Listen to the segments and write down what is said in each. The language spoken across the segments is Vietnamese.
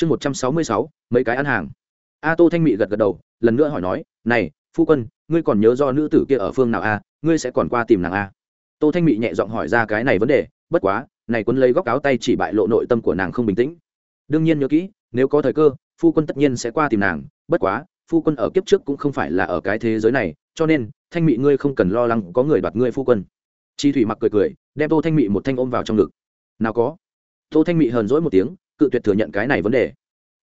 chương một trăm sáu mươi sáu, mấy cái ăn hàng. A tô thanh mị gật gật đầu, lần nữa hỏi nói, này, phu quân, ngươi còn nhớ do nữ tử kia ở phương nào a ngươi sẽ còn qua tìm nàng a tô thanh mị nhẹ giọng hỏi ra cái này vấn đề, bất quá, này quân lấy góc áo tay chỉ bại lộ nội tâm của nàng không bình tĩnh. Đương nhiên nhớ kỹ, nếu có thời cơ, phu quân tất nhiên sẽ qua tìm nàng, bất quá, phu quân ở kiếp trước cũng không phải là ở cái thế giới này, cho nên, thanh mị ngươi không cần lo lắng có người đoạt ngươi phu quân. Chi thủy mặc cười cười, đem tô thanh mị một thanh ôm vào trong ngực. Nào có. Tô thanh mị hờn dỗi một tiếng cự tuyệt thừa nhận cái này vấn đề.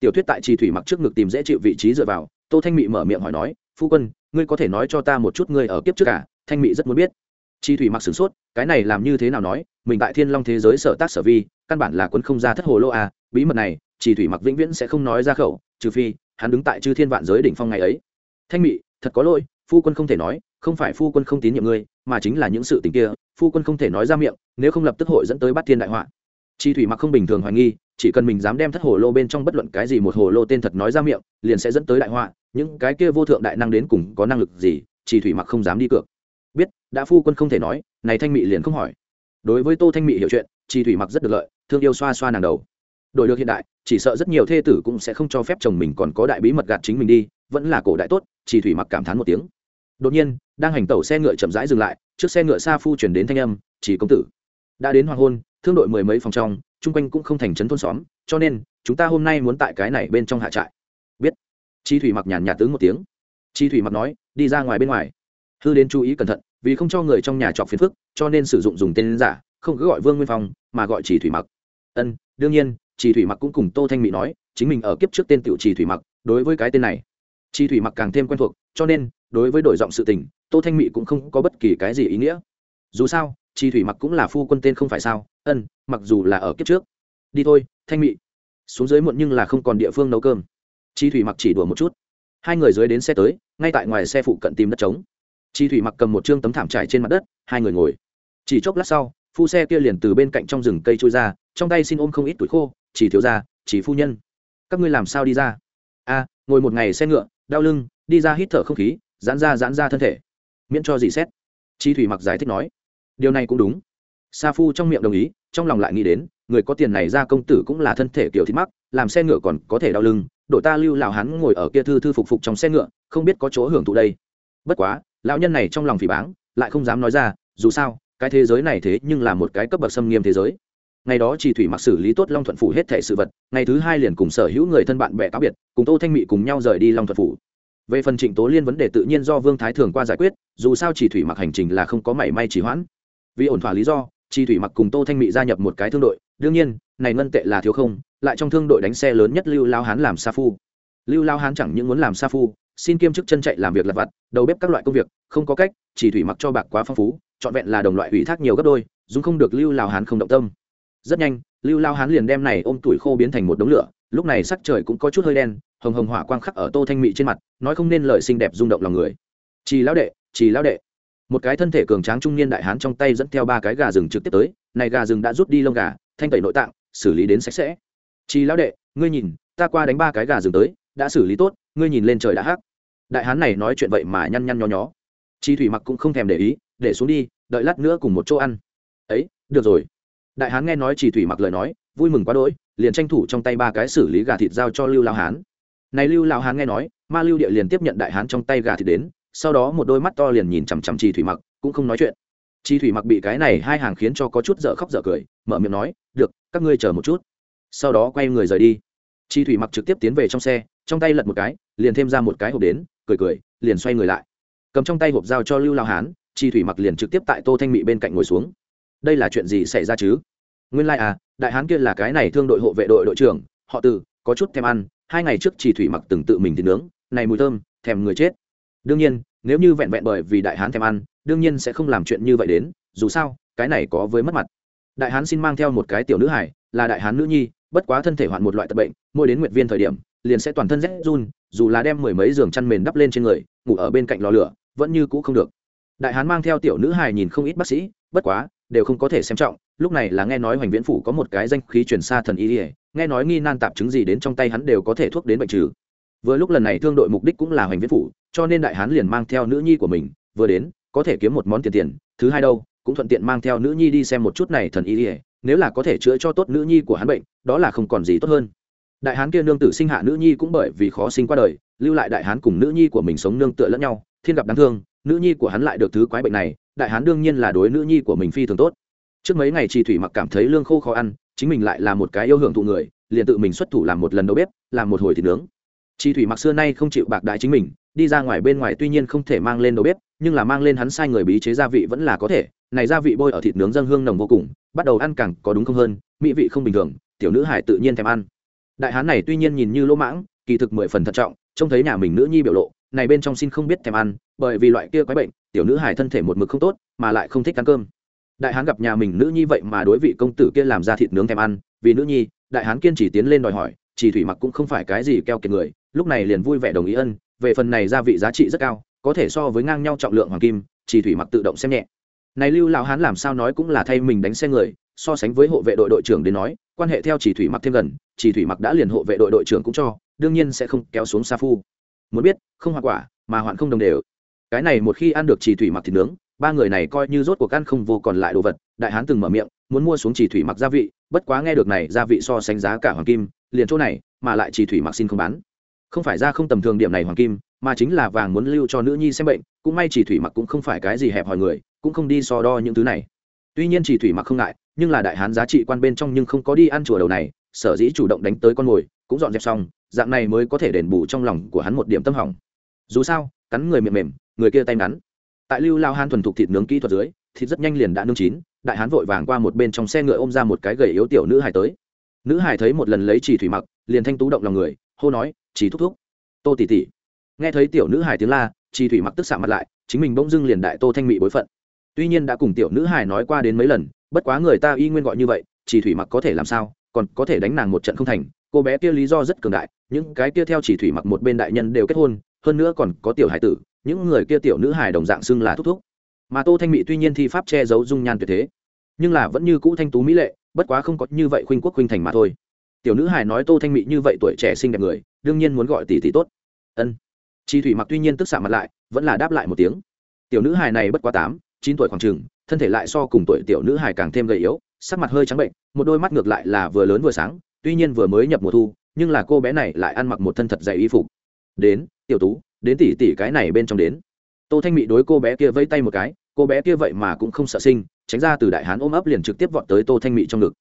Tiểu thuyết tại chi thủy mặc trước ngực tìm dễ chịu vị trí dựa vào, tô thanh mị mở miệng hỏi nói, phu quân, ngươi có thể nói cho ta một chút ngươi ở kiếp trước cả thanh mị rất muốn biết. Chi thủy mặc sửng sốt, cái này làm như thế nào nói? Mình tại thiên long thế giới sở tác sở vi, căn bản là quân không ra thất hồ lô à? Bí mật này chi thủy mặc vĩnh viễn sẽ không nói ra khẩu, trừ phi, hắn đứng tại chư thiên vạn giới đỉnh phong ngày ấy. Thanh mị, thật có lỗi, phu quân không thể nói, không phải phu quân không tín nhiệm ngươi, mà chính là những sự tình kia, phu quân không thể nói ra miệng, nếu không lập tức hội dẫn tới bắt thiên đại họa. Chi thủy mặc không bình thường hoài nghi chỉ cần mình dám đem thất hồ lô bên trong bất luận cái gì một hồ lô tên thật nói ra miệng, liền sẽ dẫn tới đại họa, những cái kia vô thượng đại năng đến cùng có năng lực gì, chỉ thủy mặc không dám đi cược. Biết, đã phu quân không thể nói, này thanh mị liền không hỏi. Đối với tô thanh mị hiểu chuyện, chỉ thủy mặc rất được lợi, thương yêu xoa xoa nàng đầu. Đổi được hiện đại, chỉ sợ rất nhiều thê tử cũng sẽ không cho phép chồng mình còn có đại bí mật gạt chính mình đi, vẫn là cổ đại tốt, chỉ thủy mặc cảm thán một tiếng. Đột nhiên, đang hành tẩu xe ngựa chậm rãi dừng lại, trước xe ngựa xa phu chuyển đến thanh âm, chỉ công tử. Đã đến hoàng hôn, thương đội mười mấy phòng trong chung quanh cũng không thành trấn thôn xóm, cho nên, chúng ta hôm nay muốn tại cái này bên trong hạ trại. Biết. Chi thủy mặc nhàn nhạt tướng một tiếng. Chi thủy mặc nói, đi ra ngoài bên ngoài. Hư đến chú ý cẩn thận, vì không cho người trong nhà trọc phiền phức, cho nên sử dụng dùng tên giả, không cứ gọi vương nguyên phong, mà gọi chỉ thủy mặc. Ân, đương nhiên chỉ thủy mặc cũng cùng tô thanh mỹ nói, chính mình ở kiếp trước tên tiểu chỉ thủy mặc, đối với cái tên này. Chi thủy mặc càng thêm quen thuộc, cho nên, đối với đổi giọng sự tình, tô thanh mỹ cũng không có bất kỳ cái gì ý nghĩa. Dù sao, chi thủy mặc cũng là phu quân tên không phải sao ân, mặc dù là ở kiếp trước. Đi thôi, thanh mỹ xuống dưới muộn nhưng là không còn địa phương nấu cơm. Chi thủy mặc chỉ đùa một chút. Hai người dưới đến xe tới, ngay tại ngoài xe phụ cận tìm đất trống. Chi thủy mặc cầm một chương tấm thảm trải trên mặt đất, hai người ngồi. Chỉ chốc lát sau, phu xe kia liền từ bên cạnh trong rừng cây trôi ra, trong tay xin ôm không ít tuổi khô, chỉ thiếu ra chỉ phu nhân. Các ngươi làm sao đi ra? A, ngồi một ngày xe ngựa, đau lưng, đi ra hít thở không khí, giãn ra giãn ra thân thể. Miễn cho gì xét. Chi thủy mặc giải thích nói. Điều này cũng đúng sa phu trong miệng đồng ý, trong lòng lại nghĩ đến, người có tiền này ra công tử cũng là thân thể kiểu thịt mắc, làm xe ngựa còn có thể đau lưng đội ta lưu lào hắn ngồi ở kia thư thư phục phục trong xe ngựa, không biết có chỗ hưởng thụ đây. Bất quá, lão nhân này trong lòng phỉ báng, lại không dám nói ra, dù sao, cái thế giới này thế nhưng là một cái cấp bậc xâm nghiêm thế giới. Ngày đó chỉ thủy mặc xử lý tốt long thuận phủ hết thể sự vật, ngày thứ hai liền cùng sở hữu người thân bạn bè cáo biệt, cùng tô thanh mị cùng nhau rời đi long thuận phủ. Về phần trịnh tố liên vấn đề tự nhiên do vương thái thường qua giải quyết, dù sao chỉ thủy mặc hành trình là không có mảy may chỉ hoãn. Vì ổn thỏa lý do Chi thủy mặc cùng tô thanh mỹ gia nhập một cái thương đội, đương nhiên, này ngân tệ là thiếu không, lại trong thương đội đánh xe lớn nhất lưu lao hán làm sa phu. Lưu lao hán chẳng những muốn làm sa phu, xin kiêm chức chân chạy làm việc lặt vặt, đầu bếp các loại công việc, không có cách chỉ thủy mặc cho bạc quá phong phú, trọn vẹn là đồng loại ủy thác nhiều gấp đôi, dùng không được lưu lao hán không động tâm. Rất nhanh, lưu lao hán liền đem này ôm tuổi khô biến thành một đống lửa, lúc này sắc trời cũng có chút hơi đen, hồng hồng hỏa quang khắc ở tô thanh mỹ trên mặt, nói không nên lời xinh đẹp rung động lòng người. Chỉ lão đệ chỉ lão đệ một cái thân thể cường tráng trung niên đại hán trong tay dẫn theo ba cái gà rừng trực tiếp tới, này gà rừng đã rút đi lông gà, thanh tẩy nội tạng, xử lý đến sạch sẽ. Chi lão đệ, ngươi nhìn, ta qua đánh ba cái gà rừng tới, đã xử lý tốt, ngươi nhìn lên trời đã hắc. Đại hán này nói chuyện vậy mà nhăn nhăn nho nhó. Chi thủy mặc cũng không thèm để ý, để xuống đi, đợi lát nữa cùng một chỗ ăn. Ấy, được rồi. Đại hán nghe nói chỉ thủy mặc lời nói, vui mừng quá đỗi, liền tranh thủ trong tay ba cái xử lý gà thịt giao cho lưu lao hán. Này lưu lao hán nghe nói, ma lưu địa liền tiếp nhận đại hán trong tay gà thịt đến sau đó một đôi mắt to liền nhìn chằm chằm chi thủy mặc, cũng không nói chuyện. Chi thủy mặc bị cái này hai hàng khiến cho có chút dở khóc dở cười, mở miệng nói, được, các ngươi chờ một chút. Sau đó quay người rời đi. Chi thủy mặc trực tiếp tiến về trong xe, trong tay lật một cái, liền thêm ra một cái hộp đến, cười cười, liền xoay người lại. Cầm trong tay hộp giao cho lưu lao hán chi thủy mặc liền trực tiếp tại tô thanh mỹ bên cạnh ngồi xuống. Đây là chuyện gì xảy ra chứ? Nguyên lai、like、à đại hán kia là cái này thương đội hộ vệ đội đội trưởng, họ từ, có chút thèm ăn, hai ngày trước chi thủy mặc từng tự mình thì nướng, này mùi thơm, thèm người chết. Đương nhiên nếu như vẹn vẹn bởi vì đại hán thèm ăn, đương nhiên sẽ không làm chuyện như vậy đến, dù sao, cái này có với mất mặt. Đại hán xin mang theo một cái tiểu nữ hải là đại hán nữ nhi, bất quá thân thể hoạn một loại tật bệnh, mỗi đến nguyệt viên thời điểm, liền sẽ toàn thân rét run, dù là đem mười mấy giường chăn mền đắp lên trên người, ngủ ở bên cạnh lò lửa, vẫn như cũ không được. Đại hán mang theo tiểu nữ hài nhìn không ít bác sĩ, bất quá, đều không có thể xem trọng, lúc này là nghe nói hoành viễn phủ có một cái danh khí truyền xa thần y nghe nói nghi nan tạp chứng gì đến trong tay hắn đều có thể thuốc đến bệnh trừ vừa lúc lần này thương đội mục đích cũng là hoành viễn phủ, cho nên đại hán liền mang theo nữ nhi của mình, vừa đến, có thể kiếm một món tiền tiền, thứ hai đâu, cũng thuận tiện mang theo nữ nhi đi xem một chút này thần y ỉa nếu là có thể chữa cho tốt nữ nhi của hắn bệnh, đó là không còn gì tốt hơn. Đại hán kia nương tử sinh hạ nữ nhi cũng bởi vì khó sinh qua đời, lưu lại đại hán cùng nữ nhi của mình sống nương tựa lẫn nhau, thiên gặp đáng thương, nữ nhi của hắn lại được thứ quái bệnh này, đại hán đương nhiên là đối nữ nhi của mình phi thường tốt. Trước mấy ngày trì thủy mặc cảm thấy lương khô khó ăn, chính mình lại là một cái yêu hưởng thụ người, liền tự mình xuất thủ làm một lần đầu bếp, làm một hồi thịt nướng. Chi thủy mặc xưa nay không chịu bạc đại chính mình, đi ra ngoài bên ngoài tuy nhiên không thể mang lên đầu bếp, nhưng là mang lên hắn sai người bí chế gia vị vẫn là có thể. Này gia vị bôi ở thịt nướng dân hương nồng vô cùng, bắt đầu ăn càng có đúng không hơn, mỹ vị không bình thường, tiểu nữ hải tự nhiên thèm ăn. Đại hán này tuy nhiên nhìn như lỗ mãng, kỳ thực mười phần thận trọng, trông thấy nhà mình nữ nhi biểu lộ, này bên trong xin không biết thèm ăn, bởi vì loại kia quái bệnh, tiểu nữ hải thân thể một mực không tốt, mà lại không thích ăn cơm. Đại hán gặp nhà mình nữ nhi vậy mà đối vị công tử kia làm ra thịt nướng thèm ăn, vì nữ nhi, đại hán kiên trì tiến lên đòi hỏi chỉ thủy mặc cũng không phải cái gì keo kiệt người, lúc này liền vui vẻ đồng ý ân, về phần này gia vị giá trị rất cao, có thể so với ngang nhau trọng lượng hoàng kim, chỉ thủy mặc tự động xem nhẹ. Này lưu lão hán làm sao nói cũng là thay mình đánh xe người, so sánh với hộ vệ đội đội trưởng đến nói, quan hệ theo chỉ thủy mặc thêm gần, chỉ thủy mặc đã liền hộ vệ đội đội trưởng cũng cho, đương nhiên sẽ không kéo xuống sa phu. Muốn biết, không hoa quả, mà hoạn không đồng đều. Cái này một khi ăn được chỉ thủy mặc thịt nướng, ba người này coi như rốt cuộc ăn không vô còn lại đồ vật, đại hán từng mở miệng, muốn mua xuống chỉ thủy mặc gia vị, bất quá nghe được này gia vị so sánh giá cả hoàng kim liền chỗ này, mà lại chỉ thủy mặc xin không bán. Không phải ra không tầm thường điểm này hoàng kim, mà chính là vàng muốn lưu cho nữ nhi xem bệnh, cũng may chỉ thủy mặc cũng không phải cái gì hẹp hòi người, cũng không đi so đo những thứ này. Tuy nhiên chỉ thủy mặc không ngại, nhưng là đại hán giá trị quan bên trong nhưng không có đi ăn chùa đầu này, sở dĩ chủ động đánh tới con mồi, cũng dọn dẹp xong, dạng này mới có thể đền bù trong lòng của hắn một điểm tâm hỏng. Dù sao, cắn người mềm mềm, người kia tay ngắn. Tại lưu lao hán thuần thục thịt nướng kỹ thuật dưới, thịt rất nhanh liền đã nướng chín, đại hán vội vàng qua một bên trong xe ngựa ôm ra một cái gầy yếu tiểu nữ hài tới nữ hải thấy một lần lấy chỉ thủy mặc, liền thanh tú động lòng người, hô nói, chỉ thúc thúc. Tô tỉ tỉ nghe thấy tiểu nữ hải tiếng la, chỉ thủy mặc tức xạ mặt lại, chính mình bỗng dưng liền đại tô thanh mị bối phận. Tuy nhiên đã cùng tiểu nữ hải nói qua đến mấy lần, bất quá người ta y nguyên gọi như vậy, chỉ thủy mặc có thể làm sao, còn có thể đánh nàng một trận không thành. Cô bé kia lý do rất cường đại, những cái kia theo chỉ thủy mặc một bên đại nhân đều kết hôn, hơn nữa còn có tiểu hải tử, những người kia tiểu nữ hải đồng dạng xưng là thúc thúc. Mà tô thanh mỹ tuy nhiên thi pháp che giấu dung nhan tuyệt thế nhưng là vẫn như cũ thanh tú mỹ lệ, bất quá không có như vậy khuynh quốc khuynh thành mà thôi. Tiểu nữ hài nói tô thanh mỹ như vậy tuổi trẻ xinh đẹp người, đương nhiên muốn gọi tỷ tỷ tốt. Ân. Chi thủy mặc tuy nhiên tức xạ mặt lại, vẫn là đáp lại một tiếng. Tiểu nữ hài này bất quá tám, chín tuổi khoảng chừng, thân thể lại so cùng tuổi tiểu nữ hài càng thêm gầy yếu, sắc mặt hơi trắng bệnh, một đôi mắt ngược lại là vừa lớn vừa sáng, tuy nhiên vừa mới nhập mùa thu, nhưng là cô bé này lại ăn mặc một thân thật dày y phục. Đến, tiểu tú, đến tỷ tỷ cái này bên trong đến. Tô thanh mỹ đối cô bé kia vẫy tay một cái, cô bé kia vậy mà cũng không sợ sinh tránh ra từ đại hán ôm ấp liền trực tiếp vọt tới tô thanh mị trong ngực.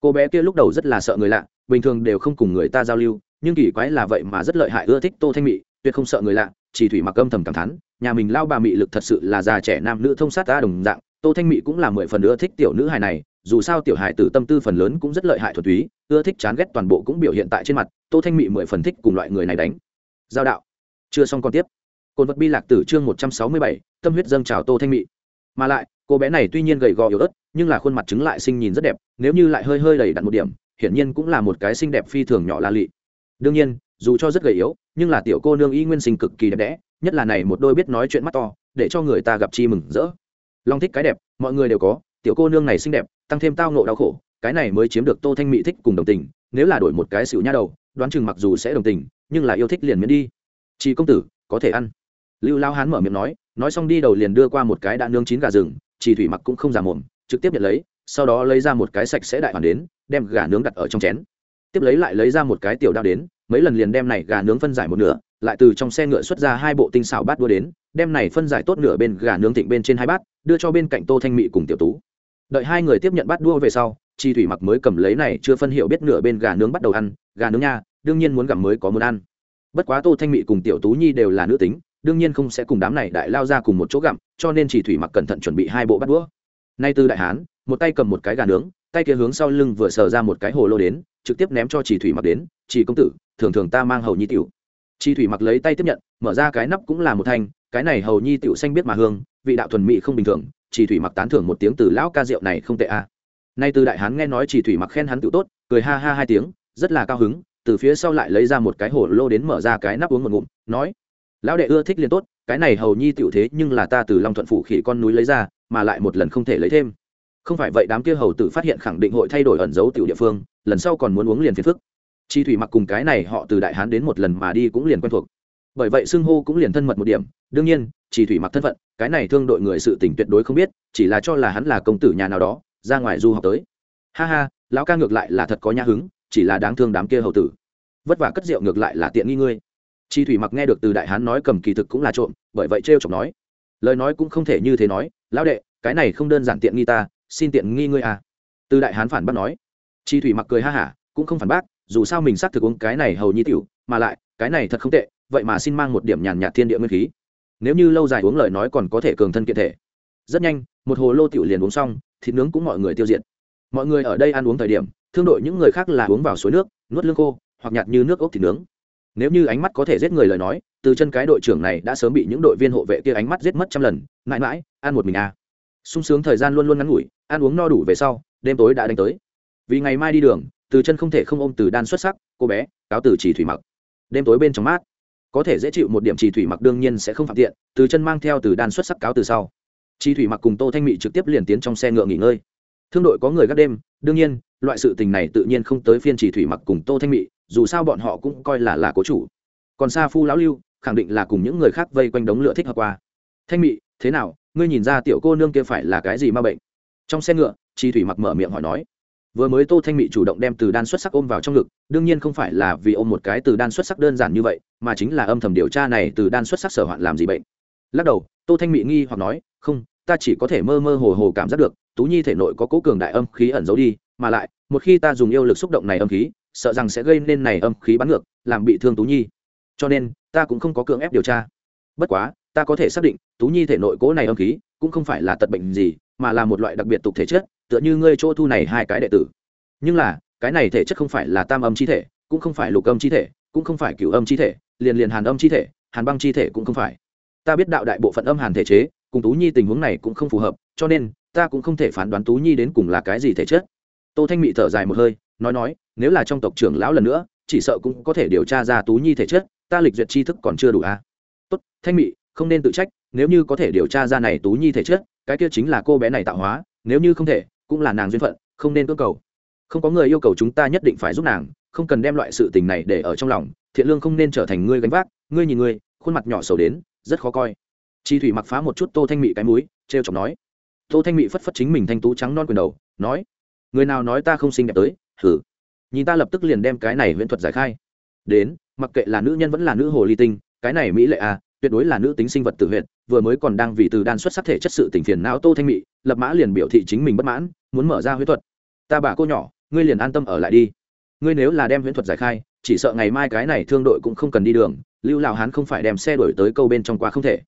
Cô bé kia lúc đầu rất là sợ người lạ, bình thường đều không cùng người ta giao lưu, nhưng kỳ quái là vậy mà rất lợi hại ưa thích tô thanh mị, tuyệt không sợ người lạ, chỉ thủy mặc âm thầm cảm thán, nhà mình lao bà mị lực thật sự là già trẻ nam nữ thông sát ta đồng dạng, tô thanh mị cũng là mười phần ưa thích tiểu nữ hài này, dù sao tiểu hài tử tâm tư phần lớn cũng rất lợi hại thuật túy, ưa thích chán ghét toàn bộ cũng biểu hiện tại trên mặt, tô thanh mị mười phần thích cùng loại người này đánh. Giao đạo. Chưa xong còn tiếp. Cồn vật bi lạc tử chương một trăm sáu mươi bảy, tâm huyết dâng trào tô thanh mị. Mà lại cô bé này tuy nhiên gầy gò yếu ớt, nhưng là khuôn mặt chứng lại xinh nhìn rất đẹp, nếu như lại hơi hơi đầy đặn một điểm, hiển nhiên cũng là một cái xinh đẹp phi thường nhỏ la lị. Đương nhiên, dù cho rất gầy yếu, nhưng là tiểu cô nương y nguyên sinh cực kỳ đẹp đẽ, nhất là này một đôi biết nói chuyện mắt to, để cho người ta gặp chi mừng rỡ. Long thích cái đẹp, mọi người đều có, tiểu cô nương này xinh đẹp, tăng thêm tao nộ đau khổ, cái này mới chiếm được tô thanh mỹ thích cùng đồng tình, nếu là đổi một cái xỉu nha đầu, đoán chừng mặc dù sẽ đồng tình, nhưng là yêu thích liền miễn đi. Chị công tử, có thể ăn. Lưu lao hán mở miệng nói nói xong đi đầu liền đưa qua một cái đã nướng chín gà rừng chỉ thủy mặc cũng không giả mồm, trực tiếp nhận lấy, sau đó lấy ra một cái sạch sẽ đại hoàn đến, đem gà nướng đặt ở trong chén. Tiếp lấy lại lấy ra một cái tiểu đao đến, mấy lần liền đem này gà nướng phân giải một nửa, lại từ trong xe ngựa xuất ra hai bộ tinh xảo bát đua đến, đem này phân giải tốt nửa bên gà nướng thịnh bên trên hai bát, đưa cho bên cạnh tô thanh mị cùng tiểu tú. Đợi hai người tiếp nhận bát đua về sau chi thủy mặc mới cầm lấy này chưa phân hiểu biết nửa bên gà nướng bắt đầu ăn, gà nướng nha, đương nhiên muốn gặm mới có muốn ăn. Bất quá tô thanh mị cùng tiểu tú nhi đều là nữ tính đương nhiên không sẽ cùng đám này đại lao ra cùng một chỗ gặm, cho nên chỉ thủy mặc cẩn thận chuẩn bị hai bộ bắt đũa. Nay từ đại hán, một tay cầm một cái gà nướng, tay kia hướng sau lưng vừa sờ ra một cái hồ lô đến, trực tiếp ném cho chỉ thủy mặc đến, chỉ công tử, thường thường ta mang hầu nhi tiểu. Chỉ thủy mặc lấy tay tiếp nhận, mở ra cái nắp cũng là một thanh, cái này hầu nhi tiểu xanh biết mà hương, vị đạo thuần mỹ không bình thường, chỉ thủy mặc tán thưởng một tiếng từ lão ca rượu này không tệ a nay từ đại hán nghe nói chỉ thủy mặc khen hắn tiểu tốt, cười ha ha hai tiếng, rất là cao hứng, từ phía sau lại lấy ra một cái hồ lô đến mở ra cái nắp uống một ngụm, nói lão đệ ưa thích liền tốt, cái này hầu nhi tiểu thế nhưng là ta từ long thuận phủ khỉ con núi lấy ra, mà lại một lần không thể lấy thêm. Không phải vậy đám kia hầu tử phát hiện khẳng định hội thay đổi ẩn dấu tiểu địa phương, lần sau còn muốn uống liền phiền phức. Chi thủy mặc cùng cái này họ từ đại hán đến một lần mà đi cũng liền quen thuộc. Bởi vậy xưng hô cũng liền thân mật một điểm, đương nhiên chỉ thủy mặc thân phận, cái này thương đội người sự tình tuyệt đối không biết, chỉ là cho là hắn là công tử nhà nào đó, ra ngoài du học tới. Ha ha, lão ca ngược lại là thật có nhã hứng, chỉ là đáng thương đám kia hầu tử. Vất vả cất rượu ngược lại là tiện nghi ngươi chi thủy mặc nghe được từ đại hán nói cầm kỳ thực cũng là trộm, bởi vậy trêu chọc nói. Lời nói cũng không thể như thế nói, lão đệ, cái này không đơn giản tiện nghi ta, xin tiện nghi ngươi à. Từ đại hán phản bác nói. Chi thủy mặc cười ha hả, cũng không phản bác, dù sao mình xác thực uống cái này hầu như tiểu, mà lại, cái này thật không tệ, vậy mà xin mang một điểm nhàn nhạt thiên địa nguyên khí. Nếu như lâu dài uống lời nói còn có thể cường thân kiện thể. Rất nhanh, một hồ lô tiểu liền uống xong, thịt nướng cũng mọi người tiêu diệt. Mọi người ở đây ăn uống thời điểm, thương đội những người khác là uống vào suối nước, nuốt lương khô, hoặc nhạt như nước ốc thịt nướng nếu như ánh mắt có thể giết người lời nói, từ chân cái đội trưởng này đã sớm bị những đội viên hộ vệ kia ánh mắt giết mất trăm lần, mãi mãi, ăn một mình à. sung sướng thời gian luôn luôn ngắn ngủi, ăn uống no đủ về sau, đêm tối đã đánh tới. Vì ngày mai đi đường, từ chân không thể không ôm từ đan xuất sắc, cô bé, cáo từ chỉ thủy mặc. Đêm tối bên trong mát, có thể dễ chịu một điểm chỉ thủy mặc đương nhiên sẽ không phạm tiện, từ chân mang theo từ đan xuất sắc cáo từ sau. Chỉ thủy mặc cùng tô thanh mị trực tiếp liền tiến trong xe ngựa nghỉ ngơi. Thương đội có người gác đêm đương nhiên, loại sự tình này tự nhiên không tới phiên chỉ thủy mặc cùng tô thanh mị, dù sao bọn họ cũng coi là là cố chủ. Còn sa phu lão lưu, khẳng định là cùng những người khác vây quanh đống lửa thích hợp qua. Thanh mị, thế nào? Ngươi nhìn ra tiểu cô nương kia phải là cái gì ma bệnh? Trong xe ngựa, chi thủy mặc mở miệng hỏi nói. Vừa mới tô thanh mị chủ động đem từ đan xuất sắc ôm vào trong ngực, đương nhiên không phải là vì ôm một cái từ đan xuất sắc đơn giản như vậy, mà chính là âm thầm điều tra này từ đan xuất sắc sở hoạn làm gì bệnh. Lắc đầu, tô thanh mị nghi hoặc nói, không, ta chỉ có thể mơ mơ hồ hồ cảm giác được tú nhi thể nội có cố cường đại âm khí ẩn giấu đi, mà lại, một khi ta dùng yêu lực xúc động này âm khí, sợ rằng sẽ gây nên này âm khí bắn ngược, làm bị thương tú nhi. Cho nên, ta cũng không có cưỡng ép điều tra. Bất quá, ta có thể xác định, tú nhi thể nội cố này âm khí cũng không phải là tật bệnh gì, mà là một loại đặc biệt tục thể chất, tựa như ngươi chỗ thu này hai cái đệ tử. Nhưng là, cái này thể chất không phải là tam âm chi thể, cũng không phải lục âm chi thể, cũng không phải cửu âm chi thể, liền liền hàn âm chi thể, hàn băng chi thể cũng không phải. Ta biết đạo đại bộ phận âm hàn thể chế, cùng tú nhi tình huống này cũng không phù hợp, cho nên ta cũng không thể phán đoán tú nhi đến cùng là cái gì thể chất. Tô thanh mị thở dài một hơi, nói nói, nếu là trong tộc trưởng lão lần nữa, chỉ sợ cũng có thể điều tra ra tú nhi thể chất, ta lịch duyệt tri thức còn chưa đủ à. tốt, thanh mị, không nên tự trách, nếu như có thể điều tra ra này tú nhi thể chất, cái kia chính là cô bé này tạo hóa, nếu như không thể, cũng là nàng duyên phận, không nên cơ cầu. Không có người yêu cầu chúng ta nhất định phải giúp nàng, không cần đem loại sự tình này để ở trong lòng, thiện lương không nên trở thành ngươi gánh vác, ngươi nhìn ngươi, khuôn mặt nhỏ sầu đến, rất khó coi. Chi thủy mặc phá một chút tô thanh mị cái mũi t r e o chọc nói tô thanh mị phất phất chính mình thanh tú trắng non quyền đầu, nói, người nào nói ta không xinh đẹp tới? Thử nhìn ta lập tức liền đem cái này huyễn thuật giải khai. Đến, mặc kệ là nữ nhân vẫn là nữ hồ ly tinh, cái này mỹ lệ à tuyệt đối là nữ tính sinh vật tự huyện vừa mới còn đang vì từ đan xuất sắc thể chất sự tình phiền não tô thanh mị, lập mã liền biểu thị chính mình bất mãn, muốn mở ra huyễn thuật. Ta bà cô nhỏ, ngươi liền an tâm ở lại đi. Ngươi nếu là đem huyễn thuật giải khai, chỉ sợ ngày mai cái này thương đội cũng không cần đi đường, lưu lào hán không phải đem xe đổi tới câu bên trong qua không thể.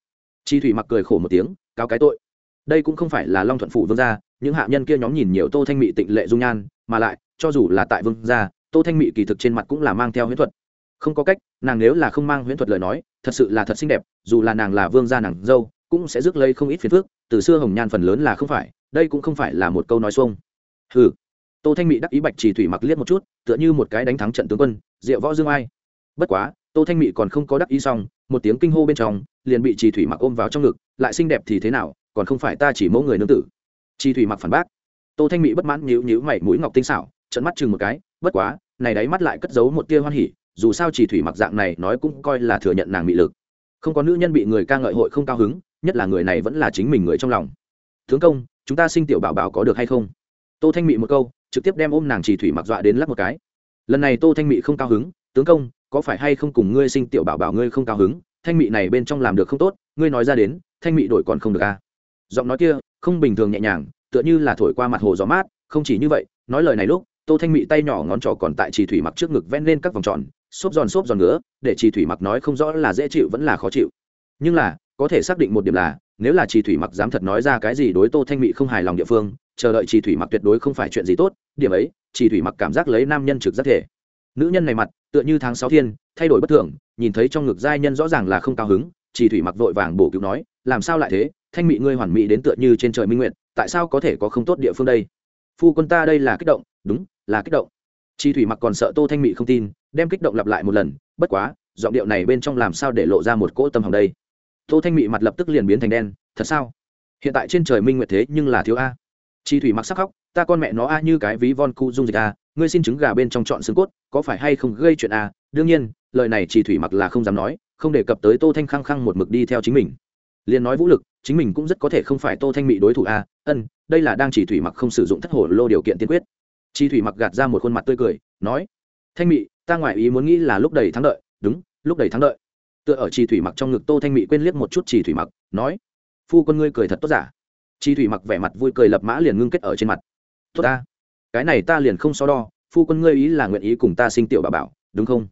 Chi thủy mặc cười khổ một tiếng, cáo cái tội đây cũng không phải là long thuận phủ vương gia, những hạ nhân kia nhóm nhìn nhiều tô thanh mị tịnh lệ dung nhan, mà lại, cho dù là tại vương gia, tô thanh mị kỳ thực trên mặt cũng là mang theo huyễn thuật. Không có cách, nàng nếu là không mang huyễn thuật lời nói, thật sự là thật xinh đẹp, dù là nàng là vương gia nàng dâu, cũng sẽ rước lấy không ít phiền phức, từ xưa hồng nhan phần lớn là không phải, đây cũng không phải là một câu nói xuông. Hừ. Tô thanh mị đắc ý bạch chỉ thủy mặc liếc một chút, tựa như một cái đánh thắng trận tướng quân, diệu võ dương ai. Bất quá, tô thanh mị còn không có đắc ý xong, một tiếng kinh hô bên trong, liền bị chỉ thủy mặc ôm vào trong ngực, lại xinh đẹp thì thế nào còn không phải ta chỉ mẫu người nương tử. Chi thủy mặc phản bác. Tô thanh mỹ bất mãn nhíu nhíu mày mũi ngọc tinh xảo trận mắt chừng một cái, bất quá, này đáy mắt lại cất giấu một tia hoan hỉ, dù sao chỉ thủy mặc dạng này nói cũng coi là thừa nhận nàng bị lực. Không có nữ nhân bị người ca ngợi hội không cao hứng, nhất là người này vẫn là chính mình người trong lòng. Tướng công, chúng ta sinh tiểu bảo bảo có được hay không? Tô thanh mỹ một câu, trực tiếp đem ôm nàng chỉ thủy mặc dọa đến lắc một cái. Lần này tô thanh mỹ không cao hứng tướng công, có phải hay không cùng ngươi sinh tiểu bảo bảo ngươi không cao hứng? Thanh mỹ này bên trong làm được không tốt, ngươi nói ra đến, thanh mỹ đổi còn không được à? Giọng nói kia không bình thường nhẹ nhàng, tựa như là thổi qua mặt hồ gió mát, không chỉ như vậy, nói lời này lúc, tô thanh mị tay nhỏ ngón trỏ còn tại trì thủy mặc trước ngực ven lên các vòng tròn, xốp giòn xốp giòn ngứa, để trì thủy mặc nói không rõ là dễ chịu vẫn là khó chịu. Nhưng là, có thể xác định một điểm là, nếu là trì thủy mặc dám thật nói ra cái gì đối tô thanh mị không hài lòng địa phương, chờ đợi trì thủy mặc tuyệt đối không phải chuyện gì tốt, điểm ấy trì thủy mặc cảm giác lấy nam nhân trực giác thể. Nữ nhân này mặt, tựa như tháng sáu thiên, thay đổi bất thường, nhìn thấy trong ngực giai nhân rõ ràng là không cao hứng trì thủy mặc vội vàng bổ cứu nói, làm sao lại thế? Thanh mị ngươi hoàn mỹ đến tựa như trên trời minh nguyện, tại sao có thể có không tốt địa phương đây? Phu quân ta đây là kích động, đúng, là kích động. Chi thủy mặc còn sợ tô thanh mị không tin, đem kích động lặp lại một lần, bất quá, giọng điệu này bên trong làm sao để lộ ra một cỗ tâm hồng đây? Tô thanh mị mặt lập tức liền biến thành đen, thật sao? Hiện tại trên trời minh nguyệt thế nhưng là thiếu a. Chi thủy mặc sắc khóc, ta con mẹ nó a như cái ví von cu dung dịch a, ngươi xin trứng gà bên trong chọn xương cốt, có phải hay không gây chuyện a? Đương nhiên, lời này chi thủy mặc là không dám nói, không đề cập tới tô thanh khăng khăng một mực đi theo chính mình liền nói vũ lực, chính mình cũng rất có thể không phải tô thanh mỹ đối thủ a. Ân, đây là đang chỉ thủy mặc không sử dụng thất hồ lô điều kiện tiên quyết. Chi thủy mặc gạt ra một khuôn mặt tươi cười, nói, thanh mỹ ta ngoại ý muốn nghĩ là lúc đầy thắng đợi. Đúng, lúc đầy thắng đợi. Tựa ở chi thủy mặc trong ngực tô thanh mỹ quên liếc một chút chi thủy mặc, nói, phu quân ngươi cười thật tốt giả. Chi thủy mặc vẻ mặt vui cười lập mã liền ngưng kết ở trên mặt. Tốt ta, cái này ta liền không so đo, phu quân ngươi ý là nguyện ý cùng ta sinh tiểu bà bảo, đúng không?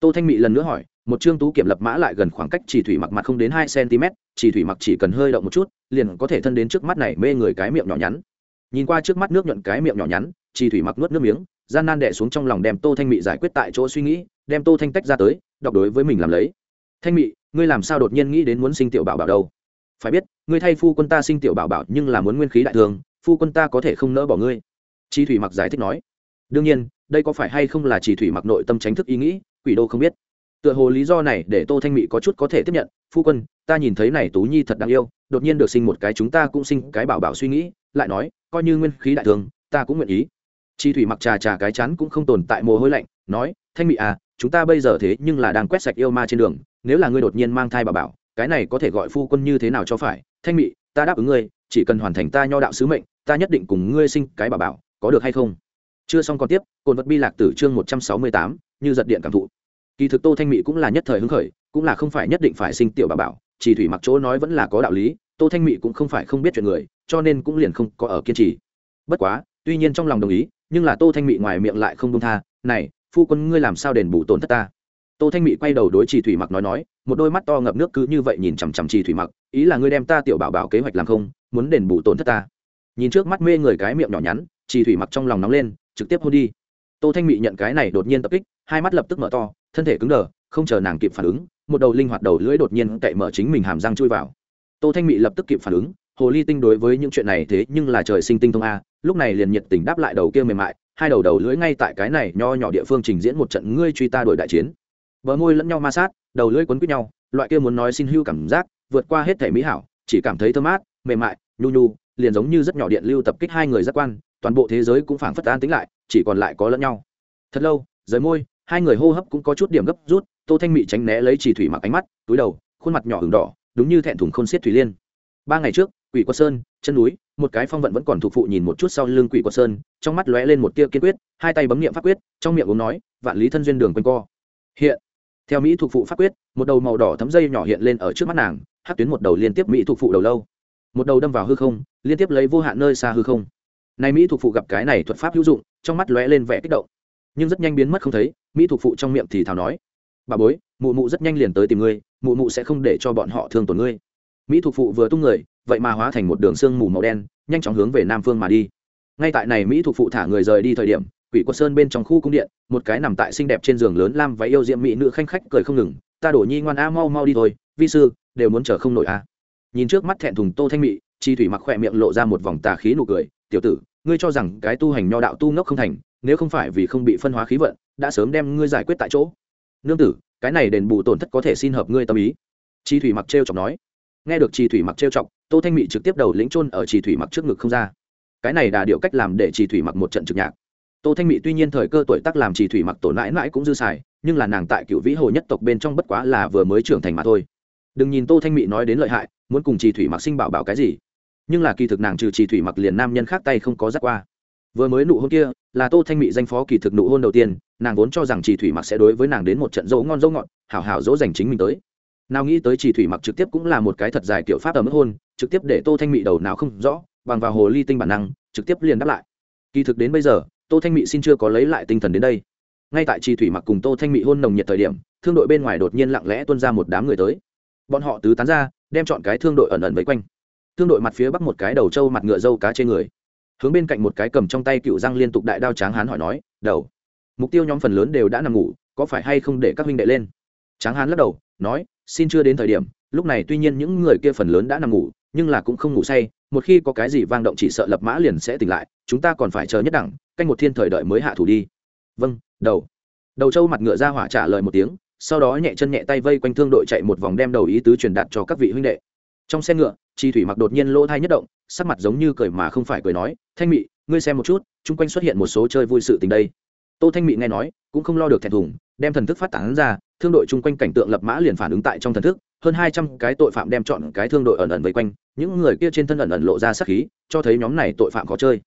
Tô thanh mỹ lần nữa hỏi một chương tú kiểm lập mã lại gần khoảng cách chỉ thủy mặc mặt không đến hai cm, chỉ thủy mặc chỉ cần hơi động một chút, liền có thể thân đến trước mắt này mê người cái miệng nhỏ nhắn. Nhìn qua trước mắt nước nhuận cái miệng nhỏ nhắn, chỉ thủy mặc nuốt nước miếng, gian nan đẻ xuống trong lòng đem tô thanh mị giải quyết tại chỗ suy nghĩ, đem tô thanh tách ra tới, đọc đối với mình làm lấy. Thanh mị, ngươi làm sao đột nhiên nghĩ đến muốn sinh tiểu bảo bảo đâu? Phải biết, ngươi thay phu quân ta sinh tiểu bảo bảo nhưng là muốn nguyên khí đại thường, phu quân ta có thể không nỡ bỏ ngươi. Chi thủy mặc giải thích nói. Đương nhiên, đây có phải hay không là chỉ thủy mặc nội tâm tránh thức ý nghĩ, quỷ đô không biết tựa hồ lý do này để tô thanh mỹ có chút có thể tiếp nhận phu quân ta nhìn thấy này tú nhi thật đáng yêu đột nhiên được sinh một cái chúng ta cũng sinh cái bảo bảo suy nghĩ lại nói coi như nguyên khí đại thường ta cũng nguyện ý. Chi thủy mặc trà trà cái chắn cũng không tồn tại mồ hôi lạnh nói thanh mỹ à chúng ta bây giờ thế nhưng là đang quét sạch yêu ma trên đường nếu là ngươi đột nhiên mang thai bảo bảo cái này có thể gọi phu quân như thế nào cho phải? Thanh mỹ, ta đáp ứng ngươi chỉ cần hoàn thành ta nho đạo sứ mệnh ta nhất định cùng ngươi sinh cái bảo bảo có được hay không? Chưa xong còn tiếp cồn vật bi lạc tử chương một trăm sáu mươi tám như giật điện cảm thụ kỳ thực tô thanh mỹ cũng là nhất thời hứng khởi, cũng là không phải nhất định phải sinh tiểu bảo bảo, chỉ thủy mặc chỗ nói vẫn là có đạo lý, tô thanh mỹ cũng không phải không biết chuyện người, cho nên cũng liền không có ở kiên trì. Bất quá, tuy nhiên trong lòng đồng ý, nhưng là tô thanh mỹ ngoài miệng lại không đông tha, này, phu quân ngươi làm sao đền bù tổn thất ta? Tô thanh mỹ quay đầu đối chỉ thủy mặc nói nói, một đôi mắt to ngập nước cứ như vậy nhìn chằm chằm chỉ thủy mặc, ý là ngươi đem ta tiểu bảo bảo kế hoạch làm không, muốn đền bù tổn thất ta? Nhìn trước mắt mê người cái miệng nhỏ nhắn, chỉ thủy mặc trong lòng nóng lên, trực tiếp hôn đi tô thanh Mị nhận cái này đột nhiên tập kích, hai mắt lập tức mở to, thân thể cứng đờ, không chờ nàng kịp phản ứng, một đầu linh hoạt đầu lưỡi đột nhiên cậy mở chính mình hàm răng chui vào. Tô thanh Mị lập tức kịp phản ứng, hồ ly tinh đối với những chuyện này thế nhưng là trời sinh tinh thông a, lúc này liền nhiệt tình đáp lại đầu kia mềm mại, hai đầu đầu lưỡi ngay tại cái này nho nhỏ địa phương trình diễn một trận ngươi truy ta đổi đại chiến. Bờ môi lẫn nhau ma sát, đầu lưỡi quấn quýt nhau, loại kia muốn nói xin hưu cảm giác, vượt qua hết thể mỹ hảo, chỉ cảm thấy thơm mát, mềm mại, nhu nhu, liền giống như rất nhỏ điện lưu tập kích hai người giác quan toàn bộ thế giới cũng phảng phất an tính lại, chỉ còn lại có lẫn nhau. Thật lâu, rời môi, hai người hô hấp cũng có chút điểm gấp rút, tô thanh mị tránh né lấy chỉ thủy mặc ánh mắt, túi đầu, khuôn mặt nhỏ hừng đỏ, đúng như thẹn thùng khôn xiết thủy liên. Ba ngày trước, quỷ quật sơn, chân núi, một cái phong vận vẫn còn thuộc phụ nhìn một chút sau lưng quỷ quật sơn, trong mắt lóe lên một tia kiên quyết, hai tay bấm niệm pháp quyết, trong miệng uống nói, vạn lý thân duyên đường quanh co. Hiện, theo mỹ thuộc phụ pháp quyết, một đầu màu đỏ thấm dây nhỏ hiện lên ở trước mắt nàng hát tuyến một đầu liên tiếp mỹ thuộc phụ đầu lâu. Một đầu đâm vào hư không, liên tiếp lấy vô hạn nơi xa hư không này mỹ thuộc phụ gặp cái này thuật pháp hữu dụng, trong mắt lóe lên vẻ kích động. Nhưng rất nhanh biến mất không thấy, mỹ thuộc phụ trong miệng thì thào nói, bà bối, mụ mụ rất nhanh liền tới tìm ngươi, mụ mụ sẽ không để cho bọn họ thương tổn ngươi. Mỹ thuộc phụ vừa tung người, vậy mà hóa thành một đường sương mù màu đen, nhanh chóng hướng về nam phương mà đi. Ngay tại này mỹ thuộc phụ thả người rời đi thời điểm, quỷ quật sơn bên trong khu cung điện, một cái nằm tại xinh đẹp trên giường lớn lam váy yêu diệm mỹ nữ khanh khách cười không ngừng, ta đổ nhi ngoan a, mau mau đi thôi, vi sư, đều muốn chờ không nổi a. Nhìn trước mắt thẹn thùng tô thanh mỹ chi thủy mặc khỏe miệng lộ ra một vòng tà khí nụ cười tiểu tử, ngươi cho rằng cái tu hành nho đạo tu ngốc không thành, nếu không phải vì không bị phân hóa khí vận, đã sớm đem ngươi giải quyết tại chỗ. Nương tử, cái này đền bù tổn thất có thể xin hợp ngươi tâm ý. Chi thủy mặc trêu chọc nói. Nghe được chi thủy mặc trêu chọc, tô thanh mị trực tiếp đầu lĩnh trôn ở chi thủy mặc trước ngực không ra. Cái này là điều cách làm để chi thủy mặc một trận trực nhạc. Tô thanh mị tuy nhiên thời cơ tuổi tác làm chi thủy mặc tổn mãi mãi cũng dư xài, nhưng là nàng tại cựu vĩ hồ nhất tộc bên trong bất quá là vừa mới trưởng thành mà thôi. Đừng nhìn tô thanh mị nói đến lợi hại, muốn cùng chi thủy mặc sinh bảo bảo cái gì nhưng là kỳ thực nàng trừ trì thủy mặc liền nam nhân khác tay không có dắt qua. Vừa mới nụ hôn kia, là tô thanh mỹ danh phó kỳ thực nụ hôn đầu tiên, nàng vốn cho rằng chỉ thủy mặc sẽ đối với nàng đến một trận dỗ ngon dỗ ngọt, hảo hảo dỗ dành chính mình tới. Nào nghĩ tới chỉ thủy mặc trực tiếp cũng là một cái thật dài kiểu pháp ở mức hôn, trực tiếp để tô thanh mỹ đầu nào không rõ, bằng vào hồ ly tinh bản năng, trực tiếp liền đáp lại. Kỳ thực đến bây giờ, tô thanh mỹ xin chưa có lấy lại tinh thần đến đây. Ngay tại chỉ thủy mặc cùng tô thanh mỹ hôn nồng nhiệt thời điểm, thương đội bên ngoài đột nhiên lặng lẽ tuôn ra một đám người tới. Bọn họ tứ tán ra, đem chọn cái thương đội ẩn ẩn vây quanh thương đội mặt phía bắc một cái đầu trâu mặt ngựa dâu cá trên người. Hướng bên cạnh một cái cầm trong tay cựu răng liên tục đại đao tráng hán hỏi nói, đầu, mục tiêu nhóm phần lớn đều đã nằm ngủ, có phải hay không để các huynh đệ lên? Tráng hán lắc đầu, nói, xin chưa đến thời điểm, lúc này tuy nhiên những người kia phần lớn đã nằm ngủ, nhưng là cũng không ngủ say, một khi có cái gì vang động chỉ sợ lập mã liền sẽ tỉnh lại, chúng ta còn phải chờ nhất đẳng, canh một thiên thời đợi mới hạ thủ đi. Vâng đầu. Đầu trâu mặt ngựa ra hỏa trả lời một tiếng, sau đó nhẹ chân nhẹ tay vây quanh thương đội chạy một vòng đem đầu ý tứ truyền đạt cho các vị huynh đệ trong xe ngựa chi thủy mặc đột nhiên lỗ thai nhất động, sắc mặt giống như cười mà không phải cười nói, thanh mị, ngươi xem một chút, chung quanh xuất hiện một số chơi vui sự tình đây. Tô thanh mị nghe nói, cũng không lo được thẹn thùng, đem thần thức phát tán ra, thương đội chung quanh cảnh tượng lập mã liền phản ứng tại trong thần thức, hơn hai trăm cái tội phạm đem chọn cái thương đội ẩn ẩn vây quanh, những người kia trên thân ẩn ẩn lộ ra sắc khí, cho thấy nhóm này tội phạm khó chơi.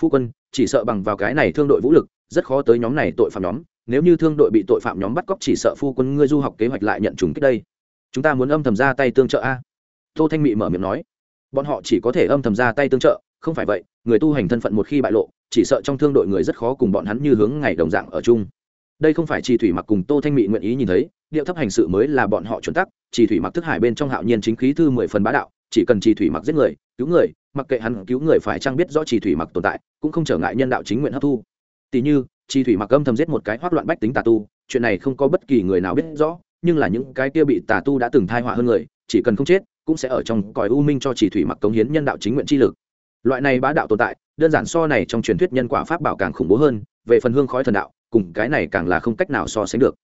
Phu quân, chỉ sợ bằng vào cái này thương đội vũ lực, rất khó tới nhóm này tội phạm nhóm, nếu như thương đội bị tội phạm nhóm bắt cóc chỉ sợ phu quân ngươi du học kế hoạch lại nhận trùng kích đây. Chúng ta muốn âm thầm ra tay tương trợ a tô thanh mị mở miệng nói, bọn họ chỉ có thể âm thầm ra tay tương trợ, không phải vậy, người tu hành thân phận một khi bại lộ, chỉ sợ trong thương đội người rất khó cùng bọn hắn như hướng ngày đồng dạng ở chung. Đây không phải chỉ thủy mặc cùng tô thanh mị nguyện ý nhìn thấy, điệu thấp hành sự mới là bọn họ chuẩn tắc chỉ thủy mặc thức hải bên trong hạo nhiên chính khí thư mười phần bá đạo, chỉ cần chỉ thủy mặc giết người, cứu người, mặc kệ hắn cứu người phải chăng biết rõ chỉ thủy mặc tồn tại, cũng không trở ngại nhân đạo chính nguyện hấp thu. Tỷ như chỉ thủy mặc âm thầm giết một cái hoác loạn bách tính tà tu, chuyện này không có bất kỳ người nào biết rõ, nhưng là những cái kia bị tà tu đã từng thai họa hơn người, chỉ cần không chết cũng sẽ ở trong còi u minh cho chỉ thủy mặc cống hiến nhân đạo chính nguyện chi lực. Loại này bá đạo tồn tại, đơn giản so này trong truyền thuyết nhân quả pháp bảo càng khủng bố hơn, về phần hương khói thần đạo, cùng cái này càng là không cách nào so sánh được.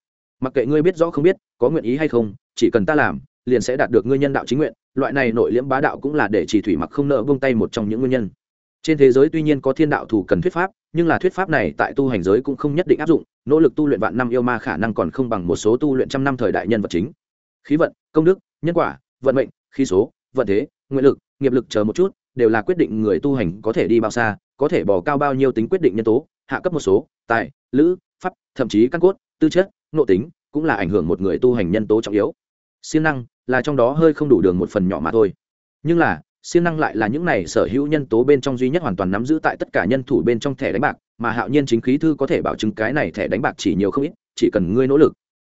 Mặc kệ ngươi biết rõ không biết, có nguyện ý hay không, chỉ cần ta làm, liền sẽ đạt được ngươi nhân đạo chính nguyện, loại này nội liễm bá đạo cũng là để chỉ thủy mặc không nợ buông tay một trong những nguyên nhân. Trên thế giới tuy nhiên có thiên đạo thủ cần thuyết pháp, nhưng là thuyết pháp này tại tu hành giới cũng không nhất định áp dụng, nỗ lực tu luyện vạn năm yêu ma khả năng còn không bằng một số tu luyện trăm năm thời đại nhân vật chính. Khí vận, công đức, nhân quả, vận mệnh khí số, vận thế, nguyện lực, nghiệp lực chờ một chút, đều là quyết định người tu hành có thể đi bao xa, có thể bỏ cao bao nhiêu tính quyết định nhân tố, hạ cấp một số, tài, lữ, pháp, thậm chí căn cốt, tư chất, nội tính, cũng là ảnh hưởng một người tu hành nhân tố trọng yếu. Siêng năng là trong đó hơi không đủ đường một phần nhỏ mà thôi. Nhưng là, siêng năng lại là những này sở hữu nhân tố bên trong duy nhất hoàn toàn nắm giữ tại tất cả nhân thủ bên trong thẻ đánh bạc, mà hạo nhiên chính khí thư có thể bảo chứng cái này thẻ đánh bạc chỉ nhiều không ít, chỉ cần ngươi nỗ lực.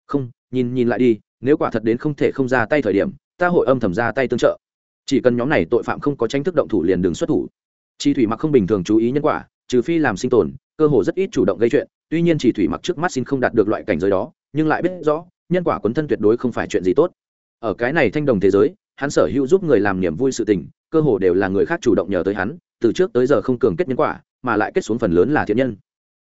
Không, nhìn nhìn lại đi, nếu quả thật đến không thể không ra tay thời điểm ta hội âm thầm ra tay tương trợ. Chỉ cần nhóm này tội phạm không có tranh thức động thủ liền đường xuất thủ. Chi thủy mặc không bình thường chú ý nhân quả, trừ phi làm sinh tồn, cơ hồ rất ít chủ động gây chuyện. Tuy nhiên chỉ thủy mặc trước mắt xin không đạt được loại cảnh giới đó, nhưng lại biết rõ, nhân quả quấn thân tuyệt đối không phải chuyện gì tốt. Ở cái này thanh đồng thế giới, hắn sở hữu giúp người làm niềm vui sự tình, cơ hồ đều là người khác chủ động nhờ tới hắn, từ trước tới giờ không cường kết nhân quả, mà lại kết xuống phần lớn là thiện nhân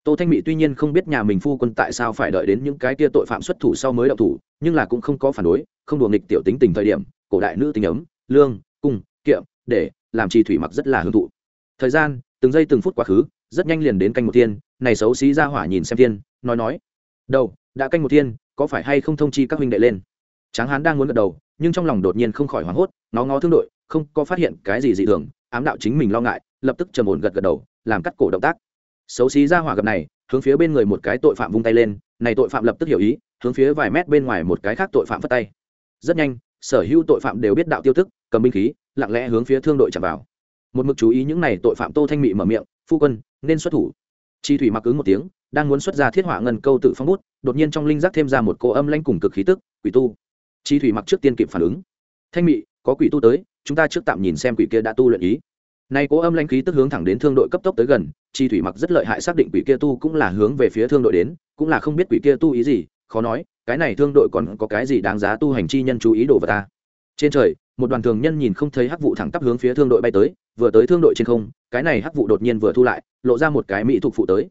tô thanh mỹ tuy nhiên không biết nhà mình phu quân tại sao phải đợi đến những cái tia tội phạm xuất thủ sau mới động thủ, nhưng là cũng không có phản đối, không đùa nghịch tiểu tính tình thời điểm, cổ đại nữ tình ấm, lương, cung, kiệm, để, làm chi thủy mặc rất là hưởng thụ. Thời gian, từng giây từng phút quá khứ, rất nhanh liền đến canh một thiên, này xấu xí ra hỏa nhìn xem thiên, nói nói, đầu, đã canh một thiên, có phải hay không thông chi các huynh đệ lên? Tráng hán đang muốn gật đầu, nhưng trong lòng đột nhiên không khỏi hoảng hốt nó ngó thương đội, không có phát hiện cái gì dị thường, ám đạo chính mình lo ngại, lập tức trầm ổn gật gật đầu, làm cắt cổ động tác xấu xí ra hỏa gặp này, hướng phía bên người một cái tội phạm vung tay lên, này tội phạm lập tức hiểu ý, hướng phía vài mét bên ngoài một cái khác tội phạm phất tay. Rất nhanh, sở hữu tội phạm đều biết đạo tiêu thức cầm binh khí, lặng lẽ hướng phía thương đội chạm vào. Một mực chú ý những này tội phạm tô thanh mị mở miệng, phu quân, nên xuất thủ. Chi thủy mặc ứng một tiếng, đang muốn xuất ra thiết họa ngân câu tự phong bút, đột nhiên trong linh giác thêm ra một cô âm lanh cùng cực khí tức, quỷ tu. Chi thủy mặc trước tiên kịp phản ứng. Thanh mị, có quỷ tu tới, chúng ta trước tạm nhìn xem quỷ kia đã tu luyện ý nay cố âm lãnh khí tức hướng thẳng đến thương đội cấp tốc tới gần, chi thủy mặc rất lợi hại xác định quỷ kia tu cũng là hướng về phía thương đội đến, cũng là không biết quỷ kia tu ý gì, khó nói, cái này thương đội còn có cái gì đáng giá tu hành chi nhân chú ý đồ vật ta. Trên trời, một đoàn thường nhân nhìn không thấy hắc vụ thẳng tắp hướng phía thương đội bay tới, vừa tới thương đội trên không, cái này hắc vụ đột nhiên vừa thu lại, lộ ra một cái mỹ thuộc phụ tới.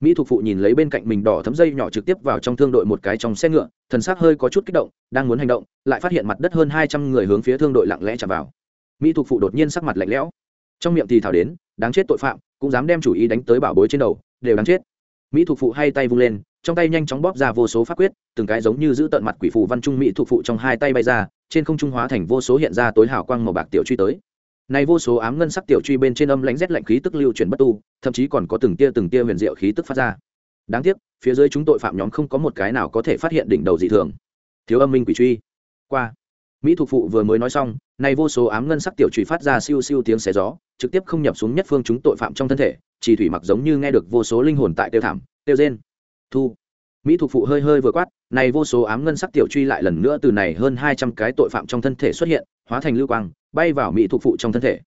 Mỹ thuộc phụ nhìn lấy bên cạnh mình đỏ thấm dây nhỏ trực tiếp vào trong thương đội một cái trong xe ngựa, thần sắc hơi có chút kích động, đang muốn hành động, lại phát hiện mặt đất hơn hai trăm người hướng phía thương đội lặng lẽ chạm vào. Mỹ thuộc phụ đột nhiên sắc mặt lạnh lẽo trong miệng thì thảo đến, đáng chết tội phạm, cũng dám đem chủ ý đánh tới bảo bối trên đầu, đều đáng chết. Mỹ thuộc phụ hay tay vung lên, trong tay nhanh chóng bóp ra vô số pháp quyết, từng cái giống như giữ tận mặt quỷ phù văn trung mỹ thuộc phụ trong hai tay bay ra, trên không trung hóa thành vô số hiện ra tối hào quang màu bạc tiểu truy tới. Này vô số ám ngân sắc tiểu truy bên trên âm lãnh rét lạnh khí tức lưu chuyển bất tu, thậm chí còn có từng tia từng tia huyền diệu khí tức phát ra. Đáng tiếc, phía dưới chúng tội phạm nhóm không có một cái nào có thể phát hiện đỉnh đầu dị thường. Thiếu âm minh quỷ truy. Qua. Mỹ thuộc phụ vừa mới nói xong này vô số ám ngân sắc tiểu truy phát ra siêu siêu tiếng xé gió, trực tiếp không nhập xuống nhất phương chúng tội phạm trong thân thể, chỉ thủy mặc giống như nghe được vô số linh hồn tại tiêu thảm, tiêu rên, thu. Mỹ thuộc phụ hơi hơi vừa quát, này vô số ám ngân sắc tiểu truy lại lần nữa từ này hơn hai trăm cái tội phạm trong thân thể xuất hiện, hóa thành lưu quang, bay vào mỹ thuộc phụ trong thân thể.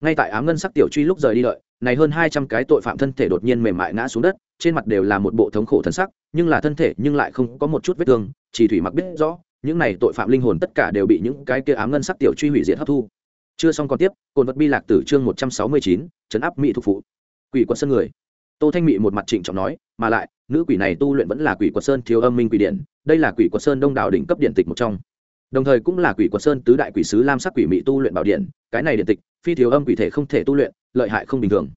Ngay tại ám ngân sắc tiểu truy lúc rời đi lợi này hơn hai trăm cái tội phạm thân thể đột nhiên mềm mại ngã xuống đất, trên mặt đều là một bộ thống khổ thân sắc, nhưng là thân thể nhưng lại không có một chút vết thương, chỉ thủy mặc biết rõ những này tội phạm linh hồn tất cả đều bị những cái kia ám ngân sắc tiểu truy hủy diệt hấp thu. Chưa xong còn tiếp cồn vật bi lạc tử chương một trăm sáu mươi chín chấn áp mỹ thuộc phụ. Quỷ quật sơn người. Tô thanh mị một mặt trịnh trọng nói, mà lại, nữ quỷ này tu luyện vẫn là quỷ quật sơn thiếu âm minh quỷ điện, đây là quỷ quật sơn đông đảo đỉnh cấp điện tịch một trong. Đồng thời cũng là quỷ quật sơn tứ đại quỷ sứ lam sắc quỷ mỹ tu luyện bảo điện, cái này điện tịch, phi thiếu âm quỷ thể không thể tu luyện, lợi hại không bình thường.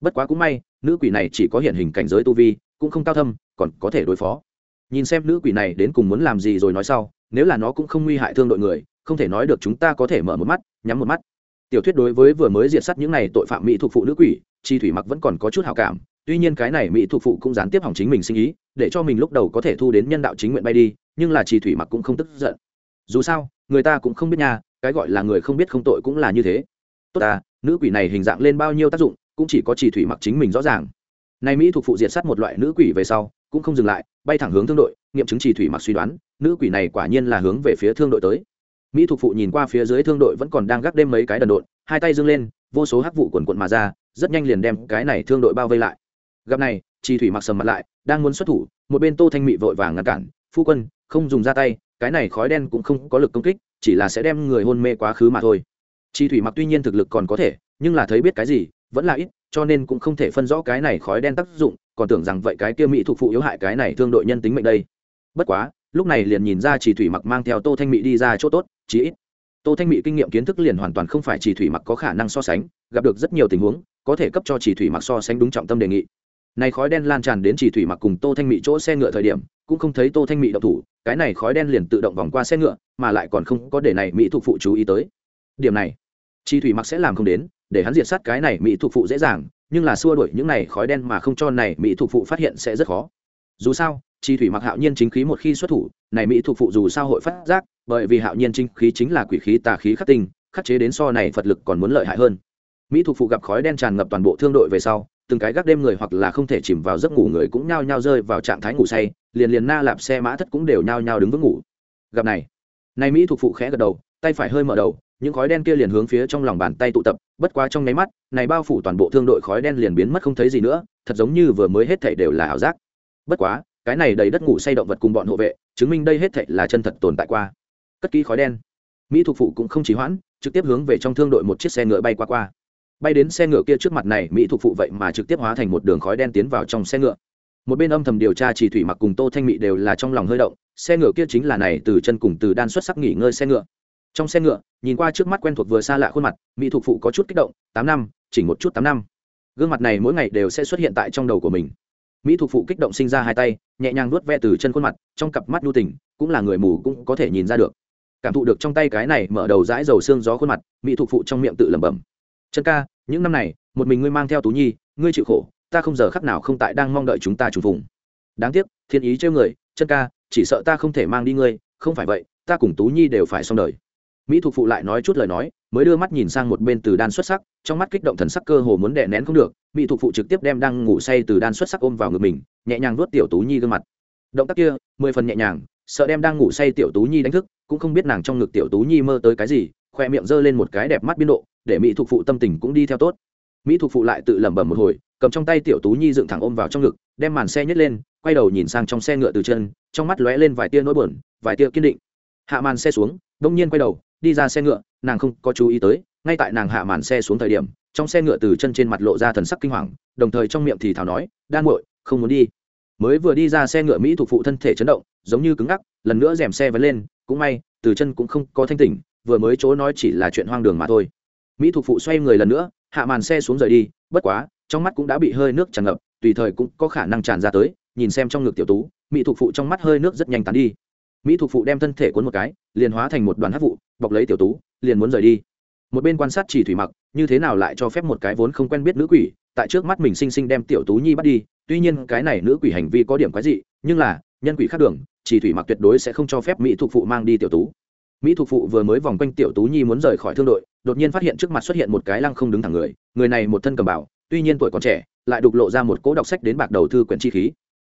Bất quá cũng may, nữ quỷ này chỉ có hiện hình cảnh giới tu vi, cũng không cao thâm, còn có thể đối phó. Nhìn xem nữ quỷ này đến cùng muốn làm gì rồi nói sau nếu là nó cũng không nguy hại thương đội người, không thể nói được chúng ta có thể mở một mắt, nhắm một mắt. Tiểu thuyết đối với vừa mới diệt sát những này tội phạm mỹ thuộc phụ nữ quỷ, chi thủy mặc vẫn còn có chút hảo cảm, tuy nhiên cái này mỹ thuộc phụ cũng gián tiếp hỏng chính mình sinh ý, để cho mình lúc đầu có thể thu đến nhân đạo chính nguyện bay đi, nhưng là chi thủy mặc cũng không tức giận. Dù sao, người ta cũng không biết nha, cái gọi là người không biết không tội cũng là như thế. Tốt à nữ quỷ này hình dạng lên bao nhiêu tác dụng, cũng chỉ có chi thủy mặc chính mình rõ ràng. Này mỹ thuộc phụ diệt sát một loại nữ quỷ về sau, cũng không dừng lại, bay thẳng hướng thương đội, nghiệm chứng chi thủy mặc suy đoán nữ quỷ này quả nhiên là hướng về phía thương đội tới. Mỹ thục phụ nhìn qua phía dưới thương đội vẫn còn đang gác đêm mấy cái đần độn, hai tay dâng lên, vô số hắc vụ quần quận mà ra, rất nhanh liền đem cái này thương đội bao vây lại. Gặp này chi thủy mặc sầm mặt lại, đang muốn xuất thủ, một bên tô thanh mị vội vàng ngăn cản, phu quân, không dùng ra tay, cái này khói đen cũng không có lực công kích, chỉ là sẽ đem người hôn mê quá khứ mà thôi. Chi thủy mặc tuy nhiên thực lực còn có thể, nhưng là thấy biết cái gì, vẫn là ít, cho nên cũng không thể phân rõ cái này khói đen tác dụng, còn tưởng rằng vậy cái kia mỹ thuộc phụ yếu hại cái này thương đội nhân tính mệnh đây. Bất quá lúc này liền nhìn ra chỉ thủy mặc mang theo tô thanh mỹ đi ra chỗ tốt, chí ít. Tô thanh mỹ kinh nghiệm kiến thức liền hoàn toàn không phải chỉ thủy mặc có khả năng so sánh, gặp được rất nhiều tình huống, có thể cấp cho chỉ thủy mặc so sánh đúng trọng tâm đề nghị. Này khói đen lan tràn đến chỉ thủy mặc cùng tô thanh mỹ chỗ xe ngựa thời điểm, cũng không thấy tô thanh mỹ động thủ, cái này khói đen liền tự động vòng qua xe ngựa, mà lại còn không có để này mỹ thuộc phụ chú ý tới. Điểm này, chỉ thủy mặc sẽ làm không đến, để hắn diệt sát cái này mỹ thuộc phụ dễ dàng, nhưng là xua đuổi những này khói đen mà không cho này mỹ thuộc phụ phát hiện sẽ rất khó. Dù sao chi thủy mặc hạo nhiên chính khí một khi xuất thủ, này mỹ thuộc phụ dù sao hội phát giác, bởi vì hạo nhiên chính khí chính là quỷ khí tà khí khắc tinh, khắc chế đến so này phật lực còn muốn lợi hại hơn. Mỹ thuộc phụ gặp khói đen tràn ngập toàn bộ thương đội về sau, từng cái gác đêm người hoặc là không thể chìm vào giấc ngủ người cũng nhao nhao rơi vào trạng thái ngủ say, liền liền na lạp xe mã thất cũng đều nhao nhao đứng vững ngủ. Gặp này này mỹ thuộc phụ khẽ gật đầu, tay phải hơi mở đầu, những khói đen kia liền hướng phía trong lòng bàn tay tụ tập, bất quá trong nháy mắt, này bao phủ toàn bộ thương đội khói đen liền biến mất không thấy gì nữa, thật giống như vừa mới hết thảy đều là ảo giác. Bất quá cái này đầy đất ngủ say động vật cùng bọn hộ vệ, chứng minh đây hết thảy là chân thật tồn tại qua. Cất kỹ khói đen. Mỹ thuộc phụ cũng không chỉ hoãn, trực tiếp hướng về trong thương đội một chiếc xe ngựa bay qua qua. Bay đến xe ngựa kia trước mặt này, mỹ thuộc phụ vậy mà trực tiếp hóa thành một đường khói đen tiến vào trong xe ngựa. Một bên âm thầm điều tra chỉ thủy mặc cùng tô thanh mỹ đều là trong lòng hơi động, xe ngựa kia chính là này, từ chân cùng từ đan xuất sắc nghỉ ngơi xe ngựa. Trong xe ngựa, nhìn qua trước mắt quen thuộc vừa xa lạ khuôn mặt, mỹ thuộc phụ có chút kích động, tám năm chỉ một chút tám năm. Gương mặt này mỗi ngày đều sẽ xuất hiện tại trong đầu của mình mỹ thuộc phụ kích động sinh ra hai tay, nhẹ nhàng nuốt ve từ chân khuôn mặt, trong cặp mắt nhu tình, cũng là người mù cũng có thể nhìn ra được. Cảm thụ được trong tay cái này mở đầu dãi dầu xương gió khuôn mặt, mỹ thuộc phụ trong miệng tự lẩm bẩm. Chân ca, những năm này, một mình ngươi mang theo tú nhi, ngươi chịu khổ, ta không giờ khắc nào không tại đang mong đợi chúng ta trùng phùng. Đáng tiếc, thiên ý trêu người, chân ca, chỉ sợ ta không thể mang đi ngươi, không phải vậy, ta cùng tú nhi đều phải xong đời. Mỹ thuộc phụ lại nói chút lời nói mới đưa mắt nhìn sang một bên từ đan xuất sắc, trong mắt kích động thần sắc cơ hồ muốn đè nén không được, mỹ thục phụ trực tiếp đem đang ngủ say từ đan xuất sắc ôm vào ngực mình, nhẹ nhàng nuốt tiểu tú nhi gương mặt. Động tác kia, mười phần nhẹ nhàng, sợ đem đang ngủ say tiểu tú nhi đánh thức, cũng không biết nàng trong ngực tiểu tú nhi mơ tới cái gì, khoe miệng giơ lên một cái đẹp mắt biên độ, để mỹ thục phụ tâm tình cũng đi theo tốt. Mỹ thục phụ lại tự lẩm bẩm một hồi, cầm trong tay tiểu tú nhi dựng thẳng ôm vào trong ngực, đem màn xe nhét lên, quay đầu nhìn sang trong xe ngựa từ chân, trong mắt lóe lên vài tia nỗi buồn, vài tia kiên định. Hạ màn xe xuống, đông nhiên quay đầu đi ra xe ngựa, nàng không có chú ý tới, ngay tại nàng hạ màn xe xuống thời điểm, trong xe ngựa từ chân trên mặt lộ ra thần sắc kinh hoàng, đồng thời trong miệng thì thảo nói, đan muội, không muốn đi. Mới vừa đi ra xe ngựa mỹ thuộc phụ thân thể chấn động, giống như cứng ngắc, lần nữa rèm xe vẫn lên, cũng may, từ chân cũng không có thanh tỉnh, vừa mới chỗ nói chỉ là chuyện hoang đường mà thôi. Mỹ thuộc phụ xoay người lần nữa, hạ màn xe xuống rời đi, bất quá, trong mắt cũng đã bị hơi nước tràn ngập, tùy thời cũng có khả năng tràn ra tới, nhìn xem trong ngực tiểu tú, mỹ thuộc phụ trong mắt hơi nước rất nhanh tán đi. Mỹ thuộc phụ đem thân thể cuốn một cái, liền hóa thành một đoàn hát vụ bọc lấy tiểu tú, liền muốn rời đi. Một bên quan sát chỉ thủy mặc, như thế nào lại cho phép một cái vốn không quen biết nữ quỷ, tại trước mắt mình xinh xinh đem tiểu tú nhi bắt đi, tuy nhiên cái này nữ quỷ hành vi có điểm quái dị, nhưng là, nhân quỷ khác đường, chỉ thủy mặc tuyệt đối sẽ không cho phép mỹ thuộc phụ mang đi tiểu tú. Mỹ thuộc phụ vừa mới vòng quanh tiểu tú nhi muốn rời khỏi thương đội, đột nhiên phát hiện trước mặt xuất hiện một cái lăng không đứng thẳng người người này một thân cầm bảo tuy nhiên tuổi còn trẻ, lại đục lộ ra một cỗ đọc sách đến bạc đầu thư quyển chi khí.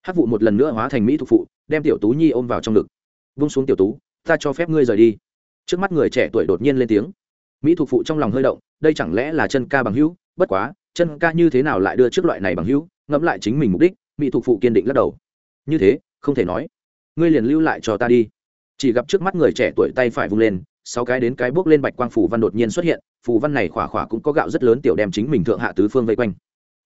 Hát vụ một lần nữa hóa thành mỹ thuộc phụ, đem tiểu tú nhi ôm vào trong ngực. Vung xuống tiểu tú, ta cho phép ngươi rời đi trước mắt người trẻ tuổi đột nhiên lên tiếng. Mỹ thuộc phụ trong lòng hơi động, đây chẳng lẽ là chân ca bằng hữu? Bất quá, chân ca như thế nào lại đưa trước loại này bằng hữu? Ngẫm lại chính mình mục đích, mỹ thuộc phụ kiên định lắc đầu. Như thế, không thể nói. Ngươi liền lưu lại cho ta đi. Chỉ gặp trước mắt người trẻ tuổi tay phải vung lên, sáu cái đến cái bước lên bạch quang phủ văn đột nhiên xuất hiện, phù văn này khỏa khỏa cũng có gạo rất lớn tiểu đem chính mình thượng hạ tứ phương vây quanh.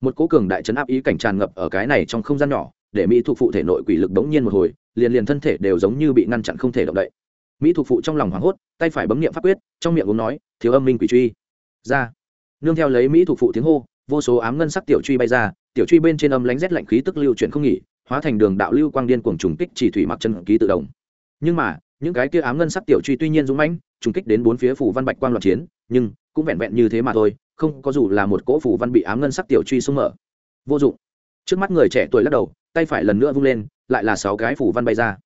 Một cố cường đại chấn áp ý cảnh tràn ngập ở cái này trong không gian nhỏ, để mỹ thuộc phụ thể nội quỷ lực bỗng nhiên một hồi, liền liền thân thể đều giống như bị ngăn chặn không thể động đậy mỹ thuộc phụ trong lòng hoảng hốt, tay phải bấm nghiệm pháp quyết, trong miệng uống nói, thiếu âm minh quỷ truy. Ra. Nương theo lấy mỹ thuộc phụ tiếng hô, vô số ám ngân sắc tiểu truy bay ra, tiểu truy bên trên âm lánh rét lạnh khí tức lưu chuyển không nghỉ, hóa thành đường đạo lưu quang điên cuồng trùng kích chỉ thủy mặc chân ký tự động. Nhưng mà, những cái kia ám ngân sắc tiểu truy tuy nhiên dũng mãnh, trùng kích đến bốn phía phủ văn bạch quang loạn chiến, nhưng cũng vẹn vẹn như thế mà thôi, không có dù là một cỗ phủ văn bị ám ngân sắc tiểu truy xung mở. Vô dụng. Trước mắt người trẻ tuổi lắc đầu, tay phải lần nữa vung lên, lại là sáu cái phủ văn bay ra.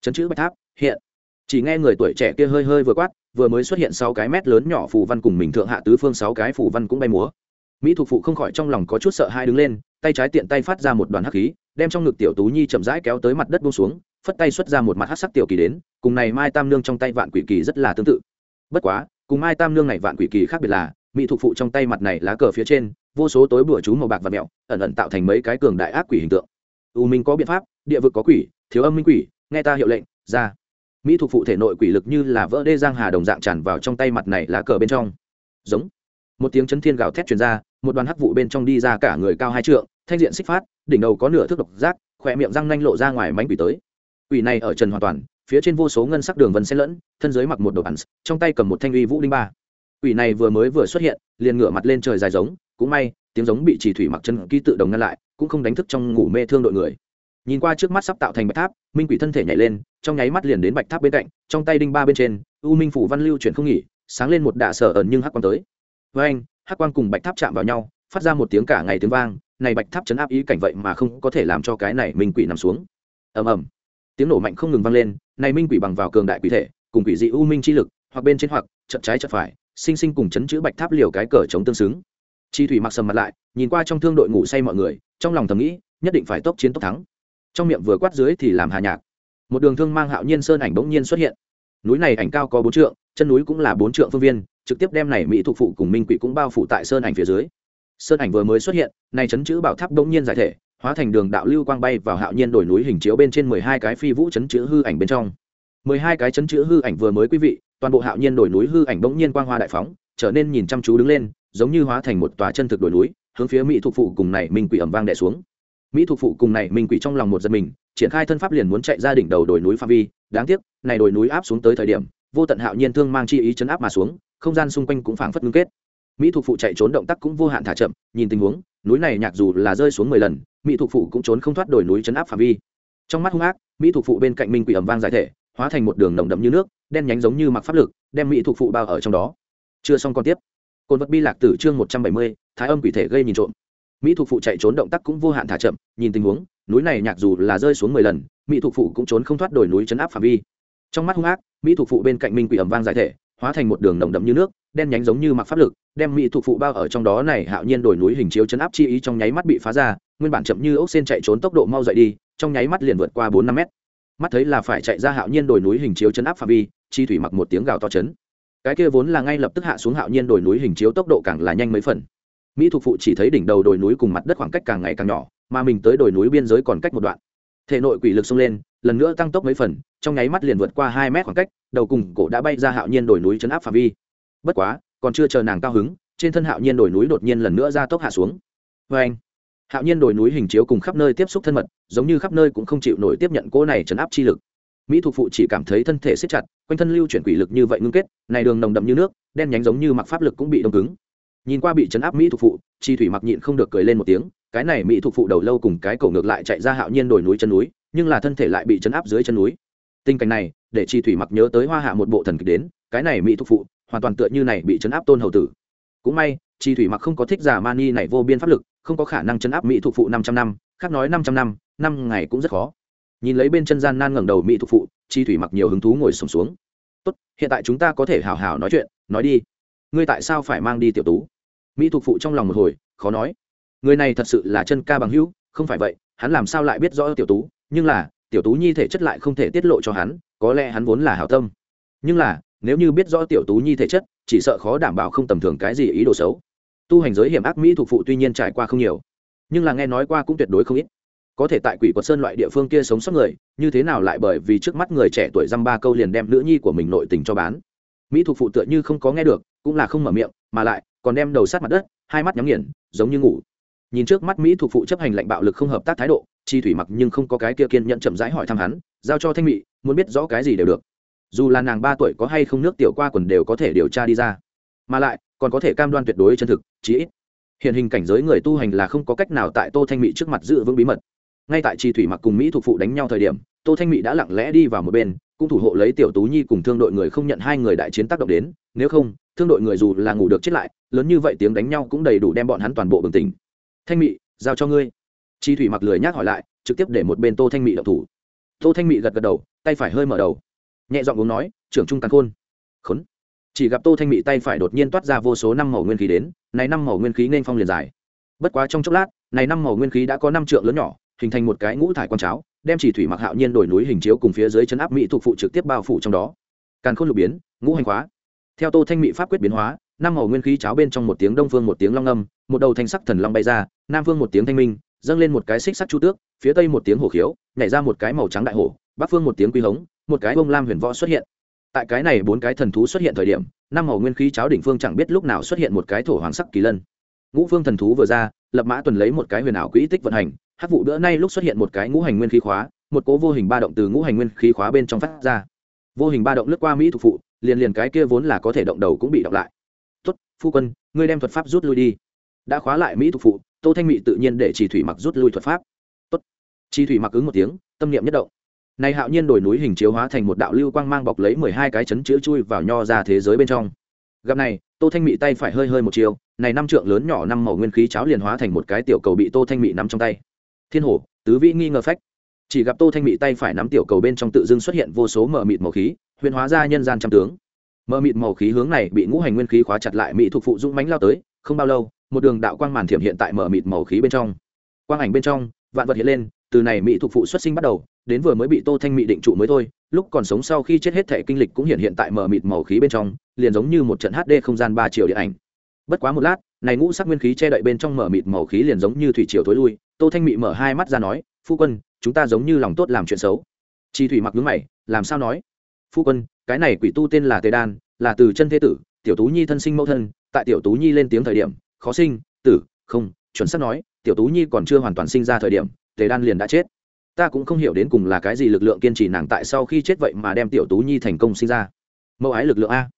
Chấn chữ bạch tháp, hiện chỉ nghe người tuổi trẻ kia hơi hơi vừa quát, vừa mới xuất hiện sáu cái mét lớn nhỏ phù văn cùng mình thượng hạ tứ phương sáu cái phù văn cũng bay múa. Mỹ thuộc phụ không khỏi trong lòng có chút sợ hai đứng lên, tay trái tiện tay phát ra một đoàn hắc khí, đem trong ngực tiểu tú nhi chậm rãi kéo tới mặt đất buông xuống, phất tay xuất ra một mặt hắc sắc tiểu kỳ đến, cùng này mai tam nương trong tay vạn quỷ kỳ rất là tương tự. Bất quá, cùng mai tam nương này vạn quỷ kỳ khác biệt là, mỹ thuộc phụ trong tay mặt này lá cờ phía trên, vô số tối bùa chú màu bạc và mẹo, ẩn ẩn tạo thành mấy cái cường đại ác quỷ hình tượng. U minh có biện pháp, địa vực có quỷ, thiếu âm minh quỷ, nghe ta hiệu lệnh, ra mỹ thuộc phụ thể nội quỷ lực như là vỡ đê giang hà đồng dạng tràn vào trong tay mặt này lá cờ bên trong. Giống. Một tiếng chấn thiên gào thét truyền ra, một đoàn hắc vụ bên trong đi ra cả người cao hai trượng, thanh diện xích phát, đỉnh đầu có nửa thước độc giác, khỏe miệng răng nanh lộ ra ngoài mánh quỷ tới. Quỷ này ở trần hoàn toàn, phía trên vô số ngân sắc đường vân xen lẫn, thân dưới mặc một đồ bắn trong tay cầm một thanh uy vũ linh ba. Quỷ này vừa mới vừa xuất hiện, liền ngửa mặt lên trời dài giống, cũng may, tiếng giống bị chỉ thủy mặc chân ký tự đồng ngăn lại, cũng không đánh thức trong ngủ mê thương đội người nhìn qua trước mắt sắp tạo thành bạch tháp, minh quỷ thân thể nhảy lên, trong nháy mắt liền đến bạch tháp bên cạnh, trong tay đinh ba bên trên, u minh phủ văn lưu chuyển không nghỉ, sáng lên một đạ sở ẩn nhưng hắc quang tới. Với anh, hắc quang cùng bạch tháp chạm vào nhau, phát ra một tiếng cả ngày tiếng vang, này bạch tháp chấn áp ý cảnh vậy mà không có thể làm cho cái này minh quỷ nằm xuống. Ầm ầm. Tiếng nổ mạnh không ngừng vang lên, này minh quỷ bằng vào cường đại quỷ thể, cùng quỷ dị u minh chi lực, hoặc bên trên hoặc chật trái chật phải, sinh sinh cùng chấn chữ bạch tháp liều cái cờ chống tương xứng. Chi thủy mặc sầm mặt lại, nhìn qua trong thương đội ngủ say mọi người, trong lòng thầm nghĩ, nhất định phải tốc chiến tốc thắng trong miệng vừa quát dưới thì làm hà nhạc. Một đường thương mang hạo nhiên sơn ảnh bỗng nhiên xuất hiện. Núi này ảnh cao có bốn trượng, chân núi cũng là bốn trượng phương viên, trực tiếp đem này mỹ thuộc phụ cùng minh quỷ cũng bao phủ tại sơn ảnh phía dưới. Sơn ảnh vừa mới xuất hiện, này chấn chữ bảo tháp bỗng nhiên giải thể, hóa thành đường đạo lưu quang bay vào hạo nhiên đổi núi hình chiếu bên trên mười hai cái phi vũ chấn chữ hư ảnh bên trong. Mười hai cái chấn chữ hư ảnh vừa mới quý vị, toàn bộ hạo nhiên đổi núi hư ảnh bỗng nhiên quang hoa đại phóng, trở nên nhìn chăm chú đứng lên, giống như hóa thành một tòa chân thực đổi núi, hướng phía mỹ thuộc phụ cùng này minh quỷ ẩm vang đẻ xuống mỹ thuộc phụ cùng này minh quỷ trong lòng một giật mình, triển khai thân pháp liền muốn chạy ra đỉnh đầu đồi núi pha vi. Đáng tiếc, này đồi núi áp xuống tới thời điểm, vô tận hạo nhiên thương mang chi ý chấn áp mà xuống, không gian xung quanh cũng phảng phất ngưng kết. Mỹ thuộc phụ chạy trốn động tác cũng vô hạn thả chậm, nhìn tình huống, núi này nhạc dù là rơi xuống mười lần, mỹ thuộc phụ cũng trốn không thoát đồi núi chấn áp phạm vi. Trong mắt hung ác, mỹ thuộc phụ bên cạnh minh quỷ ẩm vang giải thể, hóa thành một đường nồng đậm như nước, đen nhánh giống như mặc pháp lực, đem mỹ thuộc phụ bao ở trong đó. Chưa xong còn tiếp. Cồn vật bi lạc tử chương một trăm bảy mươi, thái âm quỷ thể gây nhìn trộm mỹ thuộc phụ chạy trốn động tác cũng vô hạn thả chậm, nhìn tình huống, núi này nhạc dù là rơi xuống mười lần, mỹ thuộc phụ cũng trốn không thoát đổi núi chấn áp phạm vi. Trong mắt hung ác, mỹ thuộc phụ bên cạnh minh quỷ ẩm vang giải thể, hóa thành một đường nồng đậm như nước, đen nhánh giống như mặc pháp lực, đem mỹ thuộc phụ bao ở trong đó này hạo nhiên đổi núi hình chiếu chấn áp chi ý trong nháy mắt bị phá ra, nguyên bản chậm như ốc sen chạy trốn tốc độ mau dậy đi, trong nháy mắt liền vượt qua bốn năm mét. Mắt thấy là phải chạy ra hạo nhiên đổi núi hình chiếu chấn áp phạm vi, chi thủy mặc một tiếng gào to chấn. Cái kia vốn là ngay lập tức hạ xuống hạo nhiên đổi núi hình chiếu tốc độ càng là nhanh mấy phần mỹ thuộc phụ chỉ thấy đỉnh đầu đồi núi cùng mặt đất khoảng cách càng ngày càng nhỏ, mà mình tới đồi núi biên giới còn cách một đoạn. Thể nội quỷ lực xông lên, lần nữa tăng tốc mấy phần, trong nháy mắt liền vượt qua hai mét khoảng cách, đầu cùng cổ đã bay ra hạo nhiên đồi núi chấn áp phạm vi. Bất quá, còn chưa chờ nàng cao hứng, trên thân hạo nhiên đồi núi đột nhiên lần nữa ra tốc hạ xuống. Vê anh, hạo nhiên đồi núi hình chiếu cùng khắp nơi tiếp xúc thân mật, giống như khắp nơi cũng không chịu nổi tiếp nhận cỗ này chấn áp chi lực. Mỹ thuộc phụ chỉ cảm thấy thân thể siết chặt, quanh thân lưu chuyển quỷ lực như vậy ngưng kết, này đường nồng đậm như nước, đen nhánh giống như mặc pháp lực cũng bị đông cứng nhìn qua bị chấn áp mỹ thuộc phụ chi thủy mặc nhịn không được cười lên một tiếng cái này mỹ thuộc phụ đầu lâu cùng cái cổ ngược lại chạy ra hạo nhiên đồi núi chân núi nhưng là thân thể lại bị chấn áp dưới chân núi. Tình cảnh này để chi thủy mặc nhớ tới hoa hạ một bộ thần kịch đến cái này mỹ thuộc phụ hoàn toàn tựa như này bị chấn áp tôn hầu tử. Cũng may chi thủy mặc không có thích giả mani này vô biên pháp lực không có khả năng chấn áp mỹ thuộc phụ năm trăm năm khác nói năm trăm năm năm ngày cũng rất khó. Nhìn lấy bên chân gian nan ngẩng đầu mỹ thuộc phụ chi thủy mặc nhiều hứng thú ngồi sùng xuống, xuống. Tốt hiện tại chúng ta có thể hào hào nói chuyện nói đi. Ngươi tại sao phải mang đi tiểu tú? Mỹ thục phụ trong lòng một hồi, khó nói. Người này thật sự là chân ca bằng hữu, không phải vậy, hắn làm sao lại biết rõ tiểu tú, nhưng là, tiểu tú nhi thể chất lại không thể tiết lộ cho hắn, có lẽ hắn vốn là hảo tâm. Nhưng là, nếu như biết rõ tiểu tú nhi thể chất, chỉ sợ khó đảm bảo không tầm thường cái gì ý đồ xấu. Tu hành giới hiểm ác mỹ thuộc phụ tuy nhiên trải qua không nhiều, nhưng là nghe nói qua cũng tuyệt đối không ít. Có thể tại quỷ quật sơn loại địa phương kia sống sót người, như thế nào lại bởi vì trước mắt người trẻ tuổi dăm ba câu liền đem nữ nhi của mình nội tình cho bán? Mỹ thuộc phụ tựa như không có nghe được, cũng là không mở miệng, mà lại còn đem đầu sát mặt đất, hai mắt nhắm nghiền, giống như ngủ. Nhìn trước mắt mỹ thuộc phụ chấp hành lệnh bạo lực không hợp tác thái độ, chi thủy mặc nhưng không có cái kia kiên nhận chậm rãi hỏi thăm hắn, giao cho thanh mỹ muốn biết rõ cái gì đều được. Dù là nàng ba tuổi có hay không nước tiểu qua quần đều có thể điều tra đi ra. Mà lại, còn có thể cam đoan tuyệt đối chân thực, chí ít. Hiện hình cảnh giới người tu hành là không có cách nào tại tô thanh mỹ trước mặt giữ vững bí mật. Ngay tại chi thủy mặc cùng mỹ thuộc phụ đánh nhau thời điểm, tô thanh mỹ đã lặng lẽ đi vào một bên cũng thủ hộ lấy tiểu tú nhi cùng thương đội người không nhận hai người đại chiến tác động đến, nếu không, thương đội người dù là ngủ được chết lại, lớn như vậy tiếng đánh nhau cũng đầy đủ đem bọn hắn toàn bộ bừng tỉnh. Thanh mị, giao cho ngươi. Chi thủy mặc lười nhác hỏi lại, trực tiếp để một bên tô thanh mị đậu thủ. Tô thanh mị gật gật đầu, tay phải hơi mở đầu. Nhẹ giọng uống nói, trưởng trung càn khôn. Khốn. Chỉ gặp tô thanh mị tay phải đột nhiên toát ra vô số năm màu nguyên khí đến, này năm màu nguyên khí nên phong liền dài. Bất quá trong chốc lát, này năm màu nguyên khí đã có năm trượng lớn nhỏ, hình thành một cái ngũ thải quang cháo đem chỉ thủy mặc hạo nhiên đổi núi hình chiếu cùng phía dưới chấn áp mỹ thuộc phụ trực tiếp bao phủ trong đó. Càn khôn lục biến, ngũ hành khóa. Theo tô thanh mỹ pháp quyết biến hóa, năm màu nguyên khí cháo bên trong một tiếng đông phương một tiếng long âm, một đầu thanh sắc thần long bay ra, nam phương một tiếng thanh minh, dâng lên một cái xích sắc chu tước, phía tây một tiếng hổ khiếu, nhảy ra một cái màu trắng đại hổ, bắc phương một tiếng quy hống, một cái bông lam huyền võ xuất hiện. Tại cái này bốn cái thần thú xuất hiện thời điểm, năm màu nguyên khí cháo đỉnh phương chẳng biết lúc nào xuất hiện một cái thổ hoàng sắc kỳ lân. Ngũ phương thần thú vừa ra, lập mã tuần lấy một cái huyền ảo quỹ tích vận hành hát vụ bữa nay lúc xuất hiện một cái ngũ hành nguyên khí khóa, một cố vô hình ba động từ ngũ hành nguyên khí khóa bên trong phát ra. Vô hình ba động lướt qua mỹ thuộc phụ, liền liền cái kia vốn là có thể động đầu cũng bị động lại. Tốt, phu quân, ngươi đem thuật pháp rút lui đi. Đã khóa lại mỹ thuộc phụ, tô thanh mỹ tự nhiên để chỉ thủy mặc rút lui thuật pháp. Tốt. Chi thủy mặc ứng một tiếng, tâm niệm nhất động. Này hạo nhiên đổi núi hình chiếu hóa thành một đạo lưu quang mang bọc lấy mười hai cái chấn chữa chui vào nho ra thế giới bên trong. Gặp này, tô thanh mỹ tay phải hơi hơi một chiều, này năm trượng lớn nhỏ năm màu nguyên khí cháo liền hóa thành một cái tiểu cầu bị tô thanh mỹ nắm trong tay thiên hổ, tứ vĩ nghi ngờ phách. Chỉ gặp tô thanh Mị tay phải nắm tiểu cầu bên trong tự dưng xuất hiện vô số mờ mịt màu khí, huyền hóa ra nhân gian trăm tướng. Mờ mịt màu khí hướng này bị ngũ hành nguyên khí khóa chặt lại mị thuộc phụ dũng mánh lao tới, không bao lâu, một đường đạo quang màn thiểm hiện tại mờ mịt màu khí bên trong. Quang ảnh bên trong, vạn vật hiện lên, từ này mị thuộc phụ xuất sinh bắt đầu, đến vừa mới bị tô thanh Mị định trụ mới thôi, lúc còn sống sau khi chết hết thể kinh lịch cũng hiện hiện tại mờ mịt màu khí bên trong, liền giống như một trận hd không gian ba chiều điện ảnh. Bất quá một lát này ngũ sắc nguyên khí che đậy bên trong mở mịt màu khí liền giống như thủy triều thối lui. Tô thanh Mị mở hai mắt ra nói, phu quân, chúng ta giống như lòng tốt làm chuyện xấu. Chi thủy mặc ngưỡng mày, làm sao nói? Phu quân, cái này quỷ tu tên là tề đan, là từ chân thế tử, tiểu tú nhi thân sinh mẫu thân, tại tiểu tú nhi lên tiếng thời điểm, khó sinh, tử, không, chuẩn xác nói, tiểu tú nhi còn chưa hoàn toàn sinh ra thời điểm, tề đan liền đã chết. Ta cũng không hiểu đến cùng là cái gì lực lượng kiên trì nàng tại sau khi chết vậy mà đem tiểu tú nhi thành công sinh ra. Mẫu ái lực lượng a.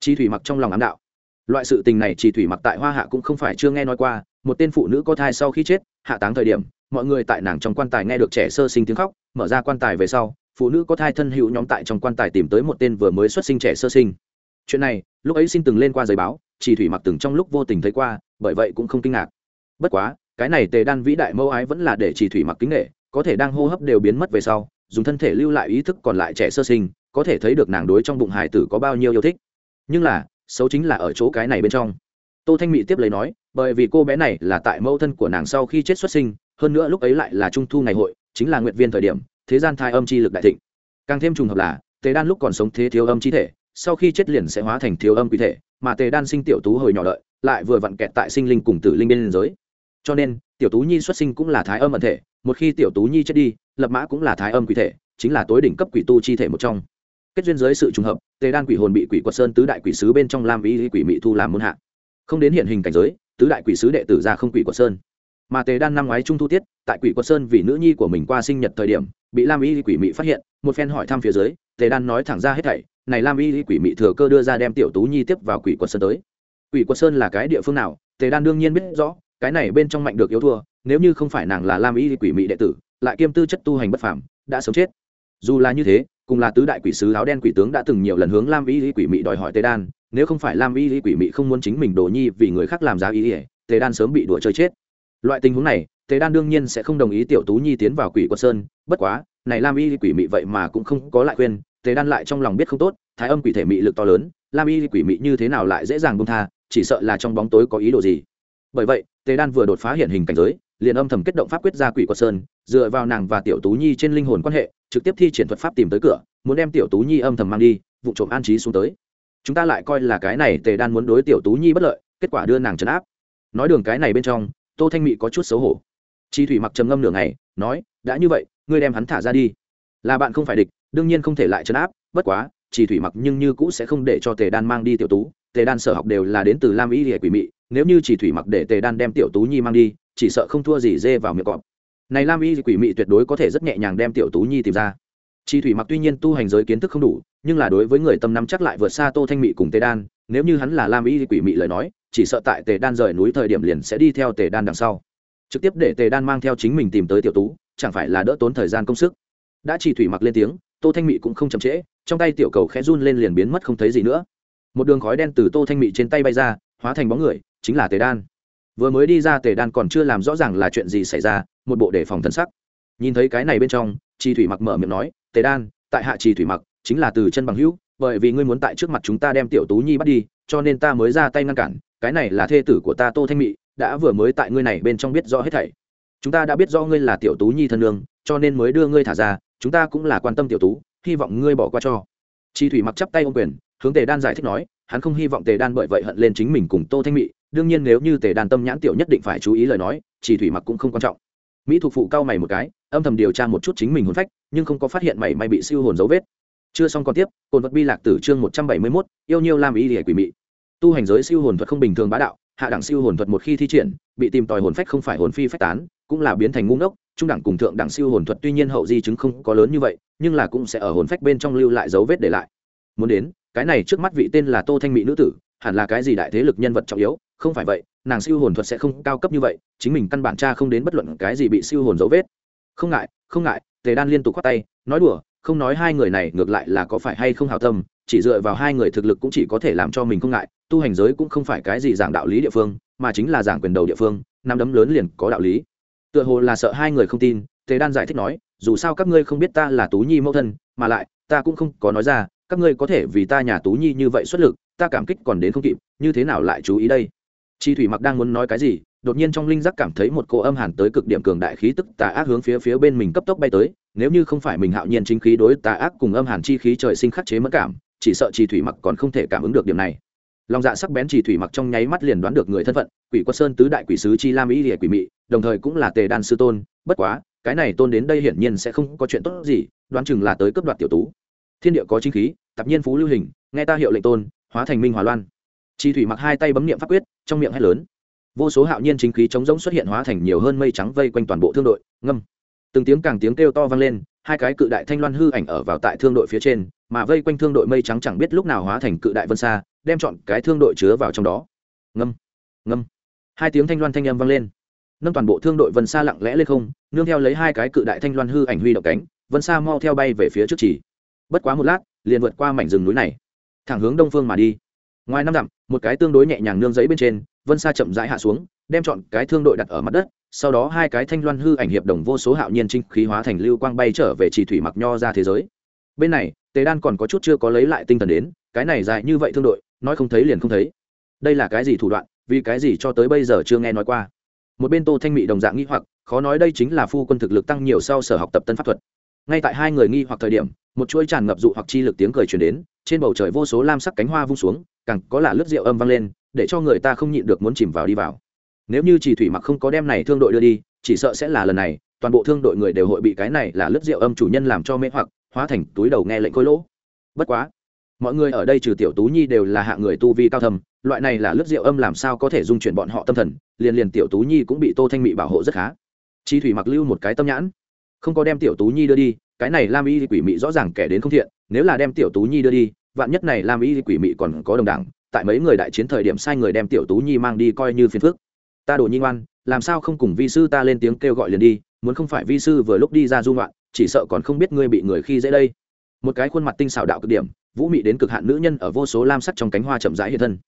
Chi thủy mặc trong lòng ám đạo loại sự tình này chỉ thủy mặc tại hoa hạ cũng không phải chưa nghe nói qua, một tên phụ nữ có thai sau khi chết, hạ táng thời điểm, mọi người tại nàng trong quan tài nghe được trẻ sơ sinh tiếng khóc, mở ra quan tài về sau, phụ nữ có thai thân hữu nhóm tại trong quan tài tìm tới một tên vừa mới xuất sinh trẻ sơ sinh. Chuyện này, lúc ấy xin từng lên qua giấy báo, chỉ thủy mặc từng trong lúc vô tình thấy qua, bởi vậy cũng không kinh ngạc. Bất quá, cái này tề đan vĩ đại mâu ái vẫn là để chỉ thủy mặc kính nghệ có thể đang hô hấp đều biến mất về sau, dùng thân thể lưu lại ý thức còn lại trẻ sơ sinh, có thể thấy được nàng đối trong bụng hải tử có bao nhiêu yêu thích. Nhưng là xấu chính là ở chỗ cái này bên trong. Tô thanh mỹ tiếp lấy nói, bởi vì cô bé này là tại mẫu thân của nàng sau khi chết xuất sinh, hơn nữa lúc ấy lại là trung thu ngày hội, chính là nguyện viên thời điểm, thế gian thai âm chi lực đại thịnh. Càng thêm trùng hợp là, tề đan lúc còn sống thế thiếu âm chi thể, sau khi chết liền sẽ hóa thành thiếu âm quy thể, mà tề đan sinh tiểu tú hồi nhỏ đợi, lại vừa vặn kẹt tại sinh linh cùng tử linh bên giới. Cho nên, tiểu tú nhi xuất sinh cũng là thái âm ẩn thể, một khi tiểu tú nhi chết đi, lập mã cũng là thái âm quy thể, chính là tối đỉnh cấp quỷ tu chi thể một trong kết duyên dưới sự trùng hợp, tề đan quỷ hồn bị quỷ quật sơn tứ đại quỷ sứ bên trong lam ý quỷ mỹ thu làm môn hạ. Không đến hiện hình cảnh giới, tứ đại quỷ sứ đệ tử ra không quỷ quật sơn. Mà tề đan năm ngoái trung thu tiết, tại quỷ quật sơn vì nữ nhi của mình qua sinh nhật thời điểm, bị lam y quỷ mỹ phát hiện, một phen hỏi thăm phía dưới, tề đan nói thẳng ra hết thảy, này lam y quỷ mỹ thừa cơ đưa ra đem tiểu tú nhi tiếp vào quỷ quật sơn tới. Quỷ quật sơn là cái địa phương nào? Tề đan đương nhiên biết rõ, cái này bên trong mạnh được yếu thua, nếu như không phải nàng là lam y quỷ mỹ đệ tử, lại kiêm tư chất tu hành bất phàm, đã sống chết. Dù là như thế cùng là tứ đại quỷ sứ áo đen quỷ tướng đã từng nhiều lần hướng lam y quỷ mị đòi hỏi tề đan, nếu không phải lam y quỷ mị không muốn chính mình đồ nhi vì người khác làm giá ý ỉa tề đan sớm bị đùa chơi chết. Loại tình huống này, tề đan đương nhiên sẽ không đồng ý tiểu tú nhi tiến vào quỷ quật sơn, bất quá, này lam y quỷ mị vậy mà cũng không có lại khuyên, tề đan lại trong lòng biết không tốt, thái âm quỷ thể mị lực to lớn, lam y quỷ mị như thế nào lại dễ dàng bông tha, chỉ sợ là trong bóng tối có ý đồ gì. Bởi vậy, tề đan vừa đột phá hiện hình cảnh giới liền âm thầm kết động pháp quyết ra quỷ quật sơn, dựa vào nàng và tiểu tú nhi trên linh hồn quan hệ, trực tiếp thi triển thuật pháp tìm tới cửa, muốn đem tiểu tú nhi âm thầm mang đi, vụ trộm an trí xuống tới. Chúng ta lại coi là cái này tề đan muốn đối tiểu tú nhi bất lợi, kết quả đưa nàng trấn áp. Nói đường cái này bên trong, tô thanh mị có chút xấu hổ. Chi thủy mặc trầm ngâm nửa ngày, nói, đã như vậy, ngươi đem hắn thả ra đi. Là bạn không phải địch, đương nhiên không thể lại chấn áp, bất quá chỉ thủy mặc nhưng như cũ sẽ không để cho tề đan mang đi tiểu tú, tề đan sở học đều là đến từ lam ý địa quỷ mị, nếu như chỉ thủy mặc để tề đan đem tiểu tú nhi mang đi chỉ sợ không thua gì dê vào miệng cọp. Này lam y quỷ mị tuyệt đối có thể rất nhẹ nhàng đem tiểu tú nhi tìm ra. Chi thủy mặc tuy nhiên tu hành giới kiến thức không đủ, nhưng là đối với người tâm nắm chắc lại vượt xa tô thanh mị cùng tề đan, nếu như hắn là lam y quỷ mị lời nói, chỉ sợ tại tề đan rời núi thời điểm liền sẽ đi theo tề đan đằng sau. Trực tiếp để tề đan mang theo chính mình tìm tới tiểu tú, chẳng phải là đỡ tốn thời gian công sức. Đã chỉ thủy mặc lên tiếng, tô thanh mị cũng không chậm trễ, trong tay tiểu cầu khẽ run lên liền biến mất không thấy gì nữa. Một đường khói đen từ tô thanh mị trên tay bay ra, hóa thành bóng người, chính là tề đan vừa mới đi ra tề đan còn chưa làm rõ ràng là chuyện gì xảy ra, một bộ đề phòng thân sắc. Nhìn thấy cái này bên trong chi thủy mặc mở miệng nói, tề đan, tại hạ chi thủy mặc chính là từ chân bằng hữu, bởi vì ngươi muốn tại trước mặt chúng ta đem tiểu tú nhi bắt đi, cho nên ta mới ra tay ngăn cản. Cái này là thê tử của ta tô thanh mị, đã vừa mới tại ngươi này bên trong biết rõ hết thảy. Chúng ta đã biết rõ ngươi là tiểu tú nhi thân lương cho nên mới đưa ngươi thả ra, chúng ta cũng là quan tâm tiểu tú, hy vọng ngươi bỏ qua cho. Chi thủy mặc chắp tay ô quyền, hướng tề đan giải thích nói, hắn không hy vọng tề đan bởi vậy hận lên chính mình cùng tô thanh mị đương nhiên nếu như tề đàn tâm nhãn tiểu nhất định phải chú ý lời nói, chỉ thủy mặc cũng không quan trọng. Mỹ thuộc phụ cao mày một cái, âm thầm điều tra một chút chính mình hồn phách, nhưng không có phát hiện mảy may bị siêu hồn dấu vết. Chưa xong còn tiếp cồn vật bi lạc tử chương một trăm bảy mươi mốt, yêu nhiêu lam ý lìa quỷ mị. Tu hành giới siêu hồn thuật không bình thường bá đạo, hạ đẳng siêu hồn thuật một khi thi triển, bị tìm tòi hồn phách không phải hồn phi phách tán, cũng là biến thành ngu ngốc, trung đẳng cùng thượng đẳng siêu hồn thuật tuy nhiên hậu di chứng không có lớn như vậy, nhưng là cũng sẽ ở hồn phách bên trong lưu lại dấu vết để lại. Muốn đến, cái này trước mắt vị tên là tô thanh mỹ nữ tử, hẳn là cái gì đại thế lực nhân vật trọng yếu không phải vậy, nàng siêu hồn thuật sẽ không cao cấp như vậy, chính mình căn bản cha không đến bất luận cái gì bị siêu hồn dấu vết. Không ngại không ngại, tề đan liên tục khoát tay, nói đùa, không nói hai người này ngược lại là có phải hay không hào tâm, chỉ dựa vào hai người thực lực cũng chỉ có thể làm cho mình không ngại, tu hành giới cũng không phải cái gì giảng đạo lý địa phương, mà chính là giảng quyền đầu địa phương, năm đấm lớn liền có đạo lý. Tựa hồ là sợ hai người không tin, tề đan giải thích nói, dù sao các ngươi không biết ta là tú nhi mẫu thân, mà lại, ta cũng không có nói ra, các ngươi có thể vì ta nhà tú nhi như vậy xuất lực, ta cảm kích còn đến không kịp, như thế nào lại chú ý đây? Chi thủy mặc đang muốn nói cái gì, đột nhiên trong linh giác cảm thấy một cô âm hàn tới cực điểm cường đại khí tức tà ác hướng phía phía bên mình cấp tốc bay tới, nếu như không phải mình hạo nhiên chính khí đối tà ác cùng âm hàn chi khí trời sinh khắc chế mất cảm, chỉ sợ chi thủy mặc còn không thể cảm ứng được điểm này. Lòng dạ sắc bén chỉ thủy mặc trong nháy mắt liền đoán được người thân phận, quỷ quất sơn tứ đại quỷ sứ chi lam ý địa quỷ mị, đồng thời cũng là tề đan sư tôn, bất quá, cái này tôn đến đây hiển nhiên sẽ không có chuyện tốt gì, đoán chừng là tới cấp đoạt tiểu tú. Thiên địa có chính khí tập nhiên phú lưu hình, nghe ta hiệu lệnh tôn, hóa thành minh hòa loan chi thủy mặc hai tay bấm niệm pháp quyết, trong miệng hét lớn. Vô số hạo nhiên chính khí chống rỗng xuất hiện hóa thành nhiều hơn mây trắng vây quanh toàn bộ thương đội, ngâm. Từng tiếng càng tiếng kêu to vang lên, hai cái cự đại thanh loan hư ảnh ở vào tại thương đội phía trên, mà vây quanh thương đội mây trắng chẳng biết lúc nào hóa thành cự đại vân xa đem chọn cái thương đội chứa vào trong đó. Ngâm ngâm. Hai tiếng thanh loan thanh âm vang lên. Nâng toàn bộ thương đội vân xa lặng lẽ lên không, nương theo lấy hai cái cự đại thanh loan hư ảnh huy động cánh, vân xa mau theo bay về phía trước chỉ. Bất quá một lát, liền vượt qua mảnh rừng núi này. Thẳng hướng đông phương mà đi. Ngoài năm dặm một cái tương đối nhẹ nhàng nương giấy bên trên, vân xa chậm rãi hạ xuống, đem chọn cái thương đội đặt ở mặt đất, sau đó hai cái thanh loan hư ảnh hiệp đồng vô số hạo nhiên trinh khí hóa thành lưu quang bay trở về chỉ thủy mặc nho ra thế giới. Bên này, tề đan còn có chút chưa có lấy lại tinh thần đến, cái này dài như vậy thương đội, nói không thấy liền không thấy. Đây là cái gì thủ đoạn, vì cái gì cho tới bây giờ chưa nghe nói qua? Một bên tô thanh mị đồng dạng nghi hoặc, khó nói đây chính là phu quân thực lực tăng nhiều sau sở học tập tân pháp thuật. Ngay tại hai người nghi hoặc thời điểm, một chuỗi tràn ngập dụ hoặc chi lực tiếng cười truyền đến, trên bầu trời vô số lam sắc cánh hoa vung xuống càng có là lướt rượu âm vang lên, để cho người ta không nhịn được muốn chìm vào đi vào. Nếu như chỉ thủy mặc không có đem này thương đội đưa đi, chỉ sợ sẽ là lần này, toàn bộ thương đội người đều hội bị cái này là lướt rượu âm chủ nhân làm cho mê hoặc, hóa thành túi đầu nghe lệnh khôi lỗ. Bất quá, mọi người ở đây trừ tiểu tú nhi đều là hạng người tu vi cao thầm loại này là lướt rượu âm làm sao có thể dung chuyển bọn họ tâm thần, liền liền tiểu tú nhi cũng bị tô thanh mị bảo hộ rất khá. Chi thủy mặc lưu một cái tâm nhãn. Không có đem tiểu tú nhi đưa đi, cái này lam y quỷ mị rõ ràng kẻ đến không thiện, nếu là đem tiểu tú nhi đưa đi vạn nhất này làm y quỷ mị còn có đồng đảng, tại mấy người đại chiến thời điểm sai người đem tiểu tú nhi mang đi coi như phiền phức. Ta đồ nhi ngoan, làm sao không cùng vi sư ta lên tiếng kêu gọi liền đi, muốn không phải vi sư vừa lúc đi ra du ngoạn, chỉ sợ còn không biết ngươi bị người khi dễ đây. Một cái khuôn mặt tinh xảo đạo cực điểm, vũ mị đến cực hạn nữ nhân ở vô số lam sắc trong cánh hoa chậm rãi hiện thân.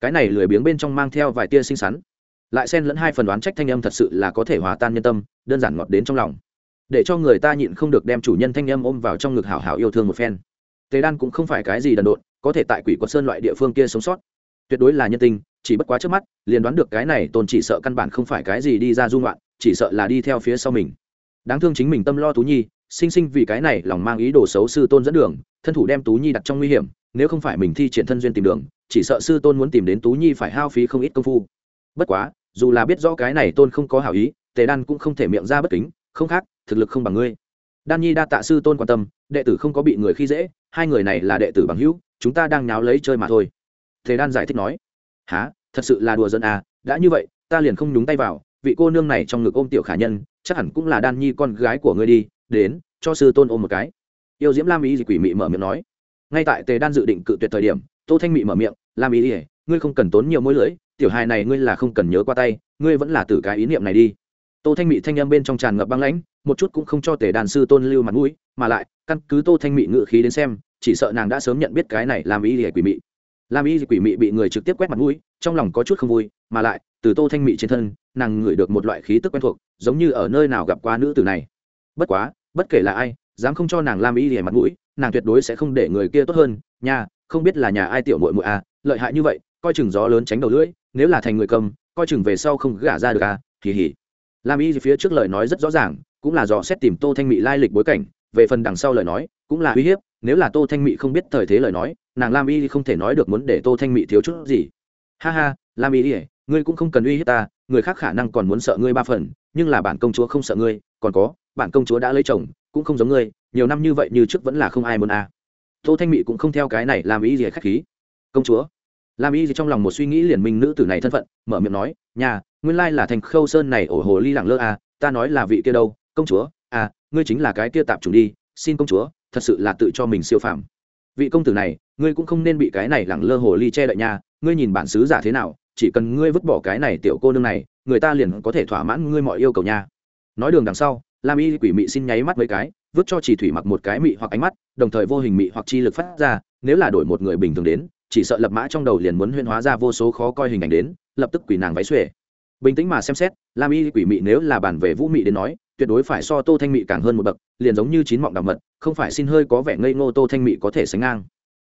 Cái này lười biếng bên trong mang theo vài tia xinh xắn. Lại xen lẫn hai phần đoán trách thanh âm thật sự là có thể hòa tan nhân tâm, đơn giản ngọt đến trong lòng. Để cho người ta nhịn không được đem chủ nhân thanh âm ôm vào trong ngực hảo hảo yêu thương một phen tề đan cũng không phải cái gì đần độn, có thể tại quỷ quật sơn loại địa phương kia sống sót. Tuyệt đối là nhân tình, chỉ bất quá trước mắt, liền đoán được cái này tôn chỉ sợ căn bản không phải cái gì đi ra dung loạn chỉ sợ là đi theo phía sau mình. Đáng thương chính mình tâm lo tú nhi, sinh sinh vì cái này lòng mang ý đồ xấu sư tôn dẫn đường, thân thủ đem tú nhi đặt trong nguy hiểm, nếu không phải mình thi triển thân duyên tìm đường, chỉ sợ sư tôn muốn tìm đến tú nhi phải hao phí không ít công phu. Bất quá, dù là biết rõ cái này tôn không có hảo ý, tề đan cũng không thể miệng ra bất kính, không khác, thực lực không bằng ngươi. Đan nhi đa tạ sư tôn quan tâm, đệ tử không có bị người khi dễ hai người này là đệ tử bằng hữu, chúng ta đang nháo lấy chơi mà thôi. Tề đan giải thích nói há thật sự là đùa dân à? Đã như vậy, ta liền không nhúng tay vào, vị cô nương này trong ngực ôm tiểu khả nhân, chắc hẳn cũng là đan nhi con gái của ngươi đi, đến, cho sư tôn ôm một cái. Yêu diễm lam ý gì quỷ mị mở miệng nói. Ngay tại tề đan dự định cự tuyệt thời điểm, tô thanh mị mở miệng, lam ý ỉa ngươi không cần tốn nhiều mối lưỡi, tiểu hài này ngươi là không cần nhớ qua tay, ngươi vẫn là từ cái ý niệm này đi. Tô thanh mị thanh âm bên trong tràn ngập băng lãnh, một chút cũng không cho tề đàn sư tôn lưu mặt mũi, mà lại, căn cứ tô thanh mị ngự khí đến xem chỉ sợ nàng đã sớm nhận biết cái này làm ý ỉa quỷ mị. Làm ý quỷ mị bị người trực tiếp quét mặt mũi, trong lòng có chút không vui, mà lại, từ tô thanh mị trên thân, nàng ngửi được một loại khí tức quen thuộc, giống như ở nơi nào gặp qua nữ tử này. Bất quá, bất kể là ai, dám không cho nàng lam y để mặt mũi, nàng tuyệt đối sẽ không để người kia tốt hơn. Nha, không biết là nhà ai tiểu muội muội à lợi hại như vậy, coi chừng gió lớn tránh đầu lưỡi, nếu là thành người cầm, coi chừng về sau không gả ra được à kỳ hỉ lam y phía trước lời nói rất rõ ràng, cũng là dò xét tìm tô thanh mị lai lịch bối cảnh, về phần đằng sau lời nói, cũng là uy hiếp nếu là tô thanh mị không biết thời thế lời nói, nàng lam y không thể nói được muốn để tô thanh mị thiếu chút gì. Ha ha, lam y, ngươi cũng không cần uy hiếp ta, người khác khả năng còn muốn sợ ngươi ba phần, nhưng là bản công chúa không sợ ngươi, còn có, bản công chúa đã lấy chồng, cũng không giống ngươi, nhiều năm như vậy như trước vẫn là không ai muốn a. À. tô thanh mị cũng không theo cái này làm ý gì khách khí. Công chúa. Làm ý gì trong lòng một suy nghĩ liền minh nữ tử này thân phận, mở miệng nói, nhà, nguyên lai là thành khâu sơn này ổ hồ ly lẳng lơ à ta nói là vị kia đâu, công chúa à ngươi chính là cái kia tạp chủng đi, xin công chúa thật sự là tự cho mình siêu phàm. Vị công tử này, ngươi cũng không nên bị cái này lẳng lơ hồ ly che đậy nha, ngươi nhìn bản sứ giả thế nào, chỉ cần ngươi vứt bỏ cái này tiểu cô nương này, người ta liền có thể thỏa mãn ngươi mọi yêu cầu nha. Nói đường đằng sau, lam y quỷ mị xin nháy mắt mấy cái, vứt cho chỉ thủy mặc một cái mị hoặc ánh mắt, đồng thời vô hình mị hoặc chi lực phát ra, nếu là đổi một người bình thường đến, chỉ sợ lập mã trong đầu liền muốn huyên hóa ra vô số khó coi hình ảnh đến, lập tức quỷ nàng váy xuể bình tĩnh mà xem xét lam y quỷ mị nếu là bản về vũ mị đến nói, tuyệt đối phải so tô thanh mị càng hơn một bậc, liền giống như chín mọng đặc mật, không phải xin hơi có vẻ ngây ngô tô thanh mị có thể sánh ngang.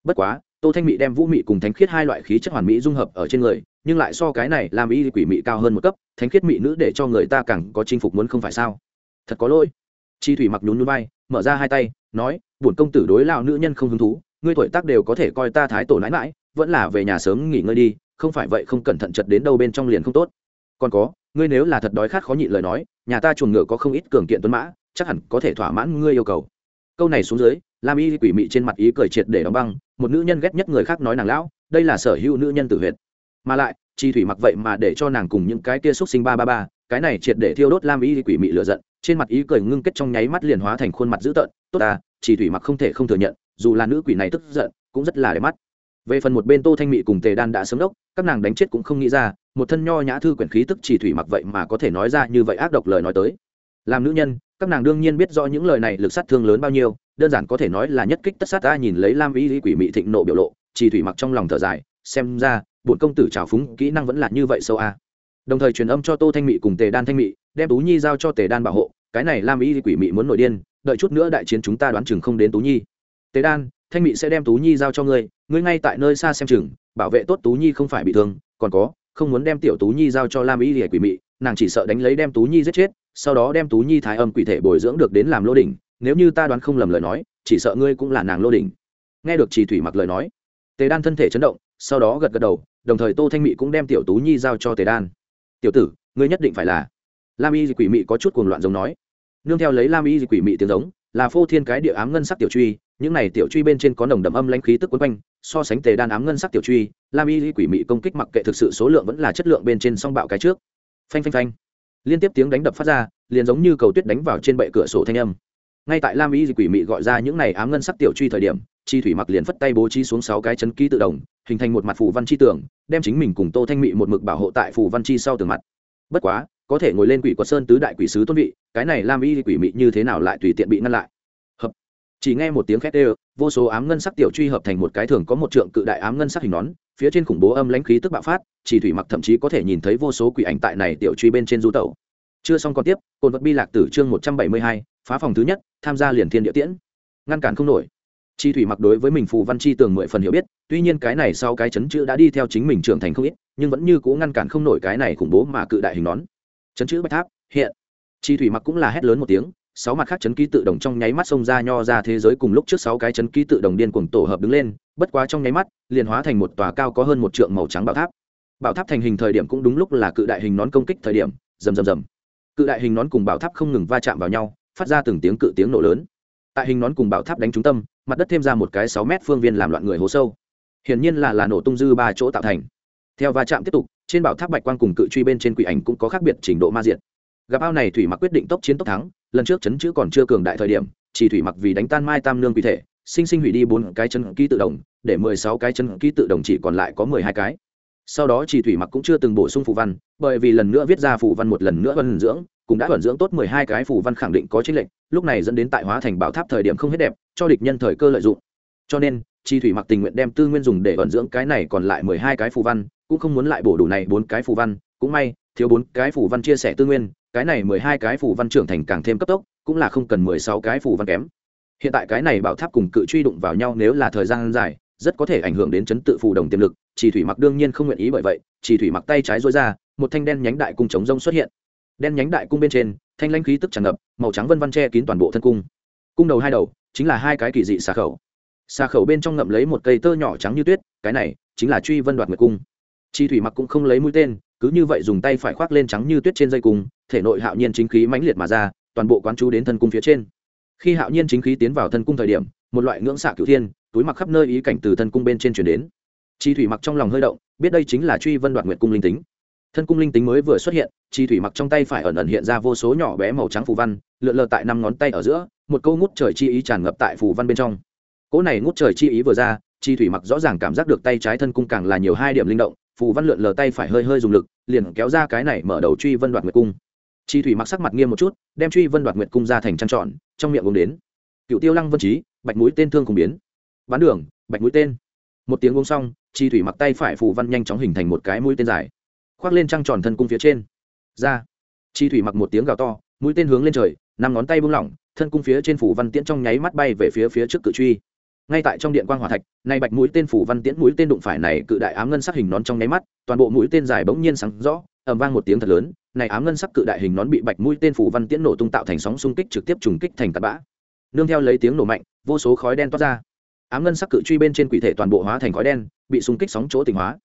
Bất quá, tô thanh mị đem vũ mị cùng thánh khiết hai loại khí chất hoàn mỹ dung hợp ở trên người, nhưng lại so cái này làm y quỷ mị cao hơn một cấp, thánh khiết mị nữ để cho người ta càng có chinh phục muốn không phải sao? Thật có lỗi. Chi thủy mặc nhún nhún vai, mở ra hai tay, nói, bổn công tử đối lao nữ nhân không hứng thú, ngươi tuổi tác đều có thể coi ta thái tổ nãi mãi vẫn là về nhà sớm nghỉ ngơi đi, không phải vậy không cẩn thận chật đến đâu bên trong liền không tốt. Còn có ngươi nếu là thật đói khát khó nhịn lời nói, nhà ta chuồng ngựa có không ít cường kiện tuấn mã, chắc hẳn có thể thỏa mãn ngươi yêu cầu. Câu này xuống dưới, lam y quỷ mị trên mặt ý cười triệt để đóng băng, một nữ nhân ghét nhất người khác nói nàng lão, đây là sở hữu nữ nhân tử huyệt. Mà lại, chi thủy mặc vậy mà để cho nàng cùng những cái kia xúc sinh ba ba ba, cái này triệt để thiêu đốt lam y quỷ mị lựa giận, trên mặt ý cười ngưng kết trong nháy mắt liền hóa thành khuôn mặt dữ tợn. Tốt ta, chi thủy mặc không thể không thừa nhận, dù là nữ quỷ này tức giận, cũng rất là đẹp mắt về phần một bên tô thanh mị cùng tề đan đã sớm đốc, các nàng đánh chết cũng không nghĩ ra, một thân nho nhã thư quyển khí tức chỉ thủy mặc vậy mà có thể nói ra như vậy ác độc lời nói tới. Làm nữ nhân, các nàng đương nhiên biết rõ những lời này lực sát thương lớn bao nhiêu, đơn giản có thể nói là nhất kích tất sát ta nhìn lấy lam ý lý quỷ mị thịnh nộ biểu lộ, chỉ thủy mặc trong lòng thở dài, xem ra, bổn công tử trào phúng, kỹ năng vẫn là như vậy sâu a. Đồng thời truyền âm cho tô thanh mị cùng tề đan thanh mị, đem tú nhi giao cho tề đan bảo hộ, cái này lam ý lý quỷ mị muốn nổi điên, đợi chút nữa đại chiến chúng ta đoán chừng không đến tú nhi. Tề đan, thanh mị sẽ đem tú nhi giao cho ngươi ngươi ngay tại nơi xa xem chừng, bảo vệ tốt tú nhi không phải bị thương, còn có, không muốn đem tiểu tú nhi giao cho lam y lìa quỷ mị, nàng chỉ sợ đánh lấy đem tú nhi giết chết, sau đó đem tú nhi thái âm quỷ thể bồi dưỡng được đến làm lô đỉnh, nếu như ta đoán không lầm lời nói, chỉ sợ ngươi cũng là nàng lô đỉnh. Nghe được chỉ thủy mặc lời nói, tề đan thân thể chấn động, sau đó gật gật đầu, đồng thời tô thanh mị cũng đem tiểu tú nhi giao cho tề đan. Tiểu tử, ngươi nhất định phải là. Lam y quỷ mị có chút cuồng loạn giống nói. Nương theo lấy lam y quỷ mị tiếng giống, là phô thiên cái địa ám ngân sắc tiểu truy, những này tiểu truy bên trên có nồng đậm âm lãnh khí tức quấn quanh so sánh tề đan ám ngân sắc tiểu truy, lam y quỷ mị công kích mặc kệ thực sự số lượng vẫn là chất lượng bên trên song bạo cái trước. Phanh phanh phanh. Liên tiếp tiếng đánh đập phát ra, liền giống như cầu tuyết đánh vào trên bệ cửa sổ thanh âm. Ngay tại lam y quỷ mị gọi ra những này ám ngân sắc tiểu truy thời điểm, chi thủy mặc liền phất tay bố trí xuống sáu cái chấn ký tự động, hình thành một mặt phù văn chi tưởng đem chính mình cùng tô thanh mị một mực bảo hộ tại phù văn chi sau tường mặt. Bất quá, có thể ngồi lên quỷ quật sơn tứ đại quỷ sứ tôn vị, cái này lam y quỷ mị như thế nào lại tùy tiện bị ngăn lại? Hợp. Chỉ nghe một tiếng khét đều vô số ám ngân sắc tiểu truy hợp thành một cái thường có một trượng cự đại ám ngân sắc hình nón, phía trên khủng bố âm lãnh khí tức bạo phát, chỉ thủy mặc thậm chí có thể nhìn thấy vô số quỷ ảnh tại này tiểu truy bên trên du tẩu. Chưa xong còn tiếp cồn vật bi lạc tử chương một trăm bảy mươi hai, phá phòng thứ nhất, tham gia liền thiên địa tiễn. Ngăn cản không nổi. Chi thủy mặc đối với mình phù văn chi tường mười phần hiểu biết, tuy nhiên cái này sau cái chấn chữ đã đi theo chính mình trưởng thành không ít, nhưng vẫn như cố ngăn cản không nổi cái này khủng bố mà cự đại hình nón. Chấn chữ bạch tháp, hiện. Chi thủy mặc cũng là hét lớn một tiếng sáu mặt khác chấn ký tự động trong nháy mắt xông ra nho ra thế giới cùng lúc trước sáu cái chấn ký tự động điên cuồng tổ hợp đứng lên, bất quá trong nháy mắt, liền hóa thành một tòa cao có hơn một trượng màu trắng bảo tháp. Bảo tháp thành hình thời điểm cũng đúng lúc là cự đại hình nón công kích thời điểm, rầm rầm rầm. Cự đại hình nón cùng bảo tháp không ngừng va chạm vào nhau, phát ra từng tiếng cự tiếng nổ lớn. Tại hình nón cùng bảo tháp đánh trúng tâm, mặt đất thêm ra một cái sáu mét phương viên làm loạn người hố sâu. Hiển nhiên là là nổ tung dư ba chỗ tạo thành. Theo va chạm tiếp tục, trên bảo tháp bạch quang cùng cự truy bên trên quỷ ảnh cũng có khác biệt trình độ ma diện gặp ao này thủy mặc quyết định tốc chiến tốc thắng lần trước chấn chữ còn chưa cường đại thời điểm, chỉ thủy mặc vì đánh tan mai tam nương quy thể, sinh sinh hủy đi bốn cái chân ký tự động để mười sáu cái chân ký tự động chỉ còn lại có mười hai cái. Sau đó chỉ thủy mặc cũng chưa từng bổ sung phù văn, bởi vì lần nữa viết ra phù văn một lần nữa vân dưỡng, cũng đã vận dưỡng tốt mười hai cái phù văn khẳng định có chính lệnh lúc này dẫn đến tại hóa thành bảo tháp thời điểm không hết đẹp, cho địch nhân thời cơ lợi dụng. Cho nên chi thủy mặc tình nguyện đem tư nguyên dùng để vận dưỡng cái này còn lại mười hai cái phù văn, cũng không muốn lại bổ đủ này bốn cái phù văn, cũng may thiếu bốn cái phù văn chia sẻ tư nguyên, cái này mười hai cái phù văn trưởng thành càng thêm cấp tốc, cũng là không cần mười sáu cái phù văn kém. Hiện tại cái này bảo tháp cùng cự truy đụng vào nhau nếu là thời gian dài, rất có thể ảnh hưởng đến chấn tự phù đồng tiềm lực, chỉ thủy mặc đương nhiên không nguyện ý bởi vậy, chỉ thủy mặc tay trái dối ra, một thanh đen nhánh đại cung chống rông xuất hiện. Đen nhánh đại cung bên trên, thanh lãnh khí tức tràn ngập, màu trắng vân văn che kín toàn bộ thân cung. Cung đầu hai đầu, chính là hai cái kỳ dị xà khẩu. Xà khẩu bên trong ngậm lấy một cây tơ nhỏ trắng như tuyết, cái này chính là truy vân đoạt nguyệt cung. Chi thủy mặc cũng không lấy mũi tên cứ như vậy dùng tay phải khoác lên trắng như tuyết trên dây cung, thể nội hạo nhiên chính khí mãnh liệt mà ra, toàn bộ quán chú đến thân cung phía trên. Khi hạo nhiên chính khí tiến vào thân cung thời điểm, một loại ngưỡng xạ cửu thiên, túi mặc khắp nơi ý cảnh từ thân cung bên trên chuyển đến. Chi thủy mặc trong lòng hơi động, biết đây chính là truy vân đoạt nguyện cung linh tính. Thân cung linh tính mới vừa xuất hiện, chi thủy mặc trong tay phải ẩn ẩn hiện ra vô số nhỏ bé màu trắng phù văn, lượn lờ tại năm ngón tay ở giữa, một câu ngút trời chi ý tràn ngập tại phù văn bên trong. Cỗ này ngút trời chi ý vừa ra, chi thủy mặc rõ ràng cảm giác được tay trái thân cung càng là nhiều hai điểm linh động phù văn lượn lờ tay phải hơi hơi dùng lực, liền kéo ra cái này mở đầu truy vân đoạt nguyệt cung. Chi thủy mặc sắc mặt nghiêm một chút, đem truy vân đoạt nguyệt cung ra thành trăng trọn trong miệng uống đến. Cựu tiêu lăng vân trí bạch mũi tên thương cùng biến. Bán đường, bạch mũi tên. Một tiếng uống xong, chi thủy mặc tay phải phù văn nhanh chóng hình thành một cái mũi tên dài, khoác lên trăng tròn thân cung phía trên. Ra. Chi thủy mặc một tiếng gào to, mũi tên hướng lên trời, năm ngón tay buông lỏng, thân cung phía trên phủ văn tiễn trong nháy mắt bay về phía phía trước cự truy ngay tại trong điện quang hỏa thạch, nay bạch mũi tên phủ văn tiễn mũi tên đụng phải này cự đại ám ngân sắc hình nón trong nháy mắt, toàn bộ mũi tên dài bỗng nhiên sáng rõ, ầm vang một tiếng thật lớn, này ám ngân sắc cự đại hình nón bị bạch mũi tên phủ văn tiễn nổ tung tạo thành sóng xung kích trực tiếp trùng kích thành tạt bã. Nương theo lấy tiếng nổ mạnh, vô số khói đen toát ra. Ám ngân sắc cự truy bên trên quỷ thể toàn bộ hóa thành khói đen, bị xung kích sóng chỗ tỉnh hóa.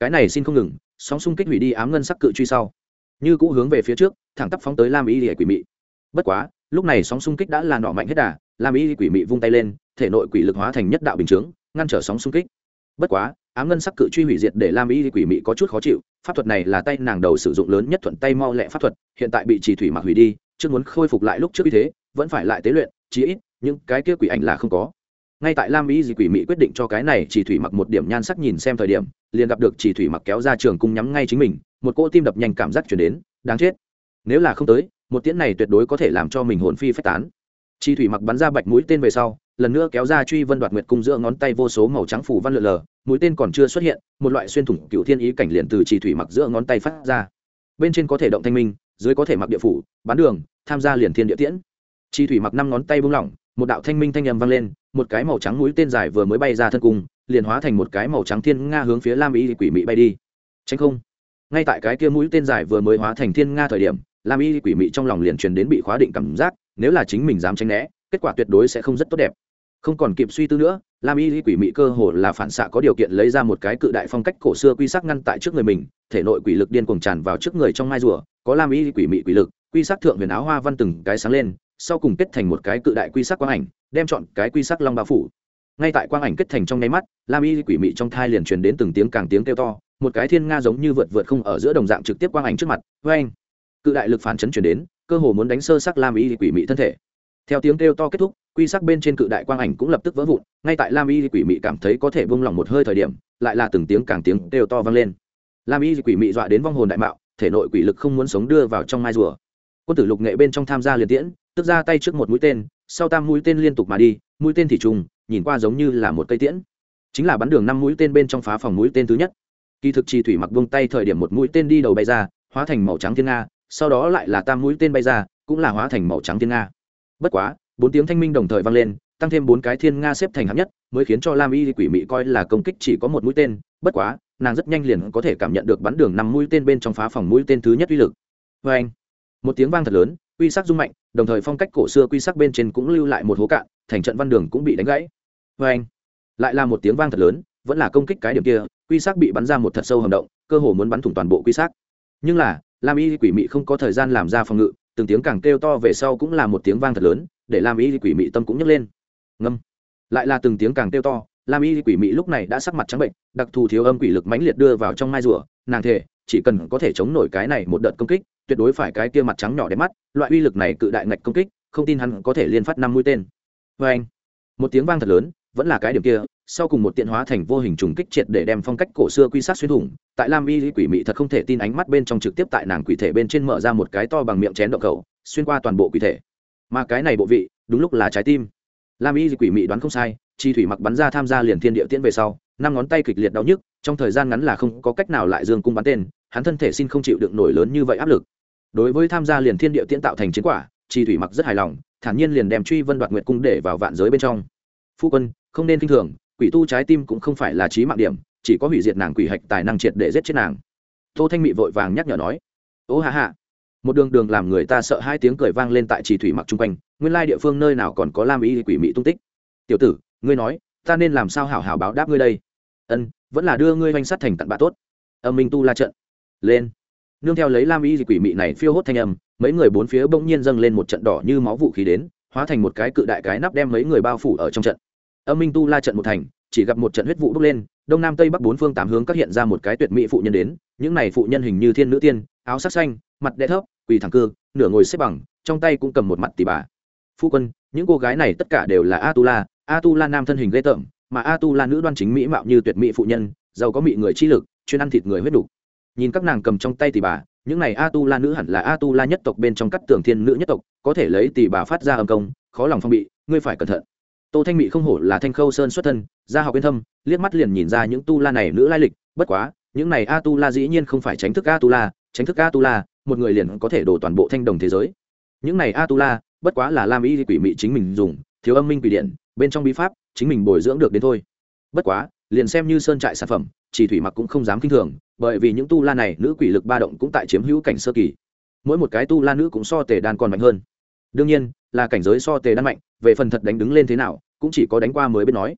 Cái này xin không ngừng, sóng xung kích hủy đi ám ngân sắc cự truy sau. Như cũ hướng về phía trước, thẳng tắp phóng tới lam y lìa quỷ mị. Bất quá, lúc này sóng xung kích đã là nọ mạnh hết đà, lam y quỷ mị vung tay lên thể nội quỷ lực hóa thành nhất đạo bình chướng, ngăn trở sóng xung kích. Bất quá, ám ngân sắc cự truy hủy diệt để lam y quỷ mị có chút khó chịu, pháp thuật này là tay nàng đầu sử dụng lớn nhất thuận tay mau lẹ pháp thuật, hiện tại bị trì thủy mặc hủy đi chưa muốn khôi phục lại lúc trước như thế, vẫn phải lại tế luyện, chí ít, những cái kia quỷ ảnh là không có. Ngay tại lam y di quỷ mỹ quyết định cho cái này chỉ thủy mặc một điểm nhan sắc nhìn xem thời điểm, liền gặp được chỉ thủy mặc kéo ra trường cung nhắm ngay chính mình, một cỗ tim đập nhanh cảm giác chuyển đến, đáng chết. Nếu là không tới, một tiễn này tuyệt đối có thể làm cho mình hồn phi phách tán. Chỉ thủy mặc bắn ra bạch mũi tên về sau lần nữa kéo ra truy vân đoạt nguyệt cung giữa ngón tay vô số màu trắng phủ văn lượn lờ, mũi tên còn chưa xuất hiện, một loại xuyên thủng cựu thiên ý cảnh liền từ chỉ thủy mặc giữa ngón tay phát ra. Bên trên có thể động thanh minh, dưới có thể mặc địa phủ, bán đường, tham gia liền thiên địa tiễn. Chi thủy mặc năm ngón tay buông lỏng, một đạo thanh minh thanh âm vang lên, một cái màu trắng mũi tên dài vừa mới bay ra thân cung, liền hóa thành một cái màu trắng thiên nga hướng phía lam y quỷ mị bay đi. Tránh không. Ngay tại cái kia mũi tên dài vừa mới hóa thành thiên nga thời điểm, lam y quỷ mị trong lòng liền truyền đến bị khóa định cảm giác, nếu là chính mình dám tránh né, kết quả tuyệt đối sẽ không rất tốt đẹp không còn kịp suy tư nữa, lam y quỷ mị cơ hồ là phản xạ có điều kiện lấy ra một cái cự đại phong cách cổ xưa quy sắc ngăn tại trước người mình, thể nội quỷ lực điên cuồng tràn vào trước người trong mai rùa, có lam y quỷ mị quỷ lực, quy sắc thượng huyền áo hoa văn từng cái sáng lên, sau cùng kết thành một cái cự đại quy sắc quang ảnh, đem chọn cái quy sắc long bao phủ. Ngay tại quang ảnh kết thành trong nháy mắt, lam y quỷ mị trong thai liền truyền đến từng tiếng càng tiếng kêu to, một cái thiên nga giống như vượt vượt không ở giữa đồng dạng trực tiếp quang ảnh trước mặt vê anh cự đại lực phản chấn chuyển đến, cơ hồ muốn đánh sơ sắc lam y quỷ mị thân thể theo tiếng kêu to kết thúc, quy sắc bên trên cự đại quang ảnh cũng lập tức vỡ vụn, ngay tại lam y quỷ mị cảm thấy có thể bông lỏng một hơi thời điểm, lại là từng tiếng càng tiếng kêu to vang lên. Lam y quỷ mị dọa đến vong hồn đại mạo, thể nội quỷ lực không muốn sống đưa vào trong mai rùa. Quân tử lục nghệ bên trong tham gia liền tiễn, tức ra tay trước một mũi tên, sau tam mũi tên liên tục mà đi, mũi tên thì trùng, nhìn qua giống như là một cây tiễn. Chính là bắn đường năm mũi tên bên trong phá phòng mũi tên thứ nhất. Kỳ thực trì thủy mặc buông tay thời điểm một mũi tên đi đầu bay ra, hóa thành màu trắng thiên nga, sau đó lại là tam mũi tên bay ra, cũng là hóa thành màu trắng thiên nga bất quá, bốn tiếng thanh minh đồng thời vang lên, tăng thêm bốn cái thiên nga xếp thành hạng nhất, mới khiến cho lam y quỷ mị coi là công kích chỉ có một mũi tên. Bất quá, nàng rất nhanh liền có thể cảm nhận được bắn đường năm mũi tên bên trong phá phòng mũi tên thứ nhất uy lực. Vê anh, một tiếng vang thật lớn, quy sắc rung mạnh, đồng thời phong cách cổ xưa quy sắc bên trên cũng lưu lại một hố cạn, thành trận văn đường cũng bị đánh gãy. Vê anh, lại là một tiếng vang thật lớn, vẫn là công kích cái điểm kia, quy sắc bị bắn ra một thật sâu hầm động, cơ hồ muốn bắn thủng toàn bộ quy sắc. Nhưng là, lam y quỷ mị không có thời gian làm ra phòng ngự từng tiếng càng kêu to về sau cũng là một tiếng vang thật lớn, để lam y quỷ mị tâm cũng nhấc lên. Ngâm. Lại là từng tiếng càng kêu to, lam y quỷ mị lúc này đã sắc mặt trắng bệnh, đặc thù thiếu âm quỷ lực mãnh liệt đưa vào trong mai rùa, nàng thể, chỉ cần có thể chống nổi cái này một đợt công kích, tuyệt đối phải cái kia mặt trắng nhỏ đẹp mắt, loại uy lực này cự đại ngạch công kích, không tin hắn có thể liên phát năm mũi tên. Vê anh một tiếng vang thật lớn vẫn là cái điểm kia, sau cùng một tiện hóa thành vô hình trùng kích triệt để đem phong cách cổ xưa quy sát xuyên thủng, tại lam y quỷ mị thật không thể tin ánh mắt bên trong trực tiếp tại nàng quỷ thể bên trên mở ra một cái to bằng miệng chén động cầu xuyên qua toàn bộ quỷ thể. Mà cái này bộ vị, đúng lúc là trái tim. Lam y quỷ mị đoán không sai, chi thủy mặc bắn ra tham gia liền thiên địa tiễn về sau, năm ngón tay kịch liệt đau nhức, trong thời gian ngắn là không có cách nào lại dương cung bắn tên, hắn thân thể xin không chịu được nổi lớn như vậy áp lực. Đối với tham gia liền thiên địa tiễn tạo thành chiến quả, chi thủy mặc rất hài lòng, thản nhiên liền đem truy vân đoạt nguyệt cung để vào vạn giới bên trong phu quân, không nên kinh thường, quỷ tu trái tim cũng không phải là trí mạng điểm, chỉ có hủy diệt nàng quỷ hạch tài năng triệt để giết chết nàng. Tô thanh mị vội vàng nhắc nhở nói. Ô hạ hạ một đường đường làm người ta sợ hai tiếng cười vang lên tại trì thủy mặc chung quanh, nguyên lai địa phương nơi nào còn có lam y quỷ mị tung tích. Tiểu tử, ngươi nói, ta nên làm sao hảo hảo báo đáp ngươi đây? Ân, vẫn là đưa ngươi oanh sắt thành tận bạ tốt. Âm minh tu la trận. Lên. Nương theo lấy lam y quỷ mị này phiêu hốt thanh âm, mấy người bốn phía bỗng nhiên dâng lên một trận đỏ như máu vũ khí đến, hóa thành một cái cự đại cái nắp đem mấy người bao phủ ở trong trận âm minh tu la trận một thành, chỉ gặp một trận huyết vụ bốc lên, đông nam tây bắc bốn phương tám hướng các hiện ra một cái tuyệt mỹ phụ nhân đến, những này phụ nhân hình như thiên nữ tiên, áo sắc xanh, mặt đẽ thấp, quỳ thẳng cư, nửa ngồi xếp bằng, trong tay cũng cầm một mặt tỷ bà phu quân, những cô gái này tất cả đều là a tu la a tu la nam thân hình ghê tởm, mà a tu la nữ đoan chính mỹ mạo như tuyệt mỹ phụ nhân, giàu có mị người chi lực, chuyên ăn thịt người huyết đủ. nhìn các nàng cầm trong tay tỷ bà, những này a tu la nữ hẳn là a tu la nhất tộc bên trong các tường thiên nữ nhất tộc, có thể lấy tỷ bà phát ra âm công, khó lòng phong bị, ngươi phải cẩn thận tô thanh mỹ không hổ là thanh khâu sơn xuất thân, gia học yên thâm, liếc mắt liền nhìn ra những tu la này nữ lai lịch, bất quá, những này a tu la dĩ nhiên không phải tránh thức a tu la tránh thức a tu la một người liền có thể đổ toàn bộ thanh đồng thế giới. Những này a tu la bất quá là lam y quỷ mị chính mình dùng, thiếu âm minh quỷ điện, bên trong bí pháp, chính mình bồi dưỡng được đến thôi. Bất quá, liền xem như sơn trại sản phẩm, chỉ thủy mặc cũng không dám kinh thường, bởi vì những tu la này nữ quỷ lực ba động cũng tại chiếm hữu cảnh sơ kỳ. Mỗi một cái tu la nữ cũng so tề đan còn mạnh hơn. Đương nhiên, là cảnh giới so tề đan mạnh về phần thật đánh đứng lên thế nào, cũng chỉ có đánh qua mới biết nói.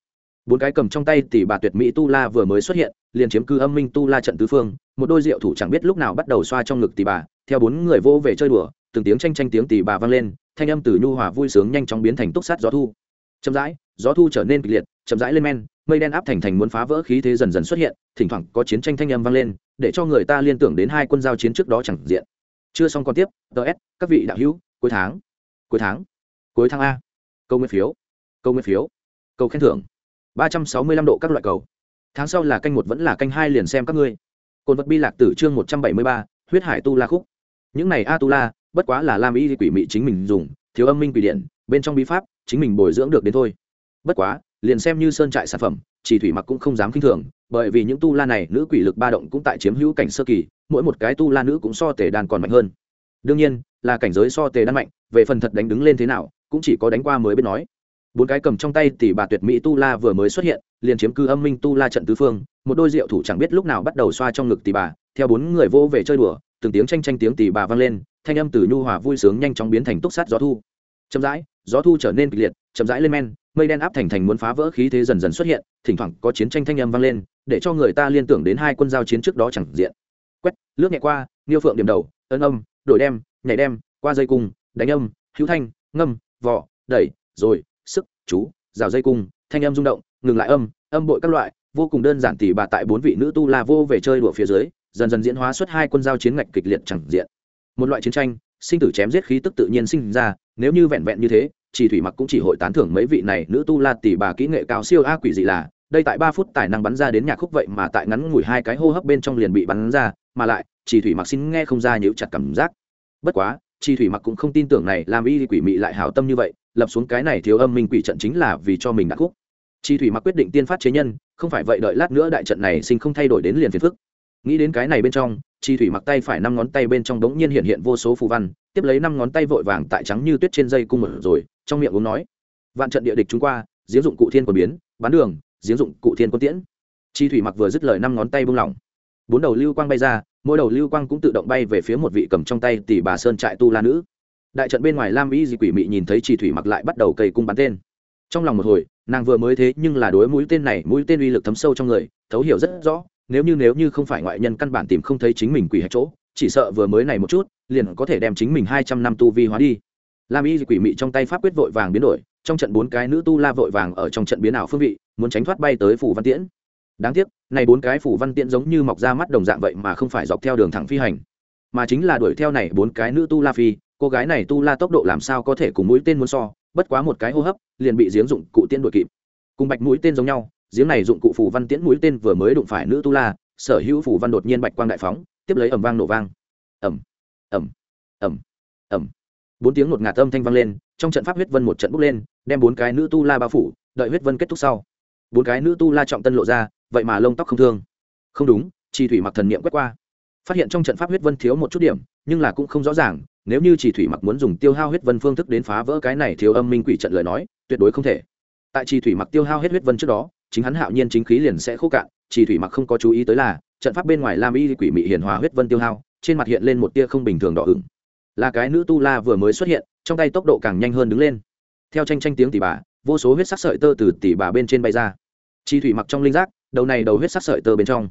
Bốn cái cầm trong tay tỷ bà tuyệt mỹ tu la vừa mới xuất hiện, liền chiếm cư âm minh tu la trận tứ phương, một đôi rượu thủ chẳng biết lúc nào bắt đầu xoa trong ngực tỷ bà, theo bốn người vô về chơi đùa, từng tiếng tranh tranh tiếng tỷ bà vang lên, thanh âm từ nhu hòa vui sướng nhanh chóng biến thành túc sát gió thu. Chậm rãi, gió thu trở nên kịch liệt, chậm rãi lên men, mây đen áp thành thành muốn phá vỡ khí thế dần dần xuất hiện, thỉnh thoảng có chiến tranh thanh âm vang lên, để cho người ta liên tưởng đến hai quân giao chiến trước đó chẳng diện. Chưa xong còn tiếp ts các vị đạo hữu, cuối tháng cuối tháng cuối tháng a câu nguyên phiếu. Câu nguyên phiếu. Câu khen thưởng. ba trăm sáu mươi lăm độ các loại cầu. Tháng sau là canh một vẫn là canh hai liền xem các ngươi. Cồn vật bi lạc tử chương một trăm bảy mươi ba, huyết hải tu la khúc. Những này a tu la bất quá là lam y quỷ mị chính mình dùng, thiếu âm minh quỷ điện, bên trong bí pháp, chính mình bồi dưỡng được đến thôi. Bất quá, liền xem như sơn trại sản phẩm, chỉ thủy mặc cũng không dám k i n h thường, bởi vì những tu la này nữ quỷ lực ba động cũng tại chiếm hữu cảnh sơ kỳ, mỗi một cái tu la nữ cũng so tề đan còn mạnh hơn. Đương nhiên, là cảnh giới so tề đan mạnh, về phần thật đánh đứng lên thế nào cũng chỉ có đánh qua mới biết nói. Bốn cái cầm trong tay tỷ bà tuyệt mỹ tu la vừa mới xuất hiện, liền chiếm cư âm minh tu la trận tứ phương, một đôi rượu thủ chẳng biết lúc nào bắt đầu xoa trong ngực tỷ bà, theo bốn người vô về chơi đùa, từng tiếng tranh tranh tiếng tỷ bà vang lên, thanh âm từ nhu hòa vui sướng nhanh chóng biến thành túc sát gió thu. Chậm rãi, gió thu trở nên kịch liệt, chậm rãi lên men, mây đen áp thành thành muốn phá vỡ khí thế dần dần xuất hiện, thỉnh thoảng có chiến tranh thanh âm vang lên, để cho người ta liên tưởng đến hai quân giao chiến trước đó chẳng diện. Quét, lướt nhẹ qua niêu phượng điểm đầu ân âm, đổi đem, nhảy đem, qua dây cung, đánh âm, hữu thanh, ngâm vỏ, đẩy, rồi, sức, chú, rào dây cung, thanh âm rung động, ngừng lại âm âm bội các loại, vô cùng đơn giản tỉ bà tại bốn vị nữ tu la vô về chơi đùa phía dưới, dần dần diễn hóa xuất hai quân giao chiến ngạch kịch liệt chẳng diện. Một loại chiến tranh, sinh tử chém giết khí tức tự nhiên sinh ra, nếu như vẹn vẹn như thế, chỉ thủy mặc cũng chỉ hội tán thưởng mấy vị này nữ tu la tỷ bà kỹ nghệ cao siêu a quỷ dị là, đây tại ba phút tài năng bắn ra đến nhạc khúc vậy mà tại ngắn ngủi hai cái hô hấp bên trong liền bị bắn ra, mà lại, chỉ thủy mặc xin nghe không ra nhíu chặt cảm giác. Bất quá chi thủy mặc cũng không tin tưởng này làm y quỷ mị lại hảo tâm như vậy, lập xuống cái này thiếu âm minh quỷ trận chính là vì cho mình đã khúc. Chi thủy mặc quyết định tiên phát chế nhân, không phải vậy đợi lát nữa đại trận này sinh không thay đổi đến liền phiền phức. Nghĩ đến cái này bên trong, chi thủy mặc tay phải năm ngón tay bên trong đống nhiên hiện hiện vô số phù văn, tiếp lấy năm ngón tay vội vàng tại trắng như tuyết trên dây cung mở rồi, trong miệng uống nói, vạn trận địa địch chúng qua, giếng dụng cụ thiên quân biến, bán đường, giếng dụng cụ thiên quân tiễn. Chi thủy mặc vừa dứt lời năm ngón tay buông lỏng. Bốn đầu lưu quang bay ra mỗi đầu lưu quang cũng tự động bay về phía một vị cầm trong tay tỷ bà sơn trại tu la nữ. Đại trận bên ngoài lam Y di quỷ mị nhìn thấy chỉ thủy mặc lại bắt đầu cây cung bắn tên. Trong lòng một hồi, nàng vừa mới thế nhưng là đối mũi tên này, mũi tên uy lực thấm sâu trong người, thấu hiểu rất rõ, nếu như nếu như không phải ngoại nhân căn bản tìm không thấy chính mình quỷ hạch chỗ, chỉ sợ vừa mới này một chút, liền có thể đem chính mình hai trăm năm tu vi hóa đi. Lam y Di quỷ mị trong tay pháp quyết vội vàng biến đổi, trong trận bốn cái nữ tu la vội vàng ở trong trận biến ảo phương vị, muốn tránh thoát bay tới phủ văn tiễn đáng tiếc, này bốn cái phủ văn tiễn giống như mọc ra mắt đồng dạng vậy mà không phải dọc theo đường thẳng phi hành. Mà chính là đuổi theo này bốn cái nữ tu la phi, cô gái này tu la tốc độ làm sao có thể cùng mũi tên muốn so, bất quá một cái hô hấp, liền bị giếng dụng cụ tiễn đuổi kịp. Cùng bạch mũi tên giống nhau, giếng này dụng cụ phủ văn tiễn mũi tên vừa mới đụng phải nữ tu la, sở hữu phủ văn đột nhiên bạch quang đại phóng, tiếp lấy ẩm vang nổ vang. Ẩm ẩm ẩm ẩm bốn tiếng một ngạt âm thanh vang lên, trong trận pháp huyết vân một trận bốc lên, đem bốn cái nữ tu la bao phủ, đợi huyết vân kết thúc sau. Bốn cái nữ tu la trọng tân lộ ra vậy mà lông tóc không thương. Không đúng chi thủy mặc thần niệm quét qua. Phát hiện trong trận pháp huyết vân thiếu một chút điểm, nhưng là cũng không rõ ràng, nếu như chỉ thủy mặc muốn dùng tiêu hao huyết vân phương thức đến phá vỡ cái này thiếu âm minh quỷ trận lời nói, tuyệt đối không thể. Tại chỉ thủy mặc tiêu hao hết huyết vân trước đó, chính hắn hạo nhiên chính khí liền sẽ khô cạn chỉ thủy mặc không có chú ý tới là, trận pháp bên ngoài lam y quỷ mị hiền hòa huyết vân tiêu hao, trên mặt hiện lên một tia không bình thường đỏ ửng. Là cái nữ tu la vừa mới xuất hiện, trong tay tốc độ càng nhanh hơn đứng lên. Theo tranh tranh tiếng tỷ bà, vô số huyết sắc sợi tơ từ tỷ bà bên trên bay ra. Chi thủy mặc trong linh giác đầu này đầu huyết sắc sợi tơ bên trong.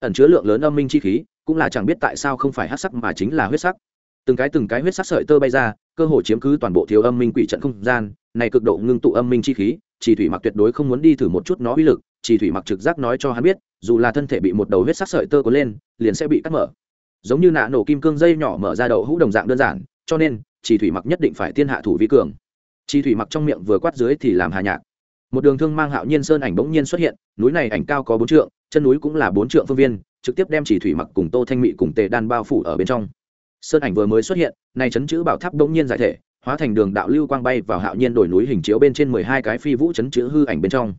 Ẩn chứa lượng lớn âm minh chi khí, cũng là chẳng biết tại sao không phải hát sắc mà chính là huyết sắc. Từng cái từng cái huyết sắc sợi tơ bay ra, cơ hồ chiếm cứ toàn bộ thiếu âm minh quỷ trận không gian, này cực độ ngưng tụ âm minh chi khí, chỉ thủy mặc tuyệt đối không muốn đi thử một chút nó uy lực, chỉ thủy mặc trực giác nói cho hắn biết, dù là thân thể bị một đầu huyết sắc sợi tơ có lên, liền sẽ bị cắt mở. Giống như nạ nổ kim cương dây nhỏ mở ra đậu hũ đồng dạng đơn giản, cho nên chỉ thủy mặc nhất định phải tiên hạ thủ vi cường. Chỉ thủy mặc trong miệng vừa quát dưới thì làm hà nhạc một đường thương mang hạo nhiên sơn ảnh bỗng nhiên xuất hiện, núi này ảnh cao có bốn trượng, chân núi cũng là bốn trượng phương viên, trực tiếp đem chỉ thủy mặc cùng tô thanh mị cùng tề đan bao phủ ở bên trong. Sơn ảnh vừa mới xuất hiện nay chấn chữ bảo tháp bỗng nhiên giải thể, hóa thành đường đạo lưu quang bay vào hạo nhiên đổi núi hình chiếu bên trên mười hai cái phi vũ chấn chữ hư ảnh bên trong.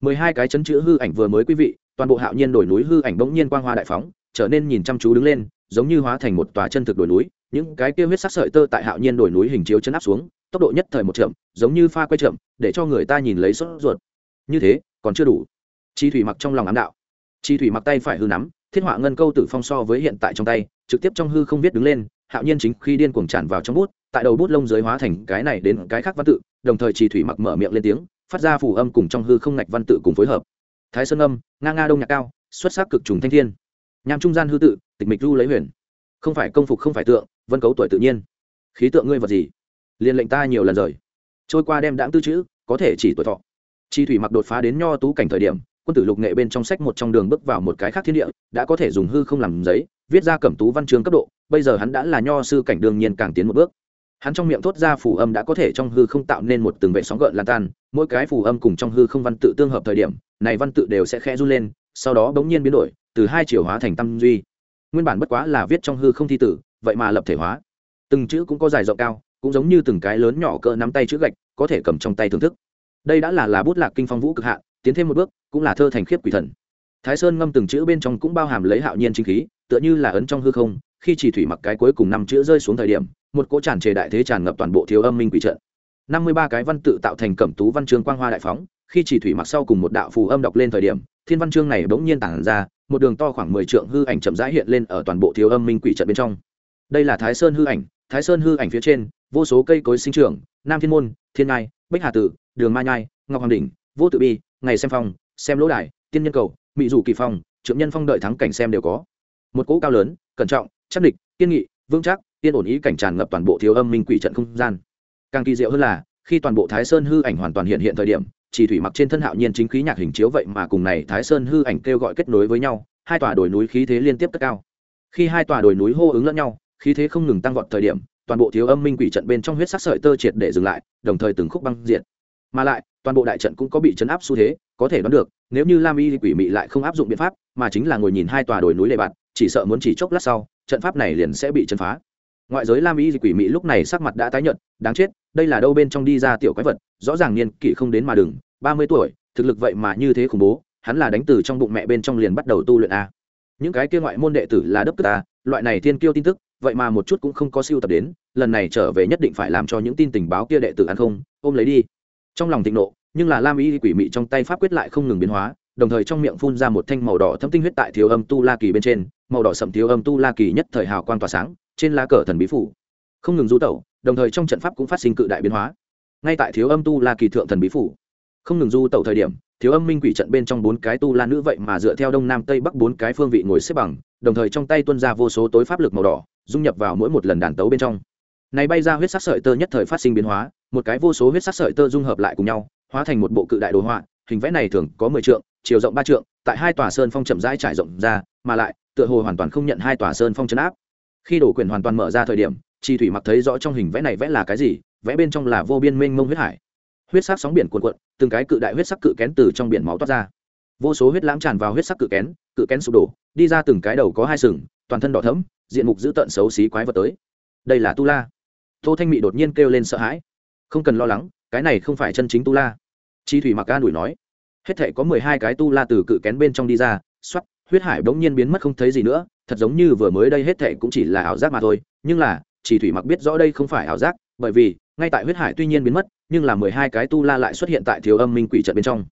Mười hai cái chấn chữ hư ảnh vừa mới quý vị, toàn bộ hạo nhiên đổi núi hư ảnh bỗng nhiên quang hoa đại phóng, trở nên nhìn chăm chú đứng lên giống như hóa thành một tòa chân thực đổi núi, những cái kia huyết sắc sợi tơ tại hạo nhiên đổi núi hình chiếu chấn áp xuống, tốc độ nhất thời một chậm, giống như pha quay chậm, để cho người ta nhìn lấy sốt ruột. Như thế, còn chưa đủ. Chi thủy mặc trong lòng ám đạo. Chi thủy mặc tay phải hư nắm, thiết họa ngân câu tử phong so với hiện tại trong tay, trực tiếp trong hư không viết đứng lên, hạo nhiên chính khi điên cuồng tràn vào trong bút, tại đầu bút lông dưới hóa thành cái này đến cái khác văn tự, đồng thời chi thủy mặc mở miệng lên tiếng, phát ra phù âm cùng trong hư không ngạch văn tự cùng phối hợp. Thái sơn âm, nga nga đông nhạc cao, xuất sắc cực trùng thanh thiên nham trung gian hư tự, tịch mịch du lấy huyền. Không phải công phục, không phải tượng, vân cấu tuổi tự nhiên. Khí tượng ngươi vật gì? Liền lệnh ta nhiều lần rời. Trôi qua đem đãng tư chữ, có thể chỉ tuổi thọ. Chi thủy mặc đột phá đến nho tú cảnh thời điểm, quân tử lục nghệ bên trong sách một trong đường bước vào một cái khác thiên địa, đã có thể dùng hư không làm giấy, viết ra cẩm tú văn chương cấp độ, bây giờ hắn đã là nho sư cảnh đương nhiên càng tiến một bước. Hắn trong miệng thốt ra phù âm đã có thể trong hư không tạo nên một từng vệ sóng gợn lan tan, mỗi cái phù âm cùng trong hư không văn tự tương hợp thời điểm, này văn tự đều sẽ khẽ run lên, sau đó bỗng nhiên biến đổi từ hai chiều hóa thành tâm duy. Nguyên bản bất quá là viết trong hư không thi tử, vậy mà lập thể hóa. Từng chữ cũng có dài rộng cao, cũng giống như từng cái lớn nhỏ cỡ nắm tay chữ gạch, có thể cầm trong tay thưởng thức. Đây đã là là bút lạc kinh phong vũ cực hạ tiến thêm một bước, cũng là thơ thành khiếp quỷ thần. Thái sơn ngâm từng chữ bên trong cũng bao hàm lấy hạo nhiên chính khí, tựa như là ấn trong hư không, khi chỉ thủy mặc cái cuối cùng năm chữ rơi xuống thời điểm, một cỗ tràn trề đại thế tràn ngập toàn bộ thiếu âm minh quỷ trận năm mươi ba cái văn tự tạo thành cẩm tú văn chương quang hoa đại phóng, khi chỉ thủy mặc sau cùng một đạo phù âm đọc lên thời điểm, thiên văn chương này bỗng nhiên tản ra, một đường to khoảng mười trượng hư ảnh chậm rãi hiện lên ở toàn bộ thiếu âm minh quỷ trận bên trong. Đây là thái sơn hư ảnh, thái sơn hư ảnh phía trên, vô số cây cối sinh trưởng, nam thiên môn, thiên ngai, bích hà tử, đường mai nhai, ngọc hoàng đỉnh, vô tự bi, ngày xem phong, xem lỗ đài, tiên nhân cầu mỹ dụ kỳ phong trưởng nhân phong đợi thắng cảnh xem đều có. Một cỗ cao lớn, cẩn trọng, chắc địch, kiên nghị, vững chắc, yên ổn ý cảnh tràn ngập toàn bộ thiếu âm minh quỷ trận không gian càng kỳ diệu hơn là, khi toàn bộ thái sơn hư ảnh hoàn toàn hiện hiện thời điểm, chỉ thủy mặc trên thân hạo nhiên chính khí nhạc hình chiếu vậy mà cùng này thái sơn hư ảnh kêu gọi kết nối với nhau, hai tòa đồi núi khí thế liên tiếp cất cao khi hai tòa đồi núi hô ứng lẫn nhau, khí thế không ngừng tăng vọt thời điểm, toàn bộ thiếu âm minh quỷ trận bên trong huyết sắc sợi tơ triệt để dừng lại, đồng thời từng khúc băng diệt. mà lại, toàn bộ đại trận cũng có bị chấn áp xu thế, có thể đoán được, nếu như lam y quỷ mị lại không áp dụng biện pháp, mà chính là ngồi nhìn hai tòa đồi núi lệ bạt chỉ sợ muốn chỉ chốc lát sau, trận pháp này liền sẽ bị chấn phá ngoại giới lam y quỷ mị lúc này sắc mặt đã tái nhợt, đáng chết, đây là đâu bên trong đi ra tiểu quái vật, rõ ràng niên kỷ không đến mà đừng, ba mươi tuổi, thực lực vậy mà như thế khủng bố, hắn là đánh từ trong bụng mẹ bên trong liền bắt đầu tu luyện a. Những cái kia ngoại môn đệ tử là đấp tức ta, loại này thiên kiêu tin tức, vậy mà một chút cũng không có siêu tập đến, lần này trở về nhất định phải làm cho những tin tình báo kia đệ tử ăn không, ôm lấy đi. Trong lòng thịnh nộ, nhưng là lam y quỷ mị trong tay pháp quyết lại không ngừng biến hóa, đồng thời trong miệng phun ra một thanh màu đỏ thâm tinh huyết tại thiếu âm tu la kỳ bên trên, màu đỏ sậm thiếu âm tu la kỳ nhất thời hào quang tỏa sáng trên lá cờ thần bí phủ. Không ngừng du tẩu, đồng thời trong trận pháp cũng phát sinh cự đại biến hóa. Ngay tại thiếu âm tu la kỳ thượng thần bí phủ. Không ngừng du tẩu thời điểm, thiếu âm minh quỷ trận bên trong bốn cái tu la nữ vậy mà dựa theo đông nam tây bắc bốn cái phương vị ngồi xếp bằng, đồng thời trong tay tuân ra vô số tối pháp lực màu đỏ, dung nhập vào mỗi một lần đàn tấu bên trong. Này bay ra huyết sắc sợi tơ nhất thời phát sinh biến hóa, một cái vô số huyết sắc sợi tơ dung hợp lại cùng nhau, hóa thành một bộ cự đại đồ họa, hình vẽ này thường có mười trượng, chiều rộng ba trượng, tại hai tòa sơn phong chậm rãi trải rộng ra, mà lại, tựa hồ hoàn toàn không nhận hai tòa sơn phong chấn áp khi đổ quyền hoàn toàn mở ra thời điểm chi thủy mặc thấy rõ trong hình vẽ này vẽ là cái gì, vẽ bên trong là vô biên mênh mông huyết hải. Huyết sắc sóng biển cuộn cuộn, từng cái cự đại huyết sắc cự kén từ trong biển máu toát ra. Vô số huyết lãng tràn vào huyết sắc cự kén cự kén sụp đổ, đi ra từng cái đầu có hai sừng, toàn thân đỏ thẫm, diện mục dữ tợn xấu xí quái vật tới. Đây là tu la. Tô thanh mị đột nhiên kêu lên sợ hãi. Không cần lo lắng, cái này không phải chân chính tu la. Chi thủy mặc ca đuổi nói. Hết thể có mười hai cái tu la từ cự kén bên trong đi ra xoắt huyết hải bỗng nhiên biến mất không thấy gì nữa thật giống như vừa mới đây hết thảy cũng chỉ là ảo giác mà thôi, nhưng là, chỉ thủy mặc biết rõ đây không phải ảo giác, bởi vì, ngay tại huyết hải tuy nhiên biến mất, nhưng là mười hai cái tu la lại xuất hiện tại thiếu âm minh quỷ trận bên trong.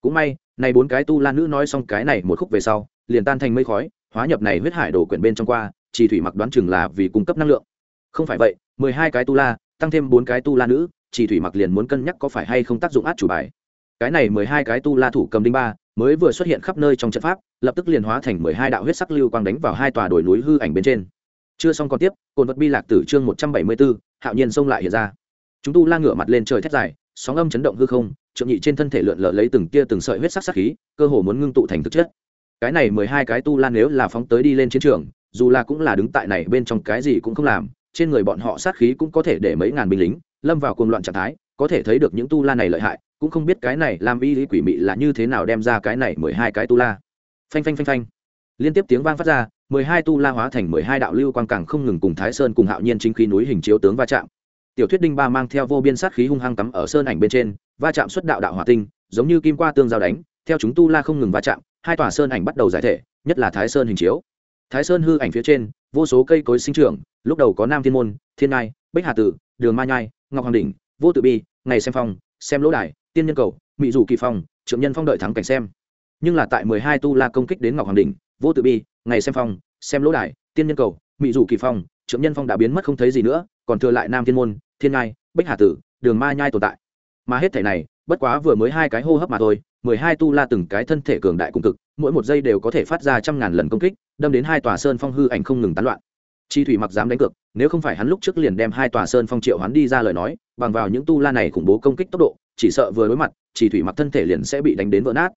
Cũng may, này bốn cái tu la nữ nói xong cái này một khúc về sau, liền tan thành mây khói, hóa nhập này huyết hải đổ quyển bên trong qua, chỉ thủy mặc đoán chừng là vì cung cấp năng lượng. Không phải vậy, mười hai cái tu la, tăng thêm bốn cái tu la nữ, chỉ thủy mặc liền muốn cân nhắc có phải hay không tác dụng át chủ bài. Cái này mười hai cái tu la thủ cầm đinh ba mới vừa xuất hiện khắp nơi trong trận pháp, lập tức liền hóa thành mười hai đạo huyết sắc lưu quang đánh vào hai tòa đồi núi hư ảnh bên trên. Chưa xong còn tiếp cồn vật bi lạc tử chương một trăm bảy mươi bốn, hạo nhiên xông lại hiện ra. Chúng tu la ngửa mặt lên trời thét dài, sóng âm chấn động hư không, trượng nhị trên thân thể lượn lờ lấy từng tia từng sợi huyết sắc sắc khí, cơ hồ muốn ngưng tụ thành thực chất. Cái này mười hai cái tu la nếu là phóng tới đi lên chiến trường, dù là cũng là đứng tại này bên trong cái gì cũng không làm, trên người bọn họ sát khí cũng có thể để mấy ngàn binh lính lâm vào cuồng loạn trạng thái, có thể thấy được những tu la này lợi hại cũng không biết cái này làm y lý quỷ mị là như thế nào đem ra cái này mười hai cái tu la. Phanh phanh phanh phanh. Liên tiếp tiếng vang phát ra, mười hai tu la hóa thành mười hai đạo lưu quang càng không ngừng cùng thái sơn cùng hạo nhiên chính khí núi hình chiếu tướng va chạm. Tiểu thuyết đinh ba mang theo vô biên sát khí hung hăng cắm ở sơn ảnh bên trên, va chạm xuất đạo đạo hỏa tinh, giống như kim qua tương giao đánh, theo chúng tu la không ngừng va chạm, hai tòa sơn ảnh bắt đầu giải thể, nhất là thái sơn hình chiếu. Thái sơn hư ảnh phía trên, vô số cây cối sinh trưởng, lúc đầu có nam thiên môn, thiên ngai, bích hà tử, đường ma nhai, ngọc hoàng đình vô tự bi, ngày xem phong, xem lỗ đài tiên nhân cầu, mỹ dù kỳ phong trượng nhân phong đợi thắng cảnh xem. Nhưng là tại mười hai tu la công kích đến ngọc hoàng đình vô tự bi, ngày xem phong, xem lỗ đài, tiên nhân cầu, mỹ dù kỳ phong trượng nhân phong đã biến mất không thấy gì nữa, còn thừa lại nam thiên môn, thiên ngai, bích hà tử, đường ma nhai tồn tại. Mà hết thể này, bất quá vừa mới hai cái hô hấp mà thôi, mười hai tu la từng cái thân thể cường đại cùng cực, mỗi một giây đều có thể phát ra trăm ngàn lần công kích, đâm đến hai tòa sơn phong hư ảnh không ngừng tán loạn. Chi thủy mặc dám đánh cược, nếu không phải hắn lúc trước liền đem hai tòa sơn phong triệu hắn đi ra lời nói bằng vào những tu la này khủng bố công kích tốc độ, chỉ sợ vừa đối mặt, chỉ thủy mặc thân thể liền sẽ bị đánh đến vỡ nát.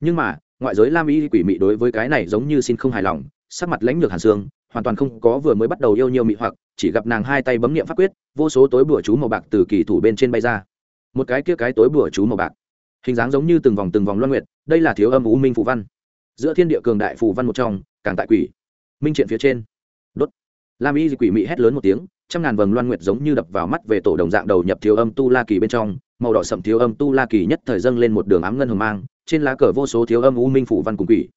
Nhưng mà, ngoại giới lam y quỷ mị đối với cái này giống như xin không hài lòng, sắc mặt lãnh lược hàn xương, hoàn toàn không có vừa mới bắt đầu yêu nhiều mị hoặc, chỉ gặp nàng hai tay bấm niệm pháp quyết, vô số tối bửa chú màu bạc từ kỳ thủ bên trên bay ra. Một cái kia cái tối bửa chú màu bạc, hình dáng giống như từng vòng từng vòng loan nguyệt, đây là thiếu âm u minh phù văn. Giữa thiên địa cường đại phù văn một trong, càng tại quỷ, minh triện phía trên. Đốt. Lam y quỷ mị hét lớn một tiếng trăm ngàn vầng loan nguyệt giống như đập vào mắt về tổ đồng dạng đầu nhập thiếu âm tu la kỳ bên trong, màu đỏ sậm thiếu âm tu la kỳ nhất thời dâng lên một đường ám ngân hồng mang, trên lá cờ vô số thiếu âm u minh phủ văn cùng quỷ,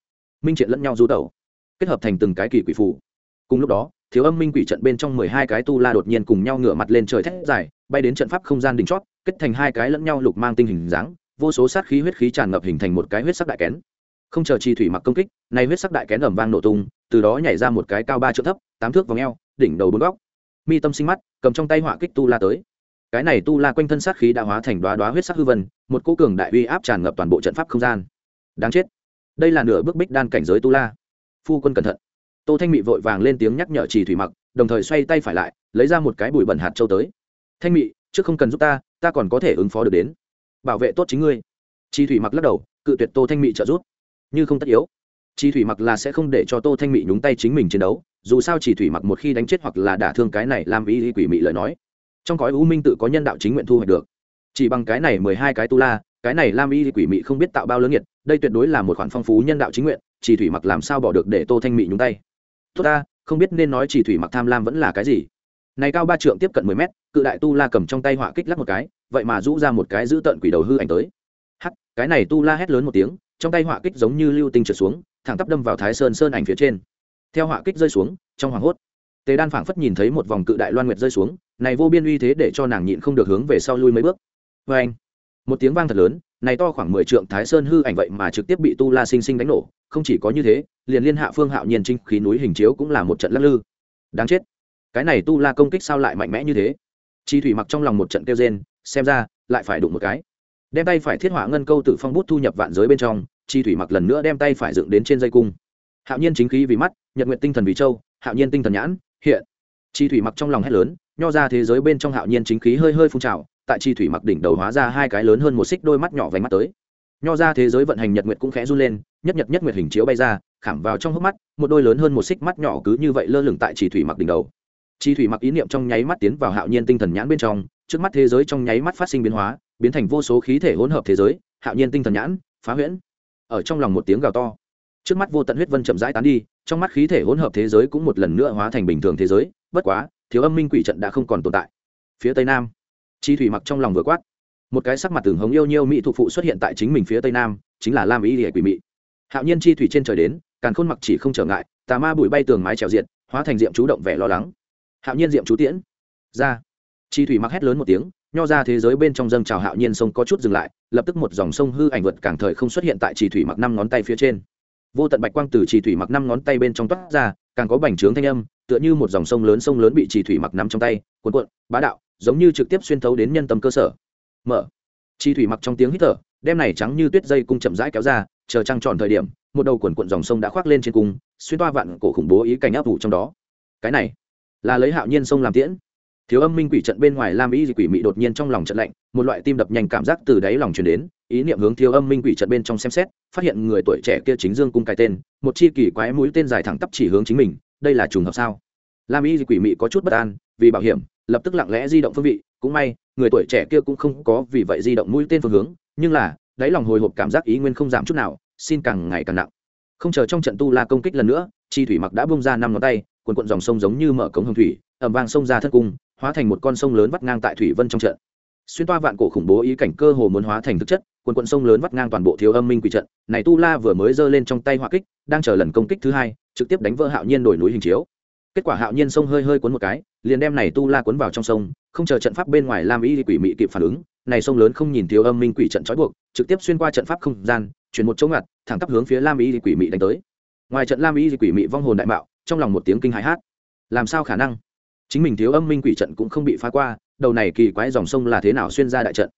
minh triện lẫn nhau du tẩu, kết hợp thành từng cái kỳ quỷ phủ. Cùng lúc đó, thiếu âm minh quỷ trận bên trong mười hai cái tu la đột nhiên cùng nhau ngửa mặt lên trời thét dài, bay đến trận pháp không gian đỉnh chót, kết thành hai cái lẫn nhau lục mang tinh hình dáng, vô số sát khí huyết khí tràn ngập hình thành một cái huyết sắc đại kén. Không chờ chi thủy mặc công kích, nay huyết sắc đại kén ẩm vang nổ tung, từ đó nhảy ra một cái cao ba chữ thấp, tám thước vòng eo, đỉnh đầu bốn góc mi tâm sinh mắt, cầm trong tay họa kích tu la tới. Cái này tu la quanh thân sát khí đã hóa thành đoá đoá huyết sắc hư vân, một cô cường đại uy áp tràn ngập toàn bộ trận pháp không gian. Đáng chết. Đây là nửa bước bích đan cảnh giới tu la. Phu quân cẩn thận. Tô thanh mị vội vàng lên tiếng nhắc nhở trì thủy mặc, đồng thời xoay tay phải lại, lấy ra một cái bụi bẩn hạt châu tới. Thanh mị, trước không cần giúp ta ta còn có thể ứng phó được đến. Bảo vệ tốt chính ngươi. Trì thủy mặc lắc đầu, cự tuyệt tô thanh mị trợ giúp. Như không tất yếu chi thủy mặc là sẽ không để cho tô thanh mỹ nhúng tay chính mình chiến đấu, dù sao chỉ thủy mặc một khi đánh chết hoặc là đả thương cái này làm ý quỷ mị lời nói. Trong cõi u minh tự có nhân đạo chính nguyện thu hoạch được. Chỉ bằng cái này mười hai cái tu la, cái này lam y quỷ mị không biết tạo bao lớn nhiệt đây tuyệt đối là một khoản phong phú nhân đạo chính nguyện, chỉ thủy mặc làm sao bỏ được để tô thanh mỹ nhúng tay? Tốt ta, không biết nên nói chỉ thủy mặc tham lam vẫn là cái gì. Này cao ba trượng tiếp cận mười mét, cự đại tu la cầm trong tay họa kích lắc một cái, vậy mà rũ ra một cái giữ tận quỷ đầu hư ảnh tới. Hắc, cái này tu la hét lớn một tiếng, trong tay họa kích giống như lưu tinh trượt xuống thẳng tắp đâm vào thái sơn sơn ảnh phía trên. Theo họa kích rơi xuống, trong hoàng hốt, tề đan phảng phất nhìn thấy một vòng cự đại loan nguyệt rơi xuống, này vô biên uy thế để cho nàng nhịn không được hướng về sau lui mấy bước. Vê anh, một tiếng vang thật lớn, này to khoảng mười trượng thái sơn hư ảnh vậy mà trực tiếp bị tu la sinh sinh đánh nổ, không chỉ có như thế, liền liên hạ phương hạo nhiên trinh khí núi hình chiếu cũng là một trận lắc lư. Đáng chết, cái này tu la công kích sao lại mạnh mẽ như thế? Chi thủy mặc trong lòng một trận kêu rên, xem ra, lại phải đụng một cái. Đem tay phải thiết hỏa ngân câu tự phong bút thu nhập vạn giới bên trong chi thủy mặc lần nữa đem tay phải dựng đến trên dây cung. Hạo nhiên chính khí vì mắt, nhật nguyện tinh thần vì châu, hạo nhiên tinh thần nhãn, hiện. Chi thủy mặc trong lòng hét lớn, nho ra thế giới bên trong hạo nhiên chính khí hơi hơi phun trào, tại chi thủy mặc đỉnh đầu hóa ra hai cái lớn hơn một xích đôi mắt nhỏ vành mắt tới. Nho ra thế giới vận hành nhật nguyệt cũng khẽ run lên, nhất nhật nhất nguyệt hình chiếu bay ra, khảm vào trong hốc mắt, một đôi lớn hơn một xích mắt nhỏ cứ như vậy lơ lửng tại chi thủy mặc đỉnh đầu. Chi thủy mặc ý niệm trong nháy mắt tiến vào hạo nhiên tinh thần nhãn bên trong, trước mắt thế giới trong nháy mắt phát sinh biến hóa, biến thành vô số khí thể hỗn hợp thế giới, hạo nhiên tinh thần nhãn, phá huyễn ở trong lòng một tiếng gào to. Trước mắt vô tận huyết vân chậm rãi tán đi, trong mắt khí thể hỗn hợp thế giới cũng một lần nữa hóa thành bình thường thế giới, bất quá, thiếu âm minh quỷ trận đã không còn tồn tại. Phía tây nam, chi thủy mặc trong lòng vừa quát. Một cái sắc mặt tường hống yêu nhiêu mỹ thụ phụ xuất hiện tại chính mình phía tây nam, chính là lam ý địa quỷ mị. Hạo nhiên chi thủy trên trời đến, càn khôn mặc chỉ không trở ngại, tà ma bụi bay tường mái trèo diện hóa thành diệm chú động vẻ lo lắng. Hạo nhiên diệm chú tiễn. Ra. Chi thủy mặc hét lớn một tiếng nho ra thế giới bên trong dâng trào hạo nhiên sông có chút dừng lại, lập tức một dòng sông hư ảnh vượt càng thời không xuất hiện tại trì thủy mặc năm ngón tay phía trên. Vô tận bạch quang từ trì thủy mặc năm ngón tay bên trong toát ra, càng có bành trướng thanh âm, tựa như một dòng sông lớn sông lớn bị trì thủy mặc nắm trong tay, cuộn cuộn, bá đạo, giống như trực tiếp xuyên thấu đến nhân tâm cơ sở. Mở. Trì thủy mặc trong tiếng hít thở đem này trắng như tuyết dây cung chậm rãi kéo ra, chờ trăng tròn thời điểm, một đầu quần cuộn dòng sông đã khoác lên trên cung, xuyên toa vạn cổ khủng bố ý cảnh áp vụ trong đó. Cái này là lấy hạo nhiên sông làm tiễn thiếu âm minh quỷ trận bên ngoài lam ý quỷ mị đột nhiên trong lòng trận lạnh, một loại tim đập nhanh cảm giác từ đáy lòng truyền đến, ý niệm hướng thiếu âm minh quỷ trận bên trong xem xét, phát hiện người tuổi trẻ kia chính dương cung cái tên, một chi kỳ quái mũi tên dài thẳng tắp chỉ hướng chính mình, đây là trùng hợp sao? Lam ý quỷ mị có chút bất an, vì bảo hiểm, lập tức lặng lẽ di động phương vị, cũng may, người tuổi trẻ kia cũng không có vì vậy di động mũi tên phương hướng, nhưng là, đáy lòng hồi hộp cảm giác ý nguyên không giảm chút nào, xin càng ngày càng nặng. Không chờ trong trận tu la công kích lần nữa, chi thủy mặc đã bung ra năm ngón tay quần quận dòng sông giống như mở cống hồng thủy ẩm vang sông ra thân cung hóa thành một con sông lớn vắt ngang tại thủy vân trong trận. Xuyên toa vạn cổ khủng bố ý cảnh cơ hồ muốn hóa thành thực chất quần quận sông lớn vắt ngang toàn bộ thiếu âm minh quỷ trận. Này tu la vừa mới giơ lên trong tay hỏa kích, đang chờ lần công kích thứ hai, trực tiếp đánh vỡ hạo nhiên đổi núi hình chiếu. Kết quả hạo nhiên sông hơi hơi cuốn một cái, liền đem này tu la cuốn vào trong sông, không chờ trận pháp bên ngoài lam y quỷ mị kịp phản ứng, này sông lớn không nhìn thiếu âm minh quỷ trận trói buộc, trực tiếp xuyên qua trận pháp không gian, chuyển một chỗ ngặt, thẳng tắp hướng phía lam y quỷ mị đánh tới. Ngoài trận lam y quỷ mị vong hồn đại mạo, trong lòng một tiếng kinh hãi hát. Làm sao khả năng? Chính mình thiếu âm minh quỷ trận cũng không bị phá qua, đầu này kỳ quái dòng sông là thế nào xuyên ra đại trận?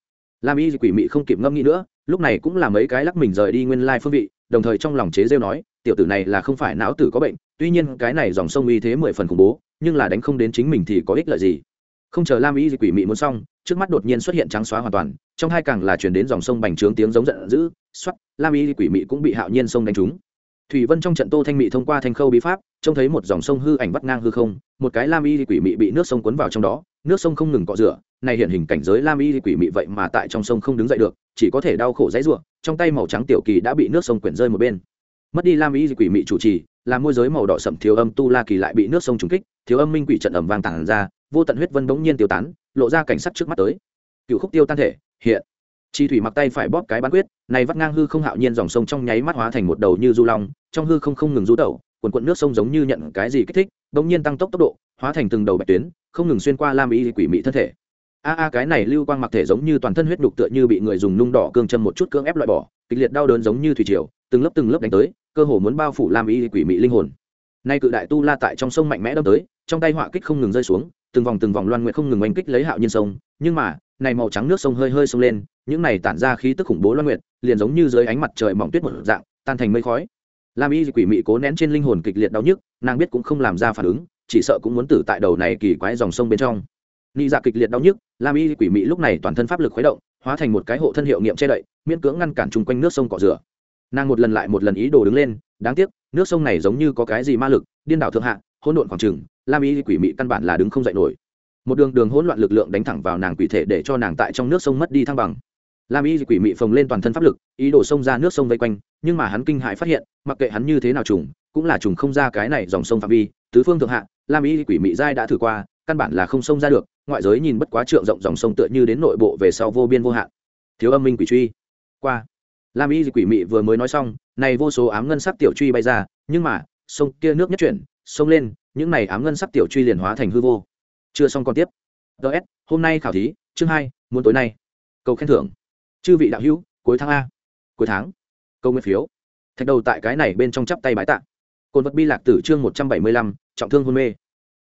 Lam y quỷ mị không kịp ngâm nghĩ nữa, lúc này cũng là mấy cái lắc mình rời đi nguyên lai phương vị, đồng thời trong lòng chế rêu nói, tiểu tử này là không phải não tử có bệnh, tuy nhiên cái này dòng sông uy thế mười phần khủng bố, nhưng là đánh không đến chính mình thì có ích lợi gì? Không chờ lam y quỷ mị muốn xong, trước mắt đột nhiên xuất hiện trắng xóa hoàn toàn, trong hai càng là chuyển đến dòng sông bành trướng tiếng giống giận dữ xoắt lam y quỷ mị cũng bị hạo nhiên sông đánh trúng thủy vân trong trận tô thanh mị thông qua thanh khâu bí pháp, trông thấy một dòng sông hư ảnh vắt ngang hư không, một cái lam y quỷ mị bị nước sông cuốn vào trong đó, nước sông không ngừng cọ rửa, này hiện hình cảnh giới lam y quỷ mị vậy mà tại trong sông không đứng dậy được, chỉ có thể đau khổ dãy ruộng trong tay màu trắng tiểu kỳ đã bị nước sông quyển rơi một bên. Mất đi lam y quỷ mị chủ trì làm môi giới màu đỏ sậm thiếu âm tu la kỳ lại bị nước sông trúng kích, thiếu âm minh quỷ trận ẩm vang tản ra, vô tận huyết vân bỗng nhiên tiêu tán, lộ ra cảnh sắc trước mắt tới. Cựu khúc tiêu tan thể, hiện chi thủy mặc tay phải bóp cái bán quyết, này vắt ngang hư không hạo nhiên dòng sông trong nháy mắt hóa thành một đầu như du long, trong hư không không ngừng rú tẩu quần quận nước sông giống như nhận cái gì kích thích, bỗng nhiên tăng tốc tốc độ, hóa thành từng đầu bạch tuyến, không ngừng xuyên qua lam y quỷ mị thân thể. A a, cái này lưu quang mặc thể giống như toàn thân huyết đục tựa như bị người dùng nung đỏ cương châm một chút cưỡng ép loại bỏ, kịch liệt đau đớn giống như thủy triều, từng lớp từng lớp đánh tới, cơ hồ muốn bao phủ lam y quỷ mị linh hồn. Nay cự đại tu la tại trong sông mạnh mẽ đâm tới, trong tay họa kích không ngừng rơi xuống, từng vòng từng vòng loan nguyện không ngừng oanh kích lấy hạo nhiên sông nhưng mà, này màu trắng nước sông hơi hơi sông lên, những này tản ra khí tức khủng bố loan nguyệt, liền giống như dưới ánh mặt trời mỏng tuyết một dạng, tan thành mây khói. Lam y quỷ mị cố nén trên linh hồn kịch liệt đau nhức, nàng biết cũng không làm ra phản ứng, chỉ sợ cũng muốn tử tại đầu này kỳ quái dòng sông bên trong. Nị dạ kịch liệt đau nhức, lam y quỷ mị lúc này toàn thân pháp lực khuấy động, hóa thành một cái hộ thân hiệu nghiệm che đậy, miễn cưỡng ngăn cản chung quanh nước sông cọ rửa. Nàng một lần lại một lần ý đồ đứng lên, đáng tiếc, nước sông này giống như có cái gì ma lực, điên đảo thượng hạ, hỗn độn khoảng trừng lam y quỷ mị căn bản là đứng không dậy nổi một đường đường hỗn loạn lực lượng đánh thẳng vào nàng quỷ thể để cho nàng tại trong nước sông mất đi thăng bằng. Lam y quỷ mị phồng lên toàn thân pháp lực, ý đổ sông ra nước sông vây quanh, nhưng mà hắn kinh hãi phát hiện, mặc kệ hắn như thế nào trùng, cũng là trùng không ra cái này dòng sông phạm vi, tứ phương thượng hạ, lam y quỷ mị giai đã thử qua, căn bản là không sông ra được, ngoại giới nhìn bất quá trượng rộng dòng sông tựa như đến nội bộ về sau vô biên vô hạn. Thiếu âm minh quỷ truy. Qua. Lam y quỷ mị vừa mới nói xong, này vô số ám ngân sắc tiểu truy bay ra, nhưng mà, sông kia nước nhất chuyển, sông lên, những này ám ngân sắc tiểu truy liền hóa thành hư vô chưa xong còn tiếp. Ts hôm nay khảo thí, chương hai, muốn tối nay. Cầu khen thưởng. Chư vị đạo hữu, cuối tháng a. Cuối tháng. Câu nguyên phiếu. Thạch đầu tại cái này bên trong chắp tay bái tạ. Cồn vật bi lạc tử chương một trăm bảy mươi lăm, trọng thương hôn mê.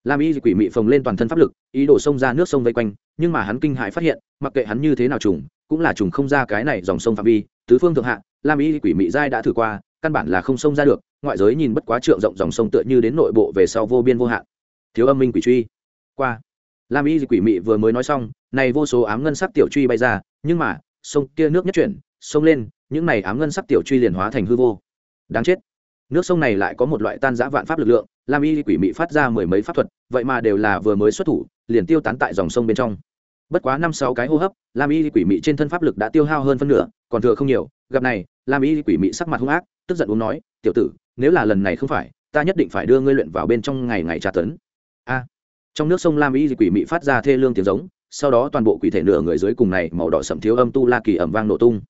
Lam y quỷ mị phồng lên toàn thân pháp lực, ý đổ sông ra nước sông vây quanh, nhưng mà hắn kinh hại phát hiện, mặc kệ hắn như thế nào trùng, cũng là trùng không ra cái này dòng sông phạm vi, tứ phương thượng hạ, lam y quỷ mị giai đã thử qua, căn bản là không sông ra được, ngoại giới nhìn bất quá trượng rộng dòng sông tựa như đến nội bộ về sau vô biên vô hạn. Thiếu âm minh quỷ truy qua. Lam y quỷ mị vừa mới nói xong, này vô số ám ngân sắc tiểu truy bay ra, nhưng mà, sông kia nước nhất chuyển, sông lên, những này ám ngân sắc tiểu truy liền hóa thành hư vô. Đáng chết. Nước sông này lại có một loại tan giã vạn pháp lực lượng, lam y quỷ mị phát ra mười mấy pháp thuật, vậy mà đều là vừa mới xuất thủ, liền tiêu tán tại dòng sông bên trong. Bất quá năm sáu cái hô hấp, lam y quỷ mị trên thân pháp lực đã tiêu hao hơn phân nửa, còn thừa không nhiều, gặp này, lam y quỷ mị sắc mặt hung ác, tức giận uống nói, tiểu tử, nếu là lần này không phải, ta nhất định phải đưa ngươi luyện vào bên trong ngày ngày tra tấn. A trong nước sông lam y quỷ mị phát ra thê lương tiếng giống, sau đó toàn bộ quỷ thể nửa người dưới cùng này màu đỏ sậm thiếu âm tu la kỳ ẩm vang nổ tung.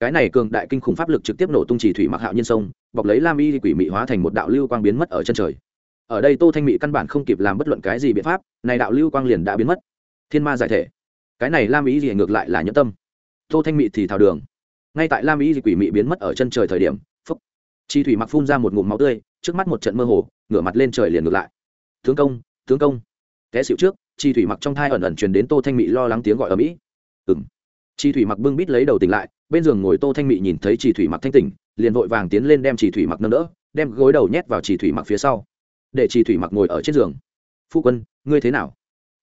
Cái này cường đại kinh khủng pháp lực trực tiếp nổ tung chỉ thủy mặc hạo nhiên sông, bọc lấy lam y quỷ mị hóa thành một đạo lưu quang biến mất ở chân trời. Ở đây tô thanh mị căn bản không kịp làm bất luận cái gì biện pháp, này đạo lưu quang liền đã biến mất. Thiên ma giải thể. Cái này lam ý gì ngược lại là nhẫn tâm. Tô thanh mị thì thảo đường. Ngay tại lam ý gì quỷ mị biến mất ở chân trời thời điểm, phúc, chi thủy mặc phun ra một ngụm máu tươi, trước mắt một trận mơ hồ, ngửa mặt lên trời liền ngược lại. Tướng công tướng công té xịu trước, chi thủy mặc trong thai ẩn ẩn truyền đến tô thanh mị lo lắng tiếng gọi ở mỹ. Ừng chi thủy mặc bưng bít lấy đầu tỉnh lại, bên giường ngồi tô thanh mị nhìn thấy chi thủy mặc thanh tỉnh, liền vội vàng tiến lên đem chi thủy mặc nâng đỡ, đem gối đầu nhét vào chi thủy mặc phía sau. Để chi thủy mặc ngồi ở trên giường. Phu quân, ngươi thế nào?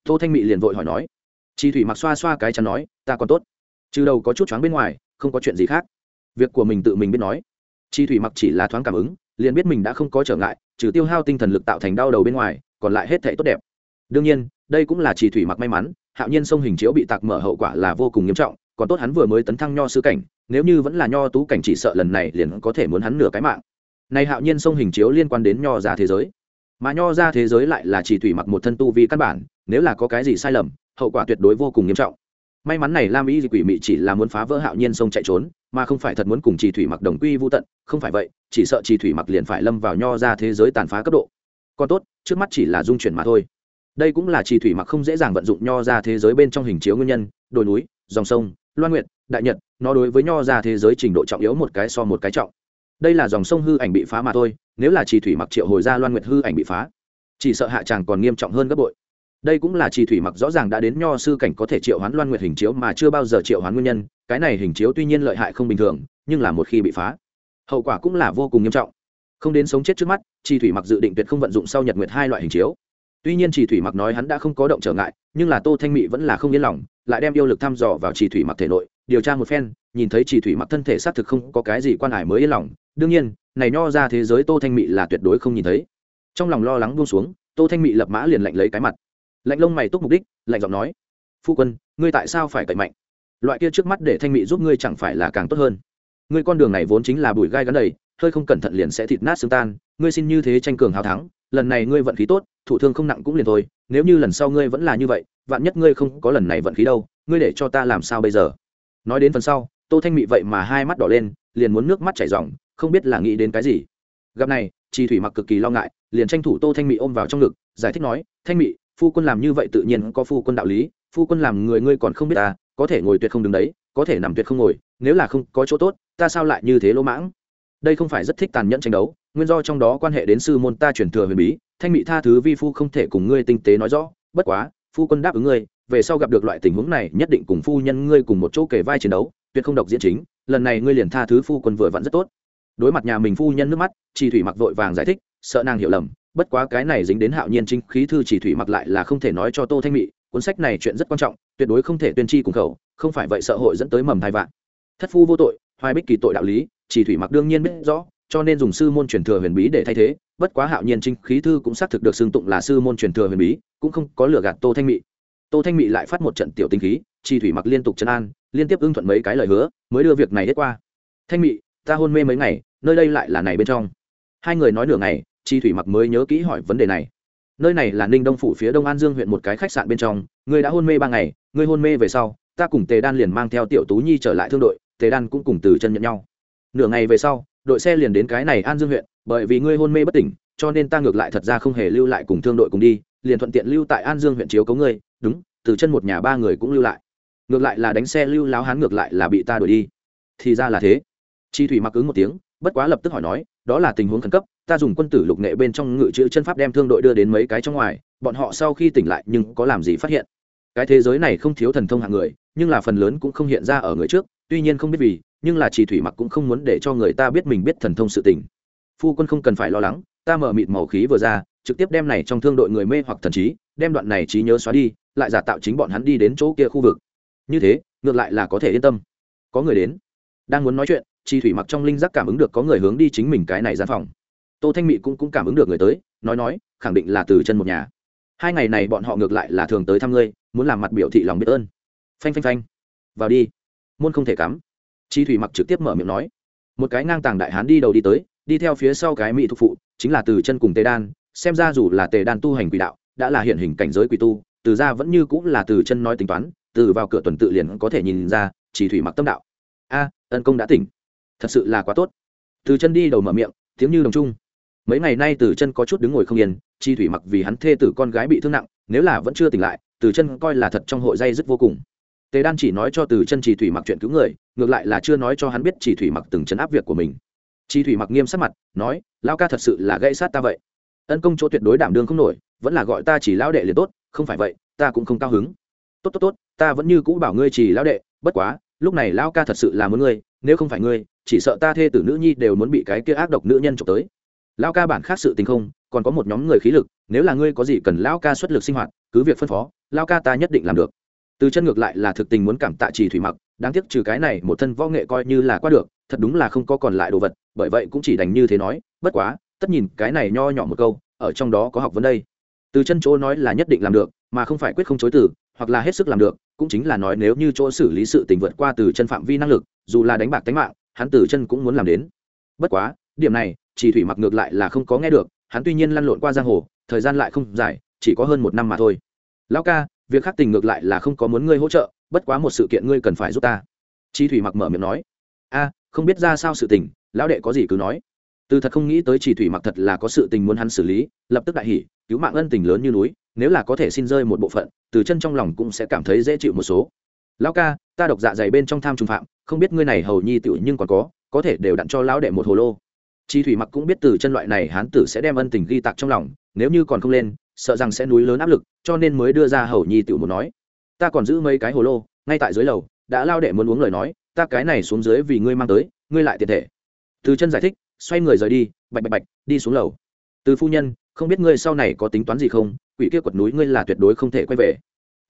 Tô thanh mị liền vội hỏi nói. Chi thủy mặc xoa xoa cái chắn nói, ta còn tốt. Trừ đầu có chút choáng bên ngoài, không có chuyện gì khác. Việc của mình tự mình biết nói. Chi thủy mặc chỉ là thoáng cảm ứng, liền biết mình đã không có trở ngại, trừ tiêu hao tinh thần lực tạo thành đau đầu bên ngoài, còn lại hết thể tốt đẹp đương nhiên, đây cũng là chỉ thủy mặc may mắn, hạo nhiên sông hình chiếu bị tạc mở hậu quả là vô cùng nghiêm trọng, còn tốt hắn vừa mới tấn thăng nho sư cảnh, nếu như vẫn là nho tú cảnh chỉ sợ lần này liền có thể muốn hắn nửa cái mạng. Này hạo nhiên sông hình chiếu liên quan đến nho ra thế giới. Mà nho ra thế giới lại là chỉ thủy mặc một thân tu vi căn bản, nếu là có cái gì sai lầm, hậu quả tuyệt đối vô cùng nghiêm trọng. May mắn này lam y quỷ mị chỉ là muốn phá vỡ hạo nhiên sông chạy trốn, mà không phải thật muốn cùng chỉ thủy mặc đồng quy vô tận, không phải vậy, chỉ sợ chỉ thủy mặc liền phải lâm vào nho ra thế giới tàn phá cấp độ. Còn tốt, trước mắt chỉ là dung chuyển mà thôi đây cũng là trì thủy mặc không dễ dàng vận dụng nho ra thế giới bên trong hình chiếu nguyên nhân, đồi núi, dòng sông, loan nguyện đại nhật, nó đối với nho ra thế giới trình độ trọng yếu một cái so một cái trọng. Đây là dòng sông hư ảnh bị phá mà thôi, nếu là trì thủy mặc triệu hồi ra loan nguyệt hư ảnh bị phá, chỉ sợ hạ tràng còn nghiêm trọng hơn gấp bội. Đây cũng là trì thủy mặc rõ ràng đã đến nho sư cảnh có thể triệu hoán loan nguyệt hình chiếu mà chưa bao giờ triệu hoán nguyên nhân, cái này hình chiếu tuy nhiên lợi hại không bình thường, nhưng là một khi bị phá, hậu quả cũng là vô cùng nghiêm trọng. Không đến sống chết trước mắt, trì thủy mặc dự định tuyệt không vận dụng sau nhật nguyệt hai loại hình chiếu tuy nhiên chỉ thủy mặc nói hắn đã không có động trở ngại, nhưng là tô thanh mỹ vẫn là không yên lòng, lại đem yêu lực thăm dò vào chỉ thủy mặc thể nội, điều tra một phen, nhìn thấy chỉ thủy mặc thân thể xác thực không có cái gì quan hải mới yên lòng. Đương nhiên, này nho ra thế giới tô thanh mị là tuyệt đối không nhìn thấy. Trong lòng lo lắng buông xuống, tô thanh mị lập mã liền lạnh lấy cái mặt. Lạnh lông mày túc mục đích, lạnh giọng nói, phu quân, ngươi tại sao phải cậy mạnh? Loại kia trước mắt để thanh mị giúp ngươi chẳng phải là càng tốt hơn? Ngươi con đường này vốn chính là bụi gai gắn đầy, hơi không cẩn thận liền sẽ thịt nát xương tan. Ngươi xin như thế tranh cường hào thắng, lần này ngươi vận khí tốt thủ thương không nặng cũng liền thôi, nếu như lần sau ngươi vẫn là như vậy, vạn nhất ngươi không có lần này vận khí đâu, ngươi để cho ta làm sao bây giờ? Nói đến phần sau, tô thanh mị vậy mà hai mắt đỏ lên, liền muốn nước mắt chảy r không biết là nghĩ đến cái gì. Gặp này chi thủy mặc cực kỳ lo ngại, liền tranh thủ tô thanh mị ôm vào trong ngực, giải thích nói, thanh mị, phu quân làm như vậy tự nhiên có phu quân đạo lý, phu quân làm người ngươi còn không biết ta có thể ngồi tuyệt không đứng đấy, có thể nằm tuyệt không ngồi, nếu là không có chỗ tốt, ta sao lại như thế lỗ mãng? Đây không phải rất thích tàn nhẫn tranh đấu nguyên do trong đó quan hệ đến sư môn ta truyền thừa huyền bí, thanh mị tha thứ vi phu không thể cùng ngươi tinh tế nói rõ, bất quá, phu quân đáp ứng ngươi, về sau gặp được loại tình huống này, nhất định cùng phu nhân ngươi cùng một chỗ kề vai chiến đấu, tuyệt không độc diễn chính, lần này ngươi liền tha thứ phu quân vừa vặn rất tốt. Đối mặt nhà mình phu nhân nước mắt chỉ thủy mặc vội vàng giải thích, sợ nàng hiểu lầm, bất quá cái này dính đến hạo nhiên trinh khí thư chỉ thủy mặc lại là không thể nói cho tô thanh mị, cuốn sách này chuyện rất quan trọng, tuyệt đối không thể tuyên chi cùng khẩu, không phải vậy sợ hội dẫn tới mầm thai vạn. Thất phu vô tội, hoài bích kỳ tội đạo lý chỉ thủy mặc đương nhiên biết rõ cho nên dùng sư môn truyền thừa huyền bí để thay thế, bất quá hạo nhiên trinh khí thư cũng xác thực được xưng tụng là sư môn truyền thừa huyền bí, cũng không có lừa gạt tô thanh mị. Tô thanh mị lại phát một trận tiểu tinh khí, chi thủy mặc liên tục chân an, liên tiếp ưng thuận mấy cái lời hứa, mới đưa việc này hết qua. Thanh mị, ta hôn mê mấy ngày, nơi đây lại là này bên trong. Hai người nói nửa ngày, chi thủy mặc mới nhớ kỹ hỏi vấn đề này. Nơi này là ninh đông phủ phía đông an dương huyện một cái khách sạn bên trong, ngươi đã hôn mê ba ngày, ngươi hôn mê về sau, ta cùng tề đan liền mang theo tiểu tú nhi trở lại thương đội, tề đan cũng cùng từ chân nhận nhau. Nửa ngày về sau đội xe liền đến cái này an dương huyện, bởi vì ngươi hôn mê bất tỉnh, cho nên ta ngược lại thật ra không hề lưu lại cùng thương đội cùng đi, liền thuận tiện lưu tại an dương huyện chiếu cấu ngươi, đúng, từ chân một nhà ba người cũng lưu lại. Ngược lại là đánh xe lưu láo hán ngược lại là bị ta đuổi đi. Thì ra là thế. Chi thủy mặc ứng một tiếng, bất quá lập tức hỏi nói, đó là tình huống khẩn cấp, ta dùng quân tử lục nghệ bên trong ngự chữ chân pháp đem thương đội đưa đến mấy cái trong ngoài, bọn họ sau khi tỉnh lại nhưng có làm gì phát hiện. Cái thế giới này không thiếu thần thông hạng người, nhưng là phần lớn cũng không hiện ra ở người trước, tuy nhiên không biết vì nhưng là chỉ thủy mặc cũng không muốn để cho người ta biết mình biết thần thông sự tình. Phu quân không cần phải lo lắng ta mở mịt màu khí vừa ra trực tiếp đem này trong thương đội người mê hoặc thần trí đem đoạn này trí nhớ xóa đi lại giả tạo chính bọn hắn đi đến chỗ kia khu vực. Như thế ngược lại là có thể yên tâm. Có người đến đang muốn nói chuyện chi thủy mặc trong linh giác cảm ứng được có người hướng đi chính mình cái này gian phòng. Tô thanh mị cũng, cũng cảm ứng được người tới nói nói khẳng định là từ chân một nhà. Hai ngày này bọn họ ngược lại là thường tới thăm ngươi muốn làm mặt biểu thị lòng biết ơn. Phanh phanh phanh. Vào đi. Môn không thể cắm chi thủy mặc trực tiếp mở miệng nói. Một cái ngang tàng đại hán đi đầu đi tới, đi theo phía sau cái mỹ thuộc phụ, chính là từ chân cùng tề đan, xem ra dù là tề đan tu hành quỷ đạo, đã là hiện hình cảnh giới quỷ tu, từ ra vẫn như cũng là từ chân nói tính toán, từ vào cửa tuần tự liền có thể nhìn ra chỉ thủy mặc tâm đạo. A, ân công đã tỉnh. Thật sự là quá tốt. Từ chân đi đầu mở miệng, tiếng như đồng trung mấy ngày nay từ chân có chút đứng ngồi không yên, chi thủy mặc vì hắn thê tử con gái bị thương nặng, nếu là vẫn chưa tỉnh lại, từ chân coi là thật trong hội dây dứt vô cùng tề đan chỉ nói cho từ chân chỉ thủy mặc chuyện cứu người, ngược lại là chưa nói cho hắn biết chỉ thủy mặc từng chấn áp việc của mình. Chỉ thủy mặc nghiêm sắc mặt, nói lao ca thật sự là gây sát ta vậy. Ân công chỗ tuyệt đối đảm đương không nổi, vẫn là gọi ta chỉ lão đệ liền tốt, không phải vậy, ta cũng không cao hứng. Tốt tốt tốt, ta vẫn như cũ bảo ngươi chỉ lão đệ, bất quá, lúc này lão ca thật sự là muốn ngươi, nếu không phải ngươi, chỉ sợ ta thê tử nữ nhi đều muốn bị cái kia ác độc nữ nhân trộm tới. Lão ca bản khác sự tình không, còn có một nhóm người khí lực, nếu là ngươi có gì cần lão ca xuất lực sinh hoạt, cứ việc phân phó, lão ca ta nhất định làm được từ chân ngược lại là thực tình muốn cảm tạ trì thủy mặc, đáng tiếc trừ cái này một thân võ nghệ coi như là qua được, thật đúng là không có còn lại đồ vật, bởi vậy cũng chỉ đành như thế nói, bất quá, tất nhìn cái này nho nhỏ một câu, ở trong đó có học vấn đây. Từ chân chỗ nói là nhất định làm được, mà không phải quyết không chối từ, hoặc là hết sức làm được, cũng chính là nói nếu như chỗ xử lý sự tình vượt qua từ chân phạm vi năng lực, dù là đánh bạc tánh mạng, hắn từ chân cũng muốn làm đến. Bất quá, điểm này chỉ thủy mặc ngược lại là không có nghe được, hắn tuy nhiên lăn lộn qua giang hồ, thời gian lại không dài, chỉ có hơn một năm mà thôi. Lão ca việc khác tình ngược lại là không có muốn ngươi hỗ trợ, bất quá một sự kiện ngươi cần phải giúp ta. Chi thủy mặc mở miệng nói. A, không biết ra sao sự tình, lão đệ có gì cứ nói. Từ thật không nghĩ tới chỉ thủy mặc thật là có sự tình muốn hắn xử lý, lập tức đại hỉ, cứu mạng ân tình lớn như núi, nếu là có thể xin rơi một bộ phận, từ chân trong lòng cũng sẽ cảm thấy dễ chịu một số. Lão ca, ta độc dạ dày bên trong tham trung phạm, không biết ngươi này hầu nhi tựu nhưng còn có có thể đều đặn cho lão đệ một hồ lô. Chi thủy mặc cũng biết từ chân loại này hán tử sẽ đem ân tình ghi tạc trong lòng, nếu như còn không lên sợ rằng sẽ núi lớn áp lực, cho nên mới đưa ra hầu nhi tiểu một nói. Ta còn giữ mấy cái hồ lô, ngay tại dưới lầu, đã lao đệ muốn uống lời nói, ta cái này xuống dưới vì ngươi mang tới, ngươi lại tiện thể. Từ chân giải thích, xoay người rời đi, bạch bạch bạch, đi xuống lầu. Từ phu nhân, không biết ngươi sau này có tính toán gì không, quỷ kia quật núi ngươi là tuyệt đối không thể quay về.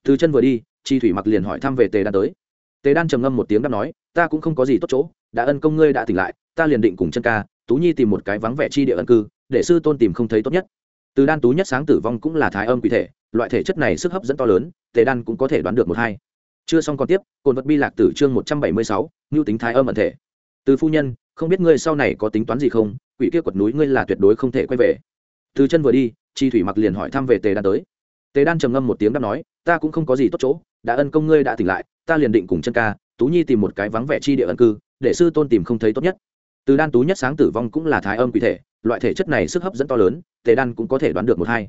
Từ chân vừa đi, chi thủy mặc liền hỏi thăm về tề đan tới. Tề đan trầm ngâm một tiếng đáp nói, ta cũng không có gì tốt chỗ, đã ân công ngươi đã tỉnh lại, ta liền định cùng chân ca, tú nhi tìm một cái vắng vẻ chi địa ân cư, để sư tôn tìm không thấy tốt nhất từ đan tú nhất sáng tử vong cũng là thái âm quỷ thể, loại thể chất này sức hấp dẫn to lớn, tề đan cũng có thể đoán được một hai. Chưa xong còn tiếp cồn vật bi lạc tử chương một trăm bảy mươi sáu ngưu tính thái âm ẩn thể. Từ phu nhân, không biết ngươi sau này có tính toán gì không? Quỷ kia quật núi ngươi là tuyệt đối không thể quay về. Từ chân vừa đi, chi thủy mặc liền hỏi thăm về tề đan tới. Tề đan trầm ngâm một tiếng đáp nói, ta cũng không có gì tốt chỗ, đã ân công ngươi đã tỉnh lại, ta liền định cùng chân ca, tú nhi tìm một cái vắng vẻ chi địa ẩn cư, để sư tôn tìm không thấy tốt nhất từ đan tú nhất sáng tử vong cũng là thái âm quỷ thể, loại thể chất này sức hấp dẫn to lớn, tề đan cũng có thể đoán được một hai.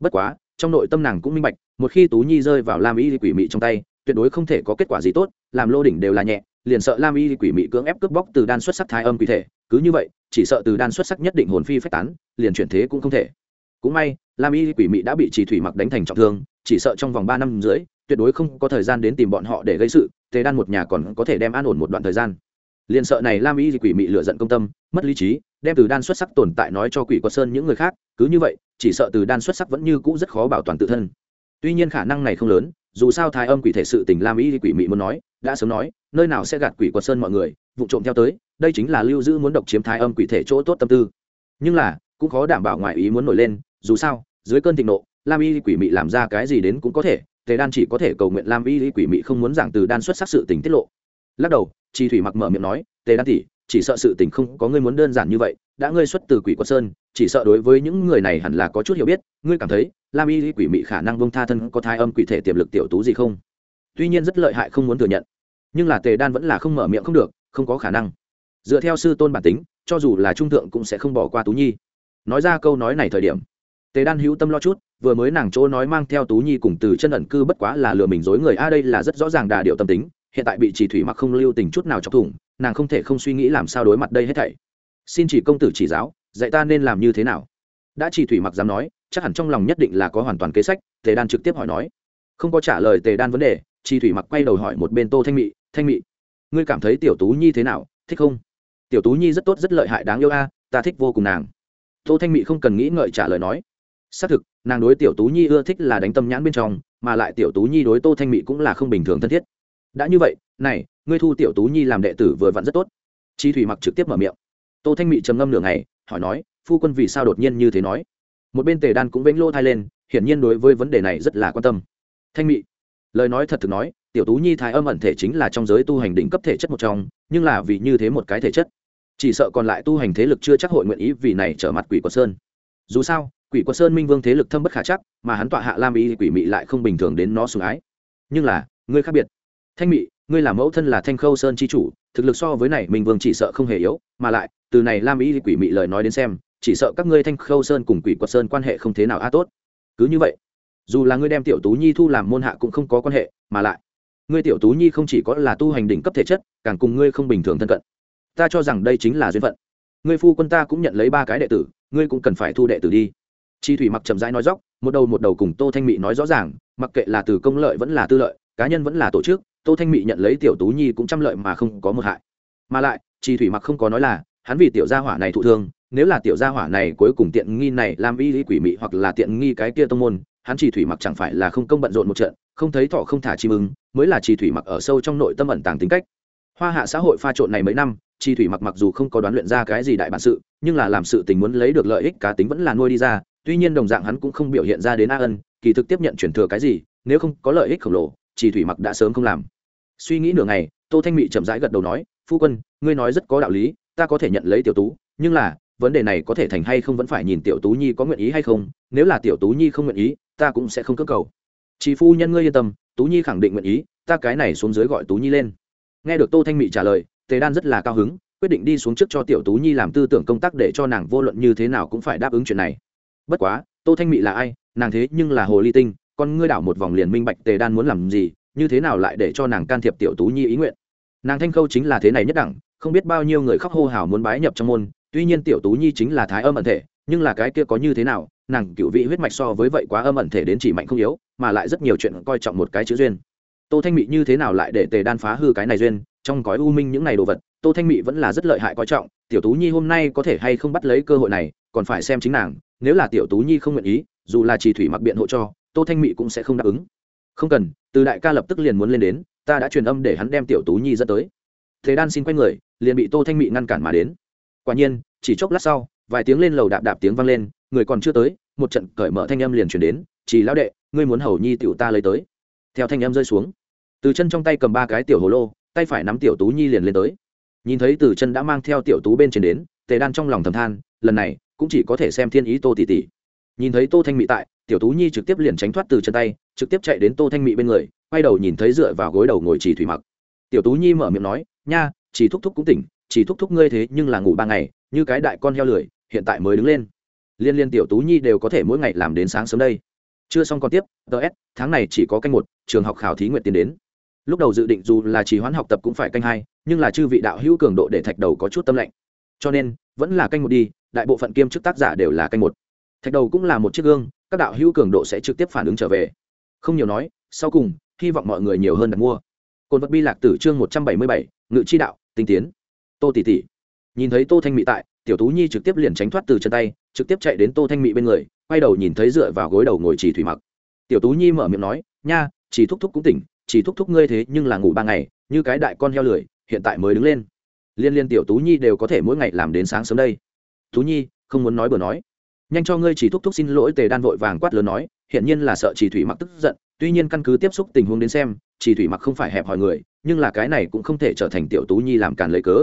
Bất quá, trong nội tâm nàng cũng minh bạch, một khi tú nhi rơi vào lam y quỷ mị trong tay, tuyệt đối không thể có kết quả gì tốt, làm lô đỉnh đều là nhẹ, liền sợ lam y quỷ mị cưỡng ép cướp bóc từ đan xuất sắc thái âm quỷ thể, cứ như vậy, chỉ sợ từ đan xuất sắc nhất định hồn phi phách tán, liền chuyển thế cũng không thể. Cũng may, lam y quỷ mị đã bị chỉ thủy mặc đánh thành trọng thương, chỉ sợ trong vòng ba năm rưỡi, tuyệt đối không có thời gian đến tìm bọn họ để gây sự, tề đan một nhà còn có thể đem an ổn một đoạn thời gian liền sợ này lam y quỷ mị lựa giận công tâm, mất lý trí, đem từ đan xuất sắc tồn tại nói cho quỷ quật sơn những người khác, cứ như vậy, chỉ sợ từ đan xuất sắc vẫn như cũ rất khó bảo toàn tự thân. Tuy nhiên khả năng này không lớn, dù sao thái âm quỷ thể sự tình lam y quỷ mị muốn nói, đã sớm nói, nơi nào sẽ gạt quỷ quật sơn mọi người, vụ trộm theo tới, đây chính là lưu giữ muốn độc chiếm thái âm quỷ thể chỗ tốt tâm tư. Nhưng là, cũng khó đảm bảo ngoại ý muốn nổi lên, dù sao, dưới cơn thịnh nộ, lam y quỷ mị làm ra cái gì đến cũng có thể, tề đan chỉ có thể cầu nguyện lam y quỷ mị không muốn giảng từ đan xuất sắc sự tình tiết lộ lắc đầu chi thủy mặc mở miệng nói, tề đan tỷ, chỉ sợ sự tình không có ngươi muốn đơn giản như vậy, đã ngươi xuất từ quỷ quật sơn, chỉ sợ đối với những người này hẳn là có chút hiểu biết, ngươi cảm thấy, lam y quỷ mị khả năng bông tha thân có thai âm quỷ thể tiềm lực tiểu tú gì không? Tuy nhiên rất lợi hại không muốn thừa nhận, nhưng là tề đan vẫn là không mở miệng không được, không có khả năng. Dựa theo sư tôn bản tính, cho dù là trung thượng cũng sẽ không bỏ qua tú nhi. Nói ra câu nói này thời điểm, tề đan hữu tâm lo chút, vừa mới nàng chỗ nói mang theo tú nhi cùng từ chân ẩn cư bất quá là lừa mình dối người, a, đây là rất rõ ràng đà điệu tâm tính hiện tại bị chỉ thủy mặc không lưu tình chút nào chọc thủng, nàng không thể không suy nghĩ làm sao đối mặt đây hết thảy. Xin chỉ công tử chỉ giáo, dạy ta nên làm như thế nào? Đã chỉ thủy mặc dám nói, chắc hẳn trong lòng nhất định là có hoàn toàn kế sách, tề đan trực tiếp hỏi nói. Không có trả lời tề đan vấn đề, chỉ thủy mặc quay đầu hỏi một bên tô thanh mị thanh mị, ngươi cảm thấy tiểu tú nhi thế nào, thích không? Tiểu tú nhi rất tốt, rất lợi hại, đáng yêu a, ta thích vô cùng nàng. Tô thanh mị không cần nghĩ ngợi trả lời nói. Xác thực, nàng đối tiểu tú nhi ưa thích là đánh tâm nhãn bên trong, mà lại tiểu tú nhi đối tô thanh mị cũng là không bình thường thân thiết đã như vậy, này, ngươi thu tiểu tú nhi làm đệ tử vừa vặn rất tốt. Chi thủy mặc trực tiếp mở miệng. Tô thanh mị trầm ngâm nửa ngày, hỏi nói, phu quân vì sao đột nhiên như thế nói? Một bên tề đan cũng vĩnh lô thai lên, hiển nhiên đối với vấn đề này rất là quan tâm. Thanh mị, lời nói thật thực nói, tiểu tú nhi thái âm ẩn thể chính là trong giới tu hành đỉnh cấp thể chất một trong, nhưng là vì như thế một cái thể chất. Chỉ sợ còn lại tu hành thế lực chưa chắc hội nguyện ý vì này trở mặt quỷ của sơn. Dù sao, quỷ quật sơn minh vương thế lực thâm bất khả chắc, mà hắn tọa hạ lam y quỷ mị lại không bình thường đến nó sùng ái. Nhưng là, ngươi khác biệt thanh mị, ngươi là mẫu thân là thanh khâu sơn chi chủ, thực lực so với này minh vương chỉ sợ không hề yếu, mà lại, từ này lam ý quỷ mị lời nói đến xem, chỉ sợ các ngươi thanh khâu sơn cùng quỷ quật sơn quan hệ không thế nào a tốt. Cứ như vậy, dù là ngươi đem tiểu tú nhi thu làm môn hạ cũng không có quan hệ, mà lại, ngươi tiểu tú nhi không chỉ có là tu hành đỉnh cấp thể chất, càng cùng ngươi không bình thường thân cận. Ta cho rằng đây chính là duyên phận. Ngươi phu quân ta cũng nhận lấy ba cái đệ tử, ngươi cũng cần phải thu đệ tử đi. Chi thủy mặc chậm rãi nói dóc một đầu một đầu cùng tô thanh mị nói rõ ràng, mặc kệ là từ công lợi vẫn là tư lợi, cá nhân vẫn là tổ chức tô thanh mị nhận lấy tiểu tú nhi cũng trăm lợi mà không có một hại. Mà lại chi thủy mặc không có nói là, hắn vì tiểu gia hỏa này thụ thương, nếu là tiểu gia hỏa này cuối cùng tiện nghi này làm y lý quỷ mị hoặc là tiện nghi cái kia tông môn, hắn chỉ thủy mặc chẳng phải là không công bận rộn một trận, không thấy thọ không thả chim ưng, mới là chỉ thủy mặc ở sâu trong nội tâm ẩn tàng tính cách. Hoa hạ xã hội pha trộn này mấy năm chi thủy mặc mặc dù không có đoán luyện ra cái gì đại bản sự, nhưng là làm sự tình muốn lấy được lợi ích cá tính vẫn là nuôi đi ra, tuy nhiên đồng dạng hắn cũng không biểu hiện ra đến a ân, kỳ thực tiếp nhận chuyển thừa cái gì, nếu không có lợi ích khổng lồ chỉ thủy mặc đã sớm không làm suy nghĩ nửa ngày, tô thanh mị chậm rãi gật đầu nói, phu quân, ngươi nói rất có đạo lý, ta có thể nhận lấy tiểu tú, nhưng là, vấn đề này có thể thành hay không vẫn phải nhìn tiểu tú nhi có nguyện ý hay không, nếu là tiểu tú nhi không nguyện ý, ta cũng sẽ không cơ cầu. Chị phu nhân ngươi yên tâm, tú nhi khẳng định nguyện ý, ta cái này xuống dưới gọi tú nhi lên. Nghe được tô thanh mị trả lời, tề đan rất là cao hứng, quyết định đi xuống trước cho tiểu tú nhi làm tư tưởng công tác để cho nàng vô luận như thế nào cũng phải đáp ứng chuyện này. Bất quá, tô thanh mị là ai, nàng thế nhưng là hồ ly tinh, con ngươi đảo một vòng liền minh bạch tề đan muốn làm gì như thế nào lại để cho nàng can thiệp tiểu tú nhi ý nguyện? Nàng thanh khâu chính là thế này nhất đẳng, không biết bao nhiêu người khóc hô hào muốn bái nhập trong môn, tuy nhiên tiểu tú nhi chính là thái âm ẩn thể, nhưng là cái kia có như thế nào, nàng cựu vị huyết mạch so với vậy quá âm ẩn thể đến chỉ mạnh không yếu, mà lại rất nhiều chuyện coi trọng một cái chữ duyên. Tô thanh mị như thế nào lại để tề đan phá hư cái này duyên, trong gói u minh những này đồ vật, tô thanh mị vẫn là rất lợi hại coi trọng, tiểu tú nhi hôm nay có thể hay không bắt lấy cơ hội này, còn phải xem chính nàng, nếu là tiểu tú nhi không nguyện ý, dù là chỉ thủy mặc biện hộ cho, tô thanh mị cũng sẽ không đáp ứng không cần, từ đại ca lập tức liền muốn lên đến, ta đã truyền âm để hắn đem tiểu tú nhi dẫn tới. Thế đan xin quay người, liền bị tô thanh mị ngăn cản mà đến. Quả nhiên, chỉ chốc lát sau, vài tiếng lên lầu đạp đạp tiếng vang lên, người còn chưa tới, một trận cởi mở thanh âm liền chuyển đến, chỉ lão đệ, ngươi muốn hầu nhi tiểu ta lấy tới. Theo thanh âm rơi xuống, từ chân trong tay cầm ba cái tiểu hồ lô, tay phải nắm tiểu tú nhi liền lên tới. Nhìn thấy từ chân đã mang theo tiểu tú bên trên đến, tề đan trong lòng thầm than, lần này cũng chỉ có thể xem thiên ý tô tỷ tỷ. Nhìn thấy tô thanh mỹ tại, tiểu tú nhi trực tiếp liền tránh thoát từ chân tay trực tiếp chạy đến tô thanh mỹ bên người, quay đầu nhìn thấy dựa vào gối đầu ngồi chỉ thủy mặc. Tiểu tú nhi mở miệng nói, nha chỉ thúc thúc cũng tỉnh chỉ thúc thúc ngươi thế nhưng là ngủ ba ngày, như cái đại con heo lười, hiện tại mới đứng lên. Liên liên tiểu tú nhi đều có thể mỗi ngày làm đến sáng sớm đây. Chưa xong còn tiếp ts tháng này chỉ có canh một, trường học khảo thí nguyện tiến đến. Lúc đầu dự định dù là chỉ hoãn học tập cũng phải canh hai, nhưng là chư vị đạo hữu cường độ để thạch đầu có chút tâm lạnh. Cho nên, vẫn là canh một đi, đại bộ phận kiêm chức tác giả đều là canh một. Thạch đầu cũng là một chiếc gương, các đạo hữu cường độ sẽ trực tiếp phản ứng trở về không nhiều nói, sau cùng, hy vọng mọi người nhiều hơn đặt mua. Cồn vật bi lạc tử chương một trăm bảy mươi bảy, ngự chi đạo, tinh tiến. Tô tỷ tỷ. Nhìn thấy tô thanh mỹ tại, tiểu tú nhi trực tiếp liền tránh thoát từ chân tay, trực tiếp chạy đến tô thanh mỹ bên người, quay đầu nhìn thấy dựa vào gối đầu ngồi chỉ thủy mặc. Tiểu tú nhi mở miệng nói, nha chỉ thúc thúc cũng tỉnh chỉ thúc thúc ngươi thế nhưng là ngủ ba ngày, như cái đại con heo lười, hiện tại mới đứng lên. Liên liên tiểu tú nhi đều có thể mỗi ngày làm đến sáng sớm đây. Tú nhi, không muốn nói bừa nói. Nhanh cho ngươi chỉ thúc thúc xin lỗi tề đan vội vàng quát lớn nói hiện nhiên là sợ chỉ thủy mặc tức giận, tuy nhiên căn cứ tiếp xúc tình huống đến xem, chỉ thủy mặc không phải hẹp hòi người, nhưng là cái này cũng không thể trở thành tiểu tú nhi làm cản lấy cớ.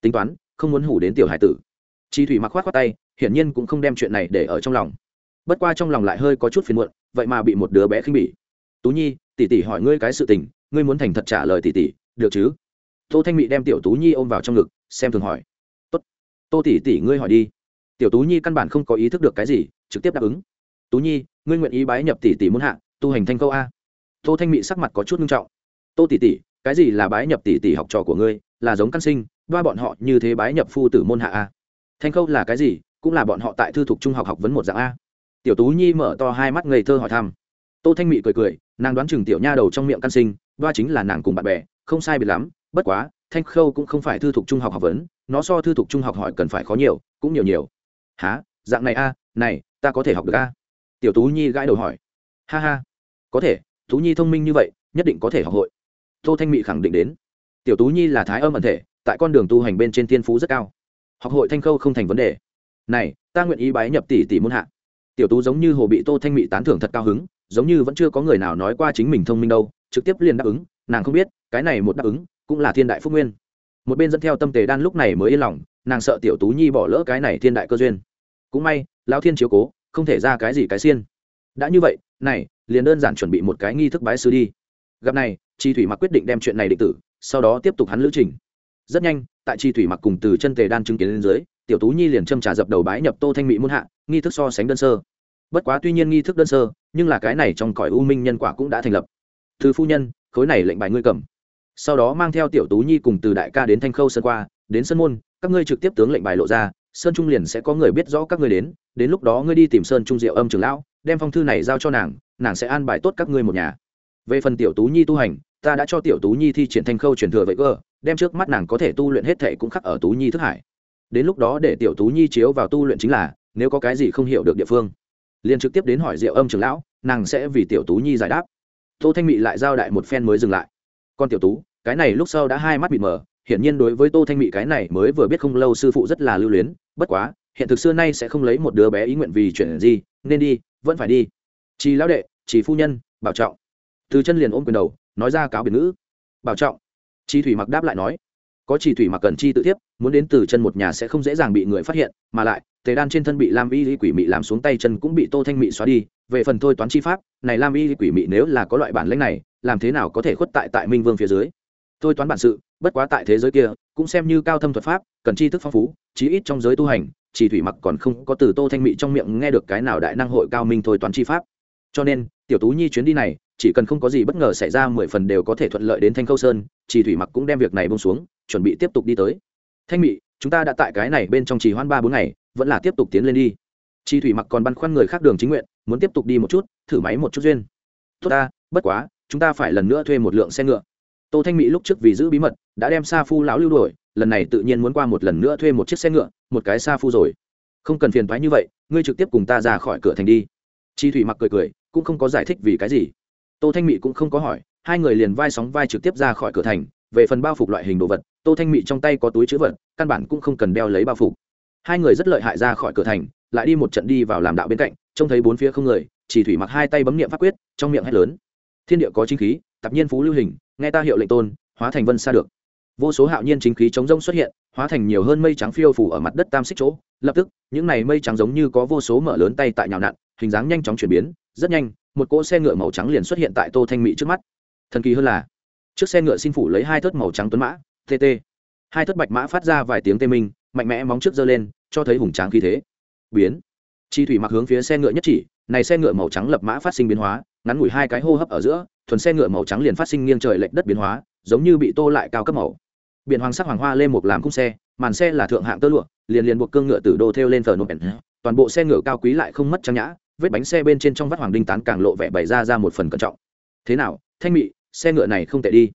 Tính toán, không muốn hủ đến tiểu hải tử. Chỉ thủy mặc khoát khoát tay, hiển nhiên cũng không đem chuyện này để ở trong lòng. Bất qua trong lòng lại hơi có chút phiền muộn, vậy mà bị một đứa bé khinh bỉ. Tú nhi, tỷ tỷ hỏi ngươi cái sự tình, ngươi muốn thành thật trả lời tỷ tỷ, được chứ? Tô thanh mỹ đem tiểu tú nhi ôm vào trong ngực, xem thường hỏi. Tốt, tô tỷ tỷ ngươi hỏi đi. Tiểu tú nhi căn bản không có ý thức được cái gì, trực tiếp đáp ứng tú nhi, ngươi nguyện ý bái nhập tỷ tỷ muốn hạ, tu hành thanh câu a. Tô thanh mỹ sắc mặt có chút nghiêm trọng. Tô tỷ tỷ, cái gì là bái nhập tỷ tỷ học trò của ngươi, là giống căn sinh đoa bọn họ như thế bái nhập phu tử môn hạ a. Thanh câu là cái gì, cũng là bọn họ tại thư thục trung học học vấn một dạng a. Tiểu tú nhi mở to hai mắt ngây thơ hỏi thăm. Tô thanh mị cười cười, nàng đoán chừng tiểu nha đầu trong miệng căn sinh đoa chính là nàng cùng bạn bè, không sai biệt lắm, bất quá, thanh khâu cũng không phải thư thục trung học học vấn, nó so thư thục trung học hỏi cần phải khó nhiều, cũng nhiều nhiều. Há dạng này a, này, ta có thể học được a tiểu tú nhi gãi đầu hỏi. Ha ha, có thể, tú nhi thông minh như vậy, nhất định có thể học hội. Tô thanh mị khẳng định đến. Tiểu tú nhi là thái âm ẩn thể, tại con đường tu hành bên trên thiên phú rất cao. Học hội thanh khâu không thành vấn đề. Này, ta nguyện ý bái nhập tỷ tỷ muôn hạ. Tiểu tú giống như hồ bị tô thanh mị tán thưởng thật cao hứng, giống như vẫn chưa có người nào nói qua chính mình thông minh đâu, trực tiếp liền đáp ứng, nàng không biết, cái này một đáp ứng, cũng là thiên đại phúc nguyên. Một bên dẫn theo tâm tề đan lúc này mới yên lòng, nàng sợ tiểu tú nhi bỏ lỡ cái này thiên đại cơ duyên. Cũng may, lão thiên chiếu cố không thể ra cái gì cái xiên. Đã như vậy, này, liền đơn giản chuẩn bị một cái nghi thức bái sư đi. Gặp này, chi thủy mặc quyết định đem chuyện này định tử, sau đó tiếp tục hắn lữ trình. Rất nhanh, tại chi thủy mặc cùng từ chân tề đan chứng kiến lên dưới, tiểu tú nhi liền châm trà dập đầu bái nhập tô thanh mỹ muôn hạ, nghi thức so sánh đơn sơ. Bất quá tuy nhiên nghi thức đơn sơ, nhưng là cái này trong cõi u minh nhân quả cũng đã thành lập. Thư phu nhân, khối này lệnh bài ngươi cầm. Sau đó mang theo tiểu tú nhi cùng từ đại ca đến thanh khâu sơn qua, đến sân môn, các ngươi trực tiếp tướng lệnh bài lộ ra sơn trung liền sẽ có người biết rõ các ngươi đến đến lúc đó ngươi đi tìm sơn trung diệu âm trường lão, đem phong thư này giao cho nàng nàng sẽ an bài tốt các ngươi một nhà. Về phần tiểu tú nhi tu hành, ta đã cho tiểu tú nhi thi triển thanh khâu truyền thừa vậy cơ, đem trước mắt nàng có thể tu luyện hết thể cũng khắc ở tú nhi thức hải. Đến lúc đó để tiểu tú nhi chiếu vào tu luyện chính là, nếu có cái gì không hiểu được địa phương, liền trực tiếp đến hỏi diệu âm trường lão, nàng sẽ vì tiểu tú nhi giải đáp. Tô thanh mị lại giao đại một phen mới dừng lại. Con tiểu tú, cái này lúc sau đã hai mắt bị mờ, hiển nhiên đối với tô thanh mị cái này mới vừa biết không lâu sư phụ rất là lưu luyến bất quá, hiện thực xưa nay sẽ không lấy một đứa bé ý nguyện vì chuyện gì, nên đi, vẫn phải đi. Chỉ lão đệ, chỉ phu nhân, bảo trọng. Từ chân liền ôm quyền đầu, nói ra cáo biệt ngữ. Bảo trọng. Chi thủy mặc đáp lại nói. Có chỉ thủy mặc cần chi tự tiếp muốn đến từ chân một nhà sẽ không dễ dàng bị người phát hiện, mà lại, tề đan trên thân bị lam y quỷ mị làm xuống tay chân cũng bị tô thanh mị xóa đi, về phần thôi toán chi pháp, này lam y quỷ mị nếu là có loại bản lãnh này, làm thế nào có thể khuất tại tại minh vương phía dưới? Thôi toán bản sự, bất quá tại thế giới kia, cũng xem như cao thâm thuật pháp, cần chi thức phong phú chí ít trong giới tu hành, chỉ thủy mặc còn không có từ tô thanh mị trong miệng nghe được cái nào đại năng hội cao minh thôi toán chi pháp. Cho nên, tiểu tú nhi chuyến đi này, chỉ cần không có gì bất ngờ xảy ra mười phần đều có thể thuận lợi đến thanh khâu sơn, chỉ thủy mặc cũng đem việc này bông xuống, chuẩn bị tiếp tục đi tới. Thanh mị, chúng ta đã tại cái này bên trong trì hoan ba bốn ngày, vẫn là tiếp tục tiến lên đi. Chi thủy mặc còn băn khoăn người khác đường chính nguyện, muốn tiếp tục đi một chút, thử máy một chút duyên. Tốt ta, bất quá, chúng ta phải lần nữa thuê một lượng xe ngựa. Tô thanh mỹ lúc trước vì giữ bí mật, đã đem sa phu lão lưu đuổi lần này tự nhiên muốn qua một lần nữa thuê một chiếc xe ngựa, một cái xa phu rồi. Không cần phiền thoái như vậy, ngươi trực tiếp cùng ta ra khỏi cửa thành đi. Chi thủy mặc cười cười, cũng không có giải thích vì cái gì. Tô thanh Mị cũng không có hỏi, hai người liền vai sóng vai trực tiếp ra khỏi cửa thành, về phần bao phục loại hình đồ vật, tô thanh Mị trong tay có túi chữ vật, căn bản cũng không cần đeo lấy bao phục. Hai người rất lợi hại ra khỏi cửa thành, lại đi một trận đi vào làm đạo bên cạnh, trông thấy bốn phía không người chỉ thủy mặc hai tay bấm niệm pháp quyết, trong miệng hét lớn. Thiên địa có chính khí tập nhiên phú lưu hình, nghe ta hiệu lệnh tôn, hóa thành vân xa được vô số hạo nhiên chính khí chống rông xuất hiện, hóa thành nhiều hơn mây trắng phiêu phủ ở mặt đất tam xích chỗ. Lập tức, những này mây trắng giống như có vô số mở lớn tay tại nhào nặn, hình dáng nhanh chóng chuyển biến, rất nhanh, một cỗ xe ngựa màu trắng liền xuất hiện tại tô thanh mỹ trước mắt. Thần kỳ hơn là, chiếc xe ngựa xin phủ lấy hai thớt màu trắng tuấn mã tt hai thớt bạch mã phát ra vài tiếng tê minh, mạnh mẽ móng trước giơ lên, cho thấy hùng tráng khí thế. Biến. Chi thủy mặc hướng phía xe ngựa nhất chỉ, này xe ngựa màu trắng lập mã phát sinh biến hóa, ngắn ngủi hai cái hô hấp ở giữa, thuần xe ngựa màu trắng liền phát sinh nghiêng trời lệch đất biến hóa, giống như bị tô lại cao cấp màu biển hoàng sắc hoàng hoa lên một làm khung xe, màn xe là thượng hạng tơ lụa, liền liền buộc cương ngựa từ đô theo lên thờ nộp toàn bộ xe ngựa cao quý lại không mất trang nhã, vết bánh xe bên trên trong vắt hoàng đinh tán càng lộ vẻ bày ra ra một phần cẩn trọng. Thế nào, thanh mị, xe ngựa này không tệ đi.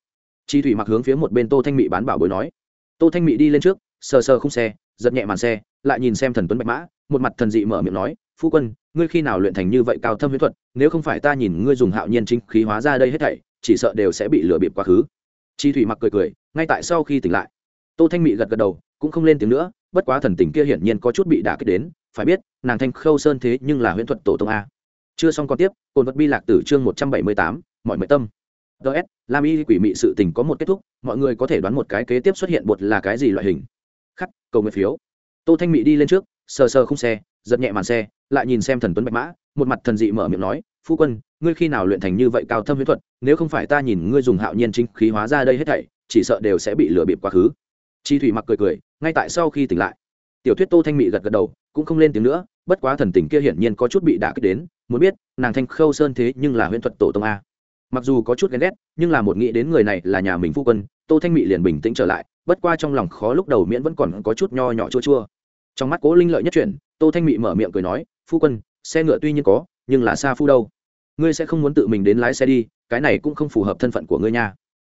Chi thủy mặc hướng phía một bên tô thanh mị bán bảo bối nói. Tô thanh mị đi lên trước, sờ sờ khung xe, giật nhẹ màn xe, lại nhìn xem thần tuấn bạch mã, một mặt thần dị mở miệng nói, phu quân, ngươi khi nào luyện thành như vậy cao thâm huyễn thuật, nếu không phải ta nhìn ngươi dùng hạo nhiên chính khí hóa ra đây hết thảy, chỉ sợ đều sẽ bị lừa bịp quá khứ chi thủy mặc cười cười, ngay tại sau khi tỉnh lại, tô thanh mị gật gật đầu, cũng không lên tiếng nữa, bất quá thần tình kia hiển nhiên có chút bị đả kích đến, phải biết, nàng thanh khâu sơn thế nhưng là huyễn thuật tổ tông a. Chưa xong còn tiếp cồn vật bi lạc tử chương một trăm bảy mươi tám, mọi mệnh tâm. Ts lam y quỷ mị sự tình có một kết thúc, mọi người có thể đoán một cái kế tiếp xuất hiện bột là cái gì loại hình. Khắc, cầu nguyện phiếu. Tô thanh mị đi lên trước, sờ sờ không xe, giật nhẹ màn xe, lại nhìn xem thần tuấn bạch mã, một mặt thần dị mở miệng nói, phu quân ngươi khi nào luyện thành như vậy cao thâm huyễn thuật, nếu không phải ta nhìn ngươi dùng hạo nhiên chính khí hóa ra đây hết thảy, chỉ sợ đều sẽ bị lừa bịp quá khứ. Chi thủy mặc cười cười, ngay tại sau khi tỉnh lại, tiểu thuyết tô thanh mị gật gật đầu, cũng không lên tiếng nữa, bất quá thần tình kia hiển nhiên có chút bị đả kích đến, muốn biết, nàng thanh khâu sơn thế nhưng là huyễn thuật tổ tông a. Mặc dù có chút ghen ghét, nhưng là một nghĩ đến người này là nhà mình phu quân, tô thanh mị liền bình tĩnh trở lại, bất qua trong lòng khó lúc đầu miễn vẫn còn có chút nho nhỏ chua chua. Trong mắt cố linh lợi nhất chuyển, tô thanh mị mở miệng cười nói, phu quân, xe ngựa tuy nhiên có, nhưng là xa phu đâu ngươi sẽ không muốn tự mình đến lái xe đi, cái này cũng không phù hợp thân phận của ngươi nha.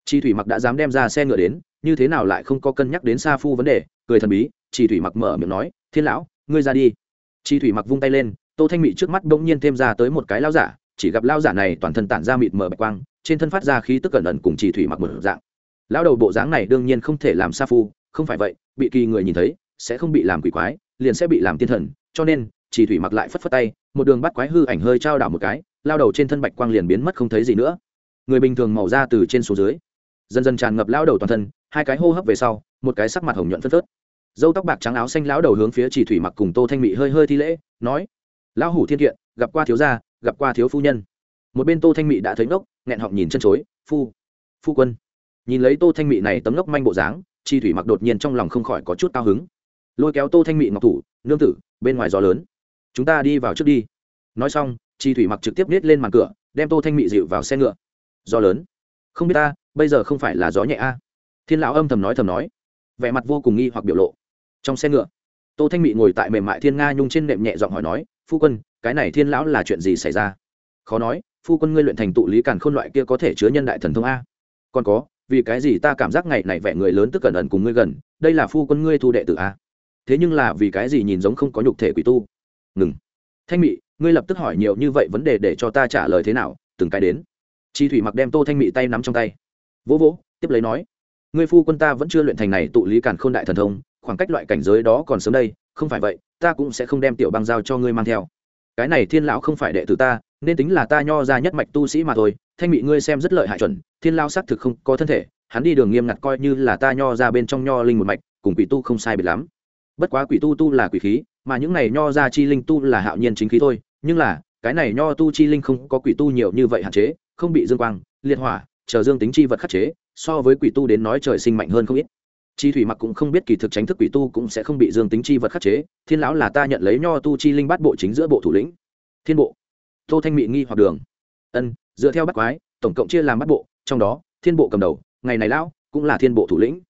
Chi thủy mặc đã dám đem ra xe ngựa đến, như thế nào lại không có cân nhắc đến Sa phu vấn đề, cười thần bí, chi thủy mặc mở miệng nói, thiên lão, ngươi ra đi. Chi thủy mặc vung tay lên, tô thanh mị trước mắt bỗng nhiên thêm ra tới một cái lao giả, chỉ gặp lao giả này toàn thân tản ra mịt mờ bạch quang, trên thân phát ra khí tức cẩn ẩn cùng chi thủy mặc một dạng. Lao đầu bộ dáng này đương nhiên không thể làm sa phu, không phải vậy, bị kỳ người nhìn thấy, sẽ không bị làm quỷ quái, liền sẽ bị làm tiên thần, cho nên chỉ thủy mặc lại phất phất tay, một đường bắt quái hư ảnh hơi trao đảo một cái, lao đầu trên thân bạch quang liền biến mất không thấy gì nữa. Người bình thường màu da từ trên xuống dưới, dần dần tràn ngập lao đầu toàn thân, hai cái hô hấp về sau, một cái sắc mặt hồng nhuận phân phớt. Dâu tóc bạc trắng áo xanh lão đầu hướng phía chỉ thủy mặc cùng tô thanh mị hơi hơi thi lễ, nói, lão hủ thiên kiện, gặp qua thiếu gia, gặp qua thiếu phu nhân. Một bên tô thanh mị đã thấy ngốc, nghẹn họng nhìn chân chối, phu phu quân. Nhìn lấy tô thanh mị này tấm ngốc manh bộ dáng chi thủy mặc đột nhiên trong lòng không khỏi có chút cao hứng. Lôi kéo tô thanh mị ngọc thủ, nương tử, bên ngoài gió lớn chúng ta đi vào trước đi. Nói xong chi thủy mặc trực tiếp nết lên màn cửa, đem tô thanh mị dịu vào xe ngựa. Gió lớn. Không biết ta, bây giờ không phải là gió nhẹ a? Thiên lão âm thầm nói thầm nói. Vẻ mặt vô cùng nghi hoặc biểu lộ. Trong xe ngựa, tô thanh mị ngồi tại mềm mại thiên nga nhung trên nệm nhẹ giọng hỏi nói, phu quân, cái này thiên lão là chuyện gì xảy ra? Khó nói, phu quân ngươi luyện thành tụ lý càn khôn loại kia có thể chứa nhân đại thần thông a? Còn có, vì cái gì ta cảm giác ngày này vẻ người lớn tức cẩn ẩn cùng ngươi gần, đây là phu quân ngươi thu đệ tử a? Thế nhưng là vì cái gì nhìn giống không có nhục thể quỷ tu? Ngừng. Thanh mị, ngươi lập tức hỏi nhiều như vậy vấn đề để cho ta trả lời thế nào, từng cái đến. Chi thủy mặc đem tô thanh mị tay nắm trong tay. Vỗ vỗ, tiếp lấy nói. Ngươi phu quân ta vẫn chưa luyện thành này tụ lý càn khôn đại thần thông, khoảng cách loại cảnh giới đó còn sớm đây, không phải vậy, ta cũng sẽ không đem tiểu băng giao cho ngươi mang theo. Cái này thiên lão không phải đệ tử ta, nên tính là ta nho ra nhất mạch tu sĩ mà thôi. Thanh mị ngươi xem rất lợi hại chuẩn, thiên lao xác thực không có thân thể, hắn đi đường nghiêm ngặt coi như là ta nho ra bên trong nho linh một mạch, cùng quỷ tu không sai biệt lắm. Bất quá quỷ tu tu là quỷ khí mà những này nho ra chi linh tu là hạo nhiên chính khí thôi, nhưng là, cái này nho tu chi linh không có quỷ tu nhiều như vậy hạn chế, không bị dương quang, liệt hỏa, chờ dương tính chi vật khắc chế, so với quỷ tu đến nói trời sinh mạnh hơn không ít. Chi thủy mặc cũng không biết kỳ thực tránh thức quỷ tu cũng sẽ không bị dương tính chi vật khắc chế, thiên lão là ta nhận lấy nho tu chi linh bắt bộ chính giữa bộ thủ lĩnh. Thiên bộ. Tô thanh mị nghi hoặc đường. Ân, dựa theo bắt quái, tổng cộng chia làm bắt bộ, trong đó, thiên bộ cầm đầu, ngày này lão cũng là thiên bộ thủ lĩnh.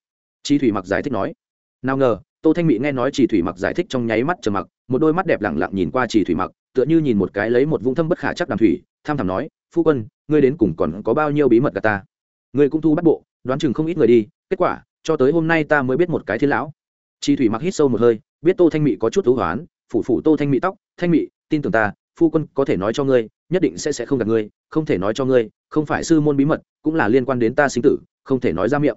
Chi thủy mặc giải thích nói, nào ngờ tô thanh mị nghe nói chỉ thủy mặc giải thích trong nháy mắt trầm mặc, một đôi mắt đẹp lẳng lặng nhìn qua chỉ thủy mặc, tựa như nhìn một cái lấy một vũng thâm bất khả chắc đàm thủy, tham thầm nói, phu quân, ngươi đến cùng còn có bao nhiêu bí mật cả ta? Ngươi cũng thu bắt bộ, đoán chừng không ít người đi, kết quả, cho tới hôm nay ta mới biết một cái thiên lão. Chỉ thủy mặc hít sâu một hơi, biết tô thanh mị có chút thú hoán, phủ phủ tô thanh mị tóc, thanh mị, tin tưởng ta, phu quân có thể nói cho ngươi, nhất định sẽ sẽ không gặp ngươi, không thể nói cho ngươi, không phải sư môn bí mật, cũng là liên quan đến ta sinh tử, không thể nói ra miệng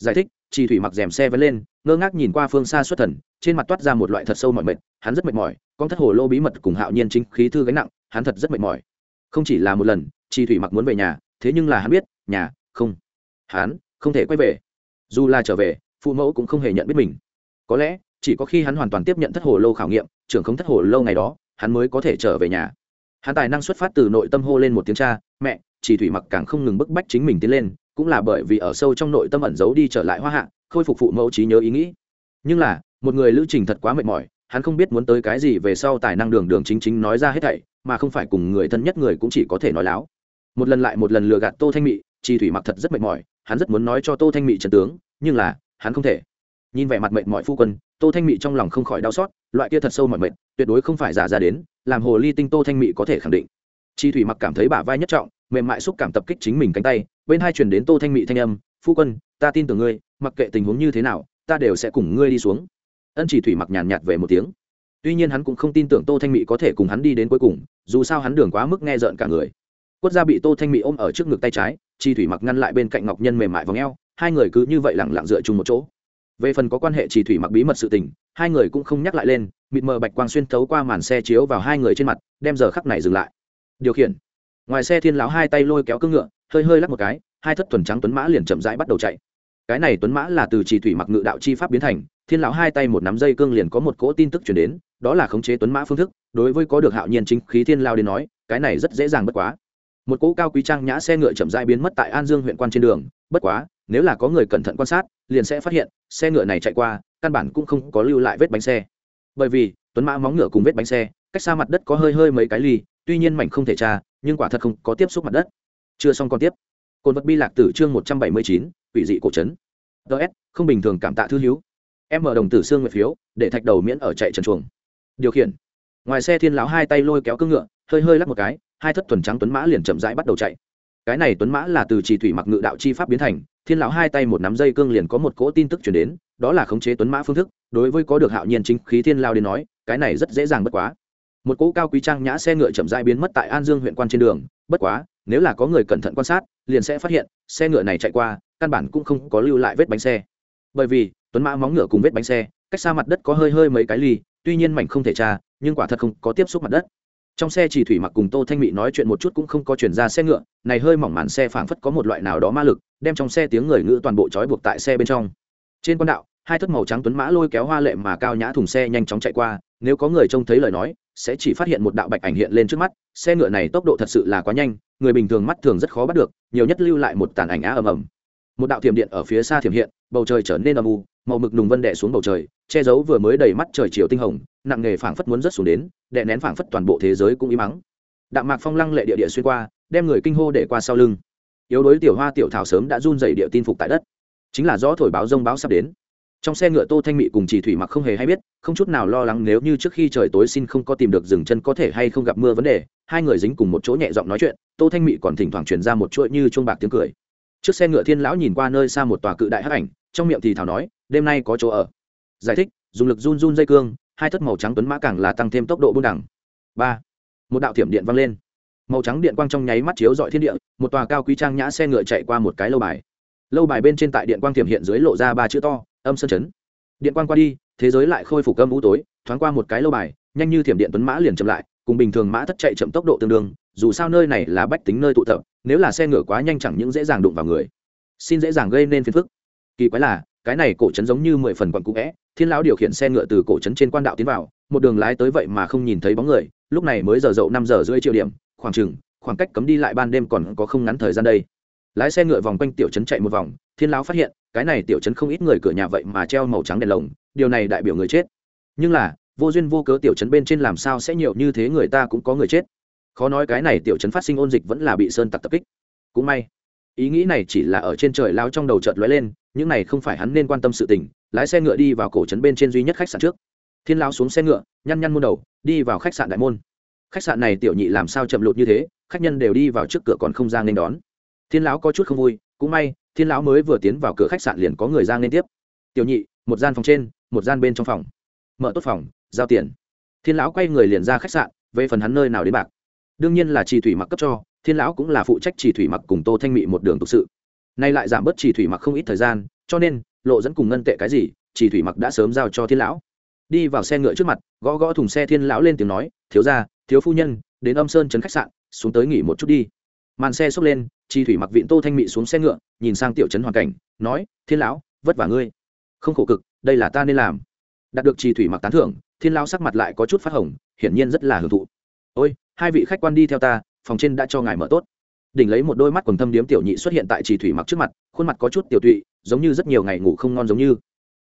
giải thích chi thủy mặc rèm xe vẫn lên, ngơ ngác nhìn qua phương xa xuất thần, trên mặt toát ra một loại thật sâu mọi mệt, hắn rất mệt mỏi, con thất hồ lô bí mật cùng hạo nhiên chính khí thư gánh nặng, hắn thật rất mệt mỏi. Không chỉ là một lần chi thủy mặc muốn về nhà, thế nhưng là hắn biết, nhà, không. Hắn, không thể quay về. Dù là trở về, phụ mẫu cũng không hề nhận biết mình. Có lẽ, chỉ có khi hắn hoàn toàn tiếp nhận thất hồ lô khảo nghiệm, trưởng không thất hồ lâu ngày đó, hắn mới có thể trở về nhà. Hắn tài năng xuất phát từ nội tâm hô lên một tiếng cha, mẹ! Chỉ thủy mặc càng không ngừng bức bách chính mình tiến lên cũng là bởi vì ở sâu trong nội tâm ẩn giấu đi trở lại hoa hạ, khôi phục phụ mẫu trí nhớ ý nghĩ. Nhưng là, một người lữ trình thật quá mệt mỏi, hắn không biết muốn tới cái gì về sau tài năng đường đường chính chính nói ra hết thảy, mà không phải cùng người thân nhất người cũng chỉ có thể nói láo. Một lần lại một lần lừa gạt tô thanh mị chi thủy mặc thật rất mệt mỏi, hắn rất muốn nói cho tô thanh mị trần tướng, nhưng là, hắn không thể. Nhìn vẻ mặt mệt mỏi phu quân, tô thanh mị trong lòng không khỏi đau xót, loại kia thật sâu mọi mệt, tuyệt đối không phải giả ra đến, làm hồ ly tinh tô thanh mị có thể khẳng định. Chi thủy mặc cảm thấy bả vai nhất trọng, mềm mại xúc cảm tập kích chính mình cánh tay bên hai truyền đến tô thanh mỹ thanh âm, phu quân, ta tin tưởng ngươi, mặc kệ tình huống như thế nào, ta đều sẽ cùng ngươi đi xuống. Ân chỉ thủy mặc nhàn nhạt về một tiếng. Tuy nhiên hắn cũng không tin tưởng tô thanh mỹ có thể cùng hắn đi đến cuối cùng, dù sao hắn đường quá mức nghe rợn cả người. Quất gia bị tô thanh mỹ ôm ở trước ngực tay trái chi thủy mặc ngăn lại bên cạnh ngọc nhân mềm mại v ò hai người cứ như vậy lẳng lặng dựa chung một chỗ. Về phần có quan hệ chi thủy mặc bí mật sự tình, hai người cũng không nhắc lại lên, mịt mờ bạch quang xuyên thấu qua màn xe chiếu vào hai người trên mặt, đem giờ khắc này dừng lại. Điều khiển. Ngoài xe thiên lão hai tay lôi kéo cưỡng ngựa hơi hơi lắc một cái, hai thất thuần trắng tuấn mã liền chậm rãi bắt đầu chạy. Cái này tuấn mã là từ chỉ thủy mặc ngự đạo chi pháp biến thành, thiên lão hai tay một nắm dây cương liền có một cỗ tin tức chuyển đến, đó là khống chế tuấn mã phương thức, đối với có được hạo nhiên chính khí thiên lao đến nói, cái này rất dễ dàng bất quá. Một cỗ cao quý trang nhã xe ngựa chậm rãi biến mất tại an dương huyện quan trên đường, bất quá, nếu là có người cẩn thận quan sát, liền sẽ phát hiện, xe ngựa này chạy qua, căn bản cũng không có lưu lại vết bánh xe. Bởi vì, tuấn mã móng ngựa cùng vết bánh xe, cách xa mặt đất có hơi hơi mấy cái ly, tuy nhiên mảnh không thể tra, nhưng quả thật không có tiếp xúc mặt đất chưa xong còn tiếp. Cồn vật bi lạc tử chương một trăm bảy mươi chín, quỷ dị cổ trấn. Ts không bình thường cảm tạ thư hiếu em mở đồng tử xương nguyệt phiếu, để thạch đầu miễn ở chạy trần chuồng. Điều khiển. Ngoài xe thiên lão hai tay lôi kéo cưỡng ngựa, hơi hơi lắc một cái, hai thất thuần trắng tuấn mã liền chậm rãi bắt đầu chạy. Cái này tuấn mã là từ trì thủy mặc ngự đạo chi pháp biến thành, thiên lão hai tay một nắm dây cương liền có một cỗ tin tức chuyển đến, đó là khống chế tuấn mã phương thức, đối với có được hạo nhiên chính khí thiên lao đến nói, cái này rất dễ dàng bất quá. Một cỗ cao quý trang nhã xe ngựa chậm rãi biến mất tại an dương huyện quan trên đường, bất quá nếu là có người cẩn thận quan sát, liền sẽ phát hiện, xe ngựa này chạy qua, căn bản cũng không có lưu lại vết bánh xe. Bởi vì, tuấn mã móng ngựa cùng vết bánh xe, cách xa mặt đất có hơi hơi mấy cái ly, tuy nhiên mảnh không thể tra, nhưng quả thật không có tiếp xúc mặt đất. Trong xe chỉ thủy mặc cùng tô thanh mị nói chuyện một chút cũng không có chuyển ra xe ngựa, này hơi mỏng màn xe phảng phất có một loại nào đó ma lực, đem trong xe tiếng người ngữ toàn bộ trói buộc tại xe bên trong. Trên con đạo, hai thất màu trắng tuấn mã lôi kéo hoa lệ mà cao nhã thùng xe nhanh chóng chạy qua, nếu có người trông thấy lời nói sẽ chỉ phát hiện một đạo bạch ảnh hiện lên trước mắt, xe ngựa này tốc độ thật sự là quá nhanh, người bình thường mắt thường rất khó bắt được, nhiều nhất lưu lại một tàn ảnh á ầm ầm. Một đạo thiểm điện ở phía xa thiểm hiện, bầu trời trở nên âm u, màu mực nùng vân đẻ xuống bầu trời, che giấu vừa mới đầy mắt trời chiều tinh hồng, nặng nghề phảng phất muốn rớt xuống đến, đè nén phảng phất toàn bộ thế giới cũng im mắng. Đạm mạc phong lăng lệ địa địa xuyên qua, đem người kinh hô để qua sau lưng. Yếu đối tiểu hoa tiểu thảo sớm đã run dày địa tin phục tại đất. Chính là gió thổi báo rông báo sắp đến trong xe ngựa tô thanh mị cùng chỉ thủy mặc không hề hay biết, không chút nào lo lắng nếu như trước khi trời tối xin không có tìm được dừng chân có thể hay không gặp mưa vấn đề, hai người dính cùng một chỗ nhẹ giọng nói chuyện, tô thanh mị còn thỉnh thoảng truyền ra một chuỗi như chuông bạc tiếng cười. Trước xe ngựa thiên lão nhìn qua nơi xa một tòa cự đại hắc ảnh, trong miệng thì thảo nói, đêm nay có chỗ ở. Giải thích, dùng lực run run dây cương, hai thất màu trắng tuấn mã càng là tăng thêm tốc độ buôn đẳng. Ba, một đạo thiểm điện vang lên. Màu trắng điện quang trong nháy mắt chiếu dọi thiên địa, một tòa cao quý trang nhã xe ngựa chạy qua một cái lâu bài. Lâu bài bên trên tại điện quang thiểm hiện dưới lộ ra ba chữ to âm sơn chấn. Điện quang qua đi, thế giới lại khôi phục âm u tối, thoáng qua một cái lâu bài, nhanh như thiểm điện tuấn mã liền chậm lại, cùng bình thường mã thất chạy chậm tốc độ tương đương, dù sao nơi này là bách tính nơi tụ tập, nếu là xe ngựa quá nhanh chẳng những dễ dàng đụng vào người, xin dễ dàng gây nên phiền phức. Kỳ quái là, cái này cổ trấn giống như mười phần quận cũ vẽ, thiên lão điều khiển xe ngựa từ cổ trấn trên quan đạo tiến vào, một đường lái tới vậy mà không nhìn thấy bóng người, lúc này mới giờ dậu năm giờ rưỡi triệu điểm, khoảng chừng, khoảng cách cấm đi lại ban đêm còn có không ngắn thời gian đây lái xe ngựa vòng quanh tiểu trấn chạy một vòng, thiên lão phát hiện, cái này tiểu trấn không ít người cửa nhà vậy mà treo màu trắng đèn lồng, điều này đại biểu người chết. Nhưng là, vô duyên vô cớ tiểu trấn bên trên làm sao sẽ nhiều như thế người ta cũng có người chết. Khó nói cái này tiểu trấn phát sinh ôn dịch vẫn là bị sơn tặc tập kích. Cũng may, ý nghĩ này chỉ là ở trên trời lao trong đầu chợt lóe lên, những này không phải hắn nên quan tâm sự tình, lái xe ngựa đi vào cổ trấn bên trên duy nhất khách sạn trước. Thiên lão xuống xe ngựa, nhăn nhăn môn đầu, đi vào khách sạn đại môn. Khách sạn này tiểu nhị làm sao chậm lụt như thế, khách nhân đều đi vào trước cửa còn không ra nên đón thiên lão có chút không vui, cũng may, thiên lão mới vừa tiến vào cửa khách sạn liền có người ra nên tiếp. Tiểu nhị, một gian phòng trên, một gian bên trong phòng. Mở tốt phòng, giao tiền. Thiên lão quay người liền ra khách sạn, về phần hắn nơi nào đến bạc. Đương nhiên là trì thủy mặc cấp cho, thiên lão cũng là phụ trách trì thủy mặc cùng tô thanh mị một đường thực sự. Nay lại giảm bớt trì thủy mặc không ít thời gian, cho nên, lộ dẫn cùng ngân tệ cái gì, trì thủy mặc đã sớm giao cho thiên lão. Đi vào xe ngựa trước mặt, gõ gõ thùng xe thiên lão lên tiếng nói, thiếu gia, thiếu phu nhân, đến âm sơn trấn khách sạn, xuống tới nghỉ một chút đi màn xe xốc lên, chi thủy mặc vịn tô thanh mị xuống xe ngựa, nhìn sang tiểu trấn hoàn cảnh, nói, thiên lão, vất vả ngươi. Không khổ cực, đây là ta nên làm. Đạt được chi thủy mặc tán thưởng, thiên lão sắc mặt lại có chút phát hồng, hiển nhiên rất là hưởng thụ. Ôi, hai vị khách quan đi theo ta, phòng trên đã cho ngài mở tốt. Đỉnh lấy một đôi mắt quần thâm điếm tiểu nhị xuất hiện tại trì thủy mặc trước mặt, khuôn mặt có chút tiểu tụy, giống như rất nhiều ngày ngủ không ngon giống như.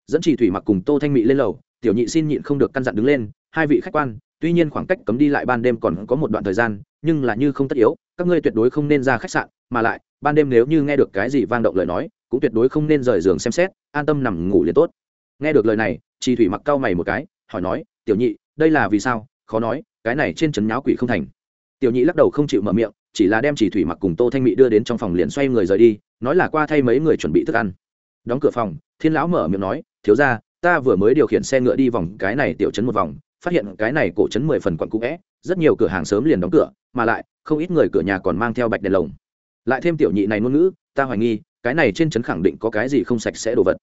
Dẫn trì thủy mặc cùng tô thanh mị lên lầu, tiểu nhị xin nhịn không được căn dặn đứng lên, hai vị khách quan, tuy nhiên khoảng cách cấm đi lại ban đêm còn có một đoạn thời gian nhưng là như không tất yếu, các ngươi tuyệt đối không nên ra khách sạn, mà lại, ban đêm nếu như nghe được cái gì vang động lời nói, cũng tuyệt đối không nên rời giường xem xét, an tâm nằm ngủ liền tốt. Nghe được lời này chi thủy mặc cau mày một cái, hỏi nói, tiểu nhị, đây là vì sao? Khó nói, cái này trên trấn nháo quỷ không thành. Tiểu nhị lắc đầu không chịu mở miệng, chỉ là đem chỉ thủy mặc cùng tô thanh mỹ đưa đến trong phòng liền xoay người rời đi, nói là qua thay mấy người chuẩn bị thức ăn. Đóng cửa phòng, thiên lão mở miệng nói, thiếu ra ta vừa mới điều khiển xe ngựa đi vòng cái này tiểu trấn một vòng, phát hiện cái này cổ trấn mười phần quận cũ vẽ, rất nhiều cửa hàng sớm liền đóng cửa mà lại, không ít người cửa nhà còn mang theo bạch đèn lồng. Lại thêm tiểu nhị này ngôn ngữ, ta hoài nghi, cái này trên trấn khẳng định có cái gì không sạch sẽ đồ vật.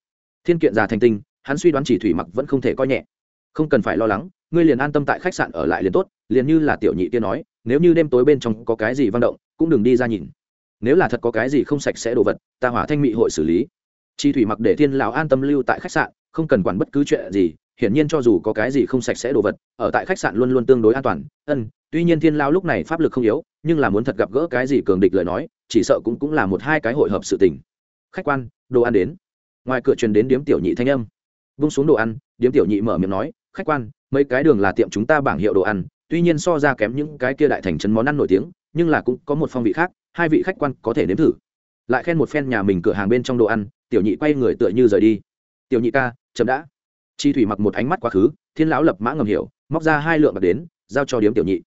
Thiên kiện già thành tinh, hắn suy đoán chỉ thủy mặc vẫn không thể coi nhẹ. Không cần phải lo lắng, ngươi liền an tâm tại khách sạn ở lại liền tốt, liền như là tiểu nhị kia nói, nếu như đêm tối bên trong có cái gì vang động, cũng đừng đi ra nhìn. Nếu là thật có cái gì không sạch sẽ đồ vật, ta hỏa thanh mị hội xử lý. Chi thủy mặc để thiên lão an tâm lưu tại khách sạn, không cần quản bất cứ chuyện gì, hiển nhiên cho dù có cái gì không sạch sẽ đồ vật, ở tại khách sạn luôn luôn tương đối an toàn, ân tuy nhiên thiên lao lúc này pháp lực không yếu, nhưng là muốn thật gặp gỡ cái gì cường địch lời nói, chỉ sợ cũng cũng là một hai cái hội hợp sự tình. Khách quan, đồ ăn đến. Ngoài cửa truyền đến điếm tiểu nhị thanh âm. Vung xuống đồ ăn, điếm tiểu nhị mở miệng nói, khách quan, mấy cái đường là tiệm chúng ta bảng hiệu đồ ăn, tuy nhiên so ra kém những cái kia đại thành trấn món ăn nổi tiếng, nhưng là cũng có một phong vị khác, hai vị khách quan có thể nếm thử. Lại khen một phen nhà mình cửa hàng bên trong đồ ăn, tiểu nhị quay người tựa như rời đi. Tiểu nhị ca, chậm đã. Chi thủy mặc một ánh mắt quá khứ, thiên lão lập mã ngầm hiểu, móc ra hai lượng bạc đến, giao cho điếm tiểu nhị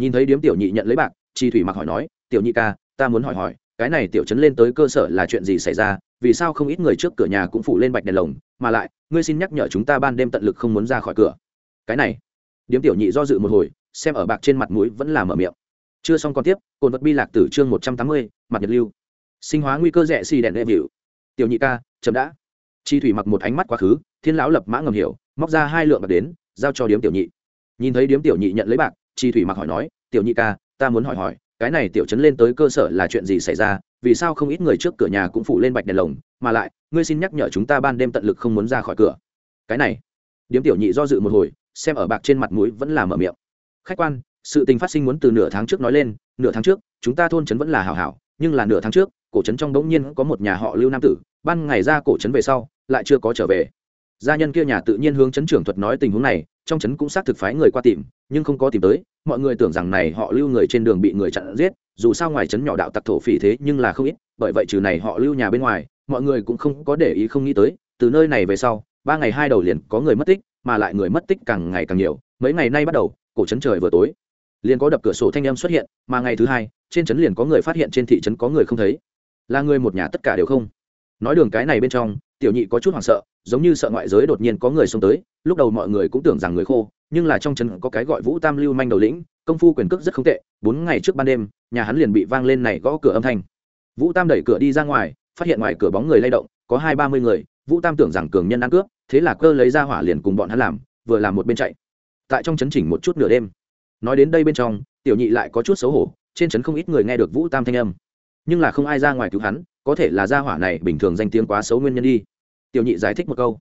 nhìn thấy điếm tiểu nhị nhận lấy bạc chi thủy mặc hỏi nói, tiểu nhị ca, ta muốn hỏi hỏi, cái này tiểu Trấn lên tới cơ sở là chuyện gì xảy ra? Vì sao không ít người trước cửa nhà cũng phủ lên bạch đèn lồng, mà lại, ngươi xin nhắc nhở chúng ta ban đêm tận lực không muốn ra khỏi cửa. Cái này, điếm tiểu nhị do dự một hồi, xem ở bạc trên mặt mũi vẫn là mở miệng. Chưa xong còn tiếp cồn vật bi lạc tử chương một trăm tám mươi, mặt nhật lưu. Sinh hóa nguy cơ rẻ xì đèn đệ vịu tiểu nhị ca, chậm đã. Chi thủy mặc một ánh mắt quá khứ, thiên lão lập mã ngầm hiểu, móc ra hai lượng bạc đến, giao cho điếm tiểu nhị. Nhìn thấy điếm tiểu nhị nhận lấy bạc chi thủy mặc hỏi nói, tiểu nhị ca, ta muốn hỏi hỏi, cái này tiểu chấn lên tới cơ sở là chuyện gì xảy ra? Vì sao không ít người trước cửa nhà cũng phủ lên bạch đèn lồng, mà lại, ngươi xin nhắc nhở chúng ta ban đêm tận lực không muốn ra khỏi cửa. Cái này, điếm tiểu nhị do dự một hồi, xem ở bạc trên mặt mũi vẫn là mở miệng. Khách quan, sự tình phát sinh muốn từ nửa tháng trước nói lên, nửa tháng trước, chúng ta thôn trấn vẫn là hảo hảo, nhưng là nửa tháng trước, cổ trấn trong đống nhiên có một nhà họ lưu nam tử, ban ngày ra cổ trấn về sau, lại chưa có trở về. Gia nhân kia nhà tự nhiên hướng trấn trưởng thuật nói tình huống này, trong trấn cũng xác thực phái người qua tìm, nhưng không có tìm tới mọi người tưởng rằng này họ lưu người trên đường bị người chặn giết, dù sao ngoài trấn nhỏ đạo tặc thổ phỉ thế nhưng là không ít, bởi vậy trừ này họ lưu nhà bên ngoài, mọi người cũng không có để ý không nghĩ tới, từ nơi này về sau, ba ngày hai đầu liền có người mất tích, mà lại người mất tích càng ngày càng nhiều, mấy ngày nay bắt đầu, cổ trấn trời vừa tối, liền có đập cửa sổ thanh âm xuất hiện, mà ngày thứ hai, trên trấn liền có người phát hiện trên thị trấn có người không thấy. Là người một nhà tất cả đều không nói đường cái này bên trong, tiểu nhị có chút hoảng sợ, giống như sợ ngoại giới đột nhiên có người xông tới, lúc đầu mọi người cũng tưởng rằng người khô, nhưng là trong trấn có cái gọi vũ tam lưu manh đầu lĩnh, công phu quyền cước rất không tệ, bốn ngày trước ban đêm, nhà hắn liền bị vang lên này gõ cửa âm thanh. Vũ tam đẩy cửa đi ra ngoài, phát hiện ngoài cửa bóng người lay động, có hai ba mươi người, vũ tam tưởng rằng cường nhân ăn cướp, thế là cơ lấy ra hỏa liền cùng bọn hắn làm, vừa làm một bên chạy. Tại trong chấn chỉnh một chút nửa đêm. Nói đến đây bên trong, tiểu nhị lại có chút xấu hổ, trên trấn không ít người nghe được vũ tam thanh âm nhưng là không ai ra ngoài cứu hắn, có thể là gia hỏa này bình thường danh tiếng quá xấu nguyên nhân đi. Tiểu nhị giải thích một câu.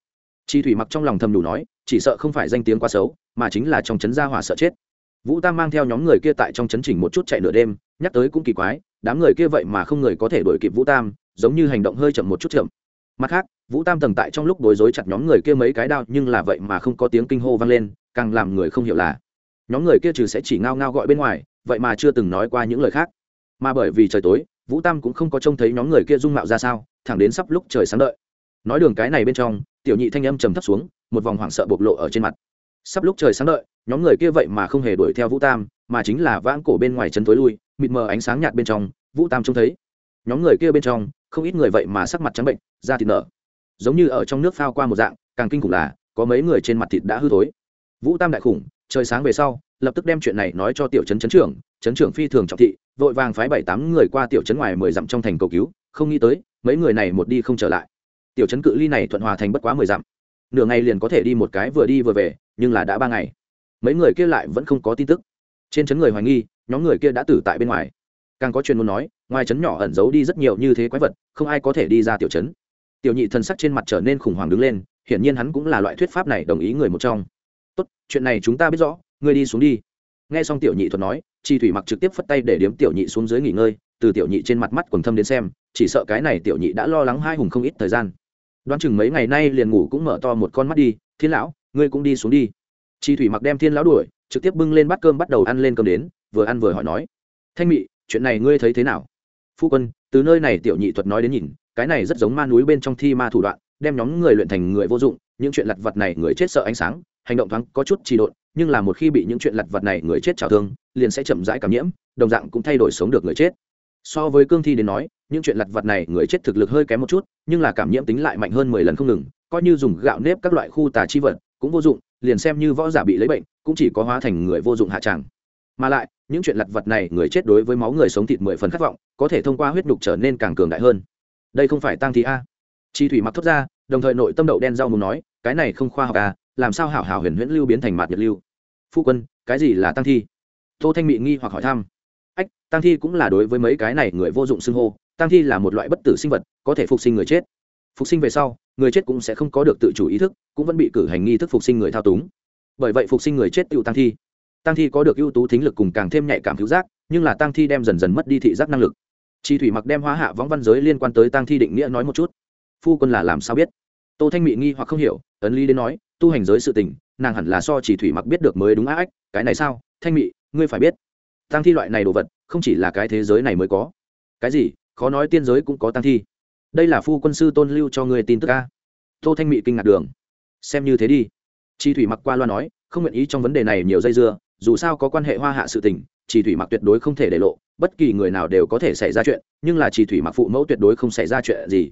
Chi thủy mặc trong lòng thầm đủ nói, chỉ sợ không phải danh tiếng quá xấu, mà chính là trong trấn gia hỏa sợ chết. Vũ tam mang theo nhóm người kia tại trong chấn chỉnh một chút chạy nửa đêm, nhắc tới cũng kỳ quái, đám người kia vậy mà không người có thể đuổi kịp vũ tam, giống như hành động hơi chậm một chút chậm. Mặt khác, vũ tam tầng tại trong lúc đối rối chặt nhóm người kia mấy cái đao, nhưng là vậy mà không có tiếng kinh hô vang lên, càng làm người không hiểu là, nhóm người kia trừ sẽ chỉ ngao ngao gọi bên ngoài, vậy mà chưa từng nói qua những lời khác. Mà bởi vì trời tối vũ tam cũng không có trông thấy nhóm người kia dung mạo ra sao, thẳng đến sắp lúc trời sáng đợi. Nói đường cái này bên trong, tiểu nhị thanh âm trầm thấp xuống, một vòng hoảng sợ bộc lộ ở trên mặt. Sắp lúc trời sáng đợi, nhóm người kia vậy mà không hề đuổi theo vũ tam, mà chính là vãng cổ bên ngoài chân tối lui, mịt mờ ánh sáng nhạt bên trong, vũ tam trông thấy. Nhóm người kia bên trong, không ít người vậy mà sắc mặt trắng bệnh, da thịt nở. Giống như ở trong nước phao qua một dạng, càng kinh khủng là, có mấy người trên mặt thịt đã hư thối. Vũ tam đại khủng, trời sáng về sau, lập tức đem chuyện này nói cho tiểu trấn trấn trưởng trấn trưởng phi thường trọng thị, vội vàng phái bảy tám người qua tiểu trấn ngoài mười dặm trong thành cầu cứu, không nghĩ tới, mấy người này một đi không trở lại. Tiểu trấn cự ly này thuận hòa thành bất quá mười dặm. Nửa ngày liền có thể đi một cái vừa đi vừa về, nhưng là đã ba ngày. Mấy người kia lại vẫn không có tin tức. Trên trấn người hoài nghi, nhóm người kia đã tử tại bên ngoài. Càng có chuyên môn nói, ngoài trấn nhỏ ẩn giấu đi rất nhiều như thế quái vật, không ai có thể đi ra tiểu trấn. Tiểu nhị thần sắc trên mặt trở nên khủng hoảng đứng lên, hiển nhiên hắn cũng là loại thuyết pháp này đồng ý người một trong. Tốt, chuyện này chúng ta biết rõ, ngươi đi xuống đi nghe xong tiểu nhị thuật nói, chi thủy mặc trực tiếp phất tay để điếm tiểu nhị xuống dưới nghỉ ngơi, từ tiểu nhị trên mặt mắt quần thâm đến xem, chỉ sợ cái này tiểu nhị đã lo lắng hai hùng không ít thời gian. Đoán chừng mấy ngày nay liền ngủ cũng mở to một con mắt đi, thiên lão, ngươi cũng đi xuống đi. Chi thủy mặc đem thiên lão đuổi, trực tiếp bưng lên bát cơm bắt đầu ăn lên cơm đến, vừa ăn vừa hỏi nói, thanh mị, chuyện này ngươi thấy thế nào? Phu quân, từ nơi này tiểu nhị thuật nói đến nhìn, cái này rất giống ma núi bên trong thi ma thủ đoạn, đem nhóm người luyện thành người vô dụng, những chuyện lặt vặt này người chết sợ ánh sáng, hành động thoáng có chút trì độn nhưng là một khi bị những chuyện lặt vặt này người chết trào thương, liền sẽ chậm rãi cảm nhiễm, đồng dạng cũng thay đổi sống được người chết. So với cương thi đến nói, những chuyện lặt vặt này người chết thực lực hơi kém một chút, nhưng là cảm nhiễm tính lại mạnh hơn mười lần không ngừng, coi như dùng gạo nếp các loại khu tà chi vật cũng vô dụng, liền xem như võ giả bị lấy bệnh, cũng chỉ có hóa thành người vô dụng hạ tràng. Mà lại, những chuyện lặt vặt này người chết đối với máu người sống thịt mười phần khát vọng, có thể thông qua huyết nhục trở nên càng cường đại hơn. Đây không phải tăng thi a. Chi thủy mặc thốt ra, đồng thời nội tâm đậu đen rau muốn nói, cái này không khoa học à làm sao hảo hảo huyền huyễn lưu biến thành mạt nhật lưu? Phu quân, cái gì là tăng thi? Tô thanh mị nghi hoặc hỏi thăm. Ách, tăng thi cũng là đối với mấy cái này người vô dụng xưng hô. Tăng thi là một loại bất tử sinh vật, có thể phục sinh người chết. Phục sinh về sau, người chết cũng sẽ không có được tự chủ ý thức, cũng vẫn bị cử hành nghi thức phục sinh người thao túng. Bởi vậy phục sinh người chết tự tăng thi. Tăng thi có được ưu tú thính lực cùng càng thêm nhạy cảm cứu giác, nhưng là tăng thi đem dần dần mất đi thị giác năng lực. Chi thủy mặc đem hóa hạ võng văn giới liên quan tới tăng thi định nghĩa nói một chút. Phu quân là làm sao biết? Tô thanh mị nghi hoặc không hiểu, ấn lý đến nói, tu hành giới sự tình, nàng hẳn là so chỉ thủy mặc biết được mới đúng ác cái này sao? Thanh mị, ngươi phải biết tăng thi loại này đồ vật, không chỉ là cái thế giới này mới có. Cái gì? Khó nói tiên giới cũng có tăng thi. Đây là phu quân sư tôn lưu cho người tin tức ca tô thanh mị kinh ngạc đường. Xem như thế đi. Chi thủy mặc qua loa nói, không nguyện ý trong vấn đề này nhiều dây dưa, dù sao có quan hệ hoa hạ sự tình, chỉ thủy mặc tuyệt đối không thể để lộ, bất kỳ người nào đều có thể xảy ra chuyện, nhưng là chỉ thủy mặc phụ mẫu tuyệt đối không xảy ra chuyện gì.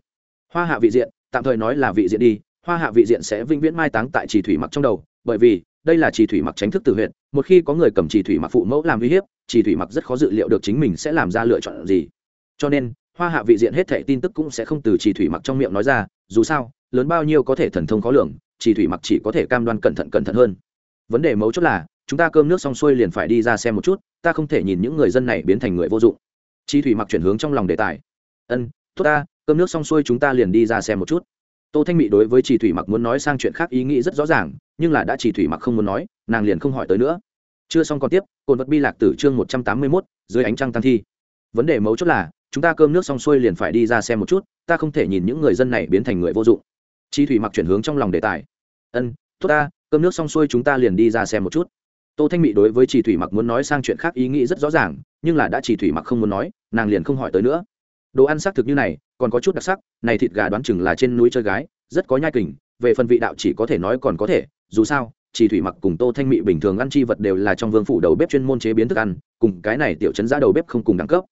Hoa hạ vị diện tạm thời nói là vị diện đi, hoa hạ vị diện sẽ vĩnh viễn mai táng tại chỉ thủy mặc trong đầu, bởi vì đây là chỉ thủy mặc tránh thức tử huyện một khi có người cầm chỉ thủy mặc phụ mẫu làm uy hiếp, chỉ thủy mặc rất khó dự liệu được chính mình sẽ làm ra lựa chọn gì. Cho nên, hoa hạ vị diện hết thẻ tin tức cũng sẽ không từ chỉ thủy mặc trong miệng nói ra, dù sao, lớn bao nhiêu có thể thần thông khó lường, chỉ thủy mặc chỉ có thể cam đoan cẩn thận cẩn thận hơn. Vấn đề mấu chốt là, chúng ta cơm nước xong xuôi liền phải đi ra xem một chút, ta không thể nhìn những người dân này biến thành người vô dụng. Chi thủy mặc chuyển hướng trong lòng đề tài. Ân, tốt ta cơm nước xong xuôi chúng ta liền đi ra xem một chút. Tô thanh mị đối với chỉ thủy mặc muốn nói sang chuyện khác ý nghĩ rất rõ ràng, nhưng là đã chỉ thủy mặc không muốn nói, nàng liền không hỏi tới nữa. Chưa xong còn tiếp cồn vật bi lạc tử chương một trăm tám mươi mốt, dưới ánh trăng tăng thi. Vấn đề mấu chốt là, chúng ta cơm nước xong xuôi liền phải đi ra xem một chút, ta không thể nhìn những người dân này biến thành người vô dụng. Chi thủy mặc chuyển hướng trong lòng đề tài. Ân, tốt ta, cơm nước xong xuôi chúng ta liền đi ra xem một chút. Tô thanh mị đối với chỉ thủy mặc muốn nói sang chuyện khác ý nghĩ rất rõ ràng, nhưng là đã chỉ thủy mặc không muốn nói, nàng liền không hỏi tới nữa. Đồ ăn xác thực như này còn có chút đặc sắc, này thịt gà đoán chừng là trên núi chơi gái, rất có nhai kình, về phần vị đạo chỉ có thể nói còn có thể, dù sao, chỉ thủy mặc cùng tô thanh mị bình thường ăn chi vật đều là trong vương phủ đầu bếp chuyên môn chế biến thức ăn, cùng cái này tiểu chấn giá đầu bếp không cùng đẳng cấp.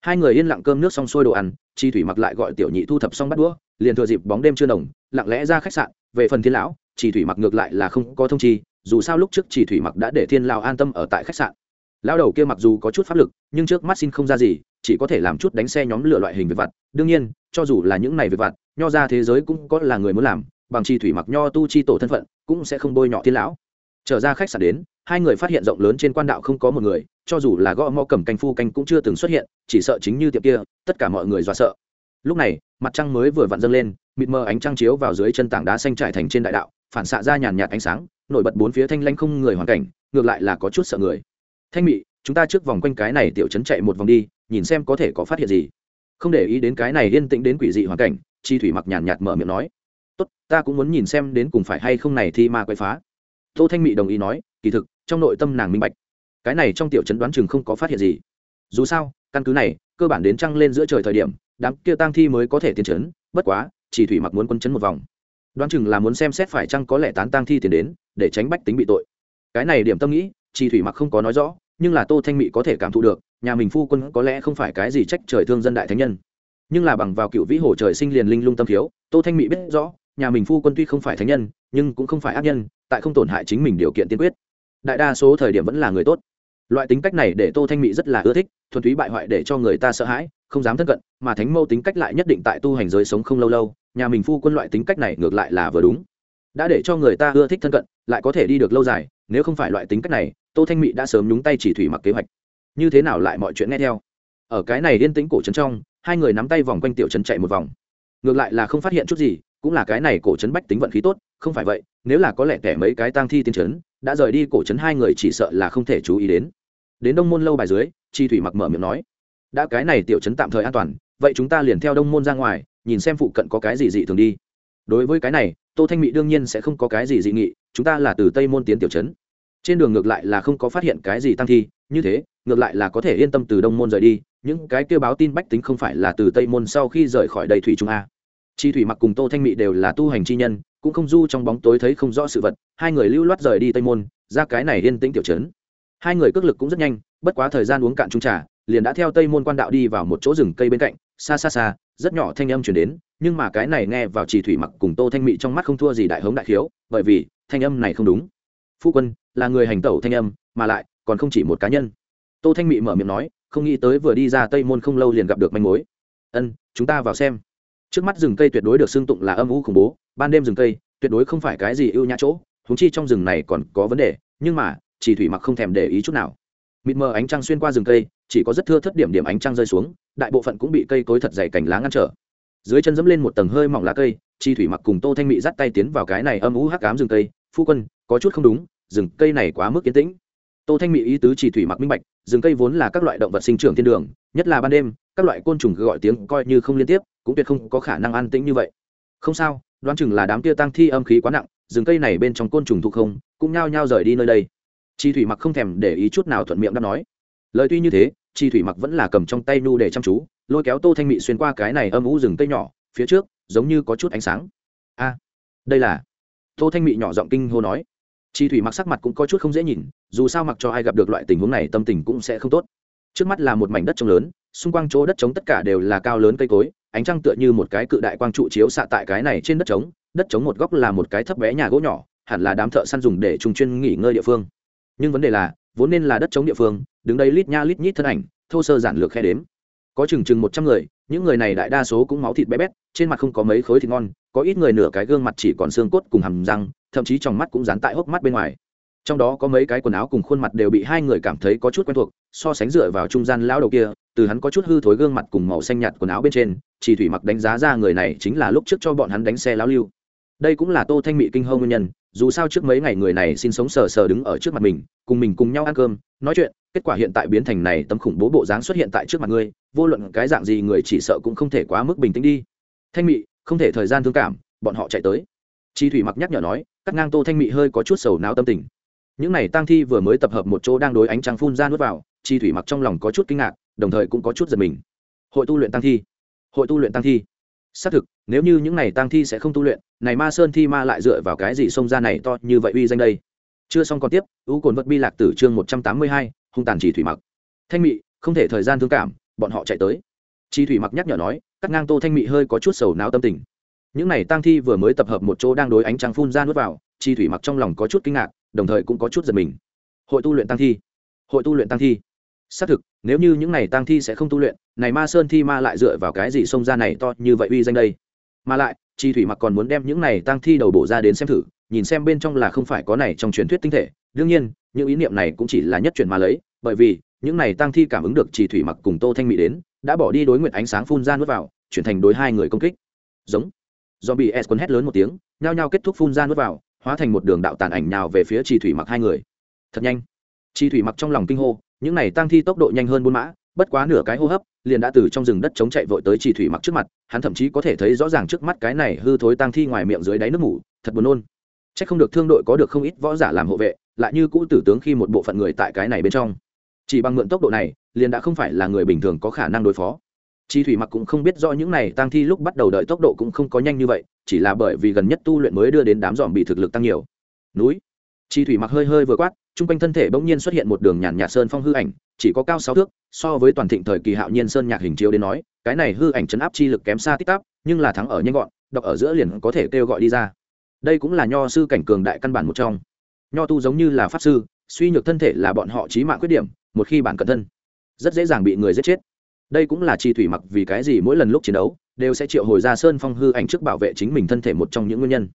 Hai người yên lặng cơm nước xong xuôi đồ ăn, chi thủy mặc lại gọi tiểu nhị thu thập xong bắt đũa, liền thừa dịp bóng đêm chưa nồng lặng lẽ ra khách sạn, về phần thiên lão chỉ thủy mặc ngược lại là không có thông chi, dù sao lúc trước chỉ thủy mặc đã để thiên lão an tâm ở tại khách sạn. Lão đầu kia mặc dù có chút pháp lực, nhưng trước mắt xin không ra gì chỉ có thể làm chút đánh xe nhóm lửa loại hình việc vặt. Đương nhiên, cho dù là những này việc vặt, nho ra thế giới cũng có là người muốn làm, bằng chi thủy mặc nho tu chi tổ thân phận, cũng sẽ không bôi nhọ thiên lão. Trở ra khách sạn đến, hai người phát hiện rộng lớn trên quan đạo không có một người, cho dù là gõ mò cầm canh phu canh cũng chưa từng xuất hiện, chỉ sợ chính như tiệm kia, tất cả mọi người dọa sợ. Lúc này, mặt trăng mới vừa vặn dâng lên, mịt mờ ánh trăng chiếu vào dưới chân tảng đá xanh trải thành trên đại đạo, phản xạ ra nhàn nhạt ánh sáng, nổi bật bốn phía thanh lanh không người hoàn cảnh, ngược lại là có chút sợ người. Thanh mị, chúng ta trước vòng quanh cái này tiểu trấn chạy một vòng đi nhìn xem có thể có phát hiện gì. Không để ý đến cái này yên tĩnh đến quỷ dị hoàn cảnh, chi thủy mặc nhàn nhạt mở miệng nói, tốt, ta cũng muốn nhìn xem đến cùng phải hay không này thi ma quậy phá. Tô thanh mị đồng ý nói, kỳ thực, trong nội tâm nàng minh bạch, cái này trong tiểu chấn đoán chừng không có phát hiện gì. Dù sao, căn cứ này, cơ bản đến trăng lên giữa trời thời điểm, đám kia tang thi mới có thể tiến chấn bất quá chỉ thủy mặc muốn quân chấn một vòng. Đoán chừng là muốn xem xét phải chăng có lẽ tán tang thi tiền đến, để tránh bách tính bị tội. Cái này điểm tâm nghĩ chỉ thủy mặc không có nói rõ, nhưng là tô thanh mị có thể cảm thụ được nhà mình phu quân có lẽ không phải cái gì trách trời thương dân đại thánh nhân. Nhưng là bằng vào cựu vĩ hồ trời sinh liền linh lung tâm thiếu, tô thanh mị biết rõ, nhà mình phu quân tuy không phải thánh nhân, nhưng cũng không phải ác nhân, tại không tổn hại chính mình điều kiện tiên quyết. Đại đa số thời điểm vẫn là người tốt. Loại tính cách này để tô thanh mỹ rất là ưa thích, thuần túy bại hoại để cho người ta sợ hãi, không dám thân cận, mà thánh mâu tính cách lại nhất định tại tu hành giới sống không lâu lâu, nhà mình phu quân loại tính cách này ngược lại là vừa đúng. Đã để cho người ta ưa thích thân cận, lại có thể đi được lâu dài, nếu không phải loại tính cách này, tô thanh mỹ đã sớm nhúng tay chỉ thủy mặc kế hoạch như thế nào lại mọi chuyện nghe theo? Ở cái này yên tĩnh cổ trấn trong, hai người nắm tay vòng quanh tiểu trấn chạy một vòng. Ngược lại là không phát hiện chút gì, cũng là cái này cổ trấn bách tính vận khí tốt, không phải vậy, nếu là có lẽ kẻ mấy cái tang thi tiên trấn, đã rời đi cổ trấn hai người chỉ sợ là không thể chú ý đến. Đến đông môn lâu bài dưới, chi thủy mặc mở miệng nói, đã cái này tiểu trấn tạm thời an toàn, vậy chúng ta liền theo đông môn ra ngoài, nhìn xem phụ cận có cái gì dị thường đi. Đối với cái này, tô thanh mỹ đương nhiên sẽ không có cái gì dị nghị, chúng ta là từ tây môn tiến tiểu trấn. Trên đường ngược lại là không có phát hiện cái gì tăng thi, như thế ngược lại là có thể yên tâm từ đông môn rời đi, những cái kêu báo tin bách tính không phải là từ tây môn sau khi rời khỏi đầy thủy trung a. Chi thủy mặc cùng tô thanh mỹ đều là tu hành chi nhân, cũng không du trong bóng tối thấy không rõ sự vật, hai người lưu loát rời đi tây môn, ra cái này yên tĩnh tiểu trấn. Hai người cước lực cũng rất nhanh, bất quá thời gian uống cạn trung trà, liền đã theo tây môn quan đạo đi vào một chỗ rừng cây bên cạnh, xa xa xa, rất nhỏ thanh âm chuyển đến, nhưng mà cái này nghe vào chỉ thủy mặc cùng tô thanh mỹ trong mắt không thua gì đại hống đại khiếu, bởi vì thanh âm này không đúng. Phu quân, là người hành tẩu thanh âm, mà lại còn không chỉ một cá nhân tô thanh mị mở miệng nói, không nghĩ tới vừa đi ra tây môn không lâu liền gặp được manh mối. Ân, chúng ta vào xem. Trước mắt rừng cây tuyệt đối được xưng tụng là âm u khủng bố, ban đêm rừng cây tuyệt đối không phải cái gì ưu nhã chỗ húng chi trong rừng này còn có vấn đề, nhưng mà, chỉ thủy mặc không thèm để ý chút nào. Mịt mờ ánh trăng xuyên qua rừng cây, chỉ có rất thưa thất điểm điểm ánh trăng rơi xuống, đại bộ phận cũng bị cây cối thật dày cành lá ngăn trở. Dưới chân dẫm lên một tầng hơi mỏng lá cây, chi thủy mặc cùng tô thanh mị dắt tay tiến vào cái này âm u hắc ám rừng cây. Phu quân, có chút không đúng, rừng cây này quá mức kiến tĩnh. Tô thanh mị ý tứ chỉ thủy mặc minh bạch rừng cây vốn là các loại động vật sinh trưởng thiên đường, nhất là ban đêm, các loại côn trùng gọi tiếng coi như không liên tiếp, cũng tuyệt không có khả năng an tĩnh như vậy. Không sao, đoán chừng là đám kia tăng thi âm khí quá nặng, rừng cây này bên trong côn trùng thụ không, cũng nhao nhao rời đi nơi đây. Chi thủy mặc không thèm để ý chút nào thuận miệng đáp nói. Lời tuy như thế, chi thủy mặc vẫn là cầm trong tay nu để chăm chú, lôi kéo tô thanh mị xuyên qua cái này âm ú rừng cây nhỏ, phía trước, giống như có chút ánh sáng. A, đây là. Tô thanh mị nhỏ giọng kinh hô nói chi thủy mặc sắc mặt cũng có chút không dễ nhìn, dù sao mặc cho ai gặp được loại tình huống này tâm tình cũng sẽ không tốt. Trước mắt là một mảnh đất trống lớn, xung quanh chỗ đất trống tất cả đều là cao lớn cây cối, ánh trăng tựa như một cái cự đại quang trụ chiếu xạ tại cái này trên đất trống đất trống một góc là một cái thấp bé nhà gỗ nhỏ, hẳn là đám thợ săn dùng để trùng chuyên nghỉ ngơi địa phương. Nhưng vấn đề là, vốn nên là đất trống địa phương, đứng đây lít nha lít nhít thân ảnh, thô sơ giản lược khe đếm. Có chừng chừng một trăm người những người này đại đa số cũng máu thịt bé bét, trên mặt không có mấy khối thịt ngon, có ít người nửa cái gương mặt chỉ còn xương cốt cùng hầm răng, thậm chí trong mắt cũng dán tại hốc mắt bên ngoài. Trong đó có mấy cái quần áo cùng khuôn mặt đều bị hai người cảm thấy có chút quen thuộc, so sánh dựa vào trung gian lão đầu kia, từ hắn có chút hư thối gương mặt cùng màu xanh nhạt quần áo bên trên, chỉ thủy mặc đánh giá ra người này chính là lúc trước cho bọn hắn đánh xe lão lưu. Đây cũng là tô thanh mỹ kinh hông nguyên nhân, dù sao trước mấy ngày người này sinh sống sờ sờ đứng ở trước mặt mình, cùng mình cùng nhau ăn cơm nói chuyện, kết quả hiện tại biến thành này tấm khủng bố bộ dáng xuất hiện tại trước mặt ngươi, vô luận cái dạng gì người chỉ sợ cũng không thể quá mức bình tĩnh đi. Thanh mị, không thể thời gian thương cảm, bọn họ chạy tới. Chi thủy mặc nhắc nhở nói, cắt ngang tô thanh mị hơi có chút sầu não tâm tình. Những này tang thi vừa mới tập hợp một chỗ đang đối ánh trăng phun ra nuốt vào, chi thủy mặc trong lòng có chút kinh ngạc, đồng thời cũng có chút giật mình. Hội tu luyện tăng thi. Hội tu luyện tăng thi. Xác thực, nếu như những này tăng thi sẽ không tu luyện, này ma sơn thi ma lại dựa vào cái gì xông ra này to như vậy uy danh đây? Chưa xong còn tiếp, u cồn vật bi lạc tử chương một trăm tám mươi hai, hung tàn chỉ thủy mặc. Thanh mị, không thể thời gian thương cảm, bọn họ chạy tới. Chi thủy mặc nhắc nhở nói, cắt ngang tô thanh mị hơi có chút sầu não tâm tình. Những này tăng thi vừa mới tập hợp một chỗ đang đối ánh trăng phun ra nuốt vào chi thủy mặc trong lòng có chút kinh ngạc, đồng thời cũng có chút giật mình. Hội tu luyện tăng thi. Hội tu luyện tăng thi. Xác thực, nếu như những này tăng thi sẽ không tu luyện, này ma sơn thi ma lại dựa vào cái gì xông ra này to như vậy uy danh đây? Mà lại chi thủy mặc còn muốn đem những này tăng thi đầu bổ ra đến xem thử nhìn xem bên trong là không phải có này trong truyền thuyết tinh thể. Đương nhiên những ý niệm này cũng chỉ là nhất truyền mà lấy bởi vì những này tăng thi cảm ứng được chỉ thủy mặc cùng tô thanh mỹ đến đã bỏ đi đối nguyện ánh sáng phun ra nuốt vào chuyển thành đối hai người công kích. Giống. Do bị s quân hét lớn một tiếng nhao nhao kết thúc phun ra nuốt vào hóa thành một đường đạo tàn ảnh nào về phía chỉ thủy mặc hai người. Thật nhanh. Chỉ thủy mặc trong lòng kinh hô những này tăng thi tốc độ nhanh hơn buôn mã bất quá nửa cái hô hấp liền đã từ trong rừng đất chống chạy vội tới chỉ thủy mặc trước mặt hắn thậm chí có thể thấy rõ ràng trước mắt cái này hư thối tăng thi ngoài miệng dưới đáy nước ngủ, thật buồn nôn c h ắ c không được thương đội có được không ít võ giả làm hộ vệ, lại như cũ tử tướng khi một bộ phận người tại cái này bên trong. Chỉ bằng mượn tốc độ này, liền đã không phải là người bình thường có khả năng đối phó. Chi thủy mặc cũng không biết rõ những này tăng thi lúc bắt đầu đợi tốc độ cũng không có nhanh như vậy, chỉ là bởi vì gần nhất tu luyện mới đưa đến đám dòm bị thực lực tăng nhiều. Núi. Chi thủy mặc hơi hơi vừa quát, chung quanh thân thể bỗng nhiên xuất hiện một đường nhàn nhạt sơn phong hư ảnh, chỉ có cao sáu thước, so với toàn thịnh thời kỳ hạo nhiên sơn nhạc hình chiếu đến nói, cái này hư ảnh chấn áp chi lực kém xa tích tắp nhưng là thắng ở nhanh gọn đọc ở giữa liền có thể kêu gọi đi ra đây cũng là nho sư cảnh cường đại căn bản một trong. Nho tu giống như là pháp sư, suy nhược thân thể là bọn họ trí mạng khuyết điểm, một khi bản cẩn thân, rất dễ dàng bị người giết chết. Đây cũng là chi thủy mặc vì cái gì mỗi lần lúc chiến đấu, đều sẽ triệu hồi ra sơn phong hư ảnh trước bảo vệ chính mình thân thể một trong những nguyên nhân.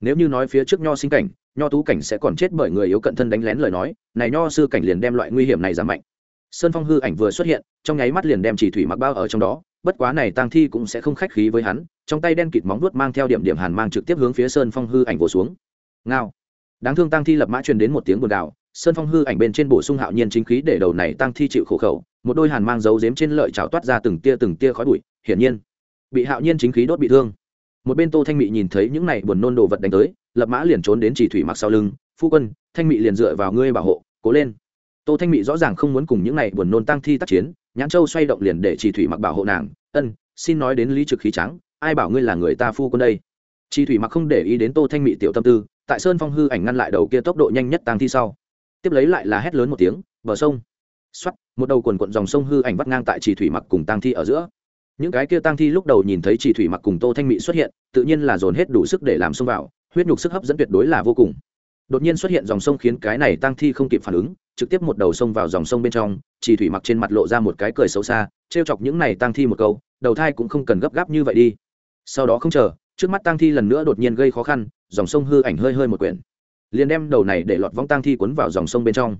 Nếu như nói phía trước nho sinh cảnh, nho tú cảnh sẽ còn chết bởi người yếu cận thân đánh lén lời nói, này nho sư cảnh liền đem loại nguy hiểm này giảm mạnh. Sơn phong hư ảnh vừa xuất hiện, trong nháy mắt liền đem chỉ thủy mặc bao ở trong đó, bất quá này tang thi cũng sẽ không khách khí với hắn trong tay đen kịt móng vuốt mang theo điểm điểm hàn mang trực tiếp hướng phía sơn phong hư ảnh vỗ xuống. Ngao. Đáng thương tăng thi lập mã truyền đến một tiếng buồn đảo sơn phong hư ảnh bên trên bổ sung hạo nhiên chính khí để đầu này tăng thi chịu khổ khẩu, một đôi hàn mang dấu dếm trên lợi chảo toát ra từng tia từng tia khói bụi, hiển nhiên, bị hạo nhiên chính khí đốt bị thương. Một bên tô thanh mị nhìn thấy những này buồn nôn đồ vật đánh tới, lập mã liền trốn đến chỉ thủy mặc sau lưng, phu quân, thanh mị liền dựa vào ngươi bảo hộ, cố lên. Tô thanh mị rõ ràng không muốn cùng những này buồn nôn tăng thi tác chiến, nhãn châu xoay động liền để chỉ thủy mặc bảo hộ nàng, ân, xin nói đến lý trực khí trắng ai bảo ngươi là người ta phu quân đây? Chỉ thủy mặc không để ý đến tô thanh mị tiểu tâm tư, tại sơn phong hư ảnh ngăn lại đầu kia tốc độ nhanh nhất tăng thi sau. Tiếp lấy lại là hét lớn một tiếng, bờ sông! Xoắt một đầu quần quận dòng sông hư ảnh vắt ngang tại chỉ thủy mặc cùng tăng thi ở giữa. Những cái kia tăng thi lúc đầu nhìn thấy chỉ thủy mặc cùng tô thanh mị xuất hiện, tự nhiên là dồn hết đủ sức để làm xông vào, huyết nhục sức hấp dẫn tuyệt đối là vô cùng. Đột nhiên xuất hiện dòng sông khiến cái này tăng thi không kịp phản ứng, trực tiếp một đầu sông vào dòng sông bên trong chỉ thủy mặc trên mặt lộ ra một cái cười xấu xa, trêu chọc những này tăng thi một câu, đầu thai cũng không cần gấp gáp như vậy đi sau đó không chờ, trước mắt tang thi lần nữa đột nhiên gây khó khăn, dòng sông hư ảnh hơi hơi một quyển. Liền đem đầu này để lọt vong tang thi cuốn vào dòng sông bên trong.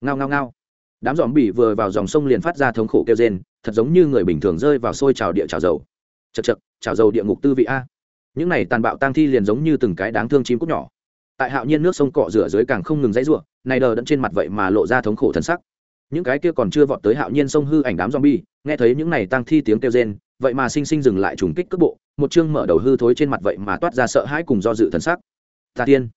Ngao ngao ngao. Đám dòm bỉ vừa vào dòng sông liền phát ra thống khổ kêu rên, thật giống như người bình thường rơi vào sôi trào địa trào dầu. Chật chật trào dầu địa ngục tư vị a. Những này tàn bạo tang thi liền giống như từng cái đáng thương chim cút nhỏ. Tại hạo nhiên nước sông cọ rửa dưới càng không ngừng dãy ruộng này đờ đẫn trên mặt vậy mà lộ ra thống khổ thân sắc. Những cái kia còn chưa vọt tới hạo nhiên sông hư ảnh đám zombie, nghe thấy những này tang thi tiếng kêu rên vậy mà sinh sinh dừng lại trùng kích cước bộ, một chương mở đầu hư thối trên mặt vậy mà toát ra sợ hãi cùng do dự thần sắc. Ta tiên.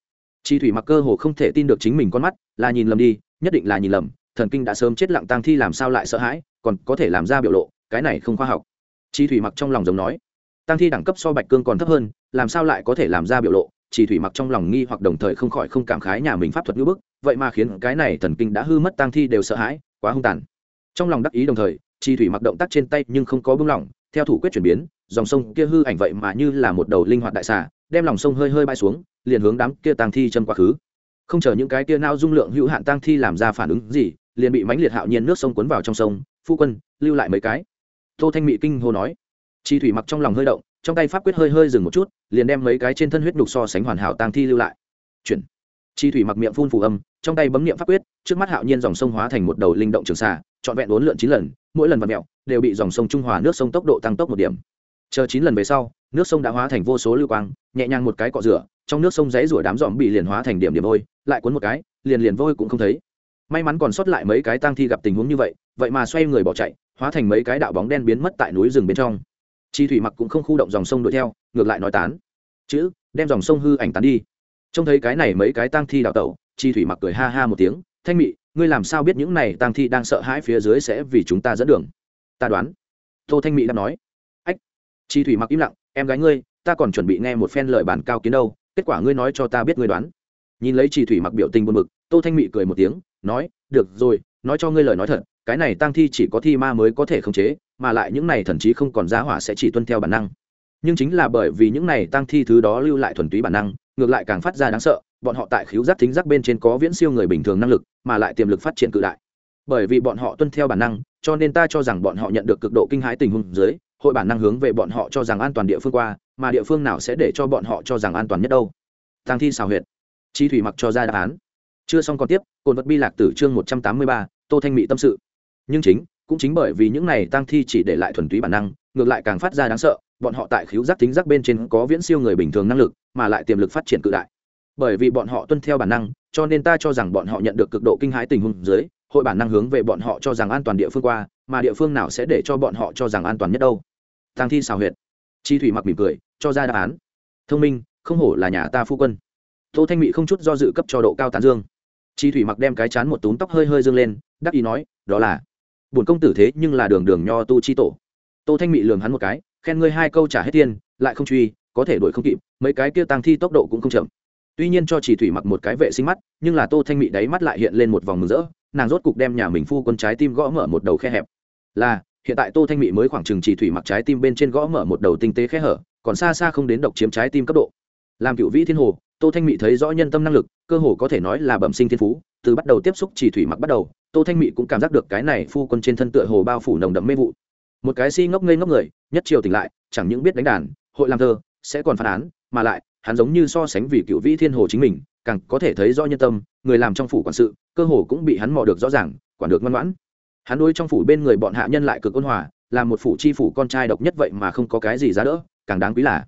Chi thủy mặc cơ hồ không thể tin được chính mình con mắt, là nhìn lầm đi, nhất định là nhìn lầm, thần kinh đã sớm chết lặng tang thi làm sao lại sợ hãi, còn có thể làm ra biểu lộ, cái này không khoa học. Chi thủy mặc trong lòng giống nói. Tang thi đẳng cấp so bạch cương còn thấp hơn, làm sao lại có thể làm ra biểu lộ? Chỉ thủy mặc trong lòng nghi hoặc đồng thời không khỏi không cảm khái nhà mình pháp thuật ngữ bức, vậy mà khiến cái này thần kinh đã hư mất tang thi đều sợ hãi, quá hung tàn. Trong lòng đắc ý đồng thời, chi thủy mặc động tác trên tay nhưng không có bưng lỏng theo thủ quyết chuyển biến, dòng sông kia hư ảnh vậy mà như là một đầu linh hoạt đại xà, đem lòng sông hơi hơi bay xuống, liền hướng đám kia tăng thi châm quá khứ. Không chờ những cái kia nao dung lượng hữu hạn tăng thi làm ra phản ứng gì, liền bị mãnh liệt hạo nhiên nước sông cuốn vào trong sông, phu quân, lưu lại mấy cái. Tô thanh mỹ kinh hô nói. Chi thủy mặc trong lòng hơi động, trong tay pháp quyết hơi hơi dừng một chút, liền đem mấy cái trên thân huyết nhục so sánh hoàn hảo tang thi lưu lại. Chuyển. Chi thủy mặc miệng phun phù âm, trong tay bấm niệm pháp quyết, trước mắt hạo nhiên dòng sông hóa thành một đầu linh động trường xà, trọn vẹn uốn lượn chín lần, mỗi lần vặn mẹo đều bị dòng sông trung hòa nước sông tốc độ tăng tốc một điểm. Chờ chín lần về sau, nước sông đã hóa thành vô số lưu quang, nhẹ nhàng một cái cọ rửa, trong nước sông dãy rủa đám dòm bị liền hóa thành điểm điểm vôi, lại cuốn một cái, liền liền vôi cũng không thấy. May mắn còn sót lại mấy cái tang thi gặp tình huống như vậy vậy mà xoay người bỏ chạy, hóa thành mấy cái đạo bóng đen biến mất tại núi rừng bên trong. Chi thủy mặc cũng không khu động dòng sông đuổi theo, ngược lại nói tán. Chữ, đem dòng sông hư ảnh tán đi. Trông thấy cái này mấy cái tang thi đào tẩu, chi thủy mặc cười ha ha một tiếng, thanh mị, ngươi làm sao biết những này tang thi đang sợ hãi phía dưới sẽ vì chúng ta dẫn đường? Ta đoán. Tô thanh mị đã nói. Ách, chi thủy mặc im lặng, em gái ngươi, ta còn chuẩn bị nghe một phen lời bản cao kiến đâu, kết quả ngươi nói cho ta biết ngươi đoán. Nhìn lấy chi thủy mặc biểu tình buồn bực, tô thanh mị cười một tiếng, nói, được rồi, nói cho ngươi lời nói thật, cái này tăng thi chỉ có thi ma mới có thể khống chế, mà lại những này thần chí không còn giá hỏa sẽ chỉ tuân theo bản năng. Nhưng chính là bởi vì những này tăng thi thứ đó lưu lại thuần túy bản năng, ngược lại càng phát ra đáng sợ, bọn họ tại khiếu giác thính giác bên trên có viễn siêu người bình thường năng lực, mà lại tiềm lực phát triển cự đại bởi vì bọn họ tuân theo bản năng, cho nên ta cho rằng bọn họ nhận được cực độ kinh hãi tình huống dưới, hội bản năng hướng về bọn họ cho rằng an toàn địa phương qua, mà địa phương nào sẽ để cho bọn họ cho rằng an toàn nhất đâu? Tăng thi xào huyệt. Chi thủy mặc cho ra đáp án. Chưa xong còn tiếp cồn vật bi lạc tử chương một trăm tám mươi ba, tô thanh mỹ tâm sự. Nhưng chính, cũng chính bởi vì những này tăng thi chỉ để lại thuần túy bản năng, ngược lại càng phát ra đáng sợ, bọn họ tại khíu giác tính giác bên trên có viễn siêu người bình thường năng lực, mà lại tiềm lực phát triển cự đại. Bởi vì bọn họ tuân theo bản năng, cho nên ta cho rằng bọn họ nhận được cực độ kinh hãi tình huống dưới hội bản năng hướng về bọn họ cho rằng an toàn địa phương qua, mà địa phương nào sẽ để cho bọn họ cho rằng an toàn nhất đâu? Tăng thi xào huyệt. Chi thủy mặc mỉm cười, cho ra đáp án. Thông minh, không hổ là nhà ta phu quân. Tô thanh mỹ không chút do dự cấp cho độ cao tán dương. Chi thủy mặc đem cái chán một túm tóc hơi hơi dương lên, đắc ý nói, đó là, bổn công tử thế nhưng là đường đường nho tu chi tổ. Tô thanh mị lường hắn một cái, khen ngươi hai câu trả hết tiền, lại không truy, có thể đuổi không kịp, mấy cái kia tăng thi tốc độ cũng không chậm. Tuy nhiên cho chỉ thủy mặc một cái vệ sinh mắt, nhưng là tô thanh mị đáy mắt lại hiện lên một vòng mừng rỡ nàng rốt cục đem nhà mình phu quân trái tim gõ mở một đầu khe hẹp. Là, hiện tại tô thanh mỹ mới khoảng chừng chỉ thủy mặc trái tim bên trên gõ mở một đầu tinh tế khe hở, còn xa xa không đến độc chiếm trái tim cấp độ. Làm cựu vĩ thiên hồ, tô thanh mỹ thấy rõ nhân tâm năng lực, cơ hồ có thể nói là bẩm sinh thiên phú, từ bắt đầu tiếp xúc chỉ thủy mặc bắt đầu, tô thanh mỹ cũng cảm giác được cái này phu quân trên thân tựa hồ bao phủ nồng đậm mê vụ. Một cái si ngốc ngây ngốc người, nhất chiều tỉnh lại, chẳng những biết đánh đàn, hội làm thơ, sẽ còn phán án, mà lại, hắn giống như so sánh vì cựu vĩ thiên hồ chính mình càng có thể thấy rõ nhân tâm, người làm trong phủ quản sự, cơ hồ cũng bị hắn mò được rõ ràng, quản được ngoan ngoãn. Hắn đôi trong phủ bên người bọn hạ nhân lại cực ôn hòa, là một phủ chi phủ con trai độc nhất vậy mà không có cái gì giá đỡ, càng đáng quý là.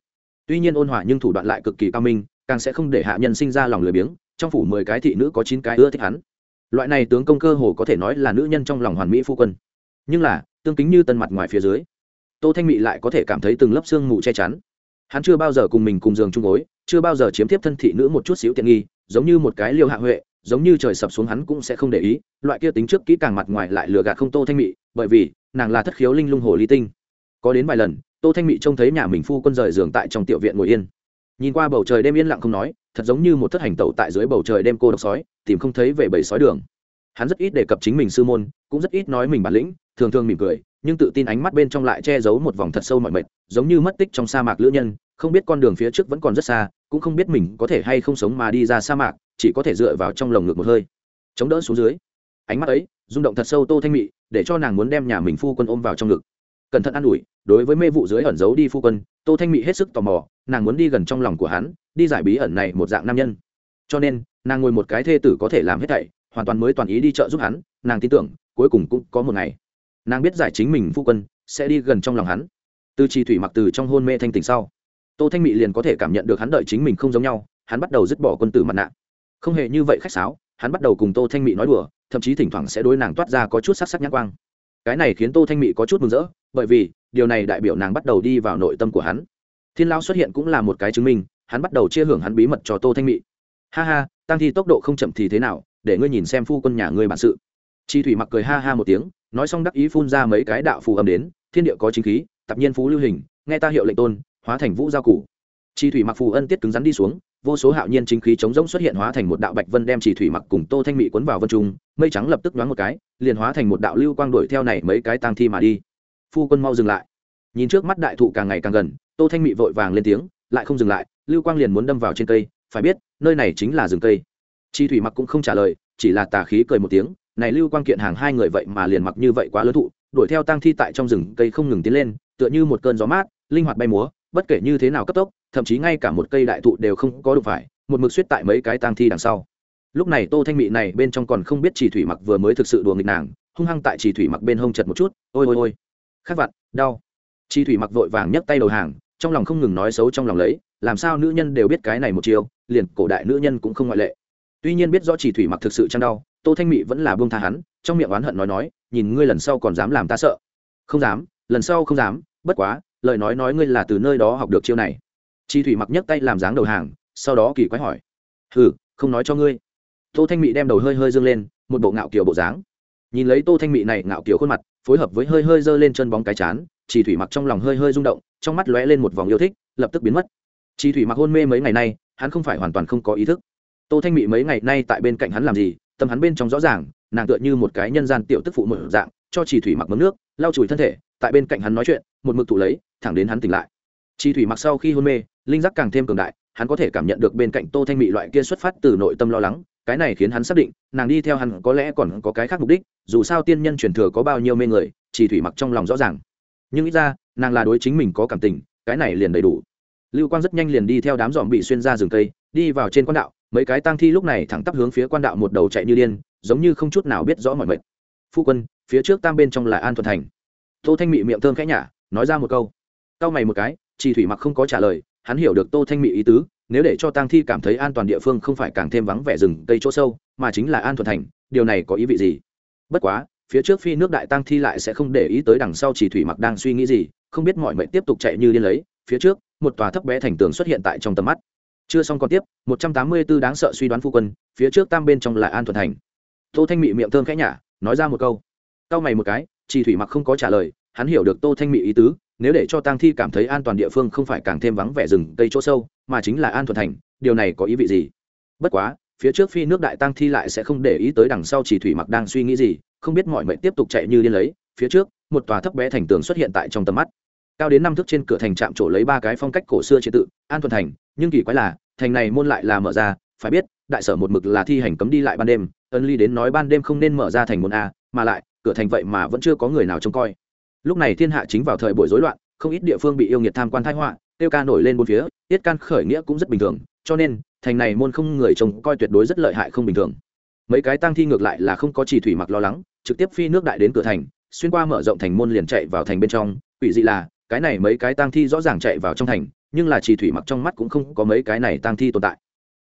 Tuy nhiên ôn hòa nhưng thủ đoạn lại cực kỳ cao minh, càng sẽ không để hạ nhân sinh ra lòng lười biếng, trong phủ mười cái thị nữ có chín cái ưa thích hắn. Loại này tướng công cơ hồ có thể nói là nữ nhân trong lòng hoàn mỹ phu quân. Nhưng là, tương kính như tân mặt ngoài phía dưới, tô thanh mị lại có thể cảm thấy từng lớp xương mù che chắn hắn chưa bao giờ cùng mình cùng giường chung gối, chưa bao giờ chiếm tiếp thân thị nữ một chút xíu tiện nghi, giống như một cái liêu hạ huệ, giống như trời sập xuống hắn cũng sẽ không để ý, loại kia tính trước kỹ càng mặt ngoài lại lừa gạt không tô thanh mị, bởi vì, nàng là thất khiếu linh lung hồ ly tinh. Có đến vài lần, tô thanh mị trông thấy nhà mình phu quân rời giường tại trong tiểu viện ngồi yên. Nhìn qua bầu trời đêm yên lặng không nói, thật giống như một thất hành tẩu tại dưới bầu trời đêm cô độc sói, tìm không thấy về bầy sói đường. Hắn rất ít đề cập chính mình sư môn, cũng rất ít nói mình bản lĩnh, thường thường mỉm cười nhưng tự tin ánh mắt bên trong lại che giấu một vòng thật sâu mọi mệt, giống như mất tích trong sa mạc lữ nhân, không biết con đường phía trước vẫn còn rất xa, cũng không biết mình có thể hay không sống mà đi ra sa mạc, chỉ có thể dựa vào trong lồng ngực một hơi. Chống đỡ xuống dưới, ánh mắt ấy rung động thật sâu tô thanh mị, để cho nàng muốn đem nhà mình phu quân ôm vào trong ngực. Cẩn thận an ủi, đối với mê vụ dưới ẩn giấu đi phu quân, tô thanh mị hết sức tò mò, nàng muốn đi gần trong lòng của hắn, đi giải bí ẩn này một dạng nam nhân. Cho nên, nàng ngồi một cái thê tử có thể làm hết thảy, hoàn toàn mới toàn ý đi chợ giúp hắn, nàng tin tưởng, cuối cùng cũng có một ngày nàng biết giải chính mình phu quân sẽ đi gần trong lòng hắn. Từ trì thủy mặc từ trong hôn mê thanh tỉnh sau, tô thanh mị liền có thể cảm nhận được hắn đợi chính mình không giống nhau, hắn bắt đầu dứt bỏ quân tử mặt nạ. Không hề như vậy khách sáo, hắn bắt đầu cùng tô thanh mị nói đùa, thậm chí thỉnh thoảng sẽ đối nàng toát ra có chút sắc sắc nhãn quang. Cái này khiến tô thanh mị có chút mừng rỡ, bởi vì điều này đại biểu nàng bắt đầu đi vào nội tâm của hắn. Thiên lao xuất hiện cũng là một cái chứng minh, hắn bắt đầu chia hưởng hắn bí mật cho tô thanh mị. Ha ha tăng thi tốc độ không chậm thì thế nào, để ngươi nhìn xem phu quân nhà ngươi bản sự chi thủy mặc cười ha ha một tiếng, nói xong đắc ý phun ra mấy cái đạo phù âm đến, thiên địa có chính khí tập nhiên phú lưu hình, nghe ta hiệu lệnh tôn, hóa thành vũ giao cụ chi thủy mặc phù ân tiết cứng rắn đi xuống, vô số hạo nhiên chính khí chống rỗng xuất hiện hóa thành một đạo bạch vân đem chỉ thủy mặc cùng tô thanh mị cuốn vào vân trung, mây trắng lập tức nhoáng một cái, liền hóa thành một đạo lưu quang đuổi theo này mấy cái tang thi mà đi. Phu quân mau dừng lại. Nhìn trước mắt đại thụ càng ngày càng gần, tô thanh mị vội vàng lên tiếng, lại không dừng lại, lưu quang liền muốn đâm vào trên cây, phải biết, nơi này chính là rừng cây. Chi thủy mặc cũng không trả lời, chỉ là tà khí cười một tiếng này lưu quang kiện hàng hai người vậy mà liền mặc như vậy quá lớn thụ, đuổi theo tang thi tại trong rừng cây không ngừng tiến lên, tựa như một cơn gió mát, linh hoạt bay múa, bất kể như thế nào cấp tốc, thậm chí ngay cả một cây đại thụ đều không có đụng phải, một mực suýt tại mấy cái tang thi đằng sau. Lúc này tô thanh mị này bên trong còn không biết chỉ thủy mặc vừa mới thực sự đùa nghịch nàng, hung hăng tại chỉ thủy mặc bên hông chật một chút, ôi ôi ôi, khát vặt đau. Chỉ thủy mặc vội vàng nhấc tay đầu hàng, trong lòng không ngừng nói xấu trong lòng lấy, làm sao nữ nhân đều biết cái này một chiều liền cổ đại nữ nhân cũng không ngoại lệ. Tuy nhiên biết rõ chỉ thủy mặc thực sự chăng đau tô thanh mị vẫn là buông tha hắn, trong miệng oán hận nói nói, nhìn ngươi lần sau còn dám làm ta sợ. Không dám, lần sau không dám, bất quá, lời nói nói ngươi là từ nơi đó học được chiêu này. Chi thủy mặc nhấc tay làm dáng đầu hàng, sau đó kỳ quái hỏi, hừ, không nói cho ngươi. Tô thanh mị đem đầu hơi hơi dương lên, một bộ ngạo kiểu bộ dáng. Nhìn lấy tô thanh mị này ngạo kiểu khuôn mặt, phối hợp với hơi hơi giơ lên chân bóng cái chán chỉ thủy mặc trong lòng hơi hơi rung động, trong mắt lóe lên một vòng yêu thích, lập tức biến mất. Chỉ thủy mặc hôn mê mấy ngày nay, hắn không phải hoàn toàn không có ý thức. Tô thanh mị mấy ngày nay tại bên cạnh hắn làm gì tâm hắn bên trong rõ ràng, nàng tựa như một cái nhân gian tiểu tức phụ mở dạng, cho chỉ thủy mặc mấm nước, lau chùi thân thể, tại bên cạnh hắn nói chuyện, một mực thụ lấy, thẳng đến hắn tỉnh lại. Chi thủy mặc sau khi hôn mê, linh giác càng thêm cường đại, hắn có thể cảm nhận được bên cạnh tô thanh mị loại kia xuất phát từ nội tâm lo lắng, cái này khiến hắn xác định, nàng đi theo hắn có lẽ còn có cái khác mục đích, dù sao tiên nhân truyền thừa có bao nhiêu mê người chỉ thủy mặc trong lòng rõ ràng. Nhưng ít ra, nàng là đối chính mình có cảm tình, cái này liền đầy đủ. Lưu quang rất nhanh liền đi theo đám dòm bị xuyên ra rừng cây, đi vào trên quan đạo mấy cái tang thi lúc này thẳng tắp hướng phía quan đạo một đầu chạy như điên, giống như không chút nào biết rõ mọi mệnh. Phu quân, phía trước tam bên trong là an thuận thành. Tô thanh mị miệng thơm khẽ nhả, nói ra một câu. Cau mày một cái chỉ thủy mặc không có trả lời, hắn hiểu được tô thanh mị ý tứ, nếu để cho tang thi cảm thấy an toàn địa phương không phải càng thêm vắng vẻ rừng cây chỗ sâu, mà chính là an thuận thành, điều này có ý vị gì? Bất quá, phía trước phi nước đại tang thi lại sẽ không để ý tới đằng sau chỉ thủy mặc đang suy nghĩ gì, không biết mọi mệnh tiếp tục chạy như điên lấy, phía trước, một tòa thấp bé thành tường xuất hiện tại trong tầm mắt chưa xong còn tiếp, một trăm tám mươi 184 đáng sợ suy đoán phu quân, phía trước tam bên trong là an thuận thành. Tô thanh mị miệng thơm khẽ nhả, nói ra một câu. Cau mày một cái, chỉ thủy mặc không có trả lời, hắn hiểu được tô thanh mị ý tứ, nếu để cho tang thi cảm thấy an toàn địa phương không phải càng thêm vắng vẻ rừng cây chỗ sâu, mà chính là an thuận thành, điều này có ý vị gì? Bất quá, phía trước phi nước đại tang thi lại sẽ không để ý tới đằng sau chỉ thủy mặc đang suy nghĩ gì, không biết mọi mệnh tiếp tục chạy như điên lấy, phía trước, một tòa thấp bé thành tường xuất hiện tại trong tầm mắt. Cao đến năm thước trên cửa thành trạm trổ lấy ba cái phong cách cổ xưa chế tự, an thuận thành nhưng kỳ quái là, thành này môn lại là mở ra, phải biết, đại sở một mực là thi hành cấm đi lại ban đêm, ân ly đến nói ban đêm không nên mở ra thành môn a, mà lại, cửa thành vậy mà vẫn chưa có người nào trông coi. Lúc này thiên hạ chính vào thời buổi rối loạn, không ít địa phương bị yêu nghiệt tham quan thái họa, tiêu ca nổi lên bốn phía, tiết can khởi nghĩa cũng rất bình thường, cho nên, thành này môn không người trông coi tuyệt đối rất lợi hại không bình thường. Mấy cái tang thi ngược lại là không có chỉ thủy mặc lo lắng, trực tiếp phi nước đại đến cửa thành, xuyên qua mở rộng thành môn liền chạy vào thành bên trong, quỷ dị là, cái này mấy cái tang thi rõ ràng chạy vào trong thành nhưng là chỉ thủy mặc trong mắt cũng không có mấy cái này tang thi tồn tại.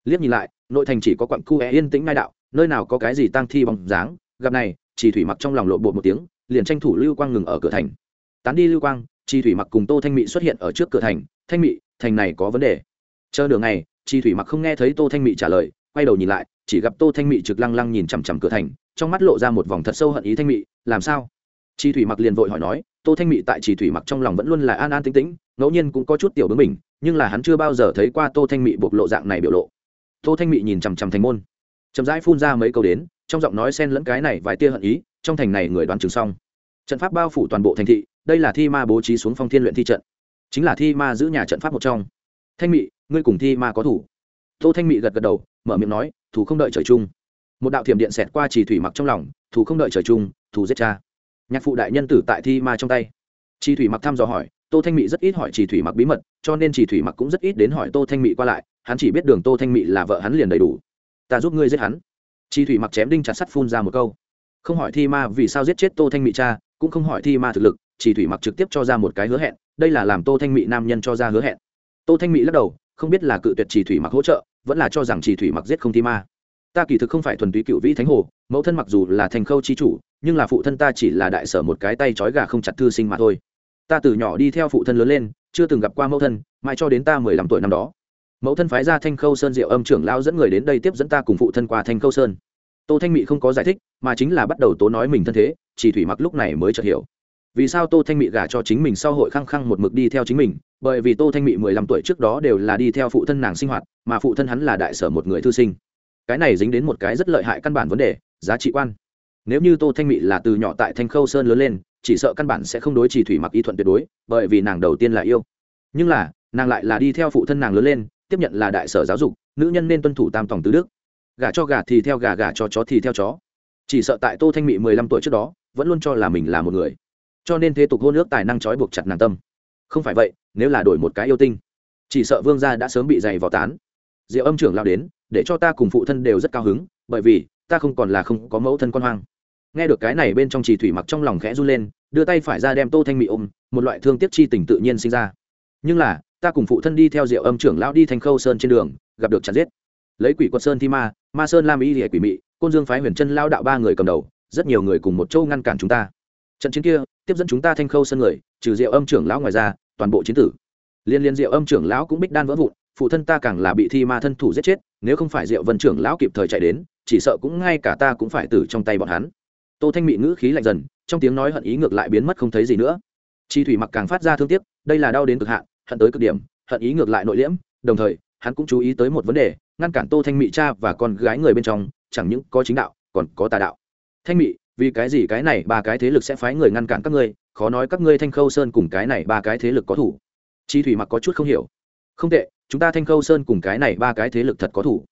Liếc nhìn lại, nội thành chỉ có quặng cu é yên tĩnh ngai đạo, nơi nào có cái gì tang thi bóng dáng. Gặp này, chỉ thủy mặc trong lòng lộ bộ một tiếng, liền tranh thủ lưu quang ngừng ở cửa thành. Tán đi lưu quang chi thủy mặc cùng tô thanh mỹ xuất hiện ở trước cửa thành. Thanh mỹ thành này có vấn đề. Chờ đường này chi thủy mặc không nghe thấy tô thanh mỹ trả lời, quay đầu nhìn lại, chỉ gặp tô thanh mỹ trực lăng lăng nhìn chằm chằm cửa thành, trong mắt lộ ra một vòng thật sâu hận ý thanh mỹ làm sao? Chi thủy mặc liền vội hỏi nói tô thanh mị tại chỉ thủy mặc trong lòng vẫn luôn là an an tĩnh tĩnh, ngẫu nhiên cũng có chút tiểu bướng mình, nhưng là hắn chưa bao giờ thấy qua tô thanh mị bộc lộ dạng này biểu lộ. Tô thanh mị nhìn chằm chằm thành môn. Chậm rãi phun ra mấy câu đến, trong giọng nói xen lẫn cái này vài tia hận ý, trong thành này người đoán chừng xong. Trận pháp bao phủ toàn bộ thành thị, đây là thi ma bố trí xuống phong thiên luyện thi trận. Chính là thi ma giữ nhà trận pháp một trong. Thanh mị, ngươi cùng thi ma có thủ. Tô thanh mị gật gật đầu, mở miệng nói, thủ không đợi trời chung. Một đạo thiểm điện xẹt qua chỉ thủy mặc trong lòng, thủ không đợi trời chung, thủ giết cha nhạc phụ đại nhân tử tại thi ma trong tay. Chỉ thủy mặc thăm dò hỏi, tô thanh mỹ rất ít hỏi chỉ thủy mặc bí mật, cho nên chỉ thủy mặc cũng rất ít đến hỏi tô thanh mỹ qua lại, hắn chỉ biết đường tô thanh mỹ là vợ hắn liền đầy đủ. Ta giúp ngươi giết hắn. Chỉ thủy mặc chém đinh chặt sắt phun ra một câu. Không hỏi thi ma vì sao giết chết tô thanh mỹ cha, cũng không hỏi thi ma thực lực chỉ thủy mặc trực tiếp cho ra một cái hứa hẹn, đây là làm tô thanh mỹ nam nhân cho ra hứa hẹn. Tô thanh mỹ lắc đầu, không biết là cự tuyệt chỉ thủy mặc hỗ trợ, vẫn là cho rằng chỉ thủy mặc giết không thi ma ta kỳ thực không phải thuần túy cựu vĩ thánh hồ, mẫu thân mặc dù là thành khâu chi chủ, nhưng là phụ thân ta chỉ là đại sở một cái tay trói gà không chặt thư sinh mà thôi. Ta từ nhỏ đi theo phụ thân lớn lên, chưa từng gặp qua mẫu thân, mãi cho đến ta mười lăm tuổi năm đó. Mẫu thân phái ra thanh khâu sơn diệu âm trưởng lao dẫn người đến đây tiếp dẫn ta cùng phụ thân qua thanh khâu sơn. Tô thanh mị không có giải thích, mà chính là bắt đầu tố nói mình thân thế, chỉ thủy mặc lúc này mới chợt hiểu. Vì sao tô thanh mị gả cho chính mình sau hội khăng khăng một mực đi theo chính mình? Bởi vì tô thanh mị mười lăm tuổi trước đó đều là đi theo phụ thân nàng sinh hoạt, mà phụ thân hắn là đại sở một người thư sinh cái này dính đến một cái rất lợi hại căn bản vấn đề, giá trị quan. Nếu như tô thanh mị là từ nhỏ tại thanh khâu sơn lớn lên, chỉ sợ căn bản sẽ không đối chỉ thủy mặc y thuận tuyệt đối, bởi vì nàng đầu tiên là yêu. Nhưng là, nàng lại là đi theo phụ thân nàng lớn lên, tiếp nhận là đại sở giáo dục, nữ nhân nên tuân thủ tam tòng tứ đức. Gà cho gà thì theo gà gà cho chó thì theo chó. Chỉ sợ tại tô thanh mị mười lăm tuổi trước đó, vẫn luôn cho là mình là một người. Cho nên thế tục hôn ước tài năng trói buộc chặt nàng tâm. Không phải vậy, nếu là đổi một cái yêu tinh, chỉ sợ vương gia đã sớm bị dày vào tán. Diệu âm trưởng lao đến để cho ta cùng phụ thân đều rất cao hứng, bởi vì ta không còn là không có mẫu thân con hoang. Nghe được cái này bên trong trì thủy mặc trong lòng khẽ run lên, đưa tay phải ra đem tô thanh mị ôm, một loại thương tiếc chi tình tự nhiên sinh ra. Nhưng là, ta cùng phụ thân đi theo diệu âm trưởng lão đi thanh khâu sơn trên đường, gặp được chặt giết. Lấy quỷ quật sơn thi ma ma sơn lam y hệ quỷ mị, côn dương phái huyền chân lao đạo ba người cầm đầu, rất nhiều người cùng một châu ngăn cản chúng ta. Trận chiến kia, tiếp dẫn chúng ta thanh khâu sơn người, trừ diệu âm trưởng lão ngoài ra, toàn bộ chiến tử. Liên liên diệu âm trưởng lão cũng bích đan vỡ vụn phụ thân ta càng là bị thi ma thân thủ giết chết, nếu không phải diệu vân trưởng lão kịp thời chạy đến, chỉ sợ cũng ngay cả ta cũng phải tử trong tay bọn hắn. Tô thanh mị ngữ khí lạnh dần, trong tiếng nói hận ý ngược lại biến mất không thấy gì nữa. Chi thủy mặc càng phát ra thương tiếc, đây là đau đến cực hạn, hận tới cực điểm, hận ý ngược lại nội liễm, đồng thời, hắn cũng chú ý tới một vấn đề, ngăn cản tô thanh mị cha và con gái người bên trong, chẳng những có chính đạo, còn có tà đạo. Thanh mị, vì cái gì cái này ba cái thế lực sẽ phái người ngăn cản các ngươi? Khó nói các ngươi thanh khâu sơn cùng cái này ba cái thế lực có thủ. Chi thủy mặc có chút không hiểu không tệ, chúng ta thanh khâu sơn cùng cái này ba cái thế lực thật có thủ.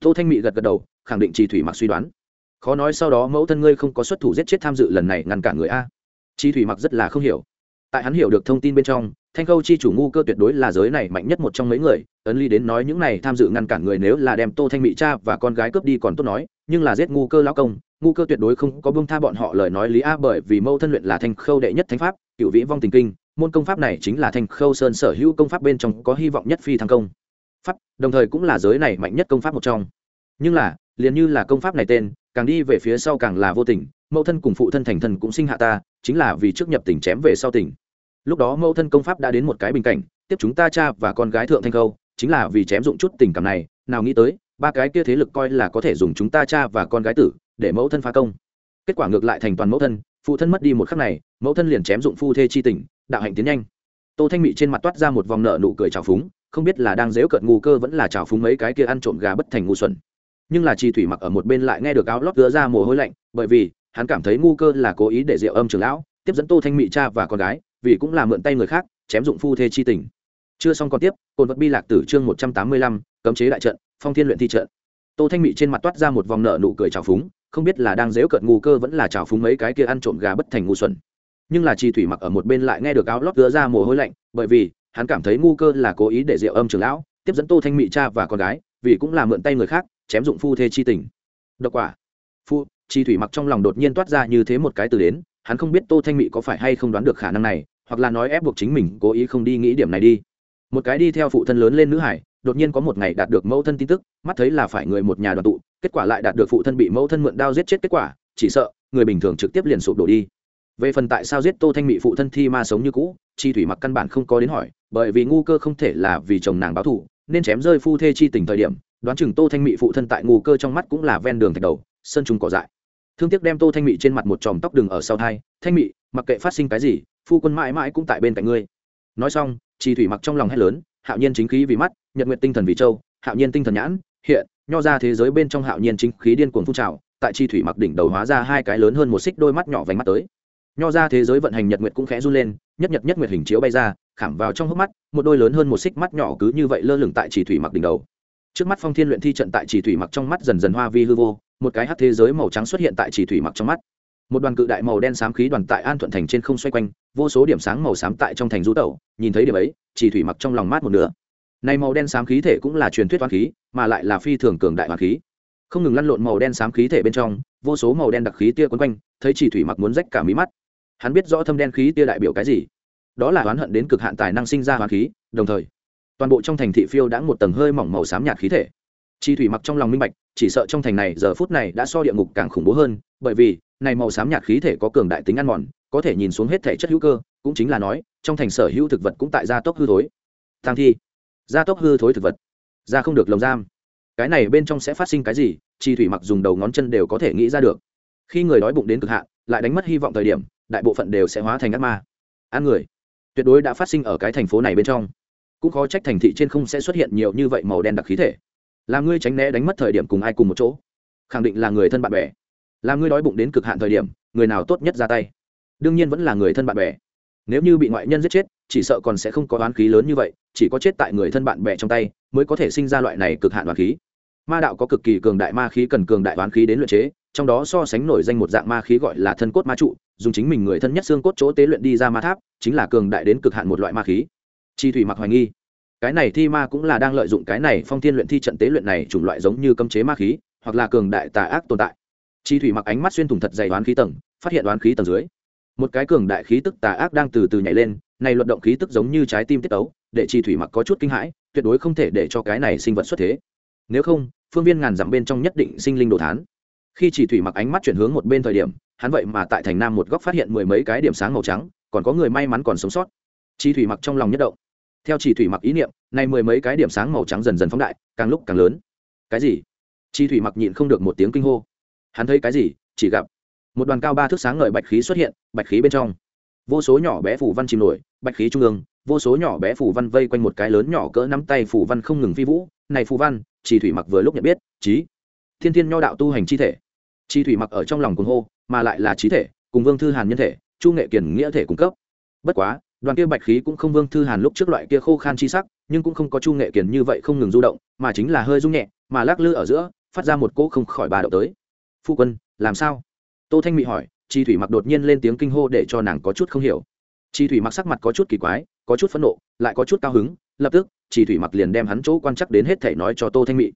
Tô thanh mị gật gật đầu, khẳng định chi thủy mặc suy đoán. Khó nói sau đó mẫu thân ngươi không có xuất thủ giết chết tham dự lần này ngăn cản người a. Chi thủy mặc rất là không hiểu. Tại hắn hiểu được thông tin bên trong, thanh khâu chi chủ ngu cơ tuyệt đối là giới này mạnh nhất một trong mấy người, ấn ly đến nói những này tham dự ngăn cản người nếu là đem tô thanh mỹ cha và con gái cướp đi còn tốt nói, nhưng là giết ngu cơ lão công, ngu cơ tuyệt đối không có bông tha bọn họ lời nói lý a bởi vì mâu thân luyện là thanh khâu đệ nhất thánh pháp, cựu vĩ vong tình kinh môn công pháp này chính là thanh khâu sơn sở hữu công pháp bên trong có hy vọng nhất phi thăng công. Pháp, đồng thời cũng là giới này mạnh nhất công pháp một trong. Nhưng là, liền như là công pháp này tên, càng đi về phía sau càng là vô tình, mẫu thân cùng phụ thân thành thần cũng sinh hạ ta, chính là vì trước nhập tỉnh chém về sau tỉnh. Lúc đó mẫu thân công pháp đã đến một cái bình cảnh, tiếp chúng ta cha và con gái thượng thanh khâu, chính là vì chém dụng chút tình cảm này, nào nghĩ tới, ba cái kia thế lực coi là có thể dùng chúng ta cha và con gái tử, để mẫu thân phá công. Kết quả ngược lại thành toàn mẫu thân, phụ thân mất đi một khắc này, mẫu thân liền chém dụng phu thê chi tình đạo hạnh tiến nhanh. Tô thanh mị trên mặt toát ra một vòng nợ nụ cười trào phúng, không biết là đang dếu cợt ngu cơ vẫn là trào phúng mấy cái kia ăn trộm gà bất thành ngu xuẩn. Nhưng là chi thủy mặc ở một bên lại nghe được áo lót đưa ra mồ hôi lạnh, bởi vì, hắn cảm thấy ngu cơ là cố ý để rượu âm trường lão tiếp dẫn tô thanh mị cha và con gái, vì cũng là mượn tay người khác, chém dụng phu thê chi tình. Chưa xong còn tiếp cồn vật bi lạc tử chương một trăm tám mươi lăm, cấm chế đại trận, phong thiên luyện thi trận. Tô thanh mị trên mặt toát ra một vòng nợ nụ cười trào phúng, không biết là đang dếu cợt ngu cơ vẫn là trào phúng mấy cái kia ăn trộm gà bất thành ngu xuẩn nhưng là chi thủy mặc ở một bên lại nghe được áo lót đưa ra mồ hôi lạnh, bởi vì hắn cảm thấy ngu cơ là cố ý để rượu âm trường lão, tiếp dẫn tô thanh mị cha và con gái, vì cũng là mượn tay người khác, chém dụng phu thê chi tình. Độc quả. Phu, chi thủy mặc trong lòng đột nhiên toát ra như thế một cái từ đến, hắn không biết tô thanh mị có phải hay không đoán được khả năng này, hoặc là nói ép buộc chính mình cố ý không đi nghĩ điểm này đi. Một cái đi theo phụ thân lớn lên nữ hải, đột nhiên có một ngày đạt được mẫu thân tin tức, mắt thấy là phải người một nhà đoàn tụ, kết quả lại đạt được phụ thân bị mẫu thân mượn đao giết chết kết quả, chỉ sợ người bình thường trực tiếp liền sụp đổ đi về phần tại sao giết tô thanh mỹ phụ thân thi ma sống như cũ chi thủy mặc căn bản không có đến hỏi bởi vì ngu cơ không thể là vì chồng nàng báo thù nên chém rơi phu thê chi tình thời điểm đoán chừng tô thanh mỹ phụ thân tại ngu cơ trong mắt cũng là ven đường thạch đầu sân trùng cỏ dại. Thương tiếc đem tô thanh mỹ trên mặt một chòm tóc đường ở sau thai thanh mỹ, mặc kệ phát sinh cái gì phu quân mãi mãi cũng tại bên cạnh ngươi. Nói xong chi thủy mặc trong lòng hét lớn hạo nhiên chính khí vì mắt nhật nguyện tinh thần vì châu hạo nhiên tinh thần nhãn hiện nho ra thế giới bên trong hạo nhiên chính khí điên cuồng phun trào tại chi thủy mặc đỉnh đầu hóa ra hai cái lớn hơn một xích đôi mắt nhỏ vành mắt tới nho ra thế giới vận hành nhật nguyệt cũng khẽ run lên, nhất nhật nhất nguyệt hình chiếu bay ra, khảm vào trong hốc mắt, một đôi lớn hơn một xích mắt nhỏ cứ như vậy lơ lửng tại chỉ thủy mặc đỉnh đầu. Trước mắt phong thiên luyện thi trận tại chỉ thủy mặc trong mắt dần dần hoa vi hư vô, một cái hát thế giới màu trắng xuất hiện tại chỉ thủy mặc trong mắt. Một đoàn cự đại màu đen xám khí đoàn tại an thuận thành trên không xoay quanh, vô số điểm sáng màu xám tại trong thành du tẩu, nhìn thấy điểm ấy, chỉ thủy mặc trong lòng mát một nửa. Này màu đen xám khí thể cũng là truyền thuyết toán khí, mà lại là phi thường cường đại hoàn khí. Không ngừng lăn lộn màu đen xám khí thể bên trong, vô số màu đen đặc khí tia quấn quanh, thấy chỉ thủy mặc muốn rách cả mí mắt hắn biết rõ thâm đen khí tia đại biểu cái gì. Đó là oán hận đến cực hạn tài năng sinh ra hoàn khí, đồng thời, toàn bộ trong thành thị phiêu đã một tầng hơi mỏng màu xám nhạt khí thể. Chi thủy mặc trong lòng minh bạch, chỉ sợ trong thành này giờ phút này đã so địa ngục càng khủng bố hơn, bởi vì, này màu xám nhạt khí thể có cường đại tính ăn mòn, có thể nhìn xuống hết thể chất hữu cơ, cũng chính là nói, trong thành sở hữu thực vật cũng tại gia tốc hư thối. Tăng thi. Gia tốc hư thối thực vật. Ra không được lồng giam. Cái này bên trong sẽ phát sinh cái gì, chi thủy mặc dùng đầu ngón chân đều có thể nghĩ ra được. Khi người đói bụng đến cực hạn lại đánh mất hy vọng thời điểm, đại bộ phận đều sẽ hóa thành ác ma. Ăn người. Tuyệt đối đã phát sinh ở cái thành phố này bên trong. Cũng khó trách thành thị trên không sẽ xuất hiện nhiều như vậy màu đen đặc khí thể. Làm ngươi tránh né đánh mất thời điểm cùng ai cùng một chỗ. Khẳng định là người thân bạn bè. Làm ngươi đói bụng đến cực hạn thời điểm, người nào tốt nhất ra tay. Đương nhiên vẫn là người thân bạn bè. Nếu như bị ngoại nhân giết chết, chỉ sợ còn sẽ không có oán khí lớn như vậy, chỉ có chết tại người thân bạn bè trong tay, mới có thể sinh ra loại này cực hạn oán khí. Ma đạo có cực kỳ cường đại ma khí cần cường đại oán khí đến luyện chế trong đó so sánh nổi danh một dạng ma khí gọi là thân cốt ma trụ, dùng chính mình người thân nhất xương cốt chỗ tế luyện đi ra ma tháp, chính là cường đại đến cực hạn một loại ma khí. Chi thủy mặc hoài nghi. Cái này thi ma cũng là đang lợi dụng cái này phong thiên luyện thi trận tế luyện này chủng loại giống như cấm chế ma khí, hoặc là cường đại tà ác tồn tại. Chi thủy mặc ánh mắt xuyên thủng thật dày đoán khí tầng, phát hiện đoán khí tầng dưới. Một cái cường đại khí tức tà ác đang từ từ nhảy lên, này luận động khí tức giống như trái tim tiết ấu để chi thủy mặc có chút kinh hãi, tuyệt đối không thể để cho cái này sinh vật xuất thế. Nếu không, phương viên ngàn dặm bên trong nhất định sinh linh đồ thán khi chỉ thủy mặc ánh mắt chuyển hướng một bên thời điểm, hắn vậy mà tại thành nam một góc phát hiện mười mấy cái điểm sáng màu trắng, còn có người may mắn còn sống sót. Chi thủy mặc trong lòng nhất động. Theo chỉ thủy mặc ý niệm, nay mười mấy cái điểm sáng màu trắng dần dần phóng đại, càng lúc càng lớn. Cái gì? Chi thủy mặc nhịn không được một tiếng kinh hô. Hắn thấy cái gì? Chỉ gặp một đoàn cao ba thước sáng ngời bạch khí xuất hiện, bạch khí bên trong. Vô số nhỏ bé phủ văn chìm nổi, bạch khí trung ương, vô số nhỏ bé phủ văn vây quanh một cái lớn nhỏ cỡ nắm tay phủ văn không ngừng phi vũ. Này phủ văn, chỉ thủy mặc vừa lúc nhận biết trí thiên thiên nho đạo tu hành chi thể. Chi thủy mặc ở trong lòng cuồng hô, mà lại là trí thể, cùng vương thư hàn nhân thể, chu nghệ kiển nghĩa thể cung cấp. Bất quá, đoàn kia bạch khí cũng không vương thư hàn lúc trước loại kia khô khan chi sắc, nhưng cũng không có chu nghệ kiển như vậy không ngừng du động, mà chính là hơi rung nhẹ, mà lắc lư ở giữa, phát ra một cỗ không khỏi bà đậu tới. Phu quân, làm sao? Tô thanh mị hỏi, chi thủy mặc đột nhiên lên tiếng kinh hô để cho nàng có chút không hiểu. Chi thủy mặc sắc mặt có chút kỳ quái, có chút phẫn nộ, lại có chút cao hứng, lập tức, chi thủy mặc liền đem hắn chỗ quan chắc đến hết thể nói cho tô thanh mị.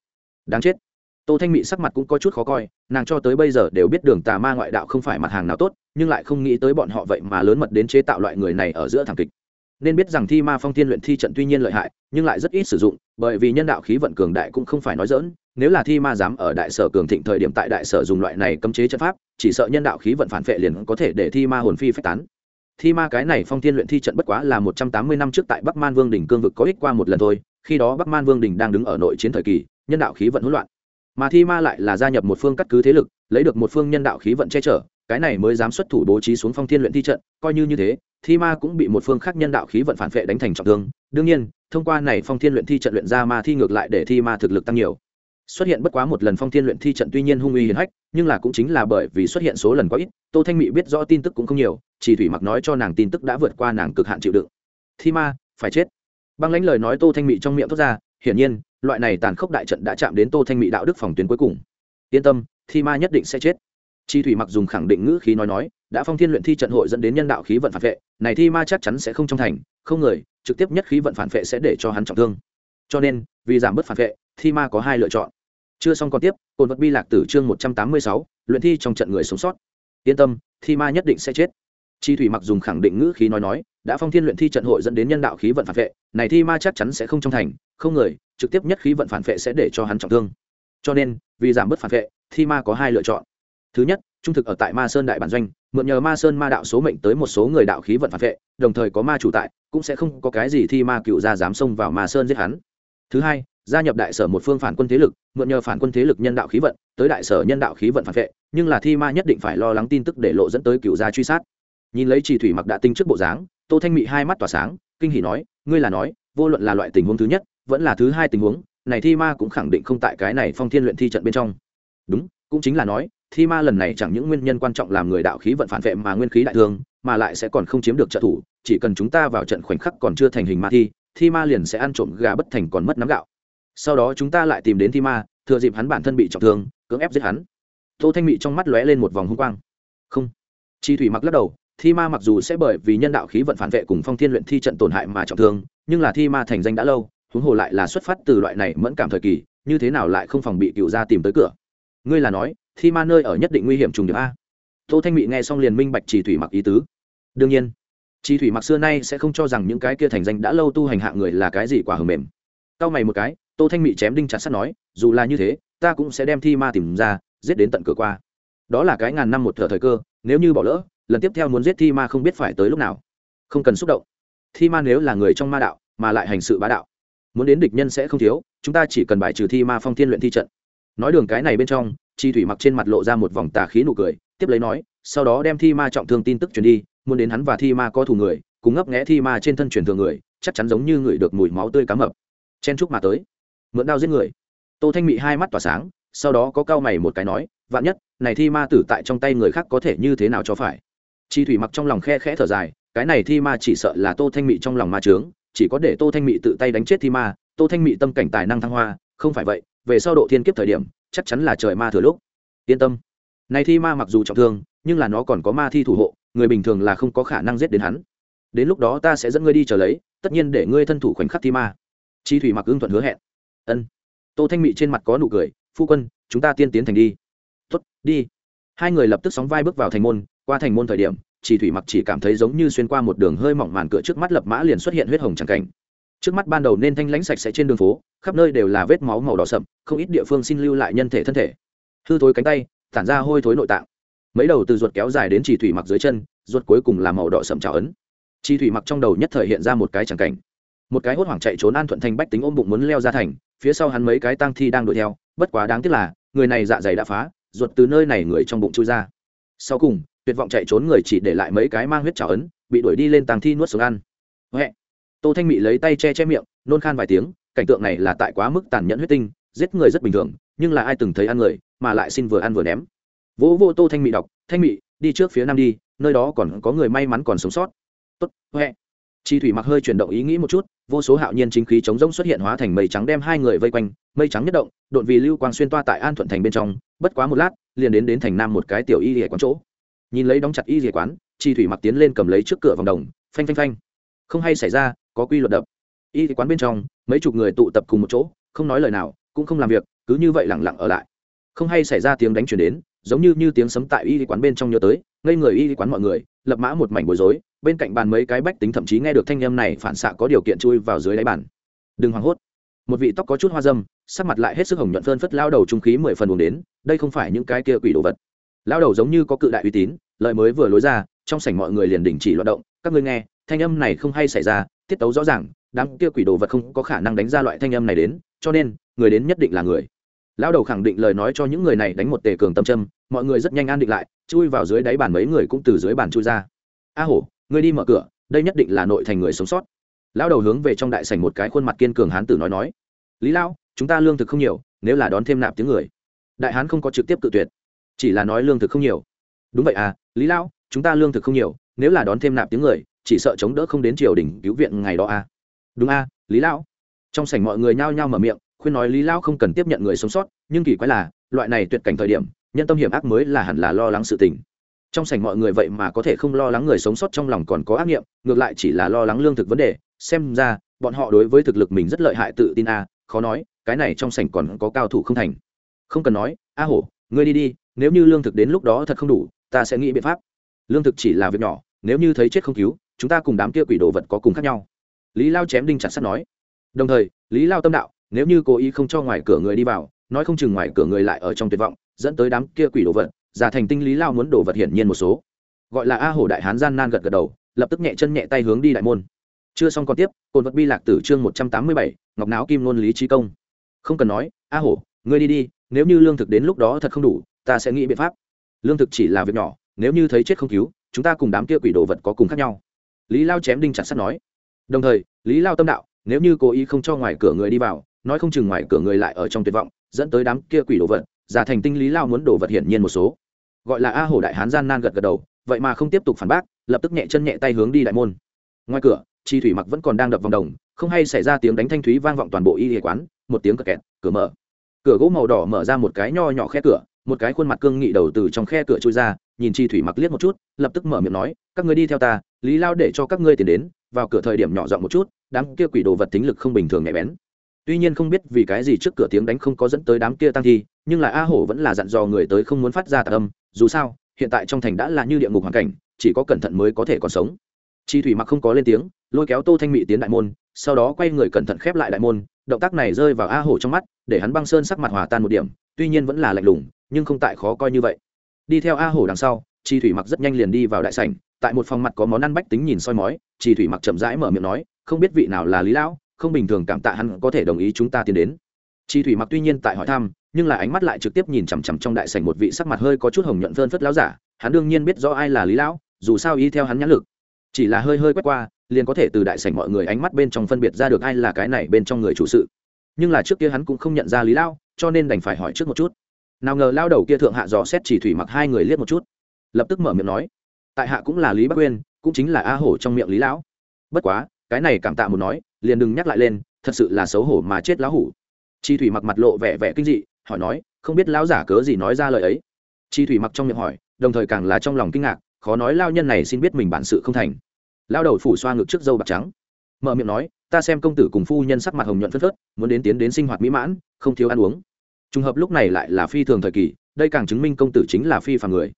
Đáng chết tô thanh mị sắc mặt cũng có chút khó coi, nàng cho tới bây giờ đều biết đường tà ma ngoại đạo không phải mặt hàng nào tốt, nhưng lại không nghĩ tới bọn họ vậy mà lớn mật đến chế tạo loại người này ở giữa thảm kịch. Nên biết rằng thi ma phong thiên luyện thi trận tuy nhiên lợi hại, nhưng lại rất ít sử dụng, bởi vì nhân đạo khí vận cường đại cũng không phải nói dỡn nếu là thi ma dám ở đại sở cường thịnh thời điểm tại đại sở dùng loại này cấm chế trận pháp, chỉ sợ nhân đạo khí vận phản vệ liền có thể để thi ma hồn phi phách tán. Thi ma cái này phong thiên luyện thi trận bất quá là một trăm tám mươi năm trước tại bắc man vương đình cương vực có ích qua một lần thôi, khi đó bắc man vương đình đang đứng ở nội chiến thời kỳ, nhân đạo khí vận hỗn loạn mà thi ma lại là gia nhập một phương cắt cứ thế lực, lấy được một phương nhân đạo khí vận che chở, cái này mới dám xuất thủ bố trí xuống phong thiên luyện thi trận, coi như như thế, thi ma cũng bị một phương khác nhân đạo khí vận phản vệ đánh thành trọng thương. Đương nhiên, thông qua này phong thiên luyện thi trận luyện ra ma thi ngược lại để thi ma thực lực tăng nhiều. Xuất hiện bất quá một lần phong thiên luyện thi trận tuy nhiên hung uy hiển hách, nhưng là cũng chính là bởi vì xuất hiện số lần quá ít, tô thanh mỹ biết rõ tin tức cũng không nhiều, chỉ thủy mặc nói cho nàng tin tức đã vượt qua nàng cực hạn chịu đựng. Thi ma, phải chết. Băng lãnh lời nói tô thanh mỹ trong miệng thốt ra, hiển nhiên loại này tàn khốc đại trận đã chạm đến tô thanh mỹ đạo đức phòng tuyến cuối cùng. Yên tâm, thi ma nhất định sẽ chết. Chi thủy mặc dùng khẳng định ngữ khí nói nói, đã phong thiên luyện thi trận hội dẫn đến nhân đạo khí vận phản vệ, này thi ma chắc chắn sẽ không trong thành, không người, trực tiếp nhất khí vận phản vệ sẽ để cho hắn trọng thương. Cho nên, vì giảm bớt phản vệ, thi ma có hai lựa chọn. Chưa xong còn tiếp cồn vật bi lạc tử chương một trăm tám mươi sáu, luyện thi trong trận người sống sót. Yên tâm, thi ma nhất định sẽ chết. Chi thủy mặc dùng khẳng định ngữ khí nói nói, đã phong thiên luyện thi trận hội dẫn đến nhân đạo khí vận phản vệ, này thi ma chắc chắn sẽ không trong thành, không người trực tiếp nhất khí vận phản vệ sẽ để cho hắn trọng thương. Cho nên, vì giảm bớt phản vệ thi ma có hai lựa chọn. Thứ nhất, trung thực ở tại ma sơn đại bản doanh, mượn nhờ ma sơn ma đạo số mệnh tới một số người đạo khí vận phản vệ đồng thời có ma chủ tại, cũng sẽ không có cái gì thi ma cựu ra dám xông vào ma sơn giết hắn. Thứ hai, gia nhập đại sở một phương phản quân thế lực, mượn nhờ phản quân thế lực nhân đạo khí vận, tới đại sở nhân đạo khí vận phản vệ nhưng là thi ma nhất định phải lo lắng tin tức để lộ dẫn tới cựu gia truy sát. Nhìn lấy chỉ thủy mặc đã tinh trước bộ dáng, tô thanh mị hai mắt tỏa sáng, kinh hỉ nói, ngươi là nói, vô luận là loại tình huống thứ nhất vẫn là thứ hai tình huống, này thi ma cũng khẳng định không tại cái này phong thiên luyện thi trận bên trong. Đúng, cũng chính là nói, thi ma lần này chẳng những nguyên nhân quan trọng làm người đạo khí vận phản vệ mà nguyên khí đại thương, mà lại sẽ còn không chiếm được trợ thủ, chỉ cần chúng ta vào trận khoảnh khắc còn chưa thành hình ma thi thi ma liền sẽ ăn trộm gà bất thành còn mất nắm gạo. Sau đó chúng ta lại tìm đến thi ma, thừa dịp hắn bản thân bị trọng thương, cưỡng ép giết hắn. Tô thanh mị trong mắt lóe lên một vòng hung quang. Không. Chi thủy mặc lắc đầu, thi ma mặc dù sẽ bởi vì nhân đạo khí vận phản vệ cùng phong thiên luyện thi trận tổn hại mà trọng thương, nhưng là thi ma thành danh đã lâu huống hồ lại là xuất phát từ loại này mẫn cảm thời kỳ, như thế nào lại không phòng bị cựu gia tìm tới cửa? Ngươi là nói, thi ma nơi ở nhất định nguy hiểm trùng điệp a? Tô thanh mị nghe xong liền minh bạch chỉ thủy mặc ý tứ. Đương nhiên chỉ thủy mặc xưa nay sẽ không cho rằng những cái kia thành danh đã lâu tu hành hạ người là cái gì quả hầm mềm. Cau mày một cái, tô thanh mị chém đinh chặt sắt nói, dù là như thế, ta cũng sẽ đem thi ma tìm ra, giết đến tận cửa qua. Đó là cái ngàn năm một thở thời cơ, nếu như bỏ lỡ, lần tiếp theo muốn giết thi ma không biết phải tới lúc nào. Không cần xúc động. Thi ma nếu là người trong ma đạo, mà lại hành sự bá đạo muốn đến địch nhân sẽ không thiếu, chúng ta chỉ cần bài trừ thi ma phong thiên luyện thi trận. Nói đường cái này bên trong, chi thủy mặc trên mặt lộ ra một vòng tà khí nụ cười, tiếp lấy nói, sau đó đem thi ma trọng thương tin tức truyền đi, muốn đến hắn và thi ma có thù người, cùng ngấp nghẽ thi ma trên thân truyền thường người, chắc chắn giống như người được mùi máu tươi cá mập. Chen chúc mà tới. Mượn đao giết người. Tô thanh mị hai mắt tỏa sáng, sau đó có cao mày một cái nói, vạn nhất, này thi ma tử tại trong tay người khác có thể như thế nào cho phải? Chi thủy mặc trong lòng khe khẽ thở dài, cái này thi ma chỉ sợ là tô thanh mị trong lòng ma trướng chỉ có để tô thanh mị tự tay đánh chết thi ma, tô thanh mị tâm cảnh tài năng thăng hoa, không phải vậy, về sau độ thiên kiếp thời điểm, chắc chắn là trời ma thừa lúc. Yên tâm. Này thi ma mặc dù trọng thương, nhưng là nó còn có ma thi thủ hộ, người bình thường là không có khả năng giết đến hắn. Đến lúc đó ta sẽ dẫn ngươi đi chờ lấy, tất nhiên để ngươi thân thủ khoảnh khắc thi ma. Chi thủy mặc ưng thuận hứa hẹn. Ân. Tô thanh mị trên mặt có nụ cười, phu quân, chúng ta tiên tiến thành đi. Tuất đi. Hai người lập tức sóng vai bước vào thành môn, qua thành môn thời điểm chỉ thủy mặc chỉ cảm thấy giống như xuyên qua một đường hơi mỏng màn cửa trước mắt lập mã liền xuất hiện huyết hồng tràng cảnh. Trước mắt ban đầu nên thanh lãnh sạch sẽ trên đường phố, khắp nơi đều là vết máu màu đỏ sậm, không ít địa phương xin lưu lại nhân thể thân thể. Hư thối cánh tay, tản ra hôi thối nội tạng. Mấy đầu từ ruột kéo dài đến chỉ thủy mặc dưới chân, ruột cuối cùng là màu đỏ sậm trào ấn. Chi thủy mặc trong đầu nhất thời hiện ra một cái chẳng cảnh. Một cái hốt hoảng chạy trốn an thuận thành bách tính ôm bụng muốn leo ra thành, phía sau hắn mấy cái tang thi đang đuổi theo, bất quá đáng tiếc là, người này dạ dày đã phá, ruột từ nơi này người trong bụng chui ra. Sau cùng tuyệt vọng chạy trốn người chỉ để lại mấy cái mang huyết trào ấn, bị đuổi đi lên tàng thi nuốt xuống ăn. Huệ. Tô thanh mị lấy tay che che miệng, nôn khan vài tiếng, cảnh tượng này là tại quá mức tàn nhẫn huyết tinh, giết người rất bình thường, nhưng là ai từng thấy ăn người, mà lại xin vừa ăn vừa ném. Vỗ vô tô thanh mị đọc, thanh mị, đi trước phía nam đi, nơi đó còn có người may mắn còn sống sót. Tốt, huệ. Chi thủy mặc hơi chuyển động ý nghĩ một chút, vô số hạo nhiên chính khí chống rỗng xuất hiện hóa thành mây trắng đem hai người vây quanh, mây trắng nhất động đột vì lưu quang xuyên toa tại an thuận thành bên trong, bất quá một lát, liền đến đến thành nam một cái tiểu y hệ quán chỗ nhìn lấy đóng chặt y dìa quán chi thủy mặc tiến lên cầm lấy trước cửa vòng đồng, phanh phanh phanh. Không hay xảy ra, có quy luật đập. Y quán bên trong, mấy chục người tụ tập cùng một chỗ, không nói lời nào, cũng không làm việc, cứ như vậy lẳng lặng ở lại. Không hay xảy ra tiếng đánh chuyển đến, giống như như tiếng sấm tại y quán bên trong nhớ tới, ngây người y quán mọi người, lập mã một mảnh bối rối, bên cạnh bàn mấy cái bách tính thậm chí nghe được thanh âm này phản xạ có điều kiện chui vào dưới đáy bàn. Đừng hoảng hốt. Một vị tóc có chút hoa dâm, sắc mặt lại hết sức hồng nhuận phơn phất lao đầu trung khí mười phần uống đến, đây không phải những cái kia quỷ đồ vật. Lao đầu giống như có cự đại uy tín lợi mới vừa lối ra, trong sảnh mọi người liền đình chỉ loạt động. Các ngươi nghe, thanh âm này không hay xảy ra, tiết tấu rõ ràng, đám kia quỷ đồ vật không có khả năng đánh ra loại thanh âm này đến, cho nên, người đến nhất định là người. Lão đầu khẳng định lời nói cho những người này đánh một tề cường tâm châm, mọi người rất nhanh an định lại, chui vào dưới đáy bàn mấy người cũng từ dưới bàn chui ra. A hổ, ngươi đi mở cửa, đây nhất định là nội thành người sống sót. Lão đầu hướng về trong đại sảnh một cái khuôn mặt kiên cường hán tử nói nói, lý lão, chúng ta lương thực không nhiều, nếu là đón thêm nạp tiếng người. Đại hán không có trực tiếp cự tuyệt, chỉ là nói lương thực không nhiều đúng vậy à lý lão chúng ta lương thực không nhiều nếu là đón thêm nạp tiếng người chỉ sợ chống đỡ không đến triều đình cứu viện ngày đó à. Đúng à lý lão. Trong sảnh mọi người nhao nhao mở miệng khuyên nói lý lão không cần tiếp nhận người sống sót nhưng kỳ quái là loại này tuyệt cảnh thời điểm nhân tâm hiểm ác mới là hẳn là lo lắng sự tình. Trong sảnh mọi người vậy mà có thể không lo lắng người sống sót trong lòng còn có ác nghiệm ngược lại chỉ là lo lắng lương thực vấn đề xem ra bọn họ đối với thực lực mình rất lợi hại tự tin a à, khó nói cái này trong sảnh còn có cao thủ không thành. Không cần nói a hổ ngươi đi đi nếu như lương thực đến lúc đó thật không đủ ta sẽ nghĩ biện pháp. Lương thực chỉ là việc nhỏ, nếu như thấy chết không cứu, chúng ta cùng đám kia quỷ đồ vật có cùng khác nhau. Lý lao chém đinh chặt sắt nói. Đồng thời, lý lao tâm đạo, nếu như cố ý không cho ngoài cửa người đi vào, nói không chừng ngoài cửa người lại ở trong tuyệt vọng, dẫn tới đám kia quỷ đồ vật, giả thành tinh lý lao muốn đồ vật hiển nhiên một số. Gọi là a hổ đại hán gian nan gật gật đầu, lập tức nhẹ chân nhẹ tay hướng đi đại môn. Chưa xong còn tiếp cồn vật bi lạc tử chương một trăm tám mươi bảy, ngọc não kim ngôn lý trí công. Không cần nói, a hổ, ngươi đi đi, nếu như lương thực đến lúc đó thật không đủ, ta sẽ nghĩ biện pháp lương thực chỉ là việc nhỏ, nếu như thấy chết không cứu, chúng ta cùng đám kia quỷ đồ vật có cùng khác nhau. Lý lao chém đinh chặt sắt nói. Đồng thời, lý lao tâm đạo, nếu như cố ý không cho ngoài cửa người đi vào, nói không chừng ngoài cửa người lại ở trong tuyệt vọng, dẫn tới đám kia quỷ đồ vật, giả thành tinh lý lao muốn đồ vật hiển nhiên một số. Gọi là a hổ đại hán gian nan gật gật đầu, vậy mà không tiếp tục phản bác, lập tức nhẹ chân nhẹ tay hướng đi đại môn. Ngoài cửa, chi thủy mặc vẫn còn đang đập vòng đồng, không hay xảy ra tiếng đánh thanh thúy vang vọng toàn bộ y hệ quán, một tiếng cật kẹt, cửa mở. Cửa gỗ màu đỏ mở ra một cái nho nhỏ khe cửa một cái khuôn mặt cương nghị đầu từ trong khe cửa trôi ra, nhìn chi thủy mặc liếc một chút, lập tức mở miệng nói, các ngươi đi theo ta, lý lao để cho các ngươi tiền đến, vào cửa thời điểm nhỏ giọng một chút, đám kia quỷ đồ vật tính lực không bình thường nhạy bén. Tuy nhiên không biết vì cái gì trước cửa tiếng đánh không có dẫn tới đám kia tăng thi, nhưng là a hổ vẫn là dặn dò người tới không muốn phát ra tạc âm, dù sao, hiện tại trong thành đã là như địa ngục hoàn cảnh, chỉ có cẩn thận mới có thể còn sống. Chi thủy mặc không có lên tiếng, lôi kéo tô thanh mỹ tiến đại môn, sau đó quay người cẩn thận khép lại đại môn, động tác này rơi vào a hổ trong mắt, để hắn băng sơn sắc mặt hòa tan một điểm, tuy nhiên vẫn là lạnh lùng nhưng không tại khó coi như vậy. Đi theo a hổ đằng sau chi thủy mặc rất nhanh liền đi vào đại sảnh, tại một phòng mặt có món ăn bách tính nhìn soi mói chi thủy mặc chậm rãi mở miệng nói, không biết vị nào là lý lão, không bình thường cảm tạ hắn có thể đồng ý chúng ta tiến đến. Chi thủy mặc tuy nhiên tại hỏi thăm, nhưng là ánh mắt lại trực tiếp nhìn chằm chằm trong đại sảnh một vị sắc mặt hơi có chút hồng nhuận phơn phất lão giả, hắn đương nhiên biết rõ ai là lý lão, dù sao y theo hắn nhãn lực. Chỉ là hơi hơi quét qua, liền có thể từ đại sảnh mọi người ánh mắt bên trong phân biệt ra được ai là cái này bên trong người chủ sự. Nhưng là trước kia hắn cũng không nhận ra lý lão, cho nên đành phải hỏi trước một chút nào ngờ lao đầu kia thượng hạ dò xét chỉ thủy mặc hai người liếc một chút. Lập tức mở miệng nói, tại hạ cũng là lý bắc uyên cũng chính là a hổ trong miệng lý lão. Bất quá, cái này cảm tạ một nói, liền đừng nhắc lại lên, thật sự là xấu hổ mà chết lão hủ. Chi thủy mặc mặt lộ vẻ vẻ kinh dị, hỏi nói, không biết lão giả cớ gì nói ra lời ấy? Chi thủy mặc trong miệng hỏi, đồng thời càng là trong lòng kinh ngạc, khó nói lao nhân này xin biết mình bản sự không thành. Lao đầu phủ xoa ngực trước dâu bạc trắng, mở miệng nói, ta xem công tử cùng phu nhân sắc mặt hồng nhuận phất phớt, muốn đến tiến đến sinh hoạt mỹ mãn, không thiếu ăn uống trùng hợp lúc này lại là phi thường thời kỳ, đây càng chứng minh công tử chính là phi phàm người.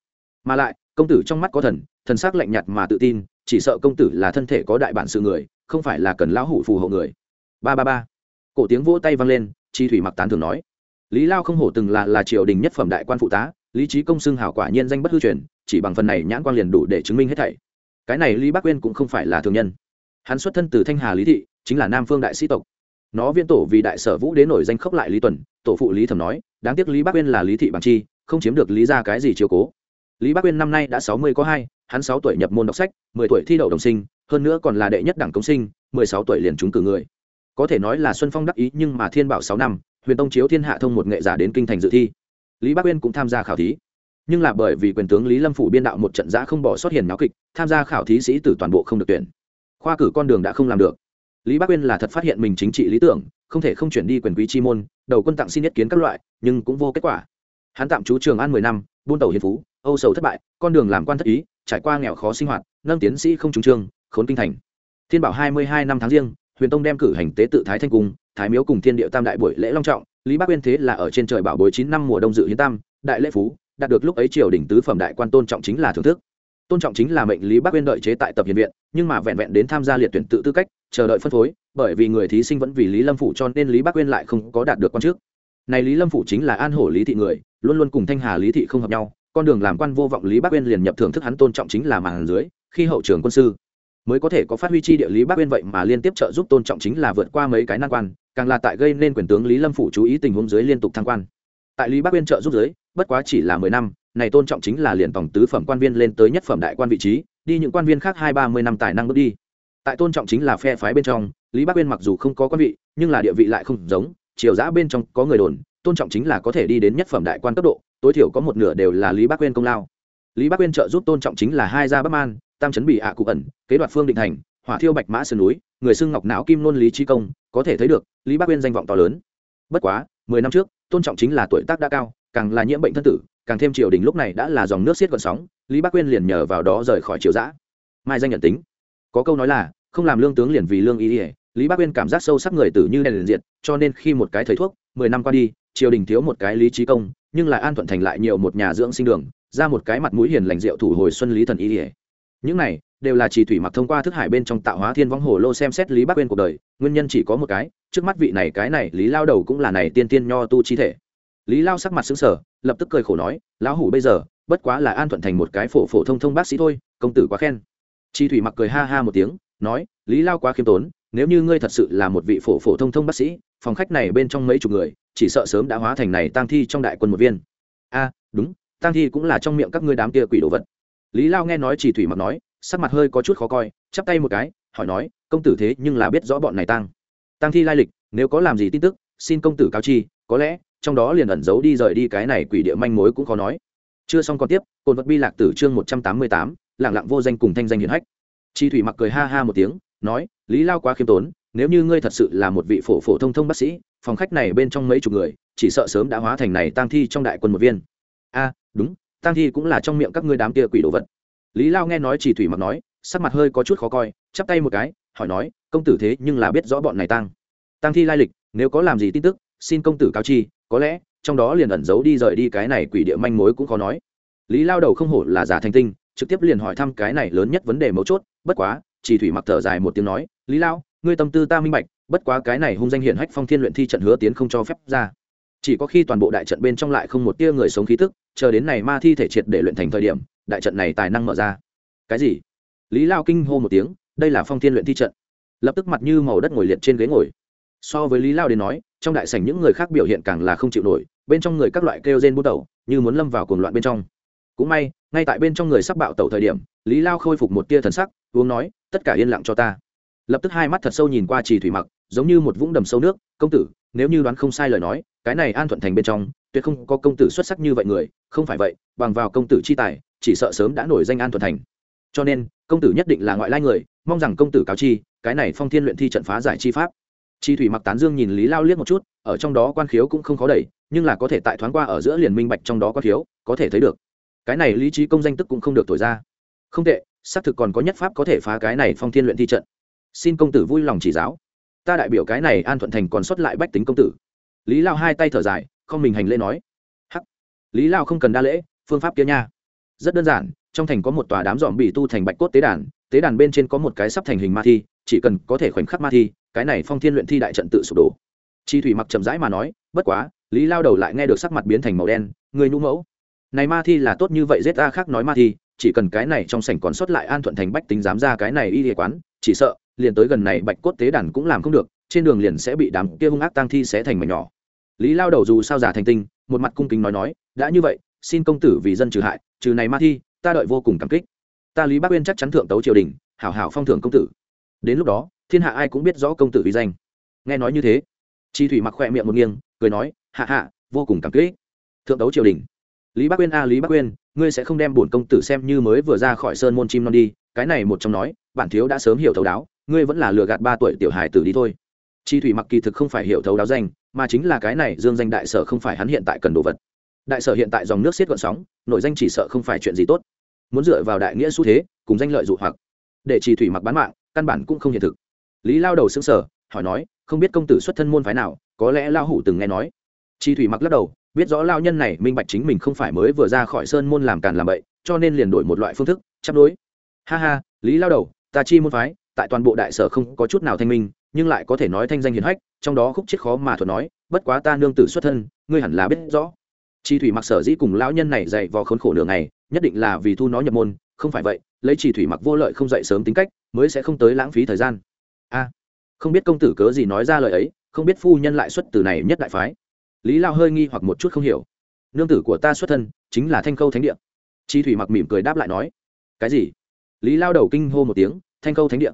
Mà lại, công tử trong mắt có thần thần sắc lạnh nhạt mà tự tin, chỉ sợ công tử là thân thể có đại bản sự người, không phải là cần lão hủ phù hộ người. Ba ba ba. Cổ tiếng vỗ tay vang lên, chi thủy mặc tán thường nói. Lý lao không hổ từng là là triều đình nhất phẩm đại quan phụ tá, lý trí công xưng hảo quả nhiên danh bất hư truyền, chỉ bằng phần này nhãn quan liền đủ để chứng minh hết thảy. Cái này lý bắc quên cũng không phải là thường nhân. Hắn xuất thân từ thanh hà lý thị, chính là nam phương đại sĩ tộc nó viên tổ vì đại sở vũ đến nổi danh khốc lại lý tuần, tổ phụ lý thẩm nói, đáng tiếc lý bắc uyên là lý thị bằng chi, không chiếm được lý ra cái gì chiều cố. Lý bắc uyên năm nay đã sáu mươi có hai, hắn sáu tuổi nhập môn đọc sách, mười tuổi thi đậu đồng sinh, hơn nữa còn là đệ nhất đảng công sinh, mười sáu tuổi liền trúng cử người. Có thể nói là xuân phong đắc ý nhưng mà thiên bảo sáu năm, huyền tông chiếu thiên hạ thông một nghệ giả đến kinh thành dự thi. Lý bắc uyên cũng tham gia khảo thí. Nhưng là bởi vì quyền tướng lý lâm phủ biên đạo một trận giã không bỏ sót hiền náo kịch, tham gia khảo thí sĩ tử toàn bộ không được tuyển. Khoa cử con đường đã không làm được lý bắc uyên là thật phát hiện mình chính trị lý tưởng, không thể không chuyển đi quyền quý chi môn, đầu quân tặng xin ý kiến các loại, nhưng cũng vô kết quả. Hắn tạm trú trường an mười năm, buôn tàu hiền phú, âu sầu thất bại, con đường làm quan thất ý, trải qua nghèo khó sinh hoạt, nâng tiến sĩ không trúng trương khốn kinh thành. Thiên bảo hai mươi hai năm tháng riêng, huyền tông đem cử hành tế tự thái thanh cung, thái miếu cùng thiên điệu tam đại buổi lễ long trọng. Lý bắc uyên thế là ở trên trời bảo bối chín năm mùa đông dự hiến tam, đại lễ phú, đạt được lúc ấy triều đình tứ phẩm đại quan tôn trọng chính là thưởng thức. Tôn trọng chính là mệnh lý bắc uyên đợi chế tại tập hiền viện, nhưng mà vẹn vẹn đến tham gia liệt tuyển tự tư cách chờ đợi phân phối, bởi vì người thí sinh vẫn vì lý lâm phủ cho nên lý bắc quên lại không có đạt được quan trước này lý lâm phủ chính là an hổ lý thị người, luôn luôn cùng thanh hà lý thị không hợp nhau, con đường làm quan vô vọng lý bắc quên liền nhập thưởng thức hắn tôn trọng chính là màn dưới, khi hậu trường quân sư mới có thể có phát huy chi địa lý bắc quên vậy mà liên tiếp trợ giúp tôn trọng chính là vượt qua mấy cái nan quan, càng là tại gây nên quyền tướng lý lâm phủ chú ý tình huống dưới liên tục thăng quan. Tại lý bắc quên trợ giúp dưới, bất quá chỉ là mười năm, này tôn trọng chính là liền tổng tứ phẩm quan viên lên tới nhất phẩm đại quan vị trí, đi những quan viên khác hai ba mươi năm tài năng bước đi tại tôn trọng chính là phe phái bên trong, lý bắc uyên mặc dù không có quan vị, nhưng là địa vị lại không giống, triều giã bên trong có người đồn, tôn trọng chính là có thể đi đến nhất phẩm đại quan cấp độ, tối thiểu có một nửa đều là lý bắc uyên công lao. Lý bắc uyên trợ giúp tôn trọng chính là hai gia bắc an tam chấn bị ạ cụ ẩn, kế đoạt phương định thành, hỏa thiêu bạch mã sườn núi, người xưng ngọc não kim nôn lý trí công, có thể thấy được, lý bắc uyên danh vọng to lớn. Bất quá, mười năm trước, tôn trọng chính là tuổi tác đã cao, càng là nhiễm bệnh thân tử, càng thêm triều đình lúc này đã là dòng nước xiết gọn sóng, lý bắc uyên liền nhờ vào đó rời khỏi triều giã. Mai danh nhận tính. Có câu nói là không làm lương tướng liền vì lương ý ỉa lý bắc uyên cảm giác sâu sắc người tử như đèn liền diệt, cho nên khi một cái thầy thuốc, mười năm qua đi, triều đình thiếu một cái lý trí công, nhưng lại an thuận thành lại nhiều một nhà dưỡng sinh đường, ra một cái mặt mũi hiền lành rượu thủ hồi xuân lý thần ý ỉa những này đều là chỉ thủy mặc thông qua thức hải bên trong tạo hóa thiên võng hồ lô xem xét lý bắc uyên cuộc đời, nguyên nhân chỉ có một cái, trước mắt vị này cái này lý lao đầu cũng là này tiên tiên nho tu chi thể. Lý lao sắc mặt xứng sở lập tức cười khổ nói, lão hủ bây giờ, bất quá là an thuận thành một cái phổ phổ thông thông bác sĩ thôi, công tử quá khen. Chi thủy mặc cười ha ha một tiếng nói, lý lao quá khiêm tốn, nếu như ngươi thật sự là một vị phổ phổ thông thông bác sĩ, phòng khách này bên trong mấy chục người, chỉ sợ sớm đã hóa thành này tang thi trong đại quân một viên. A, đúng, tang thi cũng là trong miệng các ngươi đám kia quỷ đồ vật. Lý lao nghe nói chỉ thủy mặc nói, sắc mặt hơi có chút khó coi, chắp tay một cái, hỏi nói, công tử thế nhưng là biết rõ bọn này tăng tăng thi lai lịch, nếu có làm gì tin tức, xin công tử cáo chi, có lẽ, trong đó liền ẩn giấu đi rời đi cái này quỷ địa manh mối cũng khó nói. Chưa xong còn tiếp cồn vật bi lạc tử chương một trăm tám mươi tám lạng lạng vô danh cùng thanh danh hiển hách chi thủy mặc cười ha ha một tiếng, nói, lý lao quá khiêm tốn, nếu như ngươi thật sự là một vị phổ phổ thông thông bác sĩ, phòng khách này bên trong mấy chục người, chỉ sợ sớm đã hóa thành này tang thi trong đại quân một viên. A, đúng, tang thi cũng là trong miệng các ngươi đám kia quỷ đồ vật. Lý lao nghe nói chỉ thủy mặc nói, sắc mặt hơi có chút khó coi, chắp tay một cái, hỏi nói, công tử thế nhưng là biết rõ bọn này tăng tăng thi lai lịch, nếu có làm gì tin tức, xin công tử cáo chi, có lẽ, trong đó liền ẩn giấu đi rời đi cái này quỷ địa manh mối cũng khó nói. Lý lao đầu không hổ là giả thanh tinh trực tiếp liền hỏi thăm cái này lớn nhất vấn đề mấu chốt, bất quá, chỉ thủy mặc thở dài một tiếng nói, lý lao ngươi tâm tư ta minh bạch, bất quá cái này hung danh hiển hách phong thiên luyện thi trận hứa tiến không cho phép ra. Chỉ có khi toàn bộ đại trận bên trong lại không một tia người sống khí tức, chờ đến này ma thi thể triệt để luyện thành thời điểm, đại trận này tài năng mở ra. Cái gì? Lý lao kinh hô một tiếng, đây là phong thiên luyện thi trận. Lập tức mặt như màu đất ngồi liệt trên ghế ngồi. So với lý lao đến nói, trong đại sảnh những người khác biểu hiện càng là không chịu nổi, bên trong người các loại kêu rên bút đầu, như muốn lâm vào cuồng loạn bên trong. Cũng may ngay tại bên trong người sắp bạo tẩu thời điểm, lý lao khôi phục một tia thần sắc, uống nói, tất cả yên lặng cho ta. Lập tức hai mắt thật sâu nhìn qua trì thủy mặc, giống như một vũng đầm sâu nước, công tử, nếu như đoán không sai lời nói, cái này an thuận thành bên trong, tuyệt không có công tử xuất sắc như vậy người, không phải vậy, bằng vào công tử chi tài, chỉ sợ sớm đã nổi danh an thuận thành. Cho nên, công tử nhất định là ngoại lai người, mong rằng công tử cáo chi, cái này phong thiên luyện thi trận phá giải chi pháp. Chi thủy mặc tán dương nhìn lý lao liếc một chút, ở trong đó quan khiếu cũng không khó đẩy, nhưng là có thể tại thoáng qua ở giữa liền minh bạch trong đó quan khiếu, có thể thấy được cái này lý trí công danh tức cũng không được thổi ra. Không tệ, xác thực còn có nhất pháp có thể phá cái này phong thiên luyện thi trận. Xin công tử vui lòng chỉ giáo. Ta đại biểu cái này an thuận thành còn xuất lại bách tính công tử. Lý lao hai tay thở dài, không mình hành lễ nói. Hắc. Lý lao không cần đa lễ, phương pháp kia nha. Rất đơn giản, trong thành có một tòa đám dòm bị tu thành bạch cốt tế đàn tế đàn bên trên có một cái sắp thành hình ma thi, chỉ cần có thể khoảnh khắc ma thi, cái này phong thiên luyện thi đại trận tự sụp đổ. Chi thủy mặc chậm rãi mà nói, bất quá, lý lao đầu lại nghe được sắc mặt biến thành màu đen, người nhũ mẫu này ma thi là tốt như vậy, giết a khác nói ma thi, chỉ cần cái này trong sảnh còn sót lại an thuận thành bách tính dám ra cái này y địa quán, chỉ sợ, liền tới gần này bạch cốt tế đàn cũng làm không được, trên đường liền sẽ bị đám kia hung ác tang thi sẽ thành mảnh nhỏ. Lý lao đầu dù sao giả thành tinh, một mặt cung kính nói nói, đã như vậy, xin công tử vì dân trừ hại, trừ này ma thi, ta đợi vô cùng cảm kích. Ta lý bác uyên chắc chắn thượng tấu triều đình, hảo hảo phong thưởng công tử. Đến lúc đó, thiên hạ ai cũng biết rõ công tử vì danh. Nghe nói như thế, chi thủy mặc khoe miệng một nghiêng, cười nói, hạ hạ, vô cùng cảm kích. Thượng tấu triều đình lý bắc uyên a, lý bắc uyên ngươi sẽ không đem bổn công tử xem như mới vừa ra khỏi sơn môn chim non đi, cái này một trong nói, bản thiếu đã sớm hiểu thấu đáo, ngươi vẫn là lừa gạt ba tuổi tiểu hài tử đi thôi. Chi thủy mặc kỳ thực không phải hiểu thấu đáo danh, mà chính là cái này dương danh đại sở không phải hắn hiện tại cần đồ vật. Đại sở hiện tại dòng nước xiết gọn sóng, nội danh chỉ sợ không phải chuyện gì tốt. Muốn dựa vào đại nghĩa xu thế, cùng danh lợi dụ hoặc, để chi thủy mặc bán mạng, căn bản cũng không hiện thực. Lý lao đầu xứng sở hỏi nói, không biết công tử xuất thân môn phái nào, có lẽ lao hủ từng nghe nói. Chi thủy mặc lắc đầu biết rõ lao nhân này minh bạch chính mình không phải mới vừa ra khỏi sơn môn làm càn làm bậy, cho nên liền đổi một loại phương thức chấp đối. Ha ha, lý lao đầu, ta chi môn phái, tại toàn bộ đại sở không có chút nào thanh minh, nhưng lại có thể nói thanh danh hiền hách, trong đó khúc chết khó mà thuật nói, bất quá ta nương tử xuất thân, ngươi hẳn là biết rõ. Chi thủy mặc sở dĩ cùng lão nhân này dạy vò khốn khổ nửa ngày, nhất định là vì thu nó nhập môn, không phải vậy, lấy chi thủy mặc vô lợi không dậy sớm tính cách, mới sẽ không tới lãng phí thời gian. A, không biết công tử cớ gì nói ra lời ấy, không biết phu nhân lại xuất từ này nhất đại phái lý lao hơi nghi hoặc một chút không hiểu. Nương tử của ta xuất thân chính là thanh khâu thánh địa. Chi thủy mặc mỉm cười đáp lại nói, cái gì? Lý lao đầu kinh hô một tiếng, thanh khâu thánh địa.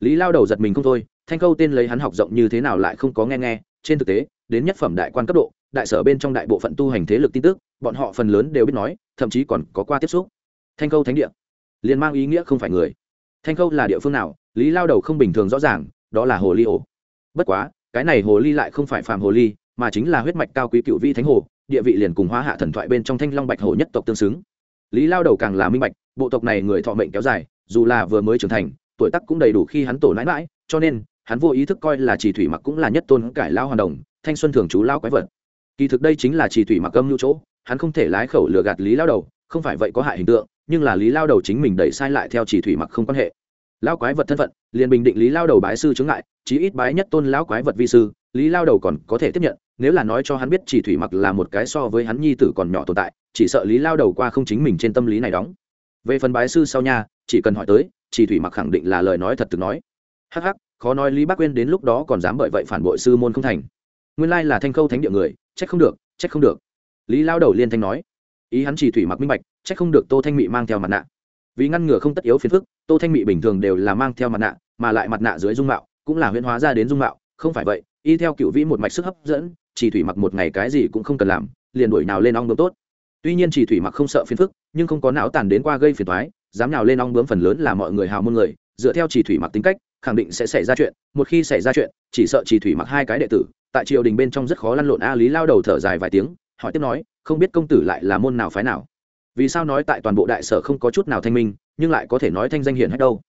Lý lao đầu giật mình không thôi, thanh khâu tên lấy hắn học rộng như thế nào lại không có nghe nghe. Trên thực tế, đến nhất phẩm đại quan cấp độ, đại sở bên trong đại bộ phận tu hành thế lực tin tức, bọn họ phần lớn đều biết nói, thậm chí còn có qua tiếp xúc. Thanh khâu thánh địa, liền mang ý nghĩa không phải người. Thanh khâu là địa phương nào, lý lao đầu không bình thường rõ ràng, đó là hồ ly ổ. Bất quá, cái này hồ ly lại không phải phàm hồ ly mà chính là huyết mạch cao quý cựu vi thánh hồ, địa vị liền cùng hóa hạ thần thoại bên trong thanh long bạch hồ nhất tộc tương xứng. Lý lao đầu càng là minh bạch, bộ tộc này người thọ mệnh kéo dài, dù là vừa mới trưởng thành, tuổi tác cũng đầy đủ khi hắn tổ nãi mãi cho nên, hắn vô ý thức coi là chỉ thủy mặc cũng là nhất tôn cải lao hoàn đồng, thanh xuân thường chú lao quái vật. Kỳ thực đây chính là chỉ thủy mặc âm lưu chỗ, hắn không thể lái khẩu lừa gạt lý lao đầu, không phải vậy có hại hình tượng, nhưng là lý lao đầu chính mình đẩy sai lại theo chỉ thủy mặc không quan hệ. Lao quái vật thân phận, liền bình định lý lao đầu bái sư chứng ngại, chí ít bái nhất tôn lão quái vật vi sư lý lao đầu còn có thể tiếp nhận, nếu là nói cho hắn biết chỉ thủy mặc là một cái so với hắn nhi tử còn nhỏ tồn tại, chỉ sợ lý lao đầu qua không chính mình trên tâm lý này đóng. Về phần bái sư sau nha, chỉ cần hỏi tới, chỉ thủy mặc khẳng định là lời nói thật thực nói. Hắc hắc, khó nói lý bác quên đến lúc đó còn dám bởi vậy phản bội sư môn không thành. Nguyên lai là thanh khâu thánh địa người, trách không được, trách không được. Lý lao đầu liên thanh nói. Ý hắn chỉ thủy mặc minh bạch, trách không được tô thanh mị mang theo mặt nạ. Vì ngăn ngừa không tất yếu phiền phức, tô thanh mị bình thường đều là mang theo mặt nạ, mà lại mặt nạ dưới dung mạo, cũng là huyễn hóa ra đến dung mạo, không phải vậy y theo cựu vĩ một mạch sức hấp dẫn, chỉ thủy mặc một ngày cái gì cũng không cần làm, liền đuổi nào lên ong bướm tốt. Tuy nhiên chỉ thủy mặc không sợ phiền phức, nhưng không có não tàn đến qua gây phiền thoái dám nào lên ong bướm phần lớn là mọi người hào môn người, dựa theo chỉ thủy mặc tính cách, khẳng định sẽ xảy ra chuyện, một khi xảy ra chuyện, chỉ sợ chỉ thủy mặc hai cái đệ tử, tại triều đình bên trong rất khó lăn lộn a, lý lao đầu thở dài vài tiếng, hỏi tiếp nói, không biết công tử lại là môn nào phái nào? Vì sao nói tại toàn bộ đại sở không có chút nào thanh minh, nhưng lại có thể nói thanh danh hiển hết đâu?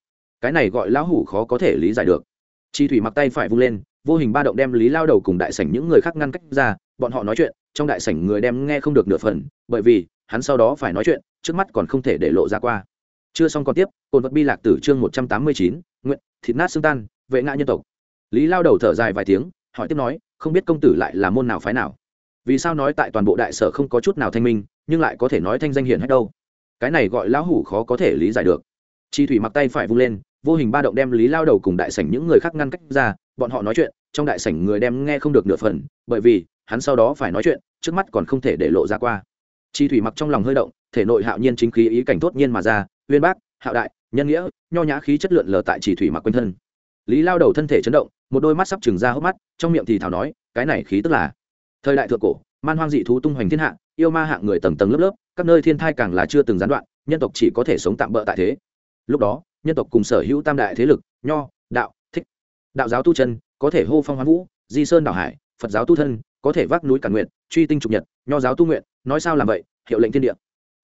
Cái này gọi lão hủ khó có thể lý giải được. Chi thủy mặc tay phải vung lên vô hình ba động đem lý lao đầu cùng đại sảnh những người khác ngăn cách ra, bọn họ nói chuyện, trong đại sảnh người đem nghe không được nửa phần, bởi vì, hắn sau đó phải nói chuyện, trước mắt còn không thể để lộ ra qua. Chưa xong còn tiếp cồn vật bi lạc tử chương một trăm tám mươi chín nguyện thịt nát xương tan, vệ ngã nhân tộc. Lý lao đầu thở dài vài tiếng, hỏi tiếp nói, không biết công tử lại là môn nào phái nào? Vì sao nói tại toàn bộ đại sở không có chút nào thanh minh, nhưng lại có thể nói thanh danh hiển hết đâu? Cái này gọi lão hủ khó có thể lý giải được. Chi thủy mặc tay phải vung lên vô hình ba động đem lý lao đầu cùng đại sảnh những người khác ngăn cách ra, bọn họ nói chuyện, trong đại sảnh người đem nghe không được nửa phần, bởi vì, hắn sau đó phải nói chuyện, trước mắt còn không thể để lộ ra qua. Chi thủy mặc trong lòng hơi động, thể nội hạo nhiên chính khí ý cảnh tốt nhiên mà ra, uyên bác, hạo đại, nhân nghĩa, nho nhã khí chất lượn lờ tại chỉ thủy mặc quanh thân. Lý lao đầu thân thể chấn động, một đôi mắt sắp trừng ra hốc mắt, trong miệng thì thảo nói, cái này khí tức là, thời đại thượng cổ, man hoang dị thú tung hoành thiên hạ, yêu ma hạng người tầng tầng lớp lớp, các nơi thiên thai càng là chưa từng gián đoạn, nhân tộc chỉ có thể sống tạm bỡ tại thế. Lúc đó nhân tộc cùng sở hữu tam đại thế lực, nho, đạo, thích. Đạo giáo tu chân, có thể hô phong hoán vũ, di sơn đảo hải, phật giáo tu thân, có thể vác núi cản nguyện truy tinh trục nhật, nho giáo tu nguyện, nói sao làm vậy, hiệu lệnh thiên địa.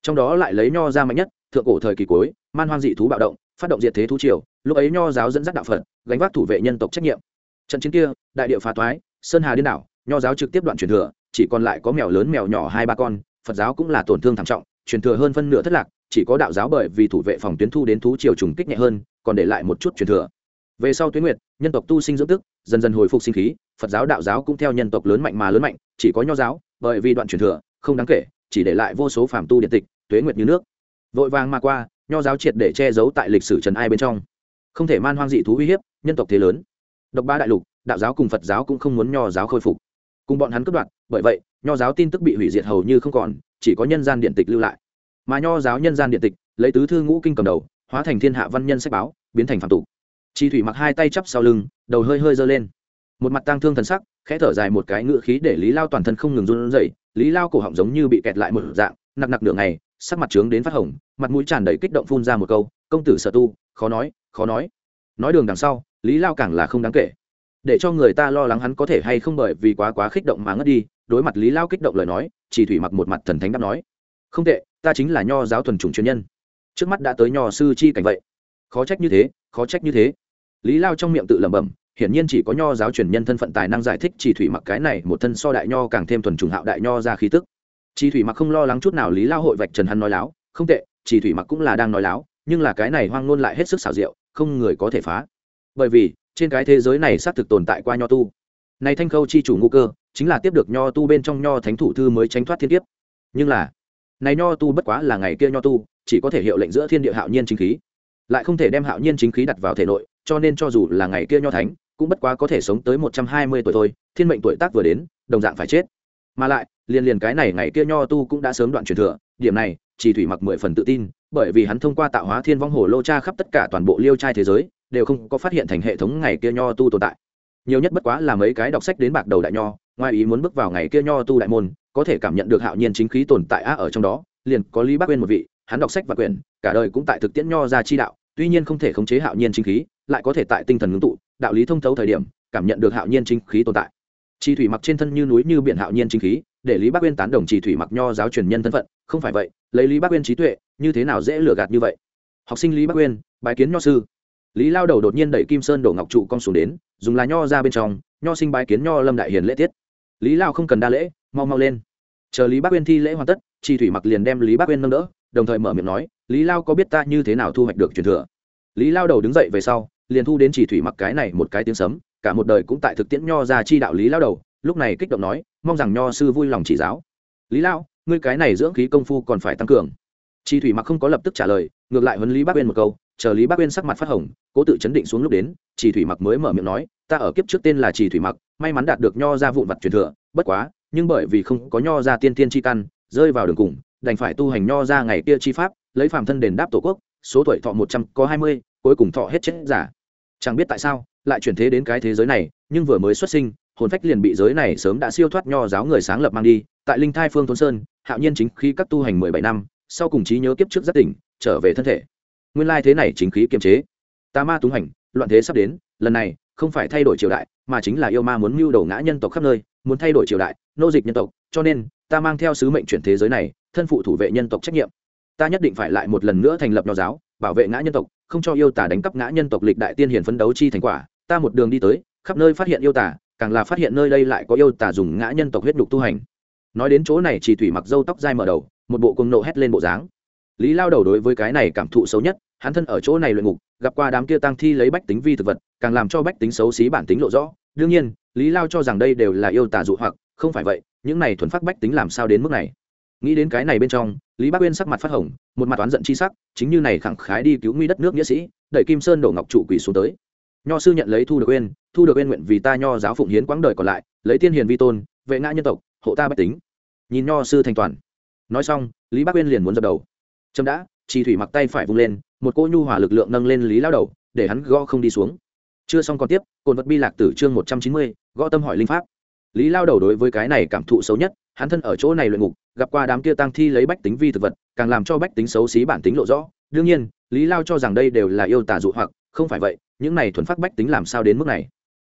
Trong đó lại lấy nho ra mạnh nhất, thượng cổ thời kỳ cuối, man hoang dị thú bạo động, phát động diệt thế thú triều, lúc ấy nho giáo dẫn dắt đạo phật, gánh vác thủ vệ nhân tộc trách nhiệm. Trận chiến kia, đại địa phá toái, sơn hà điên đảo, nho giáo trực tiếp đoạn truyền thừa, chỉ còn lại có mèo lớn mèo nhỏ hai ba con, phật giáo cũng là tổn thương thảm trọng, truyền thừa hơn phân nửa thất lạc chỉ có đạo giáo bởi vì thủ vệ phòng tuyến thu đến thú triều trùng kích nhẹ hơn, còn để lại một chút truyền thừa. Về sau tuyến nguyệt, nhân tộc tu sinh dưỡng tức, dần dần hồi phục sinh khí, phật giáo đạo giáo cũng theo nhân tộc lớn mạnh mà lớn mạnh, chỉ có nho giáo, bởi vì đoạn truyền thừa, không đáng kể, chỉ để lại vô số phàm tu điện tịch, tuế nguyệt như nước. Vội vàng mà qua, nho giáo triệt để che giấu tại lịch sử trần ai bên trong. Không thể man hoang dị thú uy hiếp, nhân tộc thế lớn. Độc ba đại lục, đạo giáo cùng phật giáo cũng không muốn nho giáo khôi phục. Cùng bọn hắn cướp đoạt, bởi vậy, nho giáo tin tức bị hủy diệt hầu như không còn, chỉ có nhân gian điện tịch lưu lại mà nho giáo nhân gian điện tịch, lấy tứ thư ngũ kinh cầm đầu, hóa thành thiên hạ văn nhân sách báo, biến thành phạm tục. Chi thủy mặc hai tay chắp sau lưng, đầu hơi hơi giơ lên. Một mặt tang thương thần sắc, khẽ thở dài một cái ngựa khí để lý lao toàn thân không ngừng run rẩy, lý lao cổ họng giống như bị kẹt lại một dạng nặc nặc nửa ngày, sắc mặt trướng đến phát hồng, mặt mũi tràn đầy kích động phun ra một câu, công tử sở tu, khó nói khó nói. Nói đường đằng sau, lý lao càng là không đáng kể. Để cho người ta lo lắng hắn có thể hay không bởi vì quá quá kích động mà ngất đi, đối mặt lý lao kích động lời nói chỉ thủy mặc một mặt thần thánh đáp nói không tệ, ta chính là nho giáo thuần chủng chuyên nhân. Trước mắt đã tới nho sư chi cảnh vậy. Khó trách như thế, khó trách như thế. Lý lao trong miệng tự lẩm bẩm, hiển nhiên chỉ có nho giáo truyền nhân thân phận tài năng giải thích chỉ thủy mặc cái này một thân so đại nho càng thêm thuần trùng hạo đại nho ra khí tức. Chỉ thủy mặc không lo lắng chút nào lý lao hội vạch trần hắn nói láo, không tệ, chỉ thủy mặc cũng là đang nói láo, nhưng là cái này hoang ngôn lại hết sức xảo diệu, không người có thể phá. Bởi vì, trên cái thế giới này xác thực tồn tại qua nho tu. Này thanh khâu chi chủ ngũ cơ, chính là tiếp được nho tu bên trong nho thánh thủ thư mới tránh thoát thiên kiếp. Nhưng là này nho tu bất quá là ngày kia nho tu, chỉ có thể hiệu lệnh giữa thiên địa hạo nhiên chính khí. Lại không thể đem hạo nhiên chính khí đặt vào thể nội, cho nên cho dù là ngày kia nho thánh, cũng bất quá có thể sống tới một trăm hai mươi tuổi thôi, thiên mệnh tuổi tác vừa đến, đồng dạng phải chết. Mà lại, liền liền cái này ngày kia nho tu cũng đã sớm đoạn truyền thừa, điểm này, chỉ thủy mặc mười phần tự tin, bởi vì hắn thông qua tạo hóa thiên vong hồ lô cha khắp tất cả toàn bộ liêu trai thế giới, đều không có phát hiện thành hệ thống ngày kia nho tu tồn tại. Nhiều nhất bất quá là mấy cái đọc sách đến bạc đầu đại nho ngoài ý muốn bước vào ngày kia nho tu đại môn, có thể cảm nhận được hạo nhiên chính khí tồn tại á ở trong đó, liền có lý bác quên một vị, hắn đọc sách và quyền cả đời cũng tại thực tiễn nho ra chi đạo, tuy nhiên không thể khống chế hạo nhiên chính khí, lại có thể tại tinh thần ngưng tụ, đạo lý thông thấu thời điểm, cảm nhận được hạo nhiên chính khí tồn tại. Chi thủy mặc trên thân như núi như biển hạo nhiên chính khí, để lý bác uyên tán đồng chỉ thủy mặc nho giáo truyền nhân thân phận, không phải vậy, lấy lý bác uyên trí tuệ, như thế nào dễ lừa gạt như vậy? Học sinh lý bác uyên bài kiến nho sư. Lý lao đầu đột nhiên đẩy kim sơn đổ ngọc trụ cong xuống đến, dùng lá nho ra bên trong, nho sinh bài kiến nho lâm đại hiền lễ tiết lý lao không cần đa lễ, mau mau lên. Chờ lý bác uyên thi lễ hoàn tất chi thủy mặc liền đem lý bác uyên nâng đỡ, đồng thời mở miệng nói, lý lao có biết ta như thế nào thu hoạch được truyền thừa? Lý lao đầu đứng dậy về sau, liền thu đến chỉ thủy mặc cái này một cái tiếng sấm, cả một đời cũng tại thực tiễn nho ra chi đạo lý lao đầu, lúc này kích động nói, mong rằng nho sư vui lòng chỉ giáo. Lý lao, ngươi cái này dưỡng khí công phu còn phải tăng cường chi thủy mặc không có lập tức trả lời, ngược lại huấn lý bác uyên một câu, chờ lý bác uyên sắc mặt phát hồng, cố tự chấn định xuống lúc đến, Chi thủy mặc mới mở miệng nói, ta ở kiếp trước tên là Chi thủy mặc, may mắn đạt được nho ra vụn vặt truyền thừa, bất quá, nhưng bởi vì không có nho ra tiên tiên chi căn, rơi vào đường cùng, đành phải tu hành nho ra ngày kia chi pháp, lấy phàm thân đền đáp tổ quốc, số tuổi thọ một trăm, có hai mươi, cuối cùng thọ hết chết giả. Chẳng biết tại sao, lại chuyển thế đến cái thế giới này, nhưng vừa mới xuất sinh, hồn phách liền bị giới này sớm đã siêu thoát nho giáo người sáng lập mang đi, tại linh thai phương thôn sơn, hạo nhiên chính khi các tu hành mười bảy năm sau cùng trí nhớ kiếp trước giác tỉnh, trở về thân thể. Nguyên lai thế này chính khí kiềm chế. Ta ma túng hành, loạn thế sắp đến, lần này, không phải thay đổi triều đại, mà chính là yêu ma muốn mưu đầu ngã nhân tộc khắp nơi, muốn thay đổi triều đại, nô dịch nhân tộc, cho nên, ta mang theo sứ mệnh chuyển thế giới này, thân phụ thủ vệ nhân tộc trách nhiệm. Ta nhất định phải lại một lần nữa thành lập nho giáo, bảo vệ ngã nhân tộc, không cho yêu tả đánh cắp ngã nhân tộc lịch đại tiên hiền phấn đấu chi thành quả. Ta một đường đi tới, khắp nơi phát hiện yêu tả càng là phát hiện nơi đây lại có yêu tả dùng ngã nhân tộc huyết đục tu hành. Nói đến chỗ này chỉ thủy mặc dâu tóc dai mở đầu một bộ cuồng nộ hét lên bộ dáng. Lý lao đầu đối với cái này cảm thụ xấu nhất, hắn thân ở chỗ này luyện ngục, gặp qua đám kia tăng thi lấy bách tính vi thực vật, càng làm cho bách tính xấu xí bản tính lộ rõ. Đương nhiên, lý lao cho rằng đây đều là yêu tả dụ hoặc, không phải vậy, những này thuần phát bách tính làm sao đến mức này? Nghĩ đến cái này bên trong, lý bác uyên sắc mặt phát hồng, một mặt oán giận chi sắc, chính như này khẳng khái đi cứu nguy đất nước nghĩa sĩ, đẩy kim sơn đổ ngọc trụ quỷ xuống tới. Nho sư nhận lấy thu được uyên, thu được uyên nguyện vì ta nho giáo phụng hiến quãng đời còn lại, lấy tiên hiền vi tôn, vệ ngã nhân tộc, hộ ta bách tính. Nhìn nho sư thành toàn nói xong, lý Bắc uyên liền muốn dập đầu. Trâm đã chỉ thủy mặc tay phải vung lên, một cô nhu hỏa lực lượng nâng lên lý lao đầu, để hắn gõ không đi xuống. Chưa xong còn tiếp cồn vật bi lạc tử chương một trăm chín mươi, gõ tâm hỏi linh pháp. Lý lao đầu đối với cái này cảm thụ xấu nhất, hắn thân ở chỗ này luyện ngục, gặp qua đám kia tăng thi lấy bách tính vi thực vật, càng làm cho bách tính xấu xí bản tính lộ rõ. Đương nhiên, lý lao cho rằng đây đều là yêu tà dụ hoặc, không phải vậy, những này thuần phát bách tính làm sao đến mức này?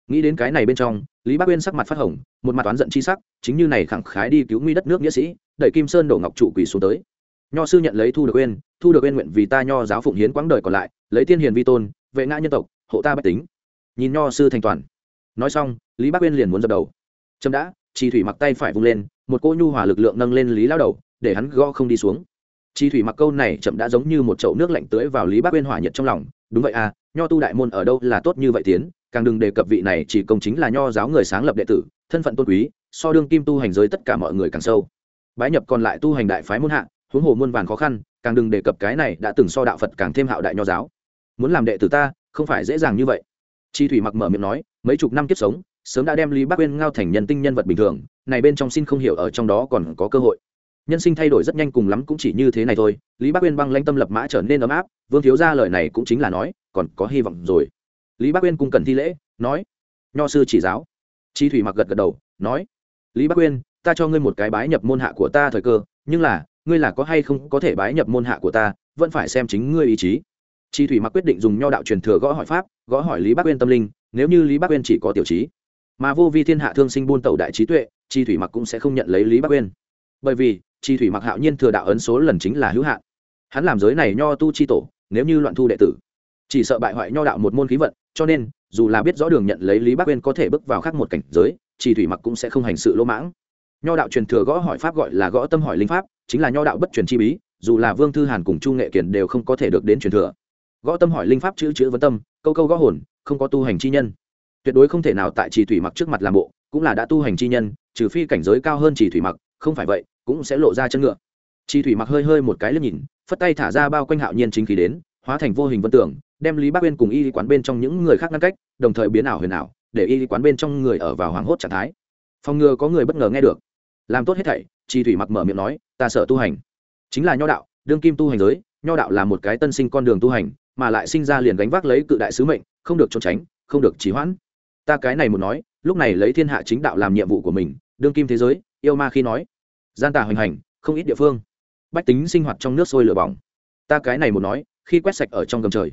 Nghĩ đến cái này bên trong, lý Bắc uyên sắc mặt phát hồng, một mặt oán giận chi sắc, chính như này khẳng khái đi cứu nguy đất nước nghĩa sĩ, đẩy kim sơn đổ ngọc trụ quỳ xuống tới. Nho sư nhận lấy thu được uyên, thu được uyên nguyện vì ta nho giáo phụng hiến quãng đời còn lại, lấy tiên hiền vi tôn, vệ ngã nhân tộc, hộ ta bách tính. Nhìn nho sư thành toàn. Nói xong, lý Bắc uyên liền muốn dập đầu. Trâm đã chi thủy mặc tay phải vung lên, một cô nhu hòa lực lượng nâng lên lý lao đầu, để hắn gõ không đi xuống. Chi thủy mặc câu này chậm đã giống như một chậu nước lạnh tưới vào lý Bắc uyên hỏa nhiệt trong lòng. Đúng vậy à nho tu đại môn ở đâu là tốt như vậy tiến? Càng đừng đề cập vị này chỉ công chính là nho giáo người sáng lập đệ tử, thân phận tôn quý, so đương kim tu hành giới tất cả mọi người càng sâu. Bái nhập còn lại tu hành đại phái môn hạ, huống hồ muôn vàn khó khăn, càng đừng đề cập cái này đã từng so đạo phật càng thêm hạo đại nho giáo. Muốn làm đệ tử ta, không phải dễ dàng như vậy. Chi thủy mặc mở miệng nói, mấy chục năm kiếp sống, sớm đã đem lý bác uyên ngao thành nhân tinh nhân vật bình thường, này bên trong xin không hiểu ở trong đó còn có cơ hội. Nhân sinh thay đổi rất nhanh cùng lắm cũng chỉ như thế này thôi, lý bác uyên băng lanh tâm lập mã trở nên ấm áp, vương thiếu ra lời này cũng chính là nói, còn có hy vọng rồi lý Bắc uyên cung cần thi lễ, nói, nho sư chỉ giáo. Chi thủy mặc gật gật đầu, nói, lý Bắc uyên, ta cho ngươi một cái bái nhập môn hạ của ta thời cơ, nhưng là, ngươi là có hay không có thể bái nhập môn hạ của ta, vẫn phải xem chính ngươi ý chí. Chi thủy mặc quyết định dùng nho đạo truyền thừa gõ hỏi pháp, gõ hỏi lý Bắc uyên tâm linh, nếu như lý Bắc uyên chỉ có tiểu trí, mà vô vi thiên hạ thương sinh buôn tẩu đại trí tuệ, chi thủy mặc cũng sẽ không nhận lấy lý Bắc uyên. Bởi vì, chi thủy mặc hạo nhiên thừa đạo ấn số lần chính là hữu hạn. Hắn làm giới này nho tu chi tổ, nếu như loạn thu đệ tử chỉ sợ bại hoại nho đạo một môn khí vận, cho nên, dù là biết rõ đường nhận lấy lý Bắc uyên có thể bước vào khác một cảnh giới, Chỉ thủy mặc cũng sẽ không hành sự lỗ mãng. Nho đạo truyền thừa gõ hỏi pháp gọi là gõ tâm hỏi linh pháp, chính là nho đạo bất truyền chi bí, dù là vương thư hàn cùng chu nghệ kiển đều không có thể được đến truyền thừa. Gõ tâm hỏi linh pháp chữ chữ vấn tâm, câu câu gõ hồn, không có tu hành chi nhân. Tuyệt đối không thể nào tại Chỉ thủy mặc trước mặt làm bộ, cũng là đã tu hành chi nhân, trừ phi cảnh giới cao hơn Chỉ thủy mặc, không phải vậy, cũng sẽ lộ ra chân ngựa. Chỉ thủy mặc hơi hơi một cái lên nhìn, phất tay thả ra bao quanh hạo nhiên chính khí đến hóa thành vô hình vân tưởng đem lý bác uyên cùng y quán bên trong những người khác ngăn cách, đồng thời biến ảo huyền ảo, để y quán bên trong người ở vào hoảng hốt trạng thái. Phòng ngừa có người bất ngờ nghe được. Làm tốt hết thảy chi thủy mặc mở miệng nói, ta sợ tu hành. Chính là nho đạo, đương kim tu hành giới, nho đạo là một cái tân sinh con đường tu hành, mà lại sinh ra liền gánh vác lấy cự đại sứ mệnh, không được trốn tránh, không được trì hoãn. Ta cái này một nói, lúc này lấy thiên hạ chính đạo làm nhiệm vụ của mình, đương kim thế giới, yêu ma khi nói. Gian tà hoành hành, không ít địa phương. Bách tính sinh hoạt trong nước sôi lửa bỏng. Ta cái này một nói khi quét sạch ở trong gầm trời.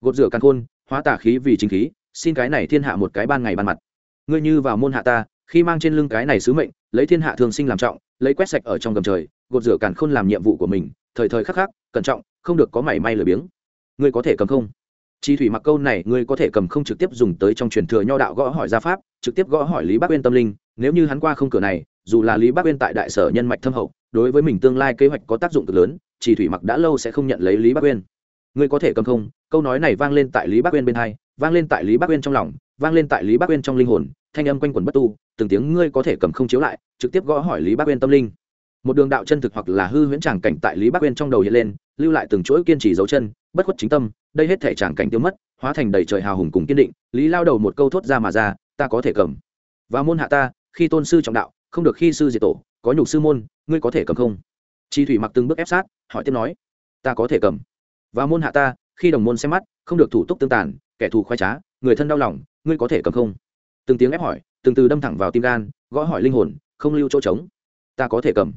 Gột rửa căn khôn, hóa tà khí vì chính khí, xin cái này thiên hạ một cái ban ngày ban mặt. Ngươi như vào môn hạ ta, khi mang trên lưng cái này sứ mệnh, lấy thiên hạ thường sinh làm trọng, lấy quét sạch ở trong gầm trời, gột rửa càn khôn làm nhiệm vụ của mình, thời thời khắc khắc, cẩn trọng, không được có mảy may lười biếng. Ngươi có thể cầm không? Chi thủy mặc câu này, ngươi có thể cầm không trực tiếp dùng tới trong truyền thừa nho đạo gõ hỏi gia pháp, trực tiếp gõ hỏi lý bác uyên tâm linh, nếu như hắn qua không cửa này, dù là lý bác uyên tại đại sở nhân mạch thâm hậu, đối với mình tương lai kế hoạch có tác dụng cực lớn, chi thủy mặc đã lâu sẽ không nhận lấy lý bác uyên ngươi có thể cầm không? Câu nói này vang lên tại lý bác uyên bên hai, vang lên tại lý bác uyên trong lòng, vang lên tại lý bác uyên trong linh hồn, thanh âm quanh quẩn bất tu, từng tiếng ngươi có thể cầm không chiếu lại, trực tiếp gõ hỏi lý bác uyên tâm linh. Một đường đạo chân thực hoặc là hư huyễn tràng cảnh tại lý bác uyên trong đầu hiện lên, lưu lại từng chuỗi kiên trì dấu chân, bất khuất chính tâm, đây hết thể tràng cảnh tiêu mất, hóa thành đầy trời hào hùng cùng kiên định, lý lao đầu một câu thốt ra mà ra, ta có thể cầm. Và môn hạ ta, khi tôn sư trọng đạo, không được khi sư diệt tổ, có nhục sư môn, ngươi có thể cầm không? Chi thủy mặc từng bước ép sát, hỏi tiếp nói, ta có thể cầm và môn hạ ta, khi đồng môn xem mắt, không được thủ tục tương tàn, kẻ thù khoai trá, người thân đau lòng, ngươi có thể cầm không? Từng tiếng ép hỏi, từng từ đâm thẳng vào tim gan, gõ hỏi linh hồn, không lưu chỗ trống. Ta có thể cầm.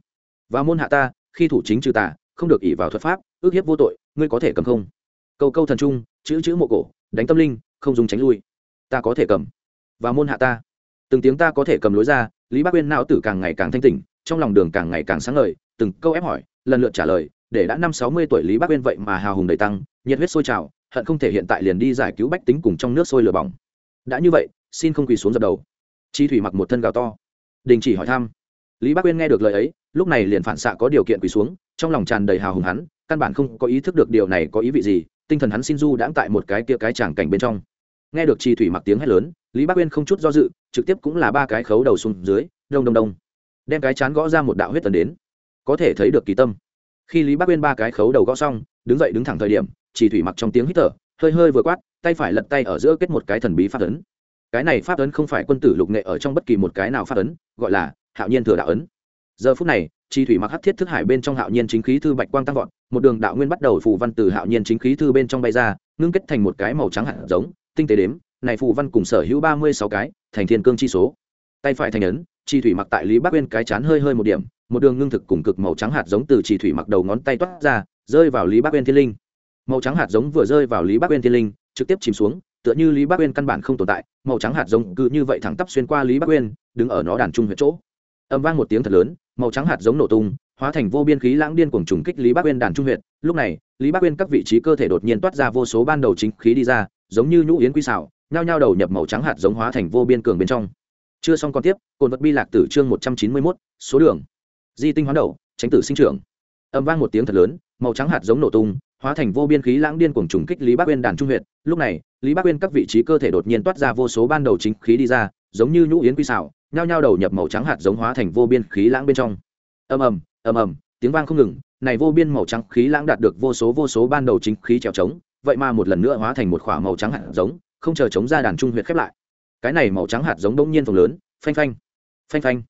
Và môn hạ ta, khi thủ chính trừ tà, không được ỉ vào thuật pháp, ước hiếp vô tội, ngươi có thể cầm không? Câu câu thần trung, chữ chữ mộ cổ, đánh tâm linh, không dùng tránh lui. Ta có thể cầm. Và môn hạ ta. Từng tiếng ta có thể cầm lối ra, lý bác uyên não tử càng ngày càng thanh tỉnh, trong lòng đường càng ngày càng sáng ngời, từng câu ép hỏi, lần lượt trả lời để đã năm sáu mươi tuổi lý bác uyên vậy mà hào hùng đầy tăng, nhiệt huyết sôi trào, hận không thể hiện tại liền đi giải cứu bách tính cùng trong nước sôi lửa bỏng. Đã như vậy, xin không quỳ xuống dập đầu. Chi thủy mặc một thân gào to. Đình chỉ hỏi thăm. Lý bác uyên nghe được lời ấy, lúc này liền phản xạ có điều kiện quỳ xuống, trong lòng tràn đầy hào hùng hắn, căn bản không có ý thức được điều này có ý vị gì, tinh thần hắn xin du đãng tại một cái kia cái tràng cảnh bên trong. Nghe được chi thủy mặc tiếng hét lớn, lý bác uyên không chút do dự, trực tiếp cũng là ba cái khấu đầu xuống dưới, đông đông đông. Đem cái chán gõ ra một đạo huyết tần đến. Có thể thấy được kỳ tâm khi lý bắc quên ba cái khấu đầu gõ xong, đứng dậy đứng thẳng thời điểm, chỉ thủy mặc trong tiếng hít thở, hơi hơi vừa quát, tay phải lật tay ở giữa kết một cái thần bí pháp ấn. Cái này pháp ấn không phải quân tử lục nghệ ở trong bất kỳ một cái nào pháp ấn, gọi là hạo nhiên thừa đạo ấn. Giờ phút này chi thủy mặc hắc thiết thức hải bên trong hạo nhiên chính khí thư bạch quang tăng vọt, một đường đạo nguyên bắt đầu phù văn từ hạo nhiên chính khí thư bên trong bay ra, ngưng kết thành một cái màu trắng hạt giống, tinh tế đếm, này phù văn cùng sở hữu ba mươi sáu cái, thành thiên cương chi số. Tay phải thành ấn chi thủy mặc tại lý bắc uyên cái chán hơi hơi một điểm, một đường ngưng thực cùng cực màu trắng hạt giống từ chi thủy mặc đầu ngón tay toát ra, rơi vào lý bắc uyên thiên linh. Màu trắng hạt giống vừa rơi vào lý bắc uyên thiên linh, trực tiếp chìm xuống, tựa như lý bắc uyên căn bản không tồn tại, màu trắng hạt giống cứ như vậy thẳng tắp xuyên qua lý bắc uyên, đứng ở nó đàn trung huyệt chỗ. Âm vang một tiếng thật lớn, màu trắng hạt giống nổ tung, hóa thành vô biên khí lãng điên cuồng trùng kích lý bắc uyên đàn trung huyệt. Lúc này, lý bắc uyên các vị trí cơ thể đột nhiên toát ra vô số ban đầu chính khí đi ra, giống như nhũ yến quy xảo, nhao nhao đầu nhập màu trắng hạt giống hóa thành vô biên cường bên trong chưa xong còn tiếp cồn vật bi lạc tử chương một trăm chín mươi mốt, số đường. Di tinh hoán đầu, tránh tử sinh trưởng. Âm vang một tiếng thật lớn, màu trắng hạt giống nổ tung, hóa thành vô biên khí lãng điên cuồng trùng kích lý bắc uyên đàn trung huyện lúc này, lý bắc uyên các vị trí cơ thể đột nhiên toát ra vô số ban đầu chính khí đi ra, giống như nhũ yến quy xảo, nhao nhao đầu nhập màu trắng hạt giống hóa thành vô biên khí lãng bên trong. Ầm ầm ầm ầm, tiếng vang không ngừng, này vô biên màu trắng khí lãng đạt được vô số vô số ban đầu chính khí trèo trống, vậy mà một lần nữa hóa thành một khỏa màu trắng hạt giống, không chờ chống ra đàn trung huyệt khép lại cái này màu trắng hạt giống bỗng nhiên phồng lớn, phanh phanh phanh phanh.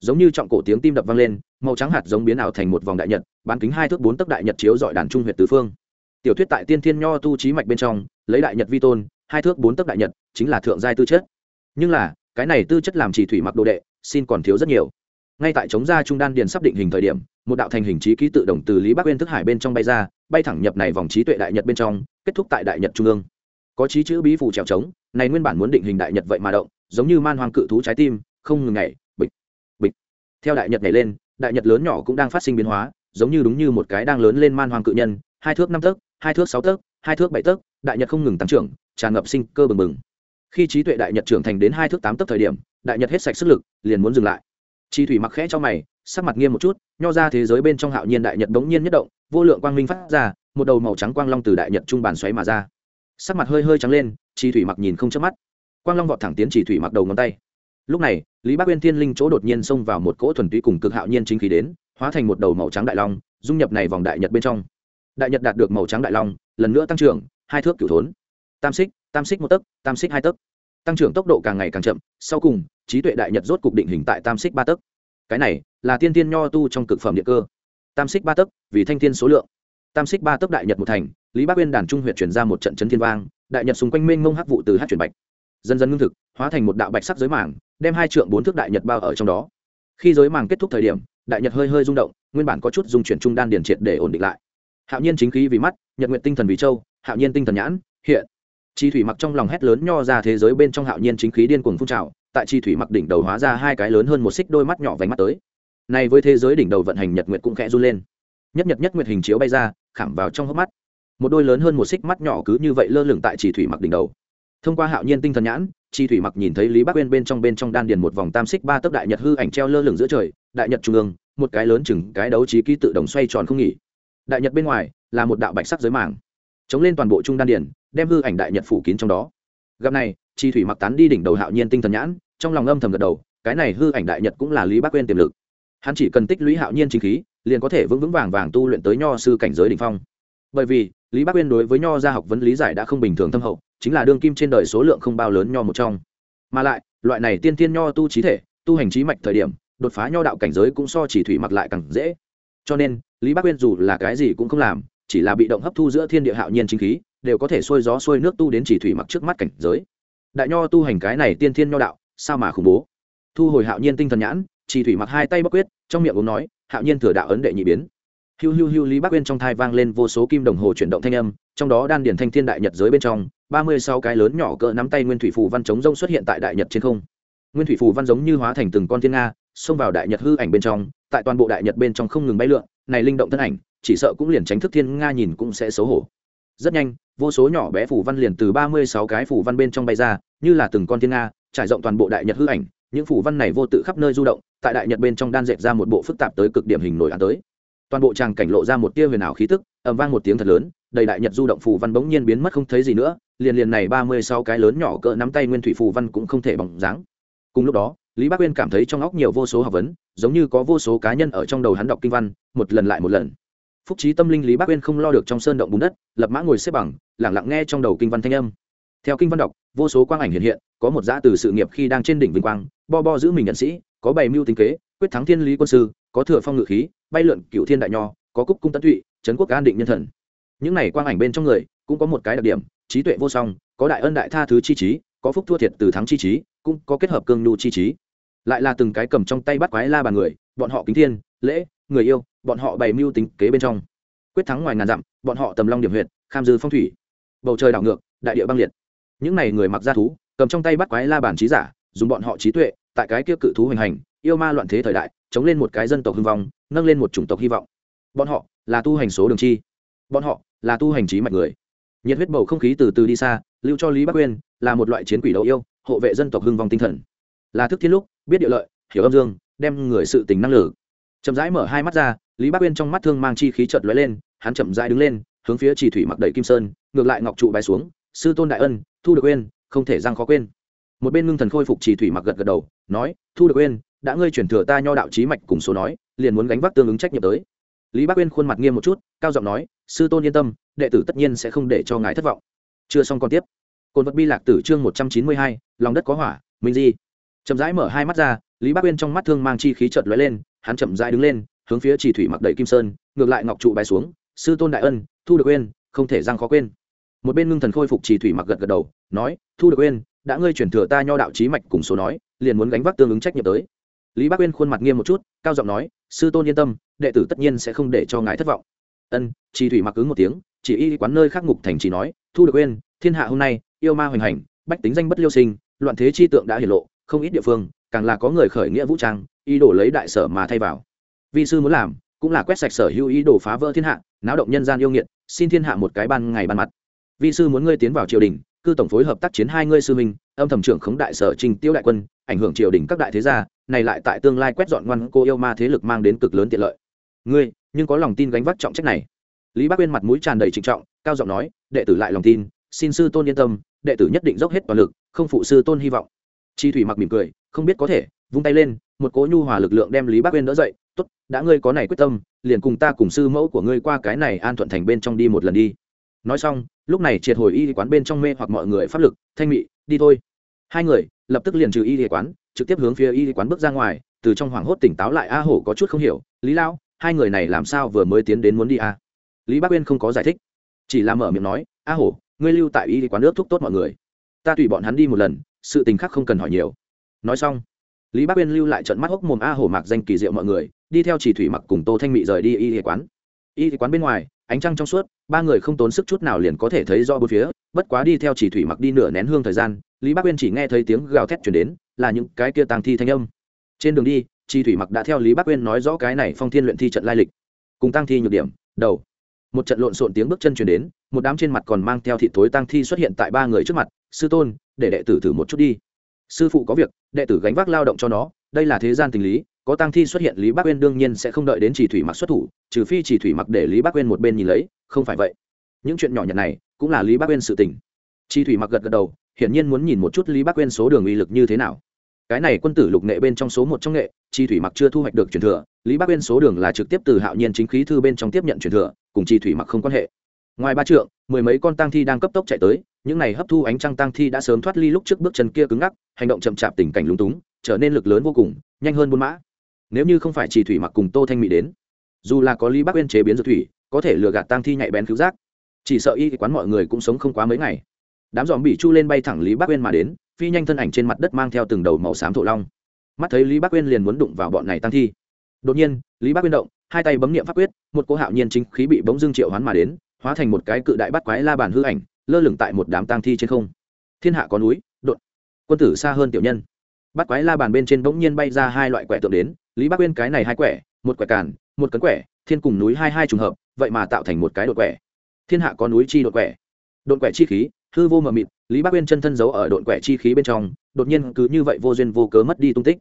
Giống như trọng cổ tiếng tim đập vang lên, màu trắng hạt giống biến ảo thành một vòng đại nhật, bán kính hai thước bốn tấc đại nhật chiếu dọi đàn trung huyệt tứ phương. Tiểu thuyết tại tiên thiên nho tu trí mạch bên trong, lấy đại nhật vi tôn, hai thước bốn tấc đại nhật, chính là thượng giai tư chất. Nhưng là, cái này tư chất làm chỉ thủy mặc đồ đệ, xin còn thiếu rất nhiều. Ngay tại chống gia trung đan điền sắp định hình thời điểm, một đạo thành hình trí ký tự động từ lý bắc uyên thức hải bên trong bay ra, bay thẳng nhập này vòng trí tuệ đại nhật bên trong, kết thúc tại đại nhật trung ương có trí chữ bí phủ trèo trống, này nguyên bản muốn định hình đại nhật vậy mà động, giống như man hoang cự thú trái tim, không ngừng nhảy, bịch bịch. Theo đại nhật nhảy lên, đại nhật lớn nhỏ cũng đang phát sinh biến hóa, giống như đúng như một cái đang lớn lên man hoang cự nhân, hai thước năm tấc, hai thước sáu tấc, hai thước bảy tấc, đại nhật không ngừng tăng trưởng, tràn ngập sinh cơ bừng bừng. Khi trí tuệ đại nhật trưởng thành đến hai thước tám tấc thời điểm, đại nhật hết sạch sức lực, liền muốn dừng lại. Chi thủy mặc khẽ cho mày, sắc mặt nghiêm một chút, nho ra thế giới bên trong hạo nhiên đại nhật đống nhiên nhất động, vô lượng quang minh phát ra, một đầu màu trắng quang long từ đại nhật trung bàn xoáy mà ra sắc mặt hơi hơi trắng lên chi thủy mặc nhìn không chớp mắt. Quang long vọt thẳng tiến chỉ thủy mặc đầu ngón tay. Lúc này, lý bắc uyên thiên linh chỗ đột nhiên xông vào một cỗ thuần túy cùng cực hạo nhiên chính khí đến, hóa thành một đầu màu trắng đại long, dung nhập này vòng đại nhật bên trong. Đại nhật đạt được màu trắng đại long, lần nữa tăng trưởng, hai thước cửu thốn. Tam xích tam xích một tấc, tam xích hai tấc. Tăng trưởng tốc độ càng ngày càng chậm, sau cùng, trí tuệ đại nhật rốt cục định hình tại tam xích ba tấc. Cái này, là tiên tiên nho tu trong cực phẩm địa cơ. Tam xích ba tấc, vì thanh thiên số lượng. Tam xích ba tấc đại nhật một thành lý bắc uyên đàn trung huyện chuyển ra một trận chấn thiên vang, đại nhật xung quanh mênh mông hắc vụ từ hát chuyển bạch, dần dần ngưng thực, hóa thành một đạo bạch sắc giới màng, đem hai trượng bốn thước đại nhật bao ở trong đó. Khi giới màng kết thúc thời điểm, đại nhật hơi hơi rung động, nguyên bản có chút dung chuyển trung đan điển triệt để ổn định lại. Hạo nhiên chính khí vì mắt, nhật nguyện tinh thần vì châu, hạo nhiên tinh thần nhãn, hiện. Chi thủy mặc trong lòng hét lớn nho ra thế giới bên trong hạo nhiên chính khí điên cuồng phun trào, tại chi thủy mặc đỉnh đầu hóa ra hai cái lớn hơn một xích đôi mắt nhỏ vành mắt tới. Này với thế giới đỉnh đầu vận hành nhật nguyệt cũng khẽ run lên. Nhất nhật nhất nguyệt hình chiếu bay ra, khảm vào trong hốc mắt một đôi lớn hơn một xích mắt nhỏ cứ như vậy lơ lửng tại chỉ thủy mặc đỉnh đầu. Thông qua hạo nhiên tinh thần nhãn chi thủy mặc nhìn thấy lý bắc uyên bên trong bên trong đan điền một vòng tam xích ba tấc đại nhật hư ảnh treo lơ lửng giữa trời, đại nhật trung ương, một cái lớn chừng cái đấu trí ký tự động xoay tròn không nghỉ. Đại nhật bên ngoài là một đạo bạch sắc giới màng, chống lên toàn bộ trung đan điền, đem hư ảnh đại nhật phủ kín trong đó. Gặp này chi thủy mặc tán đi đỉnh đầu hạo nhiên tinh thần nhãn, trong lòng âm thầm gật đầu, cái này hư ảnh đại nhật cũng là lý bắc uyên tiềm lực. Hắn chỉ cần tích lũy hạo nhiên chính khí, liền có thể vững vững vàng vàng tu luyện tới nho sư cảnh giới đỉnh phong. Bởi vì lý bắc uyên đối với nho gia học vấn lý giải đã không bình thường thâm hậu, chính là đương kim trên đời số lượng không bao lớn nho một trong. Mà lại, loại này tiên tiên nho tu trí thể, tu hành trí mạch thời điểm, đột phá nho đạo cảnh giới cũng so chỉ thủy mặc lại càng dễ. Cho nên, lý bắc uyên dù là cái gì cũng không làm, chỉ là bị động hấp thu giữa thiên địa hạo nhiên chính khí, đều có thể xuôi gió xuôi nước tu đến chỉ thủy mặc trước mắt cảnh giới. Đại nho tu hành cái này tiên thiên nho đạo, sao mà khủng bố? Thu hồi hạo nhiên tinh thần nhãn, chỉ thủy mặc hai tay bắc quyết, trong miệng uống nói, hạo nhiên thừa đạo ấn đệ nhị biến hiu hiu hiu lý bắc uyên trong thai vang lên vô số kim đồng hồ chuyển động thanh âm, trong đó đan điển thanh thiên đại nhật giới bên trong, ba mươi sáu cái lớn nhỏ cỡ nắm tay nguyên thủy phù văn chống rông xuất hiện tại đại nhật trên không. Nguyên thủy phù văn giống như hóa thành từng con thiên nga, xông vào đại nhật hư ảnh bên trong, tại toàn bộ đại nhật bên trong không ngừng bay lượn, này linh động thân ảnh, chỉ sợ cũng liền tránh thức thiên nga nhìn cũng sẽ xấu hổ. Rất nhanh, vô số nhỏ bé phù văn liền từ ba mươi sáu cái phù văn bên trong bay ra, như là từng con thiên nga, trải rộng toàn bộ đại nhật hư ảnh. Những phù văn này vô tự khắp nơi du động, tại đại nhật bên trong đan dệt ra một bộ phức tạp tới cực điểm hình nổi án tới toàn bộ tràng cảnh lộ ra một tia huyền ảo khí tức, ầm vang một tiếng thật lớn, đầy đại nhật du động phù văn bỗng nhiên biến mất không thấy gì nữa, liền liền này ba mươi sáu cái lớn nhỏ cỡ nắm tay nguyên thủy phù văn cũng không thể bỏng dáng. Cùng lúc đó, lý bắc uyên cảm thấy trong óc nhiều vô số học vấn, giống như có vô số cá nhân ở trong đầu hắn đọc kinh văn, một lần lại một lần. Phúc trí tâm linh lý bắc uyên không lo được trong sơn động bùn đất, lập mã ngồi xếp bằng lẳng lặng nghe trong đầu kinh văn thanh âm. Theo kinh văn đọc, vô số quang ảnh hiện hiện, có một giã từ sự nghiệp khi đang trên đỉnh vinh quang, bo bo giữ mình nhận sĩ, có bày mưu tính kế, quyết thắng thiên lý quân sư có thừa phong ngự khí, bay lượn cựu thiên đại nho, có cúc cung tấn tụy trấn quốc an định nhân thần. Những này quang ảnh bên trong người, cũng có một cái đặc điểm, trí tuệ vô song, có đại ân đại tha thứ chi trí, có phúc thua thiệt từ thắng chi trí, cũng có kết hợp cương nhu chi trí. Lại là từng cái cầm trong tay bắt quái la bàn người, bọn họ kính thiên, lễ, người yêu, bọn họ bày mưu tính kế bên trong. Quyết thắng ngoài ngàn dặm, bọn họ tầm long điểm huyện kham dư phong thủy. Bầu trời đảo ngược, đại địa băng liệt. Những này người mặc ra thú, cầm trong tay bắt quái la bàn trí giả, dùng bọn họ trí tuệ, tại cái kia cự thú hành hành, yêu ma loạn thế thời đại chống lên một cái dân tộc hưng vong nâng lên một chủng tộc hy vọng. Bọn họ là tu hành số đường chi. Bọn họ là tu hành trí mạnh người. Nhiệt huyết bầu không khí từ từ đi xa lưu cho lý bắc uyên là một loại chiến quỷ đấu yêu hộ vệ dân tộc hưng vong tinh thần. Là thức thiên lúc biết địa lợi hiểu âm dương đem người sự tình năng lực chậm rãi mở hai mắt ra lý bắc uyên trong mắt thương mang chi khí chợt lóe lên hắn chậm rãi đứng lên hướng phía chỉ thủy mặc đầy kim sơn ngược lại ngọc trụ bay xuống sư tôn đại ân thu được quên, không thể răng khó quên. Một bên ngưng thần khôi phục chỉ thủy mặc gật gật đầu nói thu được quên đã ngươi chuyển thừa ta nho đạo trí mạch cùng số nói, liền muốn gánh vác tương ứng trách nhiệm tới. Lý bắc uyên khuôn mặt nghiêm một chút, cao giọng nói, sư tôn yên tâm, đệ tử tất nhiên sẽ không để cho ngài thất vọng. Chưa xong còn tiếp. Cồn vật bi lạc tử chương một trăm chín mươi hai, lòng đất có hỏa, minh di. Chậm rãi mở hai mắt ra, lý bắc uyên trong mắt thương mang chi khí chợt lóe lên, hắn chậm rãi đứng lên, hướng phía chỉ thủy mặc đầy kim sơn, ngược lại ngọc trụ bay xuống, sư tôn đại ân, thu được uyên, không thể răng khó quên. Một bên ngưng thần khôi phục chỉ thủy mặc gật gật đầu, nói, thu được uyên, đã ngươi chuyển thừa ta nho đạo trí mạch cùng số nói, liền muốn gánh vác tương ứng trách nhiệm tới lý bắc uyên khuôn mặt nghiêm một chút, cao giọng nói, sư tôn yên tâm, đệ tử tất nhiên sẽ không để cho ngài thất vọng. Ân, chỉ thủy mặc ứng một tiếng, chỉ y quán nơi khắc ngục thành chỉ nói, thu được uyên, thiên hạ hôm nay, yêu ma hoành hành, bách tính danh bất liêu sinh, loạn thế chi tượng đã hiển lộ, không ít địa phương, càng là có người khởi nghĩa vũ trang, ý đồ lấy đại sở mà thay vào. Vi sư muốn làm, cũng là quét sạch sở hữu ý đồ phá vỡ thiên hạ, náo động nhân gian yêu nghiệt, xin thiên hạ một cái ban ngày ban mặt. Vi sư muốn ngươi tiến vào triều đình, cư tổng phối hợp tác chiến hai ngươi sư minh âm thầm trưởng khống đại sở trình tiêu đại quân, ảnh hưởng triều đình các đại thế gia này lại tại tương lai quét dọn ngoan cô yêu ma thế lực mang đến cực lớn tiện lợi. Ngươi, nhưng có lòng tin gánh vác trọng trách này. Lý bác uyên mặt mũi tràn đầy trịnh trọng, cao giọng nói, đệ tử lại lòng tin, xin sư tôn yên tâm, đệ tử nhất định dốc hết toàn lực, không phụ sư tôn hy vọng. Chi thủy mặc mỉm cười, không biết có thể, vung tay lên, một cỗ nhu hòa lực lượng đem lý bác uyên đỡ dậy, tốt, đã ngươi có này quyết tâm, liền cùng ta cùng sư mẫu của ngươi qua cái này an thuận thành bên trong đi một lần đi. Nói xong, lúc này triệt hồi y quán bên trong mê hoặc mọi người pháp lực, thanh mị, đi thôi. Hai người lập tức liền trừ y quán trực tiếp hướng phía y quán bước ra ngoài, từ trong hoảng hốt tỉnh táo lại, a hổ có chút không hiểu, lý lão, hai người này làm sao vừa mới tiến đến muốn đi a lý bác uyên không có giải thích, chỉ là mở miệng nói, a hổ, ngươi lưu tại y quán nước thúc tốt mọi người. Ta tùy bọn hắn đi một lần, sự tình khác không cần hỏi nhiều. Nói xong, lý bác uyên lưu lại trận mắt hốc mồm a hổ mạc danh kỳ diệu mọi người, đi theo chỉ thủy mặc cùng tô thanh mị rời đi y quán. Y quán bên ngoài, ánh trăng trong suốt, ba người không tốn sức chút nào liền có thể thấy rõ bốn phía, bất quá đi theo chỉ thủy mặc đi nửa nén hương thời gian, lý bác uyên chỉ nghe thấy tiếng gào thét chuyển đến là những cái kia tàng thi thanh âm. Trên đường đi, chi thủy mặc đã theo lý bác uyên nói rõ cái này phong thiên luyện thi trận lai lịch. Cùng tăng thi nhược điểm, đầu. Một trận lộn xộn tiếng bước chân chuyển đến, một đám trên mặt còn mang theo thị thối tăng thi xuất hiện tại ba người trước mặt. Sư tôn, để đệ tử thử một chút đi. Sư phụ có việc, đệ tử gánh vác lao động cho nó, đây là thế gian tình lý, có tăng thi xuất hiện lý bác uyên đương nhiên sẽ không đợi đến chỉ thủy mặc xuất thủ, trừ phi chỉ thủy mặc để lý bác uyên một bên nhìn lấy, không phải vậy. Những chuyện nhỏ nhặt này cũng là lý bác uyên sự tình. Chi thủy mặc gật gật đầu, hiển nhiên muốn nhìn một chút lý bác uyên số đường uy lực như thế nào cái này quân tử lục nghệ bên trong số một trong nghệ, chi thủy mặc chưa thu hoạch được truyền thừa, lý bác uyên số đường là trực tiếp từ hạo nhiên chính khí thư bên trong tiếp nhận truyền thừa, cùng chi thủy mặc không quan hệ. Ngoài ba trượng, mười mấy con tăng thi đang cấp tốc chạy tới, những này hấp thu ánh trăng tăng thi đã sớm thoát ly lúc trước bước chân kia cứng ngắc, hành động chậm chạp tình cảnh lúng túng, trở nên lực lớn vô cùng, nhanh hơn buôn mã. Nếu như không phải chỉ thủy mặc cùng tô thanh mỹ đến, dù là có lý bắc uyên chế biến dược thủy, có thể lừa gạt tăng thi nhạy bén cứu giác. Chỉ sợ y quán mọi người cũng sống không quá mấy ngày. Đám dòm bị chu lên bay thẳng lý bắc uyên mà đến phi nhanh thân ảnh trên mặt đất mang theo từng đầu màu xám thổ long. Mắt thấy lý bắc uyên liền muốn đụng vào bọn này tăng thi. Đột nhiên, lý bắc uyên động, hai tay bấm niệm pháp quyết, một cô hạo nhiên chính khí bị bỗng dưng triệu hoán mà đến, hóa thành một cái cự đại bắt quái la bàn hư ảnh, lơ lửng tại một đám tăng thi trên không. Thiên hạ có núi, đột. Quân tử xa hơn tiểu nhân. Bắt quái la bàn bên trên bỗng nhiên bay ra hai loại quẻ tượng đến, lý bắc uyên cái này hai quẻ, một quẻ càn, một cấn quẻ, thiên cùng núi hai hai trùng hợp, vậy mà tạo thành một cái đột quẻ. Thiên hạ có núi chi đột quẻ. Đột quẻ chi khí hư vô mờ mịt, lý bắc uyên chân thân giấu ở đột quẻ chi khí bên trong, đột nhiên cứ như vậy vô duyên vô cớ mất đi tung tích.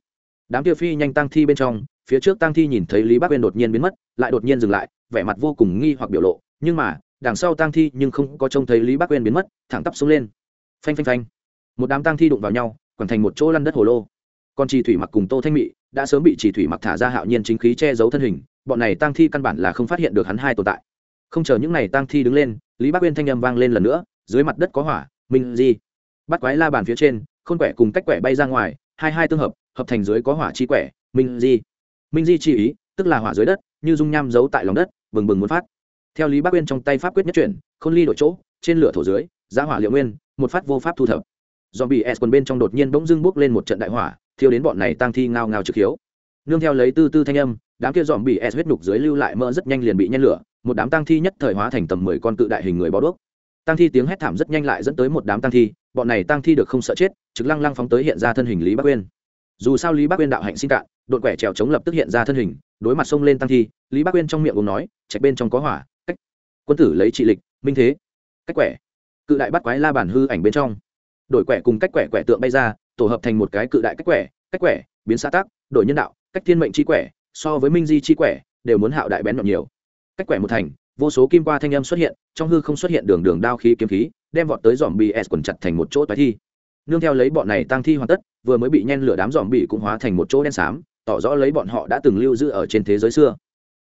Đám tiêu phi nhanh tăng thi bên trong, phía trước tăng thi nhìn thấy lý bắc uyên đột nhiên biến mất, lại đột nhiên dừng lại, vẻ mặt vô cùng nghi hoặc biểu lộ, nhưng mà, đằng sau tăng thi nhưng không có trông thấy lý bắc uyên biến mất, thẳng tắp xuống lên. Phanh phanh phanh. Một đám tăng thi đụng vào nhau, quẳng thành một chỗ lăn đất hồ lô. Còn trì thủy mặc cùng tô thanh mị đã sớm bị trì thủy mặc thả ra hạo nhiên chính khí che giấu thân hình, bọn này tăng thi căn bản là không phát hiện được hắn hai tồn tại. Không chờ những này tăng thi đứng lên, lý bắc uyên thanh âm vang lên lần nữa dưới mặt đất có hỏa minh di bắt quái la bàn phía trên, khôn quẻ cùng cách quẻ bay ra ngoài, hai hai tương hợp hợp thành dưới có hỏa chi quẻ minh di minh di chi ý, tức là hỏa dưới đất, như dung nham giấu tại lòng đất, bừng bừng muốn phát. Theo lý bắc uyên trong tay pháp quyết nhất chuyển, khôn ly đổi chỗ, trên lửa thổ dưới, giá hỏa liệu nguyên, một phát vô pháp thu thập. Do bị s quần bên trong đột nhiên bỗng dưng bốc lên một trận đại hỏa, thiêu đến bọn này tăng thi ngao ngao trực hiếu. Nương theo lấy tư tư thanh âm, đám kia dòm bị s huyết nục dưới lưu lại mỡ rất nhanh liền bị nhen lửa, một đám tăng thi nhất thời hóa thành tầm mười con cự đại hình người bó đuốc tăng thi tiếng hét thảm rất nhanh lại dẫn tới một đám tăng thi, bọn này tăng thi được không sợ chết, trực lăng lăng phóng tới hiện ra thân hình lý bắc uyên. Dù sao lý bắc uyên đạo hạnh sinh cạn đội quẻ trèo chống lập tức hiện ra thân hình, đối mặt xông lên tăng thi, lý bắc uyên trong miệng cùng nói chạch bên trong có hỏa, cách. Quân tử lấy trị lịch, minh thế, cách quẻ. Cự đại bắt quái la bản hư ảnh bên trong. Đổi quẻ cùng cách quẻ quẻ tượng bay ra, tổ hợp thành một cái cự đại cách quẻ cách quẻ, biến xã tác, đổi nhân đạo, cách thiên mệnh chi quẻ, so với minh di chi quẻ, đều muốn hạo đại bén nhọn nhiều. Cách quẻ một thành vô số kim qua thanh âm xuất hiện, trong hư không xuất hiện đường đường đao khí kiếm khí, đem vọt tới dòm bị s quần chặt thành một chỗ tái thi. Nương theo lấy bọn này tăng thi hoàn tất, vừa mới bị nhen lửa đám dòm bị cũng hóa thành một chỗ đen xám, tỏ rõ lấy bọn họ đã từng lưu giữ ở trên thế giới xưa.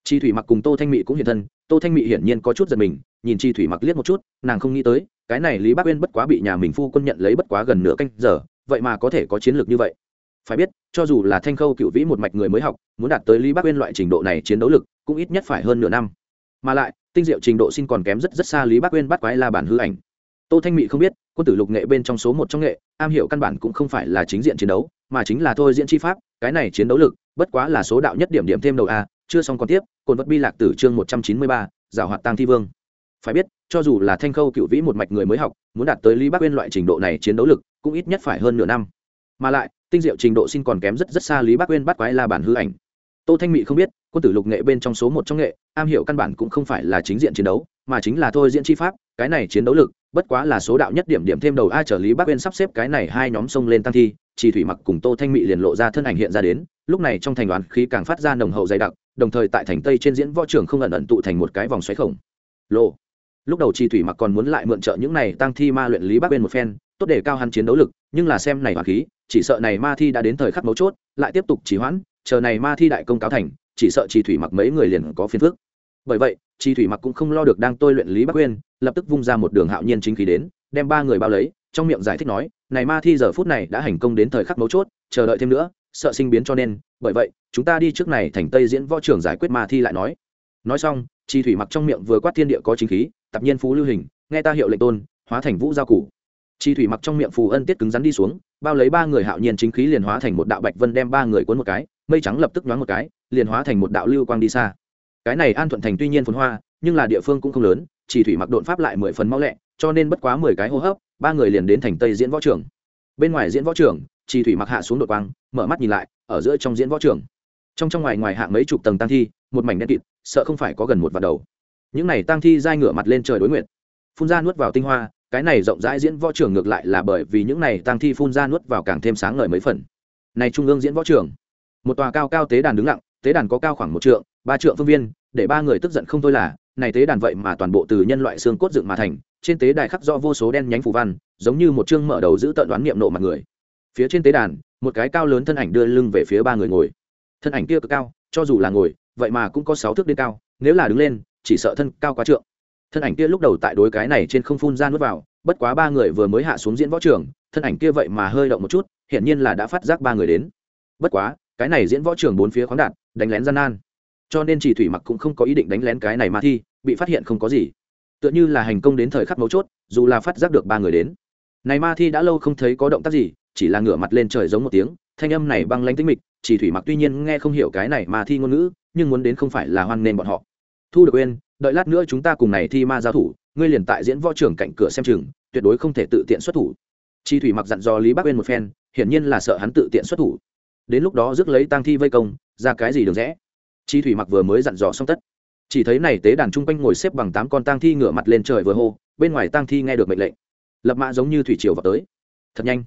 Chi thủy mặc cùng tô thanh mị cũng hiện thân, tô thanh mị hiển nhiên có chút giật mình, nhìn chi thủy mặc liếc một chút, nàng không nghĩ tới, cái này lý bắc uyên bất quá bị nhà mình phu quân nhận lấy bất quá gần nửa canh giờ, vậy mà có thể có chiến lược như vậy. Phải biết, cho dù là thanh khâu cựu vĩ một mạch người mới học, muốn đạt tới lý bắc uyên loại trình độ này chiến đấu lực, cũng ít nhất phải hơn nửa năm. Mà lại tinh diệu trình độ xin còn kém rất rất xa lý bắc uyên bắt quái la bản hư ảnh tô thanh mị không biết quân tử lục nghệ bên trong số một trong nghệ am hiểu căn bản cũng không phải là chính diện chiến đấu mà chính là thôi diễn chi pháp cái này chiến đấu lực bất quá là số đạo nhất điểm điểm thêm đầu a chưa xong còn tiếp cồn vật bi lạc tử chương một trăm chín mươi ba giảo hoạt tăng thi vương phải biết cho dù là thanh khâu cựu vĩ một mạch người mới học muốn đạt tới lý bắc uyên loại trình độ này chiến đấu lực cũng ít nhất phải hơn nửa năm mà lại tinh diệu trình độ xin còn kém rất rất xa lý bắc uyên bắt quái la bản hư ảnh tô thanh mị không biết, quân tử lục nghệ bên trong số một trong nghệ, am hiểu căn bản cũng không phải là chính diện chiến đấu, mà chính là thôi diễn chi pháp, cái này chiến đấu lực, bất quá là số đạo nhất điểm điểm thêm đầu ai trở lý bắc bên sắp xếp cái này hai nhóm sông lên tăng thi, chỉ thủy mặc cùng tô thanh mị liền lộ ra thân ảnh hiện ra đến, lúc này trong thành đoàn khí càng phát ra nồng hậu dày đặc, đồng thời tại thành tây trên diễn võ trường không ẩn ẩn tụ thành một cái vòng xoáy khổng lồ. Lúc đầu chi thủy mặc còn muốn lại mượn trợ những này tăng thi ma luyện lý bắc bên một phen, tốt để cao hắn chiến đấu lực, nhưng là xem này hỏa khí, chỉ sợ này ma thi đã đến thời khắc mấu chốt, lại tiếp tục trì hoãn chờ này ma thi đại công cáo thành, chỉ sợ chi thủy mặc mấy người liền có phiền phức. Bởi vậy chi thủy mặc cũng không lo được đang tôi luyện lý bắc uyên lập tức vung ra một đường hạo nhiên chính khí đến, đem ba người bao lấy, trong miệng giải thích nói, này ma thi giờ phút này đã hành công đến thời khắc mấu chốt, chờ đợi thêm nữa, sợ sinh biến cho nên, bởi vậy, chúng ta đi trước này thành tây diễn võ trưởng giải quyết ma thi lại nói. Nói xong chi thủy mặc trong miệng vừa quát thiên địa có chính khí tập nhiên phú lưu hình, nghe ta hiệu lệnh tôn, hóa thành vũ giao củ. Chi thủy mặc trong miệng phù ân tiết cứng rắn đi xuống, bao lấy ba người hạo nhiên chính khí liền hóa thành một đạo bạch vân đem ba người cuốn một cái mây trắng lập tức nhoáng một cái liền hóa thành một đạo lưu quang đi xa cái này an thuận thành tuy nhiên phồn hoa nhưng là địa phương cũng không lớn chỉ thủy mặc đột pháp lại mười phần mau lẹ cho nên bất quá mười cái hô hấp ba người liền đến thành tây diễn võ trường. bên ngoài diễn võ trường, chỉ thủy mặc hạ xuống đội quang mở mắt nhìn lại ở giữa trong diễn võ trường, trong trong ngoài ngoài hạng mấy chục tầng tăng thi một mảnh đen kịt sợ không phải có gần một vạt đầu những này tăng thi dai ngửa mặt lên trời đối nguyện phun ra nuốt vào tinh hoa cái này rộng rãi diễn võ trường ngược lại là bởi vì những này tăng thi phun ra nuốt vào càng thêm sáng ngời mấy phần này trung ương diễn võ trường một tòa cao cao tế đàn đứng lặng, tế đàn có cao khoảng một trượng, ba trượng phương viên, để ba người tức giận không thôi là, này tế đàn vậy mà toàn bộ từ nhân loại xương cốt dựng mà thành, trên tế đài khắc do vô số đen nhánh phù văn, giống như một chương mở đầu giữ tận đoán niệm nộ mặt người. Phía trên tế đàn, một cái cao lớn thân ảnh đưa lưng về phía ba người ngồi. Thân ảnh kia cực cao, cho dù là ngồi, vậy mà cũng có sáu thước đến cao, nếu là đứng lên, chỉ sợ thân cao quá trượng. Thân ảnh kia lúc đầu tại đối cái này trên không phun ra nuốt vào, bất quá ba người vừa mới hạ xuống diễn võ trường, thân ảnh kia vậy mà hơi động một chút, hiển nhiên là đã phát giác ba người đến. Bất quá cái này diễn võ trường bốn phía khoáng đạn đánh lén gian nan. Cho nên chỉ thủy mặc cũng không có ý định đánh lén cái này mà thi, bị phát hiện không có gì. Tựa như là hành công đến thời khắc mấu chốt, dù là phát giác được ba người đến. Này ma thi đã lâu không thấy có động tác gì, chỉ là ngửa mặt lên trời giống một tiếng, thanh âm này băng lanh tinh mịch, chỉ thủy mặc tuy nhiên nghe không hiểu cái này mà thi ngôn ngữ, nhưng muốn đến không phải là hoan nên bọn họ. Thu được quên đợi lát nữa chúng ta cùng này thi ma giao thủ, ngươi liền tại diễn võ trưởng cạnh cửa xem chừng, tuyệt đối không thể tự tiện xuất thủ. Chi thủy mặc dặn dò lý bắc uyên một phen, hiển nhiên là sợ hắn tự tiện xuất thủ đến lúc đó rước lấy tang thi vây công, ra cái gì đường rẽ? Chi thủy mặc vừa mới dặn dò xong tất. Chỉ thấy này tế đàn trung quanh ngồi xếp bằng tám con tang thi ngửa mặt lên trời vừa hô, bên ngoài tang thi nghe được mệnh lệnh. Lập mã giống như thủy triều vào tới. Thật nhanh.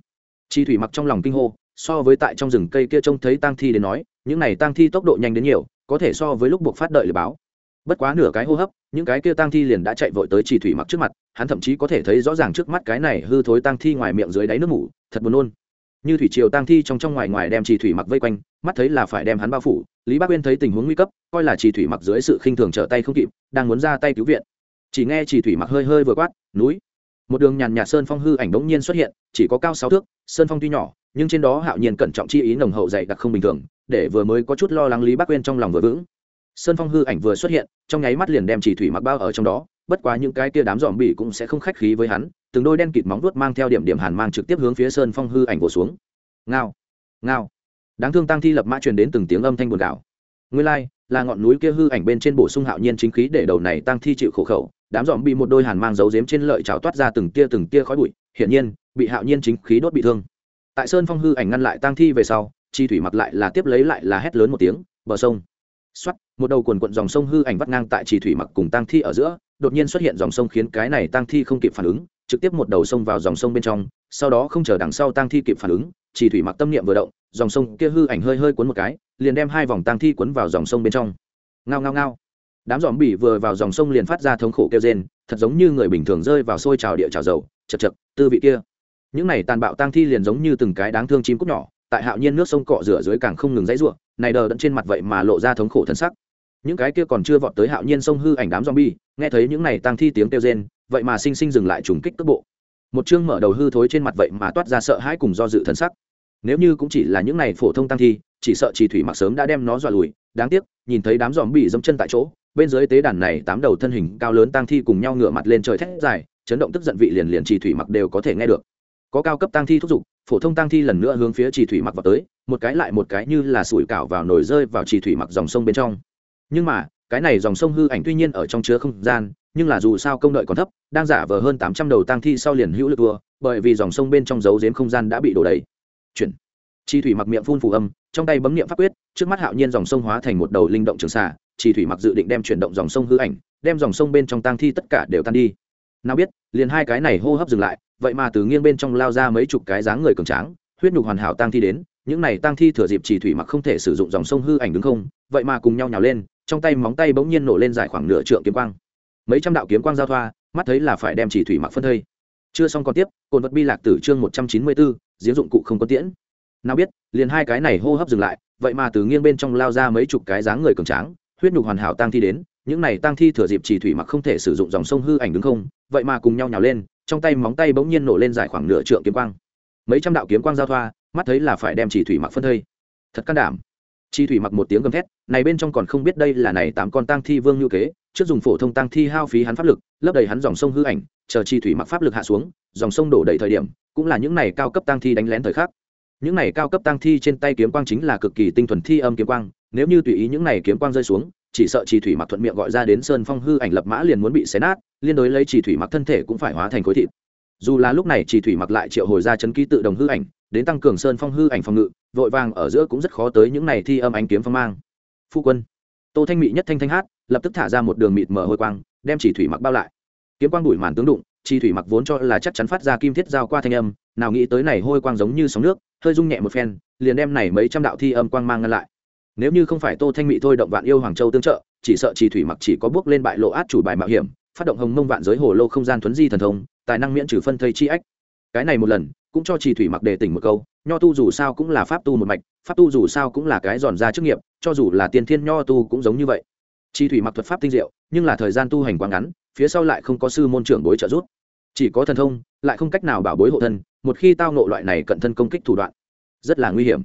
Chi thủy mặc trong lòng kinh hô, so với tại trong rừng cây kia trông thấy tang thi đến nói, những này tang thi tốc độ nhanh đến nhiều, có thể so với lúc buộc phát đợi lời báo. Bất quá nửa cái hô hấp, những cái kia tang thi liền đã chạy vội tới chỉ thủy mặc trước mặt, hắn thậm chí có thể thấy rõ ràng trước mắt cái này hư thối tang thi ngoài miệng dưới đáy nước mủ, thật buồn nôn như thủy triều tang thi trong trong ngoài ngoài đem trì thủy mặc vây quanh, mắt thấy là phải đem hắn bao phủ, lý bác uyên thấy tình huống nguy cấp, coi là trì thủy mặc dưới sự khinh thường trở tay không kịp, đang muốn ra tay cứu viện. Chỉ nghe trì thủy mặc hơi hơi vừa quát, núi! Một đường nhàn nhạt sơn phong hư ảnh đống nhiên xuất hiện, chỉ có cao sáu thước, sơn phong tuy nhỏ, nhưng trên đó hạo nhiên cẩn trọng chi ý nồng hậu dày đặc không bình thường, để vừa mới có chút lo lắng lý bác Uyên trong lòng vừa vững. Sơn phong hư ảnh vừa xuất hiện, trong nháy mắt liền đem chỉ thủy mặc bao ở trong đó, bất quá những cái kia đám dòm bỉ cũng sẽ không khách khí với hắn từng đôi đen kịt móng vuốt mang theo điểm điểm hàn mang trực tiếp hướng phía sơn phong hư ảnh vồ xuống. Ngao ngao. Đáng thương tăng thi lập mã truyền đến từng tiếng âm thanh buồn gạo. Nguyên lai, là ngọn núi kia hư ảnh bên trên bổ sung hạo nhiên chính khí để đầu này tăng thi chịu khổ khẩu. Đám dòm bị một đôi hàn mang giấu dếm trên lợi trào toát ra từng tia từng tia khói bụi, hiển nhiên, bị hạo nhiên chính khí đốt bị thương. Tại sơn phong hư ảnh ngăn lại tăng thi về sau, chi thủy mặc lại là tiếp lấy lại là hét lớn một tiếng, bờ sông! Xoắt một đầu quần quận dòng sông hư ảnh vắt ngang tại chi thủy mặc cùng tang thi ở giữa, đột nhiên xuất hiện dòng sông khiến cái này tang thi không kịp phản ứng trực tiếp một đầu sông vào dòng sông bên trong, sau đó không chờ đằng sau tang thi kịp phản ứng, chỉ thủy mặc tâm niệm vừa động, dòng sông kia hư ảnh hơi hơi cuốn một cái, liền đem hai vòng tang thi cuốn vào dòng sông bên trong. Ngao ngao ngao. Đám dòm bỉ vừa vào dòng sông liền phát ra thống khổ kêu rên, thật giống như người bình thường rơi vào sôi trào địa trào dầu, chật chật, tư vị kia. Những này tàn bạo tang thi liền giống như từng cái đáng thương chim cút nhỏ, tại hạo nhiên nước sông cọ rửa dưới càng không ngừng dãy ruộng, này đờ đẫn trên mặt vậy mà lộ ra thống khổ thân sắc. Những cái kia còn chưa vọt tới hạo nhiên sông hư ảnh đám zombie, nghe thấy những này tang thi tiếng kêu rên vậy mà sinh sinh dừng lại trùng kích cước bộ. Một chương mở đầu hư thối trên mặt vậy mà toát ra sợ hãi cùng do dự thần sắc. Nếu như cũng chỉ là những này phổ thông tăng thi, chỉ sợ chỉ thủy mặc sớm đã đem nó dọa lùi. Đáng tiếc, nhìn thấy đám giòm bị dẫm chân tại chỗ, bên dưới tế đàn này tám đầu thân hình cao lớn tăng thi cùng nhau ngửa mặt lên trời thét dài, chấn động tức giận vị liền liền chỉ thủy mặc đều có thể nghe được. Có cao cấp tăng thi thúc giục, phổ thông tăng thi lần nữa hướng phía chỉ thủy mặc vào tới, một cái lại một cái như là sủi cảo vào nồi rơi vào chỉ thủy mặc dòng sông bên trong. Nhưng mà, cái này dòng sông hư ảnh tuy nhiên ở trong chứa không gian nhưng là dù sao công đợi còn thấp, đang giả vờ hơn tám trăm đầu tăng thi sau liền hữu lực vừa bởi vì dòng sông bên trong dấu giếm không gian đã bị đổ đầy. Chuyển. Chi thủy mặc miệng phun phù âm, trong tay bấm niệm pháp quyết, trước mắt hạo nhiên dòng sông hóa thành một đầu linh động trường xả chi thủy mặc dự định đem chuyển động dòng sông hư ảnh, đem dòng sông bên trong tăng thi tất cả đều tan đi. Nào biết, liền hai cái này hô hấp dừng lại, vậy mà từ nghiêng bên trong lao ra mấy chục cái dáng người cường tráng, huyết nhục hoàn hảo tăng thi đến, những này tăng thi thừa dịp chỉ thủy mặc không thể sử dụng dòng sông hư ảnh đứng không, vậy mà cùng nhau nhào lên, trong tay móng tay bỗng nhiên nổ lên dài khoảng nửa trượng kiếm quang mấy trăm đạo kiếm quang giao thoa, mắt thấy là phải đem chỉ thủy mặc phân thây. Chưa xong còn tiếp cồn vật bi lạc tử chương một trăm chín mươi bốn giếng dụng cụ không có tiễn. Nào biết, liền hai cái này hô hấp dừng lại, vậy mà từ nghiêng bên trong lao ra mấy chục cái dáng người cường tráng, huyết nhục hoàn hảo tăng thi đến, những này tăng thi thừa dịp chỉ thủy mặc không thể sử dụng dòng sông hư ảnh đứng không, vậy mà cùng nhau nhào lên, trong tay móng tay bỗng nhiên nổ lên dài khoảng nửa trượng kiếm quang. Mấy trăm đạo kiếm quang giao thoa, mắt thấy là phải đem chỉ thủy mặc phân thây. Thật can đảm. Chi thủy mặc một tiếng gầm thét, này bên trong còn không biết đây là này tám con tăng thi vương như kế trước dùng phổ thông tăng thi hao phí hắn pháp lực, lấp đầy hắn dòng sông hư ảnh, chờ chi thủy mặc pháp lực hạ xuống, dòng sông đổ đầy thời điểm, cũng là những này cao cấp tăng thi đánh lén thời khắc. Những này cao cấp tăng thi trên tay kiếm quang chính là cực kỳ tinh thuần thi âm kiếm quang, nếu như tùy ý những này kiếm quang rơi xuống, chỉ sợ chỉ thủy mặc thuận miệng gọi ra đến sơn phong hư ảnh lập mã liền muốn bị xé nát, liên đối lấy chỉ thủy mặc thân thể cũng phải hóa thành khối thịt. Dù là lúc này chỉ thủy mặc lại triệu hồi ra chấn ký tự đồng hư ảnh, đến tăng cường sơn phong hư ảnh phòng ngự, vội vàng ở giữa cũng rất khó tới những này thi âm ánh kiếm phong mang. Phu quân, tô thanh mỹ nhất thanh thanh hát lập tức thả ra một đường mịt mở hôi quang, đem chỉ thủy mặc bao lại. Kiếm quang đuổi màn tướng đụng, chỉ thủy mặc vốn cho là chắc chắn phát ra kim thiết giao qua thanh âm, nào nghĩ tới này hôi quang giống như sóng nước, hơi rung nhẹ một phen, liền đem này mấy trăm đạo thi âm quang mang ngăn lại. Nếu như không phải tô thanh mị thôi động vạn yêu hoàng châu tương trợ, chỉ sợ chỉ thủy mặc chỉ có bước lên bại lộ át chủ bài mạo hiểm, phát động hồng mông vạn giới hồ lô không gian thuấn di thần thông, tài năng miễn trừ phân thây chi ách. Cái này một lần, cũng cho chỉ thủy mặc đề tỉnh một câu, nho tu dù sao cũng là pháp tu một mạch, pháp tu dù sao cũng là cái giòn ra chức nghiệp, cho dù là tiên thiên nho tu cũng giống như vậy chi thủy mặc thuật pháp tinh diệu, nhưng là thời gian tu hành quá ngắn, phía sau lại không có sư môn trưởng bối trợ giúp. Chỉ có thần thông, lại không cách nào bảo bối hộ thân, một khi tao nộ loại này cận thân công kích thủ đoạn, rất là nguy hiểm.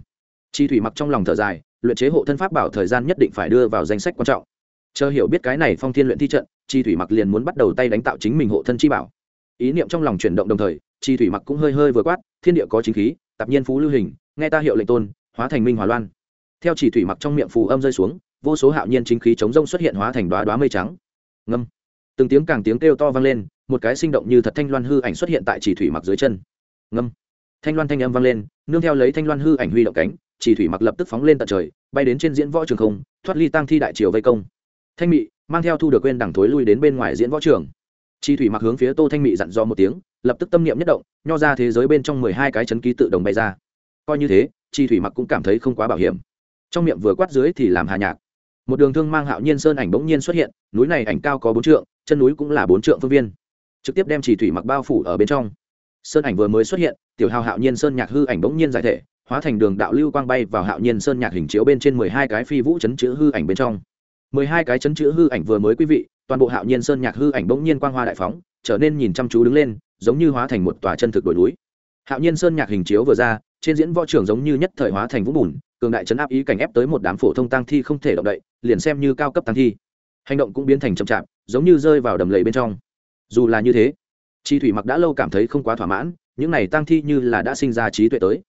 Chi thủy mặc trong lòng thở dài, luyện chế hộ thân pháp bảo thời gian nhất định phải đưa vào danh sách quan trọng. Chờ hiểu biết cái này phong thiên luyện thi trận, chi thủy mặc liền muốn bắt đầu tay đánh tạo chính mình hộ thân chi bảo. Ý niệm trong lòng chuyển động đồng thời, chi thủy mặc cũng hơi hơi vừa quát, thiên địa có chính khí, tạp nhiên phú lưu hình, nghe ta hiệu lệnh tôn, hóa thành minh hòa loan. Theo chỉ thủy mặc trong miệng phù âm rơi xuống vô số hạo nhiên chính khí chống rông xuất hiện hóa thành đoá đoá mây trắng. Ngâm. Từng tiếng càng tiếng kêu to vang lên, một cái sinh động như thật thanh loan hư ảnh xuất hiện tại chỉ thủy mặc dưới chân. Ngâm. Thanh loan thanh âm vang lên, nương theo lấy thanh loan hư ảnh huy động cánh, chỉ thủy mặc lập tức phóng lên tận trời, bay đến trên diễn võ trường không, thoát ly tăng thi đại triều vây công. Thanh mị mang theo thu được quên đẳng thối lui đến bên ngoài diễn võ trường. Chỉ thủy mặc hướng phía tô thanh mị dặn dò một tiếng, lập tức tâm niệm nhất động, nho ra thế giới bên trong mười hai cái chấn ký tự đồng bay ra. Coi như thế chi thủy mặc cũng cảm thấy không quá bảo hiểm. Trong miệng vừa quát dưới thì làm hà nhạc một đường thương mang hạo nhiên sơn ảnh bỗng nhiên xuất hiện, núi này ảnh cao có bốn trượng, chân núi cũng là bốn trượng phương viên. Trực tiếp đem chỉ thủy mặc bao phủ ở bên trong. Sơn ảnh vừa mới xuất hiện, tiểu hào hạo nhiên sơn nhạc hư ảnh bỗng nhiên giải thể, hóa thành đường đạo lưu quang bay vào hạo nhiên sơn nhạc hình chiếu bên trên mười hai cái phi vũ chấn chữ hư ảnh bên trong. mười hai cái chấn chữ hư ảnh vừa mới quý vị, toàn bộ hạo nhiên sơn nhạc hư ảnh bỗng nhiên quang hoa đại phóng, trở nên nhìn chăm chú đứng lên, giống như hóa thành một tòa chân thực đồi núi. Hạo nhiên sơn nhạc hình chiếu vừa ra, trên diễn võ trường giống như nhất thời hóa thành vũng bùn, cường đại chấn áp ý cảnh ép tới một đám phổ thông tăng thi không thể động đậy liền xem như cao cấp tăng thi. Hành động cũng biến thành chậm chạp, giống như rơi vào đầm lầy bên trong. Dù là như thế, chi thủy mặc đã lâu cảm thấy không quá thỏa mãn, những này tăng thi như là đã sinh ra trí tuệ tới.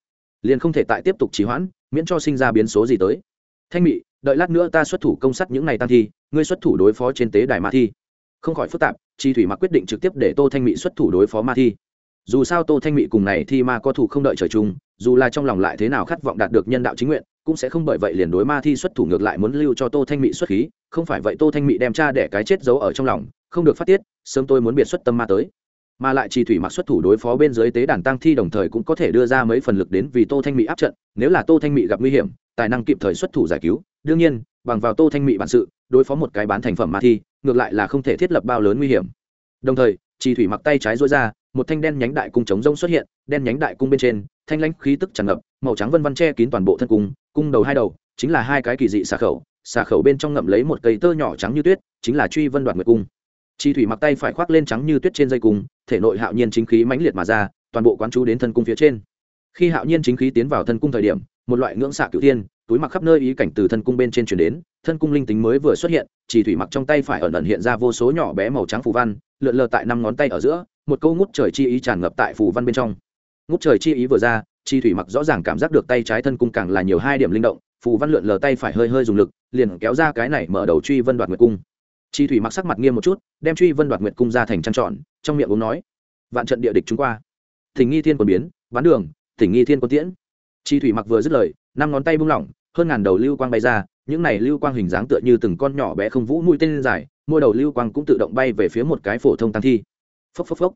Liền không thể tại tiếp tục trì hoãn, miễn cho sinh ra biến số gì tới. Thanh mị, đợi lát nữa ta xuất thủ công sắt những này tăng thi, ngươi xuất thủ đối phó trên tế đài ma thi. Không khỏi phức tạp, chi thủy mặc quyết định trực tiếp để tô thanh mị xuất thủ đối phó ma thi. Dù sao tô thanh mị cùng này thi ma có thủ không đợi trời chung, dù là trong lòng lại thế nào khát vọng đạt được nhân đạo chính nguyện cũng sẽ không bởi vậy liền đối ma thi xuất thủ ngược lại muốn lưu cho tô thanh mị xuất khí, không phải vậy tô thanh mị đem cha để cái chết giấu ở trong lòng, không được phát tiết, sớm tôi muốn biệt xuất tâm ma tới. Mà lại chỉ thủy mặc xuất thủ đối phó bên dưới tế đàn tăng thi đồng thời cũng có thể đưa ra mấy phần lực đến vì tô thanh mị áp trận, nếu là tô thanh mị gặp nguy hiểm, tài năng kịp thời xuất thủ giải cứu. Đương nhiên, bằng vào tô thanh mị bản sự, đối phó một cái bán thành phẩm ma thi, ngược lại là không thể thiết lập bao lớn nguy hiểm. Đồng thời chi thủy mặc tay trái rối ra, một thanh đen nhánh đại cung chống rông xuất hiện, đen nhánh đại cung bên trên, thanh lãnh khí tức tràn ngập, màu trắng vân vân che kín toàn bộ thân cung cung đầu hai đầu, chính là hai cái kỳ dị xà khẩu. Xà khẩu bên trong ngậm lấy một cây tơ nhỏ trắng như tuyết, chính là truy vân đoạt nguyệt cung. Chi thủy mặc tay phải khoác lên trắng như tuyết trên dây cung, thể nội hạo nhiên chính khí mãnh liệt mà ra, toàn bộ quán chú đến thân cung phía trên. Khi hạo nhiên chính khí tiến vào thân cung thời điểm, một loại ngưỡng xạ cửu tiên túi mặc khắp nơi ý cảnh từ thân cung bên trên chuyển đến, thân cung linh tính mới vừa xuất hiện chỉ thủy mặc trong tay phải ẩn ẩn hiện ra vô số nhỏ bé màu trắng phù văn, lượn lờ tại năm ngón tay ở giữa, một câu ngút trời chi ý tràn ngập tại phù văn bên trong. Ngút trời chi ý vừa ra chi thủy mặc rõ ràng cảm giác được tay trái thân cung càng là nhiều hai điểm linh động, phù văn lượn lờ tay phải hơi hơi dùng lực, liền kéo ra cái này mở đầu truy vân đoạt nguyệt cung. Chi thủy mặc sắc mặt nghiêm một chút, đem truy vân đoạt nguyệt cung ra thành trăng trọn trong miệng uống nói, vạn trận địa địch chúng qua. Thỉnh nghi thiên quân biến bán đường, thỉnh nghi thiên quân tiễn. Chi thủy mặc vừa dứt lời, năm ngón tay buông lỏng, hơn ngàn đầu lưu quang bay ra, những này lưu quang hình dáng tựa như từng con nhỏ bé không vũ mũi tên dài, mỗi đầu lưu quang cũng tự động bay về phía một cái phổ thông tăng thi. Phốc phốc phốc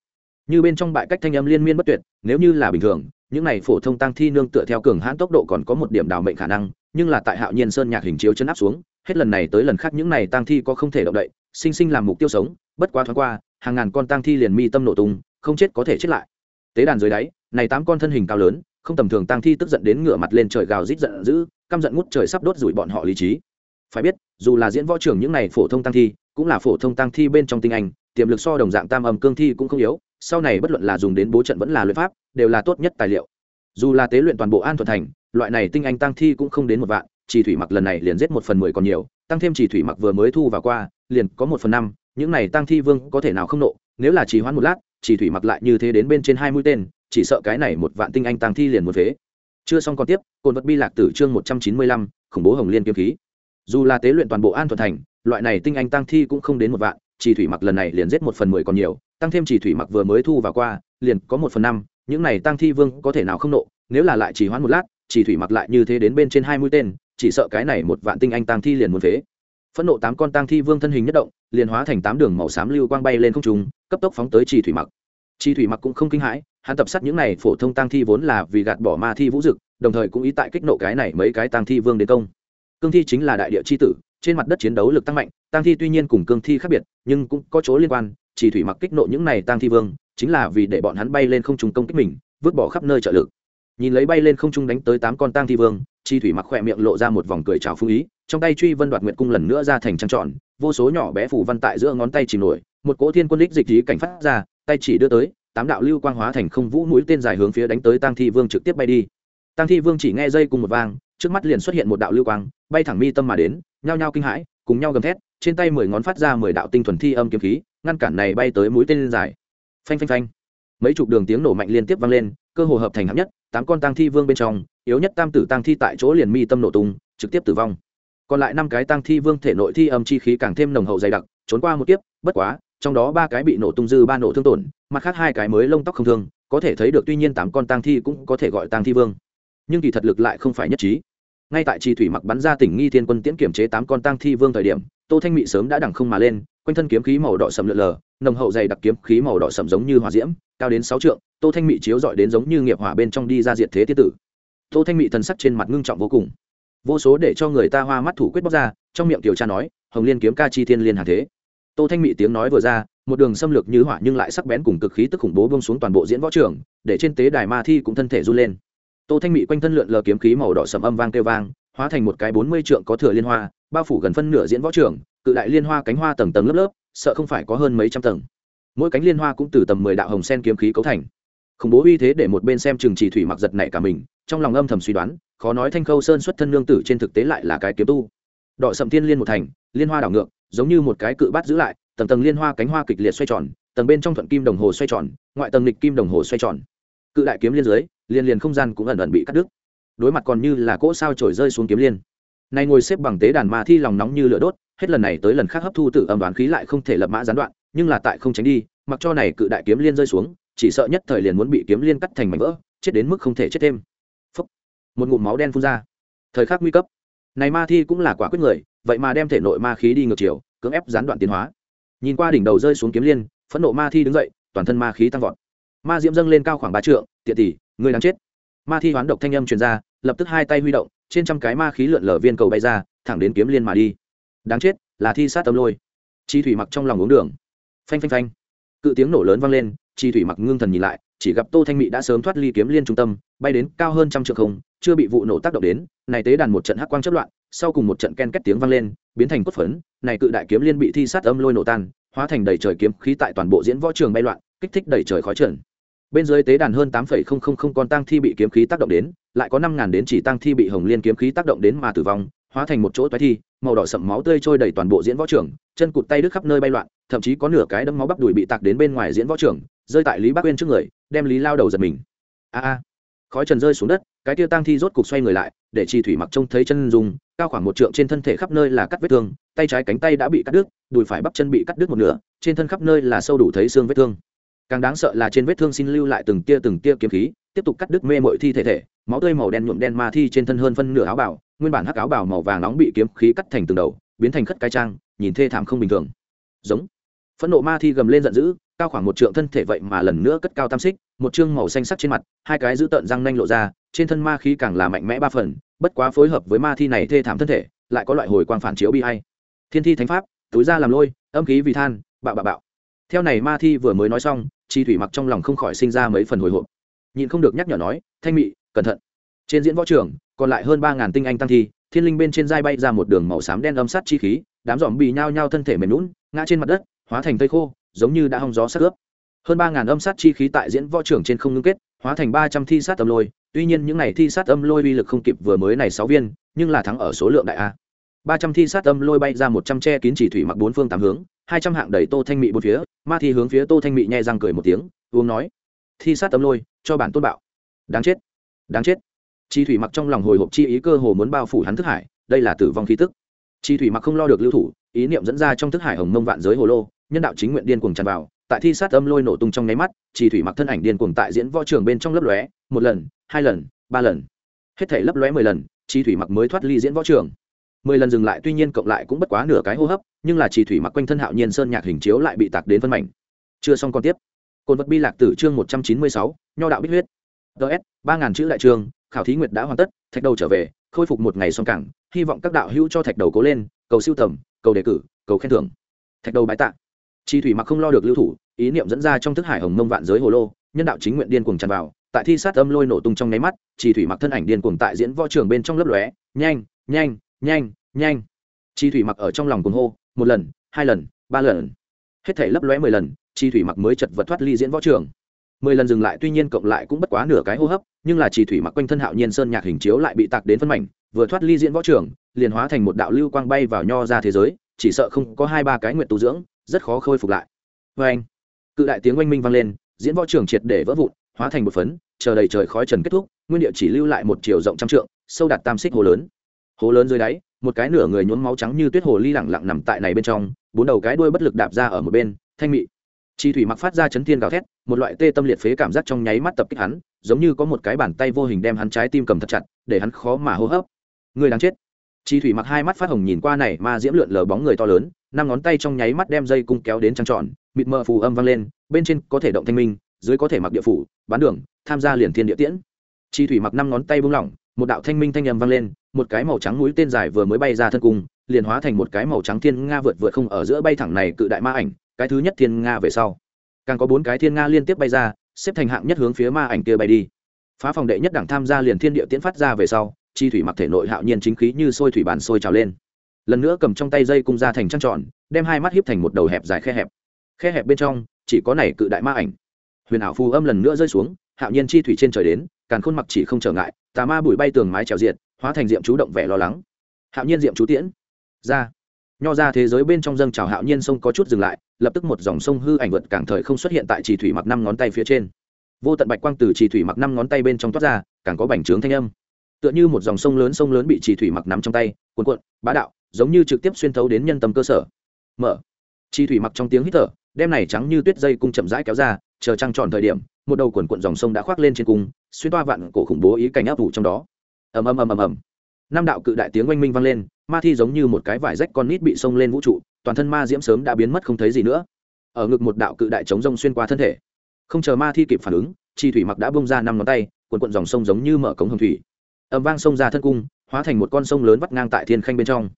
như bên trong bại cách thanh âm liên miên bất tuyệt, nếu như là bình thường, những này phổ thông tăng thi nương tựa theo cường hãn tốc độ còn có một điểm đào mệnh khả năng, nhưng là tại hạo nhiên sơn nhạc hình chiếu chân áp xuống, hết lần này tới lần khác những này tăng thi có không thể động đậy, sinh sinh làm mục tiêu sống, bất quá thoáng qua, hàng ngàn con tăng thi liền mi tâm nổ tung, không chết có thể chết lại. Tế đàn dưới đáy, này tám con thân hình cao lớn, không tầm thường tăng thi tức giận đến ngửa mặt lên trời gào rít giận dữ, căm giận ngút trời sắp đốt rủi bọn họ lý trí. Phải biết, dù là diễn võ trưởng những này phổ thông tăng thi, cũng là phổ thông tăng thi bên trong tinh anh tiềm lực so đồng dạng tam âm cương thi cũng không yếu, sau này bất luận là dùng đến bố trận vẫn là luyện pháp, đều là tốt nhất tài liệu. Dù là tế luyện toàn bộ an thuận thành, loại này tinh anh tăng thi cũng không đến một vạn, chỉ thủy mặc lần này liền giết một phần mười còn nhiều, tăng thêm chỉ thủy mặc vừa mới thu vào qua, liền có một phần năm, những này tăng thi vương có thể nào không nộ, nếu là chỉ hoãn một lát, chỉ thủy mặc lại như thế đến bên trên hai mũi tên, chỉ sợ cái này một vạn tinh anh tăng thi liền một phế. Chưa xong còn tiếp cồn vật bi lạc tử chương một trăm chín mươi lăm, khủng bố hồng liên kiếm khí. Dù là tế luyện toàn bộ an thuận thành, loại này tinh anh tăng thi cũng không đến một vạn chỉ thủy mặc lần này liền giết một phần mười còn nhiều, tăng thêm chỉ thủy mặc vừa mới thu vào qua, liền có một phần năm, những này tăng thi vương có thể nào không nộ, nếu là lại chỉ hoãn một lát, chỉ thủy mặc lại như thế đến bên trên hai mũi tên, chỉ sợ cái này một vạn tinh anh tăng thi liền muốn phế. Phẫn nộ tám con tăng thi vương thân hình nhất động, liền hóa thành tám đường màu xám lưu quang bay lên không trung, cấp tốc phóng tới chỉ thủy mặc. Chỉ thủy mặc cũng không kinh hãi, hắn tập sát những này phổ thông tăng thi vốn là vì gạt bỏ ma thi vũ dực, đồng thời cũng ý tại kích nộ cái này mấy cái tăng thi vương đến công. Cương thi chính là đại địa chi tử trên mặt đất chiến đấu lực tăng mạnh tăng thi tuy nhiên cùng cương thi khác biệt, nhưng cũng có chỗ liên quan, chỉ thủy mặc kích nộ những này tăng thi vương, chính là vì để bọn hắn bay lên không trung công kích mình, vứt bỏ khắp nơi trợ lực. Nhìn lấy bay lên không trung đánh tới tám con tăng thi vương, chi thủy mặc khỏe miệng lộ ra một vòng cười trào phương ý, trong tay truy vân đoạt nguyệt cung lần nữa ra thành trăng tròn, vô số nhỏ bé phủ văn tại giữa ngón tay chìm nổi, một cỗ thiên quân đích dịch trí cảnh phát ra, tay chỉ đưa tới, tám đạo lưu quang hóa thành không vũ mũi tên dài hướng phía đánh tới tăng thi vương trực tiếp bay đi. Tăng thi vương chỉ nghe dây cùng một vang, trước mắt liền xuất hiện một đạo lưu quang, bay thẳng mi tâm mà đến nhao nhao kinh hãi, cùng nhau gầm thét, trên tay mười ngón phát ra mười đạo tinh thuần thi âm kiếm khí, ngăn cản này bay tới mũi tên dài. Phanh phanh phanh. Mấy chục đường tiếng nổ mạnh liên tiếp vang lên, cơ hồ hợp thành hạng nhất, tám con tăng thi vương bên trong, yếu nhất tam tử tăng thi tại chỗ liền mi tâm nổ tung, trực tiếp tử vong. Còn lại năm cái tăng thi vương thể nội thi âm chi khí càng thêm nồng hậu dày đặc, trốn qua một kiếp, bất quá, trong đó ba cái bị nổ tung dư ba nổ thương tổn, mặt khác hai cái mới lông tóc không thương, có thể thấy được tuy nhiên tám con tăng thi cũng có thể gọi tăng thi vương. Nhưng kỳ thật lực lại không phải nhất trí ngay tại trì thủy mặc bắn ra tỉnh nghi thiên quân tiễn kiểm chế tám con tăng thi vương thời điểm, tô thanh mị sớm đã đẳng không mà lên, quanh thân kiếm khí màu đỏ sầm lượn lờ, nồng hậu dày đặc kiếm khí màu đỏ sầm giống như hỏa diễm, cao đến sáu trượng, tô thanh mị chiếu dọi đến giống như nghiệp hỏa bên trong đi ra diệt thế tiết tử. Tô thanh mị thần sắc trên mặt ngưng trọng vô cùng. Vô số để cho người ta hoa mắt thủ quyết bóc ra, trong miệng tiểu tra nói, hồng liên kiếm ca chi thiên liên hà thế. Tô thanh mị tiếng nói vừa ra, một đường xâm lược như hỏa nhưng lại sắc bén cùng cực khí tức khủng bố bông xuống toàn bộ diễn võ trường, để trên tế đài ma thi cũng thân thể run lên tô thanh mị quanh thân lượn lờ kiếm khí màu đỏ sầm âm vang kêu vang, hóa thành một cái bốn mươi trượng có thừa liên hoa, bao phủ gần phân nửa diễn võ trường, cự đại liên hoa cánh hoa tầng tầng lớp lớp, sợ không phải có hơn mấy trăm tầng. Mỗi cánh liên hoa cũng từ tầm mười đạo hồng sen kiếm khí cấu thành. Khủng bố uy thế để một bên xem chừng chỉ thủy mặc giật nảy cả mình, trong lòng âm thầm suy đoán, khó nói thanh khâu sơn xuất thân lương tử trên thực tế lại là cái kiếm tu. Đọ sậm thiên liên một thành, liên hoa đảo ngược, giống như một cái cự bát giữ lại, tầng tầng liên hoa cánh hoa kịch liệt xoay tròn, tầng bên trong thuận kim đồng hồ xoay tròn, ngoại tầng nghịch kim đồng hồ xoay tròn. Cự đại kiếm liên dưới liên liền không gian cũng ẩn ẩn bị cắt đứt. Đối mặt còn như là cỗ sao trổi rơi xuống kiếm liên. Nay ngồi xếp bằng tế đàn ma thi lòng nóng như lửa đốt, hết lần này tới lần khác hấp thu tự âm đoán khí lại không thể lập mã gián đoạn, nhưng là tại không tránh đi, mặc cho này cự đại kiếm liên rơi xuống, chỉ sợ nhất thời liền muốn bị kiếm liên cắt thành mảnh vỡ, chết đến mức không thể chết thêm. Phốc. một ngụm máu đen phun ra. Thời khắc nguy cấp. Này ma thi cũng là quả quyết người, vậy mà đem thể nội ma khí đi ngược chiều, cưỡng ép gián đoạn tiến hóa. Nhìn qua đỉnh đầu rơi xuống kiếm liên, phẫn nộ ma thi đứng dậy, toàn thân ma khí tăng vọt. Ma diễm dâng lên cao khoảng ba trượng, tiện tỷ người đang chết. Ma thi hoán độc thanh âm truyền ra, lập tức hai tay huy động, trên trăm cái ma khí lượn lờ viên cầu bay ra, thẳng đến kiếm liên mà đi. Đáng chết, là thi sát tấm lôi. Chi thủy mặc trong lòng uống đường. Phanh phanh phanh. Cự tiếng nổ lớn vang lên, chi thủy mặc ngưng thần nhìn lại, chỉ gặp tô thanh mỹ đã sớm thoát ly kiếm liên trung tâm, bay đến cao hơn trăm trượng không, chưa bị vụ nổ tác động đến, này tế đàn một trận hắc quang chất loạn, sau cùng một trận ken két tiếng vang lên, biến thành cốt phấn, này cự đại kiếm liên bị thi sát âm lôi nổ tan, hóa thành đầy trời kiếm khí tại toàn bộ diễn võ trường bay loạn, kích thích đầy trời khói trần bên dưới tế đàn hơn tám con tăng thi bị kiếm khí tác động đến, lại có năm ngàn đến chỉ tăng thi bị hồng liên kiếm khí tác động đến mà tử vong, hóa thành một chỗ toái thi, màu đỏ sậm máu tươi trôi đầy toàn bộ diễn võ trường, chân cụt tay đứt khắp nơi bay loạn, thậm chí có nửa cái đấm máu bắp đùi bị tạc đến bên ngoài diễn võ trường, rơi tại lý bắc uyên trước người, đem lý lao đầu giật mình. A a. Khói trần rơi xuống đất, cái tiêu tang thi rốt cục xoay người lại, để chi thủy mặc trông thấy chân dùng cao khoảng một trượng trên thân thể khắp nơi là cắt vết thương, tay trái cánh tay đã bị cắt đứt, đùi phải bắp chân bị cắt đứt một nửa, trên thân khắp nơi là sâu đủ thấy xương vết thương càng đáng sợ là trên vết thương xin lưu lại từng tia từng tia kiếm khí, tiếp tục cắt đứt mê mội thi thể thể, máu tươi màu đen nhuộm đen ma thi trên thân hơn phân nửa áo bào, nguyên bản hắc áo bào màu vàng nóng bị kiếm khí cắt thành từng đầu, biến thành khất cái trang, nhìn thê thảm không bình thường. Giống. Phẫn nộ ma thi gầm lên giận dữ, cao khoảng một trượng thân thể vậy mà lần nữa cất cao tam xích, một chương màu xanh sắc trên mặt, hai cái dữ tợn răng nanh lộ ra, trên thân ma khí càng là mạnh mẽ ba phần, bất quá phối hợp với ma thi này thê thảm thân thể, lại có loại hồi quang phản chiếu bi hay. Thiên thi thánh pháp, túi ra làm lôi, âm khí vì than, bạo bạo bạo theo này ma thi vừa mới nói xong, chi thủy mặc trong lòng không khỏi sinh ra mấy phần hồi hộp. Nhịn không được nhắc nhở nói, thanh mị, cẩn thận. Trên diễn võ trường, còn lại hơn ba ngàn tinh anh tăng thi, thiên linh bên trên dai bay ra một đường màu xám đen âm sát chi khí, đám dòm bì nhao nhao thân thể mềm lún ngã trên mặt đất, hóa thành tây khô, giống như đã hong gió sát ướp. Hơn ba ngàn âm sát chi khí tại diễn võ trưởng trên không ngưng kết, hóa thành ba trăm thi sát âm lôi. Tuy nhiên những n à y thi sát âm lôi uy lực không kịp vừa mới này sáu viên, nhưng là thắng ở số lượng đại a. Ba trăm thi sát âm lôi bay ra một trăm che kín chỉ thủy mặc bốn phương tám hướng hai trăm hạng đầy tô thanh mị bốn phía, ma thi hướng phía tô thanh mị nhẹ răng cười một tiếng, uống nói, thi sát tấm lôi, cho bản tôn bạo. Đáng chết đáng chết. Chi thủy mặc trong lòng hồi hộp chi ý cơ hồ muốn bao phủ hắn thức hải, đây là tử vong khí tức. Chi thủy mặc không lo được lưu thủ, ý niệm dẫn ra trong thức hải hồng mông vạn giới hồ lô, nhân đạo chính nguyện điên cuồng tràn vào, tại thi sát âm lôi nổ tung trong nháy mắt, chi thủy mặc thân ảnh điên cuồng tại diễn võ trường bên trong lấp lóe, một lần, hai lần, ba lần. Hết thể lấp lóe mười lần, chi thủy mặc mới thoát ly diễn võ trường mười lần dừng lại tuy nhiên cộng lại cũng bất quá nửa cái hô hấp, nhưng là chỉ thủy mặc quanh thân hạo nhiên sơn nhạc hình chiếu lại bị tạc đến phân mảnh. Chưa xong còn tiếp. Cồn vật bi lạc tử chương một trăm chín mươi sáu, nho đạo bích huyết. Ts ba ngàn chữ đại trường, khảo thí nguyệt đã hoàn tất, thạch đầu trở về, khôi phục một ngày xong cảng hy vọng các đạo hữu cho thạch đầu cố lên, cầu siêu tầm, cầu đề cử, cầu khen thưởng. Thạch đầu bái tạ. Chi thủy mặc không lo được lưu thủ, ý niệm dẫn ra trong thức hải hồng mông vạn giới hồ lô, nhân đạo chính nguyện điên cuồng tràn vào, tại thi sát âm lôi nổ tung trong nháy mắt, chi thủy mặc thân ảnh điên cuồng tại diễn võ trường bên trong lớp lóe, nhanh nhanh nhanh nhanh. Chi thủy mặc ở trong lòng cuồng hô, một lần, hai lần, ba lần. Hết thể lấp lóe mười lần, chi thủy mặc mới chật vật thoát ly diễn võ trường. Mười lần dừng lại, tuy nhiên cộng lại cũng bất quá nửa cái hô hấp, nhưng là chi thủy mặc quanh thân hạo nhiên sơn nhạc hình chiếu lại bị tạc đến phân mảnh, vừa thoát ly diễn võ trường, liền hóa thành một đạo lưu quang bay vào nho ra thế giới, chỉ sợ không có hai ba cái nguyện tu dưỡng, rất khó khôi phục lại. Vê anh, cự đại tiếng oanh minh vang lên, diễn võ trường triệt để vỡ vụn, hóa thành một phấn, chờ đầy trời khói trần kết thúc, nguyên địa chỉ lưu lại một chiều rộng trăm trượng, sâu đạt tam xích hồ lớn. Hố lớn dưới đáy, một cái nửa người nhuốm máu trắng như tuyết hồ ly lẳng lặng nằm tại này bên trong, bốn đầu cái đuôi bất lực đạp ra ở một bên, thanh mị. Chi thủy mặc phát ra chấn thiên gào thét, một loại tê tâm liệt phế cảm giác trong nháy mắt tập kích hắn, giống như có một cái bàn tay vô hình đem hắn trái tim cầm thật chặt, để hắn khó mà hô hấp. Người đang chết. Chi thủy mặc hai mắt phát hồng nhìn qua này ma diễm lượn lờ bóng người to lớn, năm ngón tay trong nháy mắt đem dây cung kéo đến trăng tròn, mịt mờ phù âm vang lên, bên trên có thể động thanh minh, dưới có thể mặc địa phủ, bán đường, tham gia liền thiên địa tiễn. Chi thủy mặc năm ngón tay buông lỏng một đạo thanh minh thanh âm vang lên, một cái màu trắng mũi tên dài vừa mới bay ra thân cung, liền hóa thành một cái màu trắng thiên nga vượt vượt không ở giữa bay thẳng này cự đại ma ảnh, cái thứ nhất thiên nga về sau. Càng có bốn cái thiên nga liên tiếp bay ra, xếp thành hạng nhất hướng phía ma ảnh kia bay đi. Phá phòng đệ nhất đẳng tham gia liền thiên địa tiễn phát ra về sau, chi thủy mặc thể nội hạo nhiên chính khí như sôi thủy bàn sôi trào lên. Lần nữa cầm trong tay dây cung ra thành trăng tròn, đem hai mắt hiếp thành một đầu hẹp dài khe hẹp. Khe hẹp bên trong, chỉ có này cự đại ma ảnh. Huyền ảo phù âm lần nữa rơi xuống hạo nhiên chi thủy trên trời đến, càn khôn mặc chỉ không trở ngại, tà ma bụi bay tường mái trèo diệt, hóa thành diệm chú động vẻ lo lắng. Hạo nhiên diệm chú tiễn, ra. Nho ra thế giới bên trong dâng trào hạo nhiên sông có chút dừng lại, lập tức một dòng sông hư ảnh vượt cảng thời không xuất hiện tại chỉ thủy mặc năm ngón tay phía trên. Vô tận bạch quang từ chỉ thủy mặc năm ngón tay bên trong toát ra, càng có bành trướng thanh âm. Tựa như một dòng sông lớn sông lớn bị chỉ thủy mặc nắm trong tay, cuồn cuộn, bá đạo, giống như trực tiếp xuyên thấu đến nhân tâm cơ sở. Mở. Chi thủy mặc trong tiếng hít thở, đem này trắng như tuyết dây cung chậm rãi kéo ra chờ trăng tròn thời điểm, một đầu cuộn cuộn dòng sông đã khoác lên trên cung, xuyên toa vạn cổ khủng bố ý cảnh áp ủ trong đó. Ầm ầm ầm ầm ầm. Năm đạo cự đại tiếng oanh minh vang lên, ma thi giống như một cái vải rách con nít bị xông lên vũ trụ, toàn thân ma diễm sớm đã biến mất không thấy gì nữa. Ở ngực một đạo cự đại chống rông xuyên qua thân thể. Không chờ ma thi kịp phản ứng, chi thủy mặc đã bông ra năm ngón tay cuộn cuộn dòng sông giống như mở cống hồng thủy. Ầm vang sông ra thân cung, hóa thành một con sông lớn vắt ngang tại thiên khanh bên trong.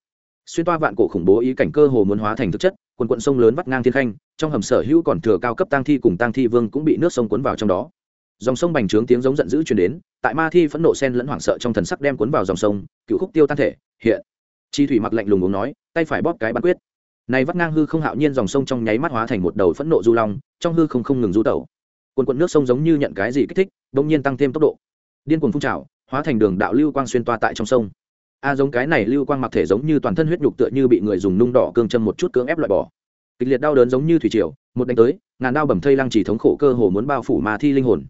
Xuyên toa vạn cổ khủng bố ý cảnh cơ hồ muốn hóa thành thực chất quần quận sông lớn vắt ngang thiên khanh, trong hầm sở hữu còn thừa cao cấp tăng thi cùng tăng thi vương cũng bị nước sông cuốn vào trong đó. Dòng sông bành trướng tiếng giống giận dữ chuyển đến, tại ma thi phẫn nộ sen lẫn hoảng sợ trong thần sắc đem cuốn vào dòng sông, cựu khúc tiêu tan thể, hiện. Chi thủy mặc lạnh lùng uống nói, tay phải bóp cái bắn quyết. Này vắt ngang hư không hạo nhiên dòng sông trong nháy mắt hóa thành một đầu phẫn nộ du long, trong hư không không ngừng du tẩu. Quần quận nước sông giống như nhận cái gì kích thích bỗng nhiên tăng thêm tốc độ. Điên cuồng phun trào, hóa thành đường đạo lưu quang xuyên toa tại trong sông a giống cái này lưu quang mặc thể giống như toàn thân huyết nhục tựa như bị người dùng nung đỏ cương châm một chút cưỡng ép loại bỏ. Kịch liệt đau đớn giống như thủy triều, một đánh tới, ngàn đao bầm thây lăng chỉ thống khổ cơ hồ muốn bao phủ ma thi linh hồn.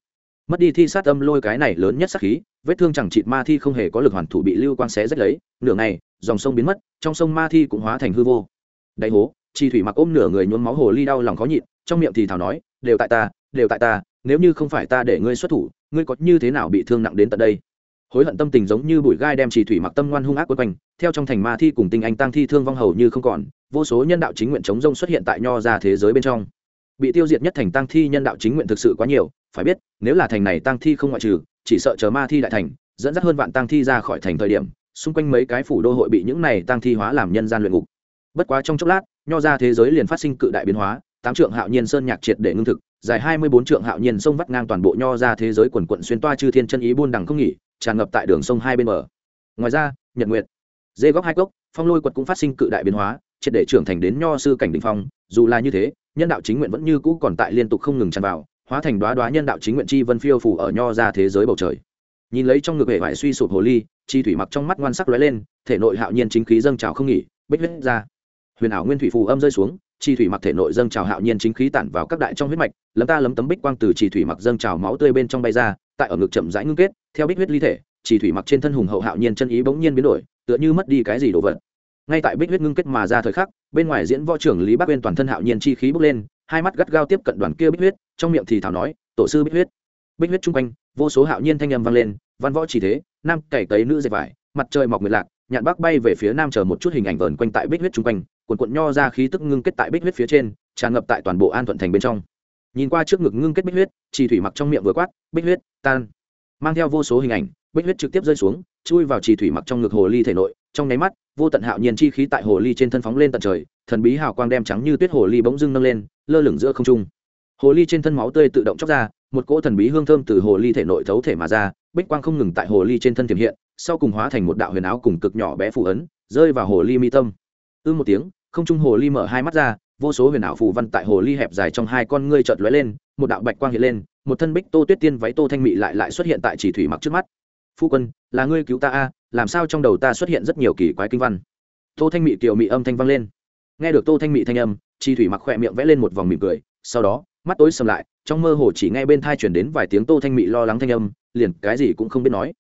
Mất đi thi sát âm lôi cái này lớn nhất sắc khí, vết thương chẳng chịt ma thi không hề có lực hoàn thủ bị lưu quang xé rách lấy, nửa ngày, dòng sông biến mất, trong sông ma thi cũng hóa thành hư vô. Đáy hố, chi thủy mặc ôm nửa người nhuốm máu hồ ly đau lòng khó nhịn, trong miệng thì thảo nói, đều tại ta, đều tại ta, nếu như không phải ta để ngươi xuất thủ, ngươi có như thế nào bị thương nặng đến tận đây? Hối hận tâm tình giống như bụi gai đem trì thủy mặc tâm ngoan hung ác quấn quanh, theo trong thành ma thi cùng tinh anh tăng thi thương vong hầu như không còn, vô số nhân đạo chính nguyện chống rông xuất hiện tại nho ra thế giới bên trong. Bị tiêu diệt nhất thành tăng thi nhân đạo chính nguyện thực sự quá nhiều, phải biết, nếu là thành này tăng thi không ngoại trừ, chỉ sợ chờ ma thi đại thành, dẫn dắt hơn vạn tăng thi ra khỏi thành thời điểm, xung quanh mấy cái phủ đô hội bị những này tăng thi hóa làm nhân gian luyện ngục. Bất quá trong chốc lát, nho ra thế giới liền phát sinh cự đại biến hóa, tám trượng hạo nhiên sơn nhạc triệt để ngưng thực, dài hai mươi bốn trượng hạo nhiên sông vắt ngang toàn bộ nho ra thế giới quần quận xuyên toa chư thiên chân ý buôn đằng không nghỉ tràn ngập tại đường sông hai bên bờ. Ngoài ra, nhật nguyệt, dê góc hai gốc phong lôi quật cũng phát sinh cự đại biến hóa, triệt để trưởng thành đến nho sư cảnh đình phong. Dù là như thế, nhân đạo chính nguyện vẫn như cũ còn tại liên tục không ngừng tràn vào, hóa thành đoá đoá nhân đạo chính nguyện chi vân phiêu phủ ở nho ra thế giới bầu trời. Nhìn lấy trong ngực hệ vải suy sụp hồ ly, chi thủy mặc trong mắt ngoan sắc lóe lên, thể nội hạo nhiên chính khí dâng trào không nghỉ, bích huyết ra. Huyền ảo nguyên thủy phù âm rơi xuống, chi thủy mặc thể nội dâng trào hạo nhiên chính khí tản vào các đại trong huyết mạch, lấm ta lấm tấm bích quang từ chi thủy mặc dâng trào máu tươi bên trong bay ra, tại ở ngực chậm rãi ngưng kết theo bích huyết ly thể, Chỉ thủy mặc trên thân hùng hậu hạo nhiên chân ý bỗng nhiên biến đổi, tựa như mất đi cái gì đồ vật. Ngay tại bích huyết ngưng kết mà ra thời khắc, bên ngoài diễn võ trưởng lý bắc uyên toàn thân hạo nhiên chi khí bốc lên, hai mắt gắt gao tiếp cận đoàn kia bích huyết, trong miệng thì thảo nói, tổ sư bích huyết. Bích huyết chung quanh, vô số hạo nhiên thanh âm vang lên, văn võ chỉ thế, nam cày cấy nữ dệt vải, mặt trời mọc nguyệt lạc, nhạn bắc bay về phía nam chờ một chút hình ảnh vờn quanh tại bích huyết chung quanh, cuộn cuộn nho ra khí tức ngưng kết tại bích huyết phía trên, tràn ngập tại toàn bộ an thuận thành bên trong. Nhìn qua trước ngực ngưng kết bích huyết, chỉ thủy mặc trong miệng vừa quát, bích huyết, tan mang theo vô số hình ảnh, bích huyết trực tiếp rơi xuống, chui vào trì thủy mặc trong ngực hồ ly thể nội, trong nháy mắt, vô tận hạo nhiên chi khí tại hồ ly trên thân phóng lên tận trời, thần bí hào quang đem trắng như tuyết hồ ly bỗng dưng nâng lên, lơ lửng giữa không trung. Hồ ly trên thân máu tươi tự động chóc ra, một cỗ thần bí hương thơm từ hồ ly thể nội thấu thể mà ra, bích quang không ngừng tại hồ ly trên thân thiểm hiện, sau cùng hóa thành một đạo huyền áo cùng cực nhỏ bé phụ ấn, rơi vào hồ ly mi tâm. Ư một tiếng, không trung hồ ly mở hai mắt ra vô số huyền ảo phù văn tại hồ ly hẹp dài trong hai con ngươi chợt lóe lên, một đạo bạch quang hiện lên, một thân bích tô tuyết tiên váy tô thanh mị lại lại xuất hiện tại chỉ thủy mặc trước mắt. Phu quân, là ngươi cứu ta a, làm sao trong đầu ta xuất hiện rất nhiều kỳ quái kinh văn? Tô thanh mị tiểu mị âm thanh vang lên. Nghe được tô thanh mị thanh âm, chỉ thủy mặc khỏe miệng vẽ lên một vòng mỉm cười, sau đó, mắt tối sầm lại, trong mơ hồ chỉ nghe bên thai chuyển đến vài tiếng tô thanh mị lo lắng thanh âm, liền cái gì cũng không biết nói.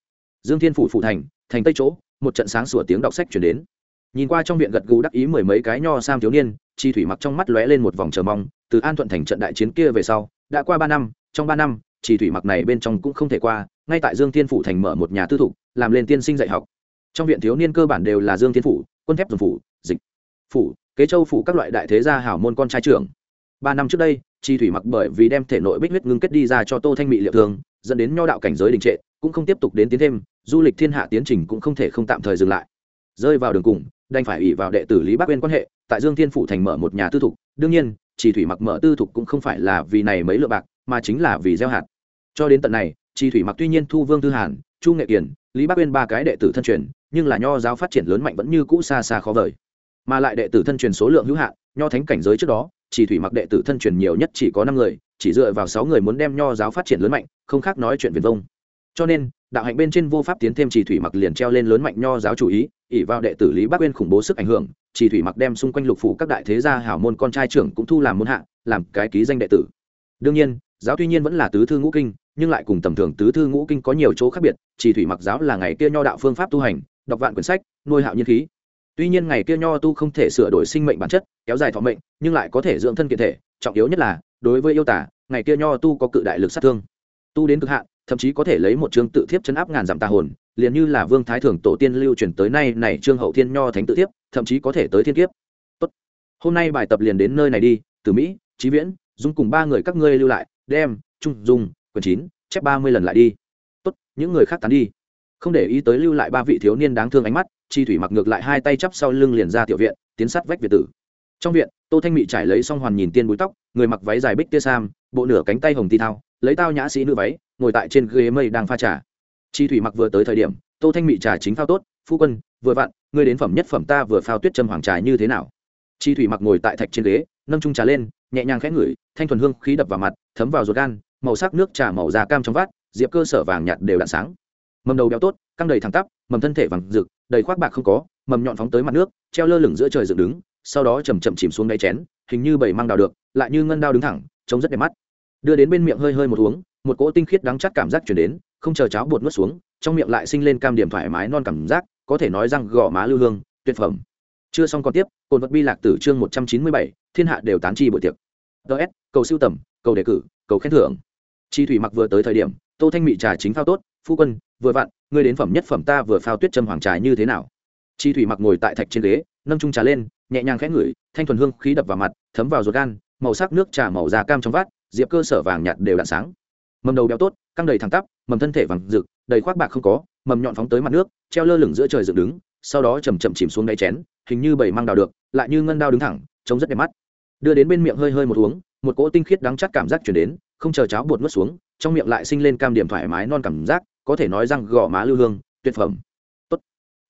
Dương thiên phủ phủ thành thành tây chỗ, một trận sáng sủa tiếng đọc sách chuyển đến. Nhìn qua trong viện gật gù đắc ý mười mấy cái nho sam thiếu niên chi thủy mặc trong mắt lóe lên một vòng chờ mong, từ an thuận thành trận đại chiến kia về sau, đã qua ba năm, trong ba năm, chi thủy mặc này bên trong cũng không thể qua, ngay tại dương thiên phủ thành mở một nhà tư thục, làm lên tiên sinh dạy học. Trong viện thiếu niên cơ bản đều là dương thiên phủ, quân thép dùng phủ, dịch phủ, kế châu phủ các loại đại thế gia hảo môn con trai trưởng. Ba năm trước đây, chi thủy mặc bởi vì đem thể nội bích huyết ngưng kết đi ra cho tô thanh mỹ liệu thường dẫn đến nho đạo cảnh giới đình trệ, cũng không tiếp tục đến tiến thêm, du lịch thiên hạ tiến trình cũng không thể không tạm thời dừng lại. Rơi vào đường cùng đành phải ủy vào đệ tử lý bắc uyên quan hệ, tại dương thiên phủ thành mở một nhà tư thục. Đương nhiên, chỉ thủy mặc mở tư thục cũng không phải là vì này mấy lượng bạc, mà chính là vì gieo hạt. Cho đến tận này, chỉ thủy mặc tuy nhiên thu vương thư hàn, chu nghệ kiển, lý bắc uyên ba cái đệ tử thân truyền, nhưng là nho giáo phát triển lớn mạnh vẫn như cũ xa xa khó vời. Mà lại đệ tử thân truyền số lượng hữu hạn, nho thánh cảnh giới trước đó, chỉ thủy mặc đệ tử thân truyền nhiều nhất chỉ có năm người, chỉ dựa vào sáu người muốn đem nho giáo phát triển lớn mạnh, không khác nói chuyện viền vông. Cho nên đạo hạnh bên trên vô pháp tiến thêm chỉ thủy mặc liền treo lên lớn mạnh nho giáo chủ ý ỉ vào đệ tử lý bắc uyên khủng bố sức ảnh hưởng chỉ thủy mặc đem xung quanh lục phủ các đại thế gia hảo môn con trai trưởng cũng thu làm môn hạ, làm cái ký danh đệ tử. Đương nhiên, giáo tuy nhiên vẫn là tứ thư ngũ kinh, nhưng lại cùng tầm thường tứ thư ngũ kinh có nhiều chỗ khác biệt chỉ thủy mặc giáo là ngày kia nho đạo phương pháp tu hành, đọc vạn quyển sách, nuôi hạo nhiên khí. Tuy nhiên ngày kia nho tu không thể sửa đổi sinh mệnh bản chất, kéo dài thọ mệnh, nhưng lại có thể dưỡng thân kiện thể, trọng yếu nhất là, đối với yêu tả, ngày kia nho tu có cự đại lực sát thương. Tu đến cực hạn thậm chí có thể lấy một chương tự thiếp chấn áp ngàn dặm tà hồn, liền như là vương thái thường tổ tiên lưu truyền tới nay này trương hậu thiên nho thánh tự thiếp, thậm chí có thể tới thiên kiếp. Tốt. Hôm nay bài tập liền đến nơi này đi từ mỹ trí viễn, dung cùng ba người các ngươi lưu lại, đem, trung, dung, quyền chín, chép ba mươi lần lại đi. Tốt, những người khác tán đi. Không để ý tới lưu lại ba vị thiếu niên đáng thương ánh mắt, chi thủy mặc ngược lại hai tay chắp sau lưng liền ra tiểu viện, tiến sát vách việt tử. Trong viện, tô thanh mị trải lấy xong hoàn nhìn tiên búi tóc, người mặc váy dài bích tia sam, bộ nửa cánh tay hồng ti thao lấy tao nhã sĩ nữ váy, ngồi tại trên ghế mây đang pha trà. Chi thủy mặc vừa tới thời điểm, tô thanh mị trà chính phao tốt, phu quân, vừa vặn, ngươi đến phẩm nhất phẩm ta vừa phao tuyết trâm hoàng trà như thế nào? Chi thủy mặc ngồi tại thạch trên ghế, nâng trung trà lên, nhẹ nhàng khẽ ngửi, thanh thuần hương khí đập vào mặt, thấm vào ruột gan, màu sắc nước trà màu da cam trong vát, diệp cơ sở vàng nhạt đều đạn sáng. Mầm đầu béo tốt, căng đầy thẳng tắp, mầm thân thể vàng rực, đầy khoác bạc không có, mầm nhọn phóng tới mặt nước, treo lơ lửng giữa trời dựng đứng, sau đó chầm chậm chìm xuống đáy chén, hình như bảy mang đào được, lại như ngân đao đứng thẳng, trông rất đẹp mắt đưa đến bên miệng hơi hơi một uống, một cỗ tinh khiết đắng chắt cảm giác chuyển đến, không chờ cháo bột nuốt xuống, trong miệng lại sinh lên cam điểm thoải mái non cảm giác, có thể nói rằng gò má lưu hương, tuyệt phẩm. Chưa xong còn tiếp cồn vật bi lạc tử chương một trăm chín mươi bảy, thiên hạ đều tán chi buổi tiệc. Ts cầu siêu tầm, cầu đề cử, cầu khen thưởng. Chi thủy mặc vừa tới thời điểm, tô thanh mị trà chính phao tốt, phu quân, vừa vặn, ngươi đến phẩm nhất phẩm ta vừa phao tuyết trâm hoàng trà như thế nào? Chi thủy mặc ngồi tại thạch trên ghế, nâng trung trà lên, nhẹ nhàng khẽ ngửi, thanh thuần hương khí đập vào mặt, thấm vào ruột gan, màu sắc nước trà màu da cam trong vát diệp cơ sở vàng nhạt đều đạn sáng. Mầm đầu béo tốt, căng đầy thẳng tắp, mầm thân thể vàng rực, đầy khoác bạc không có, mầm nhọn phóng tới mặt nước, treo lơ lửng giữa trời dựng đứng, sau đó chầm chậm chìm xuống đáy chén, hình như bảy mang đào được, lại như ngân đao đứng thẳng, trông rất đẹp mắt. Đưa đến bên miệng hơi hơi một uống, một cỗ tinh khiết đắng chắt cảm giác chuyển đến, không chờ cháo bột nuốt xuống, trong miệng lại sinh lên cam điểm thoải mái non cảm giác, có thể nói rằng gò má lưu hương, tuyệt phẩm. Tốt.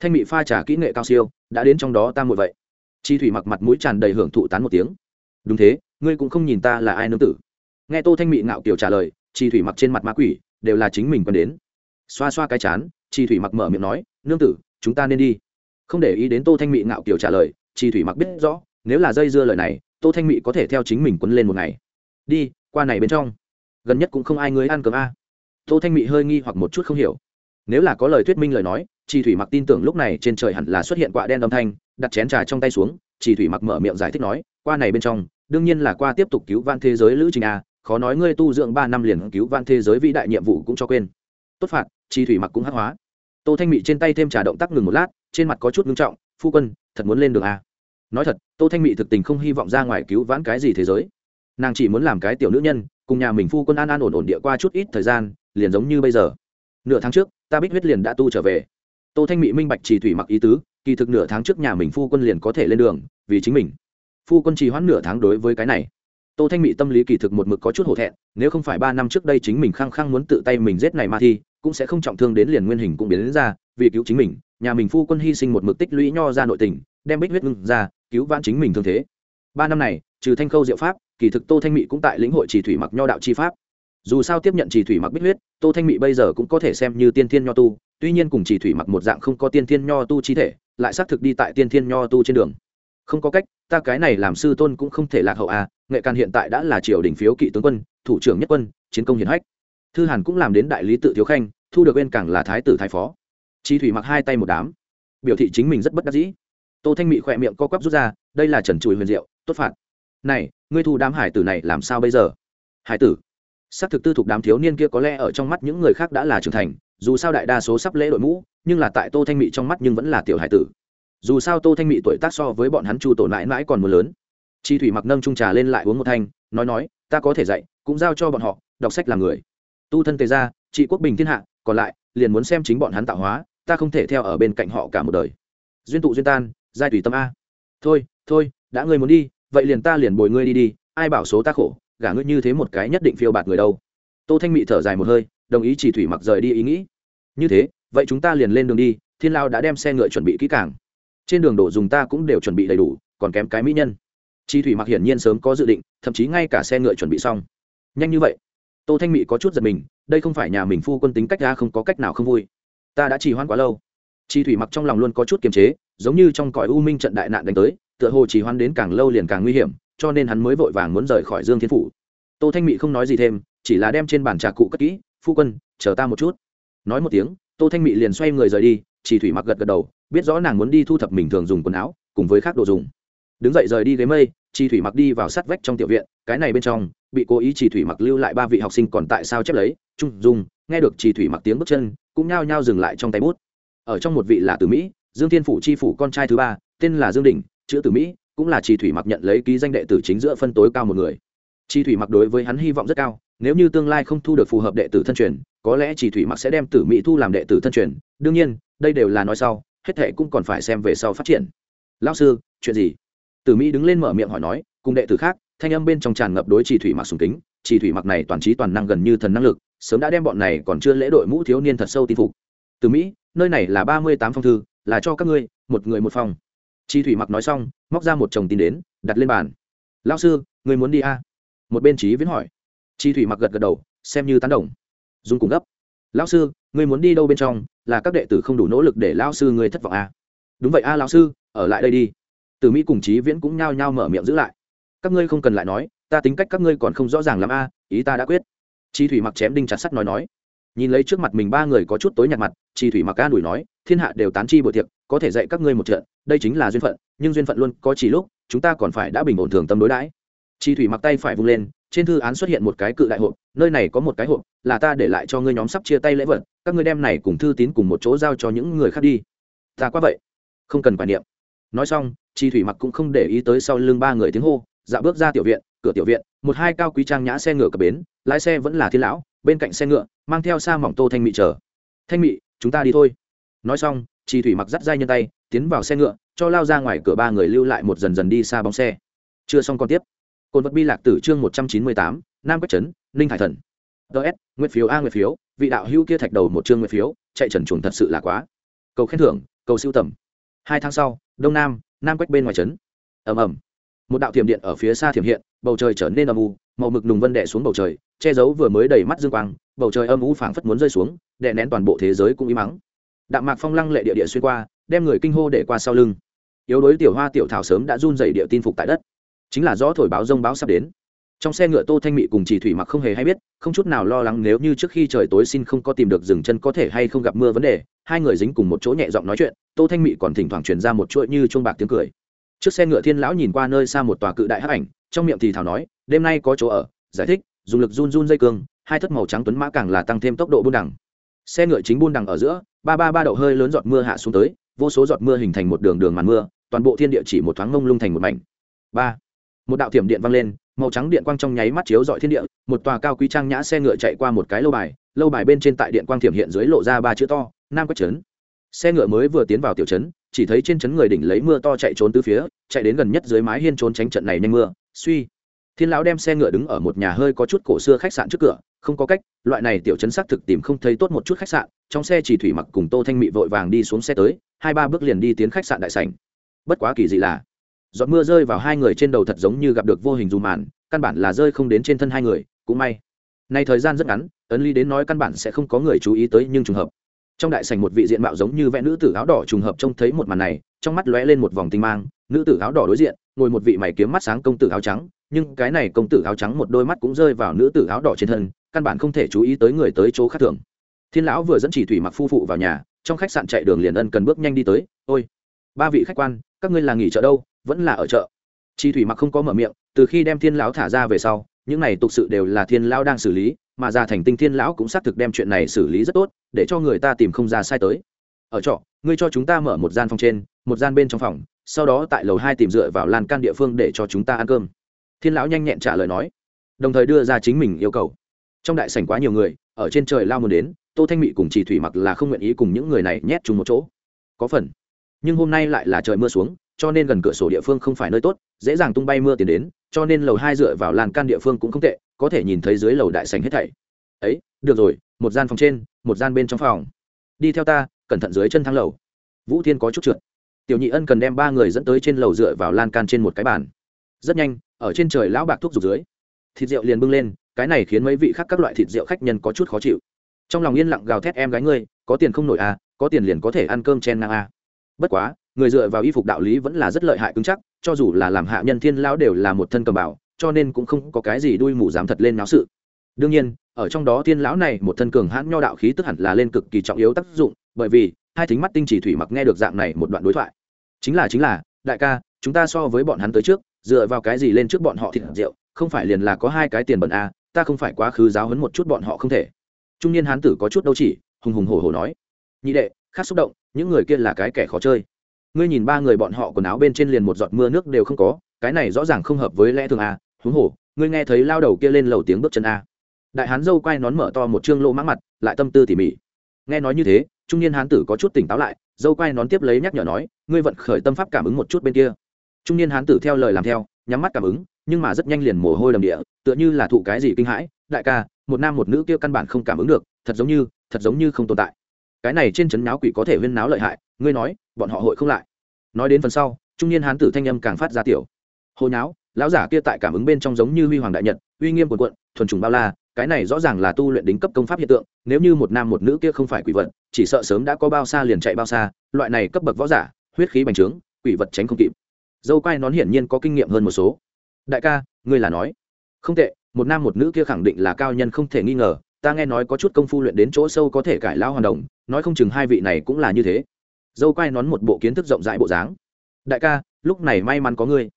Thanh mị pha trà kỹ nghệ cao siêu, đã đến trong đó ta muội vậy. Chi thủy mặc mặt mũi tràn đầy hưởng thụ tán một tiếng. Đúng thế, ngươi cũng không nhìn ta là ai nương tử nghe tô thanh mị ngạo kiều trả lời chi thủy mặc trên mặt ma quỷ, đều là chính mình còn đến. Xoa xoa cái chán chi thủy mặc mở miệng nói, nương tử, chúng ta nên đi. Không để ý đến tô thanh mị ngạo kiều trả lời chi thủy mặc biết rõ, nếu là dây dưa lời này, tô thanh mị có thể theo chính mình quấn lên một ngày. Đi, qua này bên trong. Gần nhất cũng không ai người ăn cơm a. Tô thanh mị hơi nghi hoặc một chút không hiểu. Nếu là có lời thuyết minh lời nói chi thủy mặc tin tưởng lúc này trên trời hẳn là xuất hiện quạ đen âm thanh, đặt chén trà trong tay xuống chi thủy mặc mở miệng giải thích nói, qua này bên trong, đương nhiên là qua tiếp tục cứu vãn thế giới lữ trình a khó nói ngươi tu dưỡng ba năm liền cứu vãn thế giới vĩ đại nhiệm vụ cũng cho quên. Tốt phạt, chi thủy mặc cũng hắc hóa. Tô thanh mị trên tay thêm trà động tác ngừng một lát, trên mặt có chút ngưng trọng, phu quân, thật muốn lên đường à? Nói thật, tô thanh mị thực tình không hy vọng ra ngoài cứu vãn cái gì thế giới. Nàng chỉ muốn làm cái tiểu nữ nhân, cùng nhà mình phu quân an an ổn ổn địa qua chút ít thời gian, liền giống như bây giờ. Nửa tháng trước, ta bích huyết liền đã tu trở về. Tô thanh mị minh bạch chỉ thủy mặc ý tứ, kỳ thực nửa tháng trước nhà mình phu quân liền có thể lên đường, vì chính mình. Phu quân trì hoãn nửa tháng đối với cái này tô thanh mị tâm lý kỳ thực một mực có chút hổ thẹn, nếu không phải ba năm trước đây chính mình khăng khăng muốn tự tay mình giết này ma thi cũng sẽ không trọng thương đến liền nguyên hình cũng biến đến ra, vì cứu chính mình, nhà mình phu quân hy sinh một mực tích lũy nho ra nội tình, đem bích huyết ngưng ra, cứu vãn chính mình thương thế. Ba năm này, trừ thanh khâu diệu pháp, kỳ thực tô thanh mị cũng tại lĩnh hội chỉ thủy mặc nho đạo chi pháp. Dù sao tiếp nhận chỉ thủy mặc bích huyết, tô thanh mị bây giờ cũng có thể xem như tiên thiên nho tu, tuy nhiên cùng chỉ thủy mặc một dạng không có tiên thiên nho tu chi thể, lại xác thực đi tại tiên thiên nho tu trên đường. Không có cách, ta cái này làm sư tôn cũng không thể lạc hậu à nghệ càn hiện tại đã là triều đình phiếu kỵ tướng quân, thủ trưởng nhất quân, chiến công hiển hách. Thư hàn cũng làm đến đại lý tự thiếu khanh, thu được bên cảng là thái tử thái phó. Chi thủy mặc hai tay một đám. Biểu thị chính mình rất bất đắc dĩ. Tô thanh mị khỏe miệng co quắp rút ra, đây là trần chùi huyền diệu, tốt phạt. Này, ngươi thu đám hải tử này làm sao bây giờ? Hải tử. Xác thực tư thuộc đám thiếu niên kia có lẽ ở trong mắt những người khác đã là trưởng thành, dù sao đại đa số sắp lễ đội mũ, nhưng là tại tô thanh mị trong mắt nhưng vẫn là tiểu hải tử. Dù sao tô thanh mị tuổi tác so với bọn hắn chu tổ mãi mãi còn mưa lớn chi thủy mặc nâng trung trà lên lại uống một thanh, nói nói, ta có thể dạy, cũng giao cho bọn họ, đọc sách làm người. Tu thân tề ra trị quốc bình thiên hạ, còn lại, liền muốn xem chính bọn hắn tạo hóa, ta không thể theo ở bên cạnh họ cả một đời. Duyên tụ duyên tan, giai tùy tâm a. Thôi thôi, đã ngươi muốn đi, vậy liền ta liền bồi ngươi đi đi, ai bảo số ta khổ, gả ngươi như thế một cái nhất định phiêu bạt người đâu. Tô thanh mị thở dài một hơi, đồng ý chỉ thủy mặc rời đi ý nghĩ. Như thế, vậy chúng ta liền lên đường đi, thiên lao đã đem xe ngựa chuẩn bị kỹ càng. Trên đường đổ dùng ta cũng đều chuẩn bị đầy đủ, còn kém cái mỹ nhân chi thủy mặc hiển nhiên sớm có dự định, thậm chí ngay cả xe ngựa chuẩn bị xong. Nhanh như vậy, tô thanh mị có chút giật mình, đây không phải nhà mình phu quân tính cách ra không có cách nào không vui. Ta đã trì hoãn quá lâu. Chi thủy mặc trong lòng luôn có chút kiềm chế, giống như trong cõi u minh trận đại nạn đánh tới, tựa hồ trì hoãn đến càng lâu liền càng nguy hiểm, cho nên hắn mới vội vàng muốn rời khỏi dương thiên phủ. Tô thanh mị không nói gì thêm, chỉ là đem trên bàn trà cụ cất kỹ, phu quân, chờ ta một chút. Nói một tiếng, tô thanh mị liền xoay người rời đi chỉ thủy mặc gật gật đầu, biết rõ nàng muốn đi thu thập mình thường dùng quần áo, cùng với khác đồ dùng đứng dậy rời đi ghế mây chi thủy mặc đi vào sát vách trong tiểu viện, cái này bên trong, bị cố ý Chi thủy mặc lưu lại ba vị học sinh còn tại sao chép lấy, trung dung, nghe được Chi thủy mặc tiếng bước chân, cũng nhao nhao dừng lại trong tay bút. Ở trong một vị là từ mỹ, dương thiên phủ chi phủ con trai thứ ba, tên là dương đình chữ từ mỹ, cũng là Chi thủy mặc nhận lấy ký danh đệ tử chính giữa phân tối cao một người. Chi thủy mặc đối với hắn hy vọng rất cao, nếu như tương lai không thu được phù hợp đệ tử thân truyền, có lẽ chỉ thủy mặc sẽ đem tử mỹ thu làm đệ tử thân truyền. Đương nhiên, đây đều là nói sau, hết thệ cũng còn phải xem về sau phát triển. Lão sư, chuyện gì? Tử mỹ đứng lên mở miệng hỏi nói cùng đệ tử khác thanh âm bên trong tràn ngập đối trì thủy mặc sùng kính trì thủy mặc này toàn trí toàn năng gần như thần năng lực sớm đã đem bọn này còn chưa lễ đội mũ thiếu niên thật sâu tin phục. Từ mỹ nơi này là ba mươi tám phong thư là cho các ngươi một người một phòng. Chi thủy mặc nói xong móc ra một chồng tin đến đặt lên bàn. Lao sư người muốn đi a à? một bên trí viễn hỏi. Chi thủy mặc gật gật đầu xem như tán đồng. Dùng cùng gấp. Lão sư người muốn đi đâu bên trong là các đệ tử không đủ nỗ lực để lão sư người thất vọng a đúng vậy a à, lão sư ở lại đây đi từ mỹ cùng Chí viễn cũng nhao nhao mở miệng giữ lại. Các ngươi không cần lại nói, ta tính cách các ngươi còn không rõ ràng lắm a, ý ta đã quyết. Chi thủy mặc chém đinh chặt sắt nói nói. Nhìn lấy trước mặt mình ba người có chút tối nhạt mặt chi thủy mặc an đuổi nói, thiên hạ đều tán chi bộ tiệc, có thể dạy các ngươi một trận, đây chính là duyên phận, nhưng duyên phận luôn có chỉ lúc, chúng ta còn phải đã bình ổn thường tâm đối đãi. Chi thủy mặc tay phải vung lên, trên thư án xuất hiện một cái cự đại hộp, nơi này có một cái hộp, là ta để lại cho ngươi nhóm sắp chia tay lễ vật, các ngươi đem này cùng thư tín cùng một chỗ giao cho những người khác đi. Ta quá vậy. Không cần phải niệm nói xong, chi thủy mặc cũng không để ý tới sau lưng ba người tiếng hô dạo bước ra tiểu viện, cửa tiểu viện, một hai cao quý trang nhã xe ngựa cập bến, lái xe vẫn là thiên lão, bên cạnh xe ngựa, mang theo xa mỏng tô thanh mị chờ. Thanh mị, chúng ta đi thôi. Nói xong, chi thủy mặc dắt dai nhân tay, tiến vào xe ngựa, cho lao ra ngoài cửa ba người lưu lại một dần dần đi xa bóng xe. Chưa xong còn tiếp. Cồn vật bi lạc tử chương một trăm chín mươi tám, nam quách trấn, ninh hải thần. Ts nguyệt phiếu a nguyệt phiếu, vị đạo hữu kia thạch đầu một chương nguyệt phiếu, chạy trần chuồng thật sự là quá. Cầu khen thưởng, cầu siêu tầm hai tháng sau, đông nam nam quách bên ngoài trấn. Ầm ầm. Một đạo thiểm điện ở phía xa thiểm hiện, bầu trời trở nên âm u, màu mực nùng vân đẻ xuống bầu trời, che giấu vừa mới đầy mắt dương quang, bầu trời âm u phảng phất muốn rơi xuống, đè nén toàn bộ thế giới cũng im mắng đạm mạc phong lăng lệ địa địa xuyên qua, đem người kinh hô để qua sau lưng. Yếu đối tiểu hoa tiểu thảo sớm đã run dày địa tin phục tại đất. Chính là gió thổi báo rông báo sắp đến trong xe ngựa tô thanh mị cùng chỉ thủy mặc không hề hay biết, không chút nào lo lắng nếu như trước khi trời tối xin không có tìm được dừng chân có thể hay không gặp mưa vấn đề, hai người dính cùng một chỗ nhẹ giọng nói chuyện, tô thanh mị còn thỉnh thoảng truyền ra một chuỗi như chuông bạc tiếng cười. Trước xe ngựa thiên lão nhìn qua nơi xa một tòa cự đại hắc ảnh, trong miệng thì thảo nói, đêm nay có chỗ ở, giải thích, dùng lực run run dây cương, hai thất màu trắng tuấn mã càng là tăng thêm tốc độ buôn đằng. Xe ngựa chính buôn đằng ở giữa, ba ba ba đậu hơi lớn giọt mưa hạ xuống tới, vô số giọt mưa hình thành một đường đường màn mưa, toàn bộ thiên địa chỉ một thoáng mông lung thành một mảnh. Ba. Một đạo thiểm điện vang lên màu trắng điện quang trong nháy mắt chiếu dọi thiên địa, một tòa cao quý trang nhã xe ngựa chạy qua một cái lâu bài lâu bài bên trên tại điện quang thiểm hiện dưới lộ ra ba chữ to, nam quách trấn. Xe ngựa mới vừa tiến vào tiểu trấn, chỉ thấy trên trấn người đỉnh lấy mưa to chạy trốn từ phía, chạy đến gần nhất dưới mái hiên trốn tránh trận này nhanh mưa, suy. Thiên lão đem xe ngựa đứng ở một nhà hơi có chút cổ xưa khách sạn trước cửa, không có cách, loại này tiểu chấn xác thực tìm không thấy tốt một chút khách sạn, trong xe chỉ thủy mặc cùng tô thanh mị vội vàng đi xuống xe tới, hai ba bước liền đi tiến khách sạn đại sảnh. Bất quá kỳ dị là giọt mưa rơi vào hai người trên đầu thật giống như gặp được vô hình dù màn, căn bản là rơi không đến trên thân hai người, cũng may. Nay thời gian rất ngắn, ấn ly đến nói căn bản sẽ không có người chú ý tới nhưng trùng hợp. Trong đại sảnh một vị diện mạo giống như vẽ nữ tử áo đỏ trùng hợp trông thấy một màn này, trong mắt lóe lên một vòng tinh mang, nữ tử áo đỏ đối diện, ngồi một vị mày kiếm mắt sáng công tử áo trắng, nhưng cái này công tử áo trắng một đôi mắt cũng rơi vào nữ tử áo đỏ trên thân, căn bản không thể chú ý tới người tới chỗ khác thường. Thiên lão vừa dẫn chỉ thủy mặc phu phụ vào nhà, trong khách sạn chạy đường liền ân cần bước nhanh đi tới, ôi, ba vị khách quan, các ngươi là nghỉ chợ đâu? Vẫn là ở chợ. Chi thủy mặc không có mở miệng, từ khi đem thiên lão thả ra về sau, những này tục sự đều là thiên lão đang xử lý, mà già thành tinh thiên lão cũng xác thực đem chuyện này xử lý rất tốt, để cho người ta tìm không ra sai tới. Ở trọ, ngươi cho chúng ta mở một gian phòng trên, một gian bên trong phòng, sau đó tại lầu hai tìm dựa vào lan can địa phương để cho chúng ta ăn cơm. Thiên lão nhanh nhẹn trả lời nói, đồng thời đưa ra chính mình yêu cầu. Trong đại sảnh quá nhiều người, ở trên trời lao muốn đến, tô thanh mị cùng chỉ thủy mặc là không nguyện ý cùng những người này nhét chung một chỗ. Có phần. Nhưng hôm nay lại là trời mưa xuống cho nên gần cửa sổ địa phương không phải nơi tốt, dễ dàng tung bay mưa tiền đến, cho nên lầu hai dựa vào lan can địa phương cũng không tệ, có thể nhìn thấy dưới lầu đại sảnh hết thảy. Ấy, được rồi, một gian phòng trên, một gian bên trong phòng. Đi theo ta, cẩn thận dưới chân thang lầu. Vũ thiên có chút trượt. Tiểu nhị ân cần đem ba người dẫn tới trên lầu dựa vào lan can trên một cái bàn. Rất nhanh, ở trên trời lão bạc thuốc rục dưới, thịt rượu liền bưng lên, cái này khiến mấy vị khác các loại thịt rượu khách nhân có chút khó chịu. Trong lòng yên lặng gào thét em gái ngươi, có tiền không nổi à có tiền liền có thể ăn cơm chen ngang à. bất quá người dựa vào y phục đạo lý vẫn là rất lợi hại cứng chắc cho dù là làm hạ nhân thiên lão đều là một thân cầm bảo cho nên cũng không có cái gì đuôi mù dám thật lên náo sự. Đương nhiên ở trong đó thiên lão này một thân cường hãn nho đạo khí tức hẳn là lên cực kỳ trọng yếu tác dụng bởi vì hai thính mắt tinh chỉ thủy mặc nghe được dạng này một đoạn đối thoại. Chính là chính là đại ca chúng ta so với bọn hắn tới trước dựa vào cái gì lên trước bọn họ thịt rượu không phải liền là có hai cái tiền bẩn à, ta không phải quá khứ giáo hấn một chút bọn họ không thể. Trung niên hán tử có chút đâu chỉ hùng hùng hổ hổ nói. Nhị đệ khác xúc động những người kia là cái kẻ khó chơi ngươi nhìn ba người bọn họ quần áo bên trên liền một giọt mưa nước đều không có, cái này rõ ràng không hợp với lẽ thường à huống hổ ngươi nghe thấy lao đầu kia lên lầu tiếng bước chân à. đại hán dâu quay nón mở to một chương lỗ mã mặt, lại tâm tư tỉ mỉ. Nghe nói như thế, trung niên hán tử có chút tỉnh táo lại, dâu quai nón tiếp lấy nhắc nhở nói, ngươi vận khởi tâm pháp cảm ứng một chút bên kia. Trung niên hán tử theo lời làm theo, nhắm mắt cảm ứng, nhưng mà rất nhanh liền mồ hôi đầm địa, tựa như là thụ cái gì kinh hãi, đại ca, một nam một nữ kia căn bản không cảm ứng được, thật giống như, thật giống như không tồn tại. Cái này trên chấn náo quỷ có thể huyên náo lợi hại, ngươi nói, bọn họ hội không lại nói đến phần sau, trung niên hán tử thanh âm càng phát ra tiểu. Hồi náo lão giả kia tại cảm ứng bên trong giống như huy hoàng đại nhật, uy nghiêm quần quận thuần trùng bao la, cái này rõ ràng là tu luyện đính cấp công pháp hiện tượng, nếu như một nam một nữ kia không phải quỷ vật, chỉ sợ sớm đã có bao xa liền chạy bao xa, loại này cấp bậc võ giả, huyết khí bành trướng, quỷ vật tránh không kịp. Dâu quai nón hiển nhiên có kinh nghiệm hơn một số. Đại ca, ngươi là nói. Không tệ, một nam một nữ kia khẳng định là cao nhân không thể nghi ngờ, ta nghe nói có chút công phu luyện đến chỗ sâu có thể cải lao hoàn đồng, nói không chừng hai vị này cũng là như thế dâu quai nón một bộ kiến thức rộng rãi bộ dáng. Đại ca, lúc này may mắn có ngươi.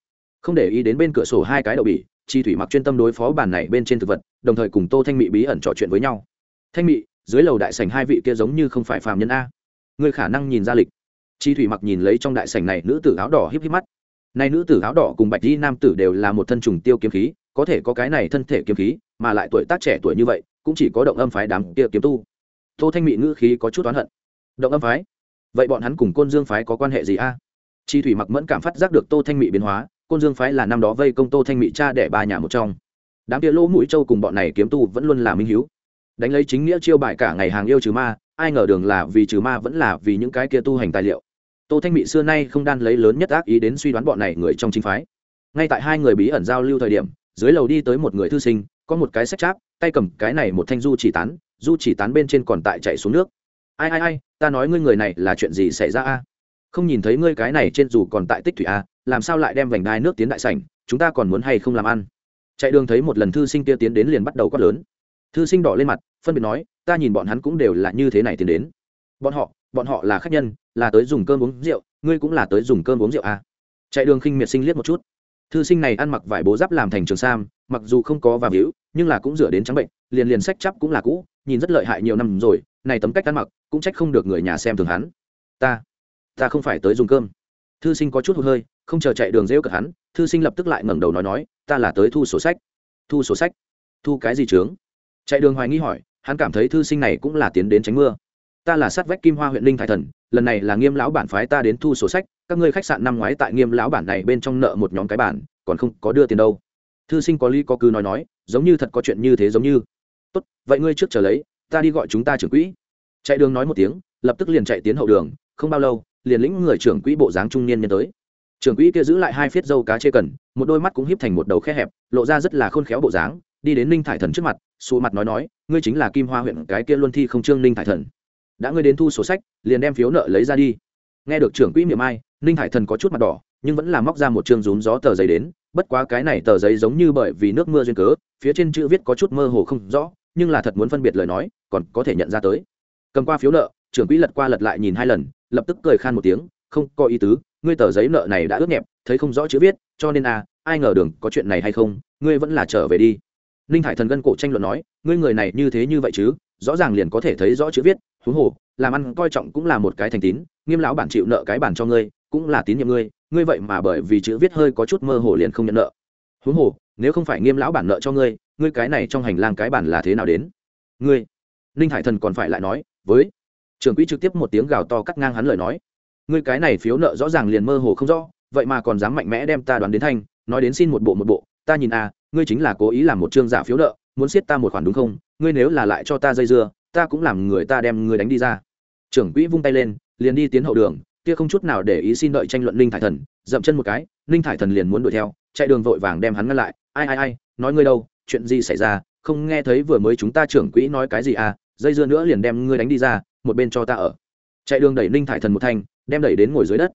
Không để ý đến bên cửa sổ hai cái đậu bỉ, chi thủy mặc chuyên tâm đối phó bản này bên trên thực vật, đồng thời cùng tô thanh mị bí ẩn trò chuyện với nhau. Thanh mị, dưới lầu đại sảnh hai vị kia giống như không phải phàm nhân a. Ngươi khả năng nhìn ra lịch. Chi thủy mặc nhìn lấy trong đại sảnh này nữ tử áo đỏ híp híp mắt. Nay nữ tử áo đỏ cùng bạch di nam tử đều là một thân trùng tiêu kiếm khí, có thể có cái này thân thể kiếm khí, mà lại tuổi tác trẻ tuổi như vậy, cũng chỉ có động âm phái đám kia kiếm tu. Tô thanh mị ngữ khí có chút oán hận. Động âm phái? Vậy bọn hắn cùng côn dương phái có quan hệ gì a? Chi thủy mặc mẫn cảm phát giác được tô thanh mỹ biến hóa, côn dương phái là năm đó vây công tô thanh mỹ cha đẻ ba nhà một trong. Đám kia lỗ mũi châu cùng bọn này kiếm tu vẫn luôn là minh hiếu. Đánh lấy chính nghĩa chiêu bài cả ngày hàng yêu trừ ma, ai ngờ đường là vì trừ ma vẫn là vì những cái kia tu hành tài liệu. Tô thanh mỹ xưa nay không đan lấy lớn nhất ác ý đến suy đoán bọn này người trong chính phái. Ngay tại hai người bí ẩn giao lưu thời điểm, dưới lầu đi tới một người thư sinh, có một cái sách cháp, tay cầm cái này một thanh du chỉ tán, du chỉ tán bên trên còn tại chạy xuống nước ai ai ai, ta nói ngươi người này là chuyện gì xảy ra a? Không nhìn thấy ngươi cái này trên dù còn tại tích thủy a, làm sao lại đem vành đai nước tiến đại sảnh, chúng ta còn muốn hay không làm ăn? Chạy đường thấy một lần thư sinh kia tiến đến liền bắt đầu quát lớn. Thư sinh đỏ lên mặt, phân biệt nói, ta nhìn bọn hắn cũng đều là như thế này tiến đến. Bọn họ bọn họ là khách nhân, là tới dùng cơm uống rượu, ngươi cũng là tới dùng cơm uống rượu à. chạy đường khinh miệt sinh liếc một chút. Thư sinh này ăn mặc vải bố giáp làm thành trường sam, mặc dù không có và víu nhưng là cũng rửa đến trắng bệnh, liền liền sách chắp cũng là cũ, nhìn rất lợi hại nhiều năm rồi, này tấm cách ăn mặc cũng trách không được người nhà xem thường hắn. Ta ta không phải tới dùng cơm. Thư sinh có chút hụt hơi, không chờ chạy đường rêu cợt hắn, thư sinh lập tức lại ngẩng đầu nói nói, ta là tới thu sổ sách. Thu sổ sách? Thu cái gì trướng chạy đường hoài nghi hỏi, hắn cảm thấy thư sinh này cũng là tiến đến tránh mưa. Ta là sát vách kim hoa huyện linh thái thần, lần này là nghiêm lão bản phái ta đến thu sổ sách, các ngươi khách sạn năm ngoái tại nghiêm lão bản này bên trong nợ một nhóm cái bản, còn không có đưa tiền đâu. Thư sinh có lý có cứ nói nói, giống như thật có chuyện như thế giống như. Tốt, vậy ngươi trước chờ lấy, ta đi gọi chúng ta trưởng quỹ chạy đường nói một tiếng, lập tức liền chạy tiến hậu đường, không bao lâu, liền lĩnh người trưởng quỹ bộ dáng trung niên nhân tới. Trưởng quỹ kia giữ lại hai phiết dâu cá chê cần, một đôi mắt cũng híp thành một đầu khe hẹp, lộ ra rất là khôn khéo bộ dáng, đi đến ninh thải thần trước mặt xù mặt nói nói, ngươi chính là kim hoa huyện cái kia luân thi không trương ninh thải thần. Đã ngươi đến thu sổ sách, liền đem phiếu nợ lấy ra đi. Nghe được trưởng quỹ miệng ai, ninh thải thần có chút mặt đỏ, nhưng vẫn là móc ra một chương rún gió tờ giấy đến, bất quá cái này tờ giấy giống như bởi vì nước mưa duyên cớ, phía trên chữ viết có chút mơ hồ không rõ, nhưng là thật muốn phân biệt lời nói, còn có thể nhận ra tới cầm qua phiếu nợ, trưởng quỹ lật qua lật lại nhìn hai lần, lập tức cười khan một tiếng, không có ý tứ, ngươi tờ giấy nợ này đã ướt nhẹp, thấy không rõ chữ viết, cho nên à ai ngờ đường có chuyện này hay không, ngươi vẫn là trở về đi. Ninh hải thần gân cổ tranh luận nói, ngươi người này như thế như vậy chứ, rõ ràng liền có thể thấy rõ chữ viết, huống hồ, làm ăn coi trọng cũng là một cái thành tín, nghiêm lão bản chịu nợ cái bản cho ngươi, cũng là tín nhiệm ngươi ngươi vậy mà bởi vì chữ viết hơi có chút mơ hồ liền không nhận nợ. Huống hồ, nếu không phải nghiêm lão bản nợ cho ngươi ngươi cái này trong hành lang cái bản là thế nào đến? Ngươi, ninh hải thần còn phải lại nói với trưởng quỹ trực tiếp một tiếng gào to cắt ngang hắn lời nói. Ngươi cái này phiếu nợ rõ ràng liền mơ hồ không rõ, vậy mà còn dám mạnh mẽ đem ta đoán đến thanh, nói đến xin một bộ một bộ, ta nhìn à ngươi chính là cố ý làm một chương giả phiếu nợ, muốn siết ta một khoản đúng không? Ngươi nếu là lại cho ta dây dưa, ta cũng làm người ta đem ngươi đánh đi ra. Trưởng quỹ vung tay lên, liền đi tiến hậu đường, kia không chút nào để ý xin đợi tranh luận ninh thải thần, dậm chân một cái, ninh thải thần liền muốn đuổi theo, chạy đường vội vàng đem hắn ngăn lại. Ai ai ai, nói ngươi đâu, chuyện gì xảy ra, không nghe thấy vừa mới chúng ta trưởng quỹ nói cái gì à dây dưa nữa liền đem ngươi đánh đi ra, một bên cho ta ở. Chạy đường đẩy ninh thải thần một thanh đem đẩy đến ngồi dưới đất.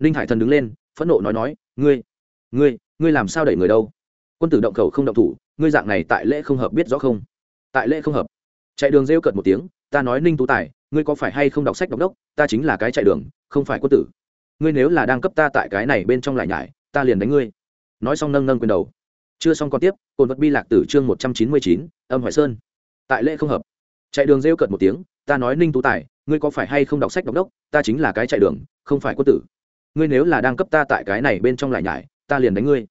Ninh thải thần đứng lên, phẫn nộ nói nói, ngươi ngươi ngươi làm sao đẩy người đâu? Quân tử động khẩu không động thủ, ngươi dạng này tại lễ không hợp biết rõ không? Tại lễ không hợp. Chạy đường rêu cợt một tiếng, ta nói ninh tú tài, ngươi có phải hay không đọc sách đọc đốc? Ta chính là cái chạy đường, không phải quân tử. Ngươi nếu là đang cấp ta tại cái này bên trong lại nhải, ta liền đánh ngươi. Nói xong nâng nâng quyền đầu. Chưa xong còn tiếp cồn vật bi lạc tử chương một trăm chín mươi chín, âm hoài sơn. Tại lễ không hợp chạy đường rêu cợt một tiếng, ta nói ninh tú tài, ngươi có phải hay không đọc sách đọc đốc, ta chính là cái chạy đường, không phải quân tử. Ngươi nếu là đang cấp ta tại cái này bên trong lại nhải, ta liền đánh ngươi.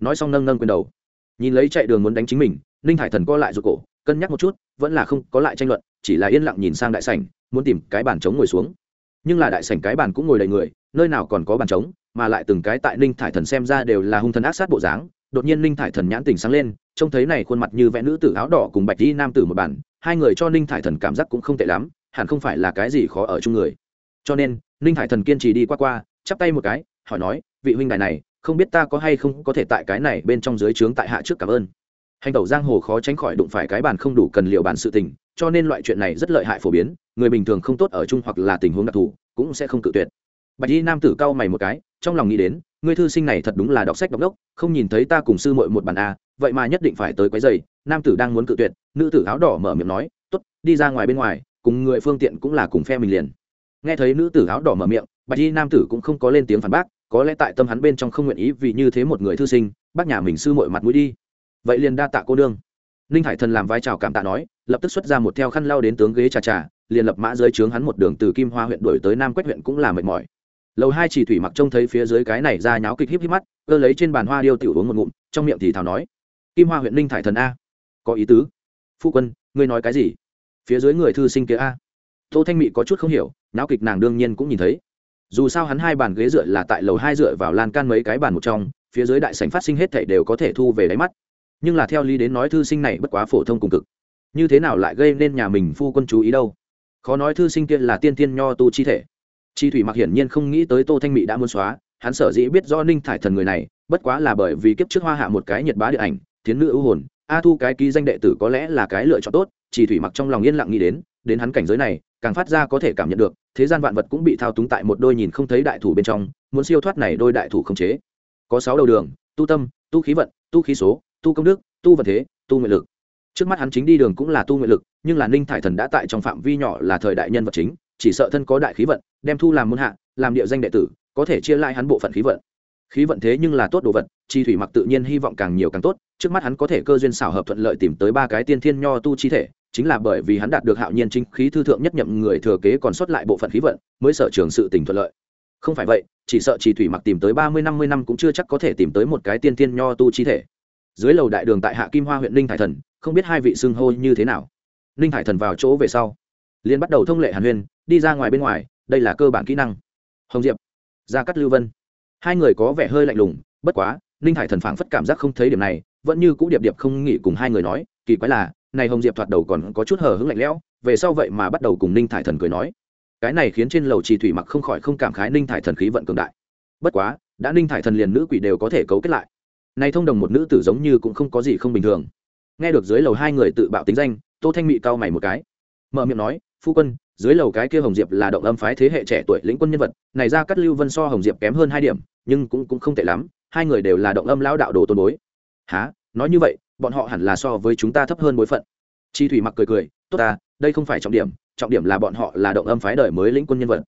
Nói xong nâng nâng quyền đầu. Nhìn lấy chạy đường muốn đánh chính mình, ninh hải thần co lại ruột cổ, cân nhắc một chút, vẫn là không có lại tranh luận, chỉ là yên lặng nhìn sang đại sảnh, muốn tìm cái bàn trống ngồi xuống. Nhưng là đại sảnh cái bàn cũng ngồi đầy người, nơi nào còn có bàn trống, mà lại từng cái tại ninh thải thần xem ra đều là hung thần ác sát bộ dáng. Đột nhiên ninh thải thần nhãn tình sáng lên, trông thấy này khuôn mặt như vẽ nữ tử áo đỏ cùng bạch đi nam tử một bản hai người cho ninh thải thần cảm giác cũng không tệ lắm, hẳn không phải là cái gì khó ở chung người. Cho nên, ninh thải thần kiên trì đi qua qua, chắp tay một cái, hỏi nói, vị huynh đài này, không biết ta có hay không có thể tại cái này bên trong dưới trướng tại hạ trước cảm ơn. Hành tẩu giang hồ khó tránh khỏi đụng phải cái bàn không đủ cần liệu bàn sự tình, cho nên loại chuyện này rất lợi hại phổ biến, người bình thường không tốt ở chung hoặc là tình huống đặc thù, cũng sẽ không cự tuyệt. Bạch y nam tử cau mày một cái, trong lòng nghĩ đến người thư sinh này thật đúng là đọc sách đọc đốc, không nhìn thấy ta cùng sư muội một bàn a, vậy mà nhất định phải tới quấy giày nam tử đang muốn cự tuyệt, nữ tử áo đỏ mở miệng nói t ố t đi ra ngoài bên ngoài, cùng người phương tiện cũng là cùng phe mình liền. Nghe thấy nữ tử áo đỏ mở miệng, bạch y nam tử cũng không có lên tiếng phản bác, có lẽ tại tâm hắn bên trong không nguyện ý vì như thế một người thư sinh, bác nhà mình sư mội mặt mũi đi. Vậy liền đa tạ cô đương ninh hải thần làm vai trào cảm tạ nói, lập tức xuất ra một theo khăn lau đến tướng ghế trà trà, liền lập mã dưới trướng hắn một đường từ kim hoa huyện đổi tới nam quách huyện cũng là mệt mỏi. Lầu hai chỉ thủy mặc trông thấy phía dưới cái này ra nháo kịch híp híp mắt, cơ lấy trên bàn hoa điêu tiểu uống một ngụm, trong miệng thì thào nói, kim hoa huyện ninh thải thần a có ý tứ. Phu quân, ngươi nói cái gì? Phía dưới người thư sinh kia a. Tô thanh mị có chút không hiểu não kịch nàng đương nhiên cũng nhìn thấy. Dù sao hắn hai bàn ghế dựa là tại lầu hai dựa vào lan can mấy cái bàn một trong, phía dưới đại sảnh phát sinh hết thảy đều có thể thu về đáy mắt. Nhưng là theo lý đến nói thư sinh này bất quá phổ thông cùng cực. Như thế nào lại gây nên nhà mình phu quân chú ý đâu? Khó nói thư sinh kia là tiên tiên nho tu chi thể. Chi thủy mặc hiển nhiên không nghĩ tới tô thanh mỹ đã muốn xóa, hắn sở dĩ biết do ninh thải thần người này, bất quá là bởi vì kiếp trước hoa hạ một cái nhiệt bá điện ảnh, thiến nữ ưu hồn a thu cái ký danh đệ tử có lẽ là cái lựa chọn tốt, chỉ thủy mặc trong lòng yên lặng nghĩ đến đến hắn cảnh giới này, càng phát ra có thể cảm nhận được, thế gian vạn vật cũng bị thao túng tại một đôi nhìn không thấy đại thủ bên trong, muốn siêu thoát này đôi đại thủ không chế. Có sáu đầu đường, tu tâm, tu khí vận, tu khí số, tu công đức, tu vật thế, tu nguyện lực. Trước mắt hắn chính đi đường cũng là tu nguyện lực, nhưng là ninh thải thần đã tại trong phạm vi nhỏ là thời đại nhân vật chính, chỉ sợ thân có đại khí vận, đem thu làm môn hạ, làm địa danh đệ tử, có thể chia lại hắn bộ phận khí vận khí vận thế nhưng là tốt đồ vật, chi thủy mặc tự nhiên hy vọng càng nhiều càng tốt, trước mắt hắn có thể cơ duyên xảo hợp thuận lợi tìm tới ba cái tiên thiên nho tu chi thể, chính là bởi vì hắn đạt được hạo nhiên chính khí thư thượng nhất nhậm người thừa kế còn sót lại bộ phận khí vận, mới sở trường sự tình thuận lợi. Không phải vậy, chỉ sợ chỉ thủy mặc tìm tới ba mươi năm mươi năm cũng chưa chắc có thể tìm tới một cái tiên thiên nho tu chi thể. Dưới lầu đại đường tại hạ kim hoa huyện ninh thải thần, không biết hai vị xưng hô như thế nào. Ninh thải thần vào chỗ về sau, liền bắt đầu thông lệ hàn huyên, đi ra ngoài bên ngoài, đây là cơ bản kỹ năng. Hồng diệp, gia cắt lưu vân hai người có vẻ hơi lạnh lùng, bất quá, ninh hải thần phảng phất cảm giác không thấy điểm này, vẫn như cũ điệp điệp không nghĩ cùng hai người nói, kỳ quái là, này hồng diệp thoạt đầu còn có chút hờ hững lạnh lẽo, về sau vậy mà bắt đầu cùng ninh thải thần cười nói. Cái này khiến trên lầu trì thủy mặc không khỏi không cảm khái ninh thải thần khí vận cường đại. Bất quá, đã ninh thải thần liền nữ quỷ đều có thể cấu kết lại. Nay thông đồng một nữ tử giống như cũng không có gì không bình thường. Nghe được dưới lầu hai người tự bạo tính danh, tô thanh mị cau mày một cái. Mở miệng nói, phu quân dưới lầu cái kia hồng diệp là động âm phái thế hệ trẻ tuổi lĩnh quân nhân vật, này ra cắt lưu vân so hồng diệp kém hơn hai điểm, nhưng cũng cũng không tệ lắm, hai người đều là động âm lão đạo đồ tôn bối. Há nói như vậy, bọn họ hẳn là so với chúng ta thấp hơn bối phận. Chi thủy mặc cười cười, tốt ta, đây không phải trọng điểm trọng điểm là bọn họ là động âm phái đời mới lĩnh quân nhân vật.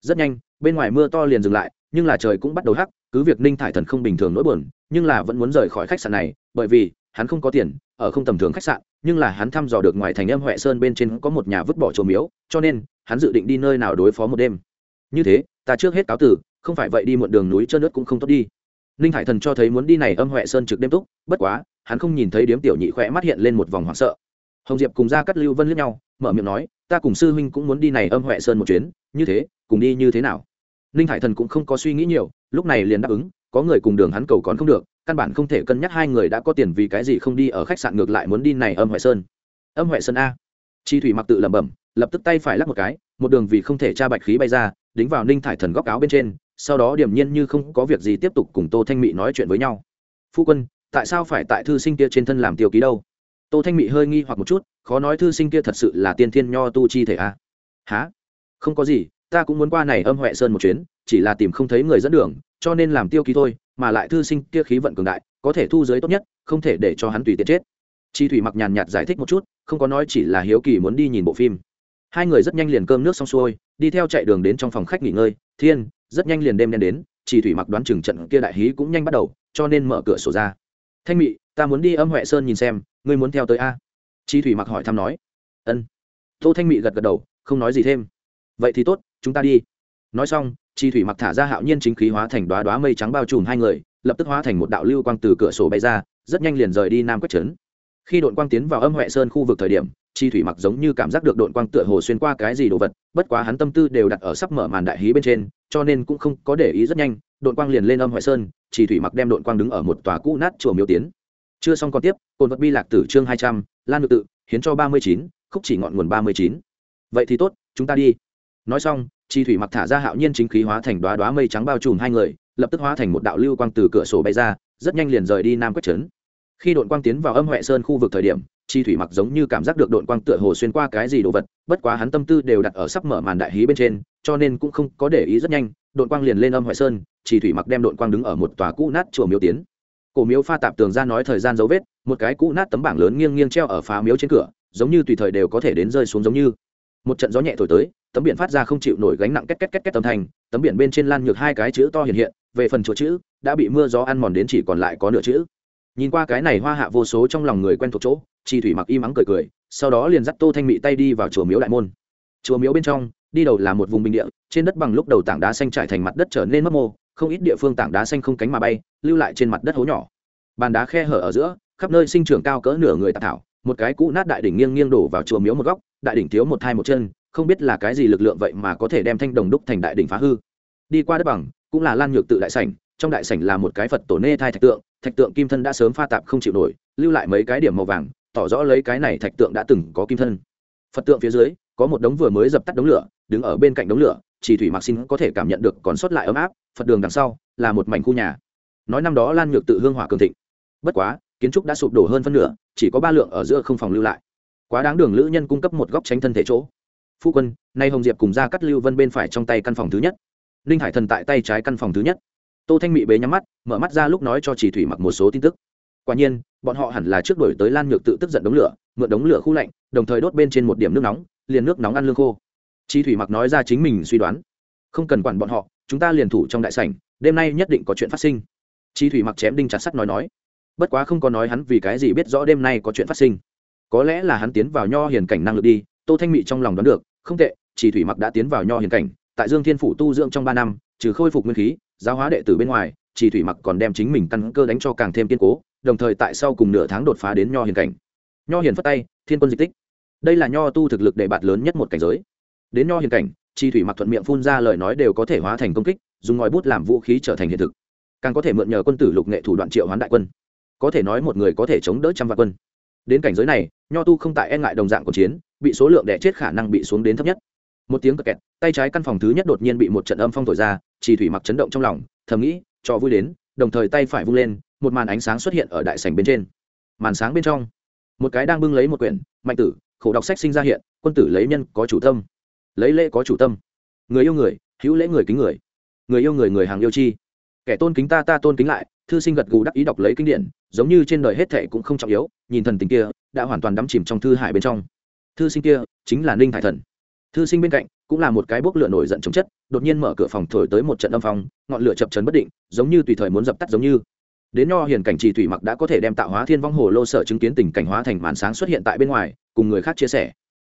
Rất nhanh, bên ngoài mưa to liền dừng lại, nhưng là trời cũng bắt đầu hắc, cứ việc ninh thải thần không bình thường nỗi buồn, nhưng là vẫn muốn rời khỏi khách sạn này, bởi vì hắn không có tiền, ở không tầm thường khách sạn nhưng là hắn thăm dò được ngoài thành âm huệ sơn bên trên có một nhà vứt bỏ trồ miếu, cho nên, hắn dự định đi nơi nào đối phó một đêm. Như thế, ta trước hết cáo tử không phải vậy đi một đường núi trơn nước cũng không tốt đi. Ninh hải thần cho thấy muốn đi này âm huệ sơn trực đêm túc, bất quá, hắn không nhìn thấy điếm tiểu nhị khỏe mắt hiện lên một vòng hoảng sợ. Hồng diệp cùng ra cắt lưu vân lướt nhau, mở miệng nói, ta cùng sư huynh cũng muốn đi này âm huệ sơn một chuyến, như thế, cùng đi như thế nào? Ninh hải thần cũng không có suy nghĩ nhiều, lúc này liền đáp ứng có người cùng đường hắn cầu còn không được, căn bản không thể cân nhắc hai người đã có tiền vì cái gì không đi ở khách sạn ngược lại muốn đi này âm huệ sơn. Âm huệ sơn a. Chi thủy mặc tự lẩm bẩm, lập tức tay phải lắc một cái, một đường vì không thể tra bạch khí bay ra, đính vào ninh thải thần góc áo bên trên, sau đó điềm nhiên như không có việc gì tiếp tục cùng tô thanh mỹ nói chuyện với nhau. Phu quân, tại sao phải tại thư sinh kia trên thân làm tiêu ký đâu? Tô thanh mỹ hơi nghi hoặc một chút, khó nói thư sinh kia thật sự là tiên thiên nho tu chi thể a. Há không có gì ta cũng muốn qua này âm huệ sơn một chuyến, chỉ là tìm không thấy người dẫn đường, cho nên làm tiêu ký thôi, mà lại thư sinh kia khí vận cường đại, có thể thu giới tốt nhất, không thể để cho hắn tùy tiện chết. Chi thủy mặc nhàn nhạt giải thích một chút, không có nói chỉ là hiếu kỳ muốn đi nhìn bộ phim. Hai người rất nhanh liền cơm nước xong xuôi, đi theo chạy đường đến trong phòng khách nghỉ ngơi. Thiên, rất nhanh liền đêm đen đến chỉ thủy mặc đoán chừng trận kia đại hí cũng nhanh bắt đầu, cho nên mở cửa sổ ra. Thanh mị, ta muốn đi âm huệ sơn nhìn xem, ngươi muốn theo tới a? Chi thủy mặc hỏi thăm nói. Ân. Tô thanh mị gật gật đầu, không nói gì thêm. Vậy thì tốt chúng ta đi. Nói xong, chi thủy mặc thả ra hạo nhiên chính khí hóa thành đoá đoá mây trắng bao trùm hai người, lập tức hóa thành một đạo lưu quang từ cửa sổ bay ra, rất nhanh liền rời đi nam quách trấn. Khi đội quang tiến vào âm huệ sơn khu vực thời điểm, chi thủy mặc giống như cảm giác được đội quang tựa hồ xuyên qua cái gì đồ vật, bất quá hắn tâm tư đều đặt ở sắp mở màn đại hí bên trên, cho nên cũng không có để ý rất nhanh, đội quang liền lên âm huệ sơn, chi thủy mặc đem đội quang đứng ở một tòa cũ nát chùa miếu tiến. Chưa xong còn tiếp cồn vật bi lạc tử chương hai trăm, lan được tự, hiến cho ba mươi chín, khúc chỉ ngọn nguồn ba mươi chín. Vậy thì tốt, chúng ta đi nói xong, chi thủy mặc thả ra hạo nhiên chính khí hóa thành đoá đoá mây trắng bao trùm hai người, lập tức hóa thành một đạo lưu quang từ cửa sổ bay ra, rất nhanh liền rời đi nam quách trấn. Khi đội quang tiến vào âm huệ sơn khu vực thời điểm, chi thủy mặc giống như cảm giác được đội quang tựa hồ xuyên qua cái gì đồ vật, bất quá hắn tâm tư đều đặt ở sắp mở màn đại hí bên trên, cho nên cũng không có để ý rất nhanh, đội quang liền lên âm huệ sơn, chi thủy mặc đem đội quang đứng ở một tòa cũ nát chùa miếu tiến. Cổ miếu pha tạp tường ra nói thời gian dấu vết, một cái cũ nát tấm bảng lớn nghiêng nghiêng treo ở phá miếu trên cửa, giống như tùy thời đều có thể đến rơi xuống giống như. Một trận gió nhẹ thổi tới tấm biển phát ra không chịu nổi gánh nặng két két két két âm thanh, tấm biển bên trên lan nhược hai cái chữ to hiện hiện, về phần chỗ chữ, đã bị mưa gió ăn mòn đến chỉ còn lại có nửa chữ. Nhìn qua cái này hoa hạ vô số trong lòng người quen thuộc chỗ, chi thủy mặc im ắng cười cười, sau đó liền dắt tô thanh mị tay đi vào chùa miếu đại môn. Chùa miếu bên trong, đi đầu là một vùng bình địa, trên đất bằng lúc đầu tảng đá xanh trải thành mặt đất trở nên mất mô, không ít địa phương tảng đá xanh không cánh mà bay, lưu lại trên mặt đất hố nhỏ. Bàn đá khe hở ở giữa, khắp nơi sinh trưởng cao cỡ nửa người tạp thảo, một cái cũ nát đại đỉnh nghiêng nghiêng đổ vào chùa miếu một góc, đại đỉnh thiếu một thai một chân không biết là cái gì lực lượng vậy mà có thể đem thanh đồng đúc thành đại đỉnh phá hư. Đi qua đất bằng, cũng là lan nhược tự đại sảnh, trong đại sảnh là một cái phật tổ nê thai thạch tượng thạch tượng kim thân đã sớm pha tạp không chịu nổi, lưu lại mấy cái điểm màu vàng, tỏ rõ lấy cái này thạch tượng đã từng có kim thân. Phật tượng phía dưới, có một đống vừa mới dập tắt đống lửa, đứng ở bên cạnh đống lửa, chỉ thủy mạc sinh có thể cảm nhận được còn sót lại ấm áp, phật đường đằng sau, là một mảnh khu nhà. Nói năm đó lan nhược tự hương hỏa cường thịnh. Bất quá, kiến trúc đã sụp đổ hơn phân nửa, chỉ có ba lượng ở giữa không phòng lưu lại. Quá đáng đường lữ nhân cung cấp một góc tránh thân thể chỗ phu quân, nay hồng diệp cùng ra cắt lưu vân bên phải trong tay căn phòng thứ nhất. Ninh hải thần tại tay trái căn phòng thứ nhất. Tô thanh mị bế nhắm mắt, mở mắt ra lúc nói cho chỉ thủy mặc một số tin tức. Quả nhiên, bọn họ hẳn là trước đổi tới lan nhược tự tức giận đống lửa, mượn đống lửa khu lạnh, đồng thời đốt bên trên một điểm nước nóng, liền nước nóng ăn lương khô. Chỉ thủy mặc nói ra chính mình suy đoán. Không cần quản bọn họ, chúng ta liền thủ trong đại sảnh, đêm nay nhất định có chuyện phát sinh. Chỉ thủy mặc chém đinh chặt sắt nói nói. Bất quá không có nói hắn vì cái gì biết rõ đêm nay có chuyện phát sinh. Có lẽ là hắn tiến vào nho hiền cảnh năng lực đi tô thanh mị trong lòng đoán được, không tệ, chỉ thủy mặc đã tiến vào nho hiền cảnh, tại dương thiên phủ tu dưỡng trong ba năm, trừ khôi phục nguyên khí, giáo hóa đệ tử bên ngoài, chỉ thủy mặc còn đem chính mình căn cơ đánh cho càng thêm kiên cố, đồng thời tại sau cùng nửa tháng đột phá đến nho hiền cảnh. Nho hiền phất tay, thiên quân dịch tích. Đây là nho tu thực lực đề bạt lớn nhất một cảnh giới. Đến nho hiền cảnh chi thủy mặc thuận miệng phun ra lời nói đều có thể hóa thành công kích, dùng ngòi bút làm vũ khí trở thành hiện thực. Càng có thể mượn nhờ quân tử lục nghệ thủ đoạn triệu hoán đại quân. Có thể nói một người có thể chống đỡ trăm vạn quân. Đến cảnh giới này, nho tu không tại e ngại đồng dạng cuộc chiến bị số lượng đẻ chết khả năng bị xuống đến thấp nhất. Một tiếng cờ kẹt tay trái căn phòng thứ nhất đột nhiên bị một trận âm phong thổi ra, chỉ thủy mặc chấn động trong lòng, thầm nghĩ, cho vui đến, đồng thời tay phải vung lên, một màn ánh sáng xuất hiện ở đại sảnh bên trên. Màn sáng bên trong, một cái đang bưng lấy một quyển, mạnh tử, khổ đọc sách sinh ra hiện, quân tử lấy nhân có chủ tâm, lấy lễ có chủ tâm. Người yêu người, hữu lễ người kính người. Người yêu người người hàng yêu chi. Kẻ tôn kính ta ta tôn kính lại, thư sinh gật gù đắc ý đọc lấy kinh điển, giống như trên đời hết thệ cũng không trọng yếu, nhìn thần tình kia, đã hoàn toàn đắm chìm trong thư hải bên trong thư sinh kia chính là ninh thải thần. Thư sinh bên cạnh cũng là một cái bốc lửa nổi giận chống chất, đột nhiên mở cửa phòng thổi tới một trận âm phong, ngọn lửa chập trấn bất định, giống như tùy thời muốn dập tắt giống như. Đến nho hiền cảnh trì thủy mặc đã có thể đem tạo hóa thiên vong hồ lô sở chứng kiến tình cảnh hóa thành màn sáng xuất hiện tại bên ngoài, cùng người khác chia sẻ.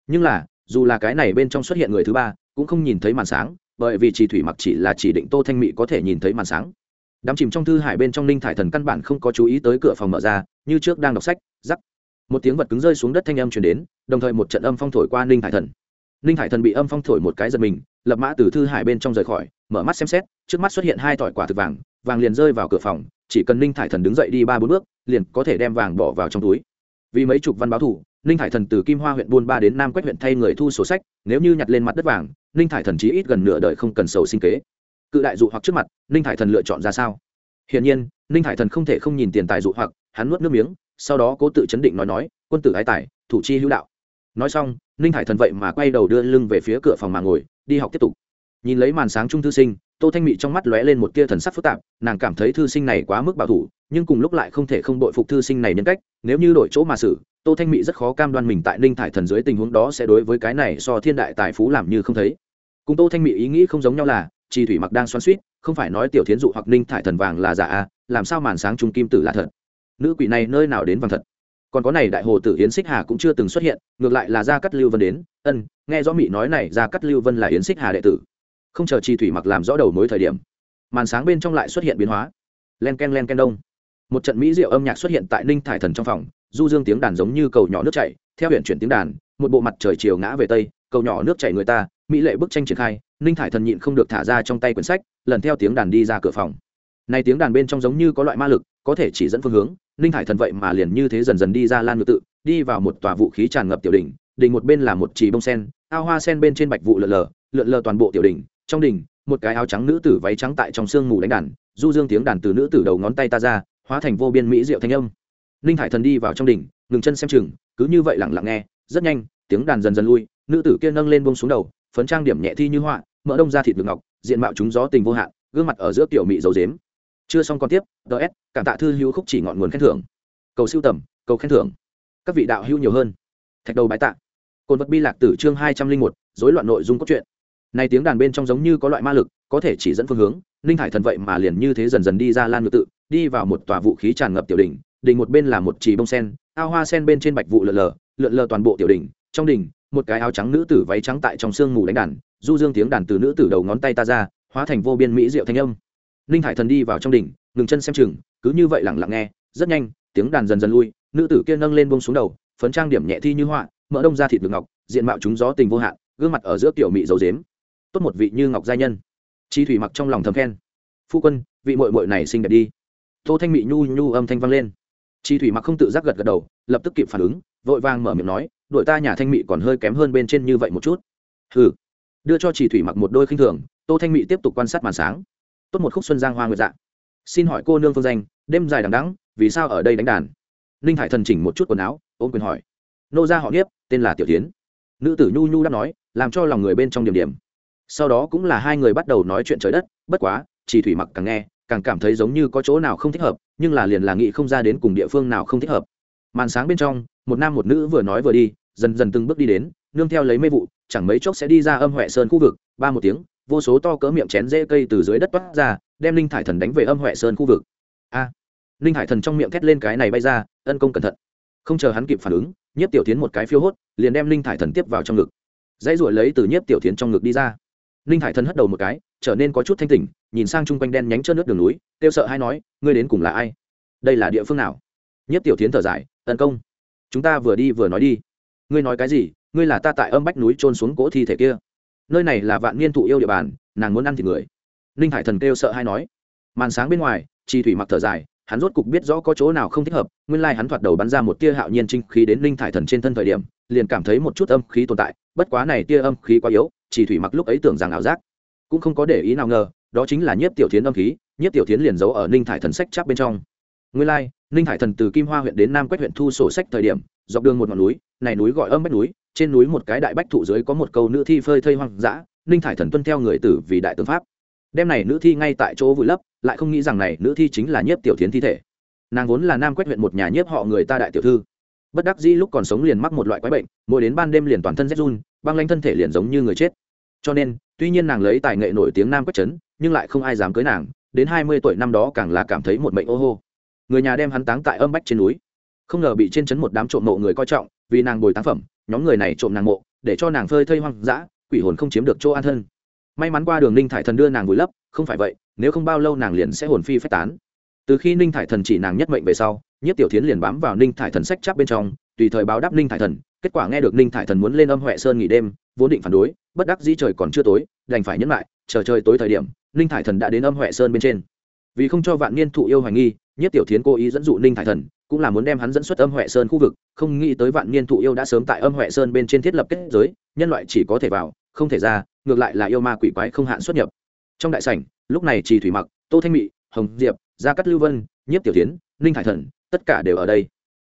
Nhưng là, dù là cái này bên trong xuất hiện người thứ ba, cũng không nhìn thấy màn sáng, bởi vì trì thủy mặc chỉ là chỉ định tô thanh mỹ có thể nhìn thấy màn sáng. Đắm chìm trong thư hải bên trong ninh thải thần căn bản không có chú ý tới cửa phòng mở ra, như trước đang đọc sách giắc một tiếng vật cứng rơi xuống đất thanh âm chuyển đến, đồng thời một trận âm phong thổi qua ninh thải thần. Ninh thải thần bị âm phong thổi một cái giật mình, lập mã từ thư hải bên trong rời khỏi, mở mắt xem xét, trước mắt xuất hiện hai tỏi quả thực vàng vàng liền rơi vào cửa phòng, chỉ cần ninh thải thần đứng dậy đi ba bốn bước, liền có thể đem vàng bỏ vào trong túi. Vì mấy chục văn báo thủ, ninh thải thần từ kim hoa huyện buôn ba đến nam quách huyện thay người thu sổ sách, nếu như nhặt lên mặt đất vàng, ninh thải thần chí ít gần nửa đời không cần sầu sinh kế. Cự đại dụ hoặc trước mặt, ninh thải thần lựa chọn ra sao? Hiển nhiên, ninh thải thần không thể không nhìn tiền tài dụ hoặc, hắn nuốt nước miếng sau đó cố tự chấn định nói nói, quân tử ái tài, thủ chi hữu đạo. Nói xong, ninh hải thần vậy mà quay đầu đưa lưng về phía cửa phòng mà ngồi, đi học tiếp tục. Nhìn lấy màn sáng trung thư sinh, tô thanh mị trong mắt lóe lên một tia thần sắc phức tạp, nàng cảm thấy thư sinh này quá mức bảo thủ, nhưng cùng lúc lại không thể không đội phục thư sinh này nhân cách, nếu như đổi chỗ mà xử, tô thanh mị rất khó cam đoan mình tại ninh thải thần dưới tình huống đó sẽ đối với cái này so thiên đại tài phú làm như không thấy. Cùng tô thanh mị ý nghĩ không giống nhau là chi thủy mặc đang xoắn suýt không phải nói tiểu thiến dụ hoặc ninh thải thần vàng là giả a làm sao màn sáng trung kim tử là thật? Nữ quỷ này nơi nào đến vàng thật. Còn có này đại hồ tử yến xích hà cũng chưa từng xuất hiện, ngược lại là gia cắt lưu vân đến. Ân, nghe rõ mỹ nói này, gia cắt lưu vân là yến xích hà đệ tử. Không chờ chi thủy mặc làm rõ đầu mối thời điểm, màn sáng bên trong lại xuất hiện biến hóa. Len ken len ken đông. Một trận mỹ diệu âm nhạc xuất hiện tại ninh thải thần trong phòng, du dương tiếng đàn giống như cầu nhỏ nước chảy, theo huyện chuyển tiếng đàn, một bộ mặt trời chiều ngã về tây, cầu nhỏ nước chảy người ta, mỹ lệ bức tranh triển khai, ninh thải thần nhịn không được thả ra trong tay quyển sách, lần theo tiếng đàn đi ra cửa phòng. Này tiếng đàn bên trong giống như có loại ma lực, có thể chỉ dẫn phương hướng ninh thải thần vậy mà liền như thế dần dần đi ra lan ngự tự, đi vào một tòa vũ khí tràn ngập tiểu đỉnh đỉnh một bên là một trì bông sen, ao hoa sen bên trên bạch vụ lượn lờ lượn lờ toàn bộ tiểu đỉnh. Trong đỉnh, một cái áo trắng nữ tử váy trắng tại trong sương mù đánh đàn, du dương tiếng đàn từ nữ tử đầu ngón tay ta ra, hóa thành vô biên mỹ diệu thanh âm. Ninh hải thần đi vào trong đỉnh, ngừng chân xem chừng, cứ như vậy lặng lặng nghe, rất nhanh, tiếng đàn dần dần lui, nữ tử kia nâng lên bông xuống đầu, phấn trang điểm nhẹ thi như họa, mỡ đông ra thịt ngực ngọc, diện mạo chúng gió tình vô hạn, gương mặt ở giữa tiểu mị dấu dếm chưa xong còn tiếp ts cảm tạ thư hữu khúc chỉ ngọn nguồn khen thưởng. Cầu siêu tầm, cầu khen thưởng. Các vị đạo hữu nhiều hơn. Thạch đầu bái tạ. Cồn vật bi lạc tử chương hai trăm linh một dối loạn nội dung cốt truyện. Này tiếng đàn bên trong giống như có loại ma lực, có thể chỉ dẫn phương hướng, ninh hải thần vậy mà liền như thế dần dần đi ra lan ngược tự, đi vào một tòa vũ khí tràn ngập tiểu đỉnh đỉnh một bên là một trì bông sen, ao hoa sen bên trên bạch vụ lượn lờ lượn lờ toàn bộ tiểu đỉnh, trong đỉnh, một cái áo trắng nữ tử váy trắng tại trong sương mù đánh đàn, du dương tiếng đàn từ nữ tử đầu ngón tay ta ra, hóa thành vô biên mỹ diệu thanh âm ninh hải thần đi vào trong đỉnh, ngừng chân xem chừng, cứ như vậy lặng lặng nghe, rất nhanh, tiếng đàn dần dần lui, nữ tử kia nâng lên bông xuống đầu, phấn trang điểm nhẹ thi như họa, mỡ đông ra thịt được ngọc, diện mạo chúng gió tình vô hạn, gương mặt ở giữa tiểu mị dầu dếm. Tốt một vị như ngọc gia nhân. Chi thủy mặc trong lòng thầm khen. Phu quân, vị mội mội này xinh đẹp đi. Tô thanh mị nhu nhu âm thanh vang lên. Chi thủy mặc không tự giác gật gật đầu, lập tức kịp phản ứng, vội vàng mở miệng nói đội ta nhà thanh mị còn hơi kém hơn bên trên như vậy một chút. Hừ. Đưa cho chỉ thủy mặc một đôi khinh thường, tô thanh mị tiếp tục quan sát màn sáng tốt một khúc xuân giang hoa nguyệt dạ. Xin hỏi cô nương phương danh, đêm dài đằng đắng vì sao ở đây đánh đàn? Ninh hải thần chỉnh một chút quần áo, ôm quyền hỏi. Nô gia họ nhiếp tên là tiểu tiến nữ tử nhu nhu đáp nói, làm cho lòng người bên trong điểm điểm. Sau đó cũng là hai người bắt đầu nói chuyện trời đất, bất quá, chỉ thủy mặc càng nghe, càng cảm thấy giống như có chỗ nào không thích hợp, nhưng là liền là nghĩ không ra đến cùng địa phương nào không thích hợp. Màn sáng bên trong, một nam một nữ vừa nói vừa đi, dần dần từng bước đi đến, nương theo lấy mê vụ, chẳng mấy chốc sẽ đi ra âm huệ sơn khu vực, ba một tiếng vô số to cỡ miệng chén dễ cây từ dưới đất toát ra đem linh thải thần đánh về âm huệ sơn khu vực. A à, linh thải thần trong miệng thét lên cái này bay ra ân công cẩn thận. Không chờ hắn kịp phản ứng nhiếp tiểu tiến một cái phiêu hốt liền đem linh thải thần tiếp vào trong ngực. Dãy ruổi lấy từ nhiếp tiểu tiến trong ngực đi ra. Linh thải thần hất đầu một cái trở nên có chút thanh tỉnh nhìn sang chung quanh đen nhánh trơn nước đường núi kêu sợ hay nói ngươi đến cùng là ai? Đây là địa phương nào? Nhiếp tiểu tiến thở dài tấn công chúng ta vừa đi vừa nói đi. Ngươi nói cái gì? Ngươi là ta tại âm bách núi trôn xuống cỗ thi thể kia nơi này là vạn niên thụ yêu địa bàn, nàng muốn ăn thịt người. Ninh hải thần kêu sợ hay nói. Màn sáng bên ngoài chi thủy mặc thở dài, hắn rốt cục biết rõ có chỗ nào không thích hợp, nguyên lai hắn thoạt đầu bắn ra một tia hạo nhiên trinh khí đến ninh thải thần trên thân thời điểm, liền cảm thấy một chút âm khí tồn tại, bất quá này tia âm khí quá yếu chỉ thủy mặc lúc ấy tưởng rằng ảo giác, cũng không có để ý nào ngờ, đó chính là nhiếp tiểu thiến âm khí, nhiếp tiểu thiến liền giấu ở ninh thải thần sách chắp bên trong. Nguyên lai, ninh thải thần từ kim hoa huyện đến nam quách huyện thu sổ sách thời điểm, dọc đường một ngọn núi, này núi gọi âm bách núi trên núi một cái đại bách thụ dưới có một câu nữ thi phơi thây hoang dã, ninh thải thần tuân theo người tử vì đại tướng pháp. Đem này nữ thi ngay tại chỗ vùi lấp, lại không nghĩ rằng này nữ thi chính là nhiếp tiểu thiến thi thể. Nàng vốn là nam quách huyện một nhà nhiếp họ người ta đại tiểu thư. Bất đắc dĩ lúc còn sống liền mắc một loại quái bệnh, mỗi đến ban đêm liền toàn thân rét run, băng lanh thân thể liền giống như người chết. Cho nên, tuy nhiên nàng lấy tài nghệ nổi tiếng nam quách trấn, nhưng lại không ai dám cưới nàng, đến hai mươi tuổi năm đó càng là cảm thấy một mệnh ô hô. Người nhà đem hắn táng tại âm bách trên núi. Không ngờ bị trên trấn một đám trộm mộ người coi trọng, vì nàng bồi táng phẩm nhóm người này trộm nàng mộ, để cho nàng phơi thây hoang dã, quỷ hồn không chiếm được chỗ an thân. May mắn qua đường ninh thải thần đưa nàng vùi lấp, không phải vậy, nếu không bao lâu nàng liền sẽ hồn phi phách tán. Từ khi ninh thải thần chỉ nàng nhất mệnh về sau nhất tiểu tiến liền bám vào ninh thải thần sách chắp bên trong, tùy thời báo đáp ninh thải thần, kết quả nghe được ninh thải thần muốn lên âm huệ sơn nghỉ đêm, vốn định phản đối, bất đắc dĩ trời còn chưa tối, đành phải nhấn lại, chờ trời tối thời điểm, ninh thải thần đã đến âm huệ sơn bên trên. Vì không cho vạn niên thụ yêu hoài nghi nhất tiểu tiến cố ý dẫn dụ ninh thải thần cũng là muốn đem hắn dẫn xuất âm huệ sơn khu vực, không nghĩ tới vạn niên thụ yêu đã sớm tại âm huệ sơn bên trên thiết lập kết giới, nhân loại chỉ có thể vào, không thể ra, ngược lại là yêu ma quỷ quái không hạn xuất nhập. Trong đại sảnh, lúc này chỉ thủy mặc, tô thanh mị, hồng diệp, gia cát lưu vân, nhiếp tiểu tiến ninh thải thần, tất cả đều ở đây.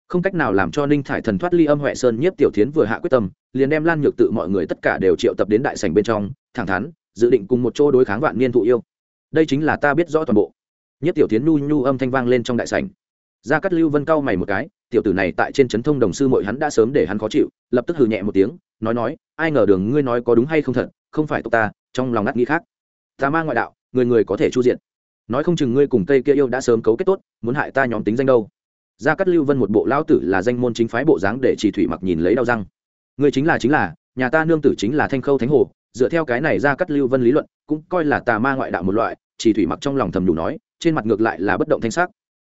Không cách nào làm cho ninh thải thần thoát ly âm huệ sơn, nhiếp tiểu tiến vừa hạ quyết tâm, liền đem lan nhược tự mọi người tất cả đều triệu tập đến đại sảnh bên trong, thẳng thắn, dự định cùng một chỗ đối kháng vạn niên thụ yêu. Đây chính là ta biết rõ toàn bộ. Nhiếp tiểu tiến nhu nhu âm thanh vang lên trong đại sảnh gia cát lưu vân cau mày một cái, tiểu tử này tại trên trấn thông đồng sư mội hắn đã sớm để hắn khó chịu, lập tức hừ nhẹ một tiếng, nói nói, ai ngờ đường ngươi nói có đúng hay không thật, không phải tộc ta, trong lòng ngắt nghĩ khác. Ta mang ngoại đạo, người người có thể chu diện. Nói không chừng ngươi cùng tây kia yêu đã sớm cấu kết tốt, muốn hại ta nhóm tính danh đâu. Gia cát lưu vân một bộ lao tử là danh môn chính phái bộ dáng để chỉ thủy mặc nhìn lấy đau răng. Ngươi chính là chính là, nhà ta nương tử chính là thanh khâu thánh hồ, dựa theo cái này gia cát lưu vân lý luận, cũng coi là tà ma ngoại đạo một loại, chỉ thủy mặc trong lòng thầm đủ nói, trên mặt ngược lại là bất động thanh sắc.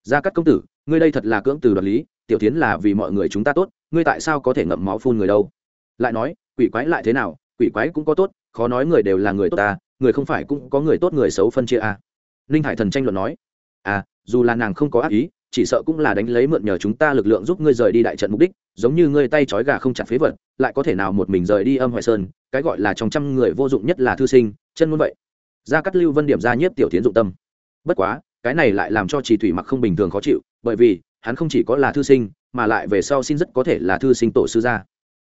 Gia cát công tử ngươi đây thật là cưỡng từ đoạt lý, tiểu tiến là vì mọi người chúng ta tốt, ngươi tại sao có thể ngậm máu phun người đâu? Lại nói, quỷ quái lại thế nào, quỷ quái cũng có tốt, khó nói người đều là người tốt ta, người không phải cũng có người tốt người xấu phân chia à. ninh hải thần tranh luận nói à dù là nàng không có ác ý, chỉ sợ cũng là đánh lấy mượn nhờ chúng ta lực lượng giúp ngươi rời đi đại trận mục đích, giống như ngươi tay trói gà không chặt phế vật, lại có thể nào một mình rời đi âm hoài sơn, cái gọi là trong trăm người vô dụng nhất là thư sinh, chân muốn vậy. Gia cắt lưu vân điểm ra nhiếp tiểu tiến dụng tâm. Bất quá cái này lại làm cho trì thủy mặc không bình thường khó chịu, bởi vì, hắn không chỉ có là thư sinh, mà lại về sau xin rất có thể là thư sinh tổ sư gia.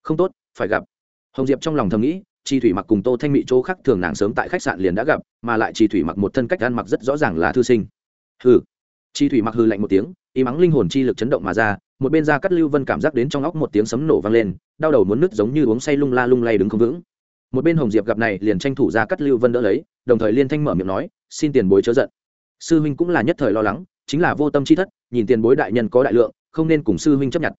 Không tốt, phải gặp. Hồng diệp trong lòng thầm nghĩ chi thủy mặc cùng tô thanh mỹ chỗ khác thường nàng sớm tại khách sạn liền đã gặp, mà lại chi thủy mặc một thân cách ăn mặc rất rõ ràng là thư sinh. Hừ. Chi thủy mặc hư lạnh một tiếng, y mắng linh hồn chi lực chấn động mà ra, một bên ra cắt lưu vân cảm giác đến trong óc một tiếng sấm nổ vang lên, đau đầu muốn nứt giống như uống say lung la lung lay đứng không vững. Một bên hồng diệp gặp này liền tranh thủ ra cắt lưu vân đỡ lấy, đồng thời liên thanh mở miệng nói, xin tiền bối chớ giận sư huynh cũng là nhất thời lo lắng, chính là vô tâm chi thất, nhìn tiền bối đại nhân có đại lượng, không nên cùng sư huynh chấp nhận.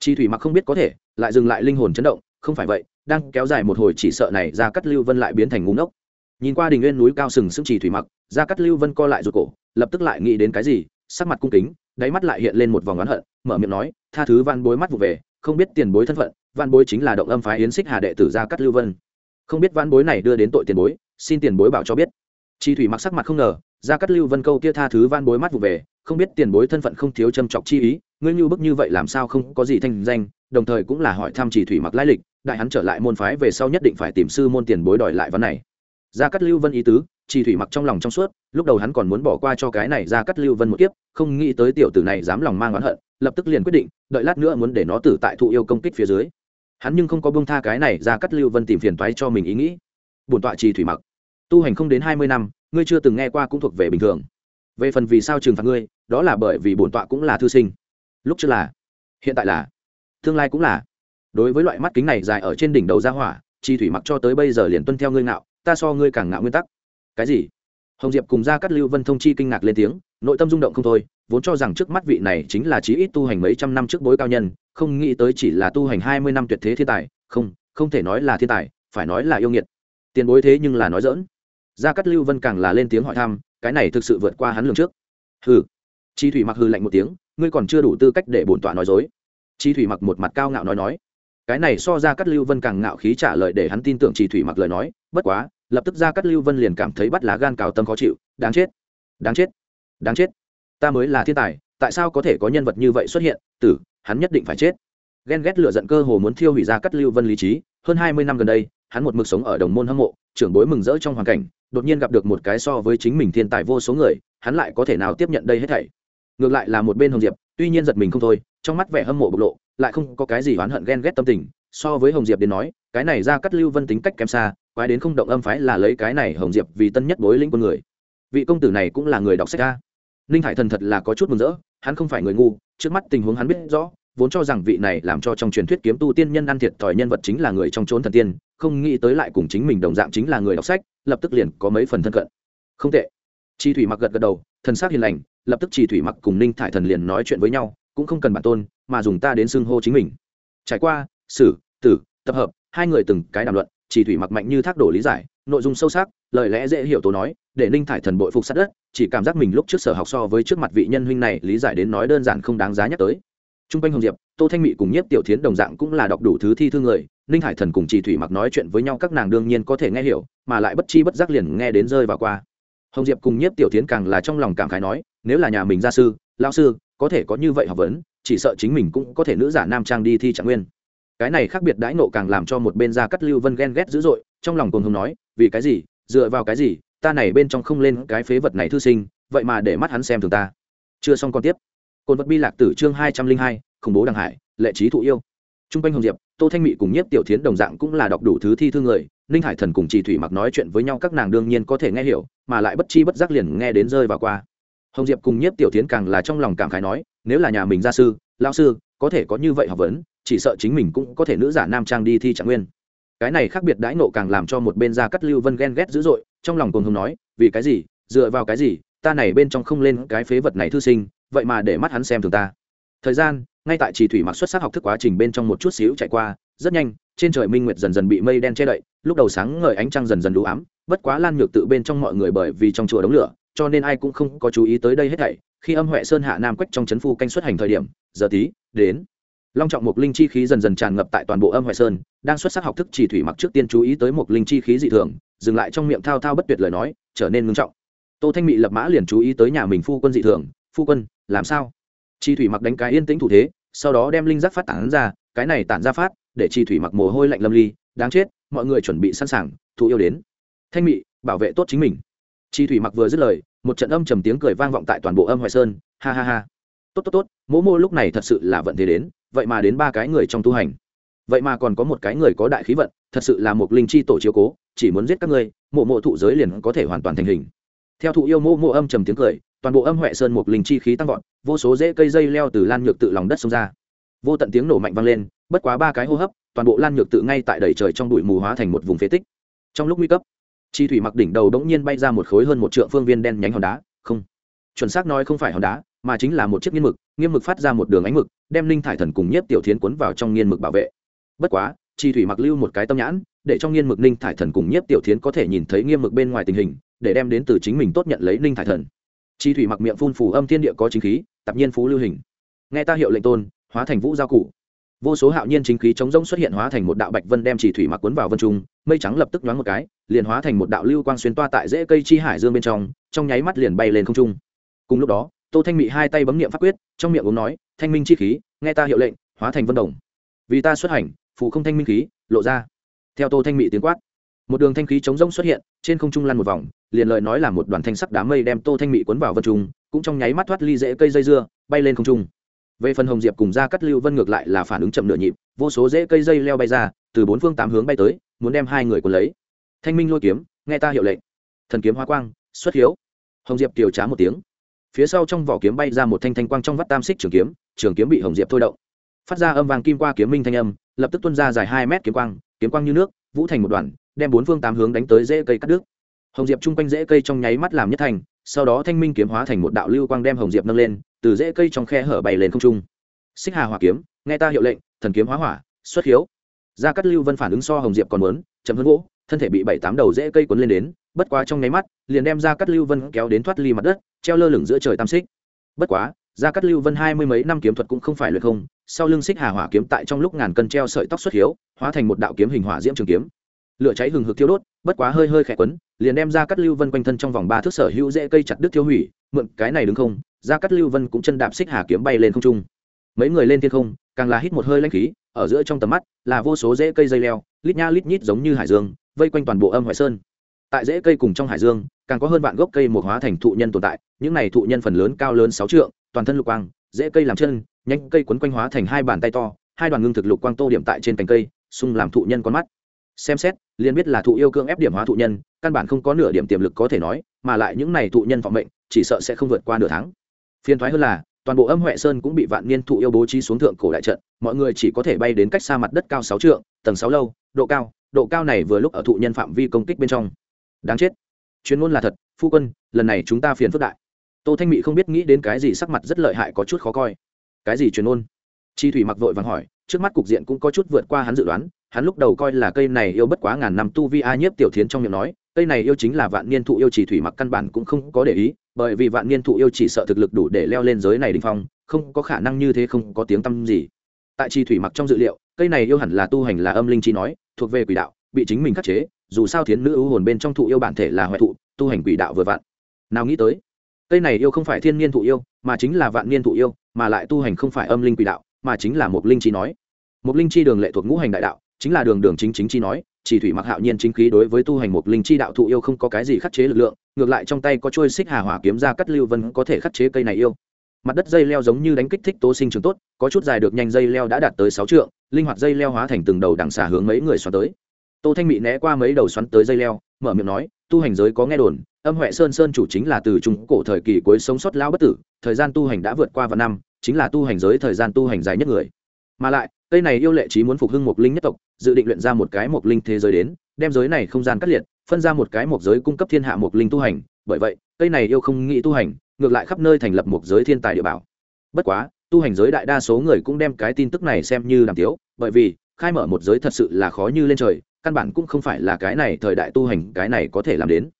Chi thủy mặc không biết có thể, lại dừng lại linh hồn chấn động, không phải vậy, đang kéo dài một hồi chỉ sợ này ra cắt lưu vân lại biến thành ngúng ốc nhìn qua đình nguyên núi cao sừng sững chỉ thủy mặc, ra cắt lưu vân co lại ruột cổ, lập tức lại nghĩ đến cái gì, sắc mặt cung kính, đáy mắt lại hiện lên một vòng oán hận, mở miệng nói, tha thứ văn bối mắt vụ về, không biết tiền bối thân phận văn bối chính là động âm phái yến xích hà đệ tử gia cắt lưu vân. Không biết văn bối này đưa đến tội tiền bối, xin tiền bối bảo cho biết. Chi thủy mặc sắc mặt không ngờ gia cắt lưu vân câu kia tha thứ van bối mắt vụ về, không biết tiền bối thân phận không thiếu châm chọc chi ý, ngươi như bức như vậy làm sao không có gì thanh danh, đồng thời cũng là hỏi thăm chỉ thủy mặc lai lịch, đại hắn trở lại môn phái về sau nhất định phải tìm sư môn tiền bối đòi lại vấn này. Gia cắt lưu vân ý tứ, chỉ thủy mặc trong lòng trong suốt, lúc đầu hắn còn muốn bỏ qua cho cái này gia cắt lưu vân một kiếp, không nghĩ tới tiểu tử này dám lòng mang oán hận, lập tức liền quyết định, đợi lát nữa muốn để nó tử tại thụ yêu công kích phía dưới. Hắn nhưng không có bông tha cái này, gia cắt lưu vân tìm phiền toái cho mình ý nghĩ. Bổn tọa trì thủy mặc. Tu hành không đến hai mươi năm ngươi chưa từng nghe qua cũng thuộc về bình thường. Về phần vì sao trừng phạt ngươi, đó là bởi vì bổn tọa cũng là thư sinh. Lúc trước là, hiện tại là, tương lai cũng là. Đối với loại mắt kính này dài ở trên đỉnh đầu ra hỏa, chi thủy mặc cho tới bây giờ liền tuân theo ngươi ngạo, ta so ngươi càng ngạo nguyên tắc. Cái gì? Hồng diệp cùng ra cắt lưu vân thông chi kinh ngạc lên tiếng, nội tâm rung động không thôi, vốn cho rằng trước mắt vị này chính là chí ít tu hành mấy trăm năm trước bối cao nhân, không nghĩ tới chỉ là tu hành hai mươi năm tuyệt thế thiên tài, không không thể nói là thiên tài, phải nói là yêu nghiệt. Tiền bối thế nhưng là nói dỡn gia Cát lưu vân càng là lên tiếng hỏi thăm, cái này thực sự vượt qua hắn lường trước. Hừ. Chi thủy mặc hư lạnh một tiếng, ngươi còn chưa đủ tư cách để bổn tọa nói dối. Chi thủy mặc một mặt cao ngạo nói nói. Cái này so ra Cát lưu vân càng ngạo khí trả lời để hắn tin tưởng chi thủy mặc lời nói, bất quá, lập tức ra Cát lưu vân liền cảm thấy bắt lá gan cào tâm khó chịu, đáng chết đáng chết đáng chết. Ta mới là thiên tài, tại sao có thể có nhân vật như vậy xuất hiện? Tử, hắn nhất định phải chết. Ghen ghét lựa giận cơ hồ muốn thiêu hủy ra Cát lưu vân lý trí, hơn hai mươi năm gần đây, hắn một mực sống ở đồng môn hâm mộ, trưởng bối mừng rỡ trong hoàn cảnh đột nhiên gặp được một cái so với chính mình thiên tài vô số người, hắn lại có thể nào tiếp nhận đây hết thảy? Ngược lại là một bên hồng diệp, tuy nhiên giật mình không thôi, trong mắt vẻ hâm mộ bộc lộ, lại không có cái gì oán hận ghen ghét tâm tình. So với hồng diệp đến nói, cái này ra cắt lưu vân tính cách kém xa, quái đến không động âm phái là lấy cái này hồng diệp vì tân nhất bối lĩnh quân người. Vị công tử này cũng là người đọc sách ca ninh hải thần thật là có chút mừng rỡ, hắn không phải người ngu, trước mắt tình huống hắn biết rõ, vốn cho rằng vị này làm cho trong truyền thuyết kiếm tu tiên nhân ăn thiệt thòi nhân vật chính là người trong trốn thần tiên không nghĩ tới lại cùng chính mình đồng dạng chính là người đọc sách, lập tức liền có mấy phần thân cận. Không tệ. Chi thủy mặc gật gật đầu, thần sắc hiền lành, lập tức chi thủy mặc cùng ninh thải thần liền nói chuyện với nhau, cũng không cần bản tôn, mà dùng ta đến xưng hô chính mình. Trải qua, sử, tử, tập hợp, hai người từng cái đàm luận chỉ thủy mặc mạnh như thác đổ lý giải, nội dung sâu sắc, lời lẽ dễ hiểu tố nói, để ninh thải thần bội phục sát đất, chỉ cảm giác mình lúc trước sở học so với trước mặt vị nhân huynh này lý giải đến nói đơn giản không đáng giá nhắc tới. T r u n g quanh hồng diệp, tô thanh mỹ cùng nhiếp tiểu thiến đồng dạng cũng là đọc đủ thứ thi thư người ninh hải thần cùng chỉ thủy mặc nói chuyện với nhau, các nàng đương nhiên có thể nghe hiểu, mà lại bất chi bất giác liền nghe đến rơi vào qua. Hồng diệp cùng nhiếp tiểu thiến càng là trong lòng cảm khái nói, nếu là nhà mình gia sư lao sư, có thể có như vậy học vấn, chỉ sợ chính mình cũng có thể nữ giả nam trang đi thi trạng nguyên. Cái này khác biệt đãi nộ càng làm cho một bên gia cắt lưu vân ghen ghét dữ dội, trong lòng cùng hùng nói, vì cái gì, dựa vào cái gì, ta này bên trong không lên cái phế vật này thư sinh, vậy mà để mắt hắn xem thường ta. Chưa xong còn tiếp. Cồn vật bi lạc tử chương hai trăm linh hai, khủng bố đằng hải, lệ trí thụ yêu. T r u n g quanh hồng diệp tô thanh mị cùng nhiếp tiểu thiến đồng dạng cũng là đọc đủ thứ thi thư người, ninh hải thần cùng trì thủy mặc nói chuyện với nhau, các nàng đương nhiên có thể nghe hiểu, mà lại bất chi bất giác liền nghe đến rơi vào qua. Hồng diệp cùng nhiếp tiểu thiến càng là trong lòng cảm khái nói, nếu là nhà mình gia sư lao sư, có thể có như vậy học vấn, chỉ sợ chính mình cũng có thể nữ giả nam trang đi thi trạng nguyên. Cái này khác biệt đãi nộ càng làm cho một bên gia cắt lưu vân ghen ghét dữ dội, trong lòng cùng hùng nói, vì cái gì, dựa vào cái gì, ta này bên trong không lên cái phế vật này thư sinh, vậy mà để mắt hắn xem thường ta. Thời gian ngay tại chỉ thủy mặc xuất sắc học thức quá trình bên trong một chút xíu chạy qua, rất nhanh, trên trời minh nguyệt dần dần bị mây đen che đậy, lúc đầu sáng ngời ánh trăng dần dần đủ ám, bất quá lan nhược tự bên trong mọi người bởi vì trong chùa đống lửa, cho nên ai cũng không có chú ý tới đây hết thảy. Khi âm huệ sơn hạ nam quách trong c h ấ n phu canh xuất hành thời điểm, giờ tí, đến. Long trọng mục linh chi khí dần dần tràn ngập tại toàn bộ âm huệ sơn, đang xuất sắc học thức chỉ thủy mặc trước tiên chú ý tới mục linh chi khí dị thường, dừng lại trong miệng thao thao bất tuyệt lời nói, trở nên ngưng trọng. Tô thanh mị lập mã liền chú ý tới nhà mình phu quân dị thường, phu quân, làm sao? Chi thủy mặc đánh cái yên tĩnh thủ thế, sau đó đem linh giác phát tản ra, cái này tản ra phát, để chi thủy mặc mồ hôi lạnh lâm ly, đáng chết, mọi người chuẩn bị sẵn sàng, thụ yêu đến. Thanh mị, bảo vệ tốt chính mình. Chi thủy mặc vừa dứt lời, một trận âm trầm tiếng cười vang vọng tại toàn bộ âm hoài sơn, ha ha ha. Tốt tốt tốt, mỗ mô lúc này thật sự là vận thế đến, vậy mà đến ba cái người trong tu hành. Vậy mà còn có một cái người có đại khí vận, thật sự là một linh chi tổ chiếu cố, chỉ muốn giết các ngươi, mộ mộ thụ giới liền có thể hoàn toàn thành hình. Theo thụ yêu mộ mộ âm trầm tiếng cười toàn bộ âm huệ sơn một linh chi khí tăng vọt, vô số rễ cây dây leo từ lan nhược tự lòng đất xông ra. Vô tận tiếng nổ mạnh vang lên, bất quá ba cái hô hấp, toàn bộ lan nhược tự ngay tại đầy trời trong bụi mù hóa thành một vùng phế tích. Trong lúc nguy cấp, chi thủy mặc đỉnh đầu đống nhiên bay ra một khối hơn một trượng phương viên đen nhánh hòn đá, không, chuẩn xác nói không phải hòn đá, mà chính là một chiếc nghiên mực nghiên mực phát ra một đường ánh mực, đem linh thải thần cùng nhiếp tiểu thiến cuốn vào trong nghiên mực bảo vệ. Bất quá, chi thủy mặc lưu một cái tâm nhãn, để trong nghiên mực linh thải thần cùng nhiếp tiểu thiến có thể nhìn thấy nghiên mực bên ngoài tình hình, để đem đến từ chính mình tốt nhận lấy linh thải thần chi thủy mặc miệng phun phù âm thiên địa có chính khí tập nhiên phú lưu hình. Nghe ta hiệu lệnh tôn, hóa thành vũ giao cụ vô số hạo nhiên chính khí chống rỗng xuất hiện hóa thành một đạo bạch vân đem chỉ thủy mặc cuốn vào vân trung, mây trắng lập tức nhoáng một cái, liền hóa thành một đạo lưu quang xuyên toa tại rễ cây chi hải dương bên trong trong nháy mắt liền bay lên không trung. Cùng lúc đó, tô thanh mị hai tay bấm niệm pháp quyết, trong miệng uống nói, thanh minh chi khí, nghe ta hiệu lệnh, hóa thành vân đồng. Vì ta xuất hành phụ không thanh minh khí, lộ ra. Theo tô thanh mị tiếng quát một đường thanh khí chống rỗng xuất hiện, trên không trung lăn một vòng, liền lời nói là một đoàn thanh sắc đám mây đem tô thanh mỹ cuốn vào vân trung, cũng trong nháy mắt thoát ly rễ cây dây dưa, bay lên không trung. Về phần hồng diệp cùng ra cắt lưu vân ngược lại là phản ứng chậm nửa nhịp, vô số rễ cây dây leo bay ra, từ bốn phương tám hướng bay tới, muốn đem hai người cuốn lấy. Thanh minh lôi kiếm, nghe ta hiệu lệnh. Thần kiếm hoa quang, xuất hiếu. Hồng diệp kiều trá một tiếng. Phía sau trong vỏ kiếm bay ra một thanh thanh quang trong vắt tam xích trường kiếm trường kiếm bị hồng diệp thôi động. Phát ra âm vàng kim qua kiếm minh thanh âm, lập tức tuân ra dài hai mét kiếm quang kiếm quang như nước, vũ thành một đoàn đem bốn phương tám hướng đánh tới rễ cây cắt đứt. Hồng diệp chung quanh rễ cây trong nháy mắt làm nhất thành, sau đó thanh minh kiếm hóa thành một đạo lưu quang đem hồng diệp nâng lên, từ rễ cây trong khe hở bay lên không trung. Xích hà hỏa kiếm, nghe ta hiệu lệnh, thần kiếm hóa hỏa, xuất hiếu gia cắt lưu vân phản ứng so hồng diệp còn muốn, chậm hơn gỗ, thân thể bị bảy tám đầu rễ cây cuốn lên đến, bất quá trong nháy mắt, liền đem gia cắt lưu vân kéo đến thoát ly mặt đất, treo lơ lửng giữa trời tam xích. Bất quá, gia cắt lưu vân hai mươi mấy năm kiếm thuật cũng không phải luyện không, sau lưng xích hà hỏa kiếm tại trong lúc ngàn cân treo sợi tóc xuất hiếu hóa thành một đạo kiếm hình hỏa diễm trường kiếm lửa cháy hừng hực thiêu đốt, bất quá hơi hơi khẽ quấn, liền đem ra cắt lưu vân quanh thân trong vòng ba thước sở hữu dễ cây chặt đứt tiêu hủy, mượn cái này đứng không ra cắt lưu vân cũng chân đạp xích hà kiếm bay lên không trung. Mấy người lên thiên không, càng là hít một hơi lãnh khí, ở giữa trong tầm mắt là vô số rễ cây dây leo, lít nha lít nhít giống như hải dương, vây quanh toàn bộ âm hoài sơn. Tại rễ cây cùng trong hải dương, càng có hơn vạn gốc cây một hóa thành thụ nhân tồn tại, những này thụ nhân phần lớn cao lớn sáu trượng, toàn thân lục quang, rễ cây làm chân nhanh cây quấn quanh hóa thành hai bàn tay to, hai đoàn ngưng thực lục quang tô điểm tại trên cành cây, xung làm thụ nhân con mắt xem xét, liền biết là thụ yêu cương ép điểm hóa thụ nhân, căn bản không có nửa điểm tiềm lực có thể nói, mà lại những này thụ nhân phòng mệnh, chỉ sợ sẽ không vượt qua nửa tháng. Phiền thoái hơn là, toàn bộ âm huệ sơn cũng bị vạn niên thụ yêu bố trí xuống thượng cổ đại trận, mọi người chỉ có thể bay đến cách xa mặt đất cao sáu trượng, tầng sáu lâu, độ cao độ cao này vừa lúc ở thụ nhân phạm vi công kích bên trong. Đáng chết. Chuyên môn là thật, phu quân, lần này chúng ta phiền phức đại. Tô thanh mỹ không biết nghĩ đến cái gì sắc mặt rất lợi hại có chút khó coi. Cái gì chuyên môn? Chi thủy mặc vội vàng hỏi, trước mắt cục diện cũng có chút vượt qua hắn dự đoán hắn lúc đầu coi là cây này yêu bất quá ngàn năm tu vi a nhiếp tiểu thiến trong miệng nói, cây này yêu chính là vạn niên thụ yêu chỉ thủy mặc căn bản cũng không có để ý, bởi vì vạn niên thụ yêu chỉ sợ thực lực đủ để leo lên giới này đình phong, không có khả năng như thế không có tiếng tăm gì. Tại chi thủy mặc trong dự liệu, cây này yêu hẳn là tu hành là âm linh chi nói, thuộc về quỷ đạo, bị chính mình khắc chế, dù sao thiến nữ ưu hồn bên trong thụ yêu bản thể là hoại thụ, tu hành quỷ đạo vừa vạn nào nghĩ tới, cây này yêu không phải thiên niên thụ yêu, mà chính là vạn niên thụ yêu, mà lại tu hành không phải âm linh quỷ đạo, mà chính là một linh chi nói. Một linh chi đường lệ thuộc ngũ hành đại đạo chính là đường đường chính chính chi nói, chỉ thủy mặc hạo nhiên chính khí đối với tu hành một linh chi đạo thụ yêu không có cái gì khắc chế lực lượng, ngược lại trong tay có trôi xích hà hỏa kiếm ra cắt lưu vân có thể khắc chế cây này yêu. Mặt đất dây leo giống như đánh kích thích tố sinh trường tốt, có chút dài được nhanh dây leo đã đạt tới sáu trượng, linh hoạt dây leo hóa thành từng đầu đằng xả hướng mấy người xoắn tới. Tô thanh mỹ né qua mấy đầu xoắn tới dây leo, mở miệng nói, tu hành giới có nghe đồn, âm huệ sơn sơn chủ chính là từ trung cổ thời kỳ cuối sống sót lao bất tử, thời gian tu hành đã vượt qua vạn năm, chính là tu hành giới thời gian tu hành dài nhất người. Mà lại cây này yêu lệ trí muốn phục hưng một linh nhất tộc, dự định luyện ra một cái một linh thế giới đến, đem giới này không gian cắt liệt, phân ra một cái một giới cung cấp thiên hạ một linh tu hành. Bởi vậy, cây này yêu không nghĩ tu hành, ngược lại khắp nơi thành lập một giới thiên tài địa bảo. Bất quá, tu hành giới đại đa số người cũng đem cái tin tức này xem như đàm tiếu, bởi vì, khai mở một giới thật sự là khó như lên trời, căn bản cũng không phải là cái này thời đại tu hành, cái này có thể làm đến.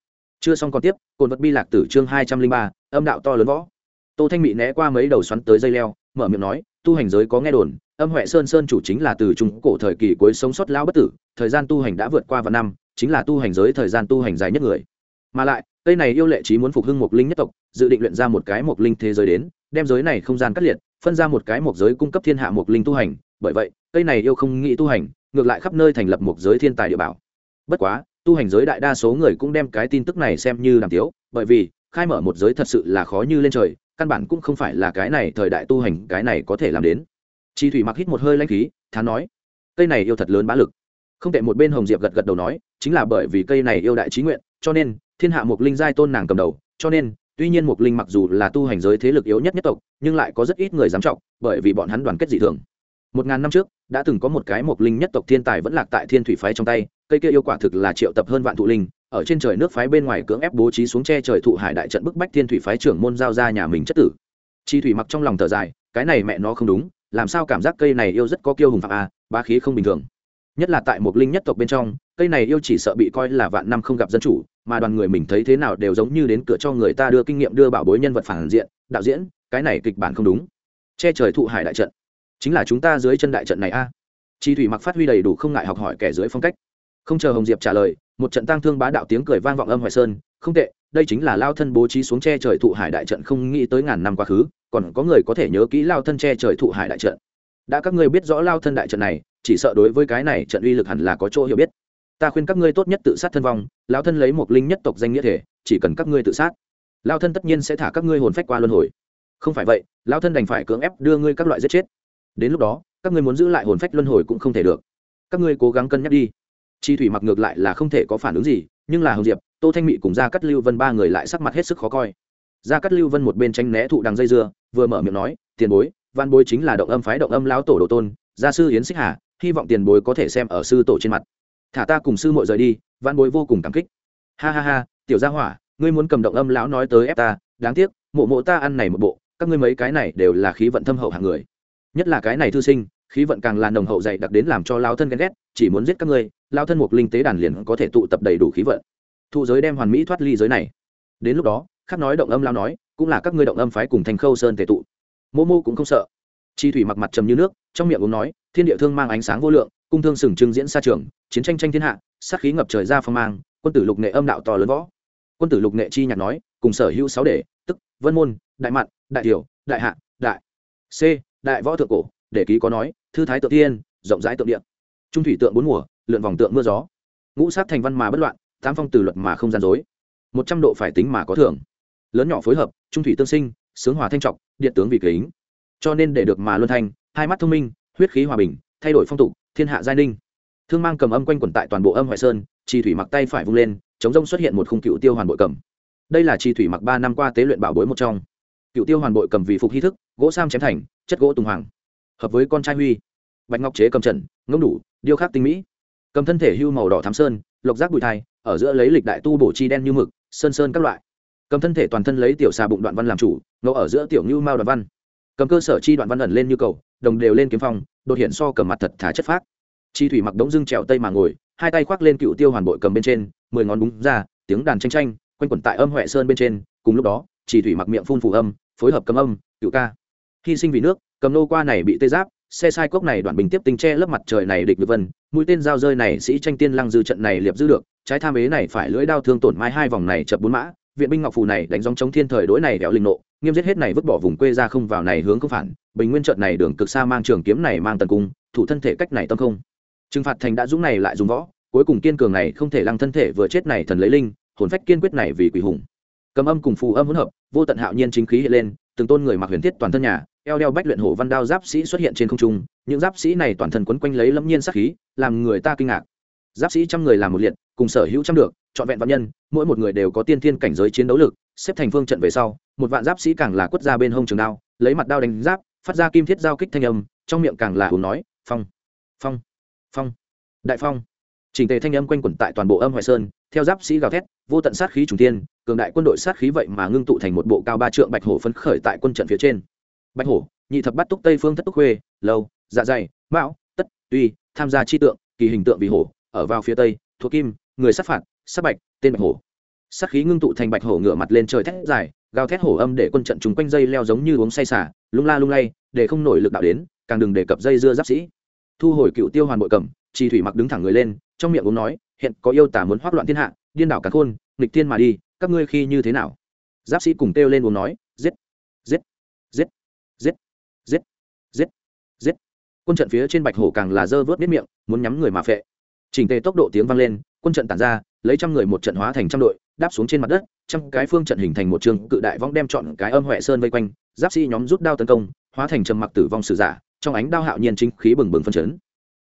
Chưa xong còn tiếp cồn vật bi lạc tử chương hai trăm linh ba, âm đạo to lớn võ. Tô thanh mỹ né qua mấy đầu xoắn tới dây leo, mở miệng nói, tu hành giới có nghe đồn âm huệ sơn sơn chủ chính là từ trung cổ thời kỳ cuối sống sót lão bất tử, thời gian tu hành đã vượt qua vạn năm, chính là tu hành giới thời gian tu hành dài nhất người. Mà lại, cây này yêu lệ trí muốn phục hưng một linh nhất tộc, dự định luyện ra một cái một linh thế giới đến, đem giới này không gian cắt liệt, phân ra một cái một giới cung cấp thiên hạ một linh tu hành. Bởi vậy, cây này yêu không nghĩ tu hành, ngược lại khắp nơi thành lập một giới thiên tài địa bảo. Bất quá, tu hành giới đại đa số người cũng đem cái tin tức này xem như làm tiếu, bởi vì, khai mở một giới thật sự là khó như lên trời, căn bản cũng không phải là cái này thời đại tu hành, cái này có thể làm đến chi thủy mặc hít một hơi lanh khí, thán nói, cây này yêu thật lớn bá lực. Không tệ một bên hồng diệp gật gật đầu nói, chính là bởi vì cây này yêu đại trí nguyện, cho nên thiên hạ mục linh giai tôn nàng cầm đầu, cho nên, tuy nhiên mục linh mặc dù là tu hành giới thế lực yếu nhất nhất tộc, nhưng lại có rất ít người dám trọng, bởi vì bọn hắn đoàn kết dị thường. Một ngàn năm trước, đã từng có một cái mục linh nhất tộc thiên tài vẫn lạc tại thiên thủy phái trong tay, cây kia yêu quả thực là triệu tập hơn vạn thụ linh, ở trên trời nước phái bên ngoài cưỡng ép bố trí xuống che trời thụ hải đại trận bức bách thiên thủy phái trưởng môn giao ra nhà mình chất tử. Chi thủy mặc trong lòng thở dài, cái này mẹ nó không đúng làm sao cảm giác cây này yêu rất có kiêu hùng phạm a, bá khí không bình thường. Nhất là tại một linh nhất tộc bên trong, cây này yêu chỉ sợ bị coi là vạn năm không gặp dân chủ, mà đoàn người mình thấy thế nào đều giống như đến cửa cho người ta đưa kinh nghiệm, đưa bảo bối nhân vật phản diện, đạo diễn, cái này kịch bản không đúng. Che trời thụ hải đại trận. Chính là chúng ta dưới chân đại trận này a. Chi thủy mặc phát huy đầy đủ không ngại học hỏi kẻ dưới phong cách. Không chờ hồng diệp trả lời, một trận tăng thương bá đạo tiếng cười vang vọng âm hoài sơn, không tệ đây chính là lao thân bố trí xuống che trời thụ hải đại trận không nghĩ tới ngàn năm quá khứ, còn có người có thể nhớ kỹ lao thân che trời thụ hải đại trận. Đã các ngươi biết rõ lao thân đại trận này, chỉ sợ đối với cái này trận uy lực hẳn là có chỗ hiểu biết. Ta khuyên các ngươi tốt nhất tự sát thân vong, lao thân lấy một linh nhất tộc danh nghĩa thể, chỉ cần các ngươi tự sát, lao thân tất nhiên sẽ thả các ngươi hồn phách qua luân hồi. Không phải vậy, lao thân đành phải cưỡng ép đưa ngươi các loại giết chết. Đến lúc đó, các ngươi muốn giữ lại hồn phách luân hồi cũng không thể được. Các ngươi cố gắng cân nhắc đi chi thủy mặc ngược lại là không thể có phản ứng gì, nhưng là hồng diệp, tô thanh mị cùng gia cắt lưu vân ba người lại sắc mặt hết sức khó coi. Gia cắt lưu vân một bên tranh né thụ đằng dây dưa, vừa mở miệng nói, tiền bối, văn bối chính là động âm phái, động âm lão tổ đồ tôn, gia sư yến xích hà, hy vọng tiền bối có thể xem ở sư tổ trên mặt. Thả ta cùng sư muội rời đi, văn bối vô cùng cảm kích. Ha ha ha, tiểu gia hỏa, ngươi muốn cầm động âm lão nói tới ép ta, đáng tiếc, mộ mộ ta ăn này một bộ, các ngươi mấy cái này đều là khí vận thâm hậu hàng người. Nhất là cái này thư sinh, khí vận càng là nồng hậu dày, đặc đến làm cho lao thân ghen ghét, chỉ muốn giết các ngươi lao thân mục linh tế đàn liền có thể tụ tập đầy đủ khí vận. Thụ giới đem hoàn mỹ thoát ly giới này. Đến lúc đó, khắc nói động âm lao nói, cũng là các ngươi động âm phái cùng thành khâu sơn tề tụ. Mô mô cũng không sợ. Chi thủy mặc mặt trầm như nước, trong miệng uống nói, thiên địa thương mang ánh sáng vô lượng, cung thương sừng trưng diễn xa trường, chiến tranh tranh thiên hạ, sát khí ngập trời ra phong mang, quân tử lục nghệ âm đạo to lớn võ. Quân tử lục nghệ chi nhạc nói, cùng sở hữu sáu đề, tức, vân môn, đại mạn, đại tiểu, đại hạ, đại. C, đại võ thượng cổ, để ký có nói, thư thái tự tiên, rộng rãi tượng điện trung thủy tượng bốn mùa lượn vòng tượng mưa gió. Ngũ sát thành văn mà bất loạn, tám phong từ luật mà không gian dối. Một trăm độ phải tính mà có thưởng. Lớn nhỏ phối hợp, trung thủy tương sinh, sướng hòa thanh trọc điện tướng vị kính. Cho nên để được mà luân thanh, hai mắt thông minh, huyết khí hòa bình, thay đổi phong tục, thiên hạ giai ninh. Thương mang cầm âm quanh quẩn tại toàn bộ âm hoài sơn chi thủy mặc tay phải vung lên, chống rông xuất hiện một khung cựu tiêu hoàn bội cầm. Đây là chi thủy mặc ba năm qua tế luyện bảo bối một trong. Cựu tiêu hoàn bội cầm vì phục hy thức, gỗ sam chém thành, chất gỗ tùng hoàng. Hợp với con trai huy. Bạch ngọc chế cầm trần ngông đủ, điêu khắc tinh mỹ cầm thân thể hưu màu đỏ thám sơn, lộc giác bụi thai, ở giữa lấy lịch đại tu bổ chi đen như mực, sơn sơn các loại. Cầm thân thể toàn thân lấy tiểu xà bụng đoạn văn làm chủ, ngẫu ở giữa tiểu ngưu mao đoạn văn. Cầm cơ sở chi đoạn văn ẩn lên như cầu, đồng đều lên kiếm phong, đột hiện so cầm mặt thật thả chất phác. Chi thủy mặc đống dưng trèo tây mà ngồi, hai tay khoác lên cựu tiêu hoàn bội cầm bên trên, mười ngón búng ra, tiếng đàn tranh tranh, quanh quẩn tại âm huệ sơn bên trên, cùng lúc đó chỉ thủy mặc miệng phun phủ âm, phối hợp cầm âm, cựu ca. Hy sinh vì nước, cầm nô qua này bị tê giáp xe sai cốc này đoạn bình tiếp tinh che lớp mặt trời này địch được vân, mũi tên giao rơi này sĩ tranh tiên lăng dư trận này liệp giữ được, trái tham ế này phải lưỡi đao thương tổn mai hai vòng này chập bốn mã, viện binh ngọc phù này đánh dòng chống thiên thời đối này đẽo linh nộ, nghiêm giết hết này vứt bỏ vùng quê ra không vào này hướng không phản, bình nguyên trận này đường cực xa mang trường kiếm này mang tần cung, thủ thân thể cách này tâm không. Trừng phạt thành đã dũng này lại dùng võ, cuối cùng kiên cường này không thể lăng thân thể vừa chết này thần lấy linh, hồn phách kiên quyết này vì quỷ hùng. Cầm âm cùng phù âm hỗn hợp, vô tận hạo nhiên chính khí hiện lên, từng tôn người mặc huyền thiết toàn thân nhà eo đeo bách luyện hổ văn đao giáp sĩ xuất hiện trên không trung những giáp sĩ này toàn thân quấn quanh lấy lâm nhiên sát khí làm người ta kinh ngạc. Giáp sĩ trăm người làm một liệt cùng sở hữu trăm được trọn vẹn văn nhân mỗi một người đều có tiên thiên cảnh giới chiến đấu lực xếp thành phương trận về sau một vạn giáp sĩ càng là quất ra bên hông trường đao lấy mặt đao đánh giáp phát ra kim thiết giao kích thanh âm trong miệng càng là hùng nói phong phong phong đại phong. Chỉnh tề thanh âm quanh quẩn tại toàn bộ âm hoài sơn theo giáp sĩ gào thét vô tận sát khí trùng tiên, cường đại quân đội sát khí vậy mà ngưng tụ thành một bộ cao ba trượng bạch hổ phấn khởi tại quân trận phía trên bạch hổ, nhị thập bắt túc tây phương thất túc khuê, lâu dạ dày, mão, tất, tuy, tham gia chi tượng, kỳ hình tượng vì hổ, ở vào phía tây, thuộc kim, người sát phạt, sát bạch, tên bạch hổ. Sát khí ngưng tụ thành bạch hổ ngửa mặt lên trời thét dài, gào thét hổ âm để quân trận chúng quanh dây leo giống như uống say xả, lung la lung lay, để không nổi lực đạo đến, càng đừng đề cập dây dưa giáp sĩ. Thu hồi cựu tiêu hoàn bội cầm chi thủy mặc đứng thẳng người lên, trong miệng uống nói, hiện có yêu tả muốn hoác loạn thiên hạ, điên đảo cả khôn, nghịch thiên mà đi, các ngươi khi như thế nào? Giáp sĩ cùng kêu lên uống nói giết giết giết giết giết giết giết. Quân trận phía trên bạch hổ càng là dơ vớt biết miệng, muốn nhắm người mà phệ. Chỉnh tề tốc độ tiếng vang lên, quân trận tản ra, lấy trăm người một trận hóa thành trăm đội, đáp xuống trên mặt đất, trăm cái phương trận hình thành một trường, cự đại vong đem chọn cái âm huệ sơn vây quanh, giáp sĩ nhóm rút đao tấn công, hóa thành trầm mặc tử vong sử giả, trong ánh đao hạo nhiên chính khí bừng bừng phân chấn.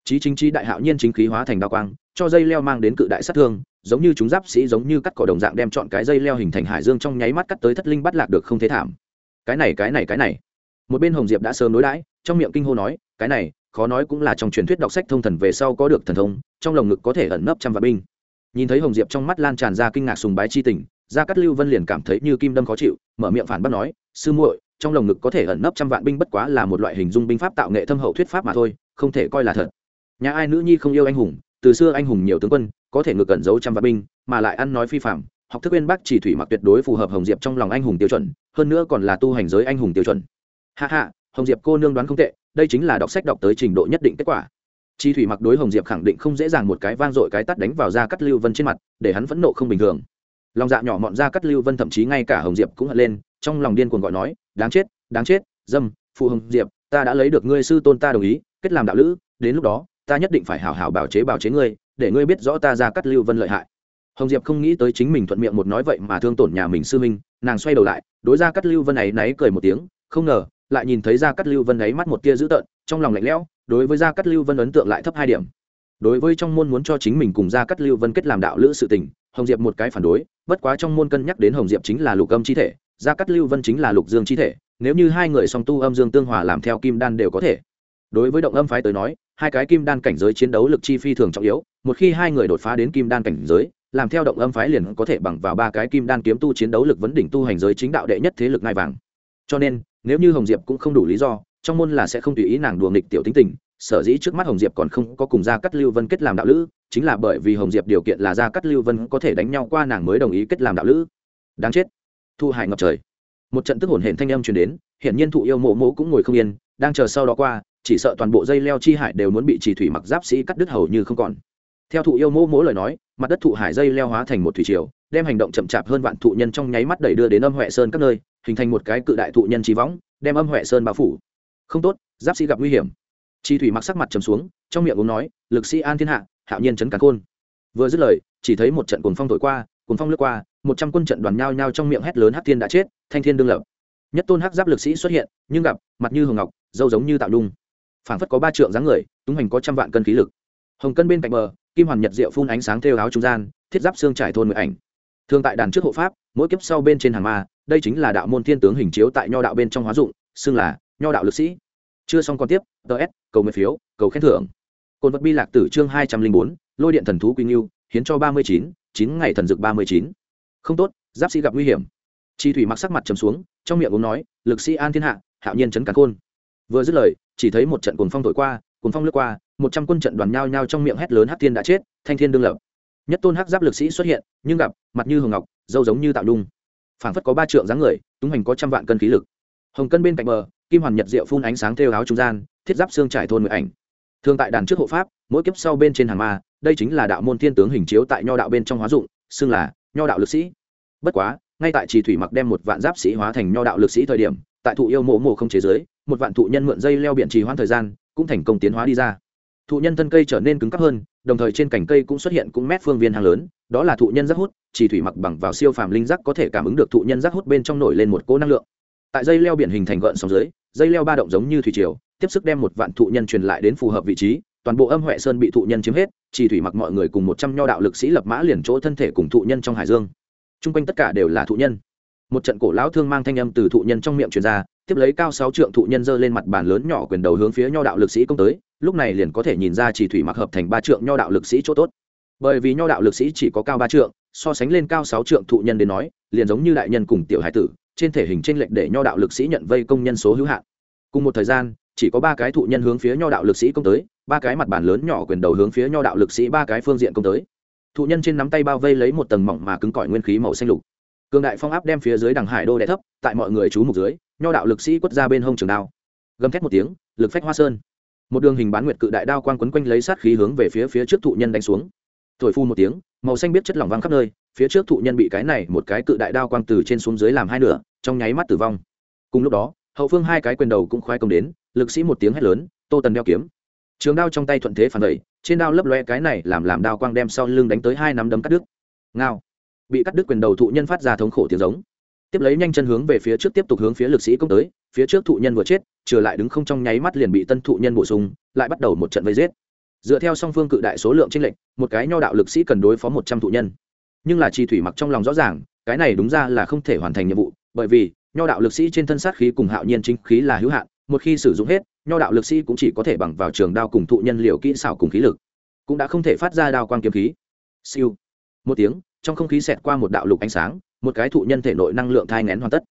Chí chính chi đại hạo nhiên chính khí hóa thành đao quang, cho dây leo mang đến cự đại sát thương, giống như chúng giáp sĩ giống như cắt cỏ đồng dạng đem chọn cái dây leo hình thành hải dương trong nháy mắt cắt tới thất linh bắt lạc được không thế thảm. Cái này cái này cái này. Một bên hồng diệp đã sớm đối đãi trong miệng kinh hô nói, cái này, khó nói cũng là trong truyền thuyết đọc sách thông thần về sau có được thần thông, trong lồng ngực có thể ẩn nấp trăm vạn binh. Nhìn thấy hồng diệp trong mắt lan tràn ra kinh ngạc sùng bái chi tình, gia cát lưu vân liền cảm thấy như kim đâm khó chịu, mở miệng phản bác nói, sư muội, trong lồng ngực có thể ẩn nấp trăm vạn binh bất quá là một loại hình dung binh pháp tạo nghệ thâm hậu thuyết pháp mà thôi, không thể coi là thật. Nhà ai nữ nhi không yêu anh hùng, từ xưa anh hùng nhiều tướng quân, có thể ngược ẩn giấu trăm vạn binh, mà lại ăn nói phi phạm, học thức bên bác chỉ thủy mặc tuyệt đối phù hợp hồng diệp trong lòng anh hùng tiêu chuẩn, hơn nữa còn là tu hành giới anh hùng tiêu chuẩn. Hạ hạ hồng diệp cô nương đoán không tệ, đây chính là đọc sách đọc tới trình độ nhất định kết quả. Chi thủy mặc đối hồng diệp khẳng định không dễ dàng một cái vang dội cái tắt đánh vào da cắt lưu vân trên mặt, để hắn phẫn nộ không bình thường. Lòng dạ nhỏ mọn da cắt lưu vân thậm chí ngay cả hồng diệp cũng hận lên, trong lòng điên cuồng gọi nói, đáng chết đáng chết, dâm, phụ hồng diệp, ta đã lấy được ngươi sư tôn ta đồng ý, kết làm đạo lữ, đến lúc đó, ta nhất định phải hảo hảo bảo chế bảo chế ngươi, để ngươi biết rõ ta ra cắt lưu vân lợi hại. Hồng diệp không nghĩ tới chính mình thuận miệng một nói vậy mà thương tổn nhà mình sư minh nàng xoay đầu lại, đối ra cắt lưu vân ấy náy cười một tiếng, không ngờ lại nhìn thấy gia cát lưu vân ấy mắt một tia dữ tợn, trong lòng lạnh lẽo, đối với gia cát lưu vân ấn tượng lại thấp hai điểm. Đối với trong môn muốn cho chính mình cùng gia cát lưu vân kết làm đạo lữ sự tình, hồng diệp một cái phản đối, bất quá trong môn cân nhắc đến hồng diệp chính là lục âm chi thể, gia cát lưu vân chính là lục dương chi thể, nếu như hai người song tu âm dương tương hòa làm theo kim đan đều có thể. Đối với động âm phái tới nói, hai cái kim đan cảnh giới chiến đấu lực chi phi thường trọng yếu, một khi hai người đột phá đến kim đan cảnh giới, làm theo động âm phái liền có thể bằng vào ba cái kim đan kiếm tu chiến đấu lực vấn đỉnh tu hành giới chính đạo đệ nhất thế lực ngai vàng. Cho nên nếu như hồng diệp cũng không đủ lý do, trong môn là sẽ không tùy ý nàng đùa nghịch tiểu tính tình, sở dĩ trước mắt hồng diệp còn không có cùng gia cắt lưu vân kết làm đạo lữ, chính là bởi vì hồng diệp điều kiện là gia cắt lưu vân có thể đánh nhau qua nàng mới đồng ý kết làm đạo lữ. Đáng chết. Thu hải ngập trời. Một trận tức hổn hển thanh âm truyền đến, hiển nhiên thụ yêu mộ mộ cũng ngồi không yên, đang chờ sau đó qua, chỉ sợ toàn bộ dây leo chi hải đều muốn bị chỉ thủy mặc giáp sĩ cắt đứt hầu như không còn. Theo thụ yêu mộ mỗ lời nói mặt đất thụ hải dây leo hóa thành một thủy triều, đem hành động chậm chạp hơn vạn thụ nhân trong nháy mắt đẩy đưa đến âm huệ sơn các nơi, hình thành một cái cự đại thụ nhân trí võng, đem âm huệ sơn bao phủ. Không tốt, giáp sĩ gặp nguy hiểm. Chi thủy mặc sắc mặt trầm xuống, trong miệng uống nói, lực sĩ an thiên hạ, hạo nhiên trấn càn khôn. Vừa dứt lời, chỉ thấy một trận cuồng phong thổi qua, cuồng phong lướt qua, một trăm quân trận đoàn nhao nhao trong miệng hét lớn hắc thiên đã chết, thanh thiên đương lập. Nhất tôn hắc giáp lực sĩ xuất hiện, nhưng gặp, mặt như hồng ngọc, dâu giống như tạo đung phảng phất có ba trượng dáng người tung hành có trăm vạn cân khí lực. Hồng cân bên cạnh bờ kim hoàn nhật diệu phun ánh sáng theo áo trung gian, thiết giáp xương trải thôn nguyện ảnh. Thường tại đàn trước hộ pháp, mỗi kiếp sau bên trên hàng ma, đây chính là đạo môn thiên tướng hình chiếu tại nho đạo bên trong hóa dụng, xưng là nho đạo lực sĩ. Chưa xong còn tiếp ts cầu nguyện phiếu, cầu khen thưởng. Cồn vật bi lạc tử chương hai trăm linh bốn, lôi điện thần thú quy nghiêu hiến cho ba mươi chín chín ngày thần dược ba mươi chín. Không tốt, giáp sĩ gặp nguy hiểm. Chi thủy mặc sắc mặt trầm xuống, trong miệng uống nói, lực sĩ an thiên hạ, hạo nhiên trấn càn khôn vừa dứt lời, chỉ thấy một trận cuồng phong thổi qua, cuồng phong lướt qua một trăm quân trận đoàn nhao nhao trong miệng hét lớn hắc thiên đã chết, thanh thiên đương lập. Nhất tôn hắc giáp lực sĩ xuất hiện, nhưng gặp, mặt như hường ngọc, dâu giống như tạo đung phảng phất có ba trượng dáng người, túng hành có trăm vạn cân khí lực. Hồng cân bên cạnh bờ, kim hoàn nhật diệu phun ánh sáng thêu áo trung gian, thiết giáp xương trải thôn người ảnh. Thường tại đàn trước hộ pháp, mỗi kiếp sau bên trên hàng ma, đây chính là đạo môn thiên tướng hình chiếu tại nho đạo bên trong hóa dụng, xưng là nho đạo lực sĩ. Bất quá, ngay tại trì thủy mặc đem một vạn giáp sĩ hóa thành nho đạo lực sĩ thời điểm, tại thụ yêu mộ mộ không chế giới, một vạn thụ nhân mượn dây leo biển trì hoãn thời gian, cũng thành công tiến hóa đi ra thụ nhân thân cây trở nên cứng cắp hơn, đồng thời trên cành cây cũng xuất hiện cũng mét phương viên hàng lớn, đó là thụ nhân rác hút, chỉ thủy mặc bằng vào siêu phàm linh giác có thể cảm ứng được thụ nhân rác hút bên trong nổi lên một cỗ năng lượng. Tại dây leo biển hình thành gợn sóng dưới, dây leo ba động giống như thủy triều, tiếp sức đem một vạn thụ nhân truyền lại đến phù hợp vị trí, toàn bộ âm huệ sơn bị thụ nhân chiếm hết, chỉ thủy mặc mọi người cùng một trăm nho đạo lực sĩ lập mã liền chỗ thân thể cùng thụ nhân trong hải dương. Chung quanh tất cả đều là thụ nhân. Một trận cổ lão thương mang thanh âm từ thụ nhân trong miệng truyền ra tiếp lấy cao sáu trượng thụ nhân dơ lên mặt bàn lớn nhỏ quyền đầu hướng phía nho đạo lực sĩ công tới, lúc này liền có thể nhìn ra chỉ thủy mặc hợp thành ba trượng nho đạo lực sĩ chỗ tốt. Bởi vì nho đạo lực sĩ chỉ có cao ba trượng, so sánh lên cao sáu trượng thụ nhân đến nói, liền giống như đại nhân cùng tiểu hải tử, trên thể hình trên lệch để nho đạo lực sĩ nhận vây công nhân số hữu hạn. Cùng một thời gian, chỉ có ba cái thụ nhân hướng phía nho đạo lực sĩ công tới, ba cái mặt bàn lớn nhỏ quyền đầu hướng phía nho đạo lực sĩ ba cái phương diện công tới. Thụ nhân trên nắm tay bao vây lấy một tầng mỏng mà cứng cỏi nguyên khí màu xanh lục cường đại phong áp đem phía dưới đằng hải đô đẻ thấp, tại mọi người chú mục dưới, nho đạo lực sĩ quất ra bên hông trường đao. Gầm thét một tiếng, lực phách hoa sơn. Một đường hình bán nguyệt cự đại đao quang quấn quanh lấy sát khí hướng về phía phía trước thụ nhân đánh xuống. Thổi phu một tiếng, màu xanh biết chất lỏng văng khắp nơi, phía trước thụ nhân bị cái này một cái cự đại đao quang từ trên xuống dưới làm hai nửa, trong nháy mắt tử vong. Cùng lúc đó, hậu phương hai cái quyền đầu cũng khoái công đến, lực sĩ một tiếng hét lớn, tô tần đeo kiếm. Trường đao trong tay thuận thế phản đẩy, trên đao lấp loe cái này làm làm đao quang đem sau lưng đánh tới hai nắm đấm cắt đứt. Ngao bị cắt đứt quyền đầu thụ nhân phát ra thống khổ tiếng giống. Tiếp lấy nhanh chân hướng về phía trước tiếp tục hướng phía lực sĩ công tới, phía trước thụ nhân vừa chết, trở lại đứng không trong nháy mắt liền bị tân thụ nhân bổ sung, lại bắt đầu một trận vây giết. Dựa theo song phương cự đại số lượng tranh lệch, một cái nho đạo lực sĩ cần đối phó một trăm thụ nhân. Nhưng là chi thủy mặc trong lòng rõ ràng, cái này đúng ra là không thể hoàn thành nhiệm vụ, bởi vì nho đạo lực sĩ trên thân sát khí cùng hạo nhiên chính khí là hữu hạn, một khi sử dụng hết, nho đạo lực sĩ cũng chỉ có thể bằng vào trường đao cùng thụ nhân liều kỹ xảo cùng khí lực, cũng đã không thể phát ra đao quang kiếm khí. Siêu. Một tiếng trong không khí xẹt qua một đạo lục ánh sáng, một cái thụ nhân thể nội năng lượng thai ngén hoàn tất.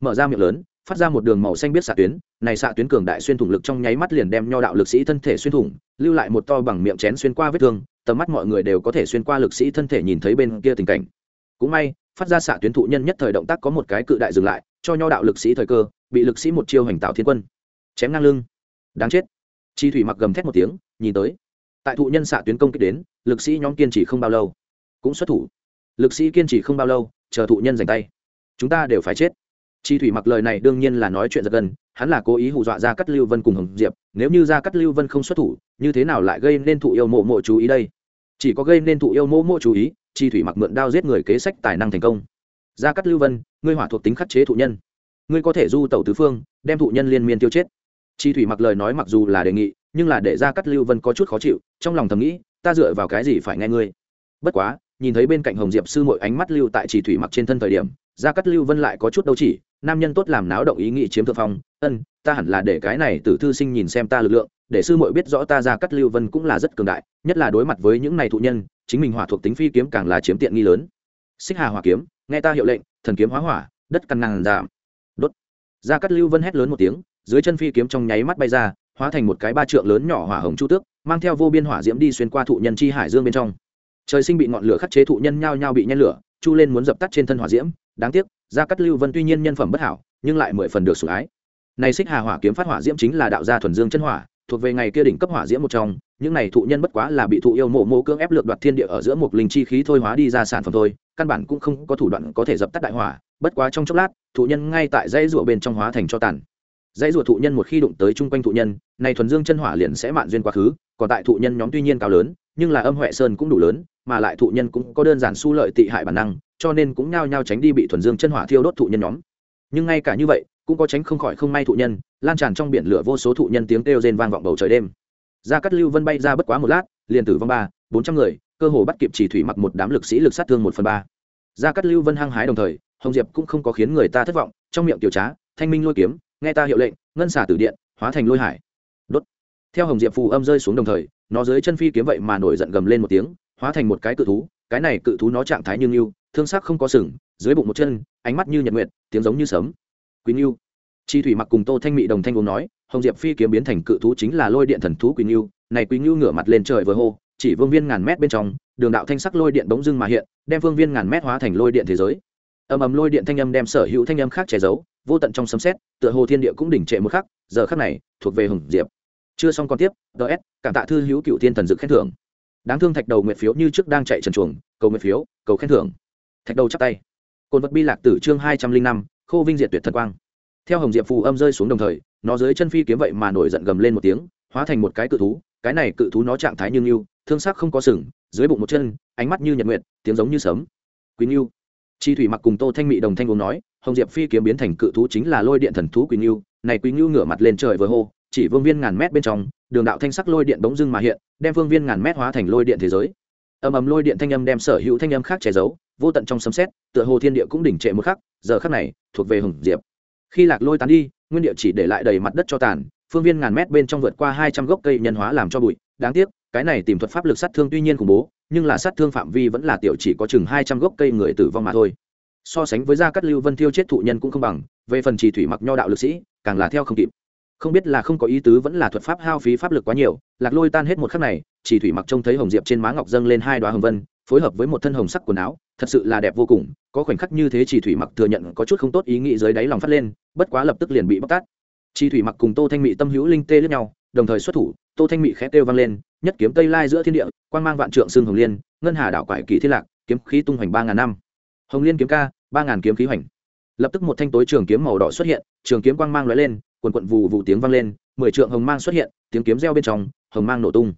Mở ra miệng lớn, phát ra một đường màu xanh biết xạ tuyến, này xạ tuyến cường đại xuyên thủng lực trong nháy mắt liền đem nho đạo lực sĩ thân thể xuyên thủng, lưu lại một to bằng miệng chén xuyên qua vết thương, tầm mắt mọi người đều có thể xuyên qua lực sĩ thân thể nhìn thấy bên kia tình cảnh. Cũng may, phát ra xạ tuyến thụ nhân nhất thời động tác có một cái cự đại dừng lại, cho nho đạo lực sĩ thời cơ, bị lực sĩ một chiêu hành tạo thiên quân. Chém ngang lưng. Đáng chết. Chi thủy mặc gầm thét một tiếng, nhìn tới. Tại thụ nhân xạ tuyến công kích đến, lực sĩ nhóm kiên trì không bao lâu. Cũng xuất thủ lực sĩ kiên trì không bao lâu chờ thụ nhân giành tay. Chúng ta đều phải chết. Chi thủy mặc lời này đương nhiên là nói chuyện giật gần, hắn là cố ý hù dọa ra cắt lưu vân cùng hồng diệp. Nếu như ra cắt lưu vân không xuất thủ như thế nào lại gây nên thụ yêu mộ mộ chú ý đây? Chỉ có gây nên thụ yêu mộ mộ chú ý chi thủy mặc mượn đao giết người kế sách tài năng thành công. Ra cắt lưu vân ngươi hỏa thuộc tính khắc chế thụ nhân. Ngươi có thể du tẩu tứ phương đem thụ nhân liên miên tiêu chết. Chi thủy mặc lời nói mặc dù là đề nghị nhưng là để ra cắt lưu vân có chút khó chịu trong lòng thầm nghĩ ta dựa vào cái gì phải nghe ngươi? Bất quá nhìn thấy bên cạnh hồng diệp sư mội ánh mắt lưu tại chỉ thủy mặc trên thân thời điểm, gia cắt lưu vân lại có chút đâu chỉ, nam nhân tốt làm náo động ý nghĩ chiếm thượng phong, ân, ta hẳn là để cái này tử thư sinh nhìn xem ta lực lượng, để sư mội biết rõ ta gia cắt lưu vân cũng là rất cường đại, nhất là đối mặt với những này thụ nhân, chính mình hỏa thuộc tính phi kiếm càng là chiếm tiện nghi lớn. Xích hà hỏa kiếm, nghe ta hiệu lệnh, thần kiếm hóa hỏa, đất căn ngàn giảm. Đốt. Gia cắt lưu vân hét lớn một tiếng, dưới chân phi kiếm trong nháy mắt bay ra, hóa thành một cái ba trượng lớn nhỏ hỏa hồng chu tước, mang theo vô biên hỏa diễm đi xuyên qua thụ nhân chi hải dương bên trong trời sinh bị ngọn lửa khắc chế thụ nhân nhao nhao bị nhen lửa, chu lên muốn dập tắt trên thân hỏa diễm, đáng tiếc, gia cắt lưu vân tuy nhiên nhân phẩm bất hảo, nhưng lại mười phần được sủng ái. Này xích hà hỏa kiếm phát hỏa diễm chính là đạo gia thuần dương chân hỏa, thuộc về ngày kia đỉnh cấp hỏa diễm một trong, những này thụ nhân bất quá là bị thụ yêu mộ mộ cưỡng ép lược đoạt thiên địa ở giữa một linh chi khí thôi hóa đi ra sản phẩm thôi, căn bản cũng không có thủ đoạn có thể dập tắt đại hỏa, bất quá trong chốc lát, thụ nhân ngay tại dãy rùa bên trong hóa thành cho tàn. Dãy rùa thụ nhân một khi đụng tới chung quanh thụ nhân, này thuần dương chân hỏa liền sẽ mạn duyên quá khứ, còn tại thụ nhân nhóm tuy nhiên cao lớn, nhưng là âm huệ sơn cũng đủ lớn mà lại thụ nhân cũng có đơn giản su lợi tị hại bản năng, cho nên cũng nhao nhao tránh đi bị thuần dương chân hỏa thiêu đốt thụ nhân nhóm. Nhưng ngay cả như vậy, cũng có tránh không khỏi không may thụ nhân, lan tràn trong biển lửa vô số thụ nhân tiếng kêu rên vang vọng bầu trời đêm. Gia cát lưu vân bay ra bất quá một lát, liền tử vong ba, bốn trăm người, cơ hồ bắt kịp chỉ thủy mặc một đám lực sĩ lực sát thương một phần ba. Gia cát lưu vân hăng hái đồng thời, hồng diệp cũng không có khiến người ta thất vọng, trong miệng tiểu trá, thanh minh lôi kiếm, nghe ta hiệu lệnh, ngân xả tử điện, hóa thành lôi hải. Đốt. Theo hồng diệp phù âm rơi xuống đồng thời, nó dưới chân phi kiếm vậy mà nổi giận gầm lên một tiếng hóa thành một cái cự thú, cái này cự thú nó trạng thái như ngưu, thương sắc không có sừng, dưới bụng một chân, ánh mắt như nhật nguyệt, tiếng giống như sấm. Quý ngưu. Chi thủy mặc cùng tô thanh mị đồng thanh uống nói, hồng diệp phi kiếm biến thành cự thú chính là lôi điện thần thú quý ngưu, này quý ngưu ngửa mặt lên trời với hô, chỉ vương viên ngàn mét bên trong, đường đạo thanh sắc lôi điện bỗng dưng mà hiện, đem vương viên ngàn mét hóa thành lôi điện thế giới. Ầm ầm lôi điện thanh âm đem sở hữu thanh âm khác che giấu, vô tận trong sấm xét tựa hồ thiên địa cũng đỉnh trệ một khắc, giờ khắc này, thuộc về hồng diệp. Chưa xong còn tiếp ts cảm tạ thư hữu cựu thiên thần dự khen thưởng đáng thương thạch đầu nguyện phiếu như trước đang chạy trần chuồng, cầu nguyện phiếu, cầu khen thưởng. Thạch đầu chắp tay. Cồn vật bi lạc tử chương hai trăm linh năm, khô vinh diệt tuyệt thần quang. Theo hồng diệp phù âm rơi xuống đồng thời, nó dưới chân phi kiếm vậy mà nổi giận gầm lên một tiếng, hóa thành một cái cự thú, cái này cự thú nó trạng thái như ngưu, thương sắc không có sừng, dưới bụng một chân, ánh mắt như nhật nguyệt, tiếng giống như sấm. Quý ngưu. Chi thủy mặc cùng tô thanh mị đồng thanh uống nói, hồng diệp phi kiếm biến thành cự thú chính là lôi điện thần thú quý ngưu, này quý ngưu ngửa mặt lên trời với hô chỉ vương viên ngàn mét bên trong, đường đạo thanh sắc lôi điện bỗng dưng mà hiện, đem vương viên ngàn mét hóa thành lôi điện thế giới. Ầm ầm lôi điện thanh âm đem sở hữu thanh âm khác che giấu, vô tận trong sấm xét tựa hồ thiên địa cũng đỉnh trệ một khắc, giờ khắc này, thuộc về hồng diệp. Khi lạc lôi tán đi, nguyên địa chỉ để lại đầy mặt đất cho tàn, phương viên ngàn mét bên trong vượt qua hai trăm gốc cây nhân hóa làm cho bụi. Đáng tiếc, cái này tìm thuật pháp lực sát thương tuy nhiên khủng bố, nhưng là sát thương phạm vi vẫn là tiểu chỉ có chừng hai trăm gốc cây người tử vong mà thôi. So sánh với gia cát lưu vân thiêu chết thụ nhân cũng không bằng, về phần trì thủy mặc nho đạo lực sĩ, càng là theo không kịp không biết là không có ý tứ vẫn là thuật pháp hao phí pháp lực quá nhiều, lạc lôi tan hết một khắc này, chỉ thủy mặc trông thấy hồng diệp trên má ngọc dâng lên hai đoá hồng vân, phối hợp với một thân hồng sắc quần áo, thật sự là đẹp vô cùng, có khoảnh khắc như thế chỉ thủy mặc thừa nhận có chút không tốt ý nghĩ dưới đáy lòng phát lên, bất quá lập tức liền bị bóc tát. Chỉ thủy mặc cùng tô thanh mỹ tâm hữu linh tê lẫn nhau, đồng thời xuất thủ, tô thanh mỹ khẽ kêu vang lên, nhất kiếm tây lai giữa thiên địa quan mang vạn trượng xương hồng liên, ngân hà đảo quải kỳ thiên lạc, kiếm khí tung hoành ba ngàn năm. Hồng liên kiếm ca, ba ngàn kiếm khí hoành. Lập tức một thanh tối trường kiếm màu đỏ xuất hiện, trường kiếm quang mang lóe lên quần quận vù vụ tiếng vang lên, mười trượng hồng mang xuất hiện, tiếng kiếm reo bên trong, hồng mang nổ tung.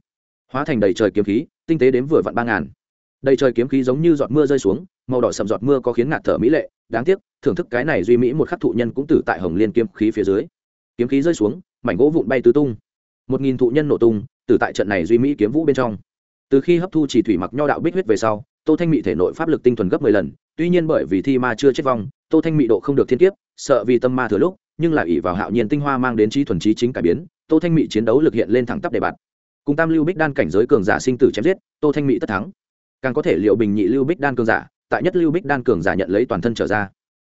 Hóa thành đầy trời kiếm khí, tinh tế đến vừa vặn ba ngàn. Đầy trời kiếm khí giống như giọt mưa rơi xuống, màu đỏ sầm giọt mưa có khiến ngạt thở mỹ lệ, đáng tiếc, thưởng thức cái này duy mỹ một khắc thụ nhân cũng tử tại hồng liên kiếm khí phía dưới. Kiếm khí rơi xuống, mảnh gỗ vụn bay tứ tung. Một nghìn thụ nhân nổ tung tử tại trận này duy mỹ kiếm vũ bên trong. Từ khi hấp thu chỉ thủy mặc nho đạo bích huyết về sau, tô thanh mỹ thể nội pháp lực tinh thuần gấp mười lần, tuy nhiên bởi vì thi ma chưa chết vong, tô thanh mỹ độ không được thiên kiếp, sợ vì tâm ma thừa lúc nhưng lại ỷ vào hạo nhiên tinh hoa mang đến trí thuần trí chính cải biến, tô thanh mị chiến đấu lực hiện lên thẳng tắp đề bạt. Cùng tam lưu bích đan cảnh giới cường giả sinh tử chém giết, tô thanh mị tất thắng. Càng có thể liệu bình nhị lưu bích đan cường giả, tại nhất lưu bích đan cường giả nhận lấy toàn thân trở ra.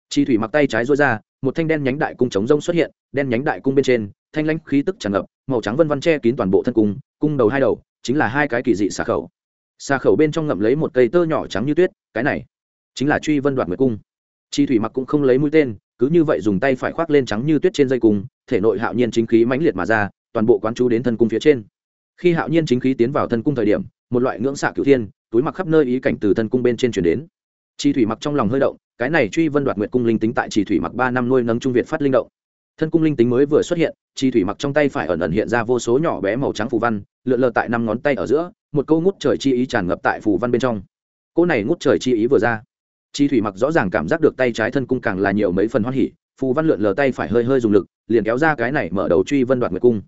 Chi thủy mặc tay trái rối ra, một thanh đen nhánh đại cung chống rông xuất hiện, đen nhánh đại cung bên trên, thanh lãnh khí tức tràn ngập, màu trắng vân vân che kín toàn bộ thân cung cung đầu hai đầu, chính là hai cái kỳ dị xà khẩu. Xà khẩu bên trong ngậm lấy một cây tơ nhỏ trắng như tuyết, cái này chính là truy vân đoạt nguyệt cung. Chi thủy mặc cũng không lấy mũi tên cứ như vậy dùng tay phải khoác lên trắng như tuyết trên dây cung, thể nội hạo nhiên chính khí mãnh liệt mà ra, toàn bộ quán chú đến thân cung phía trên. Khi hạo nhiên chính khí tiến vào thân cung thời điểm, một loại ngưỡng xạ cửu thiên, túi mặc khắp nơi ý cảnh từ thân cung bên trên chuyển đến. Chi thủy mặc trong lòng hơi động, cái này truy vân đoạt nguyệt cung linh tính tại chỉ thủy mặc ba năm nuôi nấng trung việt phát linh động. Thân cung linh tính mới vừa xuất hiện, chi thủy mặc trong tay phải ẩn ẩn hiện ra vô số nhỏ bé màu trắng phù văn, lượn lờ tại năm ngón tay ở giữa, một câu ngút trời chi ý tràn ngập tại phù văn bên trong. Cỗ này ngút trời chi ý vừa ra chi thủy mặc rõ ràng cảm giác được tay trái thân cung càng là nhiều mấy phần hoan hỉ, phù văn lượn lờ tay phải hơi hơi dùng lực, liền kéo ra cái này mở đầu truy vân đoạt nguyệt cung.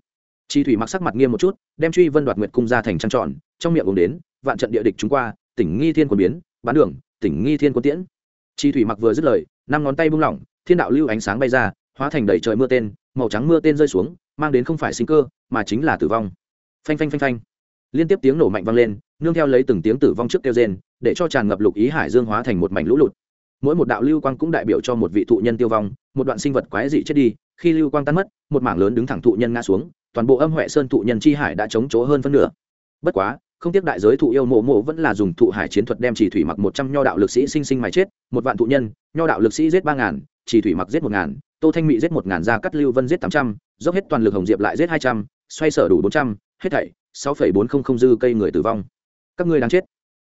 Chi thủy mặc sắc mặt nghiêm một chút, đem truy vân đoạt nguyệt cung ra thành trăng trọn trong miệng uống đến, vạn trận địa địch chúng qua, tỉnh nghi thiên quân biến, bán đường, tỉnh nghi thiên quân tiễn. Chi thủy mặc vừa dứt lời, năm ngón tay buông lỏng, thiên đạo lưu ánh sáng bay ra, hóa thành đầy trời mưa tên, màu trắng mưa tên rơi xuống, mang đến không phải sinh cơ, mà chính là tử vong. Phanh phanh phanh phanh. Liên tiếp tiếng nổ mạnh vang lên nương theo lấy từng tiếng tử vong trước kêu rên, để cho tràn ngập lục ý hải dương hóa thành một mảnh lũ lụt. Mỗi một đạo lưu quang cũng đại biểu cho một vị thụ nhân tiêu vong, một đoạn sinh vật quái dị chết đi, khi lưu quang tan mất, một mảng lớn đứng thẳng thụ nhân ngã xuống, toàn bộ âm huệ sơn thụ nhân chi hải đã chống chỗ hơn phân nửa. Bất quá, không tiếc đại giới thụ yêu mộ mộ vẫn là dùng thụ hải chiến thuật đem chỉ thủy mặc một trăm nho đạo lực sĩ sinh sinh mài chết, một vạn thụ nhân, nho đạo lực sĩ giết ba ngàn, chỉ thủy mặc giết một ngàn, tô thanh mỹ giết một ngàn ra cắt lưu vân giết tám trăm, dốc hết toàn lực hồng diệp lại giết hai trăm, xoay sở đủ bốn trăm, hết thảy sáu phẩy bốn không không dư cây người tử vong các ngươi đang chết.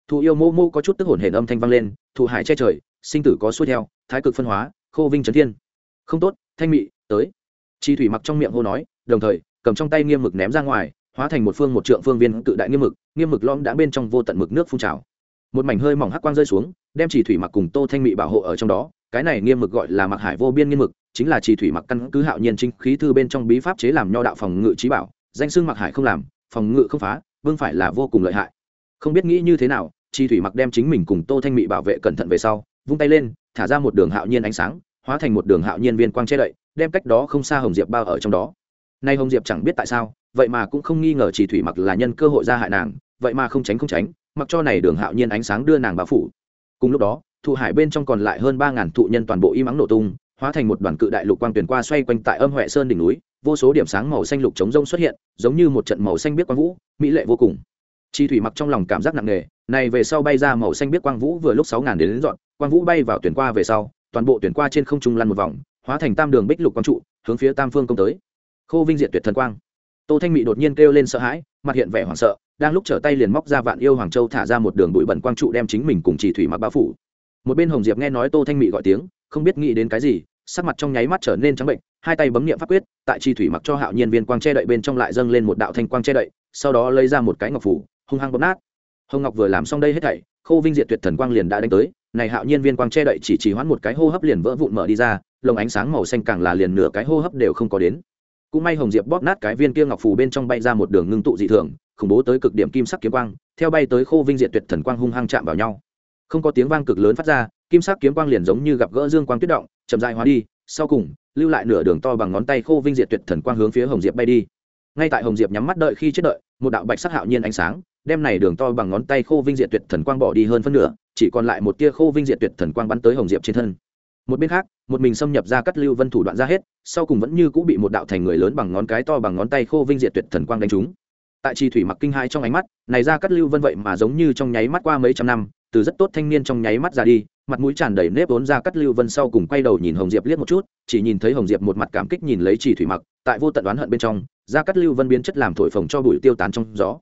Thụ yêu mô mô có chút tức hồn hển âm thanh vang lên, thụ hải che trời, sinh tử có suốt theo, thái cực phân hóa, khô vinh trấn thiên. Không tốt, thanh mị, tới. Chi thủy mặc trong miệng hô nói, đồng thời, cầm trong tay nghiêm mực ném ra ngoài, hóa thành một phương một trượng phương viên cự đại nghiêm mực nghiêm mực lom đã bên trong vô tận mực nước phun trào. Một mảnh hơi mỏng hắc quang rơi xuống, đem chỉ thủy mặc cùng tô thanh mị bảo hộ ở trong đó, cái này nghiêm mực gọi là mặc hải vô biên nghiêm mực, chính là chỉ thủy mặc căn cứ hạo nhiên chính khí thư bên trong bí pháp chế làm nho đạo phòng ngự trí bảo, danh xưng mặc hải không làm, phòng ngự không phá, vương phải là vô cùng lợi hại không biết nghĩ như thế nào, chi thủy mặc đem chính mình cùng tô thanh mị bảo vệ cẩn thận về sau, vung tay lên, thả ra một đường hạo nhiên ánh sáng, hóa thành một đường hạo nhiên viên quang che đậy, đem cách đó không xa hồng diệp bao ở trong đó. Nay hồng diệp chẳng biết tại sao, vậy mà cũng không nghi ngờ chỉ thủy mặc là nhân cơ hội ra hại nàng, vậy mà không tránh không tránh, mặc cho này đường hạo nhiên ánh sáng đưa nàng bao phủ. Cùng lúc đó thụ hải bên trong còn lại hơn ba ngàn thụ nhân toàn bộ im ắng nổ tung, hóa thành một đoàn cự đại lục quang tuyển qua xoay quanh tại âm huệ sơn đỉnh núi, vô số điểm sáng màu xanh lục chống rông xuất hiện, giống như một trận màu xanh biết quang vũ, mỹ lệ vô cùng chi thủy mặc trong lòng cảm giác nặng nề này về sau bay ra màu xanh biết quang vũ vừa lúc sáu ngàn đến, đến dọn quang vũ bay vào tuyển qua về sau toàn bộ tuyển qua trên không trung lăn một vòng hóa thành tam đường bích lục quang trụ hướng phía tam phương công tới. Khô vinh diện tuyệt thần quang. Tô thanh mị đột nhiên kêu lên sợ hãi mặt hiện vẻ hoảng sợ đang lúc trở tay liền móc ra vạn yêu hoàng châu thả ra một đường bụi bẩn quang trụ đem chính mình cùng chỉ thủy mặc bao phủ. Một bên hồng diệp nghe nói tô thanh mị gọi tiếng không biết nghĩ đến cái gì sắc mặt trong nháy mắt trở nên trắng bệnh hai tay bấm niệm pháp quyết tại chi thủy mặc cho hạo nhiên viên quang che đậy bên trong lại dâng lên một đạo thanh quang che đậy sau đó lấy ra một cái ngọc phủ hung hăng bóp nát. Hồng ngọc vừa làm xong đây hết thảy khô vinh diệt tuyệt thần quang liền đã đánh tới. Này hạo nhiên viên quang che đậy chỉ chỉ hoãn một cái hô hấp liền vỡ vụn mở đi ra, lồng ánh sáng màu xanh càng là liền nửa cái hô hấp đều không có đến. Cũng may hồng diệp bóp nát cái viên kia ngọc phù bên trong bay ra một đường ngưng tụ dị thường, khủng bố tới cực điểm kim sắc kiếm quang, theo bay tới khô vinh diệt tuyệt thần quang hung hăng chạm vào nhau. Không có tiếng vang cực lớn phát ra, kim sắc kiếm quang liền giống như gặp gỡ dương quang tuyết động, chậm dài hóa đi, sau cùng, lưu lại nửa đường to bằng ngón tay khô vinh diệt tuyệt thần quang hướng phía hồng diệp bay đi. Ngay tại hồng diệp nhắm mắt đợi khi chết đợi, một đạo bạch sắc hạo nhiên ánh sáng đem này đường to bằng ngón tay khô vinh diệt tuyệt thần quang bỏ đi hơn phân nửa, chỉ còn lại một tia khô vinh diệt tuyệt thần quang bắn tới hồng diệp trên thân. Một bên khác, một mình xâm nhập ra cắt lưu vân thủ đoạn ra hết, sau cùng vẫn như cũng bị một đạo thành người lớn bằng ngón cái to bằng ngón tay khô vinh diệt tuyệt thần quang đánh trúng. Tại chi thủy mặc kinh hai trong ánh mắt, này ra cắt lưu vân vậy mà giống như trong nháy mắt qua mấy trăm năm, từ rất tốt thanh niên trong nháy mắt ra đi, mặt mũi tràn đầy nếp vốn ra cắt lưu vân sau cùng quay đầu nhìn hồng diệp liếc một chút, chỉ nhìn thấy hồng diệp một mặt cảm kích nhìn lấy trì thủy mặc, tại vô tận đoán hận bên trong, ra cắt lưu vân biến chất làm thổi phồng cho bụi tiêu tán trong gió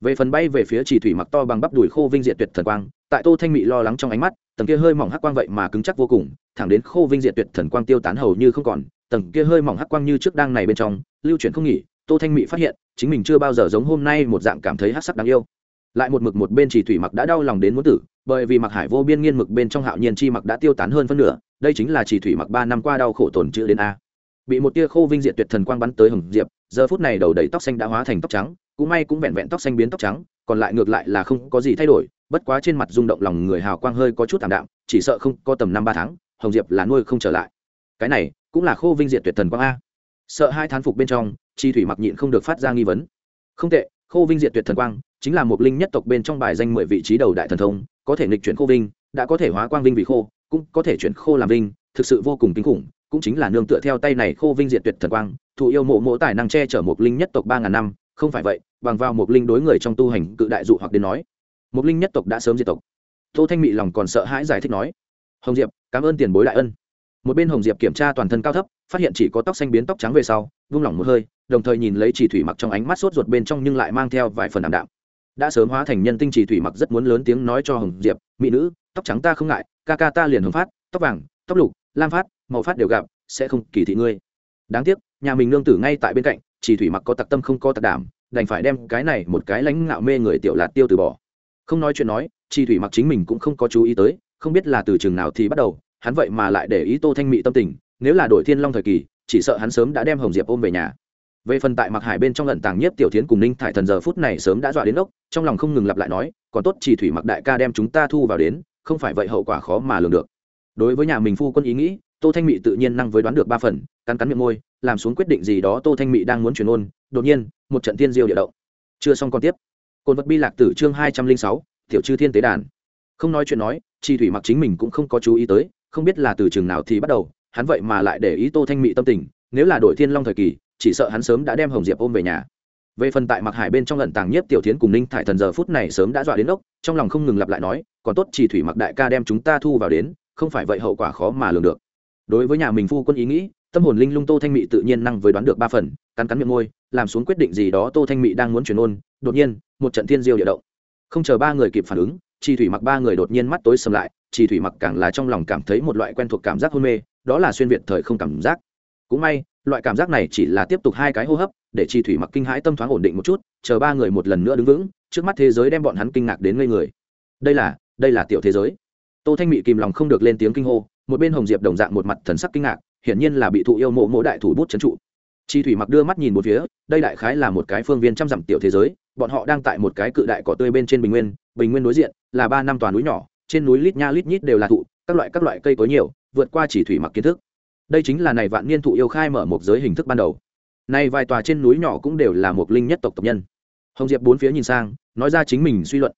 về phần bay về phía chỉ thủy mặc to bằng bắp đùi khô vinh diệt tuyệt thần quang, tại tô thanh mị lo lắng trong ánh mắt, tầng kia hơi mỏng hắc quang vậy mà cứng chắc vô cùng, thẳng đến khô vinh diệt tuyệt thần quang tiêu tán hầu như không còn, tầng kia hơi mỏng hắc quang như trước đang này bên trong, lưu chuyển không nghỉ, tô thanh mị phát hiện, chính mình chưa bao giờ giống hôm nay một dạng cảm thấy hắc sắc đáng yêu. Lại một mực một bên chỉ thủy mặc đã đau lòng đến muốn tử, bởi vì mặc hải vô biên nghiên mực bên trong hạo nhiên chi mặc đã tiêu tán hơn phân nửa, đây chính là chỉ thủy mặc ba năm qua đau khổ tổn chữ đến a. Bị một tia khô vinh diệt tuyệt thần quang bắn tới hồng diệp, giờ phút này đầu đầy tóc xanh đã hóa thành tóc trắng cũng may cũng vẹn vẹn tóc xanh biến tóc trắng, còn lại ngược lại là không có gì thay đổi, bất quá trên mặt rung động lòng người hào quang hơi có chút thảm đạm, chỉ sợ không có tầm năm ba tháng, hồng diệp là nuôi không trở lại. Cái này cũng là khô vinh diệt tuyệt thần quang a. Sợ hai thán phục bên trong, chi thủy mặc nhịn không được phát ra nghi vấn. Không tệ, khô vinh diệt tuyệt thần quang chính là một linh nhất tộc bên trong bài danh mười vị trí đầu đại thần thông, có thể nghịch chuyển khô vinh, đã có thể hóa quang vinh vì khô, cũng có thể chuyển khô làm vinh, thực sự vô cùng kinh khủng, cũng chính là nương tựa theo tay này khô vinh diệt tuyệt thần quang thụ yêu mộ mộ tài năng che chở một linh nhất tộc ba ngàn năm không phải vậy, bằng vào một linh đối người trong tu hành cự đại dụ hoặc đến nói một linh nhất tộc đã sớm diệt tộc. Tô thanh mị lòng còn sợ hãi giải thích nói, hồng diệp, cảm ơn tiền bối đại ân. Một bên hồng diệp kiểm tra toàn thân cao thấp, phát hiện chỉ có tóc xanh biến tóc trắng về sau, vung lỏng một hơi, đồng thời nhìn lấy chỉ thủy mặc trong ánh mắt sốt ruột bên trong nhưng lại mang theo vài phần đảm đạm. Đã sớm hóa thành nhân tinh chỉ thủy mặc rất muốn lớn tiếng nói cho hồng diệp, mỹ nữ, tóc trắng ta không ngại, ca ca ta liền hồng phát, tóc vàng, tóc lục, lam phát, màu phát đều gặp, sẽ không kỳ thị ngươi. Đáng tiếc, nhà mình nương tử ngay tại bên cạnh chỉ thủy mặc có tặc tâm không có tặc đảm, đành phải đem cái này một cái lãnh ngạo mê người tiểu lạt tiêu từ bỏ. Không nói chuyện nói, chỉ thủy mặc chính mình cũng không có chú ý tới, không biết là từ chừng nào thì bắt đầu, hắn vậy mà lại để ý tô thanh Mị tâm tình, nếu là đội thiên long thời kỳ, chỉ sợ hắn sớm đã đem hồng diệp ôm về nhà. Về phần tại mặc hải bên trong lần tàng nhất tiểu tiến cùng ninh thải thần giờ phút này sớm đã dọa đến ốc, trong lòng không ngừng lặp lại nói, còn tốt chỉ thủy mặc đại ca đem chúng ta thu vào đến, không phải vậy hậu quả khó mà lường được. Đối với nhà mình phu quân ý nghĩ, tô thanh mị tự nhiên năng với đoán được ba phần, cắn cắn miệng môi làm xuống quyết định gì đó tô thanh mị đang muốn truyền ôn, đột nhiên, một trận tiên diêu địa động. Chưa xong còn tiếp. Côn vật bi lạc tử chương hai trăm linh sáu, tiểu chư thiên tế đàn. Không nói chuyện nói, chi thủy mặc chính mình cũng không có chú ý tới, không biết là từ trường nào thì bắt đầu, hắn vậy mà lại để ý tô thanh mị tâm tình, nếu là đội thiên long thời kỳ, chỉ sợ hắn sớm đã đem hồng diệp ôm về nhà. Về phần tại mặc hải bên trong lận tàng nhất tiểu tiến cùng ninh thải thần giờ phút này sớm đã dọa đến ốc, trong lòng không ngừng lặp lại nói, còn tốt chỉ thủy mặc đại ca đem chúng ta thu vào đến, không phải vậy hậu quả khó mà lường được. Đối với nhà mình phu quân ý nghĩ tâm hồn linh lung tô thanh mị tự nhiên năng với đoán được ba phần, cắn cắn miệng môi, làm xuống quyết định gì đó tô thanh mị đang muốn chuyển ôn. Đột nhiên, một trận thiên diêu địa động. Không chờ ba người kịp phản ứng chi thủy mặc ba người đột nhiên mắt tối sầm lại. Chi thủy mặc càng là trong lòng cảm thấy một loại quen thuộc cảm giác hôn mê, đó là xuyên việt thời không cảm giác. Cũng may, loại cảm giác này chỉ là tiếp tục hai cái hô hấp, để chi thủy mặc kinh hãi tâm thoáng ổn định một chút, chờ ba người một lần nữa đứng vững, trước mắt thế giới đem bọn hắn kinh ngạc đến ngây người. Đây là đây là tiểu thế giới. Tô thanh mị kìm lòng không được lên tiếng kinh hô, một bên hồng diệp đồng dạng một mặt thần sắc kinh ngạc hiển nhiên là bị thụ yêu mộ mộ đại thủ bút trấn trụ. Chi thủy mặc đưa mắt nhìn một phía, đây đại khái là một cái phương viên trăm dặm tiểu thế giới, bọn họ đang tại một cái cự đại cỏ tươi bên trên bình nguyên bình nguyên đối diện là ba năm toàn núi nhỏ, trên núi lít nha lít nhít đều là thụ, các loại các loại cây có nhiều, vượt qua chỉ thủy mặc kiến thức. Đây chính là này vạn niên thụ yêu khai mở một giới hình thức ban đầu. Nay vài tòa trên núi nhỏ cũng đều là một linh nhất tộc tộc nhân. Hồng diệp bốn phía nhìn sang, nói ra chính mình suy luận.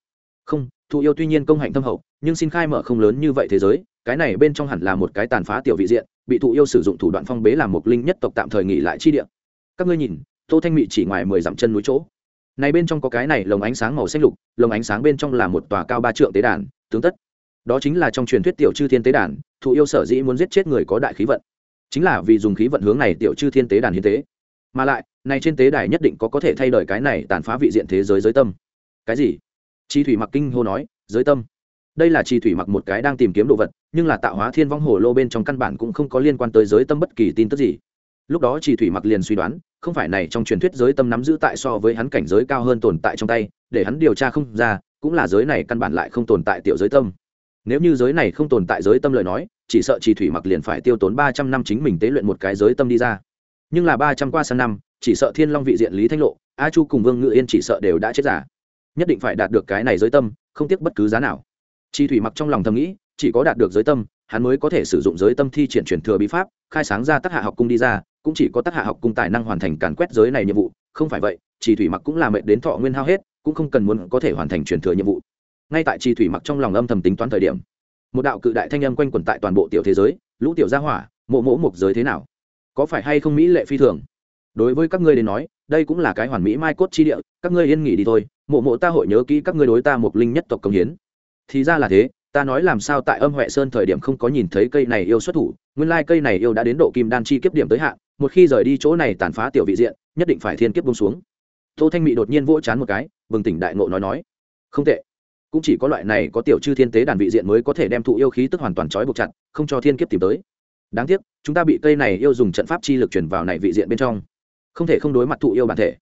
Không, thụ yêu tuy nhiên công hạnh thâm hậu, nhưng xin khai mở không lớn như vậy thế giới cái này bên trong hẳn là một cái tàn phá tiểu vị diện, bị thụ yêu sử dụng thủ đoạn phong bế làm một linh nhất tộc tạm thời nghỉ lại chi địa. Các ngươi nhìn, tô thanh mị chỉ ngoài mười dặm chân núi chỗ. Này bên trong có cái này lồng ánh sáng màu xanh lục, lồng ánh sáng bên trong là một tòa cao ba trượng tế đàn, tướng tất. Đó chính là trong truyền thuyết tiểu chư thiên tế đàn, thụ yêu sở dĩ muốn giết chết người có đại khí vận. Chính là vì dùng khí vận hướng này tiểu chư thiên tế đàn hiến tế. Mà lại, này trên tế đài nhất định có có thể thay đổi cái này tàn phá vị diện thế giới giới tâm. Cái gì? Chi thủy mặc kinh hô nói, giới tâm đây là chi thủy mặc một cái đang tìm kiếm đồ vật, nhưng là tạo hóa thiên vong hồ lô bên trong căn bản cũng không có liên quan tới giới tâm bất kỳ tin tức gì. Lúc đó chi thủy mặc liền suy đoán, không phải này trong truyền thuyết giới tâm nắm giữ tại so với hắn cảnh giới cao hơn tồn tại trong tay, để hắn điều tra không ra, cũng là giới này căn bản lại không tồn tại tiểu giới tâm. Nếu như giới này không tồn tại giới tâm lời nói, chỉ sợ chi thủy mặc liền phải tiêu tốn ba trăm năm chính mình tế luyện một cái giới tâm đi ra. Nhưng là ba trăm qua sang năm, chỉ sợ thiên long vị diện lý thanh lộ, a chu cùng vương ngự yên chỉ sợ đều đã chết giả. Nhất định phải đạt được cái này giới tâm, không tiếc bất cứ giá nào chi thủy mặc trong lòng thầm nghĩ, chỉ có đạt được giới tâm, hắn mới có thể sử dụng giới tâm thi triển truyền thừa bí pháp, khai sáng ra tác hạ học cung đi ra, cũng chỉ có tác hạ học cung tài năng hoàn thành càn quét giới này nhiệm vụ, không phải vậy chỉ thủy mặc cũng là mệnh đến thọ nguyên hao hết, cũng không cần muốn có thể hoàn thành truyền thừa nhiệm vụ. Ngay tại chi thủy mặc trong lòng âm thầm tính toán thời điểm, một đạo cự đại thanh âm quanh quẩn tại toàn bộ tiểu thế giới, lũ tiểu gia hỏa, mộ mỗ mục giới thế nào? Có phải hay không mỹ lệ phi thường? Đối với các ngươi đến nói, đây cũng là cái hoàn mỹ mai cốt chi địa, các ngươi yên nghỉ đi thôi, mộ mộ ta hội nhớ kỹ các ngươi đối ta một linh nhất tộc công hiến thì ra là thế, ta nói làm sao tại âm huệ sơn thời điểm không có nhìn thấy cây này yêu xuất thủ, nguyên lai cây này yêu đã đến độ kim đan chi kiếp điểm tới hạn, một khi rời đi chỗ này tàn phá tiểu vị diện, nhất định phải thiên kiếp bông xuống. Tô thanh mị đột nhiên vỗ chán một cái, bừng tỉnh đại ngộ nói nói, không tệ, cũng chỉ có loại này có tiểu chư thiên tế đàn vị diện mới có thể đem thụ yêu khí tức hoàn toàn trói buộc chặt, không cho thiên kiếp tìm tới. Đáng tiếc, chúng ta bị cây này yêu dùng trận pháp chi lực chuyển vào này vị diện bên trong, không thể không đối mặt thụ yêu bản thể.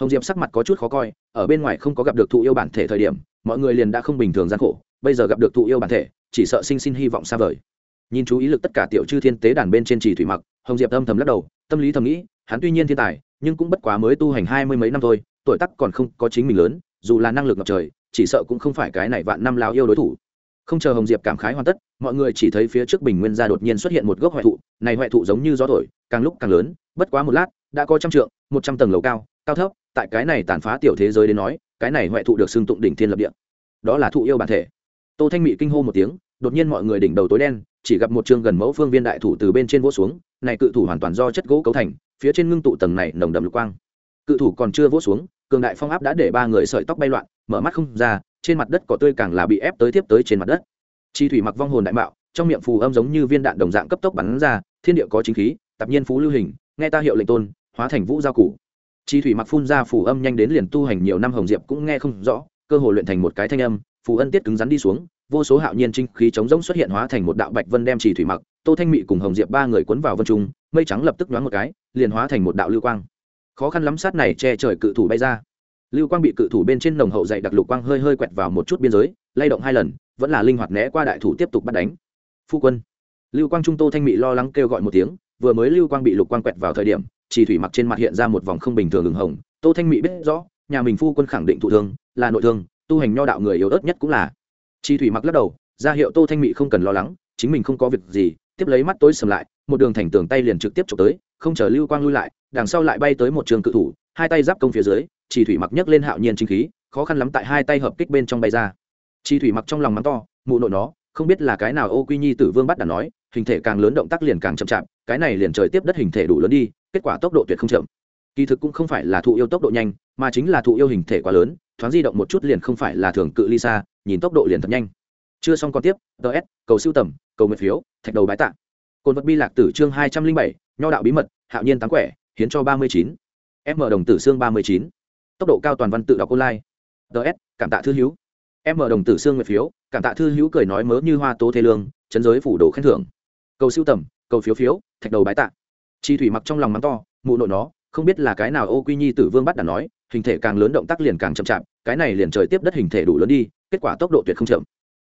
Hồng diệp sắc mặt có chút khó coi, ở bên ngoài không có gặp được thụ yêu bản thể thời điểm, mọi người liền đã không bình thường gian khổ bây giờ gặp được thụ yêu bản thể, chỉ sợ sinh sinh hy vọng xa vời. Nhìn chú ý lực tất cả tiểu chư thiên tế đàn bên trên trì thủy mặc, hồng diệp âm thầm lắc đầu, tâm lý thầm nghĩ, hắn tuy nhiên thiên tài, nhưng cũng bất quá mới tu hành hai mươi mấy năm thôi, tuổi tắc còn không có chính mình lớn, dù là năng lực ngập trời, chỉ sợ cũng không phải cái này vạn năm lao yêu đối thủ. Không chờ hồng diệp cảm khái hoàn tất, mọi người chỉ thấy phía trước bình nguyên gia đột nhiên xuất hiện một gốc hoại thụ, này hoại thụ giống như gió thổi, càng lúc càng lớn, bất quá một lát, đã có trăm trượng, một trăm tầng lầu cao cao thấp, tại cái này tàn phá tiểu thế giới đến nói, cái này hoại thụ được xưng tụng đỉnh thiên lập địa. Đó là thụ yêu bản thể tô thanh mị kinh hô một tiếng, đột nhiên mọi người đỉnh đầu tối đen, chỉ gặp một chương gần mẫu phương viên đại thủ từ bên trên vỗ xuống, này cự thủ hoàn toàn do chất gỗ cấu thành, phía trên ngưng tụ tầng này nồng đậm lục quang. Cự thủ còn chưa vỗ xuống, cường đại phong áp đã để ba người sợi tóc bay loạn, mở mắt không ra, trên mặt đất cỏ tươi càng là bị ép tới tiếp tới trên mặt đất. Chi thủy mặc vong hồn đại mạo, trong miệng phù âm giống như viên đạn đồng dạng cấp tốc bắn ra, thiên địa có chính khí tập nhiên phú lưu hình, nghe ta hiệu lệnh tôn, hóa thành vũ giao cụ chi thủy mặc phun ra phù âm nhanh đến liền tu hành nhiều năm hồng diệp cũng nghe không rõ, cơ hồ luyện thành một cái thanh âm phù ân tiết cứng rắn đi xuống, vô số hạo nhiên trinh khí chống rỗng xuất hiện hóa thành một đạo bạch vân đem chỉ thủy mặc, tô thanh mị cùng hồng diệp ba người cuốn vào vân trung, mây trắng lập tức nhoáng một cái, liền hóa thành một đạo lưu quang. Khó khăn lắm sát này che trời cự thủ bay ra. Lưu quang bị cự thủ bên trên nồng hậu dày đặc lục quang hơi hơi quẹt vào một chút biên giới, lay động hai lần, vẫn là linh hoạt né qua đại thủ tiếp tục bắt đánh. Phu quân. Lưu quang trung tô thanh mị lo lắng kêu gọi một tiếng, vừa mới lưu quang bị lục quang quẹt vào thời điểm chỉ thủy mặc trên mặt hiện ra một vòng không bình thường ửng hồng. Tô thanh mị biết rõ, nhà mình phu quân khẳng định thụ thương, là nội thương tu hành nho đạo người yếu ớt nhất cũng là. Chi thủy mặc lắc đầu, ra hiệu tô thanh mị không cần lo lắng, chính mình không có việc gì, tiếp lấy mắt tối sầm lại, một đường thành tường tay liền trực tiếp trộm tới, không chờ lưu quang lui lại, đằng sau lại bay tới một trường cự thủ, hai tay giáp công phía dưới chỉ thủy mặc nhấc lên hạo nhiên chính khí, khó khăn lắm tại hai tay hợp kích bên trong bay ra. Chi thủy mặc trong lòng mắng to, mụ nội nó, không biết là cái nào ô quy nhi tử vương bắt đàn nói, hình thể càng lớn động tác liền càng chậm chạp, cái này liền trời tiếp đất hình thể đủ lớn đi, kết quả tốc độ tuyệt không chậm. Kỳ thực cũng không phải là thụ yêu tốc độ nhanh, mà chính là thụ yêu hình thể quá lớn thoáng di động một chút liền không phải là thường cự ly xa, nhìn tốc độ liền thật nhanh. Chưa xong còn tiếp ts cầu siêu tầm, cầu nguyện phiếu, thạch đầu bái tạ. Cồn vật bi lạc tử chương hai trăm linh bảy, nho đạo bí mật, hạo nhiên táng quẻ, hiến cho ba mươi chín. M đồng tử xương ba mươi chín. Tốc độ cao toàn văn tự đọc online. Ts cảm tạ thư hữu. M đồng tử xương nguyện phiếu, cảm tạ thư hữu cười nói mớ như hoa tố thế lương, chấn giới phủ đồ khen thưởng. Cầu siêu tầm, cầu phiếu phiếu, thạch đầu bái tạ. Chi thủy mặc trong lòng mắng to, mụ nội nó, không biết là cái nào ô quy nhi tử vương bắt đàn nói hình thể càng lớn động tác liền càng chậm chạp, cái này liền trời tiếp đất hình thể đủ lớn đi, kết quả tốc độ tuyệt không chậm.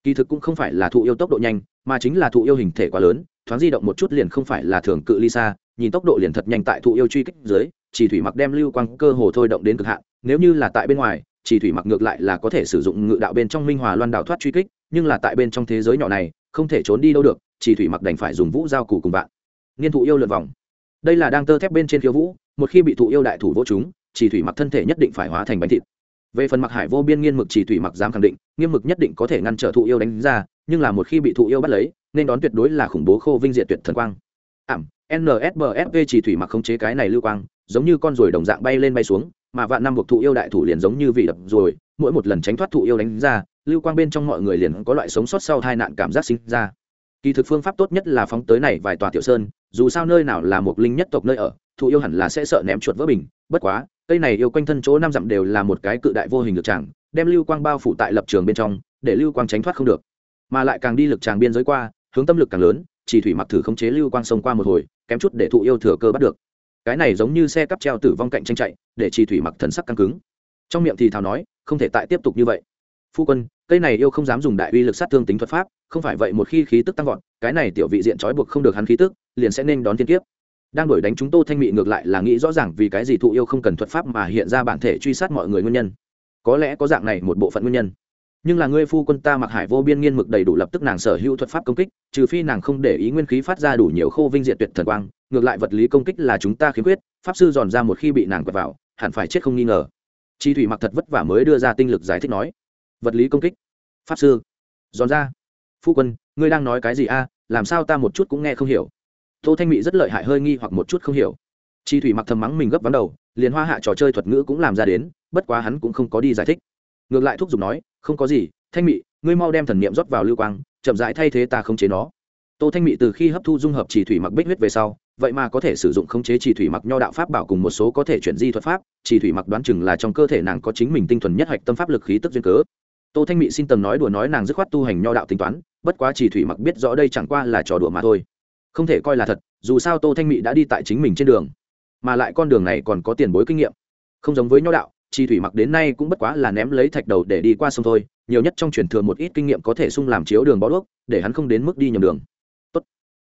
Kỳ thực cũng không phải là thụ yêu tốc độ nhanh, mà chính là thụ yêu hình thể quá lớn, thoáng di động một chút liền không phải là thường cự ly xa, nhìn tốc độ liền thật nhanh tại thụ yêu truy kích dưới, chỉ thủy mặc đem lưu quang cơ hồ thôi động đến cực hạn, nếu như là tại bên ngoài, chỉ thủy mặc ngược lại là có thể sử dụng ngự đạo bên trong minh hòa loan đạo thoát truy kích, nhưng là tại bên trong thế giới nhỏ này, không thể trốn đi đâu được, chỉ thủy mặc đành phải dùng vũ giao củ cùng bạn. Nghiên thụ yêu lượn vòng. Đây là đang tơ thép bên trên khiêu vũ, một khi bị thụ yêu đại thủ vỗ chúng chỉ thủy mặc thân thể nhất định phải hóa thành bánh thịt. Về phần mặc hải vô biên nghiên mực chỉ thủy mặc dám khẳng định nghiêm mực nhất định có thể ngăn trở thụ yêu đánh ra, nhưng là một khi bị thụ yêu bắt lấy, nên đón tuyệt đối là khủng bố khô vinh diệt tuyệt thần quang. Ảm nsbfv chỉ thủy mặc khống chế cái này lưu quang, giống như con ruồi đồng dạng bay lên bay xuống, mà vạn năm buộc thụ yêu đại thủ liền giống như vị đập rồi mỗi một lần tránh thoát thụ yêu đánh ra, lưu quang bên trong mọi người liền có loại sống sót sau tai nạn cảm giác sinh ra. Kỳ thực phương pháp tốt nhất là phóng tới này vài tòa tiểu sơn, dù sao nơi nào là một linh nhất tộc nơi ở, thụ yêu hẳn là sẽ sợ ném chuột vỡ bình, bất quá cây này yêu quanh thân chỗ năm dặm đều là một cái cự đại vô hình lực tràng, đem lưu quang bao phủ tại lập trường bên trong, để lưu quang tránh thoát không được. Mà lại càng đi lực tràng biên giới qua, hướng tâm lực càng lớn, chỉ thủy mặc thử khống chế lưu quang sông qua một hồi, kém chút để thụ yêu thừa cơ bắt được. Cái này giống như xe cắp treo tử vong cạnh tranh chạy, để chỉ thủy mặc thần sắc căng cứng. Trong miệng thì thào nói, không thể tại tiếp tục như vậy. Phu quân, cây này yêu không dám dùng đại uy lực sát thương tính thuật pháp, không phải vậy một khi khí tức tăng vọt, cái này tiểu vị diện trói buộc không được hắn khí tức, liền sẽ nên đón thiên kiếp đang đuổi đánh chúng tô thanh mị ngược lại là nghĩ rõ ràng vì cái gì thụ yêu không cần thuật pháp mà hiện ra bản thể truy sát mọi người nguyên nhân. Có lẽ có dạng này một bộ phận nguyên nhân. Nhưng là ngươi phu quân ta mặc hải vô biên nghiên mực đầy đủ lập tức nàng sở hữu thuật pháp công kích, trừ phi nàng không để ý nguyên khí phát ra đủ nhiều khô vinh diện tuyệt thần quang, ngược lại vật lý công kích là chúng ta khiếm khuyết, pháp sư dòn ra một khi bị nàng quật vào, hẳn phải chết không nghi ngờ. Chi thủy mặc thật vất vả mới đưa ra tinh lực giải thích nói. Vật lý công kích. Pháp sư. Giòn ra. Phu quân, ngươi đang nói cái gì a? Làm sao ta một chút cũng nghe không hiểu? Tô thanh mị rất lợi hại, hơi nghi hoặc một chút không hiểu. Chi thủy mặc thầm mắng mình gấp vắng đầu, liền hoa hạ trò chơi thuật ngữ cũng làm ra đến, bất quá hắn cũng không có đi giải thích. Ngược lại thúc giục nói, không có gì, thanh mị, ngươi mau đem thần niệm rót vào lưu quang, chậm rãi thay thế ta khống chế nó. Tô thanh mị từ khi hấp thu dung hợp chỉ thủy mặc bích huyết về sau, vậy mà có thể sử dụng khống chế chỉ thủy mặc nho đạo pháp bảo cùng một số có thể chuyển di thuật pháp chỉ thủy mặc đoán chừng là trong cơ thể nàng có chính mình tinh thuần nhất hạch tâm pháp lực khí tức duyên cớ. Tô thanh mị xin tầm nói đùa nói nàng dứt khoát tu hành nho đạo tính toán, bất quá chỉ thủy mặc biết rõ đây chẳng qua là trò đùa mà thôi không thể coi là thật, dù sao tô thanh mỹ đã đi tại chính mình trên đường, mà lại con đường này còn có tiền bối kinh nghiệm. Không giống với nho đạo chi thủy mặc đến nay cũng bất quá là ném lấy thạch đầu để đi qua sông thôi, nhiều nhất trong truyền thừa một ít kinh nghiệm có thể sung làm chiếu đường bó đuốc, để hắn không đến mức đi nhầm đường. Tốt.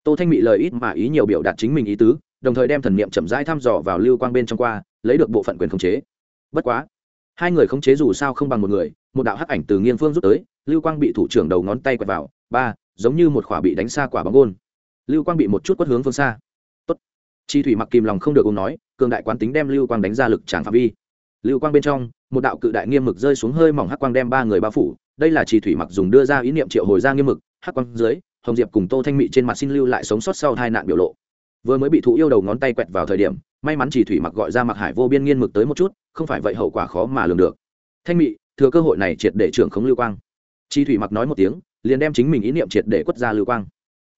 tô thanh mỹ lời ít mà ý nhiều biểu đạt chính mình ý tứ, đồng thời đem thần niệm chậm rãi thăm dò vào lưu quang bên trong qua, lấy được bộ phận quyền khống chế. Bất quá, hai người khống chế dù sao không bằng một người, một đạo hắc ảnh từ nghiêng phương rút tới, lưu quang bị thủ trưởng đầu ngón tay quẹt vào, ba, giống như một khỏa bị đánh xa quả bóng gôn lưu quang bị một chút quất hướng phương xa. Tốt. chi thủy mặc kìm lòng không được ông nói, cường đại quán tính đem lưu quang đánh ra lực tràng phạm vi. Lưu quang bên trong, một đạo cự đại nghiêm mực rơi xuống hơi mỏng hắc quang đem ba người bao phủ, đây là chi thủy mặc dùng đưa ra ý niệm triệu hồi ra nghiêm mực, hắc quang dưới, hồng diệp cùng tô thanh mị trên mặt xin lưu lại sống sót sau hai nạn biểu lộ. Vừa mới bị thụ yêu đầu ngón tay quẹt vào thời điểm, may mắn chỉ thủy mặc gọi ra mặc hải vô biên nghiên mực tới một chút, không phải vậy hậu quả khó mà lường được. Thanh mị, thừa cơ hội này triệt để trưởng khống lưu quang. Chi thủy mặc nói một tiếng, liền đem chính mình ý niệm triệt để quất ra lưu quang.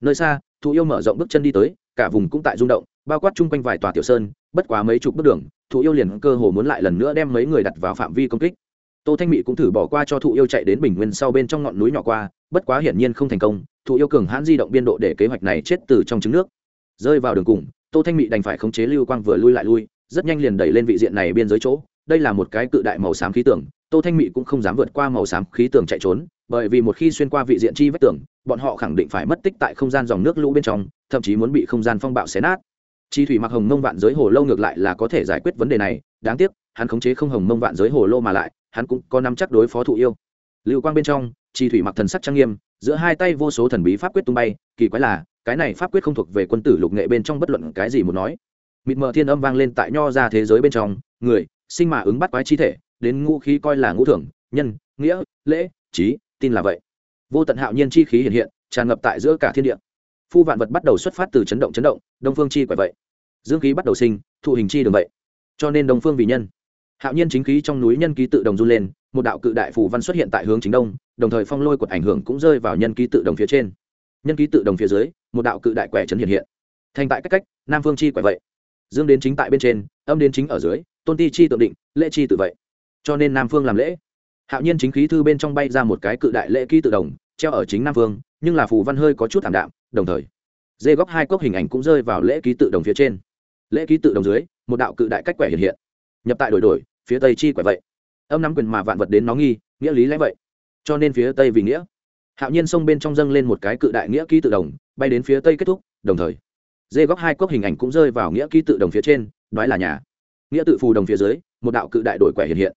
Nơi xa thụ yêu mở rộng bước chân đi tới, cả vùng cũng tại rung động, bao quát chung quanh vài tòa tiểu sơn, bất quá mấy chục bước đường thụ yêu liền cơ hồ muốn lại lần nữa đem mấy người đặt vào phạm vi công kích. Tô thanh mỹ cũng thử bỏ qua cho thụ yêu chạy đến bình nguyên sau bên trong ngọn núi nhỏ qua, bất quá hiển nhiên không thành công thụ yêu cường hãn di động biên độ để kế hoạch này chết từ trong trứng nước. Rơi vào đường cùng, tô thanh mỹ đành phải khống chế lưu quang vừa lui lại lui, rất nhanh liền đẩy lên vị diện này biên giới chỗ, đây là một cái cự đại màu xám khí tưởng tô thanh mỹ cũng không dám vượt qua màu xám khí tưởng chạy trốn, bởi vì một khi xuyên qua vị diện chi vách tường bọn họ khẳng định phải mất tích tại không gian dòng nước lũ bên trong, thậm chí muốn bị không gian phong bạo xé nát. Chi thủy mặc hồng mông vạn giới hồ lâu ngược lại là có thể giải quyết vấn đề này, đáng tiếc, hắn khống chế không hồng mông vạn giới hồ lô mà lại, hắn cũng có nắm chắc đối phó thụ yêu. Lưu quang bên trong, chi thủy mặc thần sắc trang nghiêm, giữa hai tay vô số thần bí pháp quyết tung bay, kỳ quái là, cái này pháp quyết không thuộc về quân tử lục nghệ bên trong bất luận cái gì muốn nói. Mịt mờ thiên âm vang lên tại nho ra thế giới bên trong, người, sinh mà ứng bắt quái chi thể, đến ngũ khí coi là ngũ thưởng, nhân, nghĩa, lễ, trí, tin là vậy vô tận hạo nhiên chi khí hiện hiện, tràn ngập tại giữa cả thiên địa. Phu vạn vật bắt đầu xuất phát từ chấn động chấn động, đông phương chi quậy vậy. Dương khí bắt đầu sinh, thụ hình chi đường vậy. Cho nên đông phương vì nhân. Hạo nhiên chính khí trong núi nhân ký tự đồng run lên, một đạo cự đại phù văn xuất hiện tại hướng chính đông, đồng thời phong lôi quật ảnh hưởng cũng rơi vào nhân ký tự đồng phía trên. Nhân ký tự đồng phía dưới, một đạo cự đại quẻ trấn hiện hiện. Thành tại cách cách, nam phương chi quẻ vậy. Dương đến chính tại bên trên, âm đến chính ở dưới, tôn ti chi tự định, lễ chi tự vậy. Cho nên nam phương làm lễ hạo nhiên chính khí thư bên trong bay ra một cái cự đại lễ ký tự đồng, treo ở chính nam phương, nhưng là phù văn hơi có chút thảm đạm, đồng thời, dê góc hai cốc hình ảnh cũng rơi vào lễ ký tự đồng phía trên. Lễ ký tự đồng dưới, một đạo cự đại cách quẻ hiện hiện. Nhập tại đổi đổi, phía tây chi quẻ vậy. Âm nắm quyền mà vạn vật đến nó nghi, nghĩa lý lẽ vậy. Cho nên phía tây vì nghĩa. Hạo nhiên sông bên trong dâng lên một cái cự đại nghĩa ký tự đồng, bay đến phía tây kết thúc, đồng thời, dê góc hai cốc hình ảnh cũng rơi vào nghĩa ký tự đồng phía trên nói là nhà. Nghĩa tự phù đồng phía dưới, một đạo cự đại đổi quẻ hiện hiện.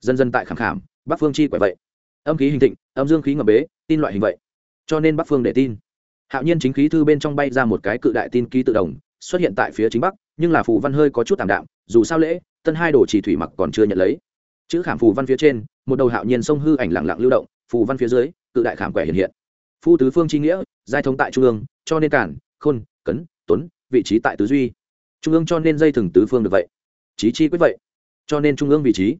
Dần dần tại khảm khảm bắc phương chi quẻ vậy. Âm khí hình thịnh, âm dương khí ngập bế, tin loại hình vậy. Cho nên bắc phương để tin. Hạo nhiên chính khí thư bên trong bay ra một cái cự đại tin ký tự đồng xuất hiện tại phía chính bắc, nhưng là phù văn hơi có chút tạm đạm, dù sao lễ, tân hai đồ chỉ thủy mặc còn chưa nhận lấy. Chữ khảm phù văn phía trên, một đầu hạo nhiên sông hư ảnh lặng lặng lưu động, phù văn phía dưới, cự đại khảm quẻ hiện hiện. Phu tứ phương chi nghĩa, giai thống tại trung ương, cho nên cản, khôn, cấn, tuấn, vị trí tại tứ duy. Trung ương cho nên dây thừng tứ phương được vậy. Trí chi quyết vậy. Cho nên trung ương vị trí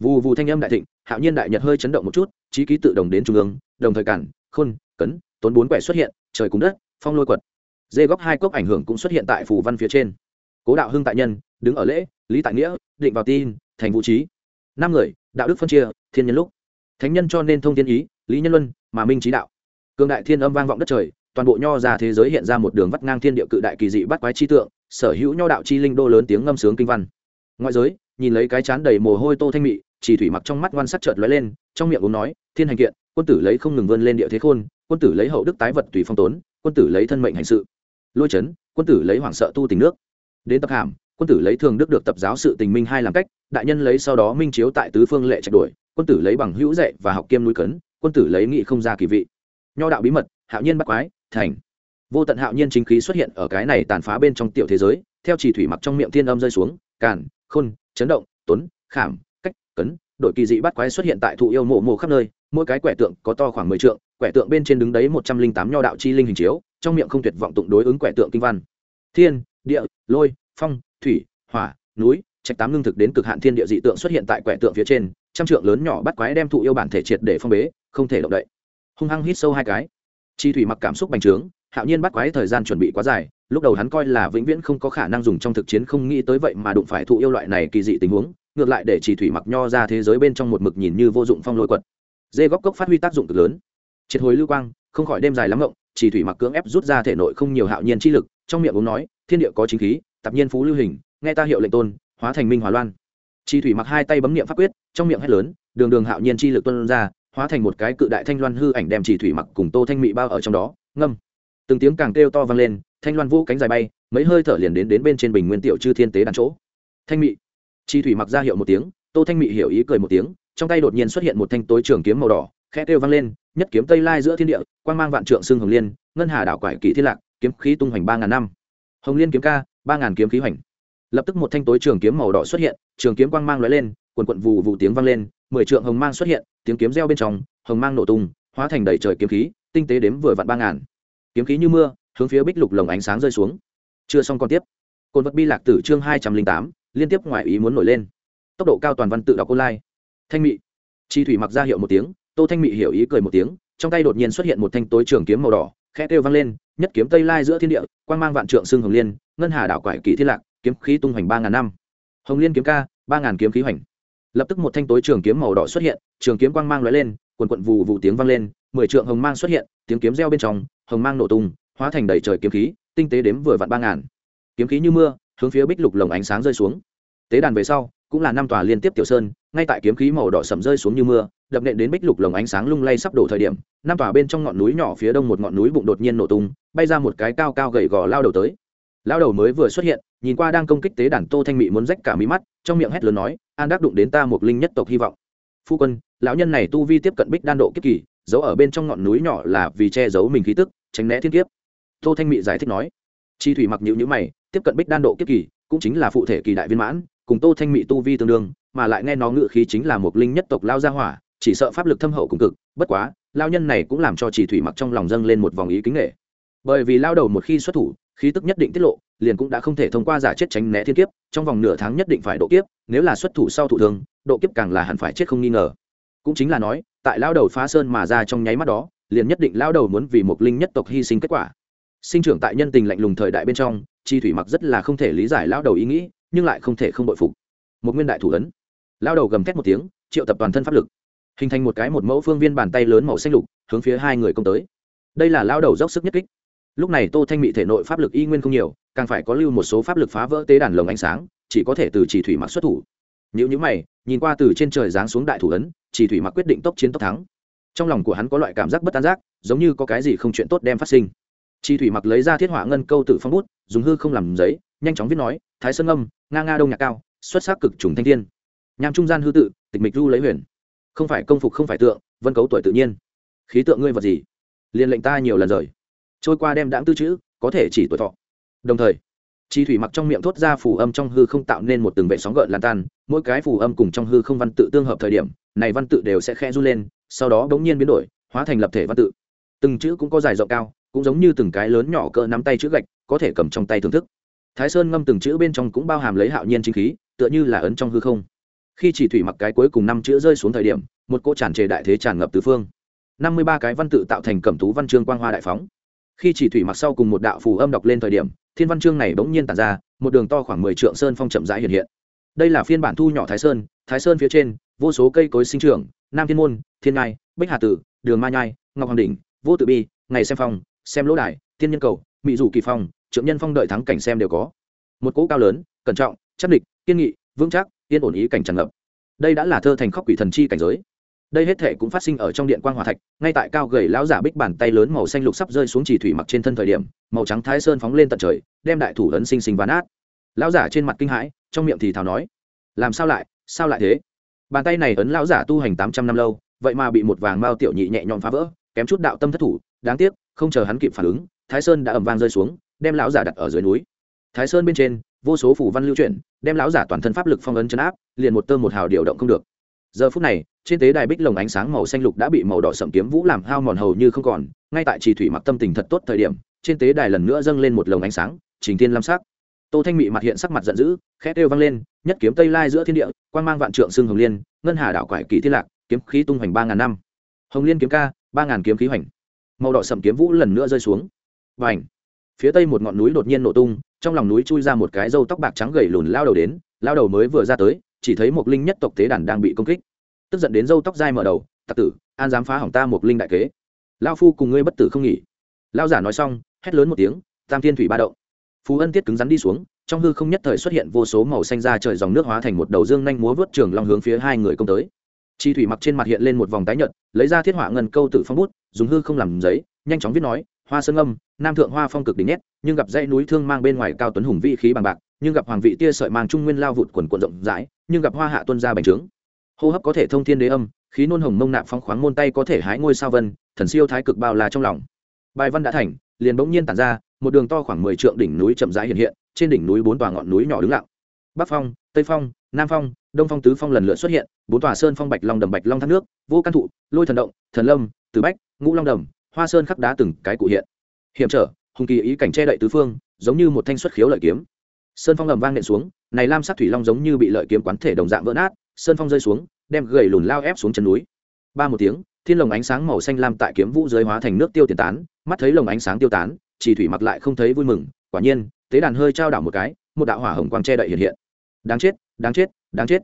vù vù thanh âm đại thịnh, hạo nhiên đại nhật hơi chấn động một chút, trí ký tự đồng đến trung ương, đồng thời cản, khôn, cấn tuấn bốn quẻ xuất hiện, trời cùng đất, phong lôi quật. Dê góc hai cốc ảnh hưởng cũng xuất hiện tại phù văn phía trên. Cố đạo hưng tại nhân, đứng ở lễ, lý tại nghĩa, định vào tin, thành vũ trí. Năm người, đạo đức phân chia, thiên nhân lúc. Thánh nhân cho nên thông thiên ý, lý nhân luân, mà minh trí đạo. Cường đại thiên âm vang vọng đất trời, toàn bộ nho ra thế giới hiện ra một đường vắt ngang thiên địa cự đại kỳ dị bắt quái chi tượng, sở hữu nho đạo chi linh đô lớn tiếng ngâm sướng kinh văn. Ngoại giới, nhìn lấy cái chán đầy mồ hôi tô thanh mị chỉ thủy mặc trong mắt ngoan sắc chợt lóe lên, trong miệng uống nói, thiên hành kiện, quân tử lấy không ngừng vươn lên địa thế khôn, quân tử lấy hậu đức tái vật tùy phong tốn, quân tử lấy thân mệnh hành sự. Lôi chấn, quân tử lấy hoảng sợ tu tình nước. Đến tập hàm, quân tử lấy thường đức được tập giáo sự tình minh hai làm cách, đại nhân lấy sau đó minh chiếu tại tứ phương lệ trạch đuổi, quân tử lấy bằng hữu dạy và học kiêm núi cấn, quân tử lấy nghị không ra kỳ vị. Nho đạo bí mật, hạo nhiên bắt quái, thành. Vô tận hạo nhiên chính khí xuất hiện ở cái này tàn phá bên trong tiểu thế giới, theo chỉ thủy mặc trong miệng thiên âm rơi xuống, càn, khôn, chấn động, tuấn, khảm cấn, đội kỳ dị bắt quái xuất hiện tại thụ yêu mộ mộ khắp nơi, mỗi cái quẻ tượng có to khoảng mười trượng, quẻ tượng bên trên đứng đấy một trăm linh tám nho đạo chi linh hình chiếu, trong miệng không tuyệt vọng tụng đối ứng quẻ tượng kinh văn. Thiên, địa, lôi, phong, thủy, hỏa, núi, trạch tám lương thực đến cực hạn thiên địa dị tượng xuất hiện tại quẻ tượng phía trên, trăm trượng lớn nhỏ bắt quái đem thụ yêu bản thể triệt để phong bế, không thể động đậy. Hung hăng hít sâu hai cái. Chi thủy mặc cảm xúc bành trướng, hạo nhiên bắt quái thời gian chuẩn bị quá dài, lúc đầu hắn coi là vĩnh viễn không có khả năng dùng trong thực chiến không nghĩ tới vậy mà đụng phải thụ yêu loại này kỳ dị tình huống ngược lại để chỉ thủy mặc nho ra thế giới bên trong một mực nhìn như vô dụng phong lôi quật. Dê góc cốc phát huy tác dụng cực lớn. Triệt hồi lưu quang, không khỏi đêm dài lắm ngộng, chỉ thủy mặc cưỡng ép rút ra thể nội không nhiều hạo nhiên chi lực, trong miệng uống nói, thiên địa có chính khí tập nhiên phú lưu hình, nghe ta hiệu lệnh tôn, hóa thành minh hòa loan. Chỉ thủy mặc hai tay bấm niệm pháp quyết, trong miệng hét lớn, đường đường hạo nhiên chi lực tuân ra, hóa thành một cái cự đại thanh loan hư ảnh đem chỉ thủy mặc cùng tô thanh mị bao ở trong đó, ngâm. Từng tiếng càng kêu to vang lên, thanh loan vũ cánh dài bay, mấy hơi thở liền đến đến bên trên bình nguyên tiểu chư thiên tế đàn chỗ. Thanh mị chi thủy mặc ra hiệu một tiếng, tô thanh mị hiểu ý cười một tiếng, trong tay đột nhiên xuất hiện một thanh tối trường kiếm màu đỏ, khẽ kêu vang lên, nhất kiếm tây lai giữa thiên địa, quang mang vạn trượng xương hồng liên, ngân hà đảo quải kỷ thiên lạc, kiếm khí tung hoành ba ngàn năm. Hồng liên kiếm ca, ba ngàn kiếm khí hoành. Lập tức một thanh tối trường kiếm màu đỏ xuất hiện, trường kiếm quang mang lóe lên quần quận vù vù tiếng vang lên, mười trượng hồng mang xuất hiện, tiếng kiếm reo bên trong, hồng mang nổ tung, hóa thành đầy trời kiếm khí, tinh tế đếm vừa vặn ba ngàn. Kiếm khí như mưa, hướng phía bích lục lồng ánh sáng rơi xuống. Chưa xong còn tiếp. Cồn vật bi lạc tử chương hai trăm linh tám liên tiếp ngoại ý muốn nổi lên. Tốc độ cao toàn văn tự đọc online. Thanh mị. Chi thủy mặc ra hiệu một tiếng, tô thanh mị hiểu ý cười một tiếng, trong tay đột nhiên xuất hiện một thanh tối trường kiếm màu đỏ, khẽ kêu vang lên, nhất kiếm tây lai giữa thiên địa, quang mang vạn trượng xương hồng liên, ngân hà đảo quải kỳ thiên lạc, kiếm khí tung hoành ba ngàn năm. Hồng liên kiếm ca, ba ngàn kiếm khí hoành. Lập tức một thanh tối trường kiếm màu đỏ xuất hiện, trường kiếm quang mang lóe lên, quần quận vù vụ tiếng vang lên, mười trượng hồng mang xuất hiện, tiếng kiếm reo bên trong, hồng mang nổ tung, hóa thành đầy trời kiếm khí, tinh tế đếm vừa vặn ba ngàn. Kiếm khí như mưa hướng phía bích lục lồng ánh sáng rơi xuống. Tế đàn về sau, cũng là năm tòa liên tiếp tiểu sơn, ngay tại kiếm khí màu đỏ sầm rơi xuống như mưa, đập nện đến bích lục lồng ánh sáng lung lay sắp đổ thời điểm, năm tòa bên trong ngọn núi nhỏ phía đông một ngọn núi bụng đột nhiên nổ tung, bay ra một cái cao cao gầy gò lao đầu tới. Lao đầu mới vừa xuất hiện, nhìn qua đang công kích tế đàn tô thanh mị muốn rách cả mí mắt, trong miệng hét lớn nói, an đắc đụng đến ta một linh nhất tộc hy vọng. Phu quân, lão nhân này tu vi tiếp cận bích đan độ kiếp kỳ, giấu ở bên trong ngọn núi nhỏ là vì che giấu mình khí tức, tránh né thiên kiếp. Tô thanh mị giải thích nói. Chi thủy mặc nhữ nhữ mày tiếp cận bích đan độ kiếp kỳ, cũng chính là phụ thể kỳ đại viên mãn, cùng tô thanh mỹ tu vi tương đương, mà lại nghe nó ngự khí chính là một linh nhất tộc lao gia hỏa, chỉ sợ pháp lực thâm hậu cùng cực, bất quá, lao nhân này cũng làm cho chỉ thủy mặc trong lòng dâng lên một vòng ý kính nghệ. Bởi vì lao đầu một khi xuất thủ, khí tức nhất định tiết lộ, liền cũng đã không thể thông qua giả chết tránh né thiên kiếp, trong vòng nửa tháng nhất định phải độ kiếp, nếu là xuất thủ sau thủ thường độ kiếp càng là hẳn phải chết không nghi ngờ. Cũng chính là nói, tại lao đầu phá sơn mà ra trong nháy mắt đó, liền nhất định lao đầu muốn vì một linh nhất tộc hy sinh kết quả sinh trưởng tại nhân tình lạnh lùng thời đại bên trong, chi thủy mặc rất là không thể lý giải lao đầu ý nghĩ, nhưng lại không thể không bội phục. Một nguyên đại thủ ấn. Lao đầu gầm thét một tiếng, triệu tập toàn thân pháp lực. Hình thành một cái một mẫu phương viên bàn tay lớn màu xanh lục, hướng phía hai người công tới. Đây là lao đầu dốc sức nhất kích. Lúc này tô thanh mị thể nội pháp lực y nguyên không nhiều, càng phải có lưu một số pháp lực phá vỡ tế đàn lồng ánh sáng, chỉ có thể từ chỉ thủy mặc xuất thủ. Nếu như mày, nhìn qua từ trên trời giáng xuống đại thủ ấn, chỉ thủy mặc quyết định tốc chiến tốc thắng. Trong lòng của hắn có loại cảm giác bất an giác, giống như có cái gì không chuyện tốt đem phát sinh chi thủy mặc lấy ra thiết họa ngân câu tử phong bút, dùng hư không làm giấy, nhanh chóng viết nói, thái sơn âm, nga nga đông nhạc cao, xuất sắc cực trùng thanh thiên. Nham trung gian hư tự, tịch mịch du lấy huyền. Không phải công phục không phải tượng, vân cấu tuổi tự nhiên. Khí tượng ngươi vật gì? Liền lệnh ta nhiều lần rời. Trôi qua đem đãng tư chữ, có thể chỉ tuổi thọ. Đồng thời, chi thủy mặc trong miệng thốt ra phù âm trong hư không tạo nên một từng vệ sóng gợn lan tan, mỗi cái phù âm cùng trong hư không văn tự tương hợp thời điểm, này văn tự đều sẽ khe du lên, sau đó bỗng nhiên biến đổi, hóa thành lập thể văn tự. Từng chữ cũng có dài rộng cao cũng giống như từng cái lớn nhỏ cỡ nắm tay chữ gạch, có thể cầm trong tay thưởng thức. Thái sơn ngâm từng chữ bên trong cũng bao hàm lấy hạo nhiên chính khí, tựa như là ấn trong hư không. Khi chỉ thủy mặc cái cuối cùng năm chữ rơi xuống thời điểm, một cỗ tràn trề đại thế tràn ngập tứ phương. Năm mươi ba cái văn tự tạo thành cẩm tú văn chương quang hoa đại phóng. Khi chỉ thủy mặc sau cùng một đạo phù âm đọc lên thời điểm, thiên văn chương này bỗng nhiên tàn ra, một đường to khoảng mười trượng sơn phong chậm rãi hiện hiện. Đây là phiên bản thu nhỏ thái sơn thái sơn phía trên, vô số cây cối sinh trưởng, nam thiên môn, thiên ngai, bích hà tử, đường ma nhai, ngọc hoàng đỉnh, vô tự bi, ngày xem phong xem lỗ đài thiên nhân cầu, mỹ dù kỳ phong trưởng nhân phong đợi thắng cảnh xem đều có. Một cỗ cao lớn, cẩn trọng, chắc địch, kiên nghị, vững chắc, yên ổn ý cảnh tràn ngập. Đây đã là thơ thành khóc quỷ thần chi cảnh giới. Đây hết thể cũng phát sinh ở trong điện quan hòa thạch, ngay tại cao gầy lão giả bích bàn tay lớn màu xanh lục sắp rơi xuống chỉ thủy mặc trên thân thời điểm, màu trắng thái sơn phóng lên tận trời, đem đại thủ ấn sinh sinh ván át. Lão giả trên mặt kinh hãi, trong miệng thì thào nói, làm sao lại sao lại thế? Bàn tay này ấn lão giả tu hành tám trăm năm lâu, vậy mà bị một vàng mao tiểu nhị nhẹ nhõm phá vỡ, kém chút đạo tâm thất thủ, đáng tiếc không chờ hắn kịp phản ứng, thái sơn đã ẩm vang rơi xuống, đem lão giả đặt ở dưới núi. Thái sơn bên trên, vô số phủ văn lưu chuyển, đem lão giả toàn thân pháp lực phong ấn chấn áp, liền một tơ một hào điều động không được. Giờ phút này, trên tế đài bích lồng ánh sáng màu xanh lục đã bị màu đỏ sậm kiếm vũ làm hao mòn hầu như không còn, ngay tại trì thủy mặc tâm tình thật tốt thời điểm, trên tế đài lần nữa dâng lên một lồng ánh sáng, trình thiên lam sắc. Tô thanh mị mặt hiện sắc mặt giận dữ, khẽ kêu vang lên, nhất kiếm tây lai giữa thiên địa quan mang vạn trượng xương hồng liên, ngân hà đảo quải kỳ thiên lạc, kiếm khí tung hoành ba ngàn năm. Hồng liên kiếm ca, ba ngàn kiếm khí hoành màu đỏ sậm kiếm vũ lần nữa rơi xuống. Và ảnh phía tây một ngọn núi đột nhiên nổ tung, trong lòng núi chui ra một cái râu tóc bạc trắng gầy lùn lao đầu đến, lao đầu mới vừa ra tới, chỉ thấy một linh nhất tộc tế đàn đang bị công kích. Tức giận đến râu tóc dai mở đầu, tặc tử, an dám phá hỏng ta một linh đại kế. Lao phu cùng ngươi bất tử không nghỉ. Lao giả nói xong, hét lớn một tiếng, tam thiên thủy ba động. Phú ân tiết cứng rắn đi xuống, trong hư không nhất thời xuất hiện vô số màu xanh ra trời dòng nước hóa thành một đầu dương nhanh múa vớt trường long hướng phía hai người công tới chi thủy mặc trên mặt hiện lên một vòng tái nhợt, lấy ra thiết họa ngân câu tự phong bút, dùng hư không làm giấy, nhanh chóng viết nói, hoa sơn âm, nam thượng hoa phong cực đỉnh nét, nhưng gặp dãy núi thương mang bên ngoài cao tuấn hùng vị khí bằng bạc, nhưng gặp hoàng vị tia sợi mang trung nguyên lao vụt quần quần rộng rãi, nhưng gặp hoa hạ tuân ra bành trướng. Hô hấp có thể thông thiên đế âm, khí nôn hồng mông nạp phong khoáng môn tay có thể hái ngôi sao vân, thần siêu thái cực bao la trong lòng. Bài văn đã thành, liền bỗng nhiên tản ra, một đường to khoảng mười trượng đỉnh núi chậm rãi hiện hiện, trên đỉnh núi bốn tòa ngọn núi nhỏ đứng lặng. Bắc phong, tây phong, nam phong đông phong tứ phong lần lượt xuất hiện, bốn tòa sơn phong bạch long đầm bạch long thác nước, vô căn thụ, lôi thần động, thần lâm tứ bách, ngũ long đầm, hoa sơn khắc đá từng cái cụ hiện. Hiểm trở, hùng kỳ ý cảnh che đậy tứ phương, giống như một thanh xuất khiếu lợi kiếm. Sơn phong ầm vang nện xuống, này lam sắc thủy long giống như bị lợi kiếm quán thể đồng dạng vỡ nát, sơn phong rơi xuống, đem gầy lùn lao ép xuống chân núi. Ba một tiếng, thiên lồng ánh sáng màu xanh lam tại kiếm vũ dưới hóa thành nước tiêu tiền tán, mắt thấy lồng ánh sáng tiêu tán, chỉ thủy mặc lại không thấy vui mừng, quả nhiên, tế đàn hơi trao đảo một cái, một đạo hỏa hồng quang che đậy hiện hiện đáng chết đáng chết đáng chết.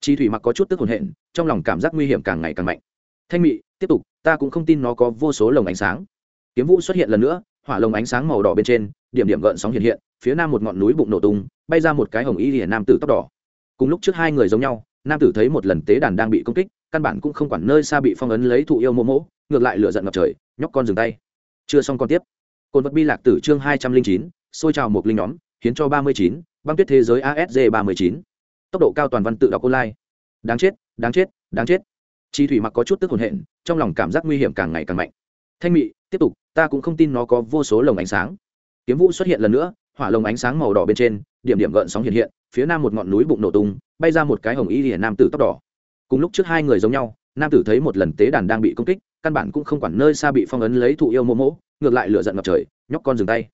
Chi thủy mặc có chút tức hồn hện, trong lòng cảm giác nguy hiểm càng ngày càng mạnh. Thanh mị, tiếp tục, ta cũng không tin nó có vô số lồng ánh sáng. Kiếm vũ xuất hiện lần nữa, hỏa lồng ánh sáng màu đỏ bên trên, điểm điểm gợn sóng hiện hiện, phía nam một ngọn núi bụng nổ tung, bay ra một cái hồng y hiển nam tử tóc đỏ. Cùng lúc trước hai người giống nhau, nam tử thấy một lần tế đàn đang bị công kích, căn bản cũng không quản nơi xa bị phong ấn lấy thụ yêu mô mỗ ngược lại lửa giận ngập trời, nhóc con dừng tay. Chưa xong con tiếp. Cồn vật bi lạc tử chương hai trăm linh chín, xôi trào một linh nhóm, hiến cho ba mươi chín băng tuyết thế giới asg ba mươi chín. Tốc độ cao toàn văn tự đọc online. Đáng chết đáng chết đáng chết. Chi thủy mặc có chút tức hồn hện, trong lòng cảm giác nguy hiểm càng ngày càng mạnh. Thanh mị, tiếp tục, ta cũng không tin nó có vô số lồng ánh sáng. Kiếm vũ xuất hiện lần nữa, hỏa lồng ánh sáng màu đỏ bên trên, điểm điểm gợn sóng hiện hiện, phía nam một ngọn núi bụng nổ tung, bay ra một cái hồng y hiển nam tử tóc đỏ. Cùng lúc trước hai người giống nhau, nam tử thấy một lần tế đàn đang bị công kích, căn bản cũng không quản nơi xa bị phong ấn lấy thụ yêu mô mỗ ngược lại lửa giận ngập trời, nhóc con dừng tay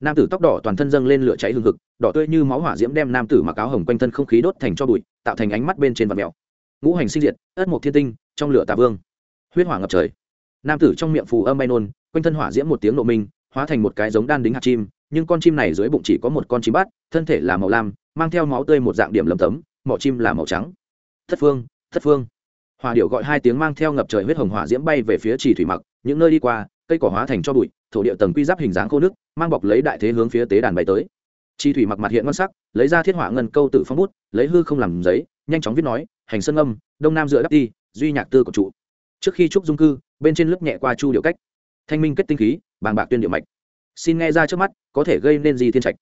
nam tử tóc đỏ toàn thân dâng lên lửa cháy hừng hực, đỏ tươi như máu hỏa diễm đem nam tử mặc áo hồng quanh thân không khí đốt thành cho bụi, tạo thành ánh mắt bên trên vật mèo. Ngũ hành sinh diệt, ất mộc thiên tinh, trong lửa tà vương. Huyết hỏa ngập trời. Nam tử trong miệng phù âm bay nôn, quanh thân hỏa diễm một tiếng nộ minh, hóa thành một cái giống đan đính hạt chim, nhưng con chim này dưới bụng chỉ có một con chim bát, thân thể là màu lam, mang theo máu tươi một dạng điểm lầm tấm, mỏ chim là màu trắng. Thất phương thất phương. Hòa điệu gọi hai tiếng mang theo ngập trời huyết hồng hỏa diễm bay về phía trì thủy mặc, những nơi đi qua cây cỏ hóa thành cho bụi, thổ địa tầng quy giáp hình dáng khô nước, mang bọc lấy đại thế hướng phía tế đàn bay tới. Chi thủy mặc mặt hiện ngon sắc, lấy ra thiết hỏa ngân câu tự phong bút, lấy hư không làm giấy, nhanh chóng viết nói, hành sơn âm, đông nam dựa đắp đi duy nhạc tư của trụ trước khi trúc dung cư, bên trên lớp nhẹ qua chu điệu cách. Thanh minh kết tinh khí, bàng bạc tuyên điệu mạch. Xin nghe ra trước mắt, có thể gây nên gì thiên trạch?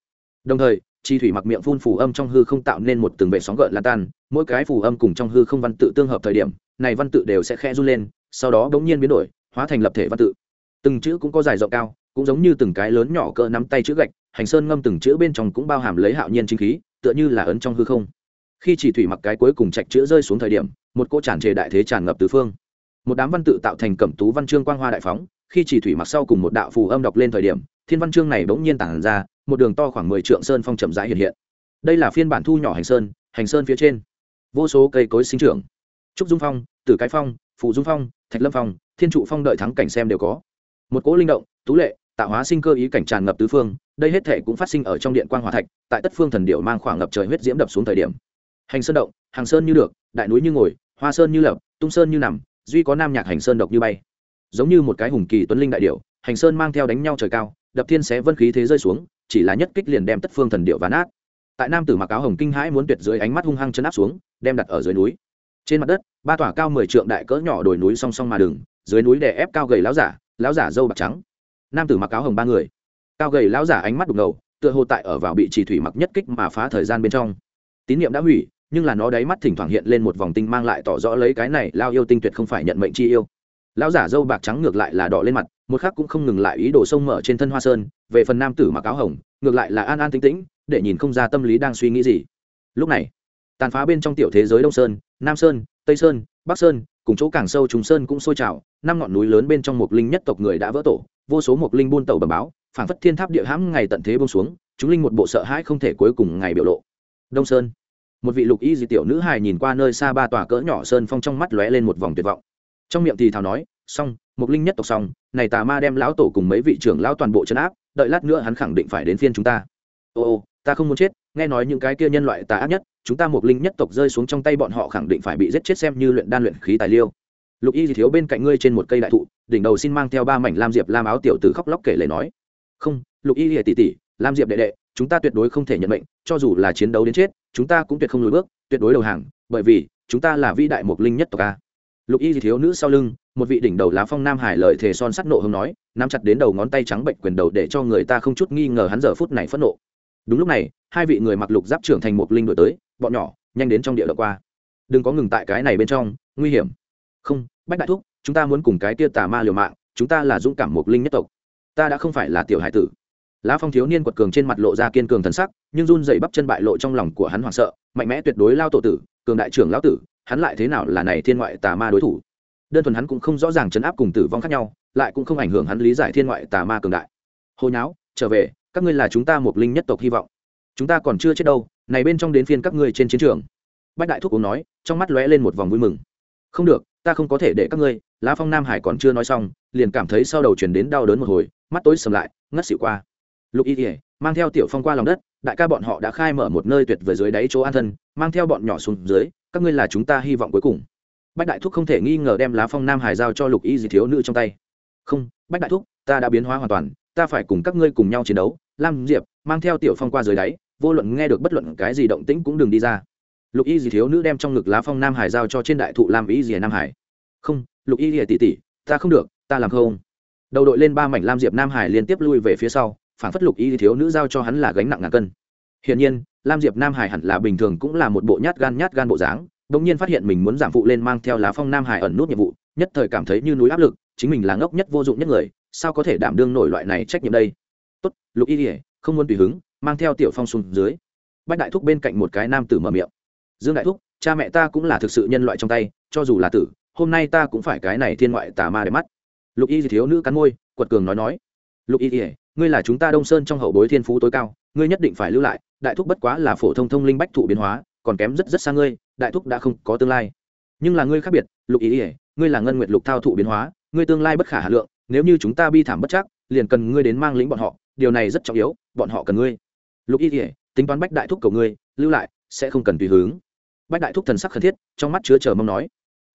Đồng thời, chi thủy mặc miệng phun phù âm trong hư không tạo nên một từng vệ sóng gợn lan tan, mỗi cái phù âm cùng trong hư không văn tự tương hợp thời điểm, này văn tự đều sẽ khe run lên, sau đó bỗng nhiên biến đổi, hóa thành lập thể văn tự từng chữ cũng có dài rộng cao, cũng giống như từng cái lớn nhỏ cỡ nắm tay chữ gạch, hành sơn ngâm từng chữ bên trong cũng bao hàm lấy hạo nhiên chính khí, tựa như là ấn trong hư không. Khi chỉ thủy mặc cái cuối cùng chạch chữ rơi xuống thời điểm, một cỗ tràn trề đại thế tràn ngập tứ phương. Một đám văn tự tạo thành cẩm tú văn chương quang hoa đại phóng, khi chỉ thủy mặc sau cùng một đạo phù âm đọc lên thời điểm, thiên văn chương này bỗng nhiên tản ra, một đường to khoảng mười trượng sơn phong chậm rãi hiện hiện. Đây là phiên bản thu nhỏ hành sơn hành sơn phía trên. Vô số cây cối sinh trưởng. Trúc dung phong, tử cái phong phụ dung phong, thạch lâm phong, thiên trụ phong đợi thắng cảnh xem đều có một cỗ linh động, tú lệ, tạo hóa sinh cơ ý cảnh tràn ngập tứ phương, đây hết thể cũng phát sinh ở trong điện quan hòa thạch, tại tất phương thần điệu mang khoảng ngập trời huyết diễm đập xuống thời điểm. Hành sơn động, hàng sơn như được, đại núi như ngồi, hoa sơn như lập, tung sơn như nằm, duy có nam nhạc hành sơn độc như bay. Giống như một cái hùng kỳ tuấn linh đại điệu hành sơn mang theo đánh nhau trời cao, đập thiên xé vân khí thế rơi xuống, chỉ là nhất kích liền đem tất phương thần điệu ván át tại nam tử mặc áo hồng kinh hãi muốn tuyệt dưới ánh mắt hung hăng chân áp xuống, đem đặt ở dưới núi. Trên mặt đất, ba tòa cao mười trượng đại cỡ nhỏ đồi núi song song mà đường, dưới núi đè ép cao gầy láo giả lão giả dâu bạc trắng. Nam tử mặc áo hồng ba người. Cao gầy lão giả ánh mắt đục ngầu, tựa hồ tại ở vào bị chỉ thủy mặc nhất kích mà phá thời gian bên trong. Tín niệm đã hủy, nhưng là nó đáy mắt thỉnh thoảng hiện lên một vòng tinh mang lại tỏ rõ lấy cái này lao yêu tinh tuyệt không phải nhận mệnh chi yêu. Lão giả dâu bạc trắng ngược lại là đỏ lên mặt, một khác cũng không ngừng lại ý đồ sông mở trên thân hoa sơn, về phần nam tử mặc áo hồng, ngược lại là an an tĩnh tĩnh, để nhìn không ra tâm lý đang suy nghĩ gì. Lúc này, tàn phá bên trong tiểu thế giới đông sơn, nam sơn, tây sơn, bắc sơn cùng chỗ càng sâu trùng sơn cũng sôi trào, năm ngọn núi lớn bên trong một linh nhất tộc người đã vỡ tổ, vô số một linh buôn tàu bầm báo phản phất thiên tháp địa hãm ngày tận thế bông xuống, chúng linh một bộ sợ hãi không thể cuối cùng ngày biểu lộ. Đông sơn, một vị lục y di tiểu nữ hài nhìn qua nơi xa ba tòa cỡ nhỏ sơn phong trong mắt lóe lên một vòng tuyệt vọng. Trong miệng thì thào nói, xong mục linh nhất tộc xong, này tà ma đem lão tổ cùng mấy vị trưởng lão toàn bộ chấn áp, đợi lát nữa hắn khẳng định phải đến phiên chúng ta. Ô ô ta không muốn chết, nghe nói những cái kia nhân loại tà ác nhất, chúng ta mục linh nhất tộc rơi xuống trong tay bọn họ khẳng định phải bị giết chết xem như luyện đan luyện khí tài liêu lục y thì thiếu bên cạnh ngươi trên một cây đại thụ, đỉnh đầu xin mang theo ba mảnh lam diệp lam áo tiểu tử khóc lóc kể lời nói. Không, lục y thì tỷ tỷ lam diệp đệ đệ, chúng ta tuyệt đối không thể nhận mệnh, cho dù là chiến đấu đến chết, chúng ta cũng tuyệt không lùi bước, tuyệt đối đầu hàng, bởi vì, chúng ta là vĩ đại mục linh nhất tộc a. Lục y thì thiếu nữ sau lưng, một vị đỉnh đầu lá phong nam hải lợi thể son sắt nộ hông nói, nắm chặt đến đầu ngón tay trắng bệnh quyền đầu để cho người ta không chút nghi ngờ hắn giờ phút này phẫn nộ đúng lúc này, hai vị người mặc lục giáp trưởng thành một linh đổi tới, bọn nhỏ, nhanh đến trong địa đ qua. Đừng có ngừng tại cái này bên trong, nguy hiểm. Không, bách đại thúc, chúng ta muốn cùng cái tia tà ma liều mạng, chúng ta là dũng cảm một linh nhất tộc. Ta đã không phải là tiểu hải tử. Lá phong thiếu niên quật cường trên mặt lộ ra kiên cường thần sắc, nhưng run dậy bắp chân bại lộ trong lòng của hắn hoảng sợ, mạnh mẽ tuyệt đối lao tổ tử, cường đại trưởng lão tử, hắn lại thế nào là này thiên ngoại tà ma đối thủ? Đơn thuần hắn cũng không rõ ràng chấn áp cùng tử vong khác nhau, lại cũng không ảnh hưởng hắn lý giải thiên ngoại tà ma cường đại. Hồi nháo, trở về các ngươi là chúng ta một linh nhất tộc hy vọng. Chúng ta còn chưa chết đâu, này bên trong đến phiên các ngươi trên chiến trường. Bách đại thúc cũng nói, trong mắt lóe lên một vòng vui mừng. Không được, ta không có thể để các ngươi, lá phong nam hải còn chưa nói xong, liền cảm thấy sau đầu chuyển đến đau đớn một hồi, mắt tối sầm lại, ngất xỉu qua. Lục y ỉa mang theo tiểu phong qua lòng đất, đại ca bọn họ đã khai mở một nơi tuyệt vời dưới đáy chỗ an thân, mang theo bọn nhỏ xuống dưới, các ngươi là chúng ta hy vọng cuối cùng. Bách đại thúc không thể nghi ngờ đem lá phong nam hải giao cho lục y gì thiếu nữ trong tay. Không, bách đại thúc, ta đã biến hóa hoàn toàn, ta phải cùng các ngươi cùng nhau chiến đấu lam diệp, mang theo tiểu phong qua dưới đáy, vô luận nghe được bất luận cái gì động tĩnh cũng đừng đi ra. Lục y dì thiếu nữ đem trong ngực lá phong nam hải giao cho trên đại thụ lam y dì nam hải. Không, lục y dì tỷ tỷ, ta không được, ta làm không. Đầu đội lên ba mảnh lam diệp nam hải liên tiếp lui về phía sau, phản phất lục y thiếu nữ giao cho hắn là gánh nặng ngàn cân. Hiển nhiên, lam diệp nam hải hẳn là bình thường cũng là một bộ nhát gan nhát gan bộ dáng, bỗng nhiên phát hiện mình muốn giảm phụ lên mang theo lá phong nam hải ẩn nút nhiệm vụ, nhất thời cảm thấy như núi áp lực, chính mình là ngốc nhất vô dụng nhất người, sao có thể đảm đương nổi loại này trách nhiệm đây? Tốt, lục y ỉa không muốn tùy hứng, mang theo tiểu phong xuống dưới. Bách đại thúc bên cạnh một cái nam tử mở miệng. Dương đại thúc, cha mẹ ta cũng là thực sự nhân loại trong tay, cho dù là tử, hôm nay ta cũng phải cái này thiên ngoại tà ma để mắt. Lục y thiếu nữ cắn môi, quật cường nói nói. Lục y ỉa ngươi là chúng ta đông sơn trong hậu bối thiên phú tối cao, ngươi nhất định phải lưu lại, đại thúc bất quá là phổ thông thông linh bách thụ biến hóa, còn kém rất rất xa ngươi, đại thúc đã không có tương lai. Nhưng là ngươi khác biệt, lục ý ỉa ngươi là ngân nguyệt lục thao thụ biến hóa, ngươi tương lai bất khả hà lượng, nếu như chúng ta bi thảm bất chắc, liền cần ngươi đến mang lính bọn họ điều này rất trọng yếu, bọn họ cần ngươi. Lục Y ỉa tính toán bách đại thúc cầu ngươi, lưu lại, sẽ không cần tùy hướng. Bách đại thúc thần sắc khẩn thiết, trong mắt chứa chờ mong nói.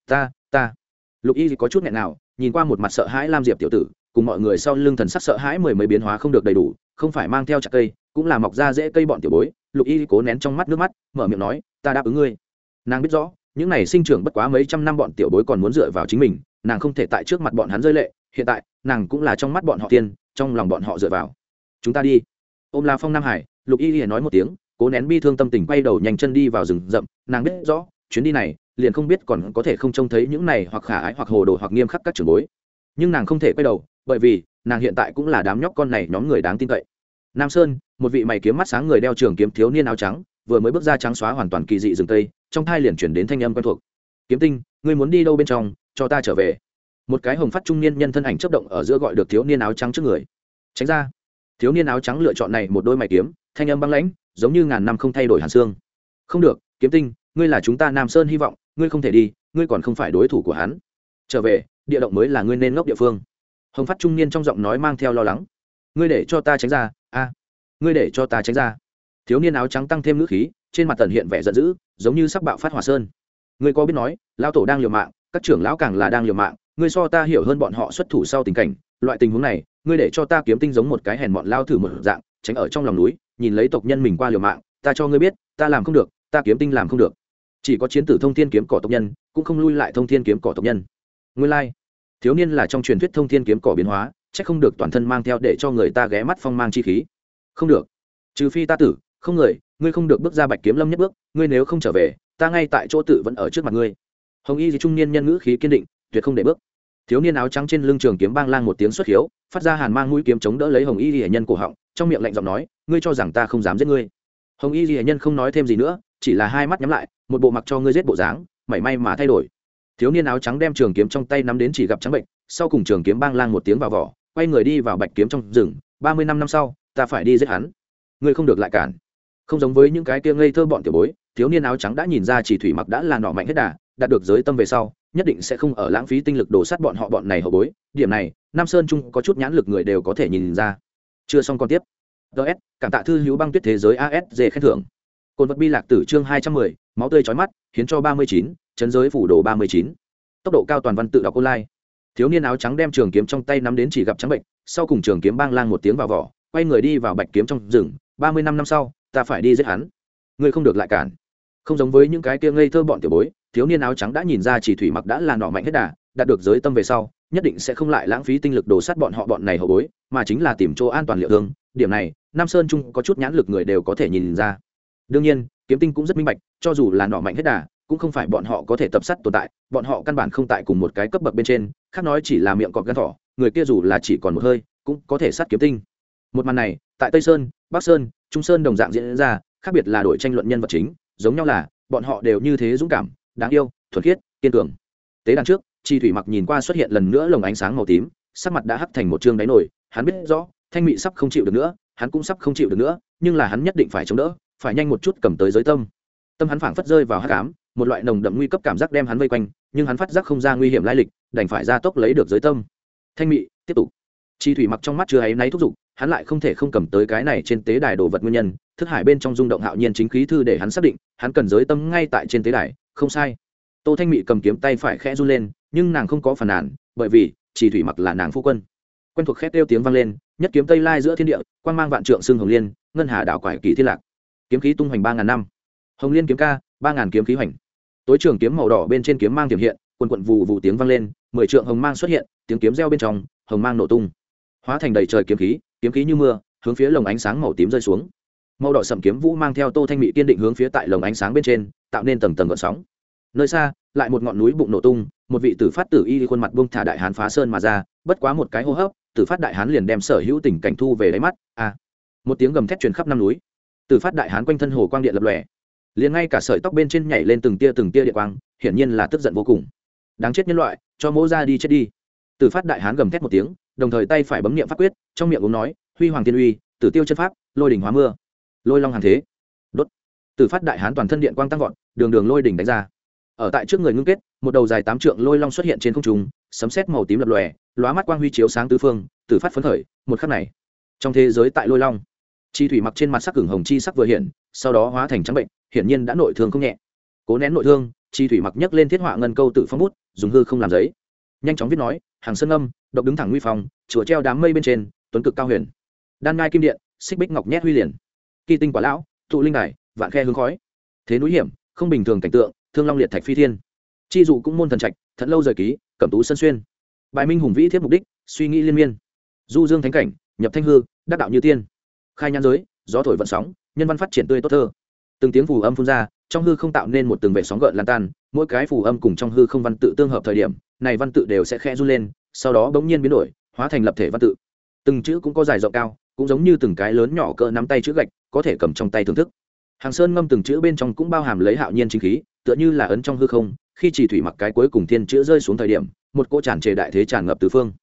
Ta ta. Lục y có chút nghẹn nào, nhìn qua một mặt sợ hãi lam diệp tiểu tử, cùng mọi người sau lưng thần sắc sợ hãi mười mấy biến hóa không được đầy đủ, không phải mang theo chặt cây, cũng là mọc ra dễ cây bọn tiểu bối. Lục y cố nén trong mắt nước mắt, mở miệng nói, ta đáp ứng ngươi. Nàng biết rõ, những này sinh trưởng bất quá mấy trăm năm bọn tiểu bối còn muốn dựa vào chính mình, nàng không thể tại trước mặt bọn hắn rơi lệ, hiện tại, nàng cũng là trong mắt bọn họ tiên, trong lòng bọn họ dựa vào chúng ta đi. Ôm la phong nam hải, lục y liền nói một tiếng, cố nén bi thương tâm tình quay đầu nhanh chân đi vào rừng rậm. Nàng biết rõ, chuyến đi này, liền không biết còn có thể không trông thấy những này hoặc khả ái hoặc hồ đồ hoặc nghiêm khắc các trường bối. Nhưng nàng không thể quay đầu, bởi vì nàng hiện tại cũng là đám nhóc con này nhóm người đáng tin cậy. Nam sơn, một vị mày kiếm mắt sáng người đeo trường kiếm thiếu niên áo trắng, vừa mới bước ra trắng xóa hoàn toàn kỳ dị rừng tây, trong thai liền chuyển đến thanh âm quen thuộc. Kiếm tinh, ngươi muốn đi đâu bên trong, cho ta trở về? Một cái hồng phát trung niên nhân thân ảnh chấp động ở giữa gọi được thiếu niên áo trắng trước người. Tránh ra thiếu niên áo trắng lựa chọn này một đôi mày kiếm, thanh âm băng lãnh, giống như ngàn năm không thay đổi hàn xương. Không được, kiếm tinh, ngươi là chúng ta nam sơn hy vọng, ngươi không thể đi, ngươi còn không phải đối thủ của hắn. Trở về, địa động mới là ngươi nên ngốc địa phương. Hồng phát trung niên trong giọng nói mang theo lo lắng. Ngươi để cho ta tránh ra, a. Ngươi để cho ta tránh ra. Thiếu niên áo trắng tăng thêm ngữ khí, trên mặt tần hiện vẻ giận dữ, giống như sắc bạo phát hỏa sơn. Ngươi có biết nói lao tổ đang liều mạng, các trưởng lão càng là đang liều mạng, ngươi so ta hiểu hơn bọn họ xuất thủ sau tình cảnh loại tình huống này, ngươi để cho ta kiếm tinh giống một cái hèn mọn lao thử một dạng, tránh ở trong lòng núi, nhìn lấy tộc nhân mình qua liều mạng, ta cho ngươi biết, ta làm không được, ta kiếm tinh làm không được. Chỉ có chiến tử thông thiên kiếm cỏ tộc nhân, cũng không lui lại thông thiên kiếm cỏ tộc nhân. Ngươi lai、like. thiếu niên là trong truyền thuyết thông thiên kiếm cỏ biến hóa c h ắ c không được toàn thân mang theo để cho người ta ghé mắt phong mang chi khí. Không được. Trừ phi ta tử, không người, ngươi không được bước ra bạch kiếm lâm nhất bước, ngươi nếu không trở về, ta ngay tại chỗ tự vẫn ở trước mặt ngươi. Hồng y gì trung niên nhân ngữ khí kiên định, tuyệt không để bước thiếu niên áo trắng trên lưng trường kiếm bang lang một tiếng xuất hiếu, phát ra hàn mang mũi kiếm chống đỡ lấy hồng y hiển nhân cổ họng, trong miệng lạnh giọng nói, ngươi cho rằng ta không dám giết ngươi? Hồng y hiển nhân không nói thêm gì nữa, chỉ là hai mắt nhắm lại, một bộ mặc cho ngươi giết bộ dáng, mảy may mà thay đổi. Thiếu niên áo trắng đem trường kiếm trong tay nắm đến chỉ gặp trắng bệnh, sau cùng trường kiếm bang lang một tiếng vào vỏ, quay người đi vào bạch kiếm trong rừng, ba mươi năm năm sau, ta phải đi giết hắn. Ngươi không được lại cản. Không giống với những cái kia ngây thơ bọn tiểu bối, thiếu niên áo trắng đã nhìn ra chỉ thủy mặc đã là nọ mạnh hết đà, đạt được giới tâm về sau nhất định sẽ không ở lãng phí tinh lực đổ sát bọn họ bọn này hậu bối. Điểm này, nam sơn trung có chút nhãn lực người đều có thể nhìn ra. Chưa xong còn tiếp. Ts cảm tạ thư hữu băng tuyết thế giới asg khen thưởng. Cồn vật bi lạc tử chương hai trăm mười, máu tươi trói mắt hiến cho ba mươi chín, chấn giới phủ đồ ba mươi chín. Tốc độ cao toàn văn tự đọc online. Thiếu niên áo trắng đem trường kiếm trong tay nắm đến chỉ gặp trắng bệnh, sau cùng trường kiếm bang lang một tiếng vào vỏ, quay người đi vào bạch kiếm trong rừng. ba mươi năm năm sau, ta phải đi giết hắn. Ngươi không được lại cản không giống với những cái kia ngây thơ bọn tiểu bối, thiếu niên áo trắng đã nhìn ra chỉ thủy mặc đã là nọ mạnh hết đà, đạt được giới tâm về sau, nhất định sẽ không lại lãng phí tinh lực đổ sát bọn họ bọn này hậu bối, mà chính là tìm chỗ an toàn liệu thương. Điểm này, nam sơn trung có chút nhãn lực người đều có thể nhìn ra. Đương nhiên, kiếm tinh cũng rất minh bạch, cho dù là nọ mạnh hết đà, cũng không phải bọn họ có thể tập sát tồn tại, bọn họ căn bản không tại cùng một cái cấp bậc bên trên, khác nói chỉ là miệng cọp gan thỏ, người kia dù là chỉ còn một hơi, cũng có thể sát kiếm tinh. Một màn này, tại tây sơn, bắc sơn, trung sơn đồng dạng diễn ra, khác biệt là đội tranh luận nhân vật chính giống nhau là, bọn họ đều như thế dũng cảm, đáng yêu, thuần khiết, kiên cường. Tế đàn trước, chi thủy mặc nhìn qua xuất hiện lần nữa lồng ánh sáng màu tím, sắc mặt đã hắt thành một chương đáy nổi hắn biết rõ, thanh mị sắp không chịu được nữa, hắn cũng sắp không chịu được nữa, nhưng là hắn nhất định phải chống đỡ, phải nhanh một chút cầm tới giới tâm. Tâm hắn phảng phất rơi vào hắc ám, một loại nồng đậm nguy cấp cảm giác đem hắn vây quanh, nhưng hắn phát giác không ra nguy hiểm lai lịch, đành phải ra tốc lấy được giới tâm. Thanh mị, tiếp tục. Chi thủy mặc trong mắt chưa ấy náy thúc giục hắn lại không thể không cầm tới cái này trên tế đài đồ vật nguyên nhân, thức hải bên trong rung động hạo nhiên chính khí thư để hắn xác định, hắn cần giới tâm ngay tại trên tế đài, không sai. Tô thanh mị cầm kiếm tay phải khẽ run lên, nhưng nàng không có phản nàn, bởi vì, chỉ thủy mặc là nàng phu quân. Quen thuộc khét kêu tiếng vang lên, nhất kiếm tây lai giữa thiên địa quan mang vạn trượng xương hồng liên, ngân hà đảo quải kỳ thiên lạc. Kiếm khí tung hoành ba ngàn năm. Hồng liên kiếm ca, ba ngàn kiếm khí hoành. Tối trường kiếm màu đỏ bên trên kiếm mang tiềm hiện, quần quận vù vù tiếng vang lên, mười trượng hồng mang xuất hiện, tiếng kiếm reo bên trong, hồng mang nổ tung. Hóa thành đầy trời kiếm khí kiếm khí như mưa, hướng phía lồng ánh sáng màu tím rơi xuống. Màu đỏ sậm kiếm vũ mang theo tô thanh mỹ kiên định hướng phía tại lồng ánh sáng bên trên, tạo nên tầng tầng gợn sóng. Nơi xa, lại một ngọn núi bụng nổ tung, một vị tử phát tử y khuôn mặt bông thả đại hán phá sơn mà ra, bất quá một cái hô hấp, tử phát đại hán liền đem sở hữu tình cảnh thu về đáy mắt. A à. một tiếng gầm thét truyền khắp năm núi. Tử phát đại hán quanh thân hồ quang điện lập lòe. Liền ngay cả sợi tóc bên trên nhảy lên từng tia từng tia điện quang, hiển nhiên là tức giận vô cùng. Đáng chết nhân loại, cho mỗ ra đi chết đi. Tử phát đại hán gầm thét một tiếng đồng thời tay phải bấm niệm pháp quyết, trong miệng uống nói, huy hoàng tiên uy, tử tiêu chân pháp, lôi đỉnh hóa mưa. Lôi long hàng thế. Đốt. Tử phát đại hán toàn thân điện quang tăng vọt, đường đường lôi đỉnh đánh ra. Ở tại trước người ngưng kết, một đầu dài tám trượng lôi long xuất hiện trên không trung, sấm sét màu tím lập lòe, lóa mắt quang huy chiếu sáng tứ phương, tử phát phấn khởi, một khắc này, trong thế giới tại lôi long, chi thủy mặc trên mặt sắc cửng hồng chi sắc vừa hiện, sau đó hóa thành trắng bệnh, hiển nhiên đã nội thương không nhẹ. Cố nén nội thương, chi thủy mặc nhấc lên thiết họa ngân câu tự phong bút, dùng hư không làm giấy nhanh chóng viết nói, hàng sơn âm, độc đứng thẳng nguy phong chùa treo đám mây bên trên, tuấn cực cao huyền. Đan ngai kim điện, xích bích ngọc nhét huy liền. Kỳ tinh quả lão thụ linh đài, vạn khe hướng khói. Thế núi hiểm, không bình thường cảnh tượng, thương long liệt thạch phi thiên. Chi dụ cũng môn thần trạch, thật lâu rời ký, cẩm tú sân xuyên. Bài minh hùng vĩ thiết mục đích, suy nghĩ liên miên. Du dương thánh cảnh, nhập thanh hư, đắc đạo như tiên. Khai nhan giới, gió thổi vận sóng, nhân văn phát triển tươi tốt thơ. Từng tiếng phù âm phun ra, trong hư không tạo nên một từng vệ sóng gợn lan tan, mỗi cái phù âm cùng trong hư không văn tự tương hợp thời điểm này văn tự đều sẽ khẽ run lên, sau đó bỗng nhiên biến đổi, hóa thành lập thể văn tự. Từng chữ cũng có dài rộng cao, cũng giống như từng cái lớn nhỏ cỡ nắm tay chữ gạch, có thể cầm trong tay thưởng thức. Hàng sơn ngâm từng chữ bên trong cũng bao hàm lấy hạo nhiên chính khí, tựa như là ấn trong hư không, khi chỉ thủy mặc cái cuối cùng thiên chữ rơi xuống thời điểm, một cô tràn trề đại thế tràn ngập tứ phương.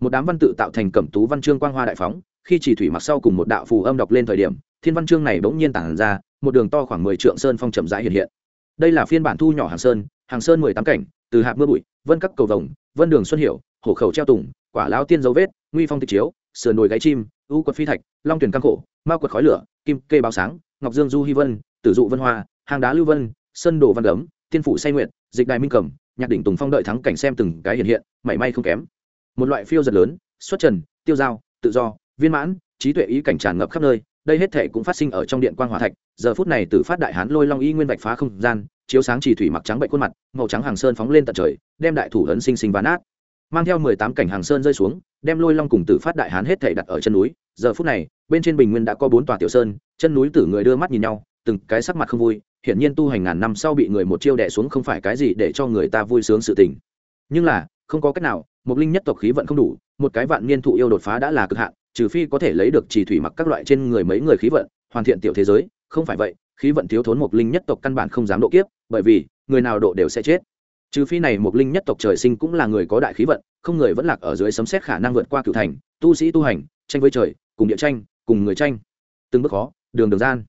Một đám văn tự tạo thành cẩm tú văn chương quang hoa đại phóng, khi chỉ thủy mặc sau cùng một đạo phù âm đọc lên thời điểm, thiên văn chương này bỗng nhiên tản ra, một đường to khoảng mười trượng sơn phong chậm rãi hiện hiện. Đây là phiên bản thu nhỏ hàng sơn hàng sơn mười tám cảnh từ hạt mưa bụi vân các cầu vồng vân đường xuân hiệu, hổ khẩu treo tùng quả lao tiên dấu vết nguy phong tịch chiếu sườn đồi gáy chim u quật phi thạch long tuyển căng khổ mao quật khói lửa kim kê báo sáng ngọc dương du hy vân tử dụ vân hoa hàng đá lưu vân sân đồ văn đấm tiên phủ say nguyện dịch đài minh cẩm nhạc đỉnh tùng phong đợi thắng cảnh xem từng cái hiện hiện mảy may không kém. Một loại phiêu giật lớn xuất trần tiêu dao tự do viên mãn trí tuệ ý cảnh tràn ngập khắp nơi đây hết thể cũng phát sinh ở trong điện quan hòa thạch giờ phút này từ phát đại hán lôi long y nguyên vạch phá không gian chiếu sáng chỉ thủy mặc trắng bệnh khuôn mặt, màu trắng hàng sơn phóng lên tận trời, đem đại thủ ấn sinh sinh ván át mang theo mười tám cảnh hàng sơn rơi xuống, đem lôi long cùng tử phát đại hán hết thể đặt ở chân núi. Giờ phút này, bên trên bình nguyên đã có bốn tòa tiểu sơn, chân núi tử người đưa mắt nhìn nhau, từng cái sắc mặt không vui, hiển nhiên tu hành ngàn năm sau bị người một chiêu đẻ xuống không phải cái gì để cho người ta vui sướng sự tình. Nhưng là, không có cách nào một linh nhất tộc khí vận không đủ, một cái vạn niên thụ yêu đột phá đã là cực hạn, trừ phi có thể lấy được chỉ thủy mặc các loại trên người mấy người khí vận, hoàn thiện tiểu thế giới, không phải vậy, khí vận thiếu thốn một linh nhất tộc căn bản không dám độ kiếp bởi vì, người nào độ đều sẽ chết. Trừ phi này một linh nhất tộc trời sinh cũng là người có đại khí vận, không người vẫn lạc ở dưới sấm xét khả năng vượt qua cựu thành, tu sĩ tu hành, tranh với trời, cùng địa tranh, cùng người tranh. Từng bước khó, đường đường gian.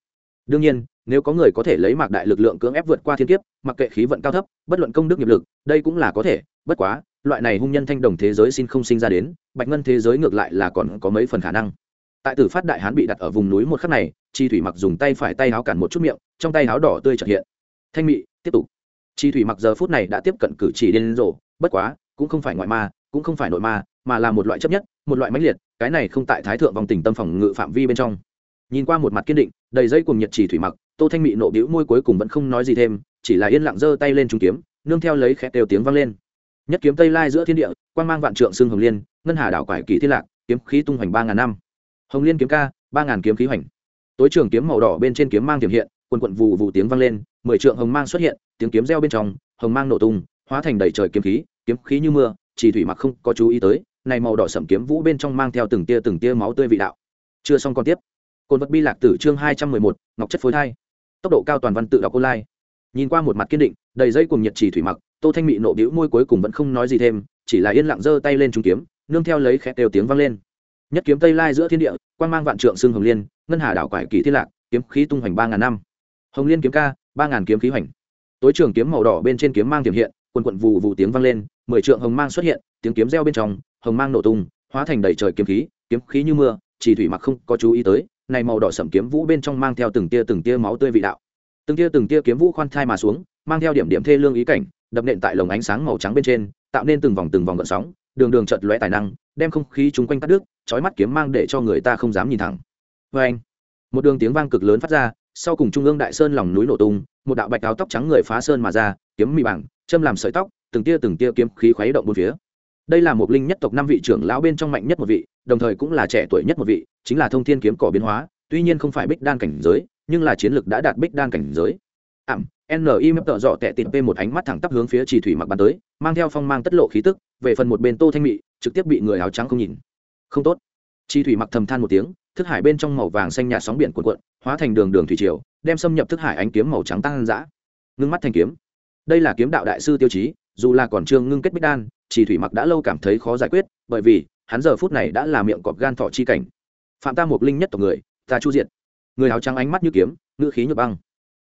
Đương nhiên, nếu có người có thể lấy mạc đại lực lượng cưỡng ép vượt qua thiên kiếp, mặc kệ khí vận cao thấp, bất luận công đức nghiệp lực, đây cũng là có thể, bất quá, loại này hung nhân thanh đồng thế giới xin không sinh ra đến, bạch ngân thế giới ngược lại là còn có mấy phần khả năng. Tại tử phát đại hán bị đặt ở vùng núi một khắc này, chi thủy mặc dùng tay phải tay háo cản một chút miệng, trong tay háo đỏ tươi trật hiện. Thanh mị tiếp tục. Chi thủy mặc giờ phút này đã tiếp cận cử chỉ điên rồ, bất quá, cũng không phải ngoại ma, cũng không phải nội ma, mà là một loại chấp nhất, một loại mãnh liệt, cái này không tại thái thượng vòng tình tâm phòng ngự phạm vi bên trong. Nhìn qua một mặt kiên định, đầy dây cùng nhiệt chỉ thủy mặc, tô thanh mị nộ bĩu môi cuối cùng vẫn không nói gì thêm, chỉ là yên lặng giơ tay lên trúng kiếm, nương theo lấy khẽ đều tiếng vang lên. Nhất kiếm tây lai giữa thiên địa quan mang vạn trượng xương hồng liên, ngân hà đảo quải kỳ thiên lạc, kiếm khí tung hoành ba ngàn năm. Hồng liên kiếm ca, ba ngàn kiếm khí hoành. Tối trường kiếm màu đỏ bên trên kiếm mang tiềm hiện, quần quận vù vù tiếng vang lên mười trượng hồng mang xuất hiện, tiếng kiếm reo bên trong, hồng mang nổ tung, hóa thành đầy trời kiếm khí kiếm khí như mưa, chỉ thủy mặc không có chú ý tới, này màu đỏ sẩm kiếm vũ bên trong mang theo từng tia từng tia máu tươi vị đạo. Chưa xong còn tiếp. Cồn vật bi lạc tử chương hai trăm mười một, ngọc chất phối thai. Tốc độ cao toàn văn tự đọc online. Nhìn qua một mặt kiên định, đầy dây cùng nhiệt chỉ thủy mặc, tô thanh mị nộ bĩu môi cuối cùng vẫn không nói gì thêm, chỉ là yên lặng giơ tay lên trung kiếm, nương theo lấy khẽ đều tiếng vang lên. Nhất kiếm tây lai giữa thiên địa quan mang vạn trượng xương hồng liên, ngân hà đảo quải kỳ thiên lạc, kiếm khí tung hoành ba ngàn năm. Hồng liên kiếm ca ba ngàn kiếm khí hoành. Tối trường kiếm màu đỏ bên trên kiếm mang tiềm hiện, quần quận vù vù tiếng vang lên, mười trượng hồng mang xuất hiện, tiếng kiếm reo bên trong, hồng mang nổ tung, hóa thành đầy trời kiếm khí kiếm khí như mưa, chỉ thủy mặc không có chú ý tới, này màu đỏ sẩm kiếm vũ bên trong mang theo từng tia từng tia máu tươi vị đạo. Từng tia từng tia kiếm vũ khoan thai mà xuống, mang theo điểm điểm thê lương ý cảnh, đập nện tại lồng ánh sáng màu trắng bên trên, tạo nên từng vòng từng vòng gợn sóng, đường đường chợt lóe tài năng, đem không khí chung quanh cắt đứt, chói mắt kiếm mang để cho người ta không dám nhìn thẳng. Vê anh một đường tiếng vang cực lớn phát ra sau cùng trung ương đại sơn lòng núi nổ tung, một đạo bạch áo tóc trắng người phá sơn mà ra, kiếm mì bằng, châm làm sợi tóc, từng tia từng tia kiếm khí khuấy động bốn phía. Đây là một linh nhất tộc năm vị trưởng lão bên trong mạnh nhất một vị, đồng thời cũng là trẻ tuổi nhất một vị, chính là thông thiên kiếm cỏ biến hóa, tuy nhiên không phải bích đan cảnh giới, nhưng là chiến lược đã đạt bích đan cảnh giới. Ảm ni tợ dọ tệ tịt p một ánh mắt thẳng tắp hướng phía trì thủy mặc bắn tới, mang theo phong mang tất lộ khí tức, về phần một bên tô thanh mị, trực tiếp bị người áo trắng không nhìn. Không tốt. Chi thủy mặc thầm than một tiếng thức hải bên trong màu vàng xanh nhạt sóng biển cuộn cuộn, hóa thành đường đường thủy triều, đem xâm nhập thức hải ánh kiếm màu trắng tăng dã. Ngưng mắt thành kiếm. Đây là kiếm đạo đại sư tiêu chí, dù là còn trương ngưng kết bích đan, chỉ thủy mặc đã lâu cảm thấy khó giải quyết, bởi vì, hắn giờ phút này đã là miệng cọp gan thọ chi cảnh. Phạm ta một linh nhất tộc người, ta chu diện người áo trắng ánh mắt như kiếm, ngữ khí như băng.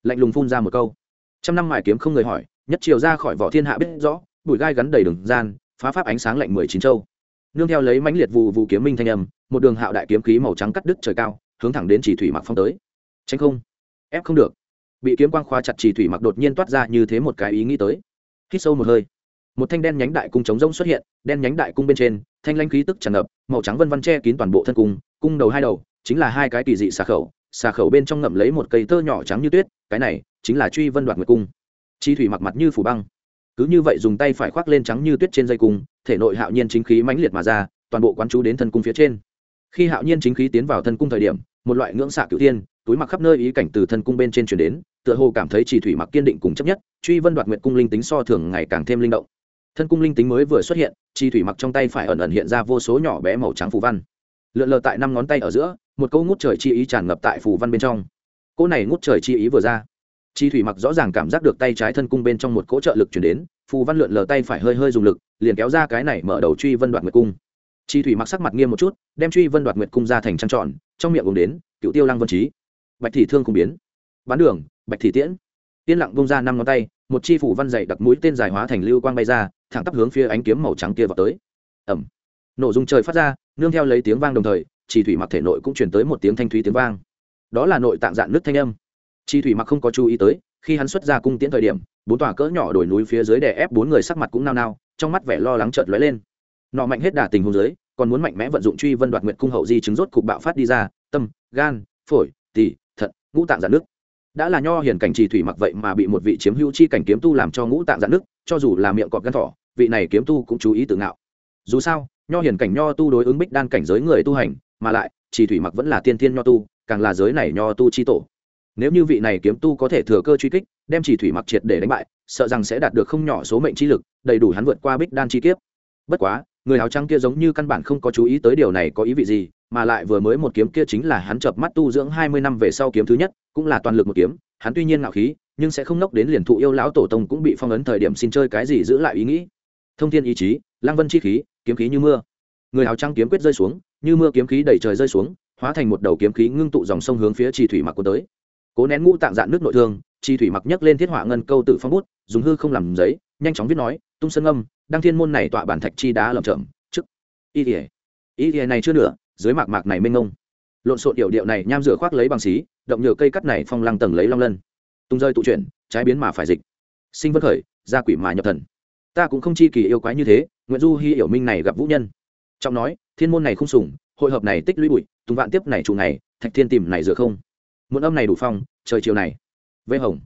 Lạnh lùng phun ra một câu. Trăm năm mài kiếm không người hỏi, nhất chiều ra khỏi vỏ thiên hạ biết rõ, bụi gai gắn đầy đường gian, phá pháp ánh sáng lạnh mười chín châu nương theo lấy mãnh liệt vụ vụ kiếm minh thanh âm, một đường hạo đại kiếm khí màu trắng cắt đứt trời cao, hướng thẳng đến chỉ thủy mặc phong tới. Tránh không, ép không được. Bị kiếm quang khóa chặt chỉ thủy mặc đột nhiên toát ra như thế một cái ý nghĩ tới. Hít sâu một hơi, một thanh đen nhánh đại cung chống rông xuất hiện, đen nhánh đại cung bên trên, thanh lanh khí tức tràn ngập, màu trắng vân vân che kín toàn bộ thân cung cung đầu hai đầu, chính là hai cái kỳ dị xà khẩu xà khẩu bên trong ngậm lấy một cây tơ nhỏ trắng như tuyết, cái này chính là truy vân đoạt nguyệt cung. Chi thủy mặc mặt như phủ băng cứ như vậy dùng tay phải khoác lên trắng như tuyết trên dây cung, thể nội hạo nhiên chính khí mãnh liệt mà ra, toàn bộ quán chú đến thân cung phía trên. Khi hạo nhiên chính khí tiến vào thân cung thời điểm, một loại ngưỡng xạ cửu thiên, túi mặc khắp nơi ý cảnh từ thân cung bên trên chuyển đến, tựa hồ cảm thấy chỉ thủy mặc kiên định cùng chấp nhất, truy vân đoạt nguyệt cung linh tính so thường ngày càng thêm linh động. Thân cung linh tính mới vừa xuất hiện chi thủy mặc trong tay phải ẩn ẩn hiện ra vô số nhỏ bé màu trắng phù văn. Lượn lờ tại năm ngón tay ở giữa, một câu ngút trời chi ý tràn ngập tại phù văn bên trong. Cỗ này ngút trời chi ý vừa ra chi thủy mặc rõ ràng cảm giác được tay trái thân cung bên trong một cỗ trợ lực chuyển đến, phù văn lượn lờ tay phải hơi hơi dùng lực, liền kéo ra cái này mở đầu truy vân đoạt nguyệt cung. Chi thủy mặc sắc mặt nghiêm một chút, đem truy vân đoạt nguyệt cung ra thành trăng trọn trong miệng uống đến, cựu tiêu lăng vân trí bạch thị thương cùng biến, bán đường, bạch thị tiễn. Yên lặng bông ra năm ngón tay, một chi phủ văn dày đặc mũi tên dài hóa thành lưu quang bay ra, thẳng tắp hướng phía ánh kiếm màu trắng kia vào tới. Ẩm nổ dung trời phát ra, nương theo lấy tiếng vang đồng thời chỉ thủy mặc thể nội cũng chuyển tới một tiếng thanh thúy tiếng vang. Đó là nội tạng dạn nước thanh âm chi thủy mặc không có chú ý tới, khi hắn xuất ra cung tiễn thời điểm, bốn tòa cỡ nhỏ đổi núi phía dưới đè ép bốn người sắc mặt cũng nao nao, trong mắt vẻ lo lắng chợt lóe lên. Nọ mạnh hết đà tình hôn dưới, còn muốn mạnh mẽ vận dụng truy vân đoạt nguyện cung hậu di chứng rốt cục bạo phát đi ra, tâm, gan, phổi, tỳ, thận, ngũ tạng giãn nước. Đã là nho hiển cảnh trì thủy mặc vậy mà bị một vị chiếm hữu chi cảnh kiếm tu làm cho ngũ tạng giãn nước, cho dù là miệng cọp gan thỏ, vị này kiếm tu cũng chú ý tự ngạo. Dù sao, nho hiển cảnh nho tu đối ứng bích đan cảnh giới người tu hành, mà lại trì thủy mặc vẫn là tiên thiên nho tu, càng là giới này nho tu chi tổ nếu như vị này kiếm tu có thể thừa cơ truy kích, đem chỉ thủy mặc triệt để đánh bại, sợ rằng sẽ đạt được không nhỏ số mệnh chi lực, đầy đủ hắn vượt qua bích đan chi kiếp. Bất quá, người áo trắng kia giống như căn bản không có chú ý tới điều này có ý vị gì, mà lại vừa mới một kiếm kia chính là hắn chợp mắt tu dưỡng hai mươi năm về sau kiếm thứ nhất, cũng là toàn lực một kiếm. Hắn tuy nhiên ngạo khí, nhưng sẽ không nốc đến liền thụ yêu lão tổ tông cũng bị phong ấn thời điểm xin chơi cái gì giữ lại ý nghĩ. Thông thiên ý chí lang vân chi khí, kiếm khí như mưa. Người áo trắng kiếm quyết rơi xuống, như mưa kiếm khí đầy trời rơi xuống, hóa thành một đầu kiếm khí ngưng tụ dòng sông hướng phía trì thủy mặc quân tới cố nén ngũ tạng dạn nước nội thương, chi thủy mặc nhấc lên thiết họa ngân câu tự phong bút, dùng hư không làm giấy, nhanh chóng viết nói, tung sơn âm đăng thiên môn này tọa bản thạch chi đá lầm chậm chức. Y ỉa y ỉa này chưa nữa dưới mạc mạc này mênh ngông lộn xộn điệu điệu này nham rửa khoác lấy bằng xí, động nhựa cây cắt này phong lăng tầng lấy long lân. Tung rơi tụ chuyển, trái biến mà phải dịch. Sinh vân khởi, gia quỷ mà nhập thần. Ta cũng không chi kỳ yêu quái như thế nguyễn du hy hiểu minh này gặp vũ nhân. Trọng nói, thiên môn này không sùng, hội hợp này tích lũy bụi, tùng vạn tiếp này chủ này thạch thiên tìm này dựa không muộn âm này đủ phong, trời chiều này. Vây hồng,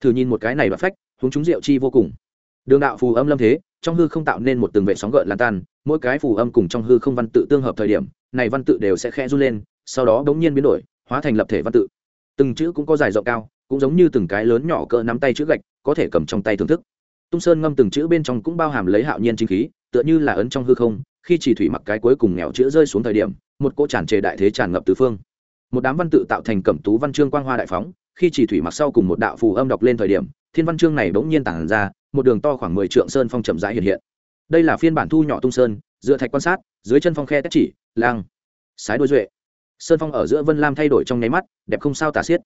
thử nhìn một cái này và phách, húng chúng rượu chi vô cùng. Đường đạo phù âm lâm thế, trong hư không tạo nên một từng vệ sóng gợn lan tan, mỗi cái phù âm cùng trong hư không văn tự tương hợp thời điểm, này văn tự đều sẽ khẽ run lên, sau đó bỗng nhiên biến đổi, hóa thành lập thể văn tự. Từng chữ cũng có dài rộng cao, cũng giống như từng cái lớn nhỏ cỡ nắm tay chữ gạch, có thể cầm trong tay thưởng thức. Tung sơn ngâm từng chữ bên trong cũng bao hàm lấy hạo nhiên chính khí, tựa như là ấn trong hư không, khi chỉ thủy mặc cái cuối cùng nghèo chữ rơi xuống thời điểm, một cỗ tràn trề đại thế tràn ngập tứ phương một đám văn tự tạo thành cẩm tú văn chương quang hoa đại phóng, khi chỉ thủy mặc sau cùng một đạo phù âm đọc lên thời điểm, thiên văn chương này bỗng nhiên tản ra, một đường to khoảng mười trượng sơn phong chậm rãi hiện hiện. Đây là phiên bản thu nhỏ tung sơn, dựa thạch quan sát, dưới chân phong khe tách chỉ, lang, sái đôi duệ. Sơn phong ở giữa vân lam thay đổi trong nháy mắt, đẹp không sao tả xiết.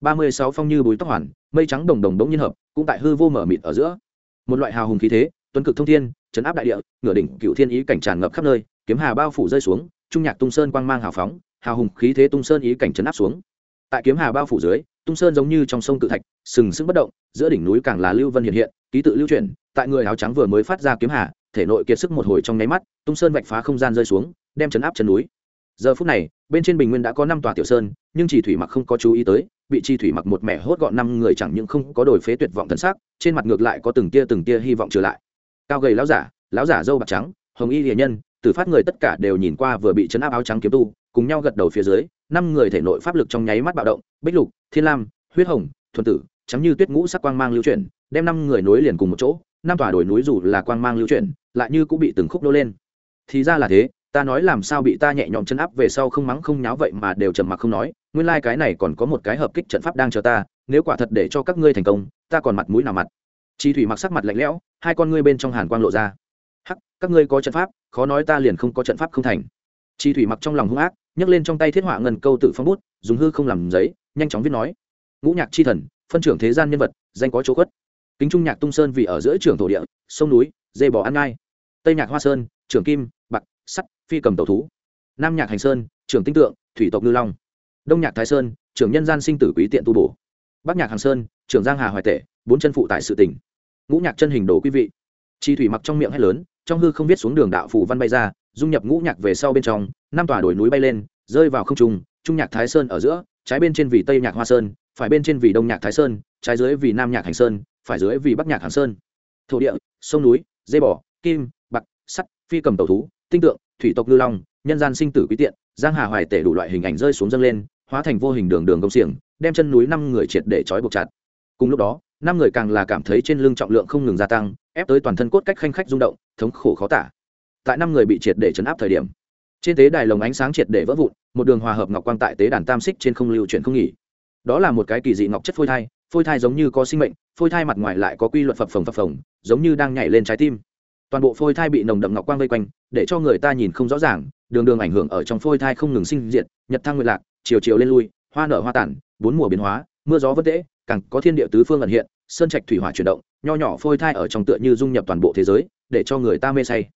Ba mươi sáu phong như bùi tóc hoàn, mây trắng đồng đồng đống nhiên hợp, cũng tại hư vô mở mịt ở giữa. Một loại hào hùng khí thế, tuấn cực thông thiên, chấn áp đại địa, ngửa đỉnh cựu thiên ý cảnh tràn ngập khắp nơi, kiếm hà bao phủ rơi xuống, trung nhạc tung sơn quang mang hào phóng hào hùng khí thế tung sơn ý cảnh chấn áp xuống. Tại kiếm hà bao phủ dưới, tung sơn giống như trong sông tự thạch, sừng sững bất động, giữa đỉnh núi càng là lưu vân hiện hiện, ký tự lưu chuyển, tại người áo trắng vừa mới phát ra kiếm hà, thể nội kiệt sức một hồi trong nháy mắt, tung sơn vạch phá không gian rơi xuống, đem chấn áp chân núi. Giờ phút này, bên trên bình nguyên đã có năm tòa tiểu sơn, nhưng chỉ thủy mặc không có chú ý tới, bị chi thủy mặc một mẻ hốt gọn năm người chẳng những không có đổi phế tuyệt vọng thân xác trên mặt ngược lại có từng tia từng tia hy vọng trở lại. Cao gầy lão giả lão giả dâu bạc trắng, hồng y hiền nhân từ phát người tất cả đều nhìn qua vừa bị chấn áp áo trắng kiếm tu, cùng nhau gật đầu phía dưới, năm người thể nội pháp lực trong nháy mắt bạo động, bích lục, thiên lam, huyết hồng, thuần tử, trắng như tuyết ngũ sắc quang mang lưu chuyển, đem năm người nối liền cùng một chỗ, năm tòa đồi núi dù là quang mang lưu chuyển, lại như cũng bị từng khúc đô lên. Thì ra là thế, ta nói làm sao bị ta nhẹ nhõm chân áp về sau không mắng không nháo vậy mà đều trầm mặc không nói, nguyên lai cái này còn có một cái hợp kích trận pháp đang chờ ta, nếu quả thật để cho các ngươi thành công, ta còn mặt mũi nào mặt. Chi thủy mặc sắc mặt lạnh lẽo, hai con ngươi bên trong hàn quang lộ ra các ngươi có trận pháp, khó nói ta liền không có trận pháp không thành. Chi thủy mặc trong lòng hung ác, nhấc lên trong tay thiết họa ngân câu tự phong bút, dùng hư không làm giấy, nhanh chóng viết nói. Ngũ nhạc chi thần, phân trưởng thế gian nhân vật, danh có chỗ khuất. Kính trung nhạc tung sơn vì ở giữa trường thổ địa, sông núi, dê bò ăn ngai. Tây nhạc hoa sơn trường kim, bạc, sắt, phi cầm tàu thú. Nam nhạc hành sơn trường tinh tượng, thủy tộc ngư long. Đông nhạc thái sơn, trưởng nhân gian sinh tử quý tiện tu bổ. Bắc nhạc hàng sơn, trưởng giang hà hoài tể, bốn chân phụ tại sự tỉnh. Ngũ nhạc chân hình đồ quý vị chi thủy mặc trong miệng hét lớn, trong hư không viết xuống đường đạo phủ văn bay ra, dung nhập ngũ nhạc về sau bên trong, năm tòa đồi núi bay lên, rơi vào không trung trung nhạc thái sơn ở giữa, trái bên trên vì tây nhạc hoa sơn, phải bên trên vì đông nhạc thái sơn, trái dưới vì nam nhạc hành sơn, phải dưới vì bắc nhạc hàng sơn. Thổ địa, sông núi dây bò, kim, bạc, sắt, phi cầm tàu thú, tinh tượng, thủy tộc ngư long, nhân gian sinh tử quý tiện, giang hà hoài tể đủ loại hình ảnh rơi xuống dâng lên, hóa thành vô hình đường đường công xiềng, đem chân núi năm người triệt để trói buộc chặt. Cùng lúc đó năm người càng là cảm thấy trên lưng trọng lượng không ngừng gia tăng, ép tới toàn thân cốt cách khanh khách rung động, thống khổ khó tả. Tại năm người bị triệt để chấn áp thời điểm, trên tế đài lồng ánh sáng triệt để vỡ vụn, một đường hòa hợp ngọc quang tại tế đàn tam xích trên không lưu chuyển không nghỉ. Đó là một cái kỳ dị ngọc chất phôi thai phôi thai giống như có sinh mệnh, phôi thai mặt ngoài lại có quy luật phập phồng phập phồng, giống như đang nhảy lên trái tim. Toàn bộ phôi thai bị nồng đậm ngọc quang vây quanh, để cho người ta nhìn không rõ ràng, đường đường ảnh hưởng ở trong phôi thai không ngừng sinh diệt, nhật thăng nguyệt lạc, chiều chiều lên lui, hoa nở hoa tản, bốn mùa biến hóa, mưa gió vất tễ càng có thiên địa tứ phương ẩn hiện, sơn trạch thủy hỏa chuyển động, nho nhỏ phôi thai ở trong tựa như dung nhập toàn bộ thế giới, để cho người ta mê say.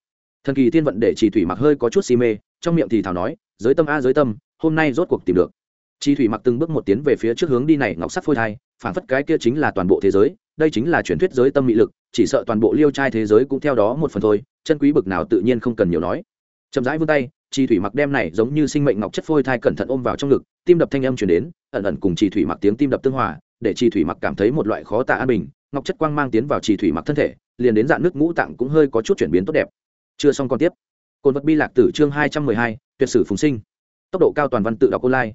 Thần kỳ thiên vận để chỉ thủy mặc hơi có chút si mê, trong miệng thì thảo nói, giới tâm a, giới tâm, hôm nay rốt cuộc tìm được. Chi thủy mặc từng bước một tiến về phía trước hướng đi này ngọc sắc phôi thai, phản phất cái kia chính là toàn bộ thế giới, đây chính là truyền thuyết giới tâm mị lực, chỉ sợ toàn bộ liêu trai thế giới cũng theo đó một phần thôi, chân quý bực nào tự nhiên không cần nhiều nói. Chậm rãi vươn tay, chi thủy mặc đem này giống như sinh mệnh ngọc chất phôi thai cẩn thận ôm vào trong ngực, tim đập thanh âm chuyển đến, ẩn ẩn cùng chi thủy mặc tiếng tim đập tương hòa để trì thủy mặc cảm thấy một loại khó tả an bình, ngọc chất quang mang tiến vào trì thủy mặc thân thể, liền đến dạng nước ngũ tạng cũng hơi có chút chuyển biến tốt đẹp. Chưa xong còn tiếp. Cồn vật bi lạc tử chương hai trăm mười hai, tuyệt sử phùng sinh. Tốc độ cao toàn văn tự đọc online.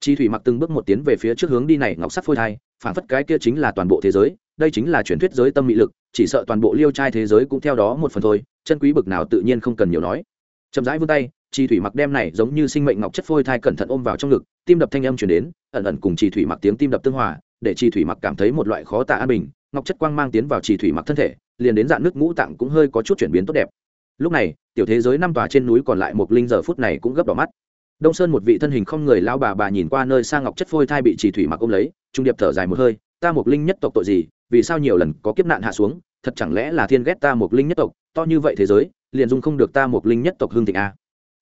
Chi thủy mặc từng bước một tiến về phía trước hướng đi này ngọc sắc phôi thai, phản phất cái kia chính là toàn bộ thế giới, đây chính là truyền thuyết giới tâm mị lực, chỉ sợ toàn bộ liêu trai thế giới cũng theo đó một phần thôi, chân quý bực nào tự nhiên không cần nhiều nói. Chậm rãi vươn tay chi thủy mặc đem này giống như sinh mệnh ngọc chất phôi thai cẩn thận ôm vào trong ngực, tim đập thanh âm chuyển đến, ẩn ẩn cùng chi thủy mặc tiếng tim đập tương hòa để chi thủy mặc cảm thấy một loại khó tả an bình, ngọc chất quang mang tiến vào chi thủy mặc thân thể, liền đến dạng nước ngũ tạng cũng hơi có chút chuyển biến tốt đẹp. Lúc này, tiểu thế giới năm tòa trên núi còn lại một linh giờ phút này cũng gấp đỏ mắt. Đông sơn một vị thân hình không người lao bà bà nhìn qua nơi sang ngọc chất phôi thai bị trì thủy mặc ôm lấy, trung điệp thở dài một hơi, ta một linh nhất tộc tội gì? Vì sao nhiều lần có kiếp nạn hạ xuống? Thật chẳng lẽ là thiên ghét ta một linh nhất tộc? To như vậy thế giới, liền dung không được ta một linh nhất tộc hương thịnh a.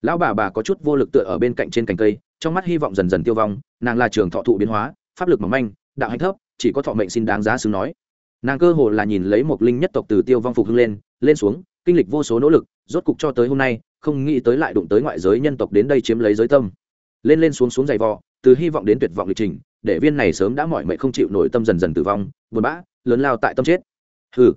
Lão bà bà có chút vô lực tựa ở bên cạnh trên cành cây, trong mắt hy vọng dần dần tiêu vong, nàng là trường thọ thụ biến hóa, pháp lực mỏng manh đạo hạnh thấp, chỉ có thọ mệnh xin đáng giá xứng nói. Nàng cơ hồ là nhìn lấy một linh nhất tộc từ tiêu vong phục hưng lên lên xuống, kinh lịch vô số nỗ lực, rốt cục cho tới hôm nay, không nghĩ tới lại đụng tới ngoại giới nhân tộc đến đây chiếm lấy giới tâm. Lên lên xuống xuống dày vò, từ hy vọng đến tuyệt vọng lịch trình, để viên này sớm đã mỏi mệt không chịu nổi tâm dần dần tử vong, buồn bã, lớn lao tại tâm chết. Hừ.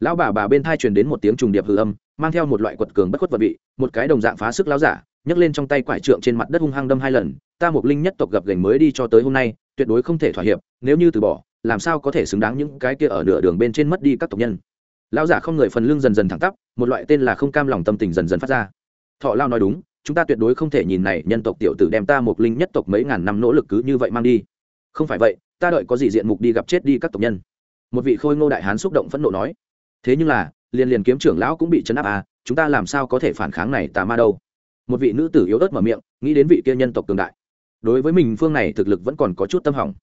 Lão bà bà bên thai truyền đến một tiếng trùng điệp hư âm, mang theo một loại quật cường bất khuất vật vị, một cái đồng dạng phá sức lao giả, nhấc lên trong tay quải trượng trên mặt đất hung hăng đâm hai lần, ta một linh nhất tộc gặp gành mới đi cho tới hôm nay tuyệt đối không thể thỏa hiệp, nếu như từ bỏ, làm sao có thể xứng đáng những cái kia ở nửa đường bên trên mất đi các tộc nhân? Lão giả không người phần lưng dần dần thẳng tắp, một loại tên là không cam lòng tâm tình dần dần phát ra. Thọ lao nói đúng, chúng ta tuyệt đối không thể nhìn này nhân tộc tiểu tử đem ta một linh nhất tộc mấy ngàn năm nỗ lực cứ như vậy mang đi. Không phải vậy, ta đợi có gì diện mục đi gặp chết đi các tộc nhân. Một vị khôi ngô đại hán xúc động phẫn nộ nói, thế nhưng là, liền liền kiếm trưởng lão cũng bị chấn áp à chúng ta làm sao có thể phản kháng này tà ma đâu? Một vị nữ tử yếu ớt mở miệng, nghĩ đến vị kia nhân tộc cường đại đối với mình phương này thực lực vẫn còn có chút tâm hỏng.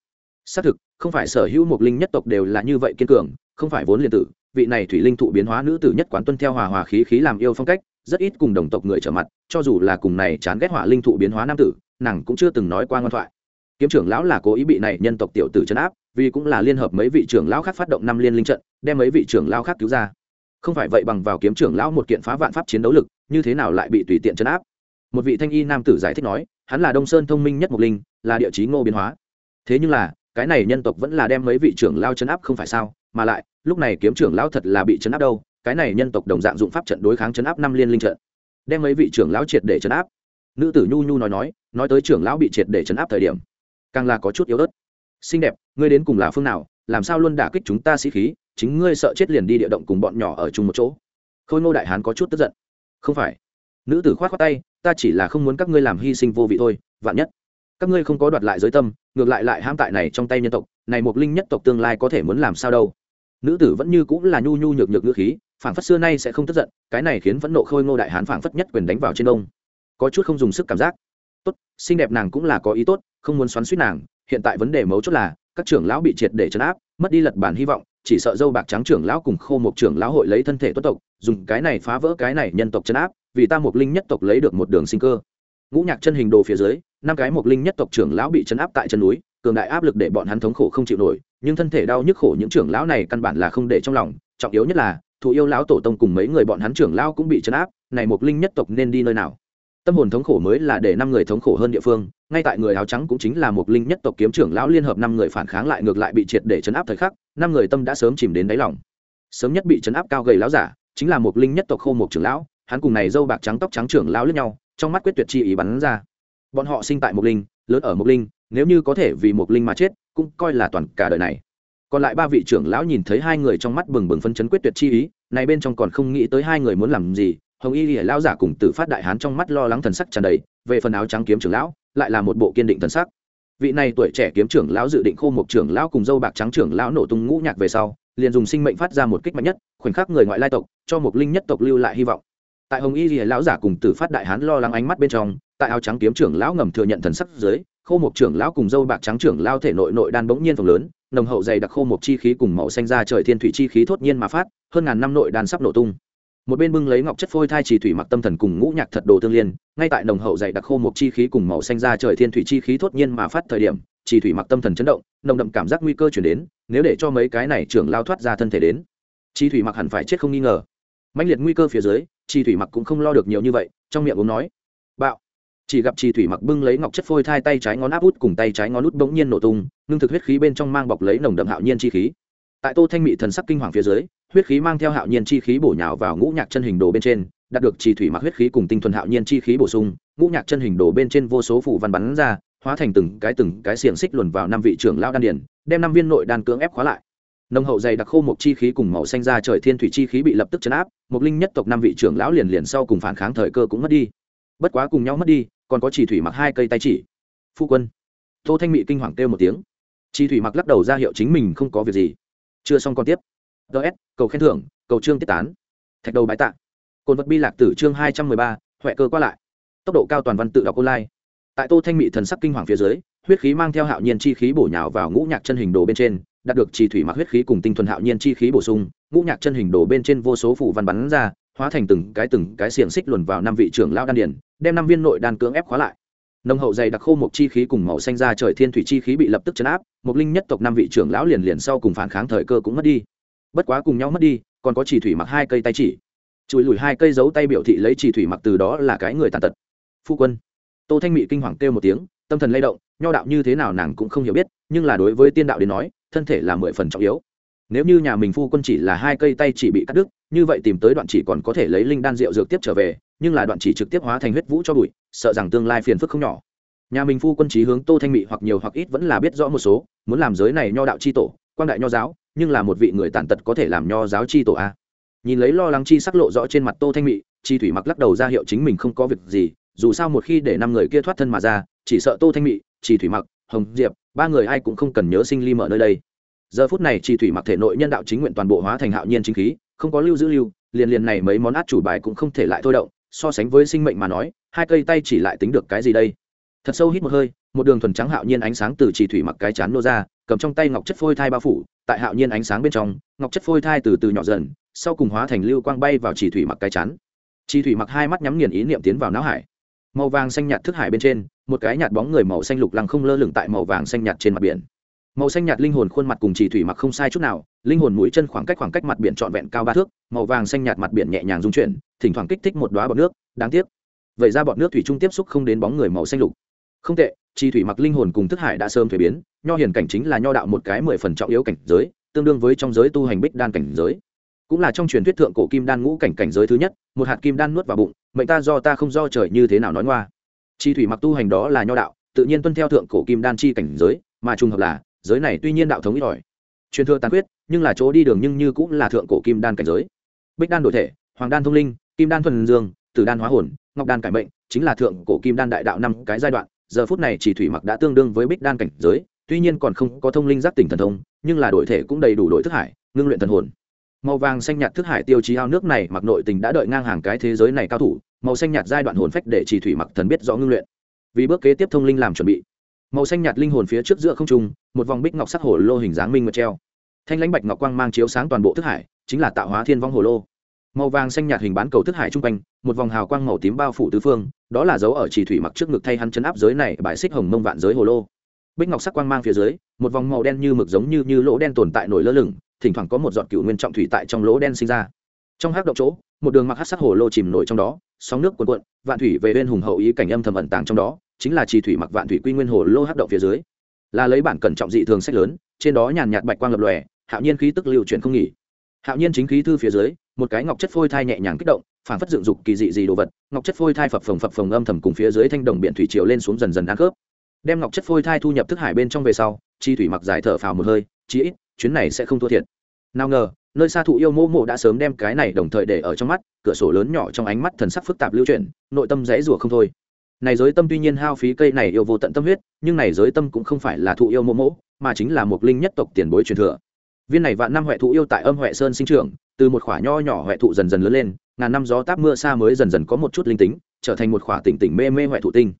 Xác thực, không phải sở hữu một linh nhất tộc đều là như vậy kiên cường, không phải vốn liền tử, vị này thủy linh thụ biến hóa nữ tử nhất quán tuân theo hòa hòa khí khí làm yêu phong cách, rất ít cùng đồng tộc người trở mặt, cho dù là cùng này chán ghét hỏa linh thụ biến hóa nam tử, nàng cũng chưa từng nói qua ngoan thoại. Kiếm trưởng lão là cố ý bị này nhân tộc tiểu tử chấn áp, vì cũng là liên hợp mấy vị trưởng lão khác phát động năm liên linh trận, đem mấy vị trưởng lão khác cứu ra. Không phải vậy bằng vào kiếm trưởng lão một kiện phá vạn pháp chiến đấu lực, như thế nào lại bị tùy tiện chấn áp? Một vị thanh y nam tử giải thích nói, hắn là đông sơn thông minh nhất mục linh, là địa chí ngô biến hóa. Thế nhưng là, cái này nhân tộc vẫn là đem mấy vị trưởng lao chấn áp không phải sao? Mà lại, lúc này kiếm trưởng lao thật là bị chấn áp đâu, cái này nhân tộc đồng dạng dụng pháp trận đối kháng chấn áp năm liên linh trận. Đem mấy vị trưởng lão triệt để chấn áp. Nữ tử nhu nhu nói nói nói tới trưởng lão bị triệt để chấn áp thời điểm, càng là có chút yếu ớt. Xinh đẹp, ngươi đến cùng là phương nào, làm sao luôn đả kích chúng ta sĩ khí, chính ngươi sợ chết liền đi địa động cùng bọn nhỏ ở chung một chỗ. Khôi ngô đại hán có chút tức giận. Không phải. Nữ tử khoát khoát tay ta chỉ là không muốn các ngươi làm hy sinh vô vị thôi, vạn nhất. Các ngươi không có đoạt lại giới tâm, ngược lại lại ham tại này trong tay nhân tộc, này một linh nhất tộc tương lai có thể muốn làm sao đâu. Nữ tử vẫn như cũng là nhu nhu nhược nhược ngữ khí, phảng phất xưa nay sẽ không tức giận, cái này khiến phẫn nộ khôi ngô đại hán phảng phất nhất quyền đánh vào trên đông có chút không dùng sức cảm giác. Tốt, xinh đẹp nàng cũng là có ý tốt, không muốn xoắn suýt nàng, hiện tại vấn đề mấu chốt là, các trưởng lão bị triệt để chấn áp, mất đi lật bản hy vọng, chỉ sợ dâu bạc trắng trưởng lão cùng khô một trưởng lão hội lấy thân thể tuất tộc, dùng cái này phá vỡ cái này nhân tộc chấn áp vì ta mục linh nhất tộc lấy được một đường sinh cơ. Ngũ nhạc chân hình đồ phía dưới, năm cái mục linh nhất tộc trưởng lão bị chấn áp tại chân núi, cường đại áp lực để bọn hắn thống khổ không chịu nổi, nhưng thân thể đau nhức khổ những trưởng lão này căn bản là không để trong lòng. Trọng yếu nhất là thụ yêu lão tổ tông cùng mấy người bọn hắn trưởng lão cũng bị chấn áp, này mục linh nhất tộc nên đi nơi nào? Tâm hồn thống khổ mới là để năm người thống khổ hơn địa phương, ngay tại người áo trắng cũng chính là mục linh nhất tộc kiếm trưởng lão liên hợp năm người phản kháng lại ngược lại bị triệt để chấn áp thời khắc, năm người tâm đã sớm chìm đến đáy lòng. Sớm nhất bị chấn áp cao gầy lão giả, chính là mục linh nhất tộc khô mục trưởng lão hắn cùng này dâu bạc trắng tóc trắng trưởng lão lẫn nhau, trong mắt quyết tuyệt chi ý bắn ra. Bọn họ sinh tại mộc linh, lớn ở mộc linh, nếu như có thể vì mộc linh mà chết, cũng coi là toàn cả đời này. Còn lại ba vị trưởng lão nhìn thấy hai người trong mắt bừng bừng phân chấn quyết tuyệt chi ý, này bên trong còn không nghĩ tới hai người muốn làm gì, hồng y lìa lao giả cùng tử phát đại hán trong mắt lo lắng thần sắc tràn đầy, về phần áo trắng kiếm trưởng lão, lại là một bộ kiên định thần sắc. Vị này tuổi trẻ kiếm trưởng lão dự định khô một trưởng lão cùng dâu bạc trắng trưởng lão nổ tung ngũ nhạc về sau, liền dùng sinh mệnh phát ra một kích mạnh nhất, khoảnh khắc người ngoại lai tộc, cho một linh nhất tộc lưu lại hy vọng tại hồng y lìa lão giả cùng tử phát đại hán lo lắng ánh mắt bên trong, tại áo trắng kiếm trưởng lão ngầm thừa nhận thần sắc dưới, khô một trưởng lão cùng dâu bạc trắng trưởng lao thể nội nội đan bỗng nhiên phồng lớn, nồng hậu dày đặc khô một chi khí cùng màu xanh ra trời thiên thủy chi khí thốt nhiên mà phát, hơn ngàn năm nội đan sắp nổ tung. Một bên bưng lấy ngọc chất phôi thai trì thủy mặc tâm thần cùng ngũ nhạc thật đồ tương liên, ngay tại nồng hậu dày đặc khô một chi khí cùng màu xanh ra trời thiên thủy chi khí thốt nhiên mà phát thời điểm, trì thủy mặc tâm thần chấn động, nồng đậm cảm giác nguy cơ chuyển đến, nếu để cho mấy cái này trưởng lao thoát ra thân thể đến. Trì thủy mặc hẳn phải chết không nghi ngờ. Mãnh liệt nguy cơ phía dưới chi thủy mặc cũng không lo được nhiều như vậy, trong miệng uống nói, bạo. Chỉ gặp chi thủy mặc bưng lấy ngọc chất phôi thai tay trái ngón áp út cùng tay trái ngón út bỗng nhiên nổ tung, ngưng thực huyết khí bên trong mang bọc lấy nồng đậm hạo nhiên chi khí. Tại tô thanh mị thần sắc kinh hoàng phía dưới, huyết khí mang theo hạo nhiên chi khí bổ nhào vào ngũ nhạc chân hình đồ bên trên, đạt được trì thủy mặc huyết khí cùng tinh thuần hạo nhiên chi khí bổ sung, ngũ nhạc chân hình đồ bên trên vô số phủ văn bắn ra, hóa thành từng cái từng cái xiềng xích luồn vào năm vị trưởng lao đan điển đem năm viên nội đan cưỡng ép khóa lại nông hậu dày đặc khô một chi khí cùng màu xanh ra trời thiên thủy chi khí bị lập tức chấn áp một linh nhất tộc năm vị trưởng lão liền liền sau cùng phản kháng thời cơ cũng mất đi. Bất quá cùng nhau mất đi, còn có chỉ thủy mặc hai cây tay chỉ. Phu quân, tô thanh mị kinh hoàng kêu một tiếng. Chỉ thủy mặc lắc đầu ra hiệu chính mình không có việc gì. Chưa xong còn tiếp. Ts cầu khen thưởng, cầu trương tiết tán. Thạch đầu bãi tạ. Cồn vật bi lạc tử chương hai trăm mười ba, huệ cơ qua lại. Tốc độ cao toàn văn tự đọc online. Tại tô thanh mị thần sắc kinh hoàng phía dưới, huyết khí mang theo hạo nhiên chi khí bổ nhào vào ngũ nhạc chân hình đồ bên trên đạt được trì thủy mặc huyết khí cùng tinh thuần hạo nhiên chi khí bổ sung, ngũ nhạc chân hình đồ bên trên vô số phủ văn bắn ra, hóa thành từng cái từng cái xiềng xích luồn vào năm vị trưởng lao đan điển đem năm viên nội đan cưỡng ép khóa lại. Nồng hậu dày đặc khô một chi khí cùng màu xanh ra trời thiên thủy chi khí bị lập tức chấn áp một linh nhất tộc năm vị trưởng lão liền liền sau cùng phản kháng thời cơ cũng mất đi. Bất quá cùng nhau mất đi, còn có chỉ thủy mặc hai cây tay chỉ. Chùi lùi hai cây dấu tay biểu thị lấy chỉ thủy mặc từ đó là cái người tàn tật. Phu quân, tô thanh mị kinh hoàng kêu một tiếng, tâm thần lay động, nho đạo như thế nào nàng cũng không hiểu biết, nhưng là đối với tiên đạo đến nói thân thể là mười phần trọng yếu. Nếu như nhà mình phu quân chỉ là hai cây tay chỉ bị cắt đứt, như vậy tìm tới đoạn chỉ còn có thể lấy linh đan rượu dược tiếp trở về, nhưng là đoạn chỉ trực tiếp hóa thành huyết vũ cho bụi, sợ rằng tương lai phiền phức không nhỏ. Nhà mình phu quân trí hướng tô thanh mị hoặc nhiều hoặc ít vẫn là biết rõ một số, muốn làm giới này nho đạo c h i tổ quan đại nho giáo, nhưng là một vị người tàn tật có thể làm nho giáo c h i tổ a. Nhìn lấy lo lắng chi sắc lộ rõ trên mặt tô thanh mị, chi thủy mặc lắc đầu ra hiệu chính mình không có việc gì, dù sao một khi để năm người kia thoát thân mà ra, chỉ sợ tô thanh mị, chi thủy mặc, hồng diệp ba người ai cũng không cần nhớ sinh ly mở nơi đây. Giờ phút này chi thủy mặc thể nội nhân đạo chính nguyện toàn bộ hóa thành hạo nhiên chính khí, không có lưu giữ lưu, liền liền này mấy món át chủ bài cũng không thể lại thôi động, so sánh với sinh mệnh mà nói, hai cây tay chỉ lại tính được cái gì đây? Thật sâu hít một hơi, một đường thuần trắng hạo nhiên ánh sáng từ chỉ thủy mặc cái chán nô ra, cầm trong tay ngọc chất phôi thai bao phủ, tại hạo nhiên ánh sáng bên trong, ngọc chất phôi thai từ từ nhỏ dần, sau cùng hóa thành lưu quang bay vào chỉ thủy mặc cái chán. Chỉ thủy mặc hai mắt nhắm nghiền ý niệm tiến vào não hải. Màu vàng xanh nhạt thức hải bên trên một cái nhạt bóng người màu xanh lục lăng không lơ lửng tại màu vàng xanh nhạt trên mặt biển. Màu xanh nhạt linh hồn khuôn mặt cùng chỉ thủy mặc không sai chút nào, linh hồn mũi chân khoảng cách khoảng cách mặt biển trọn vẹn cao ba thước, màu vàng xanh nhạt mặt biển nhẹ nhàng rung chuyển, thỉnh thoảng kích thích một đoá bọt nước, đáng tiếc. Vậy ra bọt nước thủy trung tiếp xúc không đến bóng người màu xanh lục. Không tệ chi thủy mặc linh hồn cùng thức hải đã sớm thuế biến, nho hiền cảnh chính là nho đạo một cái mười phần trọng yếu cảnh giới, tương đương với trong giới tu hành bích đan cảnh giới. Cũng là trong truyền thuyết thượng cổ kim đan ngũ cảnh cảnh giới thứ nhất, một hạt kim đan nuốt vào bụng, mệnh ta do ta không do trời như thế nào nói ngoa chi thủy mặc tu hành đó là nho đạo, tự nhiên tuân theo thượng cổ kim đan chi cảnh giới, mà trùng hợp là, giới này tuy nhiên đạo thống ít ỏi. Truyền thừa tàn quyết nhưng là chỗ đi đường nhưng như cũng là thượng cổ kim đan cảnh giới. Bích đan đổi thể, hoàng đan thông linh, kim đan thuần dương, tử đan hóa hồn, ngọc đan cải mệnh, chính là thượng cổ kim đan đại đạo năm cái giai đoạn, giờ phút này chỉ thủy mặc đã tương đương với bích đan cảnh giới, tuy nhiên còn không có thông linh giác tỉnh thần thông, nhưng là đổi thể cũng đầy đủ đổi thức hải, ngưng luyện thần hồn. Màu vàng xanh nhạt thức hải tiêu chí ao nước này mặc nội tình đã đợi ngang hàng cái thế giới này cao thủ màu xanh nhạt giai đoạn hồn phách để chỉ thủy mặc thần biết rõ ngưng luyện. Vì bước kế tiếp thông linh làm chuẩn bị, màu xanh nhạt linh hồn phía trước giữa không trung, một vòng bích ngọc sắc hồ lô hình dáng minh mật treo. Thanh lãnh bạch ngọc quang mang chiếu sáng toàn bộ thức hải, chính là tạo hóa thiên vong hồ lô. Màu vàng xanh nhạt hình bán cầu thức hải trung quanh, một vòng hào quang màu tím bao phủ tứ phương, đó là dấu ở chỉ thủy mặc trước ngực thay hắn chấn áp giới này bài xích hồng mông vạn giới hồ lô. Bích ngọc sắc quang mang phía dưới, một vòng màu đen như mực giống như như lỗ đen tồn tại nổi lơ lửng, thỉnh thoảng có một giọt cựu nguyên trọng thủy tại trong lỗ đen sinh ra. Trong hắc động chỗ, một đường mặc hắc sắc hồ lô chìm nổi trong đó sóng nước cuồn cuộn, vạn thủy về bên hùng hậu ý cảnh âm thầm ẩn tàng trong đó, chính là trì thủy mặc vạn thủy quy nguyên hồ lô hắc động phía dưới. Là lấy bản cẩn trọng dị thường sách lớn, trên đó nhàn nhạt bạch quang lập lòe, hạo nhiên khí tức lưu chuyển không nghỉ. Hạo nhiên chính khí thư phía dưới, một cái ngọc chất phôi thai nhẹ nhàng kích động, phản phất dựng dục kỳ dị gì đồ vật, ngọc chất phôi thai phập phồng phập phồng âm thầm cùng phía dưới thanh đồng biển thủy triều lên xuống dần dần ăn khớp. Đem ngọc chất phôi thai thu nhập thức hải bên trong về sau chi thủy mặc dài thở phào một hơi, chí ít, chuyến này sẽ không thua thiệt. Nào ngờ nơi xa thụ yêu mô mộ đã sớm đem cái này đồng thời để ở trong mắt, cửa sổ lớn nhỏ trong ánh mắt thần sắc phức tạp lưu chuyển, nội tâm rẽ rủa không thôi. Này giới tâm tuy nhiên hao phí cây này yêu vô tận tâm huyết, nhưng này giới tâm cũng không phải là thụ yêu mô mỗ mà chính là một linh nhất tộc tiền bối truyền thừa. Viên này vạn năm huệ thụ yêu tại âm huệ sơn sinh trưởng, từ một khỏa nho nhỏ huệ thụ dần dần lớn lên, ngàn năm gió táp mưa xa mới dần dần có một chút linh tính, trở thành một khỏa tỉnh tỉnh mê mê huệ thụ tinh.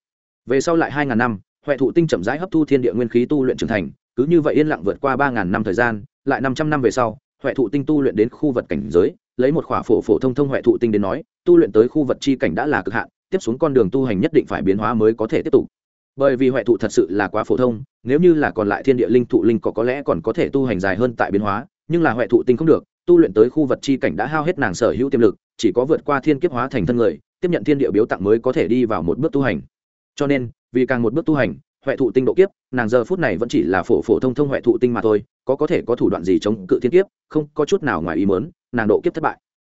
Về sau lại hai ngàn năm, huệ thụ tinh chậm rãi hấp thu thiên địa nguyên khí tu luyện trưởng thành, cứ như vậy yên lặng vượt qua ba ngàn năm thời gian, lại năm trăm năm về sau huệ thụ tinh tu luyện đến khu vật cảnh giới, lấy một khỏa phổ phổ thông thông huệ thụ tinh đến nói, tu luyện tới khu vật chi cảnh đã là cực hạn, tiếp xuống con đường tu hành nhất định phải biến hóa mới có thể tiếp tục. Bởi vì huệ thụ thật sự là quá phổ thông, nếu như là còn lại thiên địa linh thụ linh có có lẽ còn có thể tu hành dài hơn tại biến hóa, nhưng là huệ thụ tinh không được, tu luyện tới khu vật chi cảnh đã hao hết nàng sở hữu tiềm lực, chỉ có vượt qua thiên kiếp hóa thành thân người, tiếp nhận thiên địa biếu tặng mới có thể đi vào một bước tu hành. Cho nên, vì càng một bước tu hành huệ thụ tinh độ kiếp, nàng giờ phút này vẫn chỉ là phổ phổ thông thông huệ thụ tinh mà thôi, có có thể có thủ đoạn gì chống cự thiên kiếp, không, có chút nào ngoài ý mớn nàng độ kiếp thất bại.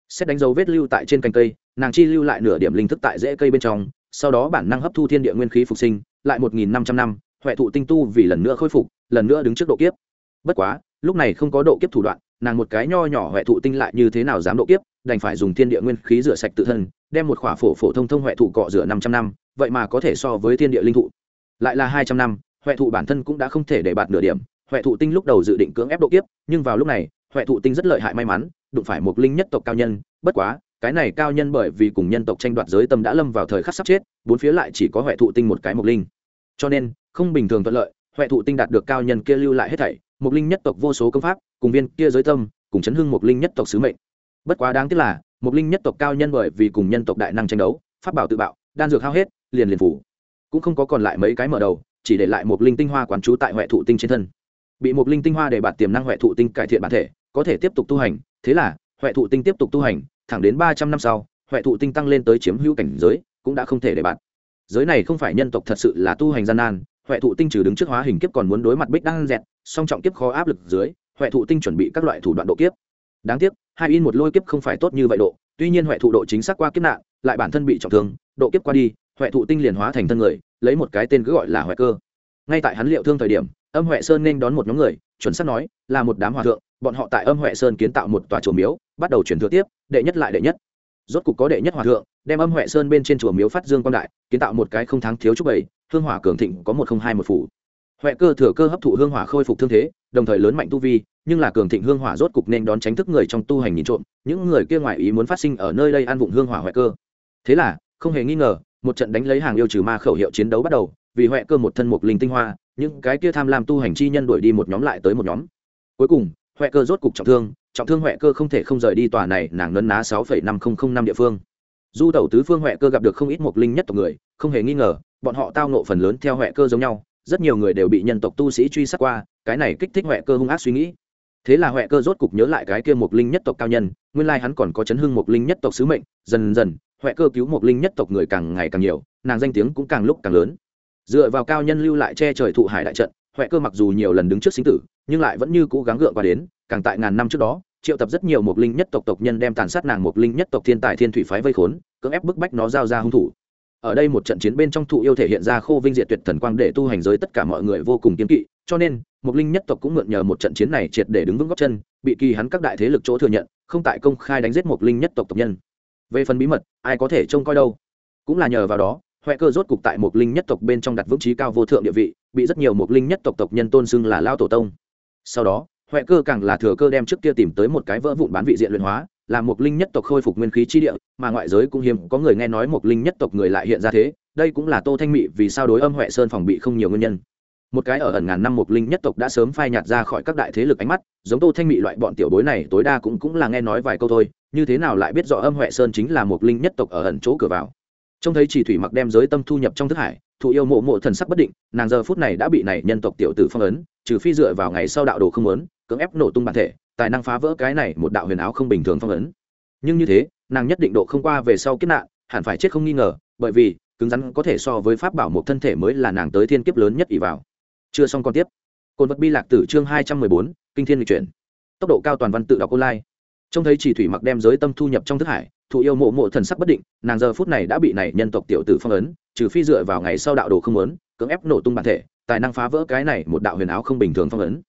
Xét đánh dấu vết lưu tại trên cành cây, nàng chi lưu lại nửa điểm linh thức tại rễ cây bên trong, sau đó bản năng hấp thu thiên địa nguyên khí phục sinh, lại một nghìn năm trăm năm, huệ thụ tinh tu vì lần nữa khôi phục, lần nữa đứng trước độ kiếp. Bất quá, lúc này không có độ kiếp thủ đoạn, nàng một cái nho nhỏ huệ thụ tinh lại như thế nào dám độ kiếp, đành phải dùng thiên địa nguyên khí rửa sạch tự thân, đem một khỏa phổ phổ thông thông huệ thụ cọ rửa năm trăm năm, vậy mà có thể so với thiên địa linh thụ lại là hai trăm năm, huệ thụ bản thân cũng đã không thể để bạt nửa điểm. Huệ thụ tinh lúc đầu dự định cưỡng ép độ kiếp, nhưng vào lúc này, huệ thụ tinh rất lợi hại may mắn, đụng phải một linh nhất tộc cao nhân. Bất quá, cái này cao nhân bởi vì cùng nhân tộc tranh đoạt giới tâm đã lâm vào thời khắc sắp chết, bốn phía lại chỉ có huệ thụ tinh một cái mộc linh. Cho nên, không bình thường thuận lợi, huệ thụ tinh đạt được cao nhân kia lưu lại hết thảy, mộc linh nhất tộc vô số công pháp, cùng viên kia giới tâm, cùng chấn hưng mộc linh nhất tộc sứ mệnh. Bất quá đáng tiếc là, mộc linh nhất tộc cao nhân bởi vì cùng nhân tộc đại năng tranh đấu, pháp bảo tự bạo, đan dược hao hết, liền liền phủ cũng không có còn lại mấy cái mở đầu, chỉ để lại một linh tinh hoa quán trú tại huệ thụ tinh trên thân. Bị một linh tinh hoa để bạt tiềm năng huệ thụ tinh cải thiện bản thể, có thể tiếp tục tu hành. Thế là huệ thụ tinh tiếp tục tu hành, thẳng đến ba trăm năm sau huệ thụ tinh tăng lên tới chiếm hữu cảnh giới, cũng đã không thể để bạt. Giới này không phải nhân tộc thật sự là tu hành gian nan huệ thụ tinh trừ đứng trước hóa hình kiếp còn muốn đối mặt bích đang dẹt, song trọng kiếp khó áp lực dưới huệ thụ tinh chuẩn bị các loại thủ đoạn độ kiếp. Đáng tiếc, hai in một lôi kiếp không phải tốt như vậy độ, tuy nhiên huệ thụ độ chính xác qua kiếp nạn, lại bản thân bị trọng thương, độ kiếp qua đi huệ thụ tinh liền hóa thành thân người, lấy một cái tên cứ gọi là huệ cơ. Ngay tại hắn liệu thương thời điểm, âm huệ sơn nên đón một nhóm người, chuẩn xác nói, là một đám hòa thượng, bọn họ tại âm huệ sơn kiến tạo một tòa chùa miếu, bắt đầu chuyển thừa tiếp, đệ nhất lại đệ nhất. Rốt cục có đệ nhất hòa thượng, đem âm huệ sơn bên trên chùa miếu phát dương quang đại, kiến tạo một cái không thắng thiếu chút bảy hương hỏa cường thịnh có một không hai một phủ. Huệ cơ thừa cơ hấp thụ hương hỏa khôi phục thương thế, đồng thời lớn mạnh tu vi, nhưng là cường thịnh hương hỏa rốt cục nên đón tránh thức người trong tu hành nhìn trộm, những người kia ngoài ý muốn phát sinh ở nơi đây ăn vụng hương hỏa huệ cơ. Thế là, không hề nghi ngờ một trận đánh lấy hàng yêu trừ ma khẩu hiệu chiến đấu bắt đầu, vì huệ cơ một thân một linh tinh hoa, những cái kia tham lam tu hành chi nhân đuổi đi một nhóm lại tới một nhóm. Cuối cùng, huệ cơ rốt cục trọng thương trọng thương huệ cơ không thể không rời đi tòa này, nàng nấn ná sáu năm nghìn năm địa phương. Du tẩu tứ phương huệ cơ gặp được không ít một linh nhất tộc người, không hề nghi ngờ, bọn họ tao nộ phần lớn theo huệ cơ giống nhau, rất nhiều người đều bị nhân tộc tu sĩ truy sát qua, cái này kích thích huệ cơ hung ác suy nghĩ. Thế là huệ cơ rốt cục nhớ lại cái kia một linh nhất tộc cao nhân, nguyên lai hắn còn có chấn hưng một linh nhất tộc sứ mệnh, dần dần huệ cơ cứu một linh nhất tộc người càng ngày càng nhiều, nàng danh tiếng cũng càng lúc càng lớn. Dựa vào cao nhân lưu lại che trời thụ hải đại trận, huệ cơ mặc dù nhiều lần đứng trước sinh tử, nhưng lại vẫn như cố gắng gượng qua đến, càng tại ngàn năm trước đó, triệu tập rất nhiều một linh nhất tộc tộc nhân đem tàn sát nàng một linh nhất tộc thiên tài thiên thủy phái vây khốn, cưỡng ép bức bách nó giao ra hung thủ. Ở đây một trận chiến bên trong thụ yêu thể hiện ra khô vinh diệt tuyệt thần quang để tu hành giới tất cả mọi người vô cùng kiên kỵ, cho nên một linh nhất tộc cũng mượn nhờ một trận chiến này triệt để đứng vững góc chân, bị kỳ hắn các đại thế lực chỗ thừa nhận, không tại công khai đánh giết một linh nhất tộc tộc nhân về phần bí mật, ai có thể trông coi đâu. Cũng là nhờ vào đó huệ cơ rốt cục tại một linh nhất tộc bên trong đặt vững trí cao vô thượng địa vị, bị rất nhiều một linh nhất tộc tộc nhân tôn xưng là lao tổ tông. Sau đó huệ cơ càng là thừa cơ đem trước kia tìm tới một cái vỡ vụn bán vị diện luyện hóa, là một linh nhất tộc khôi phục nguyên khí chi địa, mà ngoại giới cũng hiếm có người nghe nói một linh nhất tộc người lại hiện ra thế, đây cũng là tô thanh mị vì sao đối âm huệ sơn phòng bị không nhiều nguyên nhân. Một cái ở ẩn ngàn năm một linh nhất tộc đã sớm phai nhạt ra khỏi các đại thế lực ánh mắt, giống tô thanh mị loại bọn tiểu bối này, tối đa cũng cũng là nghe nói vài câu thôi như thế nào lại biết rõ âm huệ sơn chính là một linh nhất tộc ở ẩn chỗ cửa vào? Trông thấy chỉ thủy mặc đem giới tâm thu nhập trong thức hải, thụ yêu mộ mộ thần sắc bất định, nàng giờ phút này đã bị này nhân tộc tiểu tử phong ấn, trừ phi dựa vào ngày sau đạo đồ không lớn cưỡng ép nổ tung bản thể, tài năng phá vỡ cái này một đạo huyền áo không bình thường phong ấn. Nhưng như thế, nàng nhất định độ không qua về sau kiếp nạn, hẳn phải chết không nghi ngờ, bởi vì, cứng rắn có thể so với pháp bảo một thân thể mới là nàng tới thiên kiếp lớn nhất ỷ vào. Chưa xong còn tiếp. Cồn vật bi lạc tử chương hai trăm mười bốn, kinh thiên lịch chuyển. Tốc độ cao toàn văn tự đọc online trông thấy chỉ thủy mặc đem giới tâm thu nhập trong thức hải, thụ yêu mộ mộ thần sắc bất định, nàng giờ phút này đã bị này nhân tộc tiểu tử phong ấn, trừ phi dựa vào ngày sau đạo đồ không lớn cưỡng ép nổ tung bản thể, tài năng phá vỡ cái này một đạo huyền áo không bình thường phong ấn.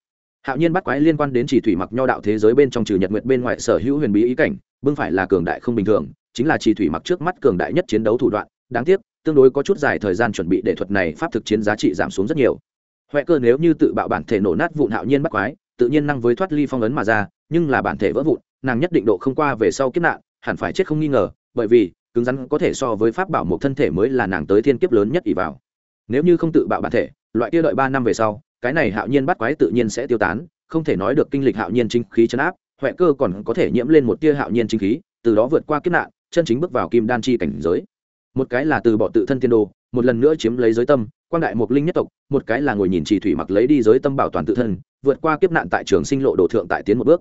Hạo nhiên bắt quái liên quan đến chỉ thủy mặc nho đạo thế giới bên trong trừ nhật nguyệt bên ngoài sở hữu huyền bí ý cảnh, bưng phải là cường đại không bình thường, chính là chỉ thủy mặc trước mắt cường đại nhất chiến đấu thủ đoạn, đáng tiếc, tương đối có chút dài thời gian chuẩn bị để thuật này pháp thực chiến giá trị giảm xuống rất nhiều. Huệ cơ nếu như tự bạo bản thể nổ nát vụn hạo nhiên bắt quái, tự nhiên năng với thoát ly phong ấn mà ra, nhưng là bản thể vỡ vụn nàng nhất định độ không qua về sau kiếp nạn, hẳn phải chết không nghi ngờ, bởi vì, cứng rắn có thể so với pháp bảo một thân thể mới là nàng tới thiên kiếp lớn nhất ỷ vào. Nếu như không tự bạo bản thể, loại kia đợi ba năm về sau, cái này hạo nhiên bắt quái tự nhiên sẽ tiêu tán, không thể nói được kinh lịch hạo nhiên chính khí chấn áp, huệ cơ còn có thể nhiễm lên một tia hạo nhiên chính khí, từ đó vượt qua kiếp nạn, chân chính bước vào kim đan chi cảnh giới. Một cái là từ bỏ tự thân tiên đồ, một lần nữa chiếm lấy giới tâm quan đại mục linh nhất tộc, một cái là ngồi nhìn trì thủy mặc lấy đi giới tâm bảo toàn tự thân, vượt qua kiếp nạn tại trường sinh lộ đồ thượng tại tiến một bước.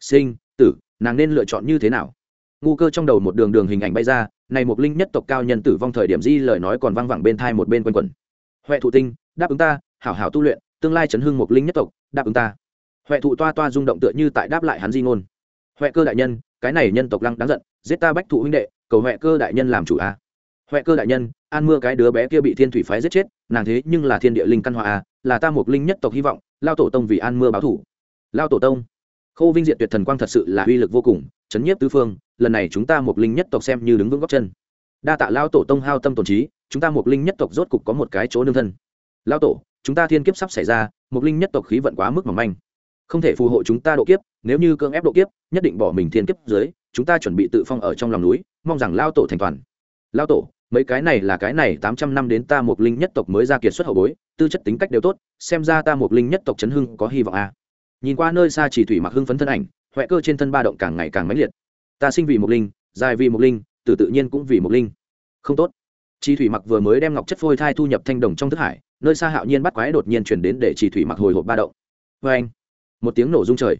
Sinh tử, nàng nên lựa chọn như thế nào? Ngu cơ trong đầu một đường đường hình ảnh bay ra, này mục linh nhất tộc cao nhân tử vong thời điểm di lời nói còn văng vẳng bên thai một bên quanh quẩn. Huệ thụ tinh, đáp ứng ta, hảo hảo tu luyện, tương lai chấn hưng mục linh nhất tộc, đáp ứng ta. Huệ thụ toa toa rung động tựa như tại đáp lại hắn di ngôn. Huệ cơ đại nhân, cái này nhân tộc lăng đáng giận, giết ta bách thụ huynh đệ, cầu huệ cơ đại nhân làm chủ a. Huệ cơ đại nhân, an mưa cái đứa bé kia bị thiên thủy phái giết chết, nàng thế nhưng là thiên địa linh căn hòa a, là ta một linh nhất tộc hy vọng, lao tổ tông vì an mưa báo thủ. Lao tổ tông? Khâu vinh diện tuyệt thần quang thật sự là uy lực vô cùng, chấn nhiếp tứ phương, lần này chúng ta một linh nhất tộc xem như đứng vững góc chân. Đa tạ lao tổ tông hao tâm tổn trí, chúng ta một linh nhất tộc rốt cục có một cái chỗ nương thân. Lao tổ, chúng ta thiên kiếp sắp xảy ra một linh nhất tộc khí vận quá mức mỏng manh. Không thể phù hộ chúng ta độ kiếp, nếu như cưỡng ép độ kiếp, nhất định bỏ mình thiên kiếp dưới, chúng ta chuẩn bị tự phong ở trong lòng núi, mong rằng lao tổ thành toàn. Lao tổ, mấy cái này là cái này tám trăm năm đến ta một linh nhất tộc mới ra kiệt xuất hậu bối, tư chất tính cách đều tốt, xem ra ta một linh nhất tộc chấn hưng có hy vọng à nhìn qua nơi xa chỉ thủy mặc hưng phấn thân ảnh huệ cơ trên thân ba động càng ngày càng mãnh liệt. Ta sinh vì một linh, dài vì một linh từ tự nhiên cũng vì một linh. Không tốt. Chỉ thủy mặc vừa mới đem ngọc chất phôi thai thu nhập thanh đồng trong thức hải, nơi xa hạo nhiên bắt quái đột nhiên chuyển đến để chỉ thủy mặc hồi hộp ba động. Vê anh. Một tiếng nổ rung trời.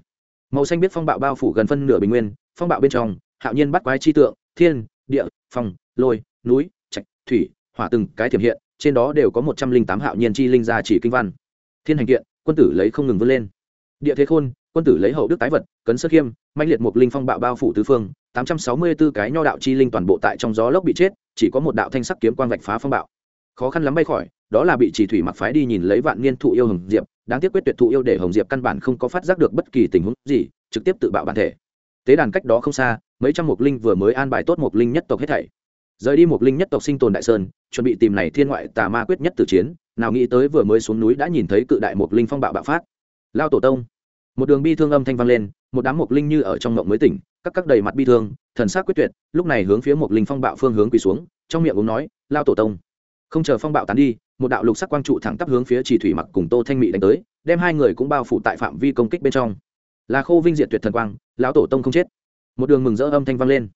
Màu xanh biết phong bạo bao phủ gần phân nửa bình nguyên, phong bạo bên trong, hạo nhiên bắt quái chi tượng, thiên, địa, phong, lôi, núi, trạch, thủy, hỏa từng cái tiềm hiện, trên đó đều có một trăm linh tám hạo nhiên chi linh gia chỉ kinh văn. Thiên hành kiện, quân tử lấy không ngừng vươn lên địa thế khôn, quân tử lấy hậu đức tái vật, cấn sơ khiêm mạnh liệt một linh phong bạo bao phủ tứ phương, tám trăm sáu mươi 864 cái nho đạo chi linh toàn bộ tại trong gió lốc bị chết, chỉ có một đạo thanh sắc kiếm quang vạch phá phong bạo. Khó khăn lắm bay khỏi, đó là bị chỉ thủy mặc phái đi nhìn lấy vạn niên thụ yêu hồng diệp, đáng tiếc quyết tuyệt thụ yêu để hồng diệp căn bản không có phát giác được bất kỳ tình huống gì, trực tiếp tự bạo bản thể. Tế đàn cách đó không xa, mấy trăm mục linh vừa mới an bài tốt mục linh nhất tộc hết thảy. Rời đi mục linh nhất tộc sinh tồn đại sơn, chuẩn bị tìm này thiên ngoại tà ma quyết nhất tử chiến, nào nghĩ tới vừa mới xuống núi đã nhìn thấy cự đại mục linh phong bạo bạo phát lao tổ tông. Một đường bi thương âm thanh vang lên, một đám mục linh như ở trong ngộng mới tỉnh, các các đầy mặt bi thương, thần sắc quyết tuyệt, lúc này hướng phía mục linh phong bạo phương hướng quỳ xuống, trong miệng uống nói, lao tổ tông. Không chờ phong bạo tán đi, một đạo lục sắc quang trụ thẳng tắp hướng phía chỉ thủy mặc cùng tô thanh mỹ đánh tới, đem hai người cũng bao phủ tại phạm vi công kích bên trong. Là khô vinh diệt tuyệt thần quang, lão tổ tông không chết. Một đường mừng rỡ âm thanh vang lên.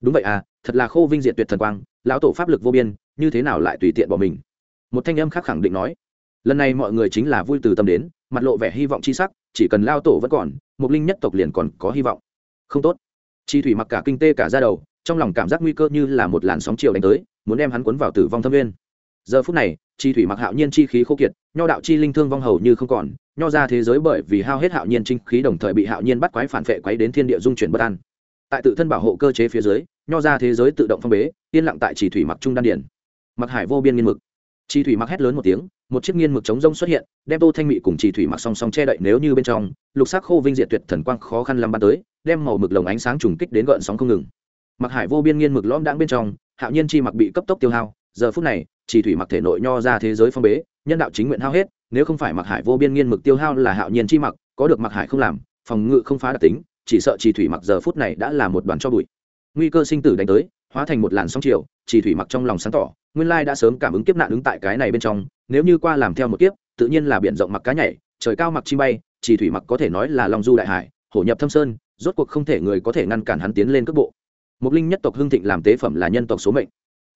Đúng vậy à thật là khô vinh diệt tuyệt thần quang, lão tổ pháp lực vô biên, như thế nào lại tùy tiện bỏ mình? Một thanh âm khác khẳng định nói lần này mọi người chính là vui từ tâm đến, mặt lộ vẻ hy vọng chi sắc, chỉ cần lao tổ vẫn còn mục linh nhất tộc liền còn có hy vọng. Không tốt. Chi thủy mặc cả kinh tê cả ra đầu, trong lòng cảm giác nguy cơ như là một làn sóng chiều đánh tới, muốn đem hắn cuốn vào tử vong thâm viên giờ phút này, chi thủy mặc hạo nhiên chi khí khô kiệt, nho đạo chi linh thương vong hầu như không còn, nho ra thế giới bởi vì hao hết hạo nhiên trinh khí đồng thời bị hạo nhiên bắt quái phản vệ quấy đến thiên địa dung chuyển bất an. Tại tự thân bảo hộ cơ chế phía dưới, nho ra thế giới tự động phong bế, yên lặng tại chỉ thủy mặc trung đan điển mặc hải vô biên nghiên mực chi thủy mặc hét lớn một tiếng, một chiếc nghiên mực chống rông xuất hiện, đem tô thanh mị cùng Chi thủy mặc song song che đậy nếu như bên trong, lục sắc khô vinh diệt tuyệt thần quang khó khăn lắm ban tới, đem màu mực lồng ánh sáng trùng kích đến gợn sóng không ngừng. Mặc hải vô biên nghiên mực lõm đãng bên trong, hạo nhiên chi mặc bị cấp tốc tiêu hao, giờ phút này chỉ thủy mặc thể nội nho ra thế giới phong bế, nhân đạo chính nguyện hao hết, nếu không phải mặc hải vô biên nghiên mực tiêu hao là hạo nhiên chi mặc, có được mặc hải không làm, phòng ngự không phá đặc tính, chỉ sợ chỉ thủy mặc giờ phút này đã là một đoàn cho bụi. Nguy cơ sinh tử đánh tới, hóa thành một làn sóng chiều chỉ thủy mặc trong lòng sáng tỏ nguyên lai đã sớm cảm ứng kiếp nạn ứng tại cái này bên trong, nếu như qua làm theo một kiếp, tự nhiên là biển rộng mặc cá nhảy, trời cao mặc chim bay, chỉ thủy mặc có thể nói là long du đại hải, hổ nhập thâm sơn, rốt cuộc không thể người có thể ngăn cản hắn tiến lên cước bộ. Mục linh nhất tộc hưng thịnh làm tế phẩm là nhân tộc số mệnh.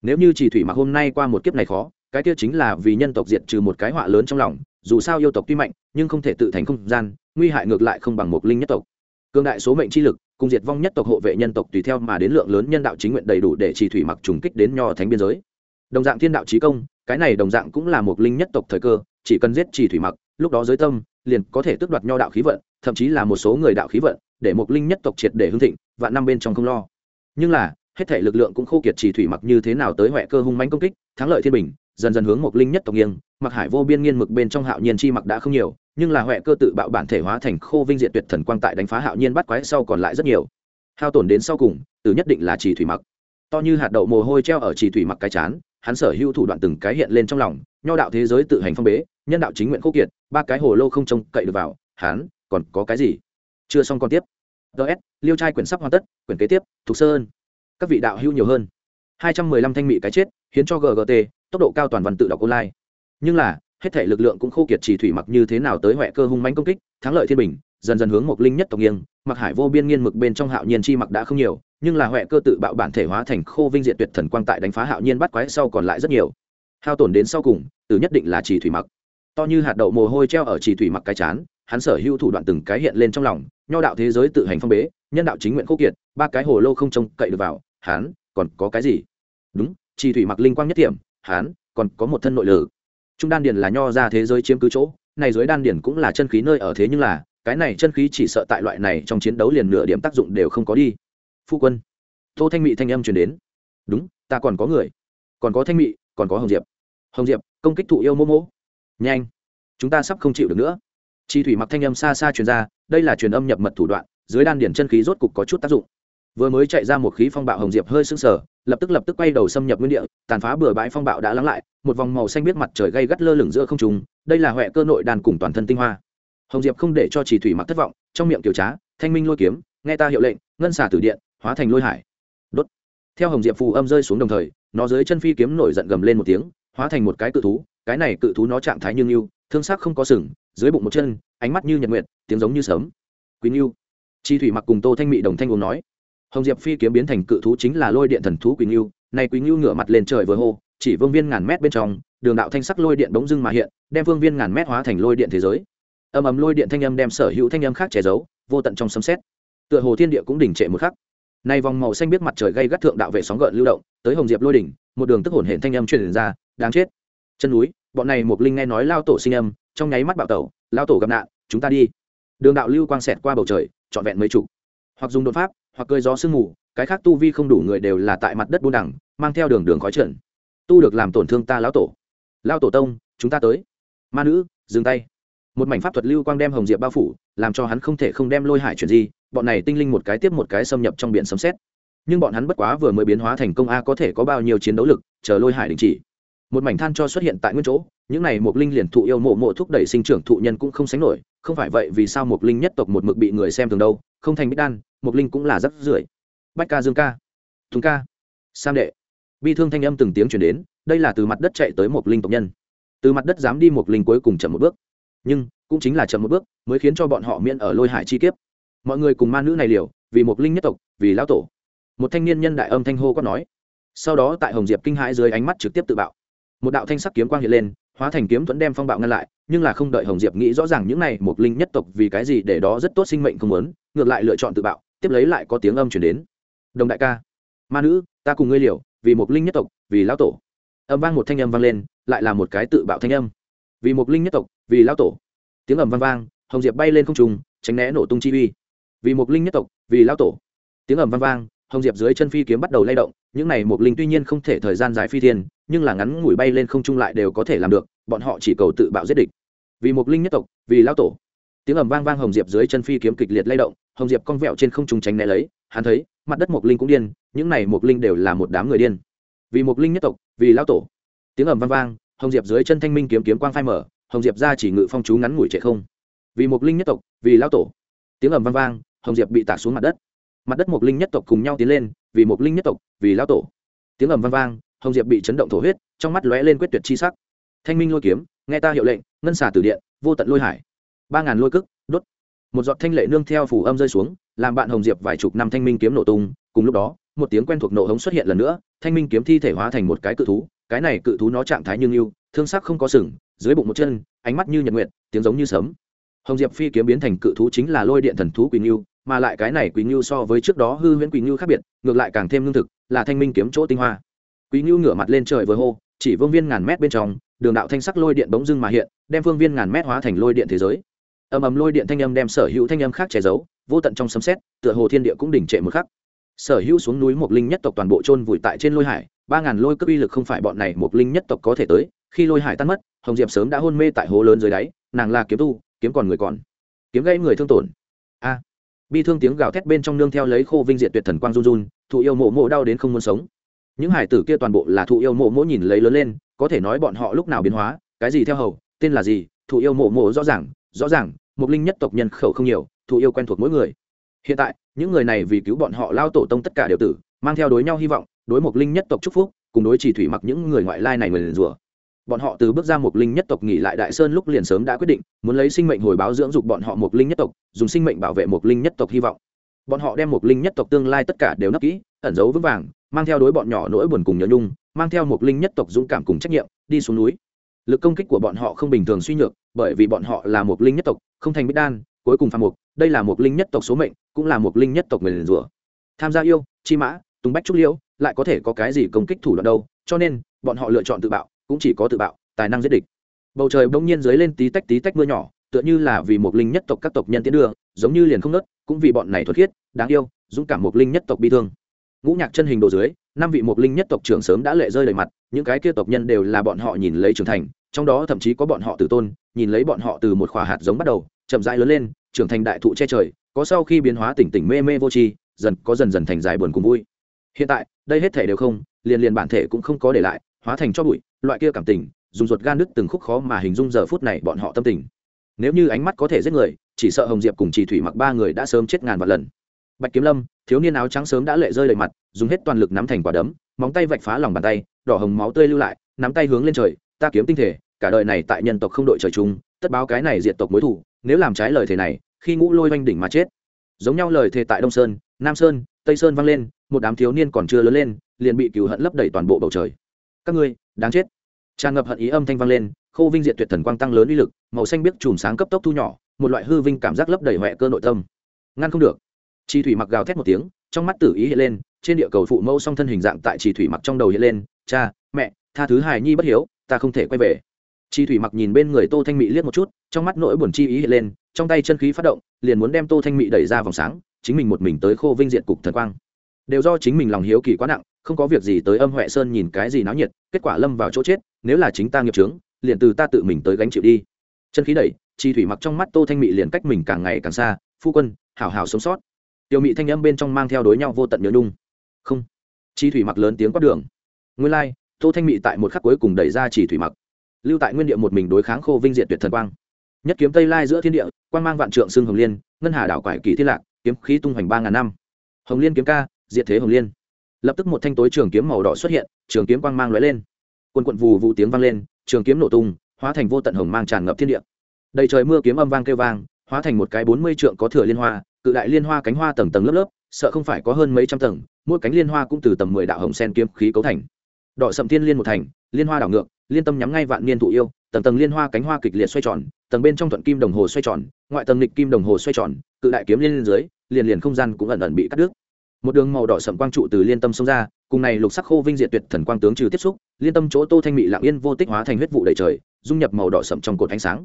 Nếu như chỉ thủy mặc hôm nay qua một kiếp này khó, cái kia chính là vì nhân tộc diệt trừ một cái họa lớn trong lòng, dù sao yêu tộc tuy mạnh, nhưng không thể tự thành không gian, nguy hại ngược lại không bằng mục linh nhất tộc. Cương đại số mệnh chi lực, cùng diệt vong nhất tộc hộ vệ nhân tộc tùy theo mà đến lượng lớn nhân đạo chính nguyện đầy đủ để chỉ thủy mặc trùng kích đến nho thánh biên giới đồng dạng thiên đạo trí công, cái này đồng dạng cũng là một linh nhất tộc thời cơ, chỉ cần giết trì thủy mặc, lúc đó giới tâm, liền có thể tước đoạt nho đạo khí vận, thậm chí là một số người đạo khí vận, để một linh nhất tộc triệt để hưng thịnh và năm bên trong không lo. Nhưng là, hết thể lực lượng cũng khô kiệt trì thủy mặc như thế nào tới huệ cơ hung mãnh công kích, thắng lợi thiên bình, dần dần hướng một linh nhất tộc nghiêng, mặc hải vô biên nghiên mực bên trong hạo nhiên chi mặc đã không nhiều, nhưng là huệ cơ tự bạo bản thể hóa thành khô vinh diện tuyệt thần quang tại đánh phá hạo nhiên bắt quái sau còn lại rất nhiều. Hao tổn đến sau cùng, từ nhất định là trì thủy mặc. To như hạt đậu mồ hôi treo ở trì thủy mặc cái chán hắn sở hữu thủ đoạn từng cái hiện lên trong lòng, nho đạo thế giới tự hành phong bế, nhân đạo chính nguyện khô kiệt, ba cái hồ lô không trông cậy được vào, hắn còn có cái gì? Chưa xong còn tiếp. Ts liêu trai quyển sắp hoàn tất, quyển kế tiếp, thục sơn. Các vị đạo hữu nhiều hơn. Hai trăm mười lăm thanh mị cái chết, hiến cho ggt tốc độ cao toàn văn tự đọc online. Nhưng là, hết thể lực lượng cũng khô kiệt chỉ thủy mặc như thế nào tới huệ cơ hung mãnh công kích, thắng lợi thiên bình, dần dần hướng một linh nhất tộc nghiêng, mặc hải vô biên nghiên mực bên trong hạo nhiên chi mặc đã không nhiều nhưng là huệ cơ tự bạo bản thể hóa thành khô vinh diện tuyệt thần quang tại đánh phá hạo nhiên bắt quái sau còn lại rất nhiều. Hao tổn đến sau cùng, từ nhất định là chỉ thủy mặc. To như hạt đậu mồ hôi treo ở chỉ thủy mặc cái chán, hắn sở hữu thủ đoạn từng cái hiện lên trong lòng, nho đạo thế giới tự hành phong bế, nhân đạo chính nguyện khô kiệt, ba cái hồ lô không trông cậy được vào, hắn còn có cái gì? Đúng chỉ thủy mặc linh quang nhất điểm hắn còn có một thân nội lử trung đan điền là nho ra thế giới chiếm cứ chỗ, này dưới đan điền cũng là chân khí nơi ở thế nhưng là, cái này chân khí chỉ sợ tại loại này trong chiến đấu liền nửa điểm tác dụng đều không có đi phu quân. Tô thanh mị thanh âm truyền đến. Đúng, ta còn có người. Còn có thanh mị, còn có hồng diệp. Hồng diệp, công kích thụ yêu mô mô. Nhanh. Chúng ta sắp không chịu được nữa. Chi thủy mặc thanh âm xa xa truyền ra, đây là truyền âm nhập mật thủ đoạn, dưới đan điển chân khí rốt cục có chút tác dụng. Vừa mới chạy ra một khí phong bạo hồng diệp hơi sưng sờ, lập tức lập tức quay đầu xâm nhập nguyên địa, tàn phá bừa bãi phong bạo đã lắng lại, một vòng màu xanh biết mặt trời gây gắt lơ lửng giữa không trùng đây là huệ cơ nội đàn cùng toàn thân tinh hoa. Hồng diệp không để cho chỉ thủy mặc thất vọng, trong miệng kiểu trá, thanh minh lôi kiếm, nghe ta hiệu lệnh, ngân xả tử điện hóa thành lôi hải. Đốt. Theo hồng diệp phù âm rơi xuống đồng thời, nó dưới chân phi kiếm nổi giận gầm lên một tiếng, hóa thành một cái cự thú, cái này cự thú nó trạng thái như nghiêu thương sắc không có sừng, dưới bụng một chân, ánh mắt như nhật nguyệt, tiếng giống như sớm quý nghiêu chi thủy mặc cùng tô thanh mị đồng thanh uống nói. Hồng diệp phi kiếm biến thành cự thú chính là lôi điện thần thú quý nghiêu này quý nghiêu ngửa mặt lên trời vừa hô, chỉ vương viên ngàn mét bên trong, đường đạo thanh sắc lôi điện bỗng dưng mà hiện, đem vương viên ngàn mét hóa thành lôi điện thế giới. Âm ầm lôi điện thanh âm đem sở hữu thanh âm khác che giấu, vô tận trong sấm xét tựa hồ thiên địa cũng đỉnh trệ một khắc nay vòng màu xanh biết mặt trời gây gắt thượng đạo vệ sóng gợn lưu động, tới hồng diệp lôi đỉnh, một đường tức hồn hển thanh âm truyền ra, đáng chết. Chân núi, bọn này một linh nghe nói lao tổ sinh âm, trong nháy mắt bạo tẩu, lao tổ gặp nạn, chúng ta đi. Đường đạo lưu quang xẹt qua bầu trời, trọn vẹn mấy chục. Hoặc dùng đột pháp, hoặc cơi gió sương mù, cái khác tu vi không đủ người đều là tại mặt đất buôn đẳng mang theo đường đường khói trận tu được làm tổn thương ta lão tổ. Lao tổ tông, chúng ta tới. Ma nữ, dừng tay. Một mảnh pháp thuật lưu quang đem hồng diệp bao phủ, làm cho hắn không thể không đem lôi hải chuyển di bọn này tinh linh một cái tiếp một cái xâm nhập trong biển sấm xét nhưng bọn hắn bất quá vừa mới biến hóa thành công a có thể có bao nhiêu chiến đấu lực, chờ lôi hải đình chỉ. Một mảnh than cho xuất hiện tại nguyên chỗ, những này một linh liền thụ yêu mộ mộ thúc đẩy sinh trưởng thụ nhân cũng không sánh nổi, không phải vậy vì sao một linh nhất tộc một mực bị người xem thường đâu, không thành bích đan một linh cũng là rất rưởi. Bách ca, dương ca, thùng ca, sam đệ. Bi thương thanh âm từng tiếng chuyển đến, đây là từ mặt đất chạy tới một linh tộc nhân. Từ mặt đất dám đi một linh cuối cùng chậm một bước. Nhưng, cũng chính là chậm một bước, mới khiến cho bọn họ miễn ở lôi hải chi kiếp mọi người cùng ma nữ này liều, vì một linh nhất tộc, vì lão tổ. Một thanh niên nhân đại âm thanh hô có nói. Sau đó tại hồng diệp kinh hãi dưới ánh mắt trực tiếp tự bạo. Một đạo thanh sắc kiếm quang hiện lên, hóa thành kiếm thuẫn đem phong bạo ngăn lại, nhưng là không đợi hồng diệp nghĩ rõ ràng những này một linh nhất tộc vì cái gì để đó rất tốt sinh mệnh không muốn, ngược lại lựa chọn tự bạo, tiếp lấy lại có tiếng âm chuyển đến. Đồng đại ca, ma nữ, ta cùng ngươi liều, vì một linh nhất tộc, vì lão tổ. Âm vang một thanh âm vang lên, lại là một cái tự bạo thanh âm. Vì một linh nhất tộc, vì lão tổ. Tiếng ầm vang vang, hồng diệp bay lên không trùng tránh né nổ tung chi uy vì mục linh nhất tộc, vì lão tổ. Tiếng ầm vang vang, hồng diệp dưới chân phi kiếm bắt đầu lay động, những này mục linh tuy nhiên không thể thời gian dài phi thiên, nhưng là ngắn ngủi bay lên không trung lại đều có thể làm được, bọn họ chỉ cầu tự bạo giết địch. Vì mục linh nhất tộc, vì lão tổ. Tiếng ầm vang vang hồng diệp dưới chân phi kiếm kịch liệt lay động, hồng diệp cong vẹo trên không trung tránh né lấy, hắn thấy, mặt đất mục linh cũng điên, những này mục linh đều là một đám người điên. Vì mục linh nhất tộc, vì lão tổ. Tiếng ầm vang vang, hồng diệp dưới chân thanh minh kiếm kiếm quang phai mở, hồng diệp ra chỉ ngự phong chú ngắn ngủi trệ không. Vì mục linh nhất tộc, vì lão tổ. Tiếng ầm vang vang hồng diệp bị tả xuống mặt đất. Mặt đất mộc linh nhất tộc cùng nhau tiến lên, vì mộc linh nhất tộc, vì lão tổ. Tiếng ầm vang vang, hồng diệp bị chấn động thổ huyết, trong mắt lóe lên quyết tuyệt chi sắc. Thanh minh lôi kiếm, nghe ta hiệu lệnh, ngân xả tử điện, vô tận lôi hải. Ba ngàn lôi cức đốt. Một giọt thanh lệ nương theo phủ âm rơi xuống, làm bạn hồng diệp vài chục năm thanh minh kiếm nổ tung, cùng lúc đó, một tiếng quen thuộc nổ hống xuất hiện lần nữa, thanh minh kiếm thi thể hóa thành một cái cự thú, cái này cự thú nó trạng thái như yêu thương sắc không có sừng, dưới bụng một chân, ánh mắt như nhật nguyện tiếng giống như sấm. Hồng diệp phi kiếm biến thành cự thú chính là lôi điện thần thú quỳnh yêu mà lại cái này quý ngưu so với trước đó hư huyễn quý ngưu khác biệt, ngược lại càng thêm lương thực, là thanh minh kiếm chỗ tinh hoa. Quý ngưu ngửa mặt lên trời với hô, chỉ vương viên ngàn mét bên trong, đường đạo thanh sắc lôi điện bỗng dưng mà hiện, đem phương viên ngàn mét hóa thành lôi điện thế giới. Ầm ầm lôi điện thanh âm đem sở hữu thanh âm khác che giấu, vô tận trong sấm xét tựa hồ thiên địa cũng đỉnh trệ một khắc. Sở hữu xuống núi một linh nhất tộc toàn bộ trôn vùi tại trên lôi hải, ba ngàn lôi cấp uy lực không phải bọn này một linh nhất tộc có thể tới, khi lôi hải tan mất, hồng diệp sớm đã hôn mê tại hố lớn dưới đáy, nàng là kiếm tu, kiếm còn người còn. Kiếm gây người thương tổn. A bi thương tiếng gào thét bên trong nương theo lấy khô vinh diệt tuyệt thần quang run run, thụ yêu mộ mộ đau đến không muốn sống. Những hải tử kia toàn bộ là thụ yêu mộ mộ nhìn lấy lớn lên, có thể nói bọn họ lúc nào biến hóa, cái gì theo hầu, tên là gì, thụ yêu mộ mộ rõ ràng rõ ràng một linh nhất tộc nhân khẩu không nhiều, thụ yêu quen thuộc mỗi người. Hiện tại, những người này vì cứu bọn họ lao tổ tông tất cả đều tử, mang theo đối nhau hy vọng, đối một linh nhất tộc chúc phúc, cùng đối chỉ thủy mặc những người ngoại lai này người liền rủa bọn họ từ bước ra một linh nhất tộc nghỉ lại đại sơn lúc liền sớm đã quyết định, muốn lấy sinh mệnh hồi báo dưỡng dục bọn họ một linh nhất tộc, dùng sinh mệnh bảo vệ một linh nhất tộc hy vọng. Bọn họ đem một linh nhất tộc tương lai tất cả đều nấp kỹ, ẩn giấu vững vàng, mang theo đối bọn nhỏ nỗi buồn cùng nhớ nhung, mang theo một linh nhất tộc dũng cảm cùng trách nhiệm, đi xuống núi. Lực công kích của bọn họ không bình thường suy nhược, bởi vì bọn họ là một linh nhất tộc, không thành bích đan, cuối cùng phàm mục. Đây là một linh nhất tộc số mệnh, cũng là một linh nhất tộc người liền rủa. Tham gia yêu, chi mã, tùng bách trúc liễu, lại có thể có cái gì công kích thủ đoạn đâu, cho nên, bọn họ lựa chọn tự bạo cũng chỉ có tự bạo, tài năng giết địch. Bầu trời bỗng nhiên dưới lên tí tách tí tách mưa nhỏ, tựa như là vì một linh nhất tộc các tộc nhân tiến đưa giống như liền không nớt, cũng vì bọn này thuật khiết, đáng yêu, dũng cảm một linh nhất tộc bi thương. Ngũ nhạc chân hình đồ dưới, năm vị một linh nhất tộc trưởng sớm đã lệ rơi đầy mặt, những cái kia tộc nhân đều là bọn họ nhìn lấy trưởng thành, trong đó thậm chí có bọn họ tử tôn, nhìn lấy bọn họ từ một khỏa hạt giống bắt đầu, chậm rãi lớn lên, trưởng thành đại thụ che trời, có sau khi biến hóa tỉnh tỉnh mê mê vô tri, dần có dần dần thành dài buồn cùng vui. Hiện tại, đây hết thể đều không, liền liền bản thể cũng không có để lại, hóa thành cho bụi loại kia cảm tình, dùng ruột gan đứt từng khúc khó mà hình dung giờ phút này bọn họ tâm tình. Nếu như ánh mắt có thể giết người, chỉ sợ hồng diệp cùng chỉ thủy mặc ba người đã sớm chết ngàn vạn lần. Bạch kiếm lâm, thiếu niên áo trắng sớm đã lệ rơi đầy mặt, dùng hết toàn lực nắm thành quả đấm, móng tay vạch phá lòng bàn tay, đỏ hồng máu tươi lưu lại, nắm tay hướng lên trời, ta kiếm tinh thể, cả đời này tại nhân tộc không đội trời chung, tất báo cái này diện tộc mối thủ nếu làm trái lời thề này, khi ngũ lôi oanh đỉnh mà chết. Giống nhau lời thề tại đông sơn, nam sơn, tây sơn vang lên, một đám thiếu niên còn chưa lớn lên, liền bị cừu hận lấp đầy toàn bộ bầu trời các ngươi, đáng chết. Tràn ngập hận ý âm thanh vang lên, khô vinh diện tuyệt thần quang tăng lớn uy lực, màu xanh biết chùm sáng cấp tốc thu nhỏ, một loại hư vinh cảm giác lấp đầy huệ cơ nội tâm. Ngăn không được. Chi thủy mặc gào thét một tiếng, trong mắt tử ý hiện lên, trên địa cầu phụ mẫu song thân hình dạng tại chi thủy mặc trong đầu hiện lên, cha, mẹ, tha thứ hài nhi bất hiếu, ta không thể quay về. Chi thủy mặc nhìn bên người tô thanh mỹ liếc một chút, trong mắt nỗi buồn chi ý hiện lên, trong tay chân khí phát động, liền muốn đem tô thanh mỹ đẩy ra vòng sáng, chính mình một mình tới khô vinh diện cục thần quang. Đều do chính mình lòng hiếu kỳ quá nặng không có việc gì tới âm huệ sơn nhìn cái gì náo nhiệt kết quả lâm vào chỗ chết nếu là chính ta nghiệp trướng liền từ ta tự mình tới gánh chịu đi. Chân khí đẩy chi thủy mặc trong mắt tô thanh mỹ liền cách mình càng ngày càng xa phu quân hảo hảo sống sót. Tiểu mỹ thanh âm bên trong mang theo đối nhau vô tận nhớ nhung. Không. Chi thủy mặc lớn tiếng quát đường. Nguyên lai、like, tô thanh mỹ tại một khắc cuối cùng đẩy ra chỉ thủy mặc. Lưu tại nguyên địa một mình đối kháng khô vinh diệt tuyệt thần quang. Nhất kiếm tây lai giữa thiên địa quan mang vạn trượng xương hồng liên ngân hà đảo quải kỳ thiên lạc kiếm khí tung hoành ba ngàn năm. Hồng liên kiếm ca diệt thế hồng liên lập tức một thanh tối trường kiếm màu đỏ xuất hiện, trường kiếm quang mang lóe lên. Quần quận vù vụ tiếng vang lên, trường kiếm nổ tung, hóa thành vô tận hồng mang tràn ngập thiên địa. Đầy trời mưa kiếm âm vang kêu vang, hóa thành một cái bốn mươi trượng có thừa liên hoa, cự đại liên hoa cánh hoa tầng tầng lớp lớp, sợ không phải có hơn mấy trăm tầng, mỗi cánh liên hoa cũng từ tầm mười đạo hồng sen kiếm khí cấu thành. Đỏ sậm thiên liên một thành, liên hoa đảo ngược, liên tâm nhắm ngay vạn niên thụ yêu, tầng tầng liên hoa cánh hoa kịch liệt xoay tròn, tầng bên trong thuận kim đồng hồ xoay tròn, ngoại tầng nghịch kim đồng hồ xoay tròn, cự đại kiếm liên dưới, liền liền không gian cũng ẩn ẩn bị cắt đứt một đường màu đỏ sậm quang trụ từ liên tâm xông ra, cùng này lục sắc khô vinh diệt tuyệt thần quang tướng trừ tiếp xúc, liên tâm chỗ tô thanh mị lặng yên vô tích hóa thành huyết vụ đầy trời, dung nhập màu đỏ sậm trong cột ánh sáng.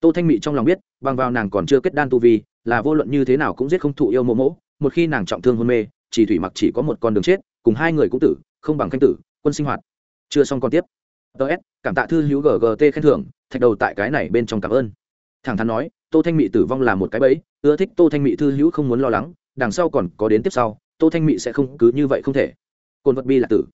Tô thanh mị trong lòng biết, bằng vào nàng còn chưa kết đan tu vi, là vô luận như thế nào cũng giết không thụ yêu mộ mỗ một khi nàng trọng thương hôn mê, chỉ thủy mặc chỉ có một con đường chết, cùng hai người cũng tử, không bằng khanh tử, quân sinh hoạt. Chưa xong còn tiếp. Ts cảm tạ thư hữu ggt khen thưởng, thạch đầu tại cái này bên trong cảm ơn. Thẳng thắn nói, tô thanh mị tử vong là một cái bẫy, ưa thích tô thanh mị thư hữu không muốn lo lắng, đằng sau còn có đến tiếp sau tô thanh mị sẽ không cứ như vậy không thể. Côn vật bi là tử.